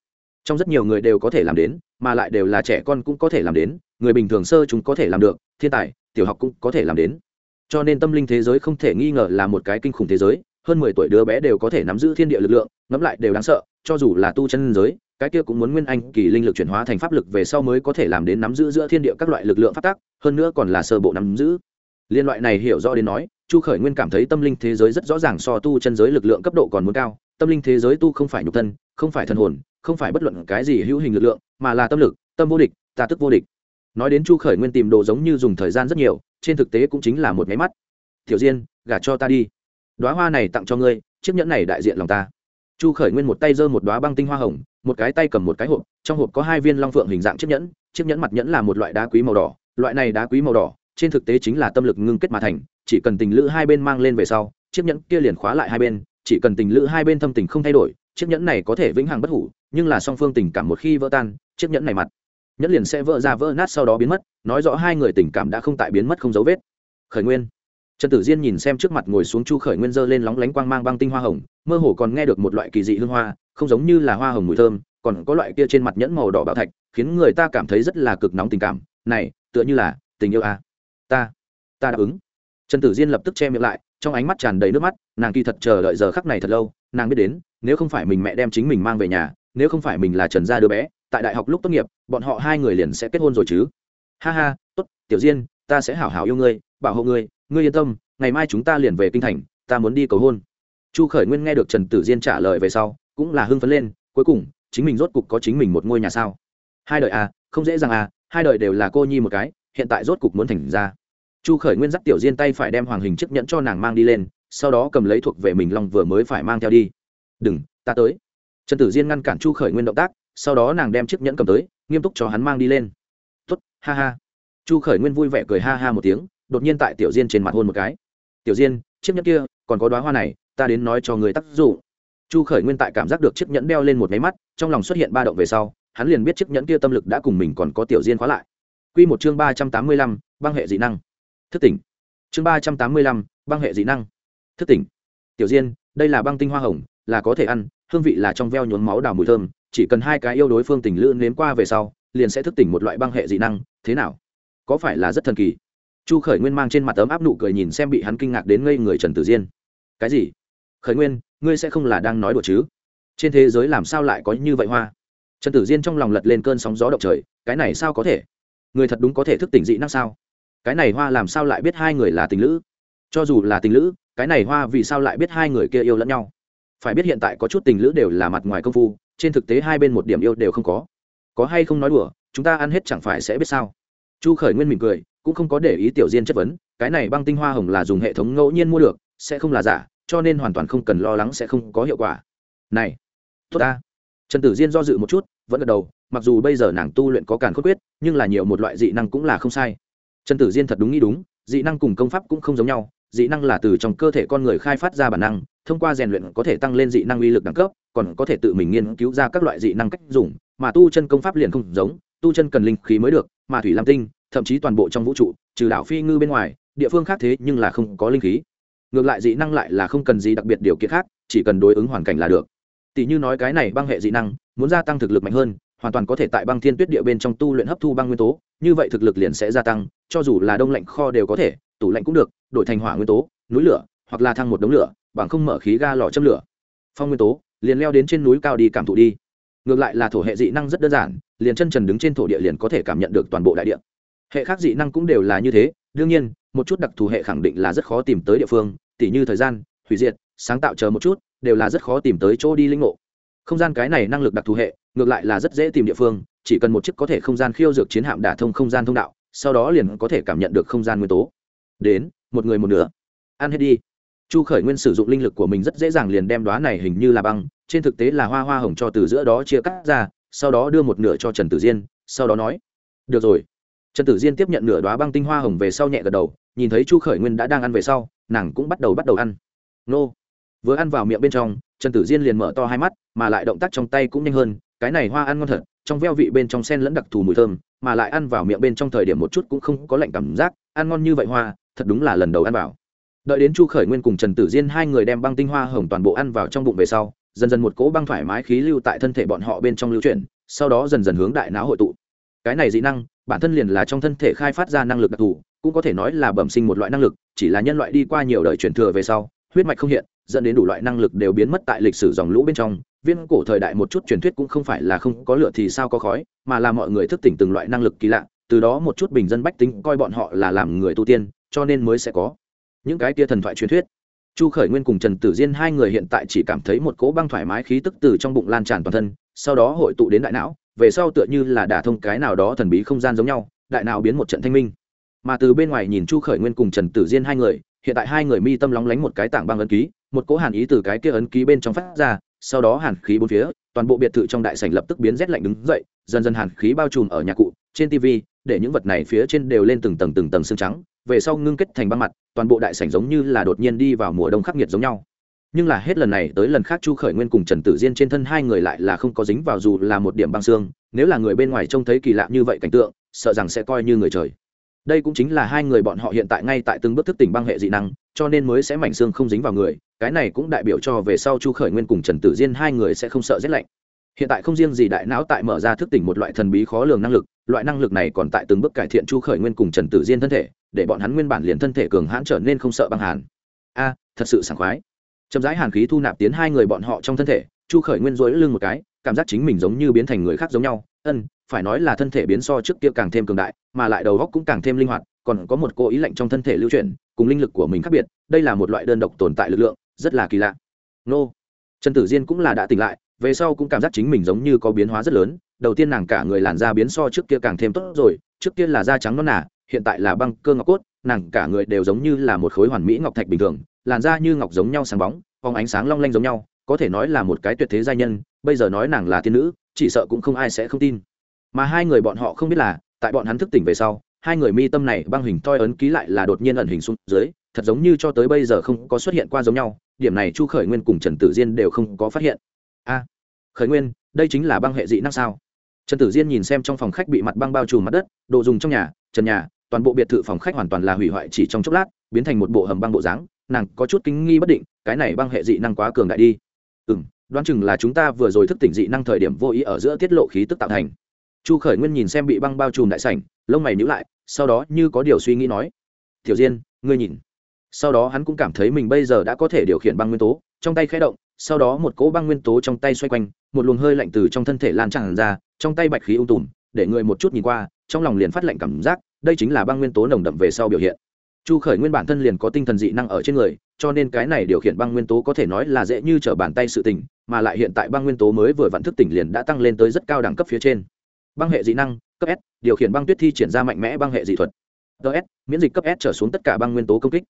Trong rất nhiều người đều có thể làm đến, mà lại đều là trẻ con cũng có thể làm đến, người bình thường sơ chúng có thể làm được, thiên tài, tiểu học cũng có thể làm đến. Cho nên tâm linh thế giới không thể nghi ngờ là một cái kinh khủng thế giới, hơn mười tuổi đứa bé đều có thể nắm giữ thiên địa lực lượng, ngẫm lại đều đáng sợ, cho dù là tu chân giới cái kia cũng muốn nguyên anh kỳ linh lực chuyển hóa thành pháp lực về sau mới có thể làm đến nắm giữ giữa thiên địa các loại lực lượng phát tác, hơn nữa còn là sơ bộ nắm giữ. Liên loại này hiểu rõ đến nói, chu khởi nguyên cảm thấy tâm linh thế giới rất rõ ràng so tu chân giới lực lượng cấp độ còn muốn cao, tâm linh thế giới tu không phải nhục thân, không phải thần hồn, không phải bất luận cái gì hữu hình lực lượng, mà là tâm lực, tâm vô địch ta tức vô địch. Nói đến chu khởi nguyên tìm đồ giống như dùng thời gian rất nhiều, trên thực tế cũng chính là một máy mắt. Tiểu diên, gả cho ta đi. Đoá hoa này tặng cho ngươi, chiếc nhẫn này đại diện lòng ta chu khởi nguyên một tay giơ một đoá băng tinh hoa hồng, một cái tay cầm một cái hộp, trong hộp có hai viên long phượng hình dạng chiếc nhẫn chiếc nhẫn mặt nhẫn là một loại đá quý màu đỏ, loại này đá quý màu đỏ, trên thực tế chính là tâm lực ngưng kết mà thành, chỉ cần tình lữ hai bên mang lên về sau, chiếc nhẫn kia liền khóa lại hai bên, chỉ cần tình lữ hai bên thâm tình không thay đổi, chiếc nhẫn này có thể vĩnh hằng bất hủ, nhưng là song phương tình cảm một khi vỡ tan, chiếc nhẫn này mặt nhẫn liền sẽ vỡ ra vỡ nát sau đó biến mất, nói rõ hai người tình cảm đã không tại biến mất không dấu vết. Khởi nguyên trần tử diên nhìn xem trước mặt ngồi xuống chu khởi nguyên dơ lên lóng lánh quang mang băng tinh hoa hồng, mơ hồ còn nghe được một loại kỳ dị hương hoa, không giống như là hoa hồng mùi thơm, còn có loại kia trên mặt nhẫn màu đỏ bạo thạch, khiến người ta cảm thấy rất là cực nóng tình cảm. Này, tựa như là, tình yêu à. ta ta đáp ứng. Trần tử diên lập tức che miệng lại, trong ánh mắt tràn đầy nước mắt, nàng kỳ thật chờ đợi giờ khắc này thật lâu, nàng biết đến, nếu không phải mình mẹ đem chính mình mang về nhà, nếu không phải mình là trần gia đứa bé, tại đại học lúc tốt nghiệp, bọn họ hai người liền sẽ kết hôn rồi chứ. Ha ha, tốt, tiểu diên, ta sẽ hảo hảo yêu ngươi, bảo hộ ngươi ngươi yên tâm, ngày mai chúng ta liền về kinh thành, ta muốn đi cầu hôn. Chu khởi nguyên nghe được trần tử diên trả lời về sau, cũng là hưng phấn lên, cuối cùng, chính mình rốt cục có chính mình một ngôi nhà sao? Hai đời à không dễ dàng à hai đời đều là cô nhi một cái, hiện tại rốt cục muốn thành ra. Chu khởi nguyên dắt tiểu diên tay phải đem hoàng hình chiếc nhẫn cho nàng mang đi lên, sau đó cầm lấy thuộc về mình long vừa mới phải mang theo đi. Đừng, ta tới. Trần tử diên ngăn cản chu khởi nguyên động tác, sau đó nàng đem chiếc nhẫn cầm tới, nghiêm túc cho hắn mang đi lên. Tuất ha ha. Chu khởi nguyên vui vẻ cười ha ha một tiếng đột nhiên tại tiểu diên trên mặt hôn một cái. Tiểu diên, chiếc nhẫn kia, còn có đoá hoa này, ta đến nói cho người tác dụng. Chu khởi nguyên tại cảm giác được chiếc nhẫn đeo lên một máy mắt, trong lòng xuất hiện ba động về sau, hắn liền biết chiếc nhẫn kia tâm lực đã cùng mình còn có tiểu diên khóa lại. Q một chương ba trăm tám mươi lăm, băng hệ dị năng. Thức tỉnh. Chương ba trăm tám mươi lăm, băng hệ dị năng. Thức tỉnh. Tiểu diên, đây là băng tinh hoa hồng, là có thể ăn, hương vị là trong veo nhốn máu đào mùi thơm, chỉ cần hai cái yêu đối phương tình lữ nếm qua về sau, liền sẽ thức tỉnh một loại băng hệ dị năng. Thế nào? Có phải là rất thần kỳ? Chu khởi nguyên mang trên mặt ấm áp nụ cười nhìn xem bị hắn kinh ngạc đến ngây người trần tử diên. Cái gì? Khởi nguyên, ngươi sẽ không là đang nói đùa chứ? Trên thế giới làm sao lại có như vậy hoa? Trần tử diên trong lòng lật lên cơn sóng gió động trời. Cái này sao có thể? Người thật đúng có thể thức tỉnh dị năng sao? Cái này hoa làm sao lại biết hai người là tình lữ? Cho dù là tình lữ, cái này hoa vì sao lại biết hai người kia yêu lẫn nhau? Phải biết hiện tại có chút tình lữ đều là mặt ngoài công phu, trên thực tế hai bên một điểm yêu đều không có. Có hay không nói đùa, chúng ta ăn hết chẳng phải sẽ biết sao? Chu khởi nguyên mỉm cười cũng không có để ý tiểu diên chất vấn, cái này băng tinh hoa hồng là dùng hệ thống ngẫu nhiên mua được, sẽ không là giả, cho nên hoàn toàn không cần lo lắng sẽ không có hiệu quả. Này, tốt ta. Trần tử diên do dự một chút, vẫn gật đầu, mặc dù bây giờ nàng tu luyện có càn khốt quyết, nhưng là nhiều một loại dị năng cũng là không sai. Trần tử diên thật đúng nghĩ đúng, dị năng cùng công pháp cũng không giống nhau, dị năng là từ trong cơ thể con người khai phát ra bản năng, thông qua rèn luyện có thể tăng lên dị năng uy lực đẳng cấp, còn có thể tự mình nghiên cứu ra các loại dị năng cách dùng, mà tu chân công pháp liền không giống, tu chân cần linh khí mới được, mà thủy lam tinh thậm chí toàn bộ trong vũ trụ, trừ đảo phi ngư bên ngoài, địa phương khác thế nhưng là không có linh khí. Ngược lại dị năng lại là không cần gì đặc biệt điều kiện khác, chỉ cần đối ứng hoàn cảnh là được. Tỷ như nói cái này băng hệ dị năng, muốn gia tăng thực lực mạnh hơn, hoàn toàn có thể tại băng thiên tuyết địa bên trong tu luyện hấp thu băng nguyên tố, như vậy thực lực liền sẽ gia tăng, cho dù là đông lạnh kho đều có thể, tủ lạnh cũng được, đổi thành hỏa nguyên tố, núi lửa, hoặc là thăng một đống lửa, bằng không mở khí ga lò châm lửa. Phong nguyên tố, liền leo đến trên núi cao đi cảm thụ đi. Ngược lại là thổ hệ dị năng rất đơn giản, liền chân trần đứng trên thổ địa liền có thể cảm nhận được toàn bộ đại địa hệ khác dị năng cũng đều là như thế, đương nhiên, một chút đặc thù hệ khẳng định là rất khó tìm tới địa phương, tỉ như thời gian, hủy diệt, sáng tạo chờ một chút, đều là rất khó tìm tới chỗ đi linh ngộ. Không gian cái này năng lực đặc thù hệ, ngược lại là rất dễ tìm địa phương, chỉ cần một chiếc có thể không gian khiêu dược chiến hạm đả thông không gian thông đạo, sau đó liền có thể cảm nhận được không gian nguyên tố. Đến, một người một nửa. Ăn hết đi. Chu khởi nguyên sử dụng linh lực của mình rất dễ dàng liền đem đoá này hình như là băng, trên thực tế là hoa hoa hồng cho từ giữa đó chia cắt ra, sau đó đưa một nửa cho trần tử diên, sau đó nói, được rồi trần tử diên tiếp nhận nửa đoá băng tinh hoa hồng về sau nhẹ gật đầu, nhìn thấy chu khởi nguyên đã đang ăn về sau, nàng cũng bắt đầu bắt đầu ăn. Nô! Vừa ăn vào miệng bên trong, trần tử diên liền mở to hai mắt, mà lại động tác trong tay cũng nhanh hơn, cái này hoa ăn ngon thật, trong veo vị bên trong sen lẫn đặc thù mùi thơm, mà lại ăn vào miệng bên trong thời điểm một chút cũng không có lạnh cảm giác, ăn ngon như vậy hoa, thật đúng là lần đầu ăn vào. Đợi đến chu khởi nguyên cùng trần tử diên hai người đem băng tinh hoa hồng toàn bộ ăn vào trong bụng về sau, dần dần một cỗ băng thoải mái khí lưu tại thân thể bọn họ bên trong lưu chuyển, sau đó dần dần hướng đại não hội tụ cái này dị năng, bản thân liền là trong thân thể khai phát ra năng lực đặc thù, cũng có thể nói là bẩm sinh một loại năng lực, chỉ là nhân loại đi qua nhiều đời truyền thừa về sau, huyết mạch không hiện, dẫn đến đủ loại năng lực đều biến mất tại lịch sử dòng lũ bên trong. Viên cổ thời đại một chút truyền thuyết cũng không phải là không có lửa thì sao có khói, mà là mọi người thức tỉnh từng loại năng lực kỳ lạ, từ đó một chút bình dân bách tính coi bọn họ là làm người tu tiên, cho nên mới sẽ có những cái tia thần thoại truyền thuyết. Chu khởi nguyên cùng trần tử diên hai người hiện tại chỉ cảm thấy một cỗ băng thoải mái khí tức từ trong bụng lan tràn toàn thân sau đó hội tụ đến đại não, về sau tựa như là đả thông cái nào đó thần bí không gian giống nhau, đại não biến một trận thanh minh. Mà từ bên ngoài nhìn chu khởi nguyên cùng trần tử diên hai người, hiện tại hai người mi tâm lóng lánh một cái tảng băng ấn ký, một cỗ hàn ý từ cái kia ấn ký bên trong phát ra, sau đó hàn khí bốn phía, toàn bộ biệt thự trong đại sảnh lập tức biến rét lạnh đứng dậy, dần dần hàn khí bao trùm ở nhà cụ, trên tv để những vật này phía trên đều lên từng tầng từng tầng xương trắng, về sau ngưng kết thành băng mặt, toàn bộ đại sảnh giống như là đột nhiên đi vào mùa đông khắc nghiệt giống nhau nhưng là hết lần này tới lần khác chu khởi nguyên cùng trần tử diên trên thân hai người lại là không có dính vào dù là một điểm băng xương, nếu là người bên ngoài trông thấy kỳ lạ như vậy cảnh tượng, sợ rằng sẽ coi như người trời. Đây cũng chính là hai người bọn họ hiện tại ngay tại từng bước thức tỉnh băng hệ dị năng, cho nên mới sẽ mảnh xương không dính vào người, cái này cũng đại biểu cho về sau chu khởi nguyên cùng trần tử diên hai người sẽ không sợ rét lạnh. Hiện tại không riêng gì đại não tại mở ra thức tỉnh một loại thần bí khó lường năng lực, loại năng lực này còn tại từng bước cải thiện chu khởi nguyên cùng trần tử diên thân thể, để bọn hắn nguyên bản liền thân thể cường hãn trở nên không sợ băng hàn. A, thật sự sảng khoái chậm rãi hàn khí thu nạp tiến hai người bọn họ trong thân thể chu khởi nguyên rối lưng một cái cảm giác chính mình giống như biến thành người khác giống nhau. Ân phải nói là thân thể biến so trước kia càng thêm cường đại mà lại đầu góc cũng càng thêm linh hoạt còn có một cô ý lạnh trong thân thể lưu chuyển cùng linh lực của mình khác biệt đây là một loại đơn độc tồn tại lực lượng rất là kỳ lạ. Nô. Trần tử diên cũng là đã tỉnh lại về sau cũng cảm giác chính mình giống như có biến hóa rất lớn đầu tiên nàng cả người làn da biến so trước kia càng thêm tốt rồi trước kia là da trắng non nà, hiện tại là băng cơ ngọc cốt nàng cả người đều giống như là một khối hoàn mỹ ngọc thạch bình thường làn da như ngọc giống nhau sáng bóng, phóng ánh sáng long lanh giống nhau, có thể nói là một cái tuyệt thế gia nhân, bây giờ nói nàng là tiên nữ, chỉ sợ cũng không ai sẽ không tin. Mà hai người bọn họ không biết là, tại bọn hắn thức tỉnh về sau, hai người mi tâm này băng hình toi ấn ký lại là đột nhiên ẩn hình xuống dưới, thật giống như cho tới bây giờ không có xuất hiện qua giống nhau, điểm này chu khởi nguyên cùng trần tử diên đều không có phát hiện. A, khởi nguyên, đây chính là băng hệ dị năng sao? Trần tử diên nhìn xem trong phòng khách bị mặt băng bao trùm mặt đất, đồ dùng trong nhà, trần nhà, toàn bộ biệt thự phòng khách hoàn toàn là hủy hoại chỉ trong chốc lát, biến thành một bộ hầm băng bộ dáng nàng có chút kinh nghi bất định, cái này băng hệ dị năng quá cường đại đi. Ừ m đoán chừng là chúng ta vừa rồi thức tỉnh dị năng thời điểm vô ý ở giữa tiết lộ khí tức tạo thành. Chu khởi nguyên nhìn xem bị băng bao trùm đại sảnh, lông mày nhữ lại, sau đó như có điều suy nghĩ nói, tiểu diên, ngươi nhìn. Sau đó hắn cũng cảm thấy mình bây giờ đã có thể điều khiển băng nguyên tố, trong tay khẽ động, sau đó một cỗ băng nguyên tố trong tay xoay quanh, một luồng hơi lạnh từ trong thân thể lan tràn ra, trong tay bạch khí ung tùm, để người một chút nhìn qua, trong lòng liền phát lạnh cảm giác, đây chính là băng nguyên tố nồng đậm về sau biểu hiện chu khởi nguyên bản thân liền có tinh thần dị năng ở trên người, cho nên cái này điều khiển băng nguyên tố có thể nói là dễ như t r ở bàn tay sự tỉnh mà lại hiện tại băng nguyên tố mới vừa vặn thức tỉnh liền đã tăng lên tới rất cao đẳng cấp phía trên. Băng hệ dị năng, cấp s, điều khiển băng tuyết thi triển ra mạnh mẽ băng hệ dị thuật. Ts miễn dịch cấp s trở xuống tất cả băng nguyên tố công kích.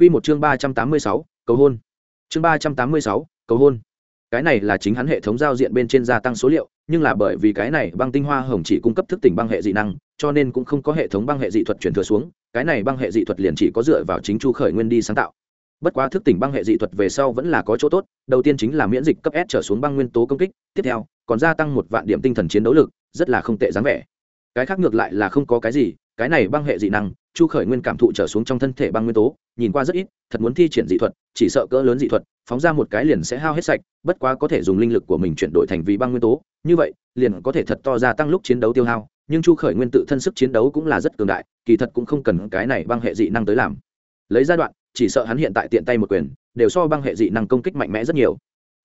Q một chương ba trăm tám mươi sáu, cầu hôn. Chương ba trăm tám mươi sáu, cầu hôn. Cái này là chính hắn hệ thống giao diện bên trên gia tăng số liệu, nhưng là bởi vì cái này băng tinh hoa hồng chỉ cung cấp thức tỉnh băng hệ dị năng, cho nên cũng không có hệ thống băng hệ dị thuật chuyển thừa xuống cái này băng hệ dị thuật liền chỉ có dựa vào chính chu khởi nguyên đi sáng tạo. Bất quá thức tỉnh băng hệ dị thuật về sau vẫn là có chỗ tốt, đầu tiên chính là miễn dịch cấp s trở xuống băng nguyên tố công kích, tiếp theo, còn gia tăng một vạn điểm tinh thần chiến đấu lực, rất là không tệ dáng vẻ. Cái khác ngược lại là không có cái gì, cái này băng hệ dị năng, chu khởi nguyên cảm thụ trở xuống trong thân thể băng nguyên tố, nhìn qua rất ít, thật muốn thi triển dị thuật, chỉ sợ cỡ lớn dị thuật, phóng ra một cái liền sẽ hao hết sạch, bất quá có thể dùng linh lực của mình chuyển đổi thành vì băng nguyên tố, như vậy, liền có thể thật to gia tăng lúc chiến đấu tiêu hao nhưng chu khởi nguyên tự thân sức chiến đấu cũng là rất cường đại, kỳ thật cũng không cần cái này băng hệ dị năng tới làm. Lấy giai đoạn, chỉ sợ hắn hiện tại tiện tay một quyền, đều so băng hệ dị năng công kích mạnh mẽ rất nhiều.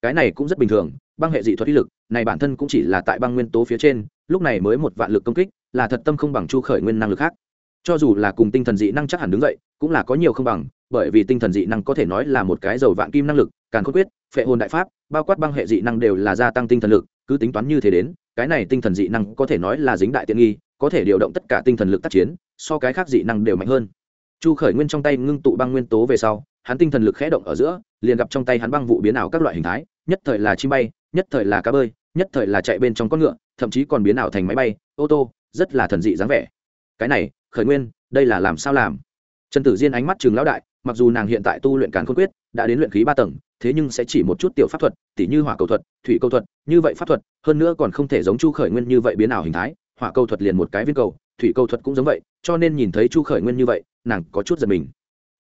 Cái này cũng rất bình thường, băng hệ dị thuật uy lực, này bản thân cũng chỉ là tại băng nguyên tố phía trên, lúc này mới một vạn lực công kích, là thật tâm không bằng chu khởi nguyên năng lực khác. Cho dù là cùng tinh thần dị năng chắc hẳn đứng dậy, cũng là có nhiều không bằng, bởi vì tinh thần dị năng có thể nói là một cái dầu vạn kim năng lực càng khôn quyết, phệ hồn đại pháp, bao quát băng hệ dị năng đều là gia tăng tinh thần lực cứ tính toán như thế đến, cái này tinh thần dị năng có thể nói là dính đại tiện nghi, có thể điều động tất cả tinh thần lực tác chiến, so cái khác dị năng đều mạnh hơn. Chu khởi nguyên trong tay ngưng tụ băng nguyên tố về sau, hắn tinh thần lực khẽ động ở giữa, liền gặp trong tay hắn băng vụ biến ảo các loại hình thái, nhất thời là chim bay, nhất thời là cá bơi, nhất thời là chạy bên trong con ngựa, thậm chí còn biến ảo thành máy bay, ô tô, rất là thần dị dáng vẻ. Cái này, khởi nguyên, đây là làm sao làm? Trần tử diên ánh mắt trường lão đại mặc dù nàng hiện tại tu luyện càn khôn quyết, đã đến luyện khí ba tầng, thế nhưng sẽ chỉ một chút tiểu pháp thuật, tỉ như hỏa cầu thuật, thủy cầu thuật, như vậy pháp thuật, hơn nữa còn không thể giống chu khởi nguyên như vậy biến ảo hình thái, hỏa cầu thuật liền một cái viên cầu, thủy cầu thuật cũng giống vậy, cho nên nhìn thấy chu khởi nguyên như vậy, nàng có chút giật mình.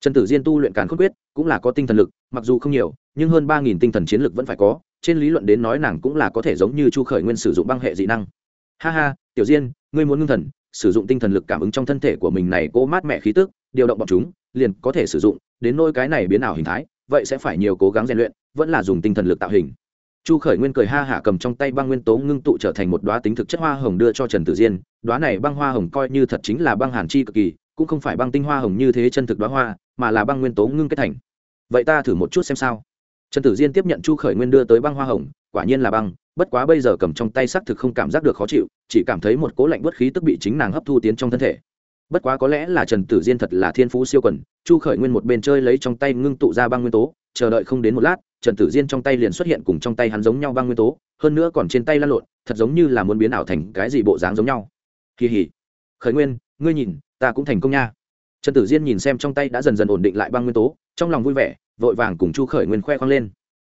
Trần tử diên tu luyện càn khôn quyết, cũng là có tinh thần lực, mặc dù không nhiều, nhưng hơn ba nghìn tinh thần chiến lực vẫn phải có, trên lý luận đến nói nàng cũng là có thể giống như chu khởi nguyên sử dụng băng hệ dị năng. Ha ha, tiểu diên, ngươi muốn ngưng thần, sử dụng tinh thần lực cảm ứng trong thân thể của mình này cố mát mẹ khí tức điều động bọn chúng, liền có thể sử dụng, đến nôi cái này biến ảo hình thái, vậy sẽ phải nhiều cố gắng rèn luyện, vẫn là dùng tinh thần lực tạo hình. Chu khởi nguyên cười ha hả cầm trong tay băng nguyên tố ngưng tụ trở thành một đoá tính thực chất hoa hồng đưa cho trần tử diên đoá này băng hoa hồng coi như thật chính là băng hàn chi cực kỳ, cũng không phải băng tinh hoa hồng như thế chân thực đoá hoa, mà là băng nguyên tố ngưng kết thành. Vậy ta thử một chút xem sao. Trần tử diên tiếp nhận chu khởi nguyên đưa tới băng hoa hồng, quả nhiên là băng, bất quá bây giờ cầm trong tay xác thực không cảm giác được khó chịu, chỉ cảm thấy một cố lạnh bất khí tức bị chính nàng hấp thu tiến trong thân thể bất quá có lẽ là trần tử diên thật là thiên phú siêu quần, chu khởi nguyên một bên chơi lấy trong tay ngưng tụ ra băng nguyên tố, chờ đợi không đến một lát, trần tử diên trong tay liền xuất hiện cùng trong tay hắn giống nhau băng nguyên tố, hơn nữa còn trên tay lăn lộn, thật giống như là muốn biến ảo thành cái gì bộ dáng giống nhau. Kỳ hỉ. Khởi nguyên, ngươi nhìn, ta cũng thành công nha. Trần tử diên nhìn xem trong tay đã dần dần ổn định lại băng nguyên tố, trong lòng vui vẻ, vội vàng cùng chu khởi nguyên khoe khoang lên.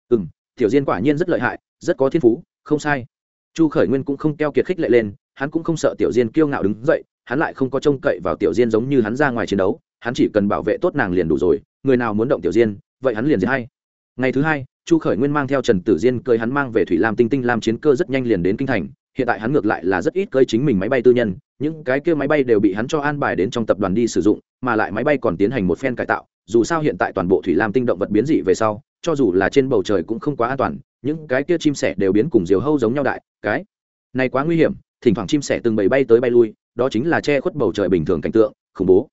Ừ m tiểu diên quả nhiên rất lợi hại, rất có thiên phú, không sai. Chu khởi nguyên cũng không keo kiệt khích lệ lên, hắn cũng không sợ tiểu diên kiêu ngạo đứng dậy hắn lại không có trông cậy vào tiểu diên giống như hắn ra ngoài chiến đấu, hắn chỉ cần bảo vệ tốt nàng liền đủ rồi, người nào muốn động tiểu diên, vậy hắn liền giết hay. Ngày thứ hai, chu khởi nguyên mang theo trần tử diên cơi hắn mang về thủy lam tinh tinh làm chiến cơ rất nhanh liền đến kinh thành, hiện tại hắn ngược lại là rất ít cơi chính mình máy bay tư nhân, những cái kia máy bay đều bị hắn cho an bài đến trong tập đoàn đi sử dụng, mà lại máy bay còn tiến hành một phen cải tạo, dù sao hiện tại toàn bộ thủy lam tinh động vật biến dị về sau, cho dù là trên bầu trời cũng không quá an toàn, những cái kia chim sẻ đều biến cùng diều hâu giống nhau đại, cái này quá nguy hiểm, thỉnh thoảng chim sẻ từng bầy bay tới bay lui đó chính là che khuất bầu trời bình thường cảnh tượng, khủng bố.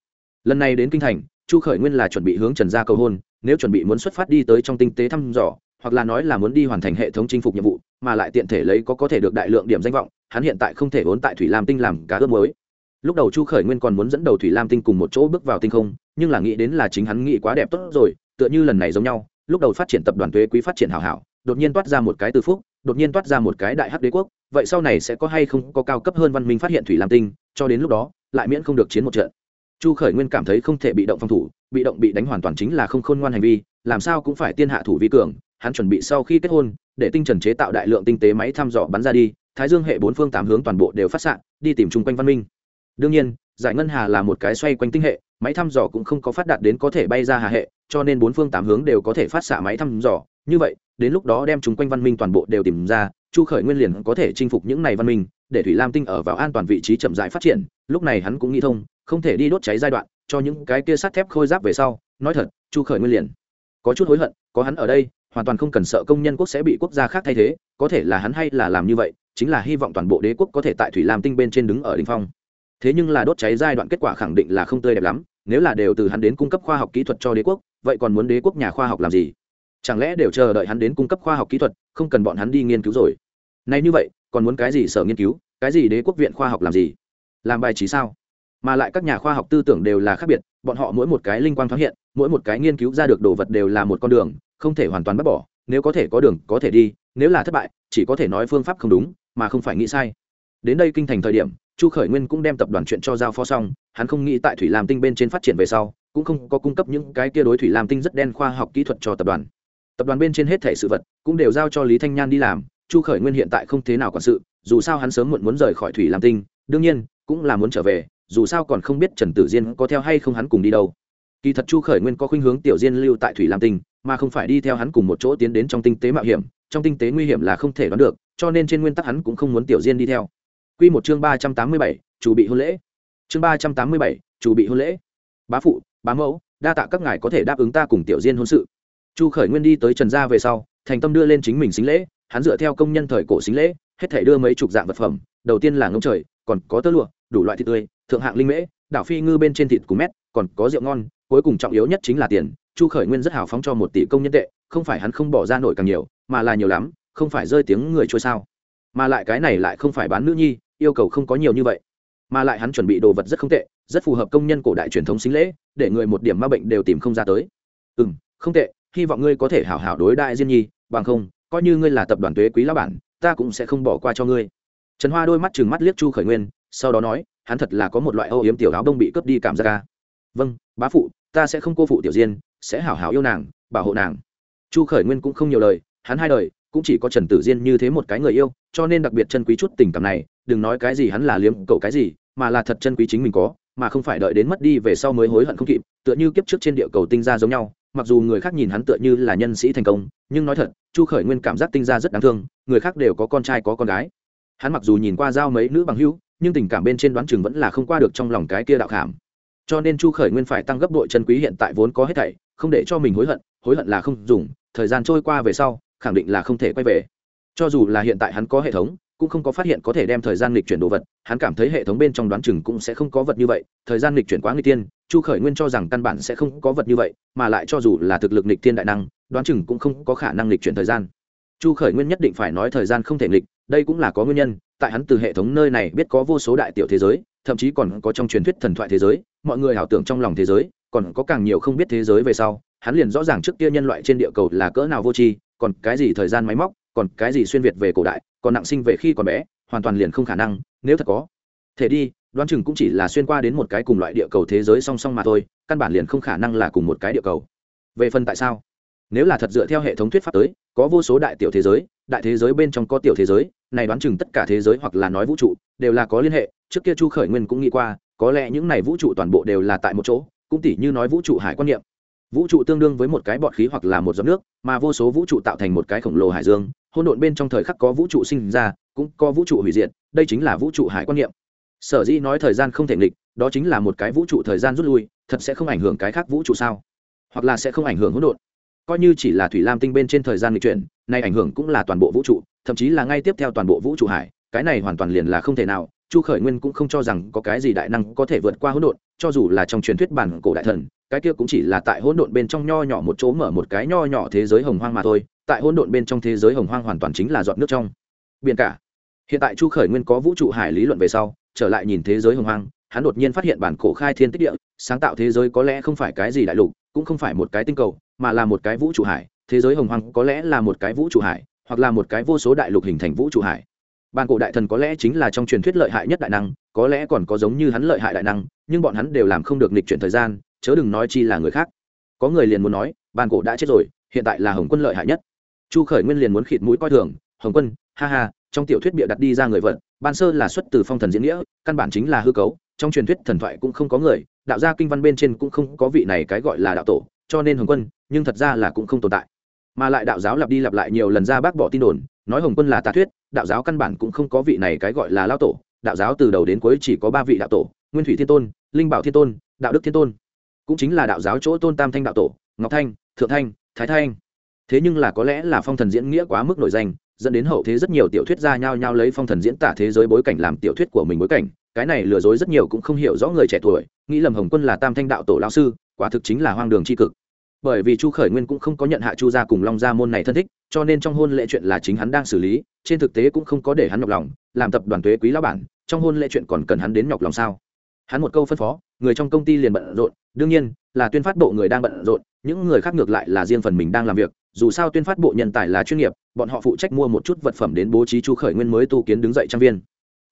Lần này đến kinh thành, chu khởi nguyên là chuẩn bị hướng trần gia cầu hôn, nếu chuẩn bị muốn xuất phát đi tới trong tinh tế thăm dò, hoặc là nói là muốn đi hoàn thành hệ thống chinh phục nhiệm vụ, mà lại tiện thể lấy có có thể được đại lượng điểm danh vọng, hắn hiện tại không thể vốn tại thủy lam tinh làm cá ướp mới lúc đầu chu khởi nguyên còn muốn dẫn đầu thủy lam tinh cùng một chỗ bước vào tinh không, nhưng là nghĩ đến là chính hắn nghĩ quá đẹp tốt rồi, tựa như lần này giống nhau, lúc đầu phát triển tập đoàn thuế quý phát triển hảo hảo, đột nhiên toát ra một cái từ phúc, đột nhiên toát ra một cái đại hắc đế quốc, vậy sau này sẽ có hay không có cao cấp hơn văn minh phát hiện thủy lam tinh cho đến lúc đó, lại miễn không được chiến một trận. Chu khởi nguyên cảm thấy không thể bị động phòng thủ, bị động bị đánh hoàn toàn chính là không khôn ngoan hành vi, làm sao cũng phải tiên hạ thủ vi cường, hắn chuẩn bị sau khi kết hôn, để tinh trần chế tạo đại lượng tinh tế máy thăm dò bắn ra đi, thái dương hệ bốn phương tám hướng toàn bộ đều phát xạ, đi tìm chung quanh văn minh. Đương nhiên, giải ngân hà là một cái xoay quanh tinh hệ, máy thăm dò cũng không có phát đạt đến có thể bay ra hà hệ, cho nên bốn phương tám hướng đều có thể phát xạ máy thăm dò như vậy, đến lúc đó đem chúng quanh văn minh toàn bộ đều tìm ra, chu khởi nguyên liền có thể chinh phục những này văn minh, để thủy lam tinh ở vào an toàn vị trí chậm dại phát triển. Lúc này hắn cũng nghĩ thông, không thể đi đốt cháy giai đoạn, cho những cái kia sắt thép khôi giáp về sau. Nói thật, chu khởi nguyên liền có chút hối hận, có hắn ở đây, hoàn toàn không cần sợ công nhân quốc sẽ bị quốc gia khác thay thế, có thể là hắn hay là làm như vậy, chính là hy vọng toàn bộ đế quốc có thể tại thủy lam tinh bên trên đứng ở đ ỉ n h phong. Thế nhưng là đốt cháy giai đoạn kết quả khẳng định là không tươi đẹp lắm, nếu là đều từ hắn đến cung cấp khoa học kỹ thuật cho đế quốc, vậy còn muốn đế quốc nhà khoa học làm gì? Chẳng lẽ đều chờ đợi hắn đến cung cấp khoa học kỹ thuật, không cần bọn hắn đi nghiên cứu rồi? Nay như vậy, còn muốn cái gì sở nghiên cứu? Cái gì đế quốc viện khoa học làm gì? Làm bài trí sao? Mà lại các nhà khoa học tư tưởng đều là khác biệt, bọn họ mỗi một cái linh quang thoáng hiện, mỗi một cái nghiên cứu ra được đồ vật đều là một con đường, không thể hoàn toàn bắt bỏ. Nếu có thể có đường, có thể đi. Nếu là thất bại, chỉ có thể nói phương pháp không đúng, mà không phải nghĩ sai. Đến đây kinh thành thời điểm, chu khởi nguyên cũng đem tập đoàn chuyện cho giao phó xong, hắn không nghĩ tại thủy lam tinh bên trên phát triển về sau, cũng không có cung cấp những cái kia đối thủy lam tinh rất đen khoa học kỹ thuật cho tập đoàn tập đoàn bên trên hết thể sự vật cũng đều giao cho lý thanh nhan đi làm, chu khởi nguyên hiện tại không thế nào quản sự, dù sao hắn sớm muộn muốn rời khỏi thủy lam tinh, đương nhiên cũng là muốn trở về, dù sao còn không biết trần tử diên có theo hay không hắn cùng đi đâu. Kỳ thật chu khởi nguyên có khuynh hướng tiểu diên lưu tại thủy lam tinh, mà không phải đi theo hắn cùng một chỗ tiến đến trong tinh tế mạo hiểm, trong tinh tế nguy hiểm là không thể đoán được, cho nên trên nguyên tắc hắn cũng không muốn tiểu diên đi theo. Q một chương ba trăm tám mươi bảy, chủ bị hôn lễ. Chương ba trăm tám mươi bảy, chủ bị hôn lễ. Bá phụ, bá mẫu, đa tạ các ngài có thể đáp ứng ta cùng tiểu diên hôn sự chu khởi nguyên đi tới trần gia về sau, thành tâm đưa lên chính mình xính lễ, hắn dựa theo công nhân thời cổ xính lễ, hết thể đưa mấy chục dạng vật phẩm, đầu tiên là ngông trời, còn có tơ lụa, đủ loại thịt tươi, thượng hạng linh mễ, đảo phi ngư bên trên thịt cú mét, còn có rượu ngon, cuối cùng trọng yếu nhất chính là tiền. Chu khởi nguyên rất hào phóng cho một tỷ công nhân tệ, không phải hắn không bỏ ra nổi càng nhiều, mà là nhiều lắm, không phải rơi tiếng người trôi sao. Mà lại cái này lại không phải bán nữ nhi, yêu cầu không có nhiều như vậy. Mà lại hắn chuẩn bị đồ vật rất không tệ, rất phù hợp công nhân cổ đại truyền thống xính lễ, để người một điểm ma bệnh đều tìm không ra tới. Ừ m không tệ hy vọng ngươi có thể hảo hảo đối đại diên nhi, bằng không, coi như ngươi là tập đoàn thuế quý lão bản, ta cũng sẽ không bỏ qua cho ngươi. Trần hoa đôi mắt chừng mắt liếc chu khởi nguyên, sau đó nói, hắn thật là có một loại âu yếm tiểu áo đông bị cướp đi cảm giác ca vâng bá phụ, ta sẽ không cô phụ tiểu diên, sẽ hảo hảo yêu nàng, bảo hộ nàng. Chu khởi nguyên cũng không nhiều lời, hắn hai đời cũng chỉ có trần tử diên như thế một cái người yêu, cho nên đặc biệt chân quý chút tình cảm này, đừng nói cái gì hắn là liếm cậu cái gì, mà là thật chân quý chính mình có, mà không phải đợi đến mất đi về sau mới hối hận không kịp, tựa như kiếp trước trên địa cầu tinh ra giống nhau mặc dù người khác nhìn hắn tựa như là nhân sĩ thành công, nhưng nói thật, chu khởi nguyên cảm giác tinh ra rất đáng thương, người khác đều có con trai có con gái. Hắn mặc dù nhìn qua giao mấy nữ bằng hữu, nhưng tình cảm bên trên đoán chừng vẫn là không qua được trong lòng cái kia đạo khảm. Cho nên chu khởi nguyên phải tăng gấp đội chân quý hiện tại vốn có hết thảy, không để cho mình hối hận hối hận là không dùng, thời gian trôi qua về sau, khẳng định là không thể quay về. Cho dù là hiện tại hắn có hệ thống cũng không có phát hiện có thể đem thời gian lịch chuyển đồ vật, hắn cảm thấy hệ thống bên trong đoán chừng cũng sẽ không có vật như vậy, thời gian lịch chuyển quá người tiên, chu khởi nguyên cho rằng căn bản sẽ không có vật như vậy, mà lại cho dù là thực lực lịch tiên đại năng, đoán chừng cũng không có khả năng lịch chuyển thời gian. Chu khởi nguyên nhất định phải nói thời gian không thể lịch đây cũng là có nguyên nhân, tại hắn từ hệ thống nơi này biết có vô số đại tiểu thế giới, thậm chí còn có trong truyền thuyết thần thoại thế giới, mọi người ảo tưởng trong lòng thế giới, còn có càng nhiều không biết thế giới về sau, hắn liền rõ ràng trước kia nhân loại trên địa cầu là cỡ nào vô tri, còn cái gì thời gian máy móc còn cái gì xuyên việt về cổ đại, còn nặng sinh về khi còn bé, hoàn toàn liền không khả năng, nếu thật có. Thể đi, đoán chừng cũng chỉ là xuyên qua đến một cái cùng loại địa cầu thế giới song song mà thôi, căn bản liền không khả năng là cùng một cái địa cầu. Về phần tại sao? Nếu là thật dựa theo hệ thống thuyết pháp tới, có vô số đại tiểu thế giới, đại thế giới bên trong có tiểu thế giới, này đoán chừng tất cả thế giới hoặc là nói vũ trụ, đều là có liên hệ, trước kia chu khởi nguyên cũng nghĩ qua, có lẽ những này vũ trụ toàn bộ đều là tại một chỗ, cũng tỉ như nói vũ trụ hải quan niệm vũ trụ tương đương với một cái bọt khí hoặc là một giọt nước, mà vô số vũ trụ tạo thành một cái khổng lồ hải dương. Hôn độn bên trong thời khắc có vũ trụ sinh ra, cũng có vũ trụ hủy diệt, đây chính là vũ trụ hải quan niệm. Sở dĩ nói thời gian không thể nghịch, đó chính là một cái vũ trụ thời gian rút lui, thật sẽ không ảnh hưởng cái khác vũ trụ sao? Hoặc là sẽ không ảnh hưởng hỗn độn. Coi như chỉ là thủy lam tinh bên trên thời gian nghịch chuyển, nay ảnh hưởng cũng là toàn bộ vũ trụ, thậm chí là ngay tiếp theo toàn bộ vũ trụ hải, cái này hoàn toàn liền là không thể nào. Chu khởi nguyên cũng không cho rằng có cái gì đại năng có thể vượt qua hỗn độn cho dù là trong truyền thuyết bản cổ đại thần, cái kia cũng chỉ là tại hỗn độn bên trong nho nhỏ một chỗ mở một cái nho nhỏ thế giới hồng hoang mà thôi, tại hỗn độn bên trong thế giới hồng hoang hoàn toàn chính là giọt nước trong. Biển cả. Hiện tại chu khởi nguyên có vũ trụ hải lý luận về sau, trở lại nhìn thế giới hồng hoang, hắn đột nhiên phát hiện bản cổ khai thiên tích địa, sáng tạo thế giới có lẽ không phải cái gì đại lục, cũng không phải một cái tinh cầu, mà là một cái vũ trụ hải. Thế giới hồng hoang có lẽ là một cái vũ trụ hải, hoặc là một cái vô số đại lục hình thành vũ trụ hải. Bản cổ đại thần có lẽ chính là trong truyền thuyết lợi hại nhất đại năng có lẽ còn có giống như hắn lợi hại đại năng, nhưng bọn hắn đều làm không được nghịch chuyển thời gian, chớ đừng nói chi là người khác. Có người liền muốn nói, bàn cổ đã chết rồi, hiện tại là hồng quân lợi hại nhất. Chu khởi nguyên liền muốn khịt mũi coi thường, hồng quân, ha ha, trong tiểu thuyết bịa đặt đi ra người vận, ban sơ là xuất từ phong thần diễn nghĩa, căn bản chính là hư cấu, trong truyền thuyết thần thoại cũng không có người, đạo gia kinh văn bên trên cũng không có vị này cái gọi là đạo tổ, cho nên hồng quân, nhưng thật ra là cũng không tồn tại. Mà lại đạo giáo lặp đi lặp lại nhiều lần ra bác bỏ tin đồn, nói hồng quân là tà thuyết, đạo giáo căn bản cũng không có vị này cái gọi là lao tổ đạo giáo từ đầu đến cuối chỉ có ba vị đạo tổ, nguyên thủy thiên tôn, linh bảo thiên tôn, đạo đức thiên tôn. Cũng chính là đạo giáo chỗ tôn tam thanh đạo tổ, ngọc thanh, thượng thanh, thái thanh. Thế nhưng là có lẽ là phong thần diễn nghĩa quá mức nổi danh, dẫn đến hậu thế rất nhiều tiểu thuyết gia nhao nhao lấy phong thần diễn tả thế giới bối cảnh làm tiểu thuyết của mình bối cảnh. Cái này lừa dối rất nhiều cũng không hiểu rõ người trẻ tuổi, nghĩ lầm hồng quân là tam thanh đạo tổ lao sư, quả thực chính là hoang đường tri cực. Bởi vì chu khởi nguyên cũng không có nhận hạ chu gia cùng long gia môn này thân thích, cho nên trong hôn lễ chuyện là chính hắn đang xử lý, trên thực tế cũng không có để hắn nhọc lòng, làm tập đoàn thuế quý lão bản trong hôn lễ chuyện còn cần hắn đến nhọc lòng sao? Hắn một câu phân phó, người trong công ty liền bận rộn, đương nhiên, là tuyên phát bộ người đang bận rộn, những người khác ngược lại là riêng phần mình đang làm việc, dù sao tuyên phát bộ nhân tài là chuyên nghiệp, bọn họ phụ trách mua một chút vật phẩm đến bố trí chu khởi nguyên mới tu kiến đứng dậy trang viên.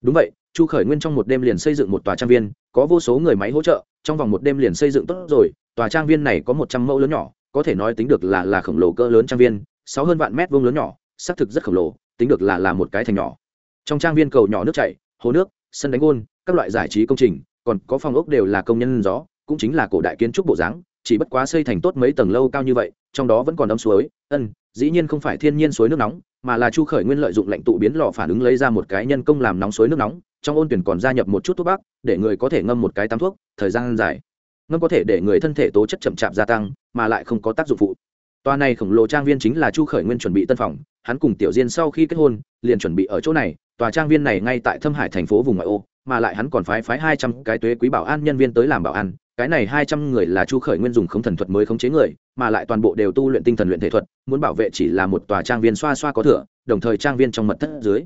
Đúng vậy, chu khởi nguyên trong một đêm liền xây dựng một tòa trang viên, có vô số người máy hỗ trợ, trong vòng một đêm liền xây dựng tốt rồi, tòa trang viên này có một trăm mẫu lớn nhỏ, có thể nói tính được là là khổng lồ cỡ lớn trang viên, sáu hơn vạn mét vuông lớn nhỏ, xác thực rất khổng lồ, tính được là là một cái thành nhỏ. Trong trang viên cầu nhỏ nước chảy hồ nước, sân đánh gôn, các loại giải trí công trình, còn có phòng ốc đều là công nhân gió, cũng chính là cổ đại kiến trúc bộ dáng, chỉ bất quá xây thành tốt mấy tầng lâu cao như vậy, trong đó vẫn còn ấm suối, ân, dĩ nhiên không phải thiên nhiên suối nước nóng, mà là chu khởi nguyên lợi dụng lạnh tụ biến lò phản ứng lấy ra một cái nhân công làm nóng suối nước nóng, trong ôn tuyển còn gia nhập một chút thuốc bắc, để người có thể ngâm một cái tắm thuốc, thời gian dài. Ngâm có thể để người thân thể tố chất chậm chạp gia tăng, mà lại không có tác dụng phụ. Toa này khổng lồ trang viên chính là chu khởi nguyên chuẩn bị tân phòng, hắn cùng tiểu diên sau khi kết hôn, liền chuẩn bị ở chỗ này tòa trang viên này ngay tại thâm hải thành phố vùng ngoại ô, mà lại hắn còn phái phái hai trăm cái tuế quý bảo an nhân viên tới làm bảo an. Cái này hai trăm người là chu khởi nguyên dùng không thần thuật mới khống chế người, mà lại toàn bộ đều tu luyện tinh thần luyện thể thuật, muốn bảo vệ chỉ là một tòa trang viên xoa xoa có thừa, đồng thời trang viên trong mật thất dưới,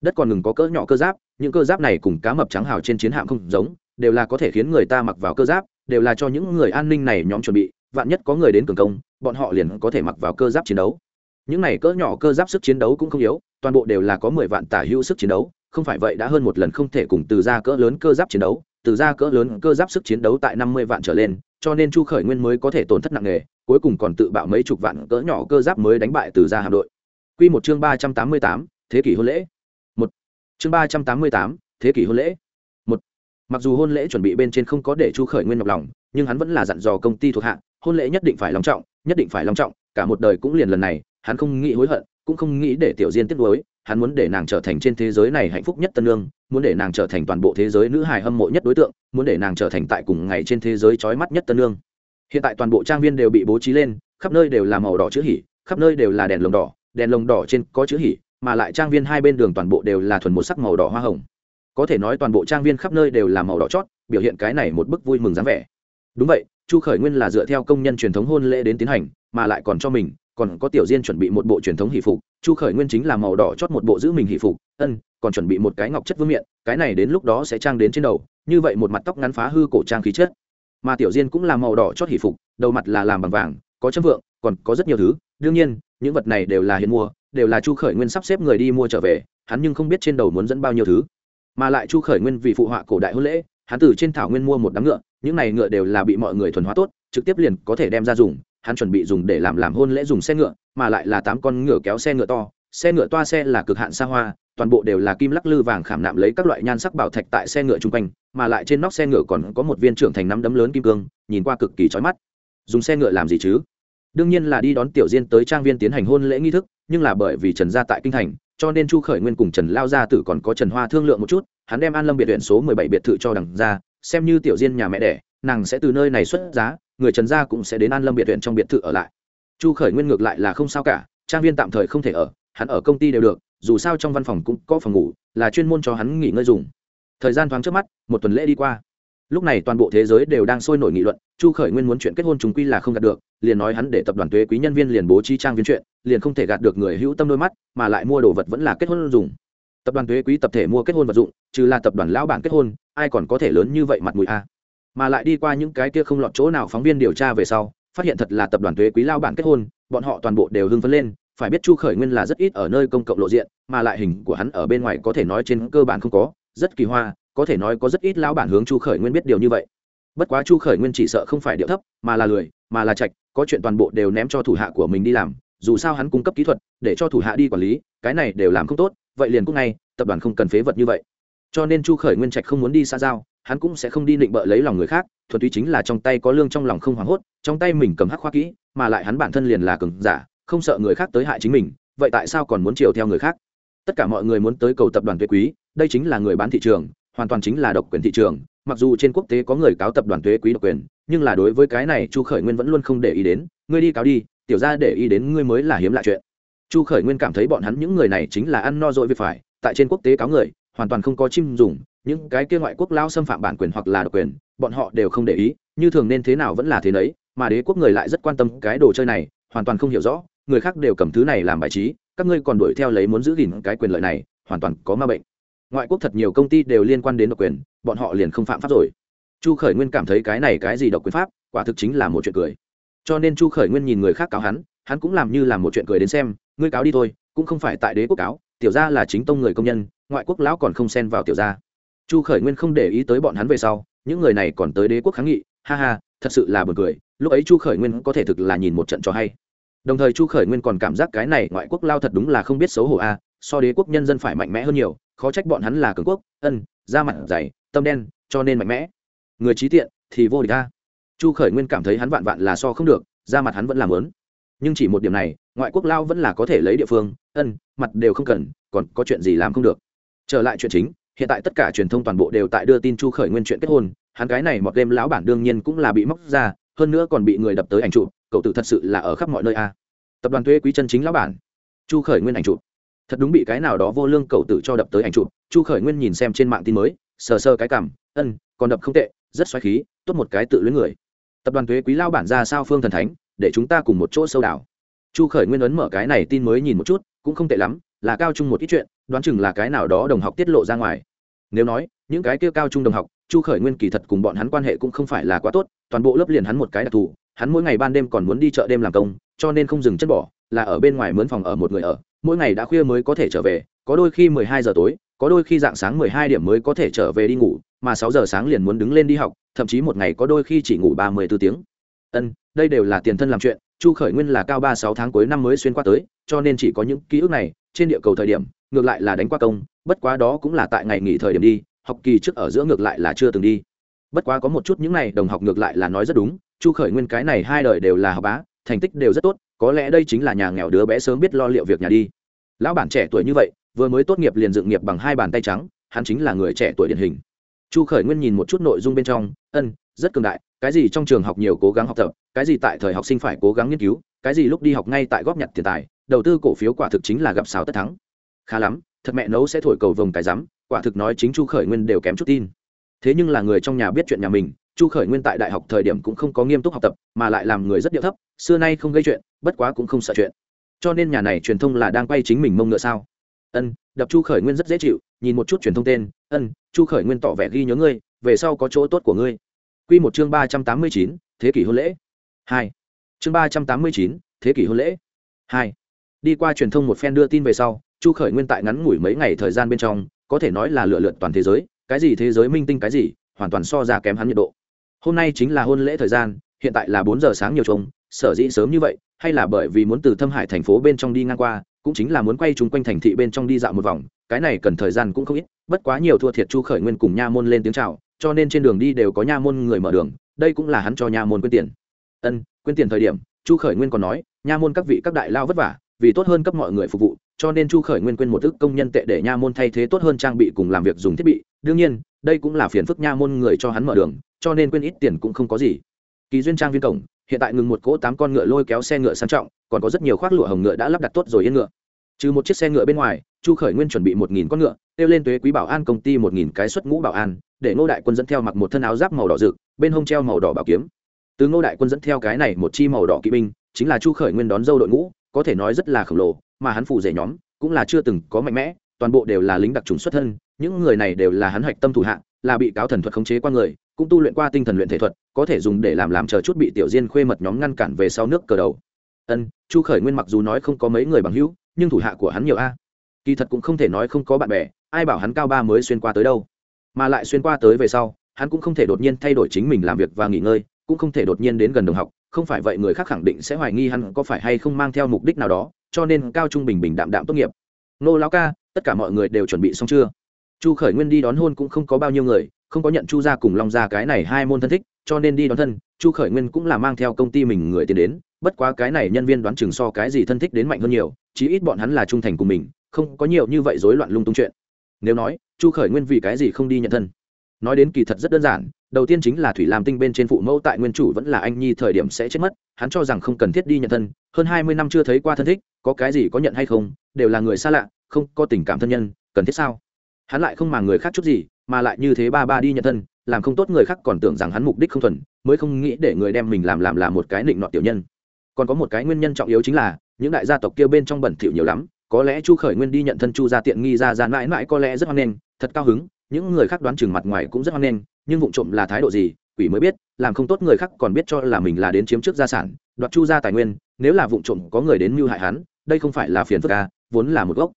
đất còn ngừng có cỡ nhỏ cơ giáp, những cơ giáp này cùng cá mập trắng hào trên chiến hạm không giống, đều là có thể khiến người ta mặc vào cơ giáp, đều là cho những người an ninh này nhóm chuẩn bị, vạn nhất có người đến cường công, bọn họ liền có thể mặc vào cơ giáp chiến đấu những này cỡ nhỏ cơ giáp sức chiến đấu cũng không yếu, toàn bộ đều là có mười vạn tả hữu sức chiến đấu, không phải vậy đã hơn một lần không thể cùng từ ra cỡ lớn cơ giáp chiến đấu, từ ra cỡ lớn cơ giáp sức chiến đấu tại năm mươi vạn trở lên, cho nên chu khởi nguyên mới có thể tổn thất nặng nề, cuối cùng còn tự bạo mấy chục vạn cỡ nhỏ cơ giáp mới đánh bại từ ra hạm đội. Q một chương ba trăm tám mươi tám, thế kỷ hôn lễ. Một. Chương ba trăm tám mươi tám, thế kỷ hôn lễ. Một. Mặc dù hôn lễ chuẩn bị bên trên không có để chu khởi nguyên nhọc lòng, nhưng hắn vẫn là dặn dò công ty thuộc hạ, hôn lễ nhất định phải long trọng, nhất định phải long trọng, cả một đời cũng liền lần này hắn không nghĩ hối hận, cũng không nghĩ để tiểu diên tiếp nối hắn muốn để nàng trở thành trên thế giới này hạnh phúc nhất tân lương muốn để nàng trở thành toàn bộ thế giới nữ hài hâm mộ nhất đối tượng, muốn để nàng trở thành tại cùng ngày trên thế giới trói mắt nhất tân lương hiện tại toàn bộ trang viên đều bị bố trí lên, khắp nơi đều là màu đỏ chữ hỉ, khắp nơi đều là đèn lồng đỏ, đèn lồng đỏ trên có chữ hỉ, mà lại trang viên hai bên đường toàn bộ đều là thuần một sắc màu đỏ hoa hồng. Có thể nói toàn bộ trang viên khắp nơi đều là màu đỏ chót, biểu hiện cái này một bức vui mừng dáng vẻ. Đúng vậy, chu khởi nguyên là dựa theo công nhân truyền thống hôn lễ đến tiến hành, mà lại còn cho mình còn có tiểu diên chuẩn bị một bộ truyền thống hỷ phục, chu khởi nguyên chính là màu đỏ chót một bộ giữ mình hỷ phục, ân, còn chuẩn bị một cái ngọc chất vương miện, cái này đến lúc đó sẽ trang đến trên đầu, như vậy một mặt tóc ngắn phá hư cổ trang khí chất. Mà tiểu diên cũng là màu đỏ chót hỷ phục, đầu mặt là làm bằng vàng, có chất vượng, còn có rất nhiều thứ, đương nhiên, những vật này đều là hiện mua, đều là chu khởi nguyên sắp xếp người đi mua trở về, hắn nhưng không biết trên đầu muốn dẫn bao nhiêu thứ. Mà lại chu khởi nguyên vì phụ họa cổ đại hôn lễ, hắn từ trên thảo nguyên mua một đám ngựa, những này ngựa đều là bị mọi người thuần hóa tốt, trực tiếp liền có thể đem ra dùng hắn chuẩn bị dùng để làm làm hôn lễ dùng xe ngựa, mà lại là tám con ngựa kéo xe ngựa to. Xe ngựa toa xe là cực hạn xa hoa, toàn bộ đều là kim lắc lư vàng khảm nạm lấy các loại nhan sắc bảo thạch tại xe ngựa chung quanh, mà lại trên nóc xe ngựa còn có một viên trưởng thành nắm đấm lớn kim cương, nhìn qua cực kỳ trói mắt. Dùng xe ngựa làm gì chứ? Đương nhiên là đi đón tiểu diên tới trang viên tiến hành hôn lễ nghi thức, nhưng là bởi vì trần gia tại kinh thành, cho nên chu khởi nguyên cùng trần lao gia tử còn có trần hoa thương lượng một chút, hắn đem an lâm biệt viện số mười bảy biệt thự cho đằng ra, xem như tiểu diên nhà mẹ đẻ, nàng sẽ từ nơi này xuất giá người trần gia cũng sẽ đến an lâm biệt viện trong biệt thự ở lại. Chu khởi nguyên ngược lại là không sao cả, trang viên tạm thời không thể ở, hắn ở công ty đều được, dù sao trong văn phòng cũng có phòng ngủ, là chuyên môn cho hắn nghỉ ngơi dùng. Thời gian thoáng trước mắt, một tuần lễ đi qua. Lúc này toàn bộ thế giới đều đang sôi nổi nghị luận, chu khởi nguyên muốn chuyện kết hôn chúng quy là không gạt được, liền nói hắn để tập đoàn thuế quý nhân viên liền bố trí trang viên chuyện, liền không thể gạt được người hữu tâm đôi mắt, mà lại mua đồ vật vẫn là kết hôn dùng. Tập đoàn thuế quý tập thể mua kết hôn vật dụng, trừ là tập đoàn lão bản kết hôn, ai còn có thể lớn như vậy mặt mũi a? Mà lại đi qua những cái kia không lọt chỗ nào phóng viên điều tra về sau, phát hiện thật là tập đoàn thuế quý lao bản kết hôn, bọn họ toàn bộ đều hưng phấn lên, phải biết chu khởi nguyên là rất ít ở nơi công cộng lộ diện, mà lại hình của hắn ở bên ngoài có thể nói trên cơ bản không có, rất kỳ hoa, có thể nói có rất ít lão bản hướng chu khởi nguyên biết điều như vậy. Bất quá chu khởi nguyên chỉ sợ không phải điệu thấp, mà là lười, mà là trạch, có chuyện toàn bộ đều ném cho thủ hạ của mình đi làm, dù sao hắn cung cấp kỹ thuật, để cho thủ hạ đi quản lý, cái này đều làm không tốt, vậy liền cũng ngay, tập đoàn không cần phế vật như vậy. Cho nên chu khởi nguyên trạch không muốn đi xa giao hắn cũng sẽ không đi định bợ lấy lòng người khác, thuần túy chính là trong tay có lương trong lòng không hoảng hốt, trong tay mình cầm hắc khoa kỹ, mà lại hắn bản thân liền là cường giả, không sợ người khác tới hại chính mình, vậy tại sao còn muốn chiều theo người khác? Tất cả mọi người muốn tới cầu tập đoàn thuế quý, đây chính là người bán thị trường, hoàn toàn chính là độc quyền thị trường, mặc dù trên quốc tế có người cáo tập đoàn thuế quý độc quyền, nhưng là đối với cái này chu khởi nguyên vẫn luôn không để ý đến, ngươi đi cáo đi, tiểu ra để ý đến ngươi mới là hiếm lạ chuyện. Chu khởi nguyên cảm thấy bọn hắn những người này chính là ăn no dội việc phải, tại trên quốc tế cáo người, hoàn toàn không có chim dùng những cái kia ngoại quốc lao xâm phạm bản quyền hoặc là độc quyền, bọn họ đều không để ý, như thường nên thế nào vẫn là thế nấy, mà đế quốc người lại rất quan tâm cái đồ chơi này, hoàn toàn không hiểu rõ, người khác đều cầm thứ này làm bài trí, các ngươi còn đuổi theo lấy muốn giữ gìn cái quyền lợi này, hoàn toàn có ma bệnh. Ngoại quốc thật nhiều công ty đều liên quan đến độc quyền, bọn họ liền không phạm pháp rồi. Chu khởi nguyên cảm thấy cái này cái gì độc quyền pháp, quả thực chính là một chuyện cười. Cho nên chu khởi nguyên nhìn người khác cáo hắn hắn cũng làm như là một chuyện cười đến xem, ngươi cáo đi thôi, cũng không phải tại đế quốc cáo, tiểu gia là chính tông người công nhân, ngoại quốc lão còn không xen vào tiểu gia chu khởi nguyên không để ý tới bọn hắn về sau, những người này còn tới đế quốc kháng nghị, ha ha, thật sự là b u ồ n cười, lúc ấy chu khởi nguyên có thể thực là nhìn một trận cho hay. Đồng thời chu khởi nguyên còn cảm giác cái này ngoại quốc lao thật đúng là không biết xấu hổ a à, so đế quốc nhân dân phải mạnh mẽ hơn nhiều, khó trách bọn hắn là cường quốc, ân, da mặt dày, tâm đen, cho nên mạnh mẽ. Người trí tiện thì vô địch a. Chu khởi nguyên cảm thấy hắn vạn vạn là so không được, da mặt hắn vẫn làm lớn nhưng chỉ một điểm này, ngoại quốc lao vẫn là có thể lấy địa phương, ân, mặt đều không cần, còn có chuyện gì làm không được. Trở lại chuyện chính hiện tại tất cả truyền thông toàn bộ đều tại đưa tin chu khởi nguyên chuyện kết hôn, hắn cái này một đêm lão bản đương nhiên cũng là bị móc ra, hơn nữa còn bị người đập tới ảnh chụp, cậu tự thật sự là ở khắp mọi nơi a. Tập đoàn thuế quý chân chính lão bản, chu khởi nguyên ảnh chụp. Thật đúng bị cái nào đó vô lương cậu tự cho đập tới ảnh chụp, chu khởi nguyên nhìn xem trên mạng tin mới, sờ sờ cái cảm, ân, còn đập không tệ, rất xoáy khí, tốt một cái tự luyến người. Tập đoàn thuế quý lao bản ra sao phương thần thánh, để chúng ta cùng một chỗ sâu đảo. Chu khởi nguyên ấn mở cái này tin mới nhìn một chút, cũng không tệ lắm, là cao chung một ít chuyện, đoán chừng là cái nào đó đồng học tiết lộ ra ngoài nếu nói, những cái kia cao trung đồng học, chu khởi nguyên kỳ thật cùng bọn hắn quan hệ cũng không phải là quá tốt, toàn bộ lớp liền hắn một cái đặc thù, hắn mỗi ngày ban đêm còn muốn đi chợ đêm làm công, cho nên không dừng chất bỏ, là ở bên ngoài mướn phòng ở một người ở, mỗi ngày đã khuya mới có thể trở về, có đôi khi mười hai giờ tối, có đôi khi dạng sáng mười hai điểm mới có thể trở về đi ngủ, mà sáu giờ sáng liền muốn đứng lên đi học, thậm chí một ngày có đôi khi chỉ ngủ ba mươi b ố tiếng. Ân, đây đều là tiền thân làm chuyện, chu khởi nguyên là cao ba sáu tháng cuối năm mới xuyên qua tới, cho nên chỉ có những ký ức này, trên địa cầu thời điểm ngược lại là đánh qua công, bất quá đó cũng là tại ngày nghỉ thời điểm đi, học kỳ trước ở giữa ngược lại là chưa từng đi. Bất quá có một chút những này đồng học ngược lại là nói rất đúng, chu khởi nguyên cái này hai đời đều là học bá, thành tích đều rất tốt, có lẽ đây chính là nhà nghèo đứa bé sớm biết lo liệu việc nhà đi. Lão bản trẻ tuổi như vậy, vừa mới tốt nghiệp liền dựng nghiệp bằng hai bàn tay trắng, hắn chính là người trẻ tuổi điển hình. Chu khởi nguyên nhìn một chút nội dung bên trong, ân, rất cường đại, cái gì trong trường học nhiều cố gắng học tập, cái gì tại thời học sinh phải cố gắng nghiên cứu, cái gì lúc đi học ngay tại góp nhặt tiền tài, đầu tư cổ phiếu quả thực chính là gặp xào tất thắng khá lắm, thật mẹ nấu sẽ thổi cầu vồng cái rắm, quả thực nói chính chu khởi nguyên đều kém chút tin. Thế nhưng là người trong nhà biết chuyện nhà mình, chu khởi nguyên tại đại học thời điểm cũng không có nghiêm túc học tập, mà lại làm người rất điệu thấp, xưa nay không gây chuyện, bất quá cũng không sợ chuyện. Cho nên nhà này truyền thông là đang quay chính mình mông ngựa sao? Ân, đập chu khởi nguyên rất dễ chịu, nhìn một chút truyền thông tên, ân, chu khởi nguyên tỏ vẻ ghi nhớ ngươi, về sau có chỗ tốt của ngươi. Q một chương ba trăm tám mươi chín, thế kỷ hôn lễ. Hai. Chương ba trăm tám mươi chín, thế kỷ hôn lễ. Hai. Đi qua truyền thông một phen đưa tin về sau chu khởi nguyên tại ngắn ngủi mấy ngày thời gian bên trong, có thể nói là lựa lượt toàn thế giới, cái gì thế giới minh tinh cái gì, hoàn toàn so ra kém hắn nhiệt độ. Hôm nay chính là hôn lễ thời gian, hiện tại là bốn giờ sáng nhiều trông, sở dĩ sớm như vậy, hay là bởi vì muốn từ thâm hải thành phố bên trong đi ngang qua, cũng chính là muốn quay chung quanh thành thị bên trong đi dạo một vòng, cái này cần thời gian cũng không ít, bất quá nhiều thua thiệt chu khởi nguyên cùng nha môn lên tiếng chào, cho nên trên đường đi đều có nha môn người mở đường, đây cũng là hắn cho nha môn quyên tiền. Ân, quyên tiền thời điểm, chu khởi nguyên còn nói, nha môn các vị các đại lao vất vả, vì tốt hơn cấp mọi người phục vụ cho nên chu khởi nguyên quên một ước công nhân tệ để nha môn thay thế tốt hơn trang bị cùng làm việc dùng thiết bị. Đương nhiên, đây cũng là phiền phức nha môn người cho hắn mở đường, cho nên quên ít tiền cũng không có gì. Kỳ duyên trang viên cổng, hiện tại ngừng một cỗ tám con ngựa lôi kéo xe ngựa sang trọng, còn có rất nhiều khoác lụa hồng ngựa đã lắp đặt tốt rồi yên ngựa. Trừ một chiếc xe ngựa bên ngoài, chu khởi nguyên chuẩn bị một nghìn con ngựa, kêu lên thuế quý bảo an công ty một nghìn cái xuất ngũ bảo an, để ngô đại quân dẫn theo mặc một thân áo giáp màu đỏ rực, bên hông treo màu đỏ bảo kiếm. Từ ngô đại quân dẫn theo cái này một chi màu đỏ kỵ binh, chính là chu khởi nguyên đón dâu đội ngũ, có thể nói rất là khổng lồ mà hắn phụ rể nhóm cũng là chưa từng có mạnh mẽ, toàn bộ đều là lính đặc trùng xuất thân, những người này đều là hắn hạch tâm thủ hạ, là bị cáo thần thuật khống chế qua người, cũng tu luyện qua tinh thần luyện thể thuật, có thể dùng để làm làm chờ chút bị tiểu diên khuê mật nhóm ngăn cản về sau nước cờ đầu. Ân, chu khởi nguyên mặc dù nói không có mấy người bằng hữu, nhưng thủ hạ của hắn nhiều a. Kỳ thật cũng không thể nói không có bạn bè, ai bảo hắn cao ba mới xuyên qua tới đâu. Mà lại xuyên qua tới về sau, hắn cũng không thể đột nhiên thay đổi chính mình làm việc và nghỉ ngơi, cũng không thể đột nhiên đến gần đồng học, không phải vậy người khác khẳng định sẽ hoài nghi hắn có phải hay không mang theo mục đích nào đó cho nên cao trung bình bình đạm đạm tốt nghiệp. Nô lão ca, tất cả mọi người đều chuẩn bị xong chưa? Chu khởi nguyên đi đón hôn cũng không có bao nhiêu người, không có nhận chu gia cùng long gia cái này hai môn thân thích, cho nên đi đón thân, chu khởi nguyên cũng là mang theo công ty mình người tiến đến, bất quá cái này nhân viên đoán chừng so cái gì thân thích đến mạnh hơn nhiều, chí ít bọn hắn là trung thành cùng mình, không có nhiều như vậy rối loạn lung tung chuyện. Nếu nói, chu khởi nguyên vì cái gì không đi nhận thân? Nói đến kỳ thật rất đơn giản, đầu tiên chính là thủy làm tinh bên trên phụ mẫu tại nguyên chủ vẫn là anh nhi thời điểm sẽ chết mất, hắn cho rằng không cần thiết đi nhận thân, hơn hai mươi năm chưa thấy qua thân thích có cái gì có nhận hay không, đều là người xa lạ, không có tình cảm thân nhân, cần thiết sao? Hắn lại không màng người khác chút gì, mà lại như thế ba ba đi nhận thân, làm không tốt người khác còn tưởng rằng hắn mục đích không thuần, mới không nghĩ để người đem mình làm làm là một cái định nọ tiểu nhân. Còn có một cái nguyên nhân trọng yếu chính là, những đại gia tộc kia bên trong bẩn thỉu nhiều lắm, có lẽ chu khởi nguyên đi nhận thân chu ra tiện nghi ra ra mãi mãi có lẽ rất hoan nghênh, thật cao hứng, những người khác đoán chừng mặt ngoài cũng rất hoan nghênh, nhưng vụ trộm là thái độ gì, quỷ mới biết, làm không tốt người khác còn biết cho là mình là đến chiếm trước gia sản đoạt chu ra tài nguyên, nếu là vụ trộm có người đến mưu hại hắn, đây không phải là phiền phức a vốn là một gốc.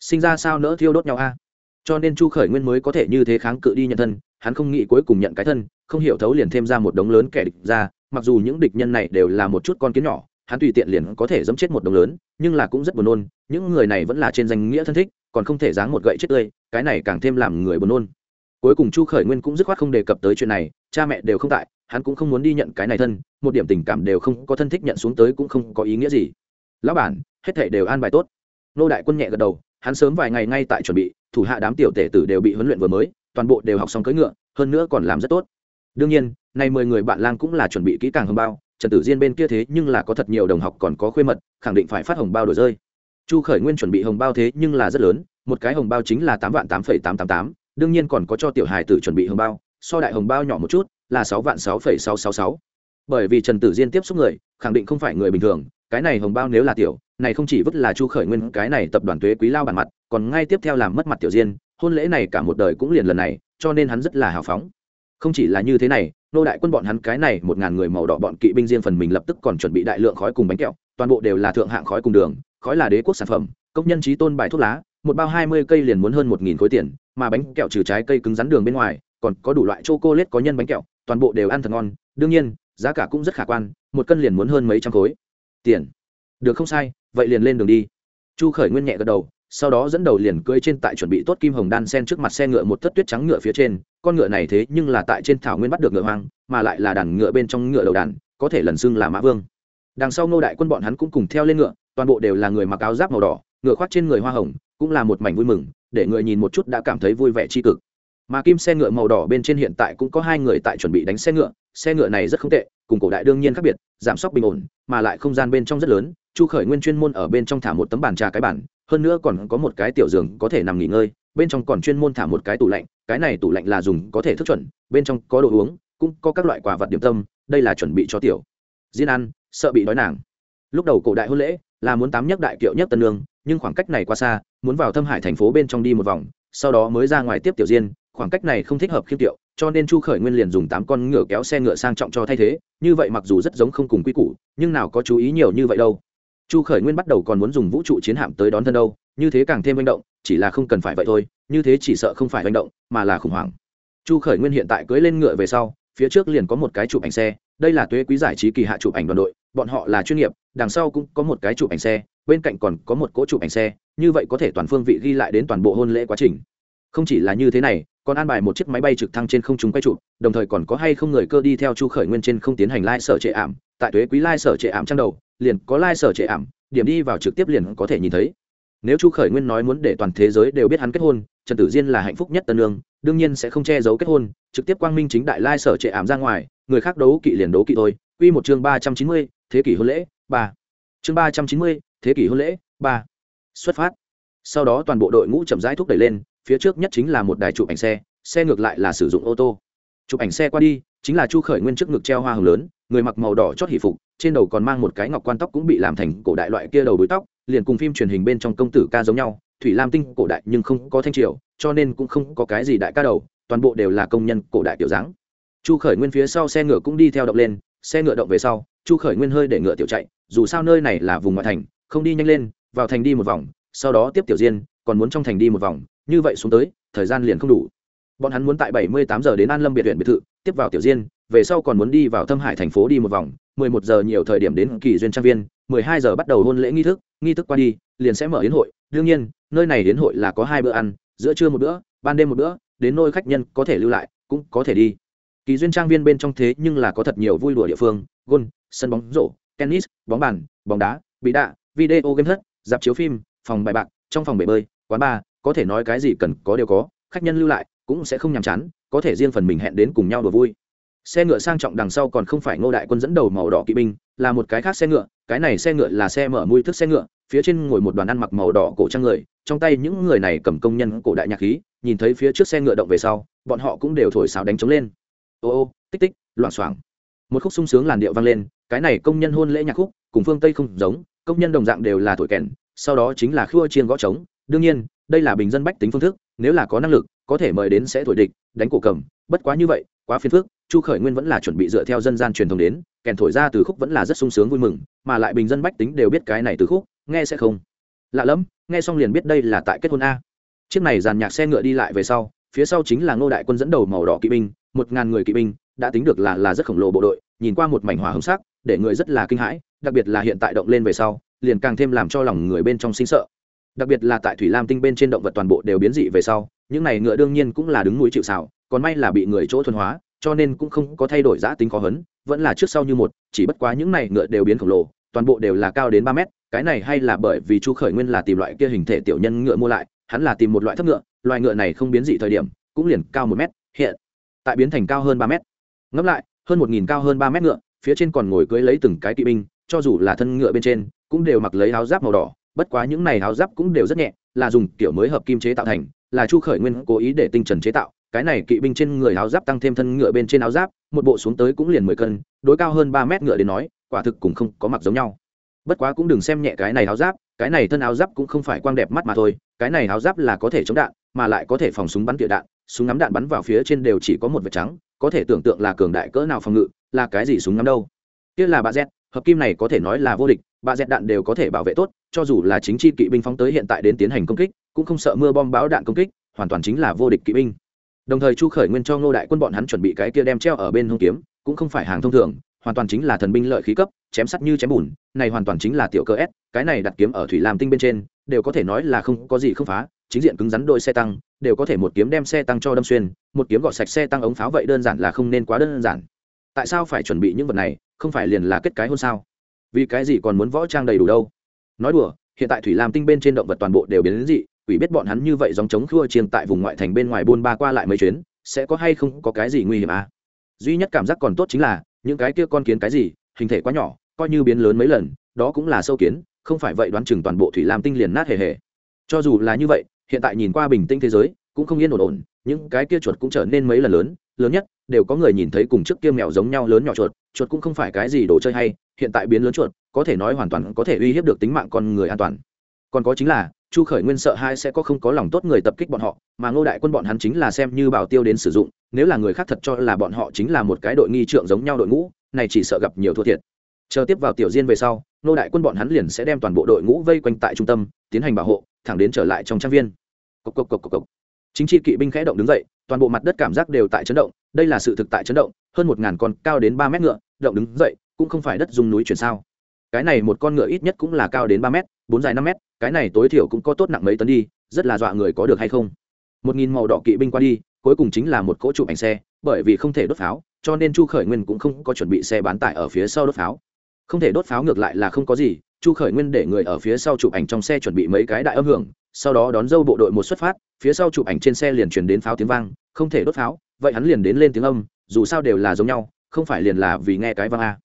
Sinh ra sao nỡ thiêu đốt nhau a cho nên chu khởi nguyên mới có thể như thế kháng cự đi nhận thân, hắn không nghĩ cuối cùng nhận cái thân, không hiểu thấu liền thêm ra một đống lớn kẻ địch ra, mặc dù những địch nhân này đều là một chút con kiến nhỏ, hắn tùy tiện liền có thể dẫm chết một đống lớn, nhưng là cũng rất buồn nôn, những người này vẫn là trên danh nghĩa thân thích, còn không thể dáng một gậy chết tươi, cái này càng thêm làm người buồn nôn. Cuối cùng chu khởi nguyên cũng dứt khoát không đề cập tới chuyện này, cha mẹ đều không tại hắn cũng không muốn đi nhận cái này thân, một điểm tình cảm đều không có thân thích nhận xuống tới cũng không có ý nghĩa gì. Lão bản, hết thể đều an bài tốt. Nô đại quân nhẹ gật đầu, hắn sớm vài ngày ngay tại chuẩn bị, thủ hạ đám tiểu tể tử đều bị huấn luyện vừa mới, toàn bộ đều học xong cưỡi ngựa, hơn nữa còn làm rất tốt. Đương nhiên, nay mười người bạn lang cũng là chuẩn bị kỹ càng hơn bao, trần tử diên bên kia thế nhưng là có thật nhiều đồng học còn có khuê mật, khẳng định phải phát hồng bao đổi rơi. Chu khởi nguyên chuẩn bị hồng bao thế nhưng là rất lớn, một cái hồng bao chính là tám vạn tám phẩy tám tám tám, đương nhiên còn có cho tiểu hài tử chuẩn bị hồng bao, so đại hồng bao nhỏ một chút là sáu vạn sáu phẩy sáu sáu sáu. Bởi vì trần tử diên tiếp xúc người, khẳng định không phải người bình thường, cái này hồng bao nếu là tiểu, này không chỉ vứt là chu khởi nguyên cái này tập đoàn thuế quý lao bản mặt, còn ngay tiếp theo làm mất mặt tiểu diên, hôn lễ này cả một đời cũng liền lần này, cho nên hắn rất là hào phóng. Không chỉ là như thế này, nô đại quân bọn hắn cái này một ngàn người màu đỏ bọn kỵ binh riêng phần mình lập tức còn chuẩn bị đại lượng khói cùng bánh kẹo, toàn bộ đều là thượng hạng khói cùng đường, khói là đế quốc sản phẩm, công nhân trí tôn bài thuốc lá, một bao hai mươi cây liền muốn hơn một nghìn khối tiền, mà bánh kẹo trừ trái cây cứng rắn đường bên ngoài, còn có đủ loại chocolate có nhân bánh kẹo toàn bộ đều ăn thật ngon, đương nhiên, giá cả cũng rất khả quan, một cân liền muốn hơn mấy trăm khối. Tiền. Được không sai, vậy liền lên đường đi. Chu khởi nguyên nhẹ gật đầu, sau đó dẫn đầu liền cưỡi trên tại chuẩn bị tốt kim hồng đan sen trước mặt xe ngựa một thất tuyết trắng ngựa phía trên, con ngựa này thế nhưng là tại trên thảo nguyên bắt được ngựa hoang, mà lại là đàn ngựa bên trong ngựa đầu đàn, có thể lần xưng là mã vương. Đằng sau ngô đại quân bọn hắn cũng cùng theo lên ngựa, toàn bộ đều là người mặc áo giáp màu đỏ, ngựa khoác trên người hoa hồng, cũng là một mảnh vui mừng, để người nhìn một chút đã cảm thấy vui vẻ tri cực mà kim xe ngựa màu đỏ bên trên hiện tại cũng có hai người tại chuẩn bị đánh xe ngựa xe ngựa này rất không tệ, cùng cổ đại đương nhiên khác biệt, giảm sốc bình ổn, mà lại không gian bên trong rất lớn, chu khởi nguyên chuyên môn ở bên trong thả một tấm bàn trà cái bản hơn nữa còn có một cái tiểu giường có thể nằm nghỉ ngơi, bên trong còn chuyên môn thả một cái tủ lạnh, cái này tủ lạnh là dùng có thể thức chuẩn, bên trong có đồ uống, cũng có các loại quả vật điểm tâm, đây là chuẩn bị cho tiểu. Diên ăn sợ bị đói nàng. Lúc đầu cổ đại hôn lễ, là muốn tám nhất đại kiệu nhất tân lương, nhưng khoảng cách này quá xa, muốn vào thâm hải thành phố bên trong đi một vòng, sau đó mới ra ngoài tiếp tiểu diên khoảng cách này không thích hợp khiêm tiệu, cho nên chu khởi nguyên liền dùng tám con ngựa kéo xe ngựa sang trọng cho thay thế, như vậy mặc dù rất giống không cùng quy củ, nhưng nào có chú ý nhiều như vậy đâu. Chu khởi nguyên bắt đầu còn muốn dùng vũ trụ chiến hạm tới đón thân đâu, như thế càng thêm manh động, chỉ là không cần phải vậy thôi, như thế chỉ sợ không phải manh động, mà là khủng hoảng. Chu khởi nguyên hiện tại cưỡi lên ngựa về sau, phía trước liền có một cái chụp ảnh xe, đây là tuế quý giải trí kỳ hạ chụp ảnh đoàn đội, bọn họ là chuyên nghiệp, đằng sau cũng có một cái chụp ảnh xe, bên cạnh còn có một cỗ chụp ảnh xe, như vậy có thể toàn phương vị ghi lại đến toàn bộ hôn lễ quá trình. Không chỉ là như thế này còn an bài một chiếc máy bay trực thăng trên không trung quay trụ, đồng thời còn có hay không người cơ đi theo chu khởi nguyên trên không tiến hành lai sở trệ ảm. Tại tuế quý lai sở trệ ảm trang đầu liền có lai sở trệ ảm điểm đi vào trực tiếp liền có thể nhìn thấy. Nếu chu khởi nguyên nói muốn để toàn thế giới đều biết hắn kết hôn trần tử diên là hạnh phúc nhất tân lương đương nhiên sẽ không che giấu kết hôn trực tiếp quang minh chính đại lai sở trệ ảm ra ngoài người khác đấu kỵ liền đấu kỵ thôi. Quy một chương ba trăm chín mươi thế kỷ hôn lễ ba. Chương ba trăm chín mươi thế kỷ hôn lễ ba. Xuất phát. Sau đó toàn bộ đội ngũ chậm rãi thúc đẩy lên phía trước nhất chính là một đài chụp ảnh xe xe ngược lại là sử dụng ô tô. Chụp ảnh xe qua đi, chính là chu khởi nguyên trước ngực treo hoa hồng lớn, người mặc màu đỏ chót hỷ phục, trên đầu còn mang một cái ngọc quan tóc cũng bị làm thành cổ đại loại kia đầu bối tóc, liền cùng phim truyền hình bên trong công tử ca giống nhau, thủy lam tinh cổ đại nhưng không có thanh triều, cho nên cũng không có cái gì đại ca đầu, toàn bộ đều là công nhân cổ đại tiểu dáng. Chu khởi nguyên phía sau xe ngựa cũng đi theo động lên, xe ngựa động về sau, chu khởi nguyên hơi để ngựa tiểu chạy, dù sao nơi này là vùng ngoại thành, không đi nhanh lên, vào thành đi một vòng, sau đó tiếp tiểu diên, còn muốn trong thành đi một vòng như vậy xuống tới, thời gian liền không đủ. Bọn hắn muốn tại bảy mươi tám giờ đến an lâm biệt huyện biệt thự, tiếp vào tiểu diên, về sau còn muốn đi vào thâm hải thành phố đi một vòng, mười một giờ nhiều thời điểm đến kỳ duyên trang viên, mười hai giờ bắt đầu hôn lễ nghi thức nghi thức qua đi, liền sẽ mở yến hội. Đương nhiên, nơi này yến hội là có hai bữa ăn, giữa trưa một bữa, ban đêm một bữa, đến nơi khách nhân có thể lưu lại, cũng có thể đi. Kỳ duyên trang viên bên trong thế nhưng là có thật nhiều vui đùa địa phương, gôn, sân bóng rổ, tennis, bóng bàn, bóng đá bị đạ, video game thất dạp chiếu phim, phòng bài bạc, trong phòng bể bơi, quán bar có thể nói cái gì cần có đều có, khách nhân lưu lại cũng sẽ không nhàm chán, có thể riêng phần mình hẹn đến cùng nhau đùa vui. Xe ngựa sang trọng đằng sau còn không phải ngô đại quân dẫn đầu màu đỏ kỵ binh, là một cái khác xe ngựa, cái này xe ngựa là xe mở mùi thức xe ngựa, phía trên ngồi một đoàn ăn mặc màu đỏ cổ trang người, trong tay những người này cầm công nhân cổ đại nhạc khí, nhìn thấy phía trước xe ngựa động về sau, bọn họ cũng đều thổi xào đánh trống lên. Ô ô, tích tích, loảng xoảng. Một khúc sung sướng làn điệu vang lên, cái này công nhân hôn lễ nhạc khúc, cùng phương tây không giống, công nhân đồng dạng đều là thổi kèn, sau đó chính là khua chiên gõ trống. Đương nhiên đây là bình dân bách tính phương thức, nếu là có năng lực, có thể mời đến sẽ thổi địch, đánh cổ cầm, bất quá như vậy, quá phiền phức, chu khởi nguyên vẫn là chuẩn bị dựa theo dân gian truyền thống đến, kèn thổi ra từ khúc vẫn là rất sung sướng vui mừng, mà lại bình dân bách tính đều biết cái này từ khúc, nghe sẽ không. Lạ lẫm, nghe xong liền biết đây là tại kết hôn a. Chiếc này dàn nhạc xe ngựa đi lại về sau, phía sau chính là ngô đại quân dẫn đầu màu đỏ kỵ binh, một ngàn người kỵ binh, đã tính được là là rất khổng lồ bộ đội, nhìn qua một mảnh hỏa hồng sắc, để người rất là kinh hãi, đặc biệt là hiện tại động lên về sau, liền càng thêm làm cho lòng người bên trong sinh sợ đặc biệt là tại thủy lam tinh bên trên động vật toàn bộ đều biến dị về sau, những này ngựa đương nhiên cũng là đứng núi chịu xào còn may là bị người chỗ thuần hóa, cho nên cũng không có thay đổi giã tính khó hấn, vẫn là trước sau như một, chỉ bất quá những này ngựa đều biến khổng lồ, toàn bộ đều là cao đến ba mét, cái này hay là bởi vì chu khởi nguyên là tìm loại kia hình thể tiểu nhân ngựa mua lại, hắn là tìm một loại thấp ngựa, loài ngựa này không biến dị thời điểm, cũng liền cao một mét, hiện tại biến thành cao hơn ba mét. Ngẫm lại, hơn một nghìn cao hơn ba mét ngựa, phía trên còn ngồi cưới lấy từng cái kỵ binh, cho dù là thân ngựa bên trên, cũng đều mặc lấy áo giáp màu đỏ bất quá những này áo giáp cũng đều rất nhẹ, là dùng kiểu mới hợp kim chế tạo thành, là chu khởi nguyên cố ý để tinh trần chế tạo. Cái này kỵ binh trên người áo giáp tăng thêm thân ngựa bên trên áo giáp, một bộ xuống tới cũng liền mười cân, đối cao hơn ba mét ngựa đến nói, quả thực cũng không có mặc giống nhau. Bất quá cũng đừng xem nhẹ cái này áo giáp, cái này thân áo giáp cũng không phải quang đẹp mắt mà thôi, cái này áo giáp là có thể chống đạn, mà lại có thể phòng súng bắn tỉa đạn, súng ngắm đạn bắn vào phía trên đều chỉ có một vệt trắng, có thể tưởng tượng là cường đại cỡ nào phòng ngự, là cái gì súng ngắm đâu. Kia là bà z, hợp kim này có thể nói là vô địch bà dẹt đạn đều có thể bảo vệ tốt, cho dù là chính chi kỵ binh phóng tới hiện tại đến tiến hành công kích, cũng không sợ mưa bom báo đạn công kích, hoàn toàn chính là vô địch kỵ binh. Đồng thời chu khởi nguyên cho ngô đại quân bọn hắn chuẩn bị cái kia đem treo ở bên hông kiếm, cũng không phải hàng thông thường, hoàn toàn chính là thần binh lợi khí cấp, chém sắt như chém bùn, này hoàn toàn chính là tiểu cơ s, cái này đặt kiếm ở thủy lam tinh bên trên, đều có thể nói là không có gì không phá, chính diện cứng rắn đôi xe tăng, đều có thể một kiếm đem xe tăng cho đâm xuyên, một kiếm gọt sạch xe tăng ống pháo vậy đơn giản là không nên quá đơn giản. Tại sao phải chuẩn bị những vật này, không phải liền là kết cái hôn sao? Vì cái gì còn muốn võ trang đầy đủ đâu? Nói đùa, hiện tại thủy lam tinh bên trên động vật toàn bộ đều biến đến dị, quỷ biết bọn hắn như vậy dòng chống khua chiên tại vùng ngoại thành bên ngoài buôn ba qua lại mấy chuyến, sẽ có hay không có cái gì nguy hiểm à? Duy nhất cảm giác còn tốt chính là, những cái kia con kiến cái gì, hình thể quá nhỏ, coi như biến lớn mấy lần, đó cũng là sâu kiến, không phải vậy đoán chừng toàn bộ thủy lam tinh liền nát hề hề. Cho dù là như vậy, hiện tại nhìn qua bình tinh thế giới, cũng không yên ổn ổn, những cái kia chuột cũng trở nên mấy lần lớn lớn nhất, đều có người nhìn thấy cùng trước kia mèo giống nhau lớn nhỏ chuột chuột cũng không phải cái gì đồ chơi hay hiện tại biến lớn chuột, có thể nói hoàn toàn có thể uy hiếp được tính mạng con người an toàn. Còn có chính là, chu khởi nguyên sợ hai sẽ có không có lòng tốt người tập kích bọn họ, mà ngô đại quân bọn hắn chính là xem như bảo tiêu đến sử dụng, nếu là người khác thật cho là bọn họ chính là một cái đội nghi trượng giống nhau đội ngũ, này chỉ sợ gặp nhiều thua thiệt. Chờ tiếp vào tiểu diên về sau, ngô đại quân bọn hắn liền sẽ đem toàn bộ đội ngũ vây quanh tại trung tâm, tiến hành bảo hộ, thẳng đến trở lại trong trang viên. Cốc cốc cốc cốc cốc. chính trị kỵ binh khẽ động đứng dậy, toàn bộ mặt đất cảm giác đều tại chấn động, đây là sự thực tại chấn động, hơn một ngàn con cao đến ba mét ngựa, động đứng dậy cũng không phải đất dùng núi chuyển sao. Cái này một con ngựa ít nhất cũng là cao đến ba mét, bốn dài năm mét, cái này tối thiểu cũng có tốt nặng mấy tấn đi, rất là dọa người có được hay không. Một nghìn màu đỏ kỵ binh qua đi, cuối cùng chính là một cỗ chụp ảnh xe, bởi vì không thể đốt pháo, cho nên chu khởi nguyên cũng không có chuẩn bị xe bán tải ở phía sau đốt pháo. Không thể đốt pháo ngược lại là không có gì, chu khởi nguyên để người ở phía sau chụp ảnh trong xe chuẩn bị mấy cái đại âm hưởng, sau đó đón dâu bộ đội một xuất phát, phía sau chụp ảnh trên xe liền chuyển đến pháo tiếng vang, không thể đốt pháo, vậy hắn liền đến lên tiếng âm, dù sao đều là giống nhau, không phải liền là vì nghe cái vang a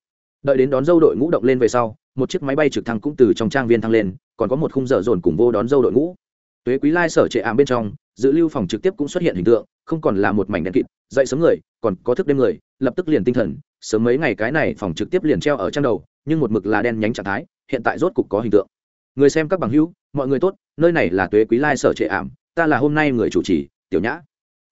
đợi đến đón dâu đội ngũ động lên về sau, một chiếc máy bay trực thăng cũng từ trong trang viên thăng lên, còn có một khung dở dồn cùng vô đón dâu đội ngũ. Tuế quý lai sở trệ ảm bên trong, dự lưu phòng trực tiếp cũng xuất hiện hình tượng, không còn là một mảnh đèn kịt, dậy sớm người, còn có thức đêm người, lập tức liền tinh thần, sớm mấy ngày cái này phòng trực tiếp liền treo ở trang đầu, nhưng một mực là đen nhánh trạng thái, hiện tại rốt cục có hình tượng. Người xem các bằng hữu, mọi người tốt, nơi này là tuế quý lai sở trệ ảm, ta là hôm nay người chủ trì, tiểu nhã.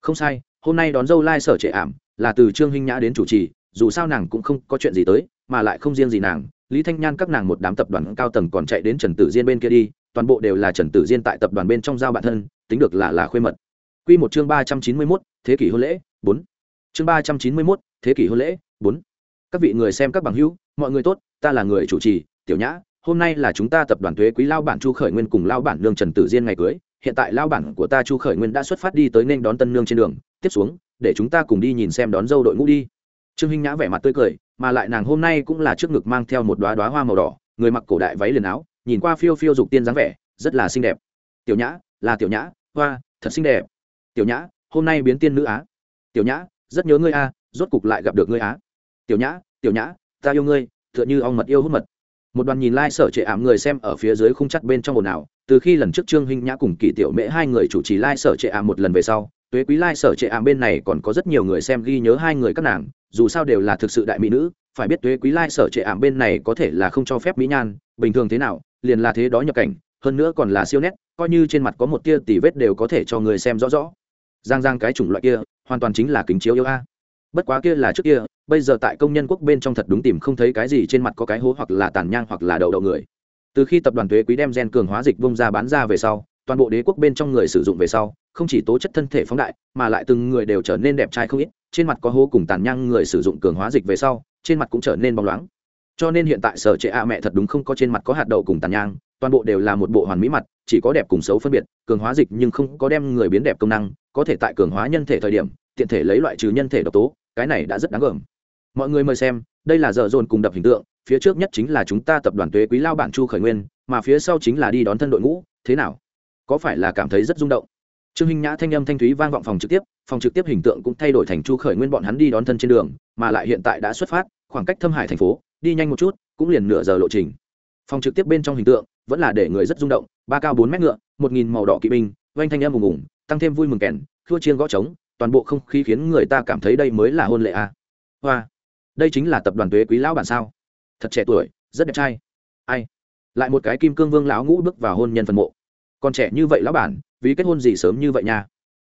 Không sai, hôm nay đón dâu lai sở trệ ảm, là từ trương hinh nhã đến chủ trì, dù sao nàng cũng không có chuyện gì tới mà lại không riêng gì nàng, lý thanh nhan các nàng một đám tập đoàn cao tầng còn chạy đến trần tử diên bên kia đi, toàn bộ đều là trần tử diên tại tập đoàn bên trong giao bản thân, tính được là là khuê mật. Q một chương ba trăm chín mươi mốt, thế kỷ hôn lễ, bốn. Chương ba trăm chín mươi mốt, thế kỷ hôn lễ, bốn. Các vị người xem các bằng hữu, mọi người tốt, ta là người chủ trì, tiểu nhã, hôm nay là chúng ta tập đoàn thuế quý lao bản chu khởi nguyên cùng lao bản nương trần tử diên ngày cưới, hiện tại lao bản của ta chu khởi nguyên đã xuất phát đi tới nên đón tân nương trên đường, tiếp xuống, để chúng ta cùng đi nhìn xem đón dâu đội ngũ đi trương hinh nhã vẻ mặt tươi cười, mà lại nàng hôm nay cũng là trước ngực mang theo một đoá đoá hoa màu đỏ, người mặc cổ đại váy liền áo, nhìn qua phiêu phiêu dục tiên dáng vẻ, rất là xinh đẹp. Tiểu nhã, là tiểu nhã, hoa, thật xinh đẹp. Tiểu nhã, hôm nay biến tiên nữ á. Tiểu nhã, rất nhớ ngươi a rốt cục lại gặp được ngươi á. Tiểu nhã tiểu nhã, ta yêu ngươi, tựa như ong mật yêu hút mật. Một đoàn nhìn lai、like、sở trệ ảm người xem ở phía dưới khung chắc bên trong ồn ào, từ khi lần trước trương Hinh nhã cùng kỳ tiểu mễ hai người chủ trì lai、like、sở trệ ảm một lần về sau tuế quý Lai sở trệ ảm bên này còn có rất nhiều người xem ghi nhớ hai người các nàng, dù sao đều là thực sự đại mỹ nữ, phải biết tuế quý lai sở trệ ảm bên này có thể là không cho phép mỹ nhan, bình thường thế nào, liền là thế đó nhập cảnh, hơn nữa còn là siêu nét, coi như trên mặt có một tia tỉ vết đều có thể cho người xem rõ rõ. Giang giang cái chủng loại kia, hoàn toàn chính là kính chiếu yêu a. Bất quá kia là trước kia, bây giờ tại công nhân quốc bên trong thật đúng tìm không thấy cái gì trên mặt có cái hố hoặc là tàn nhang hoặc là đậu đậu người. Từ khi tập đoàn thuế quý đem gen cường hóa dịch bông ra bán ra về sau toàn bộ đế quốc bên trong người sử dụng về sau, không chỉ tố chất thân thể phóng đại, mà lại từng người đều trở nên đẹp trai không ít, trên mặt có hố cùng tàn nhang người sử dụng cường hóa dịch về sau, trên mặt cũng trở nên bóng loáng. Cho nên hiện tại sở trệ a mẹ thật đúng không có trên mặt có hạt đậu cùng tàn nhang, toàn bộ đều là một bộ hoàn mỹ mặt, chỉ có đẹp cùng xấu phân biệt, cường hóa dịch nhưng không có đem người biến đẹp công năng, có thể tại cường hóa nhân thể thời điểm, tiện thể lấy loại trừ nhân thể độc tố, cái này đã rất đáng gờm. Mọi người mời xem, đây là dở dồn cùng đập hình tượng, phía trước nhất chính là chúng ta tập đoàn tuế quý lao bản chu khởi nguyên, mà phía sau chính là đi đón thân đội ngũ, thế nào? Có phải là cảm thấy rất rung động? Trương hinh nhã thanh âm thanh thúy vang vọng phòng trực tiếp, phòng trực tiếp hình tượng cũng thay đổi thành chu khởi nguyên bọn hắn đi đón thân trên đường, mà lại hiện tại đã xuất phát, khoảng cách thâm hải thành phố, đi nhanh một chút, cũng liền nửa giờ lộ trình. Phòng trực tiếp bên trong hình tượng, vẫn là để người rất rung động, ba cao bốn mét ngựa, một nghìn màu đỏ kỵ binh oanh thanh âm ùng ùng, tăng thêm vui mừng kèn thua chiên gõ trống, toàn bộ không khí khiến người ta cảm thấy đây mới là hôn lệ a. Hoa, đây chính là tập đoàn tuế quý lão bản sao? Thật trẻ tuổi, rất đẹp trai. Ai? Lại một cái kim cương vương lão ngũ bước vào hôn nhân phần mộ còn trẻ như vậy lão bản, vì kết hôn gì sớm như vậy nha.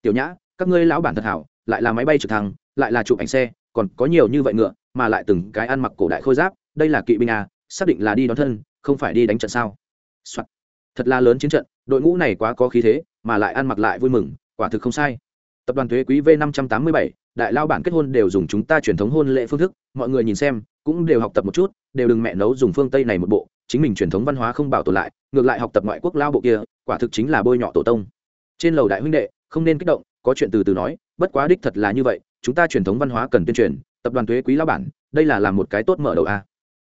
Tiểu nhã, các ngươi lão bản thật hảo, lại là máy bay trực thăng, lại là chụp ảnh xe, còn có nhiều như vậy ngựa, mà lại từng cái ăn mặc cổ đại khôi giáp, đây là kỵ binh à xác định là đi đón thân, không phải đi đánh trận sao、Soạn. thật là lớn chiến trận, đội ngũ này quá có khí thế, mà lại ăn mặc lại vui mừng, quả thực không sai. Tập đoàn thuế quý v năm trăm tám mươi bảy, đại lao bản kết hôn đều dùng chúng ta truyền thống hôn lễ phương thức, mọi người nhìn xem, cũng đều học tập một chút, đều đừng mẹ nấu dùng phương tây này một bộ chính mình truyền thống văn hóa không bảo tồn lại, ngược lại học tập ngoại quốc lao bộ kia, quả thực chính là bôi nhọ tổ tông. Trên lầu đại huynh đệ, không nên kích động, có chuyện từ từ nói, bất quá đích thật là như vậy, chúng ta truyền thống văn hóa cần tuyên truyền, tập đoàn thuế quý lao bản, đây là làm một cái tốt mở đầu a.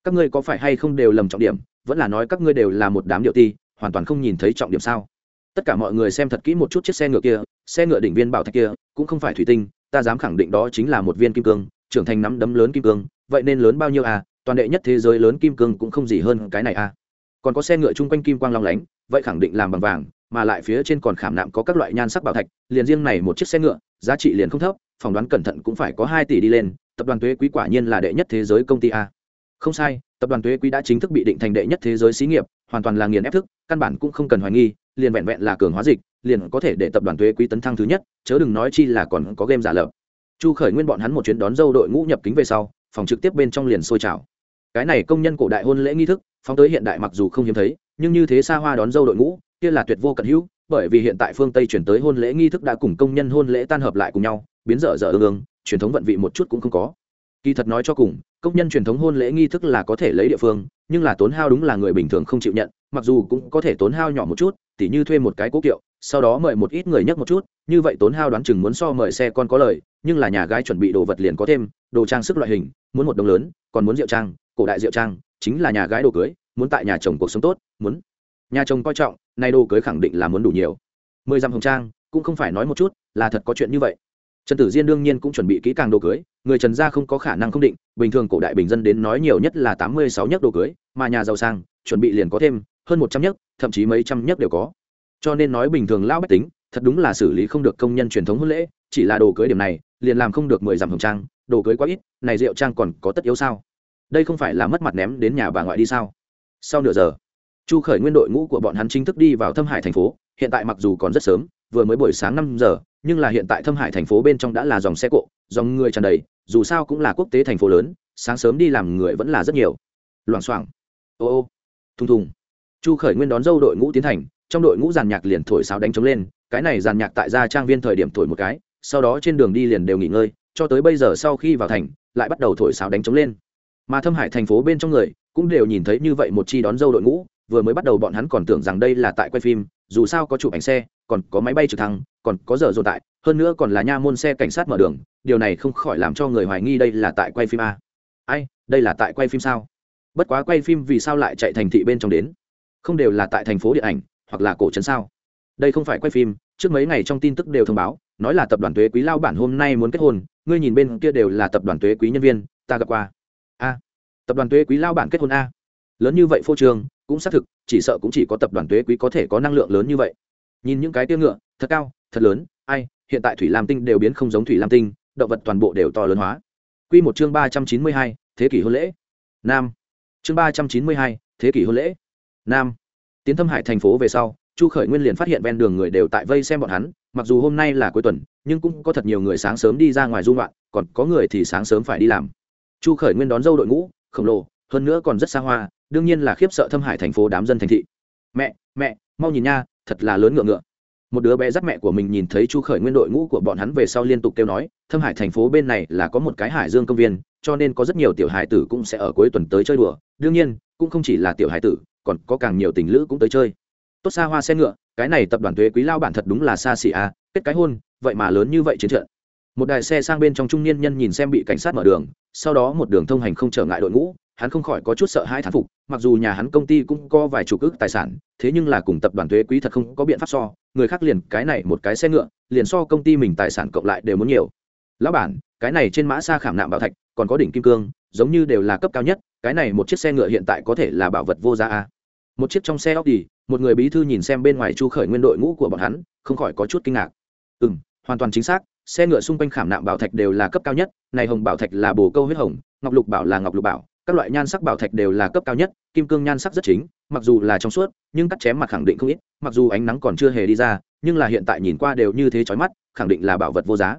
Các ngươi có phải hay không đều lầm trọng điểm, vẫn là nói các ngươi đều là một đám điệu ti, hoàn toàn không nhìn thấy trọng điểm sao? Tất cả mọi người xem thật kỹ một chút chiếc xe ngựa kia, xe ngựa đỉnh viên bảo thạch kia, cũng không phải thủy tinh, ta dám khẳng định đó chính là một viên kim cương, trưởng thành nắm đấm lớn kim cương, vậy nên lớn bao nhiêu à toàn đệ nhất thế giới lớn kim cương cũng không gì hơn cái này à. Còn có xe ngựa chung quanh kim quang long lánh, vậy khẳng định làm bằng vàng, mà lại phía trên còn khảm nạm có các loại nhan sắc bảo thạch, liền riêng này một chiếc xe ngựa, giá trị liền không thấp, phỏng đoán cẩn thận cũng phải có hai tỷ đi lên, tập đoàn thuế quý quả nhiên là đệ nhất thế giới công ty a. Không sai, tập đoàn thuế quý đã chính thức bị định thành đệ nhất thế giới xí nghiệp, hoàn toàn là nghiền ép thức, căn bản cũng không cần hoài nghi, liền vẹn vẹn là cường hóa dịch, liền có thể để tập đoàn thuế quý tấn thăng thứ nhất, chớ đừng nói chi là còn có game giả lập. Chu khởi nguyên bọn hắn một chuyến đón dâu đội ngũ nhập kính về sau, phòng trực tiếp bên trong liền sôi trào cái này công nhân cổ đại hôn lễ nghi thức, phóng tới hiện đại mặc dù không hiếm thấy, nhưng như thế xa hoa đón dâu đội ngũ, kia là tuyệt vô cận hữu, bởi vì hiện tại phương tây chuyển tới hôn lễ nghi thức đã cùng công nhân hôn lễ tan hợp lại cùng nhau, biến dở dở ương ương, truyền thống vận vị một chút cũng không có. Kỳ thật nói cho cùng, công nhân truyền thống hôn lễ nghi thức là có thể lấy địa phương, nhưng là tốn hao đúng là người bình thường không chịu nhận, mặc dù cũng có thể tốn hao nhỏ một chút, tỉ như thuê một cái cố kiệu, sau đó mời một ít người nhấc một chút, như vậy tốn hao đoán chừng muốn so mời xe con có lời, nhưng là nhà gái chuẩn bị đồ vật liền có thêm, đồ trang sức loại hình, muốn một đồng lớn, còn muốn rượu trang cổ đại Diệu trang chính là nhà gái đồ cưới muốn tại nhà chồng cuộc sống tốt muốn. Nhà chồng coi trọng nay đồ cưới khẳng định là muốn đủ nhiều. Mười dặm hồng trang cũng không phải nói một chút là thật có chuyện như vậy. Trần tử diên đương nhiên cũng chuẩn bị kỹ càng đồ cưới người trần gia không có khả năng không định bình thường cổ đại bình dân đến nói nhiều nhất là tám mươi sáu nhất đồ cưới mà nhà giàu sang chuẩn bị liền có thêm hơn một trăm nhất, thậm chí mấy trăm nhất đều có. Cho nên nói bình thường lão bách tính thật đúng là xử lý không được công nhân truyền thống hôn lễ chỉ là đồ cưới điểm này liền làm không được mười dặm hồng trang đồ cưới quá ít này rượu trang còn có tất yếu sao? Đây không phải là mất mặt ném đến nhà bà ngoại đi sao? Sau nửa giờ, chu khởi nguyên đội ngũ của bọn hắn chính thức đi vào thâm hải thành phố, hiện tại mặc dù còn rất sớm, vừa mới buổi sáng năm giờ, nhưng là hiện tại thâm hải thành phố bên trong đã là dòng xe cộ, dòng người tràn đầy, dù sao cũng là quốc tế thành phố lớn, sáng sớm đi làm người vẫn là rất nhiều. Loảng xoảng. Ô ô. Thùng thùng. Chu khởi nguyên đón dâu đội ngũ tiến thành, trong đội ngũ giàn nhạc liền thổi sáo đánh trống lên, cái này giàn nhạc tại gia trang viên thời điểm thổi một cái, sau đó trên đường đi liền đều nghỉ ngơi, cho tới bây giờ sau khi vào thành, lại bắt đầu thổi sáo đánh trống lên mà thâm hải thành phố bên trong người cũng đều nhìn thấy như vậy một chi đón dâu đội ngũ, vừa mới bắt đầu bọn hắn còn tưởng rằng đây là tại quay phim, dù sao có chụp ảnh xe, còn có máy bay trực thăng, còn có giờ dồn tại, hơn nữa còn là nha môn xe cảnh sát mở đường, điều này không khỏi làm cho người hoài nghi đây là tại quay phim a. Ai, đây là tại quay phim sao? Bất quá quay phim vì sao lại chạy thành thị bên trong đến? Không đều là tại thành phố điện ảnh, hoặc là cổ trấn sao? Đây không phải quay phim, trước mấy ngày trong tin tức đều thông báo, nói là tập đoàn thuế quý lao bản hôm nay muốn kết hôn, ngươi nhìn bên kia đều là tập đoàn thuế quý nhân viên, ta gặp qua a. Tập đoàn thuế quý lao bản kết hôn a. Lớn như vậy phô trường cũng xác thực chỉ sợ cũng chỉ có tập đoàn thuế quý có thể có năng lượng lớn như vậy. Nhìn những cái tiêu ngựa thật cao thật lớn ai hiện tại thủy lam tinh đều biến không giống thủy lam tinh động vật toàn bộ đều to lớn hóa. Q một chương ba trăm chín mươi hai thế kỷ hôn lễ. Nam. Chương ba trăm chín mươi hai thế kỷ hôn lễ. Nam. Tiến thâm hải thành phố về sau chu khởi nguyên liền phát hiện ven đường người đều tại vây xem bọn hắn mặc dù hôm nay là cuối tuần nhưng cũng có thật nhiều người sáng sớm đi ra ngoài dung ngoạn, còn có người thì sáng sớm phải đi làm chu khởi nguyên đón dâu đội ngũ, khổng lồ, hơn nữa còn rất xa hoa, đương nhiên là khiếp sợ thâm hải thành phố đám dân thành thị. Mẹ mẹ, mau nhìn nha, thật là lớn ngựa ngựa. Một đứa bé dắt mẹ của mình nhìn thấy chu khởi nguyên đội ngũ của bọn hắn về sau liên tục kêu nói, thâm hải thành phố bên này là có một cái hải dương công viên, cho nên có rất nhiều tiểu hải tử cũng sẽ ở cuối tuần tới chơi đùa. Đương nhiên, cũng không chỉ là tiểu hải tử, còn có càng nhiều tình lữ cũng tới chơi. Tốt xa hoa xe ngựa, cái này tập đoàn thuế quý lao bản thật đúng là xa xỉ à kết cái hôn, vậy mà lớn như vậy chiến trận một đài xe sang bên trong trung niên nhân nhìn xem bị cảnh sát mở đường, sau đó một đường thông hành không trở ngại đội ngũ, hắn không khỏi có chút sợ hãi thán phục, mặc dù nhà hắn công ty cũng có vài chục ước tài sản, thế nhưng là cùng tập đoàn thuế quý thật không có biện pháp so, người khác liền cái này một cái xe ngựa, liền so công ty mình tài sản cộng lại đều muốn nhiều. Lão bản, cái này trên mã xa khảm nạm bảo thạch, còn có đỉnh kim cương, giống như đều là cấp cao nhất, cái này một chiếc xe ngựa hiện tại có thể là bảo vật vô giá a. Một chiếc trong xe óc đi một người bí thư nhìn xem bên ngoài chu khởi nguyên đội ngũ của bọn hắn, không khỏi có chút kinh ngạc. Ừ hoàn toàn chính xác xe ngựa xung quanh khảm nạm bảo thạch đều là cấp cao nhất, này hồng bảo thạch là bồ câu huyết hồng, ngọc lục bảo là ngọc lục bảo, các loại nhan sắc bảo thạch đều là cấp cao nhất, kim cương nhan sắc rất chính, mặc dù là trong suốt, nhưng cắt chém mặt khẳng định không ít, mặc dù ánh nắng còn chưa hề đi ra, nhưng là hiện tại nhìn qua đều như thế chói mắt, khẳng định là bảo vật vô giá.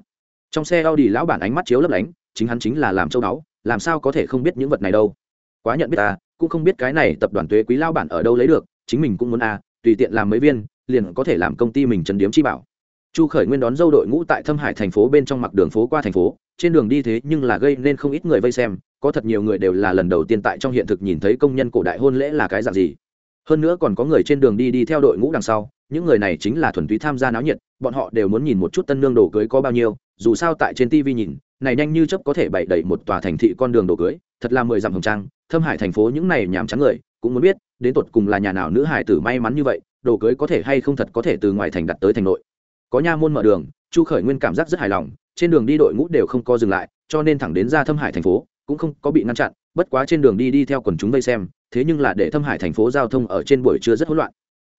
Trong xe Audi lão bản ánh mắt chiếu lấp lánh, chính hắn chính là làm châu đáo làm sao có thể không biết những vật này đâu. Quá nhận biết ta cũng không biết cái này tập đoàn thuế quý lao bản ở đâu lấy được, chính mình cũng muốn a tùy tiện làm mấy viên, liền có thể làm công ty mình trần điếm chi bảo chu khởi nguyên đón dâu đội ngũ tại thâm hải thành phố bên trong mặt đường phố qua thành phố, trên đường đi thế nhưng là gây nên không ít người vây xem, có thật nhiều người đều là lần đầu tiên tại trong hiện thực nhìn thấy công nhân cổ đại hôn lễ là cái dạng gì. Hơn nữa còn có người trên đường đi đi theo đội ngũ đằng sau, những người này chính là thuần túy tham gia náo nhiệt, bọn họ đều muốn nhìn một chút tân nương đồ cưới có bao nhiêu, dù sao tại trên tv nhìn, này nhanh như chấp có thể bày đẩy một tòa thành thị con đường đồ cưới, thật là mười dặm hồng trang, thâm hải thành phố những này nhàm trắng người, cũng muốn biết, đến tột cùng là nhà nào nữ hải tử may mắn như vậy, đồ cưới có thể hay không thật có thể từ ngoài thành đặt tới thành nội có nha môn mở đường, chu khởi nguyên cảm giác rất hài lòng, trên đường đi đội ngũ đều không có dừng lại, cho nên thẳng đến ra thâm hải thành phố, cũng không có bị ngăn chặn, bất quá trên đường đi đi theo quần chúng vây xem, thế nhưng là để thâm hải thành phố giao thông ở trên buổi trưa rất hỗn loạn.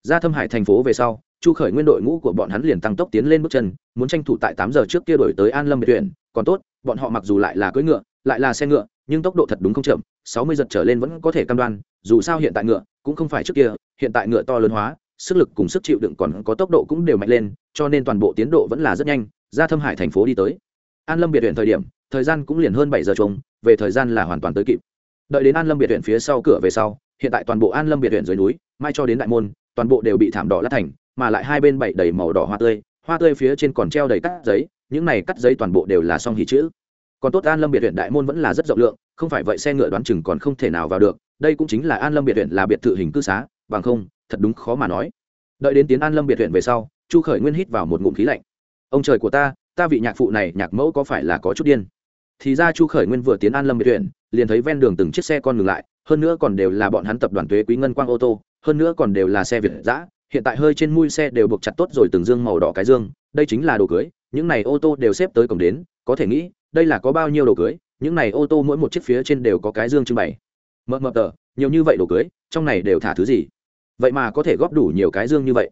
Ra thâm hải thành phố về sau, chu khởi nguyên đội ngũ của bọn hắn liền tăng tốc tiến lên bước chân, muốn tranh thủ tại tám giờ trước kia đổi tới an lâm biệt tuyển còn tốt, bọn họ mặc dù lại là cưỡi ngựa, lại là xe ngựa, nhưng tốc độ thật đúng không chậm, sáu mươi giật trở lên vẫn có thể cam đoan, dù sao hiện tại ngựa cũng không phải trước kia, hiện tại ngựa to lớn hóa sức lực cùng sức chịu đựng còn có tốc độ cũng đều mạnh lên, cho nên toàn bộ tiến độ vẫn là rất nhanh, ra thâm hải thành phố đi tới. An lâm biệt huyện thời điểm, thời gian cũng liền hơn bảy giờ chung về thời gian là hoàn toàn tới kịp. Đợi đến an lâm biệt huyện phía sau cửa về sau, hiện tại toàn bộ an lâm biệt huyện dưới núi, mai cho đến đại môn, toàn bộ đều bị thảm đỏ lát thành, mà lại hai bên bảy đầy màu đỏ hoa tươi hoa tươi phía trên còn treo đầy cắt giấy, những này cắt giấy toàn bộ đều là song hỉ chữ. Còn tốt an lâm biệt huyện đại môn vẫn là rất rộng lượng, không phải vậy xe ngựa đoán chừng còn không thể nào vào được, đây cũng chính là an lâm biệt huyện là biệt thự hình cư xá, bằng không thật đúng khó mà nói. Đợi đến tiến an lâm biệt huyện về sau, chu khởi nguyên hít vào một ngụm khí lạnh. Ông trời của ta ta vị nhạc phụ này, nhạc mẫu có phải là có chút điên? Thì ra chu khởi nguyên vừa tiến an lâm biệt huyện liền thấy ven đường từng chiếc xe con ngừng lại, hơn nữa còn đều là bọn hắn tập đoàn thuế quý ngân quang ô tô, hơn nữa còn đều là xe việt giã hiện tại hơi trên mui xe đều buộc chặt tốt rồi từng dương màu đỏ cái dương, đây chính là đồ cưới, những này ô tô đều xếp tới cổng đến, có thể nghĩ, đây là có bao nhiêu đồ cưới, những này ô tô mỗi một chiếc phía trên đều có cái dương trưng bày. Mờ mờ tờ, nhiều như vậy đồ cưới, trong này đều thả thứ gì? Vậy mà có thể góp đủ nhiều cái dương như vậy.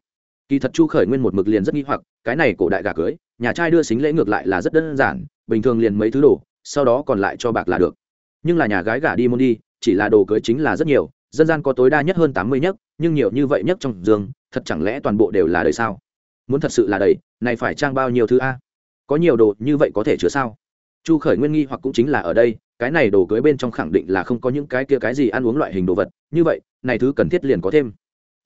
Kỳ thật chu khởi nguyên một mực liền rất nghi hoặc, cái này cổ đại gà cưới, nhà trai đưa xính lễ ngược lại là rất đơn giản, bình thường liền mấy thứ đồ, sau đó còn lại cho bạc là được. Nhưng là nhà gái gà đi môn đi, chỉ là đồ cưới chính là rất nhiều, dân gian có tối đa nhất hơn tám mươi nhất nhưng nhiều như vậy nhất trong dương, thật chẳng lẽ toàn bộ đều là đầy sao? Muốn thật sự là đầy, này phải trang bao nhiêu thứ a? Có nhiều đồ như vậy có thể chứa sao? Chu khởi nguyên nghi hoặc cũng chính là ở đây, cái này đồ cưới bên trong khẳng định là không có những cái kia cái gì ăn uống loại hình đồ vật, như vậy, này thứ cần thiết liền có thêm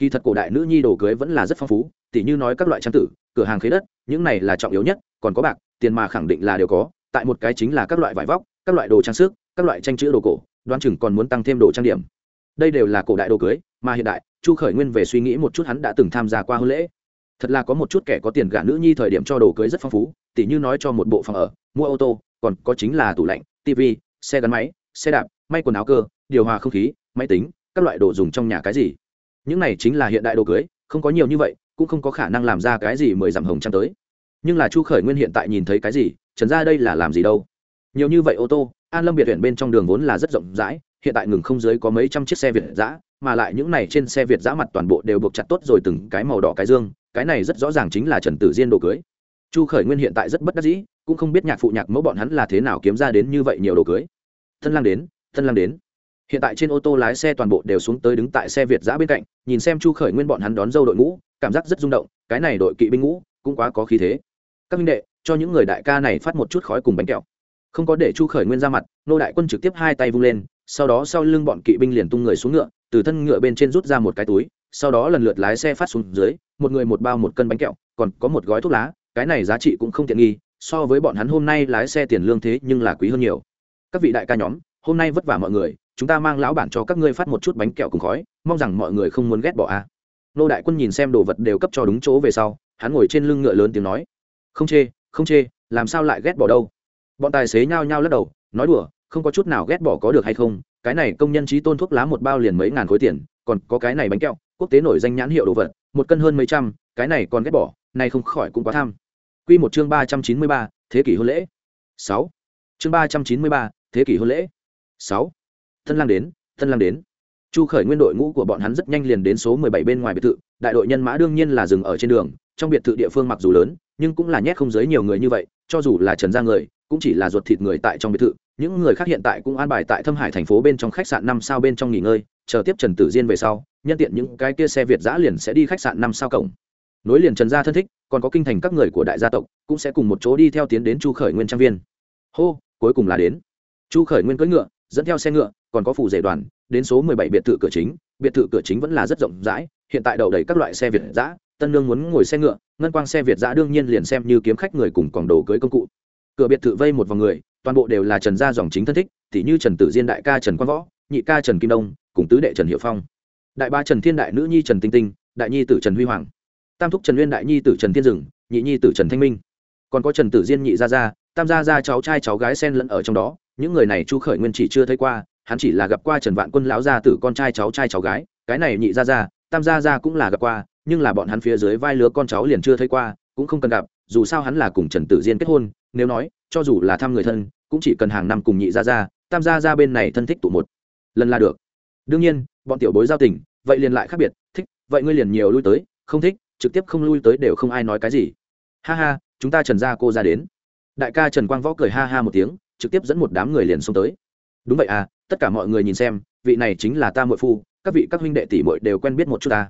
kỳ thật cổ đại nữ nhi đồ cưới vẫn là rất phong phú, tỉ như nói các loại trang tử, cửa hàng khế đất, những này là trọng yếu nhất, còn có bạc, tiền mà khẳng định là đều có, tại một cái chính là các loại vải vóc, các loại đồ trang sức, các loại tranh chữ đồ cổ đoan chừng còn muốn tăng thêm đồ trang điểm. Đây đều là cổ đại đồ cưới, mà hiện đại, chu khởi nguyên về suy nghĩ một chút hắn đã từng tham gia qua hôn lễ. Thật là có một chút kẻ có tiền gả nữ nhi thời điểm cho đồ cưới rất phong phú, tỉ như nói cho một bộ phòng ở, mua ô tô, còn có chính là tủ lạnh tv xe gắn máy, xe đạp, may quần áo cơ, điều hòa không khí, máy tính, các loại đồ dùng trong nhà cái gì những này chính là hiện đại đồ cưới, không có nhiều như vậy, cũng không có khả năng làm ra cái gì mười dặm hồng trăng tới. Nhưng là chu khởi nguyên hiện tại nhìn thấy cái gì, trần ra đây là làm gì đâu? Nhiều như vậy ô tô, an lâm biệt huyện bên trong đường vốn là rất rộng rãi, hiện tại ngừng không dưới có mấy trăm chiếc xe việt giã mà lại những này trên xe việt giã mặt toàn bộ đều buộc chặt tốt rồi từng cái màu đỏ cái dương, cái này rất rõ ràng chính là trần tử diên đồ cưới. Chu khởi nguyên hiện tại rất bất đắc dĩ, cũng không biết nhạc phụ nhạc mẫu bọn hắn là thế nào kiếm ra đến như vậy nhiều đồ cưới. Thân lang đến, thân lang đến hiện tại trên ô tô lái xe toàn bộ đều xuống tới đứng tại xe việt giã bên cạnh, nhìn xem chu khởi nguyên bọn hắn đón dâu đội ngũ, cảm giác rất rung động, cái này đội kỵ binh ngũ cũng quá có khí thế. Các minh đệ, cho những người đại ca này phát một chút khói cùng bánh kẹo. Không có để chu khởi nguyên ra mặt, nô đại quân trực tiếp hai tay vung lên, sau đó sau lưng bọn kỵ binh liền tung người xuống ngựa, từ thân ngựa bên trên rút ra một cái túi, sau đó lần lượt lái xe phát xuống dưới, một người một bao một cân bánh kẹo, còn có một gói thuốc lá, cái này giá trị cũng không tiện nghi, so với bọn hắn hôm nay lái xe tiền lương thế nhưng là quý hơn nhiều. Các vị đại ca nhóm, hôm nay vất vả mọi người chúng ta mang lão bản cho các ngươi phát một chút bánh kẹo cùng khói, mong rằng mọi người không muốn ghét bỏ a. Nô đại quân nhìn xem đồ vật đều cấp cho đúng chỗ về sau, hắn ngồi trên lưng ngựa lớn tiếng nói. Không chê không chê, làm sao lại ghét bỏ đâu? Bọn tài xế nhao nhao lắc đầu, nói đùa, không có chút nào ghét bỏ có được hay không, cái này công nhân trí tôn thuốc lá một bao liền mấy ngàn khối tiền, còn có cái này bánh kẹo, quốc tế nổi danh nhãn hiệu đồ vật, một cân hơn mấy trăm, cái này còn ghét bỏ, này không khỏi cũng quá tham. Quy một chương ba trăm chín mươi ba, thế kỷ hôn lễ. Sáu. Chương ba trăm chín mươi ba, thế kỷ hôn lễ. Sáu thân lang đến thân lang đến. Chu khởi nguyên đội ngũ của bọn hắn rất nhanh liền đến số mười bảy bên ngoài biệt thự, đại đội nhân mã đương nhiên là dừng ở trên đường, trong biệt thự địa phương mặc dù lớn, nhưng cũng là nhét không giới nhiều người như vậy, cho dù là trần gia người, cũng chỉ là ruột thịt người tại trong biệt thự. Những người khác hiện tại cũng an bài tại thâm hải thành phố bên trong khách sạn năm sao bên trong nghỉ ngơi, chờ tiếp trần tử diên về sau, nhân tiện những cái kia xe việt giã liền sẽ đi khách sạn năm sao cổng. Nối liền trần gia thân thích, còn có kinh thành các người của đại gia tộc, cũng sẽ cùng một chỗ đi theo tiến đến chu khởi nguyên trang viên. Hô, cuối cùng là đến. Chu khởi nguyên cưỡi ngựa, dẫn theo xe ngựa còn có phủ rể đoàn, đến số mười bảy biệt thự cửa chính, biệt thự cửa chính vẫn là rất rộng rãi, hiện tại đậu đầy các loại xe việt giã tân lương muốn ngồi xe ngựa, ngân quang xe việt giã đương nhiên liền xem như kiếm khách người cùng còn đồ cưới công cụ. Cửa biệt thự vây một vòng người, toàn bộ đều là trần gia dòng chính thân thích t như trần tử diên đại ca trần quang võ, nhị ca trần kim đông, cùng tứ đệ trần hiệu phong. Đại ba trần thiên đại nữ nhi trần tinh tinh, đại nhi tử trần huy hoàng. Tam thúc trần uyên đại nhi tử trần thiên dừng, nhị nhi tử trần thanh minh. Còn có trần tử diên nhị gia gia, tam gia gia cháu trai cháu gái sen lẫn ở trong đó, những người này chu khởi nguyên chỉ chưa thấy qua hắn chỉ là gặp qua trần vạn quân lão gia tử con trai cháu trai cháu gái, cái này nhị gia gia, tam gia gia cũng là gặp qua, nhưng là bọn hắn phía dưới vai lứa con cháu liền chưa thấy qua, cũng không cần gặp, dù sao hắn là cùng trần tử diên kết hôn, nếu nói, cho dù là thăm người thân, cũng chỉ cần hàng năm cùng nhị gia gia, tam gia gia bên này thân thích tụ một lần là được. Đương nhiên, bọn tiểu bối giao tình, vậy liền lại khác biệt, thích, vậy ngươi liền nhiều lui tới, không thích, trực tiếp không lui tới đều không ai nói cái gì. Ha ha, chúng ta trần gia cô ra đến. Đại ca trần quang võ cười ha ha một tiếng, trực tiếp dẫn một đám người liền xông tới. Đúng vậy à tất cả mọi người nhìn xem, vị này chính là ta muội phu, các vị các huynh đệ tỷ muội đều quen biết một chút ta.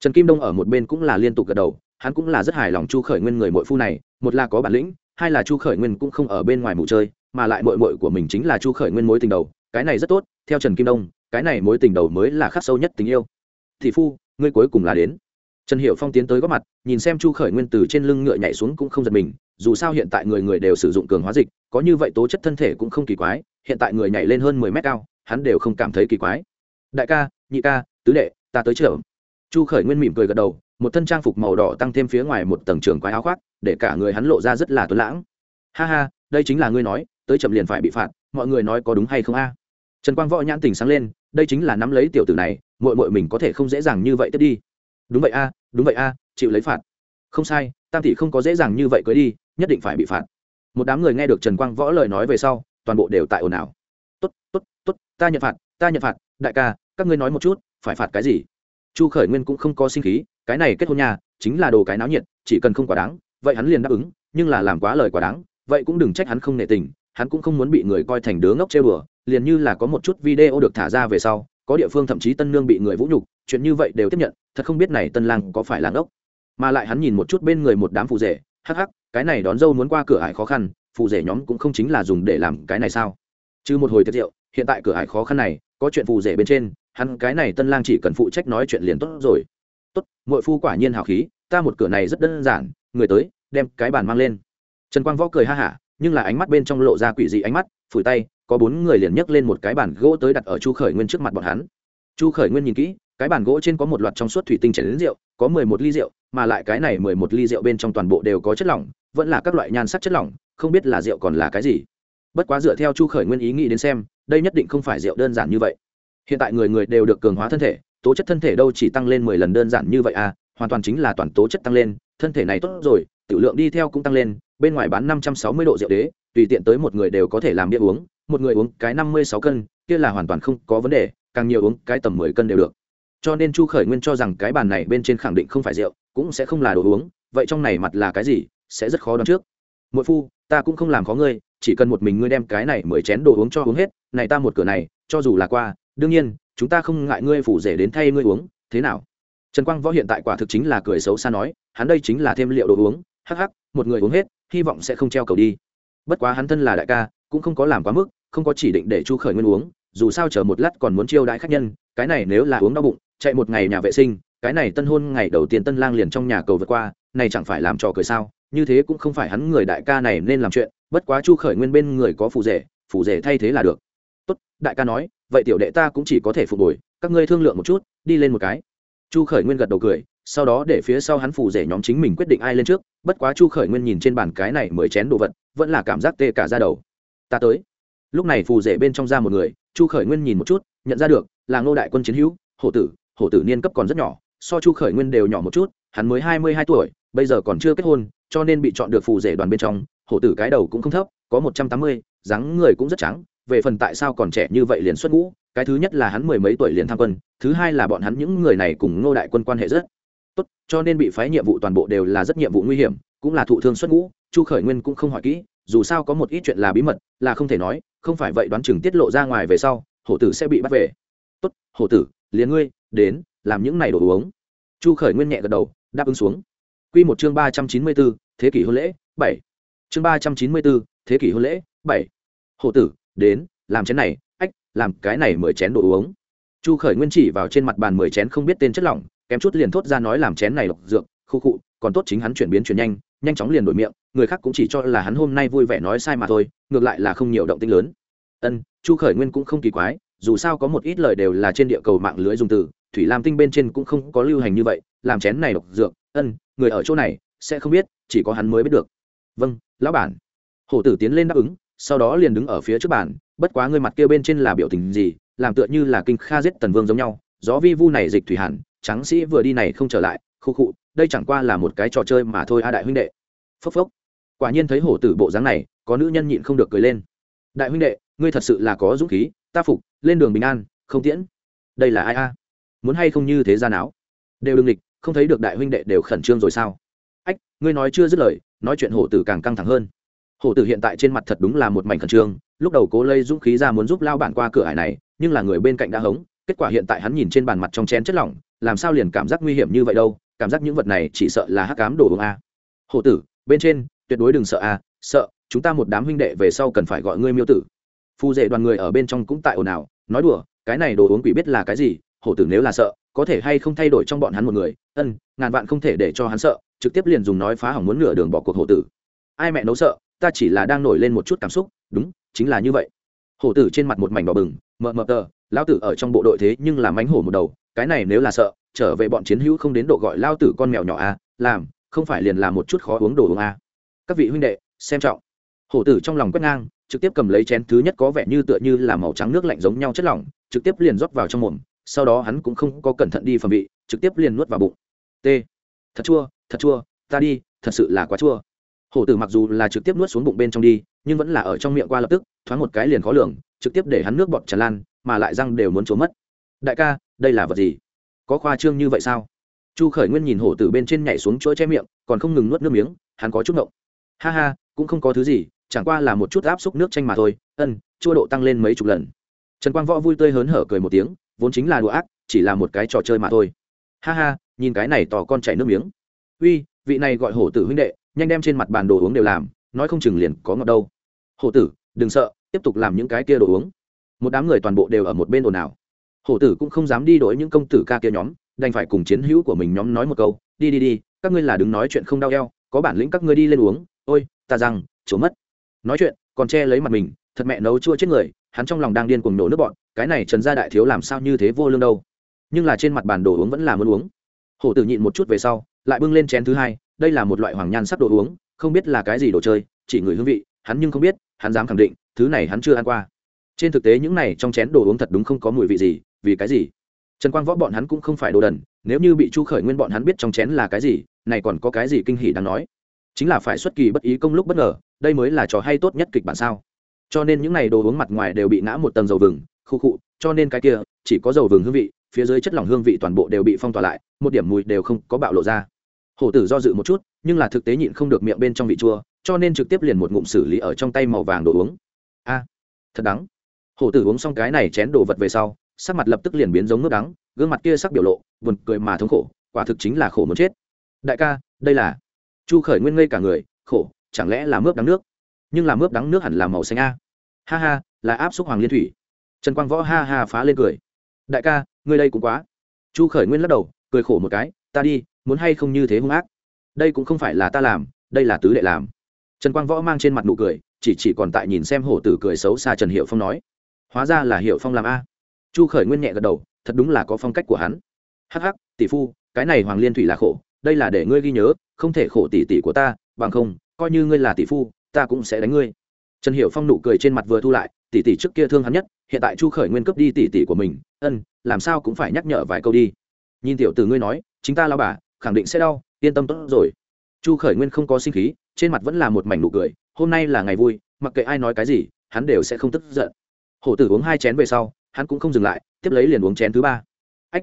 Trần kim đông ở một bên cũng là liên tục gật đầu, hắn cũng là rất hài lòng chu khởi nguyên người muội phu này, một là có bản lĩnh, hai là chu khởi nguyên cũng không ở bên ngoài mù chơi, mà lại muội muội của mình chính là chu khởi nguyên mối tình đầu, cái này rất tốt, theo trần kim đông, cái này mối tình đầu mới là khắc sâu nhất tình yêu. Thị phu, ngươi cuối cùng là đến trần hiệu phong tiến tới góp mặt, nhìn xem chu khởi nguyên từ trên lưng ngựa nhảy xuống cũng không giật mình, dù sao hiện tại người người đều sử dụng cường hóa dịch, có như vậy tố chất thân thể cũng không kỳ quái, hiện tại người nhảy lên hơn mười mét cao, hắn đều không cảm thấy kỳ quái. Đại ca, nhị ca, tứ đệ, ta tới chợ. Chu khởi nguyên mỉm cười gật đầu, một thân trang phục màu đỏ tăng thêm phía ngoài một tầng trường quái áo khoác, để cả người hắn lộ ra rất là tuấn lãng. Ha ha, đây chính là ngươi nói, tới chậm liền phải bị phạt, mọi người nói có đúng hay không a? Trần quang võ nhãn tình sáng lên, đây chính là nắm lấy tiểu tử này mội mội mình có thể không dễ dàng như vậy tiếp đi đúng vậy a, đúng vậy a, chịu lấy phạt. Không sai, tam tỷ không có dễ dàng như vậy cưới đi, nhất định phải bị phạt. Một đám người nghe được trần quang võ lời nói về sau, toàn bộ đều tại ồn ào. Tốt tốt tốt, ta nhận phạt, ta nhận phạt, đại ca, các ngươi nói một chút, phải phạt cái gì? Chu khởi nguyên cũng không có sinh khí, cái này kết hôn nhà, chính là đồ cái náo nhiệt, chỉ cần không quá đáng, vậy hắn liền đáp ứng, nhưng là làm quá lời quá đáng, vậy cũng đừng trách hắn không nể tình, hắn cũng không muốn bị người coi thành đứa ngốc chơi bừa liền như là có một chút video được thả ra về sau có địa phương thậm chí tân nương bị người vũ nhục, chuyện như vậy đều tiếp nhận, thật không biết này tân lang có phải là ốc mà lại hắn nhìn một chút bên người một đám phụ rể, hắc hắc, cái này đón dâu muốn qua cửa ải khó khăn, phụ rể nhóm cũng không chính là dùng để làm cái này sao? Chứ một hồi tiết rượu hiện tại cửa ải khó khăn này, có chuyện phụ rể bên trên, hắn cái này tân lang chỉ cần phụ trách nói chuyện liền tốt rồi. Tốt mọi phu quả nhiên hào khí, ta một cửa này rất đơn giản, người tới, đem cái bàn mang lên. Trần quang võ cười ha hả, nhưng là ánh mắt bên trong lộ ra quỷ dị ánh mắt, phủi tay có bốn người liền nhấc lên một cái bàn gỗ tới đặt ở chu khởi nguyên trước mặt bọn hắn. Chu khởi nguyên nhìn kỹ, cái bàn gỗ trên có một loạt trong suốt thủy tinh chảy đến rượu, có mười một ly rượu, mà lại cái này mười một ly rượu bên trong toàn bộ đều có chất lỏng, vẫn là các loại nhan sắc chất lỏng, không biết là rượu còn là cái gì. Bất quá dựa theo chu khởi nguyên ý nghĩ đến xem, đây nhất định không phải rượu đơn giản như vậy. Hiện tại người người đều được cường hóa thân thể, tố chất thân thể đâu chỉ tăng lên mười lần đơn giản như vậy à hoàn toàn chính là toàn tố chất tăng lên, thân thể này tốt rồi, tiểu lượng đi theo cũng tăng lên, bên ngoài bán năm trăm sáu mươi độ rượu đế, tùy tiện tới một người đều có thể làm bia uống một người uống cái năm mươi sáu cân, kia là hoàn toàn không có vấn đề, càng nhiều uống cái tầm mười cân đều được. Cho nên chu khởi nguyên cho rằng cái bàn này bên trên khẳng định không phải rượu, cũng sẽ không là đồ uống, vậy trong này mặt là cái gì, sẽ rất khó đoán trước. Mỗi phu, ta cũng không làm khó ngươi, chỉ cần một mình ngươi đem cái này mười chén đồ uống cho uống hết, này ta một cửa này, cho dù là qua, đương nhiên, chúng ta không ngại ngươi phủ rể đến thay ngươi uống, thế nào? Trần quang võ hiện tại quả thực chính là cười xấu xa nói, hắn đây chính là thêm liệu đồ uống, hắc hắc, một người uống hết, hy vọng sẽ không treo cầu đi. Bất quá hắn thân là đại ca cũng không có làm quá mức, không có chỉ định để chu khởi nguyên uống, dù sao chờ một lát còn muốn chiêu đãi khách nhân, cái này nếu là uống đau bụng, chạy một ngày nhà vệ sinh, cái này tân hôn ngày đầu tiên tân lang liền trong nhà cầu vượt qua, này chẳng phải làm trò cười sao? Như thế cũng không phải hắn người đại ca này nên làm chuyện, bất quá chu khởi nguyên bên người có phù rể phù rể thay thế là được. Tốt, đại ca nói, vậy tiểu đệ ta cũng chỉ có thể phục hồi, các ngươi thương lượng một chút, đi lên một cái. Chu khởi nguyên gật đầu cười, sau đó để phía sau hắn phù rể nhóm chính mình quyết định ai lên trước, bất quá chu khởi nguyên nhìn trên bàn cái này mới chén đồ vật, vẫn là cảm giác tê cả ra đầu ta tới. Lúc này phù rể bên trong ra một người, chu khởi nguyên nhìn một chút, nhận ra được là ngô đại quân chiến hữu, hổ tử hổ tử niên cấp còn rất nhỏ, so chu khởi nguyên đều nhỏ một chút, hắn mới hai mươi hai tuổi, bây giờ còn chưa kết hôn, cho nên bị chọn được phù rể đoàn bên trong, hổ tử cái đầu cũng không thấp, có một trăm tám mươi, dáng người cũng rất trắng, về phần tại sao còn trẻ như vậy liền xuất ngũ, cái thứ nhất là hắn mười mấy tuổi liền tham quân, thứ hai là bọn hắn những người này cùng ngô đại quân quan hệ rất tốt, cho nên bị phái nhiệm vụ toàn bộ đều là rất nhiệm vụ nguy hiểm, cũng là thụ thương xuất ngũ, chu khởi nguyên cũng không hỏi kỹ, dù sao có một ít chuyện là bí mật là không thể nói, không phải vậy đoán chừng tiết lộ ra ngoài về sau, hổ tử sẽ bị bắt về. Tốt, hổ tử, liền ngươi, đến, làm những này đồ uống. Chu khởi nguyên nhẹ gật đầu, đáp ứng xuống. Q một chương ba trăm chín mươi bốn thế kỷ hôn lễ, bảy. Chương ba trăm chín mươi bốn thế kỷ hôn lễ, bảy. Hổ tử, đến, làm chén này, ách, làm cái này mười chén đồ uống. Chu khởi nguyên chỉ vào trên mặt bàn mười chén không biết tên chất lỏng, kém chút liền thốt ra nói làm chén này độc dược, khu khụ còn tốt chính hắn chuyển biến chuyển nhanh nhanh chóng liền đổi miệng, người khác cũng chỉ cho là hắn hôm nay vui vẻ nói sai mà thôi, ngược lại là không nhiều động tinh lớn. Ân, chu khởi nguyên cũng không kỳ quái, dù sao có một ít lời đều là trên địa cầu mạng lưới dùng từ, thủy lam tinh bên trên cũng không có lưu hành như vậy, làm chén này độc dược, ân, người ở chỗ này sẽ không biết, chỉ có hắn mới biết được. Vâng lão bản. Hổ tử tiến lên đáp ứng, sau đó liền đứng ở phía trước bàn, bất quá người mặt kia bên trên là biểu tình gì, làm tựa như là kinh kha giết tần vương giống nhau, gió vi vu này dịch thủy hàn trắng sĩ vừa đi này không trở lại, khu khụ đây chẳng qua là một cái trò chơi mà thôi a đại huynh đệ. Phốc phốc. Quả nhiên thấy hổ tử bộ dáng này, có nữ nhân nhịn không được cười lên. Đại huynh đệ, ngươi thật sự là có dũng khí, ta phục, lên đường bình an, không tiễn. Đây là ai a? Muốn hay không như thế ra não đều đừng địch không thấy được đại huynh đệ đều khẩn trương rồi sao? Ách, ngươi nói chưa dứt lời, nói chuyện hổ tử càng căng thẳng hơn. Hổ tử hiện tại trên mặt thật đúng là một mảnh khẩn trương, lúc đầu cố lây dũng khí ra muốn giúp lao bản qua cửa hải này, nhưng là người bên cạnh đã hống, kết quả hiện tại hắn nhìn trên bàn mặt trong chén chất lỏng, làm sao liền cảm giác nguy hiểm như vậy đâu? Cảm giác những vật này chỉ sợ là hắc cám đồ uống a. Hổ tử, bên trên, tuyệt đối đừng sợ a, sợ, chúng ta một đám huynh đệ về sau cần phải gọi ngươi miêu tử. Phù dệ đoàn người ở bên trong cũng tại ồn ào, nói đùa, cái này đồ uống quỷ biết là cái gì, hổ tử nếu là sợ, có thể hay không thay đổi trong bọn hắn một người. Ân, ngàn vạn không thể để cho hắn sợ, trực tiếp liền dùng nói phá hỏng muốn nửa đường bỏ cuộc hổ tử. Ai mẹ nấu sợ, ta chỉ là đang nổi lên một chút cảm xúc, đúng, chính là như vậy. Hổ tử trên mặt một mảnh đỏ bừng, mờ mờ tờ, Lão tử ở trong bộ đội thế nhưng làm mánh hổ một đầu, cái này nếu là sợ trở về bọn chiến hữu không đến độ gọi lao tử con mèo nhỏ a à, làm không phải liền làm một chút khó uống đồ uống a à. các vị huynh đệ xem trọng. Hổ tử trong lòng quét ngang trực tiếp cầm lấy chén thứ nhất có vẻ như tựa như là màu trắng nước lạnh giống nhau chất lỏng trực tiếp liền rót vào trong mồm sau đó hắn cũng không có cẩn thận đi phẩm vị trực tiếp liền nuốt vào bụng. T. Thật chua thật chua ta đi thật sự là quá chua. Hổ tử mặc dù là trực tiếp nuốt xuống bụng bên trong đi nhưng vẫn là ở trong miệng qua lập tức thoáng một cái liền khó lường trực tiếp để hắn nước bọt tràn lan mà lại răng đều muốn trốn mất. Đại ca đây là vật gì? Có khoa trương như vậy sao? Chu khởi nguyên nhìn hổ tử bên trên nhảy xuống chỗ che miệng, còn không ngừng nuốt nước miếng, hắn có chút ngộng. Ha ha, cũng không có thứ gì, chẳng qua là một chút áp xúc nước chanh mà thôi. Ân, chua độ tăng lên mấy chục lần. Trần quang võ vui tươi hớn hở cười một tiếng, vốn chính là đùa ác, chỉ là một cái trò chơi mà thôi. Ha ha, nhìn cái này tỏ con chảy nước miếng. Uy, vị này gọi hổ tử huynh đệ, nhanh đem trên mặt bàn đồ uống đều làm, nói không chừng liền có ngọt đâu. Hổ tử, đừng sợ, tiếp tục làm những cái kia đồ uống. Một đám người toàn bộ đều ở một bên ồn ào hổ tử cũng không dám đi đổi những công tử ca kia nhóm, đành phải cùng chiến hữu của mình nhóm nói một câu, đi đi đi, các ngươi là đứng nói chuyện không đau eo, có bản lĩnh các ngươi đi lên uống, ôi, ta rằng chỗ mất. Nói chuyện, còn che lấy mặt mình, thật mẹ nấu chua chết người, hắn trong lòng đang điên cuồng nổ nước bọn, cái này trần gia đại thiếu làm sao như thế vô lương đâu. Nhưng là trên mặt bàn đồ uống vẫn là muốn uống. Hổ tử nhịn một chút về sau, lại bưng lên chén thứ hai, đây là một loại hoàng nhan sắc đồ uống, không biết là cái gì đồ chơi, chỉ người hương vị, hắn nhưng không biết, hắn dám khẳng định, thứ này hắn chưa ăn qua trên thực tế những này trong chén đồ uống thật đúng không có mùi vị gì, vì cái gì? Trần quang võ bọn hắn cũng không phải đồ đần, nếu như bị chu khởi nguyên bọn hắn biết trong chén là cái gì, này còn có cái gì kinh hỉ đáng nói? Chính là phải xuất kỳ bất ý công lúc bất ngờ, đây mới là trò hay tốt nhất kịch bản sao? Cho nên những này đồ uống mặt ngoài đều bị ngã một tầng dầu vừng, khu khụ cho nên cái kia, chỉ có dầu vừng hương vị, phía dưới chất lỏng hương vị toàn bộ đều bị phong tỏa lại, một điểm mùi đều không có bạo lộ ra. Hổ tử do dự một chút, nhưng là thực tế nhịn không được miệng bên trong vị chua, cho nên trực tiếp liền một ngụm xử lý ở trong tay màu vàng đồ uống. A, thật đắng hổ tử uống xong cái này chén đồ vật về sau, sắc mặt lập tức liền biến giống nước đắng, gương mặt kia sắc biểu lộ, buồn cười mà thống khổ, quả thực chính là khổ muốn chết. Đại ca, đây là chu khởi nguyên ngây cả người, khổ, chẳng lẽ là mướp đắng nước? Nhưng là mướp đắng nước hẳn là màu xanh a. Ha ha, là áp xúc hoàng liên thủy. Trần quang võ ha ha phá lên cười. Đại ca, ngươi đây cũng quá. Chu khởi nguyên lắc đầu, cười khổ một cái, ta đi, muốn hay không như thế hung ác? Đây cũng không phải là ta làm, đây là tứ đệ làm. Trần quang võ mang trên mặt nụ cười, chỉ chỉ còn tại nhìn xem hổ tử cười xấu xa trần hiệu phong nói hóa ra là hiệu phong làm a. Chu khởi nguyên nhẹ gật đầu, thật đúng là có phong cách của hắn. Hắc hắc, tỷ phu, cái này hoàng liên thủy là khổ, đây là để ngươi ghi nhớ, không thể khổ tỷ tỷ của ta, bằng không, coi như ngươi là tỷ phu, ta cũng sẽ đánh ngươi. Trần hiệu phong nụ cười trên mặt vừa thu lại, tỷ tỷ trước kia thương hắn nhất, hiện tại chu khởi nguyên cướp đi tỷ tỷ của mình, ân, làm sao cũng phải nhắc nhở vài câu đi. Nhìn tiểu từ ngươi nói, chính ta lao bà, khẳng định sẽ đau, yên tâm tốt rồi. Chu khởi nguyên không có sinh khí, trên mặt vẫn là một mảnh nụ cười, hôm nay là ngày vui, mặc kệ ai nói cái gì, hắn đều sẽ không tức giận hổ tử uống hai chén về sau, hắn cũng không dừng lại, tiếp lấy liền uống chén thứ ba. Ách,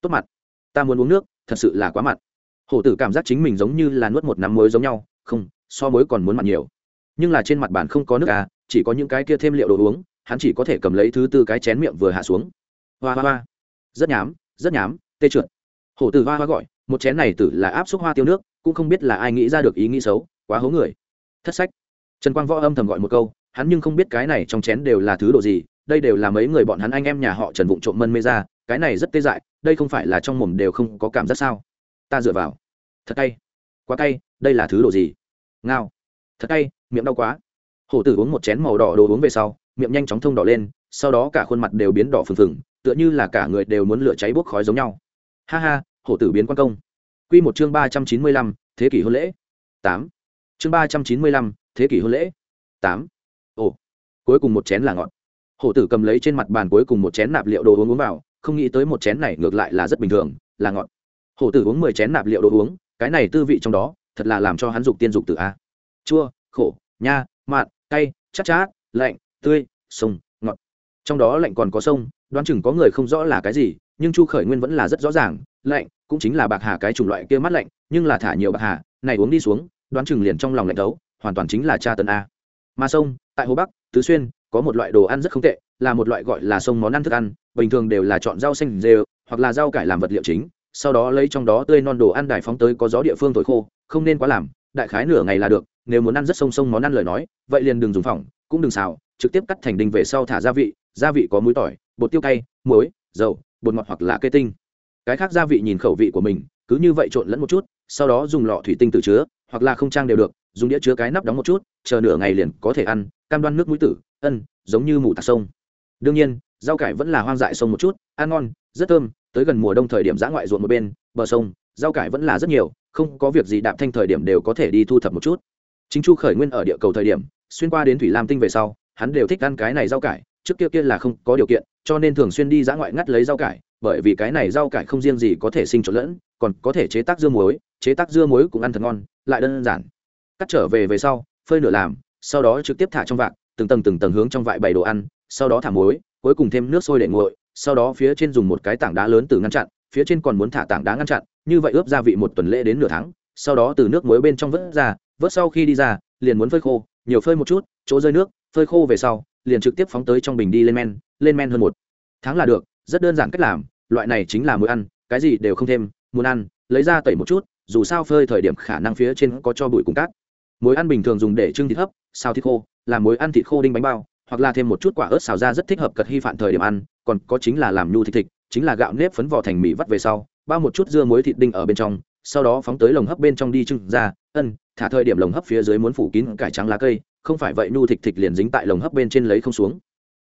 tốt mặt, ta muốn uống nước, thật sự là quá mặn hổ tử cảm giác chính mình giống như là nuốt một nắm muối giống nhau, không, so muối còn muốn mặn nhiều. Nhưng là trên mặt bàn không có nước à chỉ có những cái kia thêm liệu đồ uống, hắn chỉ có thể cầm lấy thứ tư cái chén miệng vừa hạ xuống. Hoa hoa hoa. Rất nhám rất nhám, tê trượt. Hổ tử hoa hoa gọi, một chén này tử là áp xúc hoa tiêu nước, cũng không biết là ai nghĩ ra được ý nghĩ xấu, quá hố người. Thất sách. Trần quang võ âm thầm gọi một câu hắn nhưng không biết cái này trong chén đều là thứ đồ gì, đây đều là mấy người bọn hắn anh em nhà họ trần vụng trộm mân mê ra, cái này rất tê dại, đây không phải là trong mồm đều không có cảm giác sao? Ta dựa vào. Thật cay. Quá cay, đây là thứ đồ gì? Ngao. Thật cay, miệng đau quá. Hổ tử uống một chén màu đỏ đồ uống về sau, miệng nhanh chóng thông đỏ lên, sau đó cả khuôn mặt đều biến đỏ phừng phừng, tựa như là cả người đều muốn lửa cháy bốc khói giống nhau. Ha ha, hổ tử biến quan công. Q một chương ba trăm chín mươi lăm, thế kỷ hôn lễ. Tám. Chương ba trăm chín mươi lăm, thế kỷ hôn lễ. Tám ồ, cuối cùng một chén là ngọt. Hổ tử cầm lấy trên mặt bàn cuối cùng một chén nạp liệu đồ uống uống vào, không nghĩ tới một chén này ngược lại là rất bình thường, là ngọt. Hổ tử uống mười chén nạp liệu đồ uống, cái này tư vị trong đó, thật là làm cho hắn dục tiên dục tử a. Chua, khổ, nha mặn cay chắc chát, lạnh, tươi sông ngọt. Trong đó lạnh còn có sông, đoán chừng có người không rõ là cái gì, nhưng chu khởi nguyên vẫn là rất rõ ràng, lạnh cũng chính là bạc hà cái chủng loại kia mắt lạnh, nhưng là thả nhiều bạc hà, này uống đi xuống, đoán chừng liền trong lòng lạnh đấu hoàn toàn chính là cha tấn a mà sông, tại hồ bắc, tứ xuyên, có một loại đồ ăn rất không tệ, là một loại gọi là sông món ăn thức ăn, bình thường đều là chọn rau xanh rêu hoặc là rau cải làm vật liệu chính, sau đó lấy trong đó tươi non đồ ăn đài phóng tới có gió địa phương thổi khô, không nên quá làm, đại khái nửa ngày là được, nếu muốn ăn rất sông sông món ăn lời nói, vậy liền đừng dùng phỏng, cũng đừng xào, trực tiếp cắt thành đinh về sau thả gia vị gia vị có muối tỏi, bột tiêu cay, muối, dầu, bột ngọt hoặc là cây tinh. Cái khác gia vị nhìn khẩu vị của mình, cứ như vậy trộn lẫn một chút, sau đó dùng lọ thủy tinh tự chứa, hoặc là không trang đều được dùng đĩa chứa cái nắp đóng một chút, chờ nửa ngày liền có thể ăn, cam đoan nước mũi tử, ân, giống như mù tạc sông. Đương nhiên, rau cải vẫn là hoang dại sông một chút, ăn ngon, rất thơm, tới gần mùa đông thời điểm giã ngoại ruộng một bên, bờ sông, rau cải vẫn là rất nhiều, không có việc gì đạp thanh thời điểm đều có thể đi thu thập một chút. Chính chu khởi nguyên ở địa cầu thời điểm, xuyên qua đến thủy lam tinh về sau, hắn đều thích ăn cái này rau cải, trước kia kia là không có điều kiện, cho nên thường xuyên đi giã ngoại ngắt lấy rau cải, bởi vì cái này rau cải không riêng gì có thể sinh trộn lẫn, còn có thể chế tác dưa muối, chế tác dưa muối cũng ăn thật ngon, lại đơn giản cắt trở về về sau, phơi nửa làm, sau đó trực tiếp thả trong vạc, từng tầng từng tầng hướng trong vại bày đồ ăn, sau đó thả muối, cuối cùng thêm nước sôi để nguội, sau đó phía trên dùng một cái tảng đá lớn từ ngăn chặn, phía trên còn muốn thả tảng đá ngăn chặn, như vậy ướp gia vị một tuần lễ đến nửa tháng, sau đó từ nước muối bên trong vớt ra, vớt sau khi đi ra, liền muốn phơi khô, nhiều phơi một chút, chỗ rơi nước, phơi khô về sau, liền trực tiếp phóng tới trong bình đi lên men lên men hơn một tháng là được, rất đơn giản cách làm, loại này chính là muối ăn, cái gì đều không thêm, muốn ăn, lấy ra tẩy một chút, dù sao phơi thời điểm khả năng phía trên có cho bụi cùng cát muối ăn bình thường dùng để trưng thịt hấp, xào thịt khô làm muối ăn thịt khô đinh bánh bao, hoặc là thêm một chút quả ớt xào ra rất thích hợp cật hy phản thời điểm ăn, còn có chính là làm nhu thịt thịt, chính là gạo nếp phấn vỏ thành mì vắt về sau, bao một chút dưa muối thịt đinh ở bên trong, sau đó phóng tới lồng hấp bên trong đi trưng ra, ân, thả thời điểm lồng hấp phía dưới muốn phủ kín cải trắng lá cây, không phải vậy nhu thịt thịt liền dính tại lồng hấp bên trên lấy không xuống.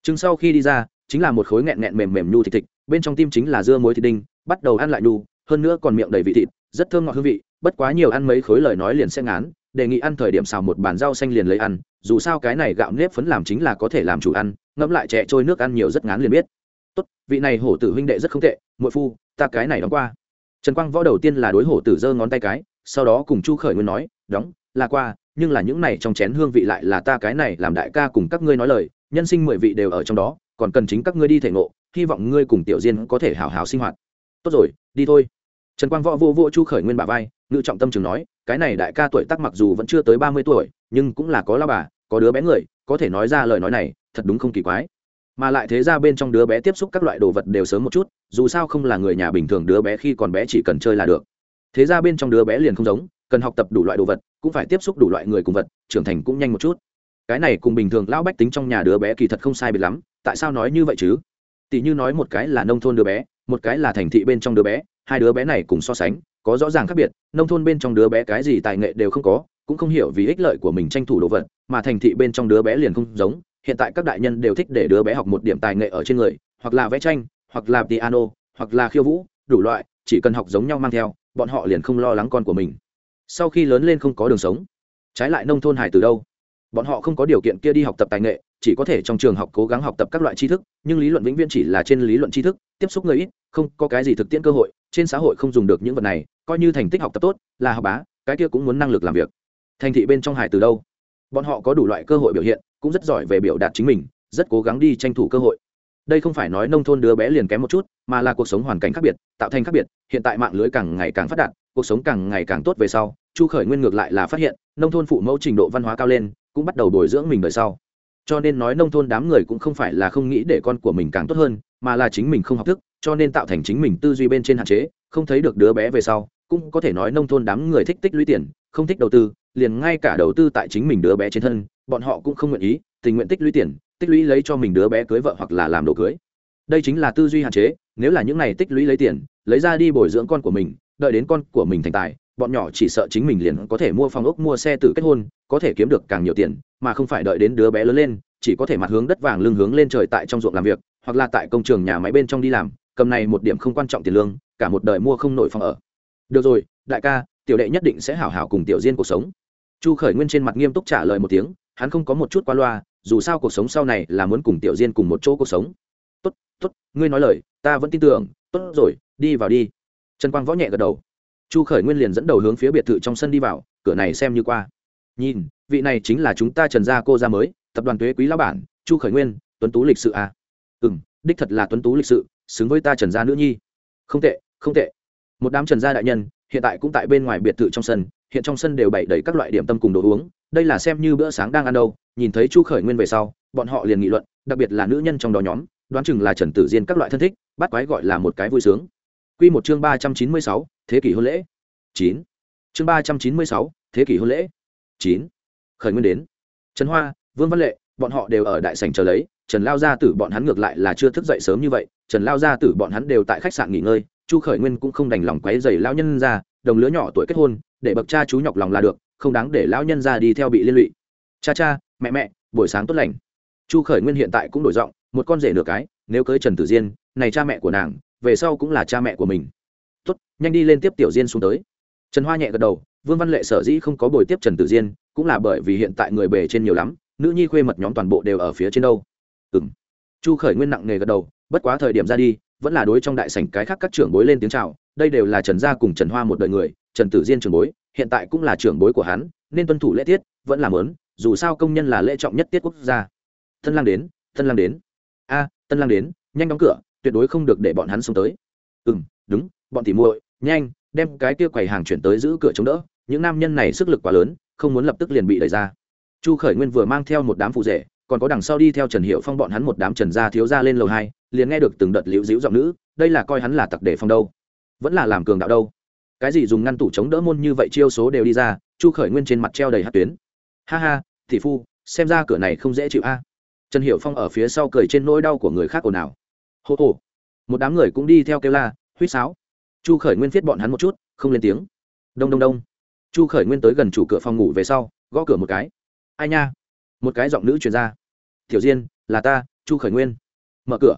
Trưng sau khi đi ra, chính là một khối nghẹn nghẹn mềm mềm nhu thịt thịt, bên trong tim chính là dưa muối thịt đinh, bắt đầu ăn lại nhu, hơn nữa còn miệng đầy vị thịt, rất thơm ngọt hương vị, bất quá nhiều ăn mấy khối lời nói liền sẽ ngán đề nghị ăn thời điểm xào một bàn rau xanh liền lấy ăn, dù sao cái này gạo nếp phấn làm chính là có thể làm chủ ăn, ngẫm lại trẻ trôi nước ăn nhiều rất ngán liền biết. Tốt, vị này hổ tử huynh đệ rất không tệ, muội phu, ta cái này đóng qua. Trần quang võ đầu tiên là đối hổ tử giơ ngón tay cái, sau đó cùng chu khởi nguyên nói, đóng, là qua, nhưng là những này trong chén hương vị lại là ta cái này làm đại ca cùng các ngươi nói lời, nhân sinh mười vị đều ở trong đó, còn cần chính các ngươi đi thể ngộ, hy vọng ngươi cùng tiểu diên có thể hào hào sinh hoạt. Tốt rồi, đi thôi trần quang võ vô vô chu khởi nguyên bà vai, ngự trọng tâm trường nói, cái này đại ca tuổi tác mặc dù vẫn chưa tới ba mươi tuổi, nhưng cũng là có lao bà, có đứa bé người, có thể nói ra lời nói này, thật đúng không kỳ quái. Mà lại thế ra bên trong đứa bé tiếp xúc các loại đồ vật đều sớm một chút, dù sao không là người nhà bình thường đứa bé khi còn bé chỉ cần chơi là được. Thế ra bên trong đứa bé liền không giống, cần học tập đủ loại đồ vật, cũng phải tiếp xúc đủ loại người cùng vật, trưởng thành cũng nhanh một chút. Cái này cùng bình thường lão bách tính trong nhà đứa bé kỳ thật không sai biệt lắm, tại sao nói như vậy chứ? Tỷ như nói một cái là nông thôn đứa bé, một cái là thành thị bên trong đứa bé hai đứa bé này cùng so sánh, có rõ ràng khác biệt, nông thôn bên trong đứa bé cái gì tài nghệ đều không có, cũng không hiểu vì ích lợi của mình tranh thủ đồ vật, mà thành thị bên trong đứa bé liền không giống, hiện tại các đại nhân đều thích để đứa bé học một điểm tài nghệ ở trên người, hoặc là vẽ tranh, hoặc là piano, hoặc là khiêu vũ, đủ loại, chỉ cần học giống nhau mang theo, bọn họ liền không lo lắng con của mình. Sau khi lớn lên không có đường sống, trái lại nông thôn hải từ đâu? Bọn họ không có điều kiện kia đi học tập tài nghệ, chỉ có thể trong trường học cố gắng học tập các loại tri thức, nhưng lý luận vĩnh viễn chỉ là trên lý luận tri thức, tiếp xúc người ít, không có cái gì thực tiễn cơ hội trên xã hội không dùng được những vật này, coi như thành tích học tập tốt, là học bá, cái kia cũng muốn năng lực làm việc. Thành thị bên trong hải từ đâu? Bọn họ có đủ loại cơ hội biểu hiện, cũng rất giỏi về biểu đạt chính mình, rất cố gắng đi tranh thủ cơ hội. Đây không phải nói nông thôn đứa bé liền kém một chút, mà là cuộc sống hoàn cảnh khác biệt, tạo thành khác biệt, hiện tại mạng lưới càng ngày càng phát đạt, cuộc sống càng ngày càng tốt về sau, chu khởi nguyên ngược lại là phát hiện, nông thôn phụ mẫu trình độ văn hóa cao lên, cũng bắt đầu bồi dưỡng mình đời sau. Cho nên nói nông thôn đám người cũng không phải là không nghĩ để con của mình càng tốt hơn, mà là chính mình không học thức cho nên tạo thành chính mình tư duy bên trên hạn chế, không thấy được đứa bé về sau, cũng có thể nói nông thôn đám người thích tích lũy tiền, không thích đầu tư, liền ngay cả đầu tư tại chính mình đứa bé trên thân, bọn họ cũng không nguyện ý, tình nguyện tích lũy tiền, tích lũy lấy cho mình đứa bé cưới vợ hoặc là làm đồ cưới. Đây chính là tư duy hạn chế, nếu là những này tích lũy lấy tiền, lấy ra đi bồi dưỡng con của mình, đợi đến con của mình thành tài, bọn nhỏ chỉ sợ chính mình liền có thể mua phòng ốc, mua xe tự kết hôn, có thể kiếm được càng nhiều tiền, mà không phải đợi đến đứa bé lớn lên, chỉ có thể mặt hướng đất vàng lưng hướng lên trời tại trong ruộng làm việc, hoặc là tại công trường nhà máy bên trong đi làm cầm này một điểm không quan trọng tiền lương, cả một đời mua không nổi phòng ở. Được rồi, đại ca, tiểu đệ nhất định sẽ hảo hảo cùng tiểu diên cuộc sống. Chu khởi nguyên trên mặt nghiêm túc trả lời một tiếng, hắn không có một chút qua loa, dù sao cuộc sống sau này là muốn cùng tiểu diên cùng một chỗ cuộc sống. Tốt tốt, ngươi nói lời, ta vẫn tin tưởng, tốt rồi, đi vào đi. Trần quang võ nhẹ gật đầu. Chu khởi nguyên liền dẫn đầu hướng phía biệt thự trong sân đi vào, cửa này xem như qua. Nhìn, vị này chính là chúng ta trần gia cô gia mới, tập đoàn thuế quý lão bản, chu khởi nguyên, tuấn tú lịch sự à. ừ m đích thật là tuấn tú lịch sự xứng với ta trần gia nữ nhi. Không tệ không tệ. Một đám trần gia đại nhân, hiện tại cũng tại bên ngoài biệt thự trong sân, hiện trong sân đều bày đầy các loại điểm tâm cùng đồ uống. Đây là xem như bữa sáng đang ăn đâu, nhìn thấy chu khởi nguyên về sau, bọn họ liền nghị luận, đặc biệt là nữ nhân trong đó nhóm, đoán chừng là trần tử diên các loại thân thích, bắt quái gọi là một cái vui sướng. Q một chương ba trăm chín mươi sáu, thế kỷ hôn lễ. Chín. Chương ba trăm chín mươi sáu, thế kỷ hôn lễ. Chín. Khởi nguyên đến. Trần hoa, vương văn lệ, bọn họ đều ở đại sành chờ lấy trần lao gia tử bọn hắn ngược lại là chưa thức dậy sớm như vậy, trần lao gia tử bọn hắn đều tại khách sạn nghỉ ngơi, chu khởi nguyên cũng không đành lòng quấy dày lao nhân ra, đồng lứa nhỏ tuổi kết hôn, để bậc cha chú nhọc lòng là được, không đáng để lão nhân ra đi theo bị liên lụy. Cha cha, mẹ mẹ, buổi sáng tốt lành. Chu khởi nguyên hiện tại cũng đổi giọng, một con rể nửa cái, nếu cưới trần tử diên, này cha mẹ của nàng, về sau cũng là cha mẹ của mình. Tốt, nhanh đi lên tiếp tiểu diên xuống tới. Trần hoa nhẹ gật đầu, vương văn lệ sở dĩ không có buổi tiếp trần tử diên, cũng là bởi vì hiện tại người bề trên nhiều lắm, nữ nhi khuê mật nhóm toàn bộ đều ở phía trên đâu ừng chu khởi nguyên nặng nề gật đầu, bất quá thời điểm ra đi, vẫn là đối trong đại sảnh cái khác các trưởng bối lên tiếng chào, đây đều là trần gia cùng trần hoa một đời người, trần tử diên trưởng bối, hiện tại cũng là trưởng bối của hắn, nên tuân thủ lễ tiết, vẫn làm lớn dù sao công nhân là lễ trọng nhất tiết quốc gia. Thân lang đến, thân lang đến. A tân lang đến, nhanh đóng cửa, tuyệt đối không được để bọn hắn xông tới. Ừ m đúng, bọn tỉ muội, nhanh, đem cái kia quầy hàng chuyển tới giữ cửa chống đỡ, những nam nhân này sức lực quá lớn, không muốn lập tức liền bị đẩy ra. Chu khởi nguyên vừa mang theo một đám phụ rể còn có đằng sau đi theo trần hiệu phong bọn hắn một đám trần gia thiếu gia lên lầu hai, liền nghe được từng đợt liễu dĩu giọng nữ, đây là coi hắn là tặc để phong đâu. Vẫn là làm cường đạo đâu. Cái gì dùng ngăn tủ chống đỡ môn như vậy chiêu số đều đi ra, chu khởi nguyên trên mặt treo đầy hát tuyến. Ha ha thị phu, xem ra cửa này không dễ chịu a. Trần hiệu phong ở phía sau cười trên nỗi đau của người khác ồn ào. Hô hô. Một đám người cũng đi theo kêu la huýt sáo. Chu khởi nguyên viết bọn hắn một chút, không lên tiếng. Đông đông đông. Chu khởi nguyên tới gần chủ cửa phòng ngủ về sau, gõ cửa một cái. Ai nha? Một cái giọng nữ truyền ra. Tiểu diên, là ta, chu khởi nguyên. Mở cửa.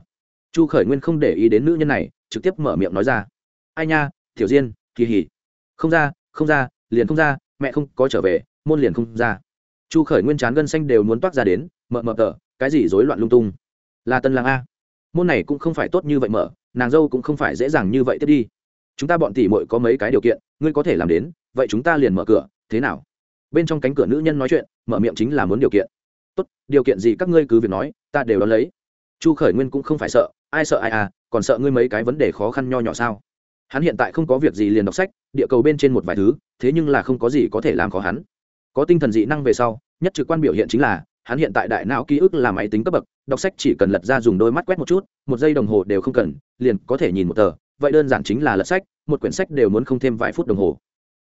Chu khởi nguyên không để ý đến nữ nhân này, trực tiếp mở miệng nói ra. Ai nha, tiểu diên, kỳ hỉ. Không ra không ra, liền không ra, mẹ không có trở về, môn liền không ra. Chu khởi nguyên chán gân xanh đều muốn toát ra đến, mở mở tờ, cái gì rối loạn lung tung? Là tân lang a. Môn này cũng không phải tốt như vậy mở, nàng dâu cũng không phải dễ dàng như vậy tiếp đi. Chúng ta bọn tỷ muội có mấy cái điều kiện, ngươi có thể làm đến, vậy chúng ta liền mở cửa, thế nào? Bên trong cánh cửa nữ nhân nói chuyện, mở miệng chính là muốn điều kiện tốt, điều kiện gì các ngươi cứ việc nói, ta đều đón lấy. Chu khởi nguyên cũng không phải sợ, ai sợ ai à còn sợ ngươi mấy cái vấn đề khó khăn nho nhỏ sao? Hắn hiện tại không có việc gì liền đọc sách, địa cầu bên trên một vài thứ, thế nhưng là không có gì có thể làm khó hắn. Có tinh thần dị năng về sau, nhất trực quan biểu hiện chính là, hắn hiện tại đại não ký ức là máy tính cấp bậc, đọc sách chỉ cần lật ra dùng đôi mắt quét một chút, một giây đồng hồ đều không cần, liền có thể nhìn một tờ. Vậy đơn giản chính là lật sách, một quyển sách đều muốn không thêm vài phút đồng hồ.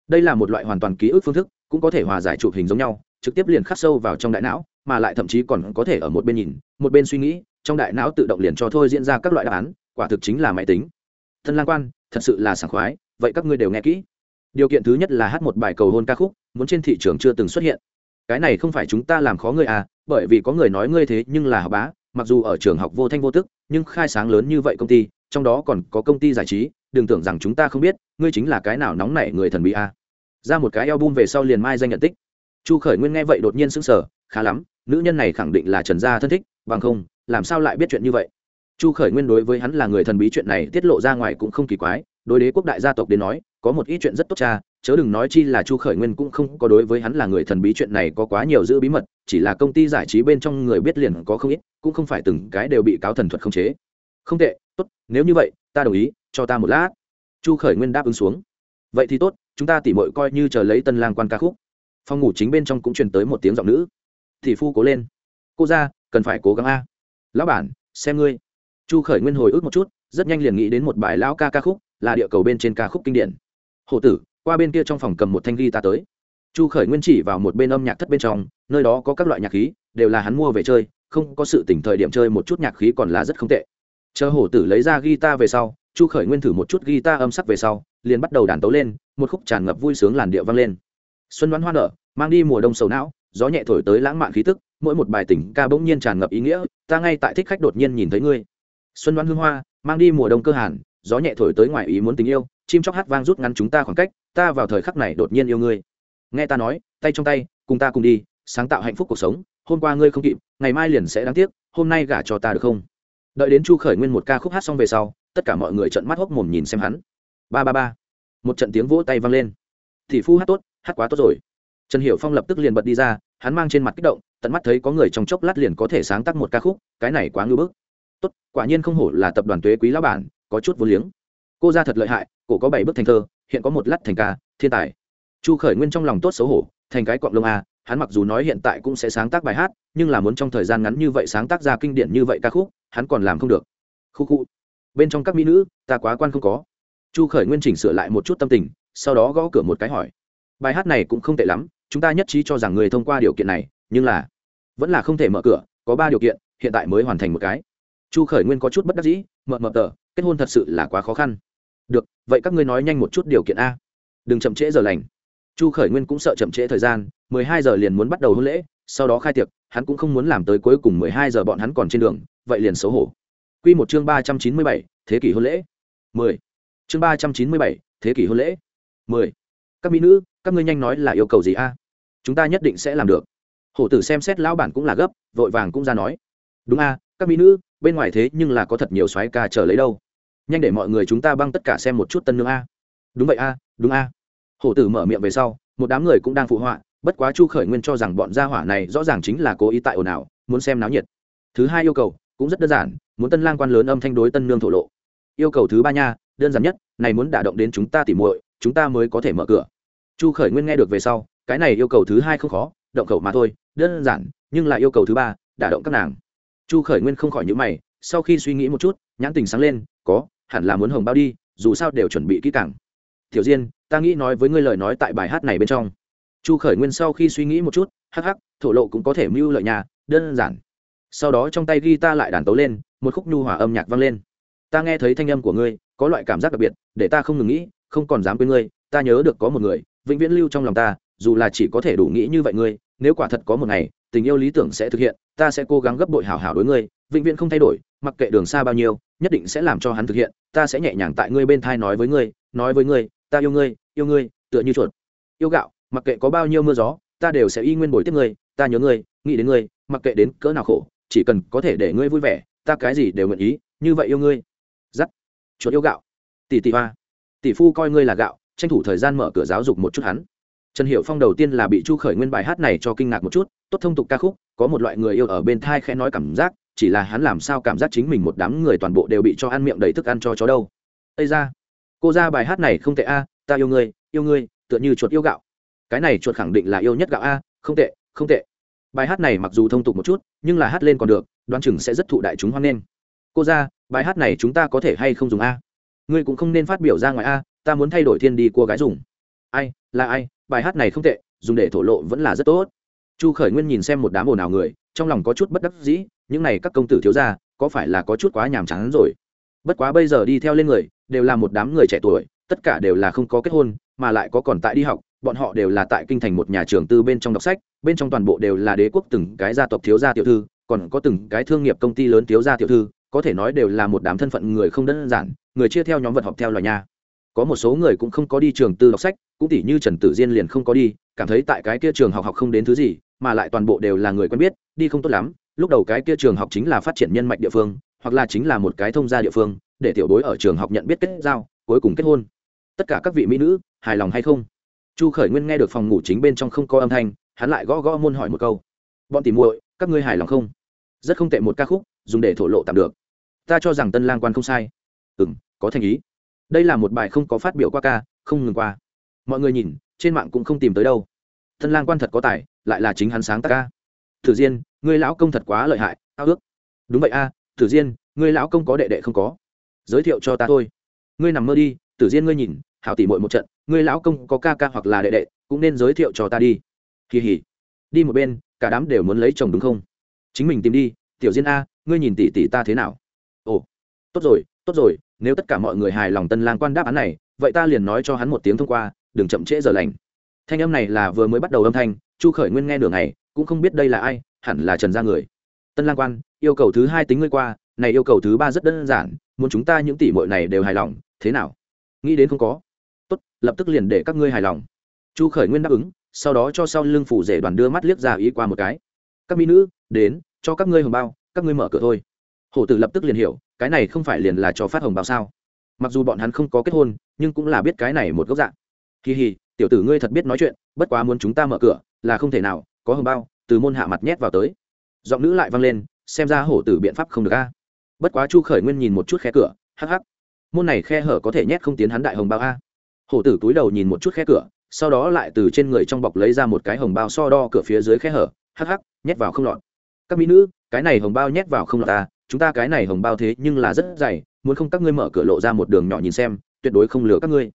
Đây là một loại hoàn toàn ký ức phương thức, cũng có thể hòa giải chụp hình giống nhau, trực tiếp liền khắc sâu vào trong đại não mà lại thậm chí còn có thể ở một bên nhìn, một bên suy nghĩ, trong đại não tự động liền cho thôi diễn ra các loại đáp án, quả thực chính là máy tính. Thân lang quan, thật sự là sảng khoái, vậy các ngươi đều nghe kỹ. Điều kiện thứ nhất là hát một bài cầu hôn ca khúc, muốn trên thị trường chưa từng xuất hiện. Cái này không phải chúng ta làm khó ngươi à bởi vì có người nói ngươi thế nhưng là học bá, mặc dù ở trường học vô thanh vô tức, nhưng khai sáng lớn như vậy công ty, trong đó còn có công ty giải trí, đừng tưởng rằng chúng ta không biết, ngươi chính là cái nào nóng nảy người thần bí a ra một cái album về sau liền mai danh nhận tích. Chu khởi nguyên nghe vậy đột nhiên sững sờ, khá lắm nữ nhân này khẳng định là trần gia thân thích, bằng không, làm sao lại biết chuyện như vậy? Chu khởi nguyên đối với hắn là người thần bí chuyện này tiết lộ ra ngoài cũng không kỳ quái, đối đế quốc đại gia tộc đến nói, có một ít chuyện rất tốt cha, chớ đừng nói chi là chu khởi nguyên cũng không có đối với hắn là người thần bí chuyện này có quá nhiều giữ bí mật, chỉ là công ty giải trí bên trong người biết liền có không ít, cũng không phải từng cái đều bị cáo thần thuật khống chế. Không tệ, tốt, nếu như vậy, ta đồng ý, cho ta một lát. Chu khởi nguyên đáp ứng xuống. Vậy thì tốt, chúng ta tỉ mội coi như chờ lấy tân lang quan ca khúc. Phòng ngủ chính bên trong cũng truyền tới một tiếng giọng nữ thì phu cố lên. Cô ra, cần phải cố gắng a. Lão bản, xem ngươi. Chu khởi nguyên hồi ức một chút, rất nhanh liền nghĩ đến một bài lão ca ca khúc, là địa cầu bên trên ca khúc kinh điển. Hổ tử, qua bên kia trong phòng cầm một thanh ghi ta tới. Chu khởi nguyên chỉ vào một bên âm nhạc thất bên trong, nơi đó có các loại nhạc khí, đều là hắn mua về chơi, không có sự tỉnh thời điểm chơi một chút nhạc khí còn là rất không tệ. Chờ hổ tử lấy ra guitar về sau, chu khởi nguyên thử một chút guitar âm sắc về sau, liền bắt đầu đàn tấu lên, một khúc tràn ngập vui sướng làn điệu vang lên. Xuân đoán hoa nở, mang đi mùa đông sầu não gió nhẹ thổi tới lãng mạn khí tức, mỗi một bài tình ca bỗng nhiên tràn ngập ý nghĩa, ta ngay tại thích khách đột nhiên nhìn thấy ngươi. Xuân đoán hương hoa, mang đi mùa đông cơ hàn, gió nhẹ thổi tới ngoài ý muốn tình yêu, chim chóc hát vang rút ngắn chúng ta khoảng cách, ta vào thời khắc này đột nhiên yêu ngươi. Nghe ta nói, tay trong tay, cùng ta cùng đi, sáng tạo hạnh phúc cuộc sống, hôm qua ngươi không kịp, ngày mai liền sẽ đáng tiếc, hôm nay gả cho ta được không? Đợi đến chu khởi nguyên một ca khúc hát xong về sau, tất cả mọi người trận mắt hốc mồm nhìn xem hắn. Ba ba ba. Một trận tiếng vỗ tay vang lên. Thị phu hát tốt, hát quá tốt rồi. Trần hiểu phong lập tức liền bật đi ra hắn mang trên mặt kích động, tận mắt thấy có người trong chốc lát liền có thể sáng tác một ca khúc, cái này quá ngưỡng bức. Tốt, quả nhiên không hổ là tập đoàn tuế quý lão bản, có chút vô liếng. Cô ra thật lợi hại, cổ có bảy bức thành thơ, hiện có một lát thành ca, thiên tài. Chu khởi nguyên trong lòng tốt xấu hổ, thành cái cọng lông a, hắn mặc dù nói hiện tại cũng sẽ sáng tác bài hát, nhưng là muốn trong thời gian ngắn như vậy sáng tác ra kinh điển như vậy ca khúc, hắn còn làm không được. Khu khu. Bên trong các mỹ nữ, ta quá quan không có. Chu khởi nguyên chỉnh sửa lại một chút tâm tình, sau đó gõ cửa một cái hỏi. Bài hát này cũng không tệ lắm chúng ta nhất trí cho rằng người thông qua điều kiện này, nhưng là, vẫn là không thể mở cửa, có ba điều kiện, hiện tại mới hoàn thành một cái. Chu khởi nguyên có chút bất đắc dĩ, mợ mợ tờ, kết hôn thật sự là quá khó khăn. Được, vậy các ngươi nói nhanh một chút điều kiện a. Đừng chậm trễ giờ lành. Chu khởi nguyên cũng sợ chậm trễ thời gian, mười hai giờ liền muốn bắt đầu hôn lễ, sau đó khai tiệc, hắn cũng không muốn làm tới cuối cùng mười hai giờ bọn hắn còn trên đường, vậy liền xấu hổ. Q một chương ba trăm chín mươi bảy, thế kỷ hôn lễ. mười. Chương ba trăm chín mươi bảy, thế kỷ hôn lễ. mười các mỹ nữ, các ngươi nhanh nói là yêu cầu gì a? Chúng ta nhất định sẽ làm được. Hổ tử xem xét lão bản cũng là gấp, vội vàng cũng ra nói. Đúng a, các mỹ nữ, bên ngoài thế nhưng là có thật nhiều soái ca chờ lấy đâu. Nhanh để mọi người chúng ta băng tất cả xem một chút tân nương a. Đúng vậy a, đúng a. Hổ tử mở miệng về sau, một đám người cũng đang phụ họa, bất quá chu khởi nguyên cho rằng bọn gia hỏa này rõ ràng chính là cố ý tại ồn ào, muốn xem náo nhiệt. Thứ hai yêu cầu, cũng rất đơn giản, muốn tân lang quan lớn âm thanh đối tân nương thổ lộ. Yêu cầu thứ ba nha, đơn giản nhất, này muốn đả động đến chúng ta tỉ muội, chúng ta mới có thể mở cửa chu khởi nguyên nghe được về sau, cái này yêu cầu thứ hai không khó, động khẩu mà thôi, đơn giản, nhưng lại yêu cầu thứ ba, đả động các nàng. Chu khởi nguyên không khỏi nhữ mày, sau khi suy nghĩ một chút, nhãn tình sáng lên, có, hẳn là muốn hồng bao đi, dù sao đều chuẩn bị kỹ càng. Tiểu diên, ta nghĩ nói với ngươi lời nói tại bài hát này bên trong. Chu khởi nguyên sau khi suy nghĩ một chút, hắc hắc, thổ lộ cũng có thể mưu lợi nhà, đơn giản. Sau đó trong tay ghi ta lại đàn tấu lên, một khúc nhu hòa âm nhạc vang lên. Ta nghe thấy thanh âm của ngươi, có loại cảm giác đặc biệt, để ta không ngừng nghĩ, không còn dám quên ngươi, ta nhớ được có một người vĩnh viễn lưu trong lòng ta, dù là chỉ có thể đủ nghĩ như vậy ngươi, nếu quả thật có một ngày, tình yêu lý tưởng sẽ thực hiện, ta sẽ cố gắng gấp bội hảo hảo đối ngươi, vĩnh viễn không thay đổi, mặc kệ đường xa bao nhiêu, nhất định sẽ làm cho hắn thực hiện, ta sẽ nhẹ nhàng tại ngươi bên thai nói với ngươi, nói với ngươi, ta yêu ngươi yêu ngươi, tựa như chuột. Yêu gạo, mặc kệ có bao nhiêu mưa gió, ta đều sẽ y nguyên bồi tiếp ngươi, ta nhớ ngươi, nghĩ đến ngươi, mặc kệ đến cỡ nào khổ, chỉ cần có thể để ngươi vui vẻ, ta cái gì đều nguyện ý, như vậy yêu ngươi. Dắt chuột yêu gạo. Tỷ tỷ hoa. Tỷ phu coi ngươi là gạo tranh thủ thời gian mở cửa giáo dục một chút hắn. Trần hiệu phong đầu tiên là bị chu khởi nguyên bài hát này cho kinh ngạc một chút, tốt thông tục ca khúc, có một loại người yêu ở bên thai khẽ nói cảm giác, chỉ là hắn làm sao cảm giác chính mình một đám người toàn bộ đều bị cho ăn miệng đầy thức ăn cho chó đâu. Ây ra cô ra bài hát này không tệ a, ta yêu ngươi yêu ngươi, tựa như chuột yêu gạo. Cái này chuột khẳng định là yêu nhất gạo a, không tệ không tệ. Bài hát này mặc dù thông tục một chút, nhưng là hát lên còn được, đoán chừng sẽ rất thụ đại chúng hoan nghênh. Cô ra, bài hát này chúng ta có thể hay không dùng a? Ngươi cũng không nên phát biểu ra ngoài a ta muốn thay đổi thiên đi của gái dùng. Ai, là ai? Bài hát này không tệ, dùng để thổ lộ vẫn là rất tốt. Chu khởi nguyên nhìn xem một đám ồn ào người, trong lòng có chút bất đắc dĩ, những này các công tử thiếu gia, có phải là có chút quá nhàm chán rồi? Bất quá bây giờ đi theo lên người, đều là một đám người trẻ tuổi, tất cả đều là không có kết hôn, mà lại có còn tại đi học, bọn họ đều là tại kinh thành một nhà trường tư bên trong đọc sách, bên trong toàn bộ đều là đế quốc từng cái gia tộc thiếu gia tiểu thư, còn có từng cái thương nghiệp công ty lớn thiếu gia tiểu thư, có thể nói đều là một đám thân phận người không đơn giản, người chia theo nhóm vật họp theo loài nha có một số người cũng không có đi trường tư đọc sách, cũng tỉ như trần tử diên liền không có đi, cảm thấy tại cái kia trường học học không đến thứ gì, mà lại toàn bộ đều là người quen biết, đi không tốt lắm, lúc đầu cái kia trường học chính là phát triển nhân mạch địa phương, hoặc là chính là một cái thông gia địa phương, để tiểu bối ở trường học nhận biết kết giao, cuối cùng kết hôn. Tất cả các vị mỹ nữ, hài lòng hay không? Chu khởi nguyên nghe được phòng ngủ chính bên trong không có âm thanh, hắn lại gõ gõ môn hỏi một câu. Bọn tìm muội, các ngươi hài lòng không? Rất không tệ một ca khúc, dùng để thổ lộ tạm được. Ta cho rằng tân lang quan không sai. Ừ m có thành ý đây là một bài không có phát biểu qua ca, không ngừng qua. Mọi người nhìn, trên mạng cũng không tìm tới đâu. Thân lang quan thật có tài, lại là chính hắn sáng tác ca. Thử diên, ngươi lão công thật quá lợi hại ao ước. Đúng vậy a tử diên, ngươi lão công có đệ đệ không có? Giới thiệu cho ta thôi. Ngươi nằm mơ đi tử diên ngươi nhìn, hảo tỉ mội một trận, ngươi lão công có ca ca hoặc là đệ đệ, cũng nên giới thiệu cho ta đi. Kỳ hỉ. Đi một bên, cả đám đều muốn lấy chồng đúng không? Chính mình tìm đi, tiểu diên a, ngươi nhìn tỷ tỷ ta thế nào? Ồ, tốt rồi tốt rồi nếu tất cả mọi người hài lòng tân lang quan đáp án này, vậy ta liền nói cho hắn một tiếng thông qua, đừng chậm trễ giờ lành. Thanh âm này là vừa mới bắt đầu âm thanh, chu khởi nguyên nghe đường này cũng không biết đây là ai, hẳn là trần gia người. Tân lang quan, yêu cầu thứ hai tính ngươi qua, này yêu cầu thứ ba rất đơn giản, muốn chúng ta những tỷ muội này đều hài lòng, thế nào? Nghĩ đến không có. Tốt, lập tức liền để các ngươi hài lòng. Chu khởi nguyên đáp ứng, sau đó cho sau lưng phủ rể đoàn đưa mắt liếc ra ý qua một cái. Các mỹ nữ, đến, cho các ngươi hồng bao, các ngươi mở cửa thôi. Hổ tử lập tức liền hiểu cái này không phải liền là cho phát hồng bao sao? Mặc dù bọn hắn không có kết hôn, nhưng cũng là biết cái này một gốc dạng. Kỳ hì, tiểu tử ngươi thật biết nói chuyện, bất quá muốn chúng ta mở cửa, là không thể nào, có hồng bao, từ môn hạ mặt nhét vào tới. Giọng nữ lại vang lên, xem ra hổ tử biện pháp không được a. Bất quá chu khởi nguyên nhìn một chút khe cửa, hắc hắc. Môn này khe hở có thể nhét không tiến hắn đại hồng bao a. Hổ tử túi đầu nhìn một chút khe cửa, sau đó lại từ trên người trong bọc lấy ra một cái hồng bao so đo cửa phía dưới khe hở, hắc hắc, nhét vào không lọt. Các mỹ nữ, cái này hồng bao nhét vào không lọt ta chúng ta cái này hồng bao thế nhưng là rất dày, muốn không các ngươi mở cửa lộ ra một đường nhỏ nhìn xem, tuyệt đối không lừa các ngươi.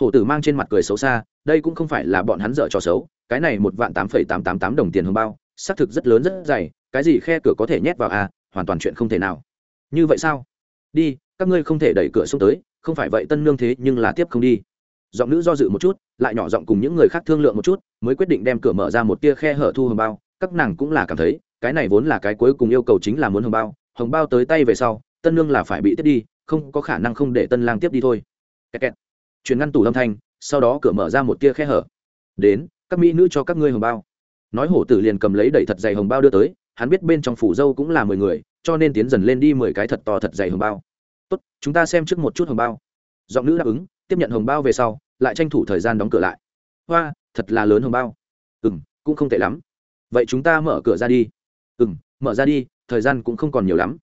Hổ tử mang trên mặt cười xấu xa, đây cũng không phải là bọn hắn dở trò xấu, cái này một vạn tám phẩy tám tám tám đồng tiền hồng bao, xác thực rất lớn rất dày, cái gì khe cửa có thể nhét vào à hoàn toàn chuyện không thể nào. Như vậy sao? Đi, các ngươi không thể đẩy cửa xuống tới, không phải vậy tân nương thế nhưng là tiếp không đi. Giọng nữ do dự một chút, lại nhỏ giọng cùng những người khác thương lượng một chút, mới quyết định đem cửa mở ra một tia khe hở thu hồng bao, các nàng cũng là cảm thấy, cái này vốn là cái cuối cùng yêu cầu chính là muốn hồng bao hồng bao tới tay về sau, tân nương là phải bị tiếp đi, không có khả năng không để tân lang tiếp đi thôi. Kẹt kẹt. chuyển ngăn tủ âm thanh, sau đó cửa mở ra một tia khe hở. Đến, các mỹ nữ cho các ngươi hồng bao. Nói hổ tử liền cầm lấy đẩy thật dày hồng bao đưa tới, hắn biết bên trong phủ dâu cũng là mười người, cho nên tiến dần lên đi mười cái thật to thật dày hồng bao. Tốt, chúng ta xem trước một chút hồng bao. Giọng nữ đáp ứng, tiếp nhận hồng bao về sau, lại tranh thủ thời gian đóng cửa lại. Hoa, thật là lớn hồng bao. Ừ m cũng không tệ lắm. Vậy chúng ta mở cửa ra đi. Ừ m mở ra đi thời gian cũng không còn nhiều lắm.